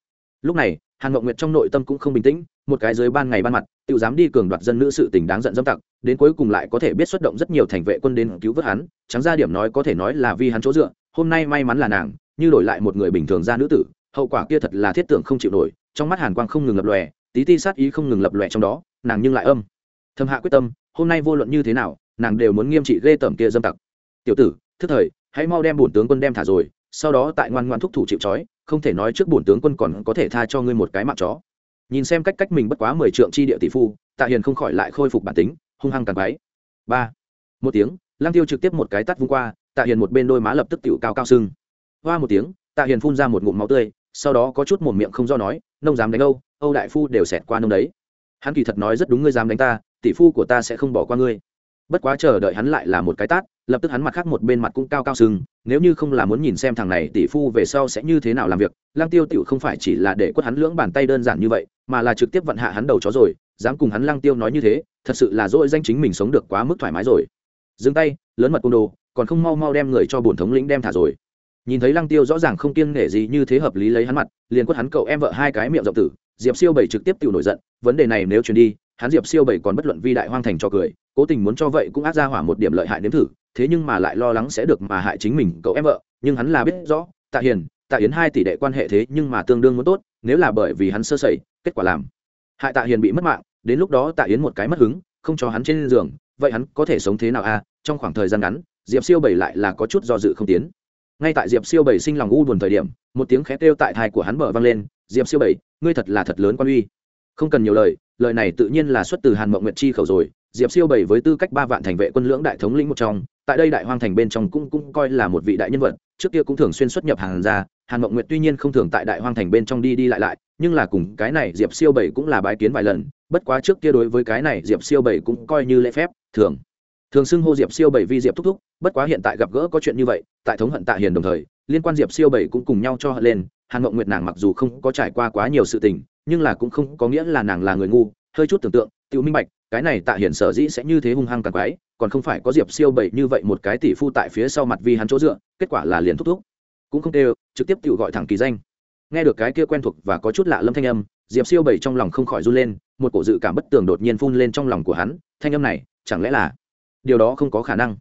[SPEAKER 1] Lúc này, hàn mộng nguyệt trong nội tâm cũng không bình tĩnh, một cái dưới ban ngày ban mặt tự dám đi cường đoạt dân nữ sự tình đáng giận dâm tặc, đến cuối cùng lại có thể biết xuất động rất nhiều thành vệ quân đến cứu vớt hắn trắng ra điểm nói có thể nói là vì hắn chỗ dựa, hôm nay may mắn là nàng, như đổi lại một người bình thường ra nữ tử, hậu quả kia thật là thiết tưởng không chịu nổi, trong mắt hàn quang không ngừng lập lòe tí ti sát ý không ngừng lập lòe trong đó, nàng nhưng lại âm. Thầm hạ quyết tâm, hôm nay vô luận như thế nào, nàng đều muốn nghiêm trị ghê tởm kia dâm tặc. Tiểu tử, thức thời, hãy mau đem bổn tướng quân đem thả rồi, sau đó tại ngoan ngoan thúc thủ chịu trói, không thể nói trước bổn tướng quân còn có thể tha cho ngươi một cái mạng chó. Nhìn xem cách cách mình bất quá mười trượng chi địa tỷ phu, tạ hiền không khỏi lại khôi phục bản tính, hung hăng càng váy ba. Một tiếng lang tiêu trực tiếp một cái tắt vung qua, tạ hiền một bên đôi má lập tức tựu cao cao sưng. Hoa một tiếng, tạ hiền phun ra một ngụm máu tươi sau đó có chút một miệng không do nói, nông dám đánh âu âu đại phu đều xẹt qua nông đấy. Hắn kỳ thật nói rất đúng, ngươi dám đánh ta, tỷ phu của ta sẽ không bỏ qua ngươi. Bất quá chờ đợi hắn lại là một cái tát, lập tức hắn mặt khác một bên mặt cũng cao cao sưng nếu như không là muốn nhìn xem thằng này tỷ phu về sau sẽ như thế nào làm việc lang tiêu tiểu không phải chỉ là để quất hắn lưỡng bàn tay đơn giản như vậy, mà là trực tiếp vận hạ hắn đầu chó rồi, dám cùng hắn lang tiêu nói như thế, thật sự là dỗi danh chính mình sống được quá mức thoải mái rồi. Dừng tay, lớn mật côn đồ, còn không mau mau đem người cho bổn thống lĩnh đem thả rồi nhìn thấy lăng tiêu rõ ràng không kiêng nể gì như thế hợp lý lấy hắn mặt, liền quất hắn cậu em vợ hai cái miệng rộng tử, diệp siêu bảy trực tiếp tự nổi giận, vấn đề này nếu truyền đi, hắn diệp siêu bảy còn bất luận vi đại hoang thành cho cười, cố tình muốn cho vậy cũng át ra hỏa một điểm lợi hại nếm thử, thế nhưng mà lại lo lắng sẽ được mà hại chính mình cậu em vợ, nhưng hắn là biết rõ, tạ hiền, tạ yến hai tỷ đệ quan hệ thế nhưng mà tương đương muốn tốt, nếu là bởi vì hắn sơ sẩy, kết quả làm. Hại tạ hiền bị mất mạng, đến lúc đó tạ yến một cái mất hứng, không cho hắn trên giường, vậy hắn có thể sống thế nào a trong khoảng thời gian ngắn, diệp siêu bảy lại là có chút do dự không tiến ngay tại diệp siêu bảy sinh lòng u buồn thời điểm, một tiếng khét kêu tại thai của hắn mở vang lên, diệp siêu bảy, ngươi thật là thật lớn quan uy. Không cần nhiều lời lời này tự nhiên là xuất từ hàn mộng nguyệt chi khẩu rồi. Diệp siêu bảy với tư cách ba vạn thành vệ quân lưỡng đại thống lĩnh một trong, tại đây đại hoang thành bên trong cũng cũng coi là một vị đại nhân vật, trước kia cũng thường xuyên xuất nhập hàng ra hàn mộng nguyệt tuy nhiên không thường tại đại hoang thành bên trong đi đi lại lại, nhưng là cùng cái này diệp siêu bảy cũng là bái kiến vài lần, bất quá trước kia đối với cái này diệp siêu bảy cũng coi như lễ phép, thường thường xưng hô diệp siêu bảy vi diệp thúc thúc, bất quá hiện tại gặp gỡ có chuyện như vậy, tại thống hận tạ hiền đồng thời, liên quan diệp siêu bảy cũng cùng nhau cho hận lên, hàn mộng nguyệt nàng mặc dù không có trải qua quá nhiều sự tình, nhưng là cũng không có nghĩa là nàng là người ngu, hơi chút tưởng tượng tự minh bạch, cái này tạ Hiền sở dĩ sẽ như thế hung hăng càng quái, còn không phải có diệp siêu bảy như vậy một cái tỷ phu tại phía sau mặt Vi hắn chỗ dựa, kết quả là liền thúc thúc. Cũng không kêu, trực tiếp tự gọi thẳng kỳ danh. Nghe được cái kia quen thuộc và có chút lạ lâm thanh âm, diệp siêu bảy trong lòng không khỏi run lên, một cổ dự cảm bất tường đột nhiên phun lên trong lòng của hắn, thanh âm này, chẳng lẽ là điều đó không có khả năng.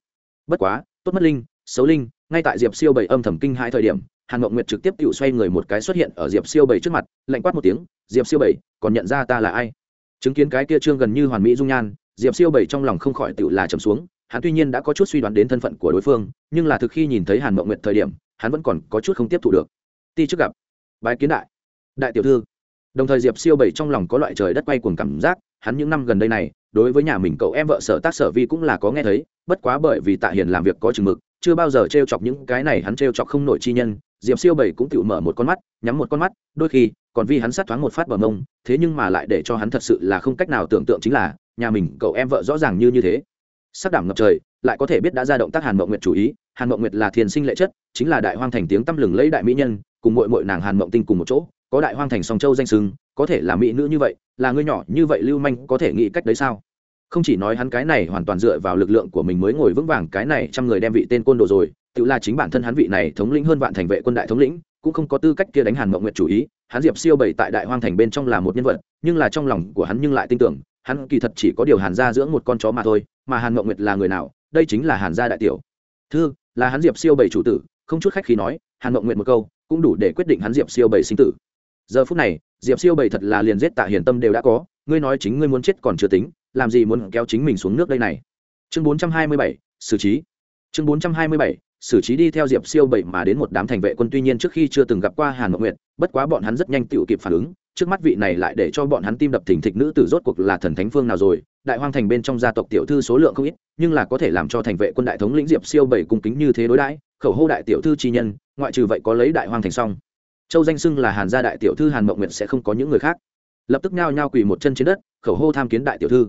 [SPEAKER 1] Bất quá, tốt mất linh, xấu linh, ngay tại diệp siêu bảy âm thầm kinh hai thời điểm, hàn ngộng nguyệt trực tiếp tự xoay người một cái xuất hiện ở diệp siêu bảy trước mặt, lạnh quát một tiếng, diệp siêu bảy, còn nhận ra ta là ai? Chứng kiến cái kia trương gần như hoàn mỹ dung nhan, diệp siêu bảy trong lòng không khỏi tự là trầm xuống, hắn tuy nhiên đã có chút suy đoán đến thân phận của đối phương, nhưng là thực khi nhìn thấy hàn mộng nguyệt thời điểm, hắn vẫn còn có chút không tiếp thu được. Ti trước gặp, bái kiến đại đại tiểu thư. Đồng thời diệp siêu bảy trong lòng có loại trời đất quay cuồng cảm giác, hắn những năm gần đây này đối với nhà mình cậu em vợ sở tác sở vi cũng là có nghe thấy, bất quá bởi vì tạ hiền làm việc có chừng mực, chưa bao giờ t r e o chọc những cái này hắn t r e o chọc không nổi chi nhân, diệp siêu bảy cũng tự mở một con mắt, nhắm một con mắt, đôi khi, còn vì hắn sát thoáng một phát bờ mông, thế nhưng mà lại để cho hắn thật sự là không cách nào tưởng tượng chính là, nhà mình cậu em vợ rõ ràng như như thế. Sắc đảm ngập trời, lại có thể biết đã ra động tác hàn mộng nguyệt chủ ý, hàn mộng nguyệt là thiền sinh lệ chất, chính là đại hoang thành tiếng tăm lừng lấy đại mỹ nhân, cùng mội mội nàng hàn mộng tinh cùng một chỗ, có đại hoang thành song châu danh sưng có thể là mỹ nữ như vậy, là ngươi nhỏ như vậy lưu manh có thể nghĩ cách đấy sao? Không chỉ nói hắn cái này hoàn toàn dựa vào lực lượng của mình mới ngồi vững vàng, cái này trăm người đem vị tên côn đồ rồi, tự là chính bản thân hắn vị này thống lĩnh hơn vạn thành vệ quân đại thống lĩnh, cũng không có tư cách kia đánh hàn mộng nguyệt chủ ý. Hắn diệp siêu bảy tại đại hoang thành bên trong là một nhân vật, nhưng là trong lòng của hắn nhưng lại tin tưởng, hắn kỳ thật chỉ có điều hàn gia dưỡng một con chó mà thôi, mà hàn mộng nguyệt là người nào, đây chính là hàn gia đại tiểu. Thư, là hắn diệp siêu bảy chủ tử, không chút khách khi nói, hàn mộng nguyệt một câu, cũng đủ để quyết định hắn diệp siêu bảy sinh tử. Giờ phút này, diệp siêu bảy thật là liền giết tạ hiền tâm đều đã có, ngươi nói chính ngươi muốn chết còn chưa tính làm gì muốn kéo chính mình xuống nước đây này? Chương bốn trăm hai mươi bảy, xử trí. Chương bốn trăm hai mươi bảy, xử trí đi theo diệp siêu bảy mà đến một đám thành vệ quân tuy nhiên trước khi chưa từng gặp qua hàn mộng nguyệt, bất quá bọn hắn rất nhanh tự kịp phản ứng, trước mắt vị này lại để cho bọn hắn tim đập thình thịch nữ tử rốt cuộc là thần thánh phương nào rồi, đại hoang thành bên trong gia tộc tiểu thư số lượng không ít, nhưng là có thể làm cho thành vệ quân đại thống lĩnh diệp siêu bảy cung kính như thế đối đãi, khẩu hô đại tiểu thư chi nhân, ngoại trừ vậy có lấy đại hoang thành xong. Châu danh xưng là hàn gia đại tiểu thư hàn mộng nguyệt sẽ không có những người khác. Lập tức nhao nhao quỳ một chân trên đất, khẩu hô tham kiến đại tiểu thư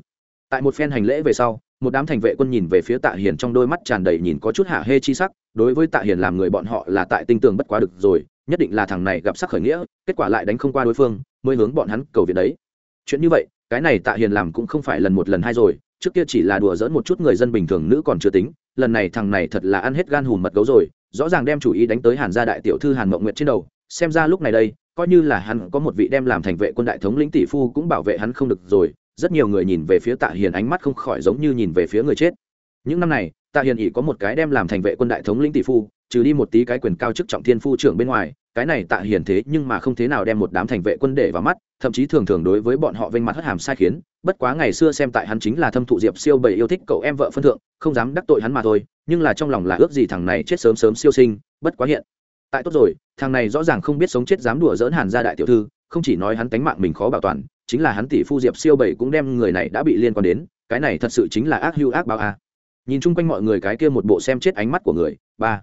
[SPEAKER 1] tại một phen hành lễ về sau, một đám thành vệ quân nhìn về phía tạ hiền trong đôi mắt tràn đầy nhìn có chút hạ hê chi sắc, đối với tạ hiền làm người bọn họ là tại tinh tường bất quá được rồi, nhất định là thằng này gặp sắc khởi nghĩa, kết quả lại đánh không qua đối phương, mới hướng bọn hắn cầu viện đấy. Chuyện như vậy, cái này tạ hiền làm cũng không phải lần một lần hai rồi, trước kia chỉ là đùa dỡn một chút người dân bình thường nữ còn chưa tính, lần này thằng này thật là ăn hết gan hùm mật gấu rồi, rõ ràng đem chủ ý đánh tới hàn gia đại tiểu thư hàn mộng nguyệt trên đầu, xem ra lúc này đây, coi như là hắn có một vị đem làm thành vệ quân đại thống lĩnh tỷ phu cũng bảo vệ hắn không được rồi rất nhiều người nhìn về phía tạ hiền ánh mắt không khỏi giống như nhìn về phía người chết. Những năm này, tạ hiền ỉ có một cái đem làm thành vệ quân đại thống lĩnh tỷ phu, trừ đi một tí cái quyền cao chức trọng thiên phu trưởng bên ngoài, cái này tạ hiền thế nhưng mà không thế nào đem một đám thành vệ quân để vào mắt, thậm chí thường thường đối với bọn họ vênh mặt hất hàm sai khiến, bất quá ngày xưa xem tại hắn chính là thâm thụ diệp siêu bảy yêu thích cậu em vợ phân thượng, không dám đắc tội hắn mà thôi, nhưng là trong lòng là ước gì thằng này chết sớm sớm siêu sinh, bất quá hiện. Tại tốt rồi, thằng này rõ ràng không biết sống chết dám đùa dỡn hàn gia đại tiểu thư, không chỉ nói hắn tánh mạng mình khó bảo toàn chính là hắn tỷ phu diệp siêu bảy cũng đem người này đã bị liên quan đến, cái này thật sự chính là ác hưu ác báo a. Nhìn chung quanh mọi người cái kia một bộ xem chết ánh mắt của người, ba.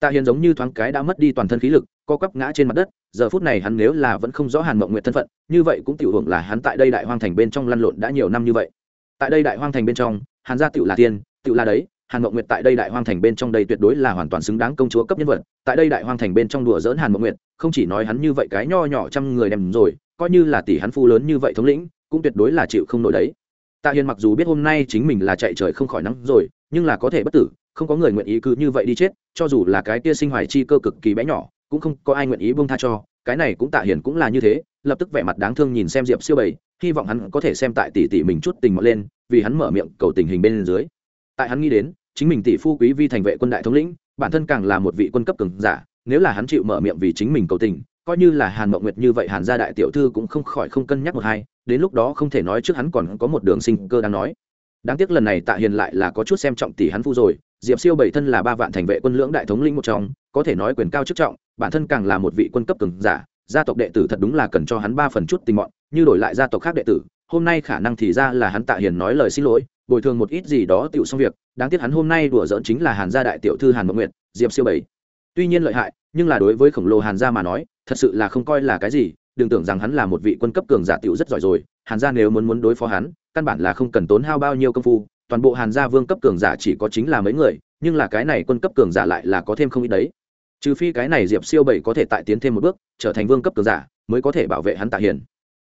[SPEAKER 1] Tạ hiền giống như thoáng cái đã mất đi toàn thân khí lực, co quắp ngã trên mặt đất, giờ phút này hắn nếu là vẫn không rõ hàn mộng nguyện thân phận, như vậy cũng tiểu hưởng là hắn tại đây đại hoang thành bên trong lăn lộn đã nhiều năm như vậy. Tại đây đại hoang thành bên trong, hàn gia tiểu là tiên, tiểu là đấy, hàn mộng nguyệt tại đây đại hoang thành bên trong đây tuyệt đối là hoàn toàn xứng đáng công chúa cấp nhân vật, tại đây đại hoang thành bên trong đùa dỡn hàn mộng nguyệt, không chỉ nói hắn như vậy cái nho nhỏ trăm người đem rồi coi như là tỷ hắn phu lớn như vậy thống lĩnh, cũng tuyệt đối là chịu không nổi đấy. Tạ hiền mặc dù biết hôm nay chính mình là chạy trời không khỏi nắng rồi, nhưng là có thể bất tử, không có người nguyện ý cứ như vậy đi chết, cho dù là cái kia sinh hoài chi cơ cực kỳ bé nhỏ, cũng không có ai nguyện ý buông tha cho. Cái này cũng tạ hiền cũng là như thế, lập tức vẻ mặt đáng thương nhìn xem diệp siêu bầy hy vọng hắn có thể xem tại tỷ tỷ mình chút tình mọt lên, vì hắn mở miệng cầu tình hình bên dưới. Tại hắn nghĩ đến, chính mình tỷ phu quý vi thành vệ quân đại thống lĩnh, bản thân càng là một vị quân cấp cường giả, nếu là hắn chịu mở miệng vì chính mình cầu tình coi như là hàn mộng nguyệt như vậy, hàn gia đại tiểu thư cũng không khỏi không cân nhắc một hai, đến lúc đó không thể nói trước hắn còn có một đường sinh cơ đang nói. Đáng tiếc lần này tạ hiền lại là có chút xem trọng tỷ hắn phu rồi, diệp siêu bảy thân là ba vạn thành vệ quân lưỡng đại thống lĩnh một trong, có thể nói quyền cao chức trọng, bản thân càng là một vị quân cấp cường giả, gia tộc đệ tử thật đúng là cần cho hắn ba phần chút tình mọn, như đổi lại gia tộc khác đệ tử, hôm nay khả năng thì ra là hắn tạ hiền nói lời xin lỗi, bồi thường một ít gì đó tựu xong việc, đáng tiếc hắn hôm nay đùa giỡn chính là hàn gia đại tiểu thư hàn mộng nguyệt, diệp siêu bảy. Tuy nhiên lợi hại, nhưng là đối với khổng lồ hàn gia mà nói thật sự là không coi là cái gì, đừng tưởng rằng hắn là một vị quân cấp cường giả tiểu rất giỏi rồi, hàn gia nếu muốn muốn đối phó hắn, căn bản là không cần tốn hao bao nhiêu công phu, toàn bộ hàn gia vương cấp cường giả chỉ có chính là mấy người, nhưng là cái này quân cấp cường giả lại là có thêm không ít đấy. Trừ phi cái này diệp siêu bảy có thể tại tiến thêm một bước, trở thành vương cấp cường giả, mới có thể bảo vệ hắn tạ hiền.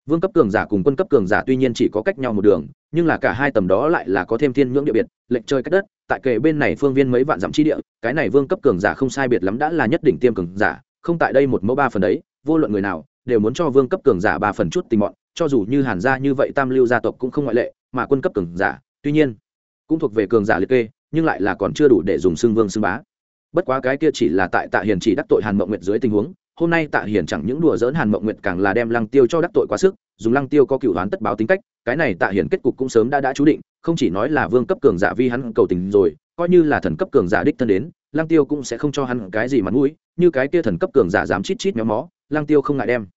[SPEAKER 1] Vương cấp cường giả cùng quân cấp cường giả tuy nhiên chỉ có cách nhau một đường, nhưng là cả hai tầm đó lại là có thêm thiên nhưỡng địa biệt lệnh chơi cách đất, tại kề bên này phương viên mấy vạn dặm chi địa, cái này vương cấp cường giả không sai biệt lắm đã là nhất đỉnh tiêm cường giả không tại đây một mẫu ba phần đấy, vô luận người nào, đều muốn cho vương cấp cường giả ba phần chút tình mọn, cho dù như hàn gia như vậy tam lưu gia tộc cũng không ngoại lệ, mà quân cấp cường giả, tuy nhiên, cũng thuộc về cường giả liệt kê, nhưng lại là còn chưa đủ để dùng xưng vương xưng bá. Bất quá cái kia chỉ là tại tạ hiền chỉ đắc tội hàn mộng nguyệt dưới tình huống, hôm nay tạ hiền chẳng những đùa dỡn hàn mộng nguyệt càng là đem lăng tiêu cho đắc tội quá sức, dùng lăng tiêu có cựu đoán tất báo tính cách, cái này tạ hiền kết cục cũng sớm đã đã chú định, không chỉ nói là vương cấp cường giả vi hắn cầu tình rồi coi như là thần cấp cường giả đích thân đến, lăng tiêu cũng sẽ không cho hắn cái gì mặt mũi, như cái kia thần cấp cường giả dám chít chít méo mó, lăng tiêu không ngại đem.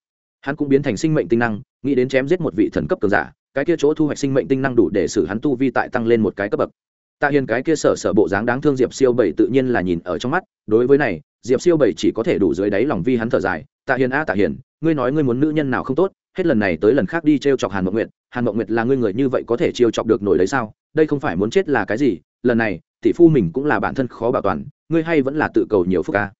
[SPEAKER 1] Hắn cũng biến thành sinh mệnh tinh năng, nghĩ đến chém giết một vị thần cấp cường giả, cái kia chỗ thu hoạch sinh mệnh tinh năng đủ để xử hắn tu vi tại tăng lên một cái cấp bậc. Tạ hiền cái kia sở sở bộ dáng đáng thương diệp siêu bảy tự nhiên là nhìn ở trong mắt, đối với này, diệp siêu bảy chỉ có thể đủ dưới đáy lòng vi hắn thở dài, tạ hiền a, tạ hiền, ngươi nói ngươi muốn nữ nhân nào không tốt, hết lần này tới lần khác đi t r e o chọc hàn mộng nguyệt, hàn mộng nguyệt là ngươi người như vậy có thể trêu chọc được nổi đấy sao? Đây không phải muốn chết là cái gì lần này, tỷ phu mình cũng là bản thân khó bảo toàn, ngươi hay vẫn là tự cầu nhiều phúc ca.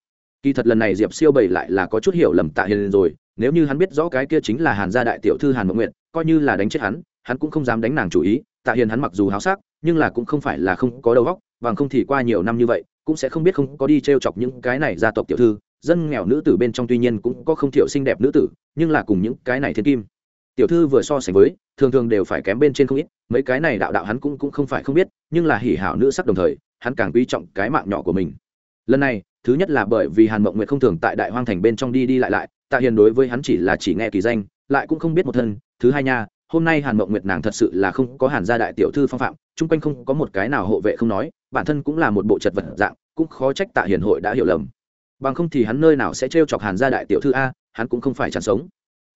[SPEAKER 1] Kỳ thật lần này diệp siêu bày lại là có chút hiểu lầm tạ hiền rồi, nếu như hắn biết rõ cái kia chính là hàn gia đại tiểu thư hàn mộng nguyệt, coi như là đánh chết hắn hắn cũng không dám đánh nàng chủ ý, tạ hiền hắn mặc dù háo sắc, nhưng là cũng không phải là không có đầu óc, bằng không thì qua nhiều năm như vậy, cũng sẽ không biết không có đi t r e o chọc những cái này gia tộc tiểu thư, dân nghèo nữ tử bên trong tuy nhiên cũng có không thiểu xinh đẹp nữ tử, nhưng là cùng những cái này thiên kim tiểu thư vừa so sánh với, thường thường đều phải kém bên trên không ít, mấy cái này đạo đạo hắn cũng cũng không phải không biết, nhưng là hỉ hảo nữ sắc đồng thời, hắn càng quý trọng cái mạng nhỏ của mình. Lần này, thứ nhất là bởi vì hàn mộng nguyệt không thường tại đại hoang thành bên trong đi đi lại lại, tạ hiền đối với hắn chỉ là chỉ nghe kỳ danh, lại cũng không biết một thân. Thứ hai nha, hôm nay hàn mộng nguyệt nàng thật sự là không có hàn gia đại tiểu thư phong phạm, chung quanh không có một cái nào hộ vệ không nói, bản thân cũng là một bộ chật vật dạng, cũng khó trách tạ hiền hội đã hiểu lầm. Bằng không thì hắn nơi nào sẽ trêu chọc hàn gia đại tiểu thư a, hắn cũng không phải chẳng sống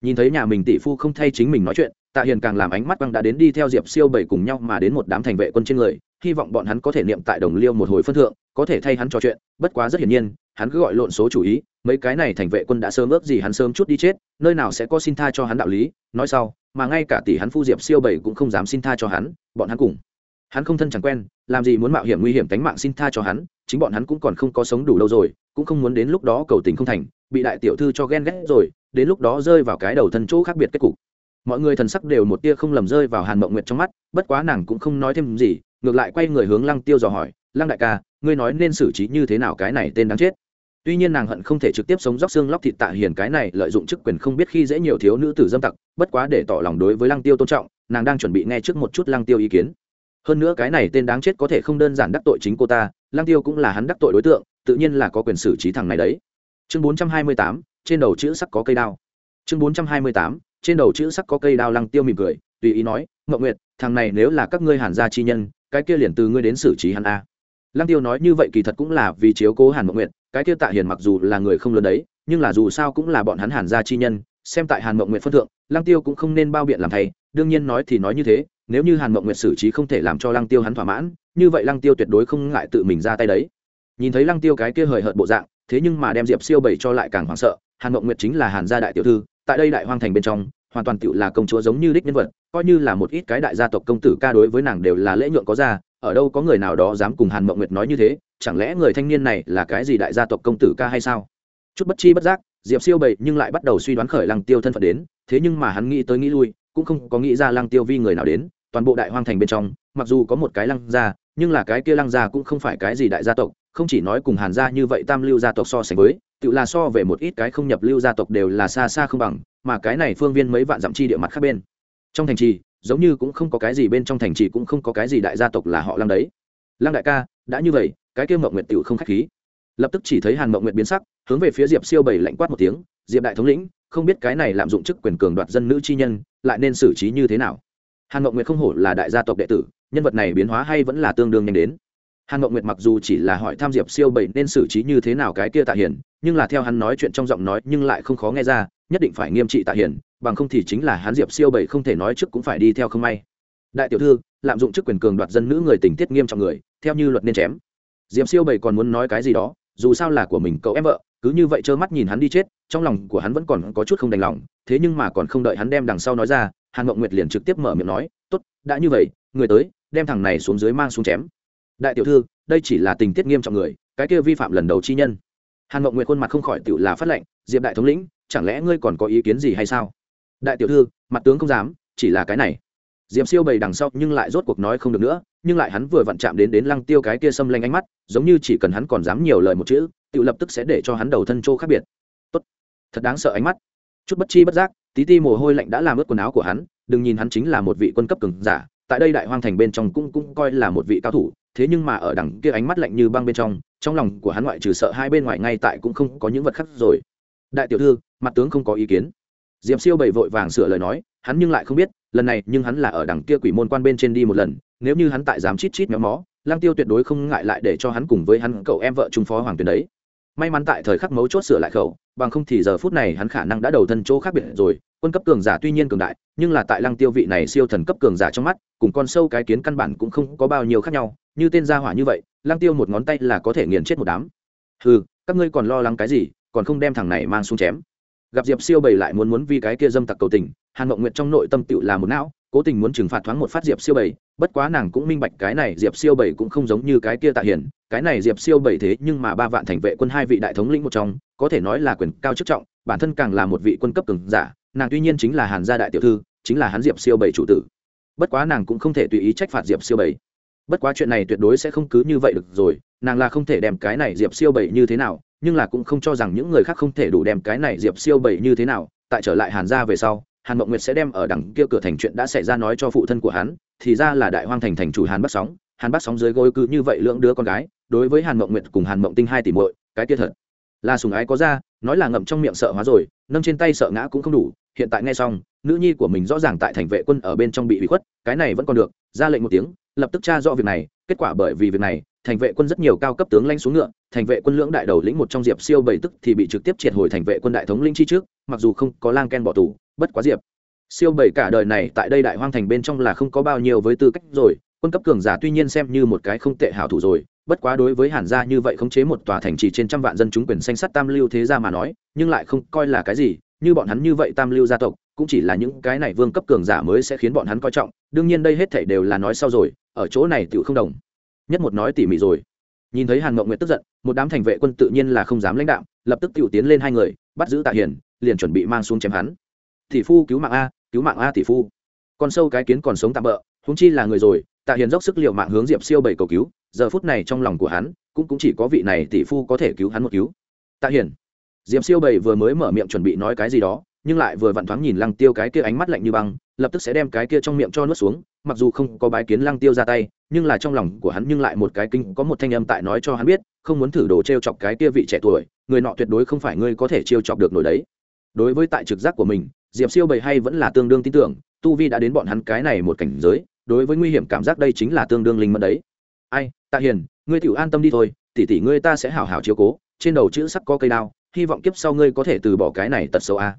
[SPEAKER 1] nhìn thấy nhà mình tỷ phu không thay chính mình nói chuyện, tạ hiền càng làm ánh mắt băng đã đến đi theo diệp siêu bảy cùng nhau mà đến một đám thành vệ quân trên người, hy vọng bọn hắn có thể niệm tại đồng liêu một hồi phân thượng, có thể thay hắn trò chuyện, bất quá rất hiển nhiên, hắn cứ gọi lộn số chủ ý, mấy cái này thành vệ quân đã sớm ước gì hắn sớm chút đi chết, nơi nào sẽ có xin tha cho hắn đạo lý, nói sau, mà ngay cả tỷ hắn phu diệp siêu bảy cũng không dám xin tha cho hắn, bọn hắn cùng. Hắn không thân chẳng quen, làm gì muốn mạo hiểm nguy hiểm tánh mạng xin tha cho hắn, chính bọn hắn cũng còn không có sống đủ lâu rồi, cũng không muốn đến lúc đó cầu tình không thành, bị đại tiểu thư cho ghen ghét rồi đến lúc đó rơi vào cái đầu thân chỗ khác biệt kết cục. Mọi người thần sắc đều một tia không lầm rơi vào hàn mộng nguyệt trong mắt bất quá nàng cũng không nói thêm gì ngược lại quay người hướng lăng tiêu dò hỏi lăng đại ca ngươi nói nên xử trí như thế nào cái này tên đáng chết? Tuy nhiên nàng hận không thể trực tiếp sống róc xương lóc thịt tạ hiền cái này lợi dụng chức quyền không biết khi dễ nhiều thiếu nữ tử dâm tặc bất quá để tỏ lòng đối với lăng tiêu tôn trọng nàng đang chuẩn bị nghe trước một chút lăng tiêu ý kiến. Hơn nữa cái này tên đáng chết có thể không đơn giản đắc tội chính cô ta lăng tiêu cũng là hắn đắc tội đối tượng tự nhiên là có quyền xử trí thằng này đấy. Chương 428, trên đầu chữ sắc có cây đao. Chương 428, trên đầu chữ sắc có cây đao lăng tiêu mỉm cười tùy ý nói ngọc nguyệt thằng này nếu là các ngươi hàn gia chi nhân cái kia liền từ ngươi đến xử trí hắn a. Lăng tiêu nói như vậy kỳ thật cũng là vì chiếu cố hàn mộng nguyệt cái kia tạ hiền mặc dù là người không lớn đấy nhưng là dù sao cũng là bọn hắn hàn gia chi nhân xem tại hàn mộng nguyệt phân thượng lăng tiêu cũng không nên bao biện làm thầy đương nhiên nói thì nói như thế nếu như hàn mộng nguyệt xử trí không thể làm cho lăng tiêu hắn thỏa mãn như vậy lăng tiêu tuyệt đối không ngại tự mình ra tay đấy. Nhìn thấy lăng tiêu cái kia hời hợt bộ dạng thế nhưng mà đem diệp siêu bày cho lại càng hoảng sợ hàn mộng nguyệt chính là hàn gia đại tiểu thư, tại đây đại hoang thành bên trong, hoàn toàn tựu là công chúa giống như đích nhân vật, coi như là một ít cái đại gia tộc công tử ca đối với nàng đều là lễ nhượng có ra, ở đâu có người nào đó dám cùng hàn mộng nguyệt nói như thế, chẳng lẽ người thanh niên này là cái gì đại gia tộc công tử ca hay sao? Chút bất chi bất giác, diệp siêu bậy nhưng lại bắt đầu suy đoán khởi lăng tiêu thân phận đến, thế nhưng mà hắn nghĩ tới nghĩ lui, cũng không có nghĩ ra lăng tiêu vi người nào đến, toàn bộ đại hoang thành bên trong, mặc dù có một cái lăng gia, nhưng là cái kia lăng gia cũng không phải cái gì đại gia tộc, không chỉ nói cùng hàn gia như vậy tam lưu gia tộc so sánh với tự là so về một ít cái không nhập lưu gia tộc đều là xa xa không bằng, mà cái này phương viên mấy vạn dặm chi địa mặt khác bên. Trong thành trì, giống như cũng không có cái gì bên trong thành trì cũng không có cái gì đại gia tộc là họ lăng đấy. Lăng đại ca, đã như vậy, cái kia mộng nguyệt tiểu không khách khí. Lập tức chỉ thấy hàn mộng nguyệt biến sắc, hướng về phía diệp siêu bảy lạnh quát một tiếng, diệp đại thống lĩnh, không biết cái này lạm dụng chức quyền cường đoạt dân nữ chi nhân, lại nên xử trí như thế nào? Hàn mộng nguyệt không hổ là đại gia tộc đệ tử, nhân vật này biến hóa hay vẫn là tương đương nhanh đến hàn ngậu nguyệt mặc dù chỉ là hỏi tham diệp siêu bảy nên xử trí như thế nào cái kia tạ Hiền, nhưng là theo hắn nói chuyện trong giọng nói nhưng lại không khó nghe ra nhất định phải nghiêm trị tạ Hiền. bằng không thì chính là hắn diệp siêu bảy không thể nói trước cũng phải đi theo không may đại tiểu thư lạm dụng chức quyền cường đoạt dân nữ người tình tiết nghiêm trọng người theo như luật nên chém diệp siêu bảy còn muốn nói cái gì đó dù sao là của mình cậu em vợ cứ như vậy trơ mắt nhìn hắn đi chết trong lòng của hắn vẫn còn có chút không đành lòng thế nhưng mà còn không đợi hắn đem đằng sau nói ra hàn mộng nguyệt liền trực tiếp mở miệng nói tốt đã như vậy người tới đem thằng này xuống dưới mang xuống chém đại tiểu thư, đây chỉ là tình tiết nghiêm trọng người, cái kia vi phạm lần đầu chi nhân. Hàn mộng nguyệt khuôn mặt không khỏi tự là phát lệnh, diệp đại thống lĩnh, chẳng lẽ ngươi còn có ý kiến gì hay sao? Đại tiểu thư, mặt tướng không dám, chỉ là cái này. Diệp siêu bày đằng sau, nhưng lại rốt cuộc nói không được nữa, nhưng lại hắn vừa vặn chạm đến đến lăng tiêu cái kia xâm lanh ánh mắt, giống như chỉ cần hắn còn dám nhiều lời một chữ tự lập tức sẽ để cho hắn đầu thân trô khác biệt. Tốt. Thật đáng sợ ánh mắt. Chút bất chi bất giác, tí ti mồ hôi lạnh đã làm ướt quần áo của hắn, đừng nhìn hắn chính là một vị quân cấp cường giả tại đây đại hoang thành bên trong cũng cũng coi là một vị cao thủ, thế nhưng mà ở đằng kia ánh mắt lạnh như băng bên trong trong lòng của hắn ngoại trừ sợ hai bên ngoài ngay tại cũng không có những vật khác rồi. Đại tiểu thư, mặt tướng không có ý kiến. Diệp siêu bày vội vàng sửa lời nói, hắn nhưng lại không biết, lần này nhưng hắn là ở đằng kia quỷ môn quan bên trên đi một lần, nếu như hắn tại dám chít chít méo mó lang tiêu tuyệt đối không ngại lại để cho hắn cùng với hắn cậu em vợ trung phó hoàng tuyền đấy. May mắn tại thời khắc mấu chốt sửa lại khẩu, bằng không thì giờ phút này hắn khả năng đã đầu thân chỗ khác biệt rồi quân cấp cường giả tuy nhiên cường đại, nhưng là tại lăng tiêu vị này siêu thần cấp cường giả trong mắt, cùng con sâu cái kiến căn bản cũng không có bao nhiêu khác nhau, như tên gia hỏa như vậy, lăng tiêu một ngón tay là có thể nghiền chết một đám. Ừ các ngươi còn lo lắng cái gì, còn không đem thằng này mang xuống chém. Gặp diệp siêu bày lại muốn muốn vì cái kia dâm tặc cầu tình, hàn mộng nguyện trong nội tâm tựu là một não, cố tình muốn trừng phạt thoáng một phát diệp siêu bảy, bất quá nàng cũng minh bạch cái này diệp siêu bảy cũng không giống như cái kia tạ hiển, cái này diệp siêu bảy thế nhưng mà ba vạn thành vệ quân hai vị đại thống lĩnh một trong, có thể nói là quyền cao chức trọng, bản thân càng là một vị quân cấp cường giả nàng tuy nhiên chính là hàn gia đại tiểu thư, chính là hắn diệp siêu bảy chủ tử. Bất quá nàng cũng không thể tùy ý trách phạt diệp siêu bảy. bất quá chuyện này tuyệt đối sẽ không cứ như vậy được rồi, nàng là không thể đem cái này diệp siêu bảy như thế nào, nhưng là cũng không cho rằng những người khác không thể đủ đem cái này diệp siêu bảy như thế nào. Tại trở lại hàn gia về sau, hàn mộng nguyệt sẽ đem ở đằng kia cửa thành chuyện đã xảy ra nói cho phụ thân của hắn, thì ra là đại hoang thành thành chủ hàn bắt sóng. Hàn bắt sóng dưới gối cứ như vậy lưỡng đứa con gái, đối với hàn mộng nguyệt cùng hàn mộng tinh hai tỷ muội, cái kia thật là sùng ái có ra, nói là ngậm trong miệng sợ hóa rồi, nâng trên tay sợ ngã cũng không đủ hiện tại nghe xong, nữ nhi của mình rõ ràng tại thành vệ quân ở bên trong bị bị khuất, cái này vẫn còn được, ra lệnh một tiếng, lập tức tra rõ việc này, kết quả bởi vì việc này, thành vệ quân rất nhiều cao cấp tướng lanh xuống ngựa, thành vệ quân lưỡng đại đầu lĩnh một trong diệp siêu bảy tức thì bị trực tiếp triệt hồi thành vệ quân đại thống linh chi trước, mặc dù không có lang ken bỏ tù, bất quá diệp siêu bảy cả đời này tại đây đại hoang thành bên trong là không có bao nhiêu với tư cách rồi, quân cấp cường giả tuy nhiên xem như một cái không tệ hảo thủ rồi, bất quá đối với hàn gia như vậy khống chế một tòa thành trì trên trăm vạn dân chúng quyền xanh sắt tam lưu thế gia mà nói, nhưng lại không coi là cái gì như bọn hắn như vậy tam lưu gia tộc cũng chỉ là những cái này vương cấp cường giả mới sẽ khiến bọn hắn coi trọng đương nhiên đây hết thảy đều là nói sau rồi ở chỗ này tựu không đồng. Nhất một nói tỉ mỉ rồi. Nhìn thấy hàn mộng nguyệt tức giận một đám thành vệ quân tự nhiên là không dám lãnh đạo lập tức tựu tiến lên hai người bắt giữ tạ hiền liền chuẩn bị mang xuống chém hắn. Tỷ phu cứu mạng a cứu mạng a tỷ phu. Con sâu cái kiến còn sống tạm bỡ húng chi là người rồi tạ hiền dốc sức liệu mạng hướng diệp siêu bảy cầu cứu giờ phút này trong lòng của hắn cũng, cũng chỉ có vị này tỷ phu có thể cứu hắn một cứu. Tạ hiền diệp siêu bảy vừa mới mở miệng chuẩn bị nói cái gì đó, nhưng lại vừa vặn thoáng nhìn lăng tiêu cái kia ánh mắt lạnh như băng, lập tức sẽ đem cái kia trong miệng cho nuốt xuống, mặc dù không có bái kiến lăng tiêu ra tay, nhưng là trong lòng của hắn nhưng lại một cái kinh, có một thanh âm tại nói cho hắn biết, không muốn thử đồ t r e o chọc cái kia vị trẻ tuổi, người nọ tuyệt đối không phải ngươi có thể t r e o chọc được nổi đấy. Đối với tại trực giác của mình, diệp siêu bầy hay vẫn là tương đương tin tưởng, tu vi đã đến bọn hắn cái này một cảnh giới, đối với nguy hiểm cảm giác đây chính là tương đương linh mẫn đấy. Ai, tạ hiền, ngươi tiểu an tâm đi thôi tỉ tỉ ngươi ta sẽ hào hào chiếu cố, trên đầu chữ sắc có cây đao hy vọng kiếp sau ngươi có thể từ bỏ cái này tật xấu a.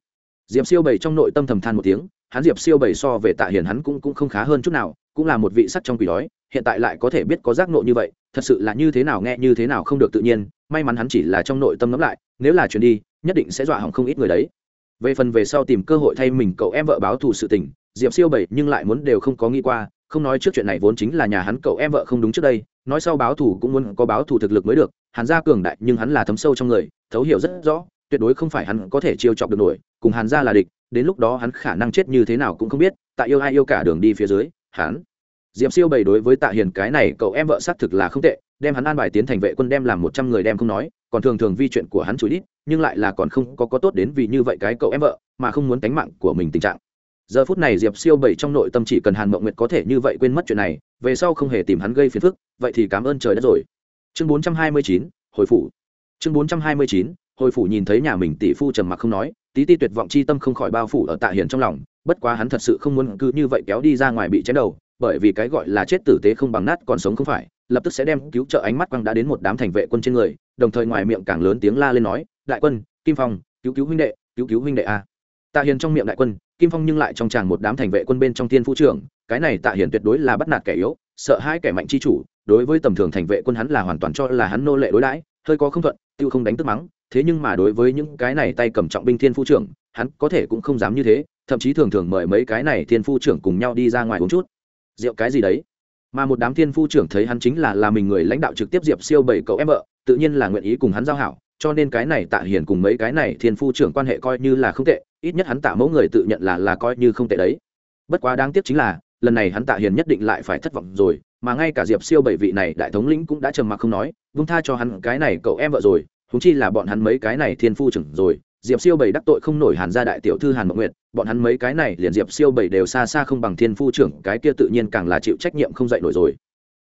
[SPEAKER 1] Diệp siêu bảy trong nội tâm thầm than một tiếng, hắn diệp siêu bảy so về tạ hiền hắn cũng cũng không khá hơn chút nào, cũng là một vị sắc trong quỷ đói, hiện tại lại có thể biết có giác nộ như vậy, thật sự là như thế nào nghe như thế nào không được tự nhiên, may mắn hắn chỉ là trong nội tâm ngẫm lại, nếu là chuyến đi, nhất định sẽ dọa hỏng không ít người đấy. Về phần về sau tìm cơ hội thay mình cậu em vợ báo thù sự tình, diệp siêu bảy nhưng lại muốn đều không có nghĩ qua, không nói trước chuyện này vốn chính là nhà hắn cậu em vợ không đúng trước đây, nói sau báo thù cũng muốn có báo thù thực lực mới được hắn ra cường đại nhưng hắn là thấm sâu trong người thấu hiểu rất rõ, tuyệt đối không phải hắn có thể chiêu chọc được nổi, cùng hàn ra là địch, đến lúc đó hắn khả năng chết như thế nào cũng không biết tại yêu ai yêu cả đường đi phía dưới, hắn, diệp siêu bày đối với tạ hiền cái này cậu em vợ xác thực là không tệ, đem hắn an bài tiến thành vệ quân đem làm một trăm người đem không nói, còn thường thường vi chuyện của hắn chùi đít, nhưng lại là còn không có có tốt đến vì như vậy cái cậu em vợ, mà không muốn tánh mạng của mình tình trạng. Giờ phút này diệp siêu bảy trong nội tâm chỉ cần hàn mộng nguyệt có thể như vậy quên mất chuyện này, về sau không hề tìm hắn gây phiền phức, vậy thì cảm ơn trời đất rồi. Chương bốn trăm hai mươi chín, hồi phủ chương bốn trăm hai mươi chín, hồi phủ nhìn thấy nhà mình tỷ phu trầm mặc không nói, tí ti tuyệt vọng chi tâm không khỏi bao phủ ở tạ hiền trong lòng, bất quá hắn thật sự không muốn cứ như vậy kéo đi ra ngoài bị chém đầu, bởi vì cái gọi là chết tử tế không bằng nát còn sống không phải, lập tức sẽ đem cứu trợ ánh mắt quăng đã đến một đám thành vệ quân trên người, đồng thời ngoài miệng càng lớn tiếng la lên nói, đại quân, kim phong, cứu cứu huynh đệ, cứu cứu huynh đệ a. Tạ hiền trong miệng đại quân, kim phong nhưng lại trong tràng một đám thành vệ quân bên trong tiên phu trưởng, cái này tạ hiền tuyệt đối là bắt nạt kẻ yếu, sợ hai kẻ mạnh chi chủ, đối với tầm thường thành vệ quân hắn là hoàn toàn cho là hắn nô lệ đối đãi, hơi có không thuận tiêu không đánh tức mắng, thế nhưng mà đối với những cái này tay cầm trọng binh thiên phu trưởng, hắn có thể cũng không dám như thế, thậm chí thường thường mời mấy cái này thiên phu trưởng cùng nhau đi ra ngoài uống chút. Rượu cái gì đấy? Mà một đám thiên phu trưởng thấy hắn chính là là mình người lãnh đạo trực tiếp diệp siêu bảy cậu em vợ, tự nhiên là nguyện ý cùng hắn giao hảo, cho nên cái này tạ hiền cùng mấy cái này thiên phu trưởng quan hệ coi như là không tệ, ít nhất hắn tạ mẫu người tự nhận là là coi như không tệ đấy. Bất quá đáng tiếc chính là, lần này hắn tạ hiền nhất định lại phải thất vọng rồi mà ngay cả diệp siêu bảy vị này đại thống lĩnh cũng đã trầm mặc không nói, vung tha cho hắn cái này cậu em vợ rồi húng chi là bọn hắn mấy cái này thiên phu trưởng rồi, diệp siêu bảy đắc tội không nổi hàn gia đại tiểu thư hàn mộng nguyệt, bọn hắn mấy cái này liền diệp siêu bảy đều xa xa không bằng thiên phu trưởng, cái kia tự nhiên càng là chịu trách nhiệm không dạy nổi rồi.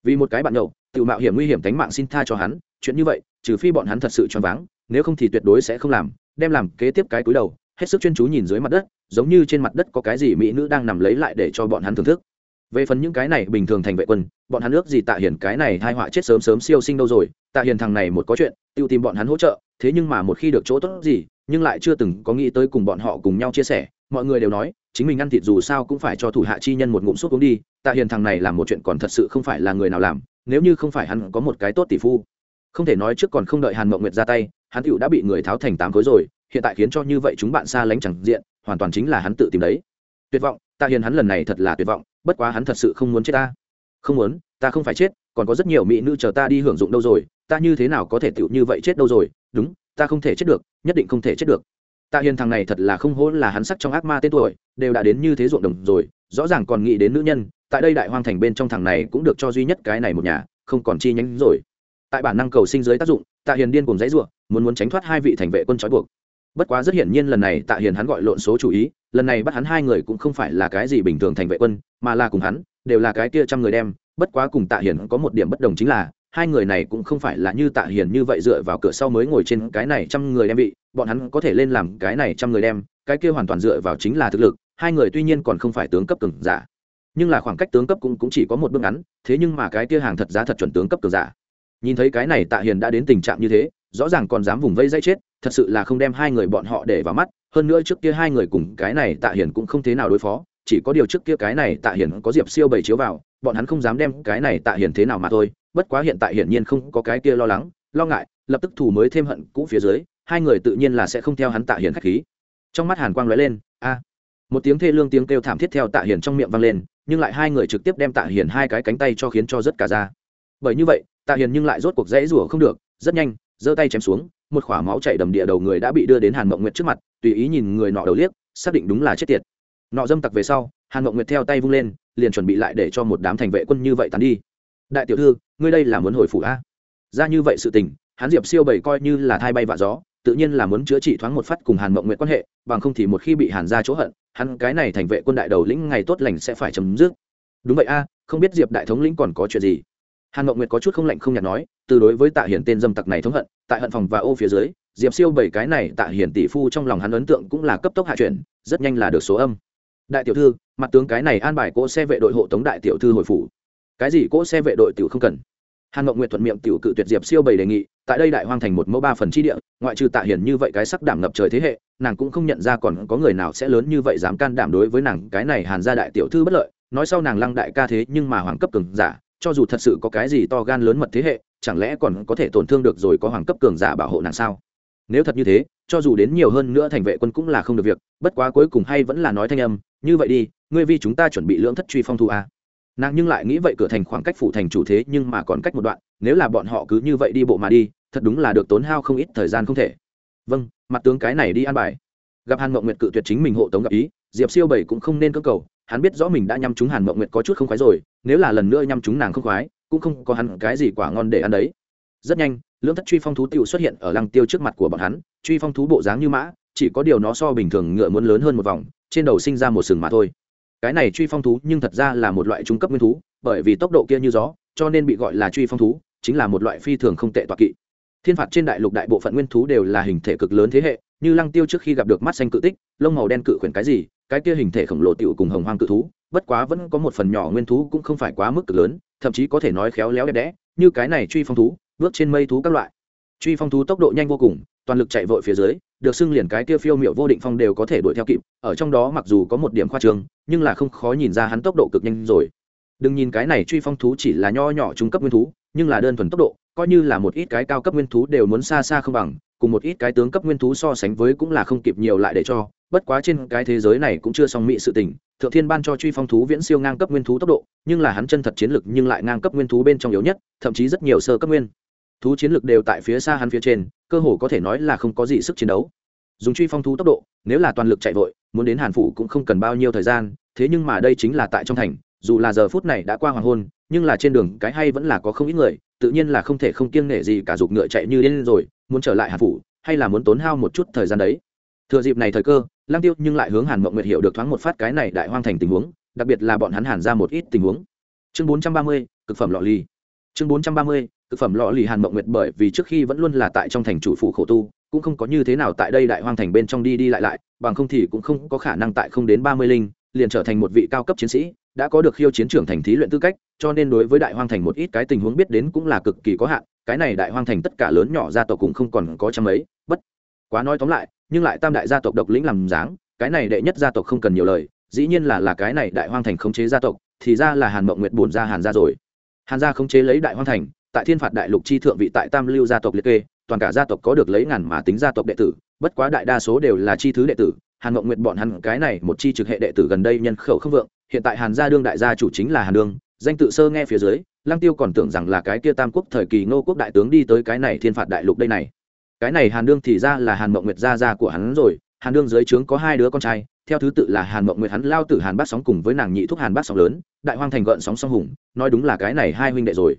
[SPEAKER 1] Vì một cái bạn nhậu, tự mạo hiểm nguy hiểm tánh mạng xin tha cho hắn, chuyện như vậy, trừ phi bọn hắn thật sự choáng váng, nếu không thì tuyệt đối sẽ không làm, đem làm kế tiếp cái cúi đầu, hết sức chuyên chú nhìn dưới mặt đất, giống như trên mặt đất có cái gì mỹ nữ đang nằm lấy lại để cho bọn hắn thưởng thức về phần những cái này bình thường thành vệ quân, bọn hắn ước gì tạ hiền cái này hai họa chết sớm sớm siêu sinh đâu rồi, tạ hiền thằng này một có chuyện, tự tìm bọn hắn hỗ trợ, thế nhưng mà một khi được chỗ tốt gì, nhưng lại chưa từng có nghĩ tới cùng bọn họ cùng nhau chia sẻ, mọi người đều nói, chính mình ăn thịt dù sao cũng phải cho thủ hạ chi nhân một ngụm suốt uống đi, tạ hiền thằng này làm một chuyện còn thật sự không phải là người nào làm, nếu như không phải hắn có một cái tốt tỷ phu. Không thể nói trước còn không đợi hàn mậu nguyệt ra tay, hắn tựu đã bị người tháo thành tám khối rồi, hiện tại khiến cho như vậy chúng bạn xa lánh chẳng diện, hoàn toàn chính là hắn tự tìm đấy. Tuyệt vọng tạ hiền hắn lần này thật là tuyệt vọng, bất quá hắn thật sự không muốn chết ta. Không muốn, ta không phải chết, còn có rất nhiều mỹ nữ chờ ta đi hưởng dụng đâu rồi, ta như thế nào có thể tựu như vậy chết đâu rồi? Đúng, ta không thể chết được, nhất định không thể chết được. Tạ hiền thằng này thật là không hỗn là hắn sắc trong ác ma tên tuổi, đều đã đến như thế ruộng đồng rồi, rõ ràng còn nghĩ đến nữ nhân, tại đây đại hoang thành bên trong thằng này cũng được cho duy nhất cái này một nhà, không còn chi nhánh rồi. Tại bản năng cầu sinh dưới tác dụng, tạ hiền điên cùng dãy ruộng muốn muốn tránh thoát hai vị thành vệ quân trói buộc bất quá rất hiển nhiên lần này tạ hiền hắn gọi lộn số chủ ý lần này bắt hắn hai người cũng không phải là cái gì bình thường thành vệ quân mà là cùng hắn đều là cái kia trăm người đem bất quá cùng tạ hiền có một điểm bất đồng chính là hai người này cũng không phải là như tạ hiền như vậy dựa vào cửa sau mới ngồi trên cái này trăm người đem vị bọn hắn có thể lên làm cái này trăm người đem cái kia hoàn toàn dựa vào chính là thực lực hai người tuy nhiên còn không phải tướng cấp cường giả nhưng là khoảng cách tướng cấp cũng, cũng chỉ có một bước ngắn thế nhưng mà cái kia hàng thật giá thật chuẩn tướng cấp cường giả. Nhìn thấy cái này tạ hiền đã đến tình trạng như thế rõ ràng còn dám vùng vây dây chết thật sự là không đem hai người bọn họ để vào mắt, hơn nữa trước kia hai người cùng cái này tạ hiền cũng không thế nào đối phó, chỉ có điều trước kia cái này tạ hiền có diệp siêu bày chiếu vào, bọn hắn không dám đem cái này tạ hiền thế nào mà thôi, bất quá hiện tại hiển nhiên không có cái kia lo lắng, lo ngại, lập tức thủ mới thêm hận cũ phía dưới, hai người tự nhiên là sẽ không theo hắn tạ hiền khách khí. Trong mắt hàn quang lóe lên, a, một tiếng thê lương tiếng kêu thảm thiết theo tạ hiền trong miệng vang lên, nhưng lại hai người trực tiếp đem tạ hiền hai cái cánh tay cho khiến cho rất cả ra. Bởi như vậy, tạ hiền nhưng lại rốt cuộc dãy rủa không được, rất nhanh, giơ tay chém xuống một khỏa máu chảy đầm địa đầu người đã bị đưa đến hàn mộng nguyệt trước mặt, tùy ý nhìn người nọ đầu liếc, xác định đúng là chết tiệt. Nọ dâm tặc về sau, hàn mộng nguyệt theo tay vung lên, liền chuẩn bị lại để cho một đám thành vệ quân như vậy tán đi. Đại tiểu thư, ngươi đây là muốn hồi phủ a? Ra như vậy sự tình, hắn diệp siêu bảy coi như là thai bay vạ gió, tự nhiên là muốn chữa trị thoáng một phát cùng hàn mộng nguyệt quan hệ, bằng không thì một khi bị hàn ra chỗ hận, hắn cái này thành vệ quân đại đầu lĩnh ngày tốt lành sẽ phải chấm dứt. Đúng vậy a, không biết diệp đại thống lĩnh còn có chuyện gì? Hàn mộng nguyệt có chút không lạnh không nhạt nói, từ đối với tạ hiển tên dâm tặc này thống hận, tại hận phòng và ô phía dưới, diệp siêu bảy cái này tạ hiển tỷ phu trong lòng hắn ấn tượng cũng là cấp tốc hạ chuyển, rất nhanh là được số âm. Đại tiểu thư, mặt tướng cái này an bài cỗ xe vệ đội hộ tống đại tiểu thư hồi phủ. Cái gì cỗ xe vệ đội tiểu không cần. Hàn mộng nguyệt thuận miệng tiểu cự tuyệt diệp siêu bảy đề nghị, tại đây đại hoang thành một mẫu ba phần chi địa, ngoại trừ tạ hiển như vậy cái sắc đảm ngập trời thế hệ, nàng cũng không nhận ra còn có người nào sẽ lớn như vậy dám can đảm đối với nàng cái này hàn gia đại tiểu thư bất lợi, nói sau nàng lăng đại ca thế nhưng mà hoàng cấp cường giả cho dù thật sự có cái gì to gan lớn mật thế hệ, chẳng lẽ còn có thể tổn thương được rồi có hoàng cấp cường giả bảo hộ nàng sao? Nếu thật như thế, cho dù đến nhiều hơn nữa thành vệ quân cũng là không được việc, bất quá cuối cùng hay vẫn là nói thanh âm, như vậy đi, ngươi vi chúng ta chuẩn bị lưỡng thất truy phong thu a. Nàng nhưng lại nghĩ vậy cửa thành khoảng cách phủ thành chủ thế nhưng mà còn cách một đoạn, nếu là bọn họ cứ như vậy đi bộ mà đi, thật đúng là được tốn hao không ít thời gian không thể. Vâng mặt tướng cái này đi an bài. Gặp hàn mộng nguyệt cự tuyệt chính mình hộ tống gặp ý, diệp siêu bảy cũng không nên cơ cầu, hắn biết rõ mình đã nhắm chúng hàn mộng nguyệt có chút không khoái rồi nếu là lần nữa nhăm chúng nàng không khoái, cũng không có hắn cái gì quả ngon để ăn đấy. Rất nhanh, lưỡng thất truy phong thú tiêu xuất hiện ở lăng tiêu trước mặt của bọn hắn, truy phong thú bộ dáng như mã, chỉ có điều nó so bình thường ngựa muốn lớn hơn một vòng, trên đầu sinh ra một sừng mà thôi. Cái này truy phong thú nhưng thật ra là một loại trung cấp nguyên thú, bởi vì tốc độ kia như gió, cho nên bị gọi là truy phong thú, chính là một loại phi thường không tệ toạc kỵ. Thiên phạt trên đại lục đại bộ phận nguyên thú đều là hình thể cực lớn thế hệ, như lăng tiêu trước khi gặp được mắt xanh cự tích, lông màu đen cự khuyển cái gì, cái kia hình thể khổng lồ tiểu cùng hồng hoang cự thú bất quá vẫn có một phần nhỏ nguyên thú cũng không phải quá mức cực lớn, thậm chí có thể nói khéo léo đẹp đẽ, như cái này truy phong thú, bước trên mây thú các loại. Truy phong thú tốc độ nhanh vô cùng, toàn lực chạy vội phía dưới, được xưng liền cái kia phiêu miệu vô định phong đều có thể đuổi theo kịp, ở trong đó mặc dù có một điểm khoa trương, nhưng là không khó nhìn ra hắn tốc độ cực nhanh rồi. Đừng nhìn cái này truy phong thú chỉ là nho nhỏ trung cấp nguyên thú, nhưng là đơn thuần tốc độ, coi như là một ít cái cao cấp nguyên thú đều muốn xa xa không bằng, cùng một ít cái tướng cấp nguyên thú so sánh với cũng là không kịp nhiều lại để cho, bất quá trên cái thế giới này cũng chưa xong mỹ sự tình thượng thiên ban cho truy phong thú viễn siêu ngang cấp nguyên thú tốc độ, nhưng là hắn chân thật chiến lực nhưng lại ngang cấp nguyên thú bên trong yếu nhất, thậm chí rất nhiều sơ cấp nguyên. Thú chiến lực đều tại phía xa hắn phía trên, cơ hồ có thể nói là không có gì sức chiến đấu. Dùng truy phong thú tốc độ, nếu là toàn lực chạy vội, muốn đến hàn phủ cũng không cần bao nhiêu thời gian, thế nhưng mà đây chính là tại trong thành, dù là giờ phút này đã qua hoàng hôn, nhưng là trên đường cái hay vẫn là có không ít người, tự nhiên là không thể không kiêng nể gì cả giục ngựa chạy như điên rồi, muốn trở lại hàn phủ, hay là muốn tốn hao một chút thời gian đấy. Thừa dịp này thời cơ lang tiêu nhưng lại hướng hàn mộng nguyệt hiểu được thoáng một phát cái này đại hoang thành tình huống, đặc biệt là bọn hắn hàn ra một ít tình huống. Chương bốn trăm ba mươi, cực phẩm lọ ly chương bốn trăm ba mươi, cực phẩm lọ lì hàn mộng nguyệt bởi vì trước khi vẫn luôn là tại trong thành chủ phủ khổ tu, cũng không có như thế nào tại đây đại hoang thành bên trong đi đi lại lại, bằng không thì cũng không có khả năng tại không đến ba mươi linh, liền trở thành một vị cao cấp chiến sĩ, đã có được khiêu chiến trưởng thành thí luyện tư cách, cho nên đối với đại hoang thành một ít cái tình huống biết đến cũng là cực kỳ có hạn, cái này đại hoang thành tất cả lớn nhỏ gia tộc cũng không còn có trăm ấy bất quá nói tóm lại nhưng lại tam đại gia tộc độc lĩnh làm dáng, cái này đệ nhất gia tộc không cần nhiều lời, dĩ nhiên là là cái này đại hoang thành khống chế gia tộc, thì ra là hàn mộng nguyệt bổn ra hàn gia rồi. Hàn gia khống chế lấy đại hoang thành, tại thiên phạt đại lục chi thượng vị tại tam lưu gia tộc liệt kê, toàn cả gia tộc có được lấy ngàn mà tính gia tộc đệ tử, bất quá đại đa số đều là chi thứ đệ tử. Hàn mộng nguyệt bọn hắn cái này một chi trực hệ đệ tử gần đây nhân khẩu không vượng, hiện tại hàn gia đương đại gia chủ chính là hàn đương danh tự sơ nghe phía dưới, lăng tiêu còn tưởng rằng là cái kia tam quốc thời kỳ ngô quốc đại tướng đi tới cái này thiên phạt đại lục đây này cái này hàn đương thì ra là hàn mộng nguyệt gia gia của hắn rồi, hàn đương dưới trướng có hai đứa con trai, theo thứ tự là hàn mộng nguyệt hắn lao tử hàn bát sóng cùng với nàng nhị thúc hàn bát sóng lớn, đại hoang thành gợn sóng song hùng, nói đúng là cái này hai huynh đệ rồi.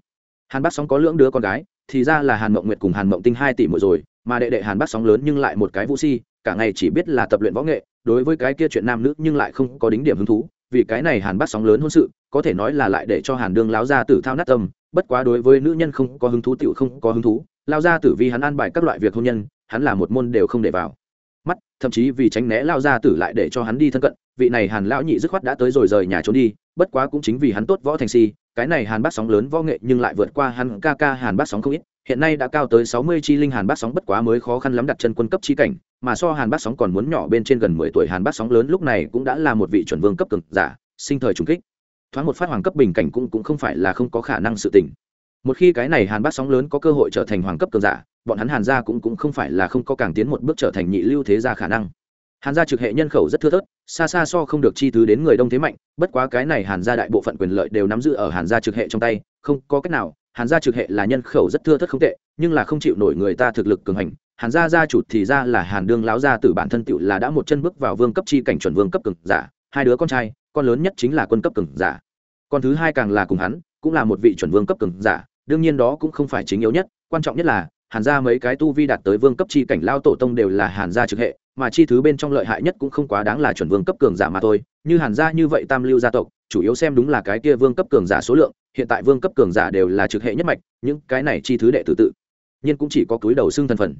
[SPEAKER 1] Hàn bát sóng có lưỡng đứa con gái, thì ra là hàn mộng nguyệt cùng hàn mộng tinh hai tỷ mỗi rồi, mà đệ đệ hàn bát sóng lớn nhưng lại một cái vũ si, cả ngày chỉ biết là tập luyện võ nghệ, đối với cái kia chuyện nam nữ nhưng lại không có đính điểm hứng thú, vì cái này hàn bát sóng lớn hôn sự, có thể nói là lại để cho hàn đương láo ra tử thao nát tâm, bất quá đối với nữ nhân không có hứng thú tựu không có hứng thú lao ra tử vì hắn an bài các loại việc hôn nhân, hắn là một môn đều không để vào. Mắt, thậm chí vì tránh né lao ra tử lại để cho hắn đi thân cận, vị này hàn lão nhị dứt khoát đã tới rồi rời nhà trốn đi, bất quá cũng chính vì hắn tốt võ thành si, cái này hàn bát sóng lớn võ nghệ nhưng lại vượt qua hắn ca ca hàn bát sóng không ít, hiện nay đã cao tới sáu mươi chi linh hàn bát sóng bất quá mới khó khăn lắm đặt chân quân cấp chi cảnh, mà so hàn bát sóng còn muốn nhỏ bên trên gần mười tuổi hàn bát sóng lớn lúc này cũng đã là một vị chuẩn vương cấp cực giả, sinh thời trùng kích. Thoáng một phát hoàng cấp bình cảnh cũng cũng không phải là không có khả năng sự tình một khi cái này hàn bát sóng lớn có cơ hội trở thành hoàng cấp cường giả, bọn hắn hàn gia cũng cũng không phải là không có càng tiến một bước trở thành nhị lưu thế gia khả năng. Hàn gia trực hệ nhân khẩu rất thưa thớt, xa xa so không được chi thứ đến người đông thế mạnh, bất quá cái này hàn gia đại bộ phận quyền lợi đều nắm giữ ở hàn gia trực hệ trong tay, không có cách nào, hàn gia trực hệ là nhân khẩu rất thưa thớt không tệ, nhưng là không chịu nổi người ta thực lực cường hành. Hàn gia gia chủ thì ra là hàn đương láo gia từ bản thân tựu là đã một chân bước vào vương cấp chi cảnh chuẩn vương cấp cường giả, hai đứa con trai, con lớn nhất chính là quân cấp cường giả. Con thứ hai càng là cùng hắn, cũng là một vị chuẩn vương cấp cường giả đương nhiên đó cũng không phải chính yếu nhất, quan trọng nhất là, hàn gia mấy cái tu vi đạt tới vương cấp chi cảnh lao tổ tông đều là hàn gia trực hệ, mà chi thứ bên trong lợi hại nhất cũng không quá đáng là chuẩn vương cấp cường giả mà thôi. Như hàn gia như vậy tam lưu gia tộc, chủ yếu xem đúng là cái kia vương cấp cường giả số lượng, hiện tại vương cấp cường giả đều là trực hệ nhất mạch, những cái này chi thứ đệ tử tự nhiên cũng chỉ có túi đầu xương thân phận.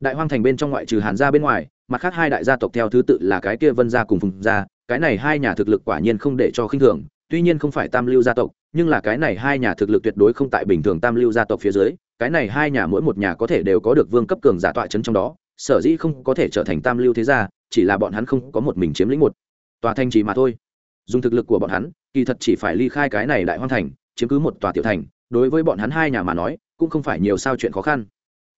[SPEAKER 1] Đại hoang thành bên trong ngoại trừ hàn gia bên ngoài, mặt khác hai đại gia tộc theo thứ tự là cái kia vân gia cùng phùng gia, cái này hai nhà thực lực quả nhiên không để cho khinh thường, tuy nhiên không phải tam lưu gia tộc nhưng là cái này hai nhà thực lực tuyệt đối không tại bình thường tam lưu gia tộc phía dưới, cái này hai nhà mỗi một nhà có thể đều có được vương cấp cường giả tọa chấn trong đó, sở dĩ không có thể trở thành tam lưu thế gia, chỉ là bọn hắn không có một mình chiếm lĩnh một tòa thanh trì mà thôi. Dùng thực lực của bọn hắn, kỳ thật chỉ phải ly khai cái này đại hoang thành, chiếm cứ một tòa tiểu thành, đối với bọn hắn hai nhà mà nói, cũng không phải nhiều sao chuyện khó khăn.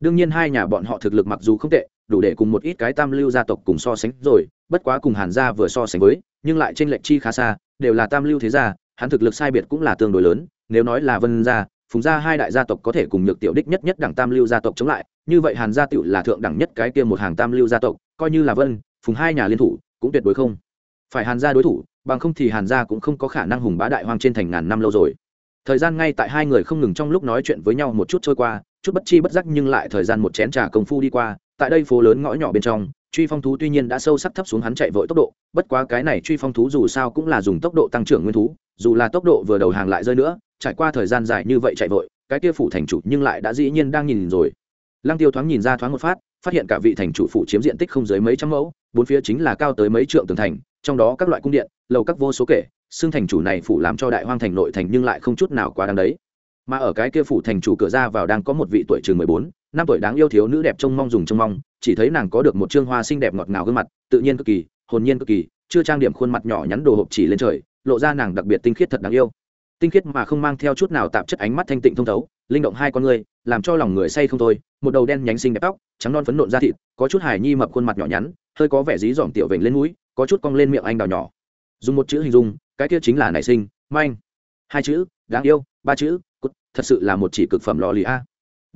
[SPEAKER 1] Đương nhiên hai nhà bọn họ thực lực mặc dù không tệ, đủ để cùng một ít cái tam lưu gia tộc cùng so sánh rồi, bất quá cùng hàn gia vừa so sánh với, nhưng lại trên lệnh chi khá xa, đều là tam lưu thế gia hắn thực lực sai biệt cũng là tương đối lớn, nếu nói là vân gia, phùng gia hai đại gia tộc có thể cùng nhược tiểu đích nhất nhất đẳng tam lưu gia tộc chống lại, như vậy hàn gia tựu là thượng đẳng nhất cái kia một hàng tam lưu gia tộc, coi như là vân, phùng hai nhà liên thủ, cũng tuyệt đối không phải hàn gia đối thủ, bằng không thì hàn gia cũng không có khả năng hùng bá đại hoang trên thành ngàn năm lâu rồi. Thời gian ngay tại hai người không ngừng trong lúc nói chuyện với nhau một chút trôi qua, chút bất chi bất giác nhưng lại thời gian một chén trà công phu đi qua, tại đây phố lớn ngõ nhỏ bên trong truy phong thú tuy nhiên đã sâu sắc thấp xuống hắn chạy vội tốc độ, bất quá cái này truy phong thú dù sao cũng là dùng tốc độ tăng trưởng nguyên thú, dù là tốc độ vừa đầu hàng lại rơi nữa, trải qua thời gian dài như vậy chạy vội, cái kia phủ thành chủ nhưng lại đã dĩ nhiên đang nhìn rồi. Lăng tiêu thoáng nhìn ra thoáng một phát phát hiện cả vị thành chủ phủ chiếm diện tích không dưới mấy trăm mẫu, bốn phía chính là cao tới mấy trượng tường thành, trong đó các loại cung điện, lầu các vô số kể, xưng thành chủ này phủ làm cho đại hoang thành nội thành nhưng lại không chút nào quá đáng đấy. Mà ở cái kia phủ thành chủ cửa ra vào đang có một vị tuổi chừng mười bốn, năm tuổi đáng yêu thiếu nữ đẹp trông mong dùng trông mong chỉ thấy nàng có được một trương hoa xinh đẹp ngọt ngào gương mặt, tự nhiên cực kỳ, hồn nhiên cực kỳ, chưa trang điểm khuôn mặt nhỏ nhắn đồ hộp chỉ lên trời, lộ ra nàng đặc biệt tinh khiết thật đáng yêu. Tinh khiết mà không mang theo chút nào tạp chất ánh mắt thanh tịnh thông thấu, linh động hai con người, làm cho lòng người say không thôi, một đầu đen nhánh xinh đẹp tóc, trắng non phấn nộn da thịt, có chút hài nhi mập khuôn mặt nhỏ nhắn, hơi có vẻ dí dỏm tiểu vểnh lên mũi, có chút cong lên miệng anh đào nhỏ. Dùng một chữ hình dung, cái kia chính là nảy sinh, manh. Hai chữ, đáng yêu, ba chữ, cút, thật sự là một chỉ cực phẩm lò lì a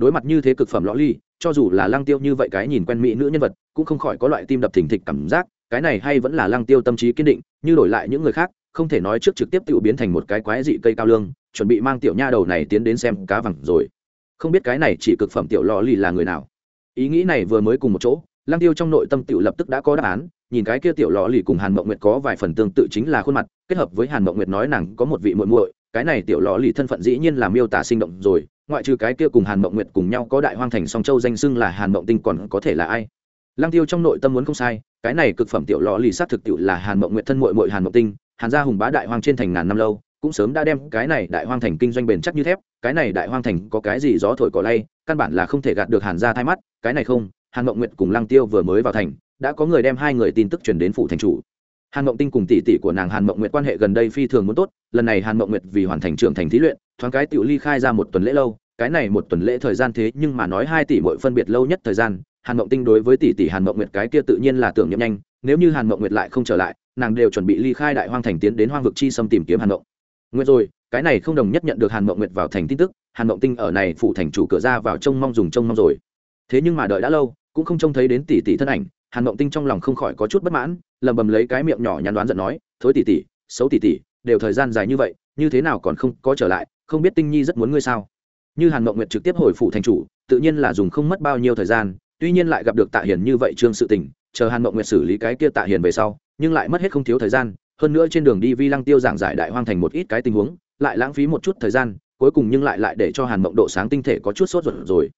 [SPEAKER 1] đối mặt như thế cực phẩm lò ly, cho dù là lăng tiêu như vậy cái nhìn quen mỹ nữ nhân vật cũng không khỏi có loại tim đập thình thịch cảm giác cái này hay vẫn là lăng tiêu tâm trí kiên định như đổi lại những người khác không thể nói trước trực tiếp tự biến thành một cái quái dị cây cao lương chuẩn bị mang tiểu nha đầu này tiến đến xem cá vàng rồi. Không biết cái này chỉ cực phẩm tiểu lò lì là người nào. Ý nghĩ này vừa mới cùng một chỗ lăng tiêu trong nội tâm tiểu lập tức đã có đáp án nhìn cái kia tiểu lò lì cùng hàn mộng nguyệt có vài phần tương tự chính là khuôn mặt kết hợp với hàn mộng nguyệt nói nàng có một vị muội muội cái này tiểu lò lì thân phận dĩ nhiên là miêu tả sinh động rồi ngoại trừ cái kia cùng hàn mộng nguyệt cùng nhau có đại hoang thành song châu danh xưng là hàn mộng tinh còn có thể là ai? Lăng tiêu trong nội tâm muốn không sai, cái này cực phẩm tiểu lò lì sát thực tiểu là hàn mộng nguyệt thân mội mội hàn mộng tinh, hàn gia hùng bá đại hoang trên thành ngàn năm lâu, cũng sớm đã đem cái này đại hoang thành kinh doanh bền chắc như thép, cái này đại hoang thành có cái gì gió thổi cỏ lay, căn bản là không thể gạt được hàn gia thay mắt, cái này không, hàn mộng nguyệt cùng lăng tiêu vừa mới vào thành, đã có người đem hai người tin tức truyền đến phủ thành chủ. Hàn mộng tinh cùng tỷ tỷ của nàng hàn mộng nguyệt quan hệ gần đây phi thường muốn tốt, lần này hàn mộng nguyệt vì hoàn thành trưởng thành thí luyện, thoáng cái tiểu ly khai ra một tuần lễ lâu cái này một tuần lễ thời gian thế nhưng mà nói hai tỷ mỗi phân biệt lâu nhất thời gian, hàn mộng tinh đối với tỷ tỷ hàn mộng nguyệt cái kia tự nhiên là tưởng nhậm nhanh, nếu như hàn mộng nguyệt lại không trở lại, nàng đều chuẩn bị ly khai đại hoang thành tiến đến hoang vực chi xâm tìm kiếm hàn mộng. Nguyệt rồi, cái này không đồng nhất nhận được hàn mộng nguyệt vào thành tin tức, hàn mộng tinh ở này phụ thành chủ cửa ra vào trông mong dùng trông mong rồi. Thế nhưng mà đợi đã lâu, cũng không trông thấy đến tỷ tỷ thân ảnh, hàn mộng tinh trong lòng không khỏi có chút bất mãn lầm bầm lấy cái miệng nhỏ nhắn đoán giận nói, thối tỷ tỷ, xấu tỷ tỷ, đều thời gian dài như vậy, như thế nào còn không có trở lại, không biết tinh nhi rất muốn ngươi sao? Như hàn mộng nguyệt trực tiếp hồi phụ thành chủ, tự nhiên là dùng không mất bao nhiêu thời gian, tuy nhiên lại gặp được tạ hiền như vậy trương sự tình, chờ hàn mộng nguyệt xử lý cái kia tạ hiền về sau, nhưng lại mất hết không thiếu thời gian, hơn nữa trên đường đi vi lăng tiêu giảng giải đại hoang thành một ít cái tình huống, lại lãng phí một chút thời gian, cuối cùng nhưng lại lại để cho hàn mộng độ sáng tinh thể có chút sốt ruột rồi.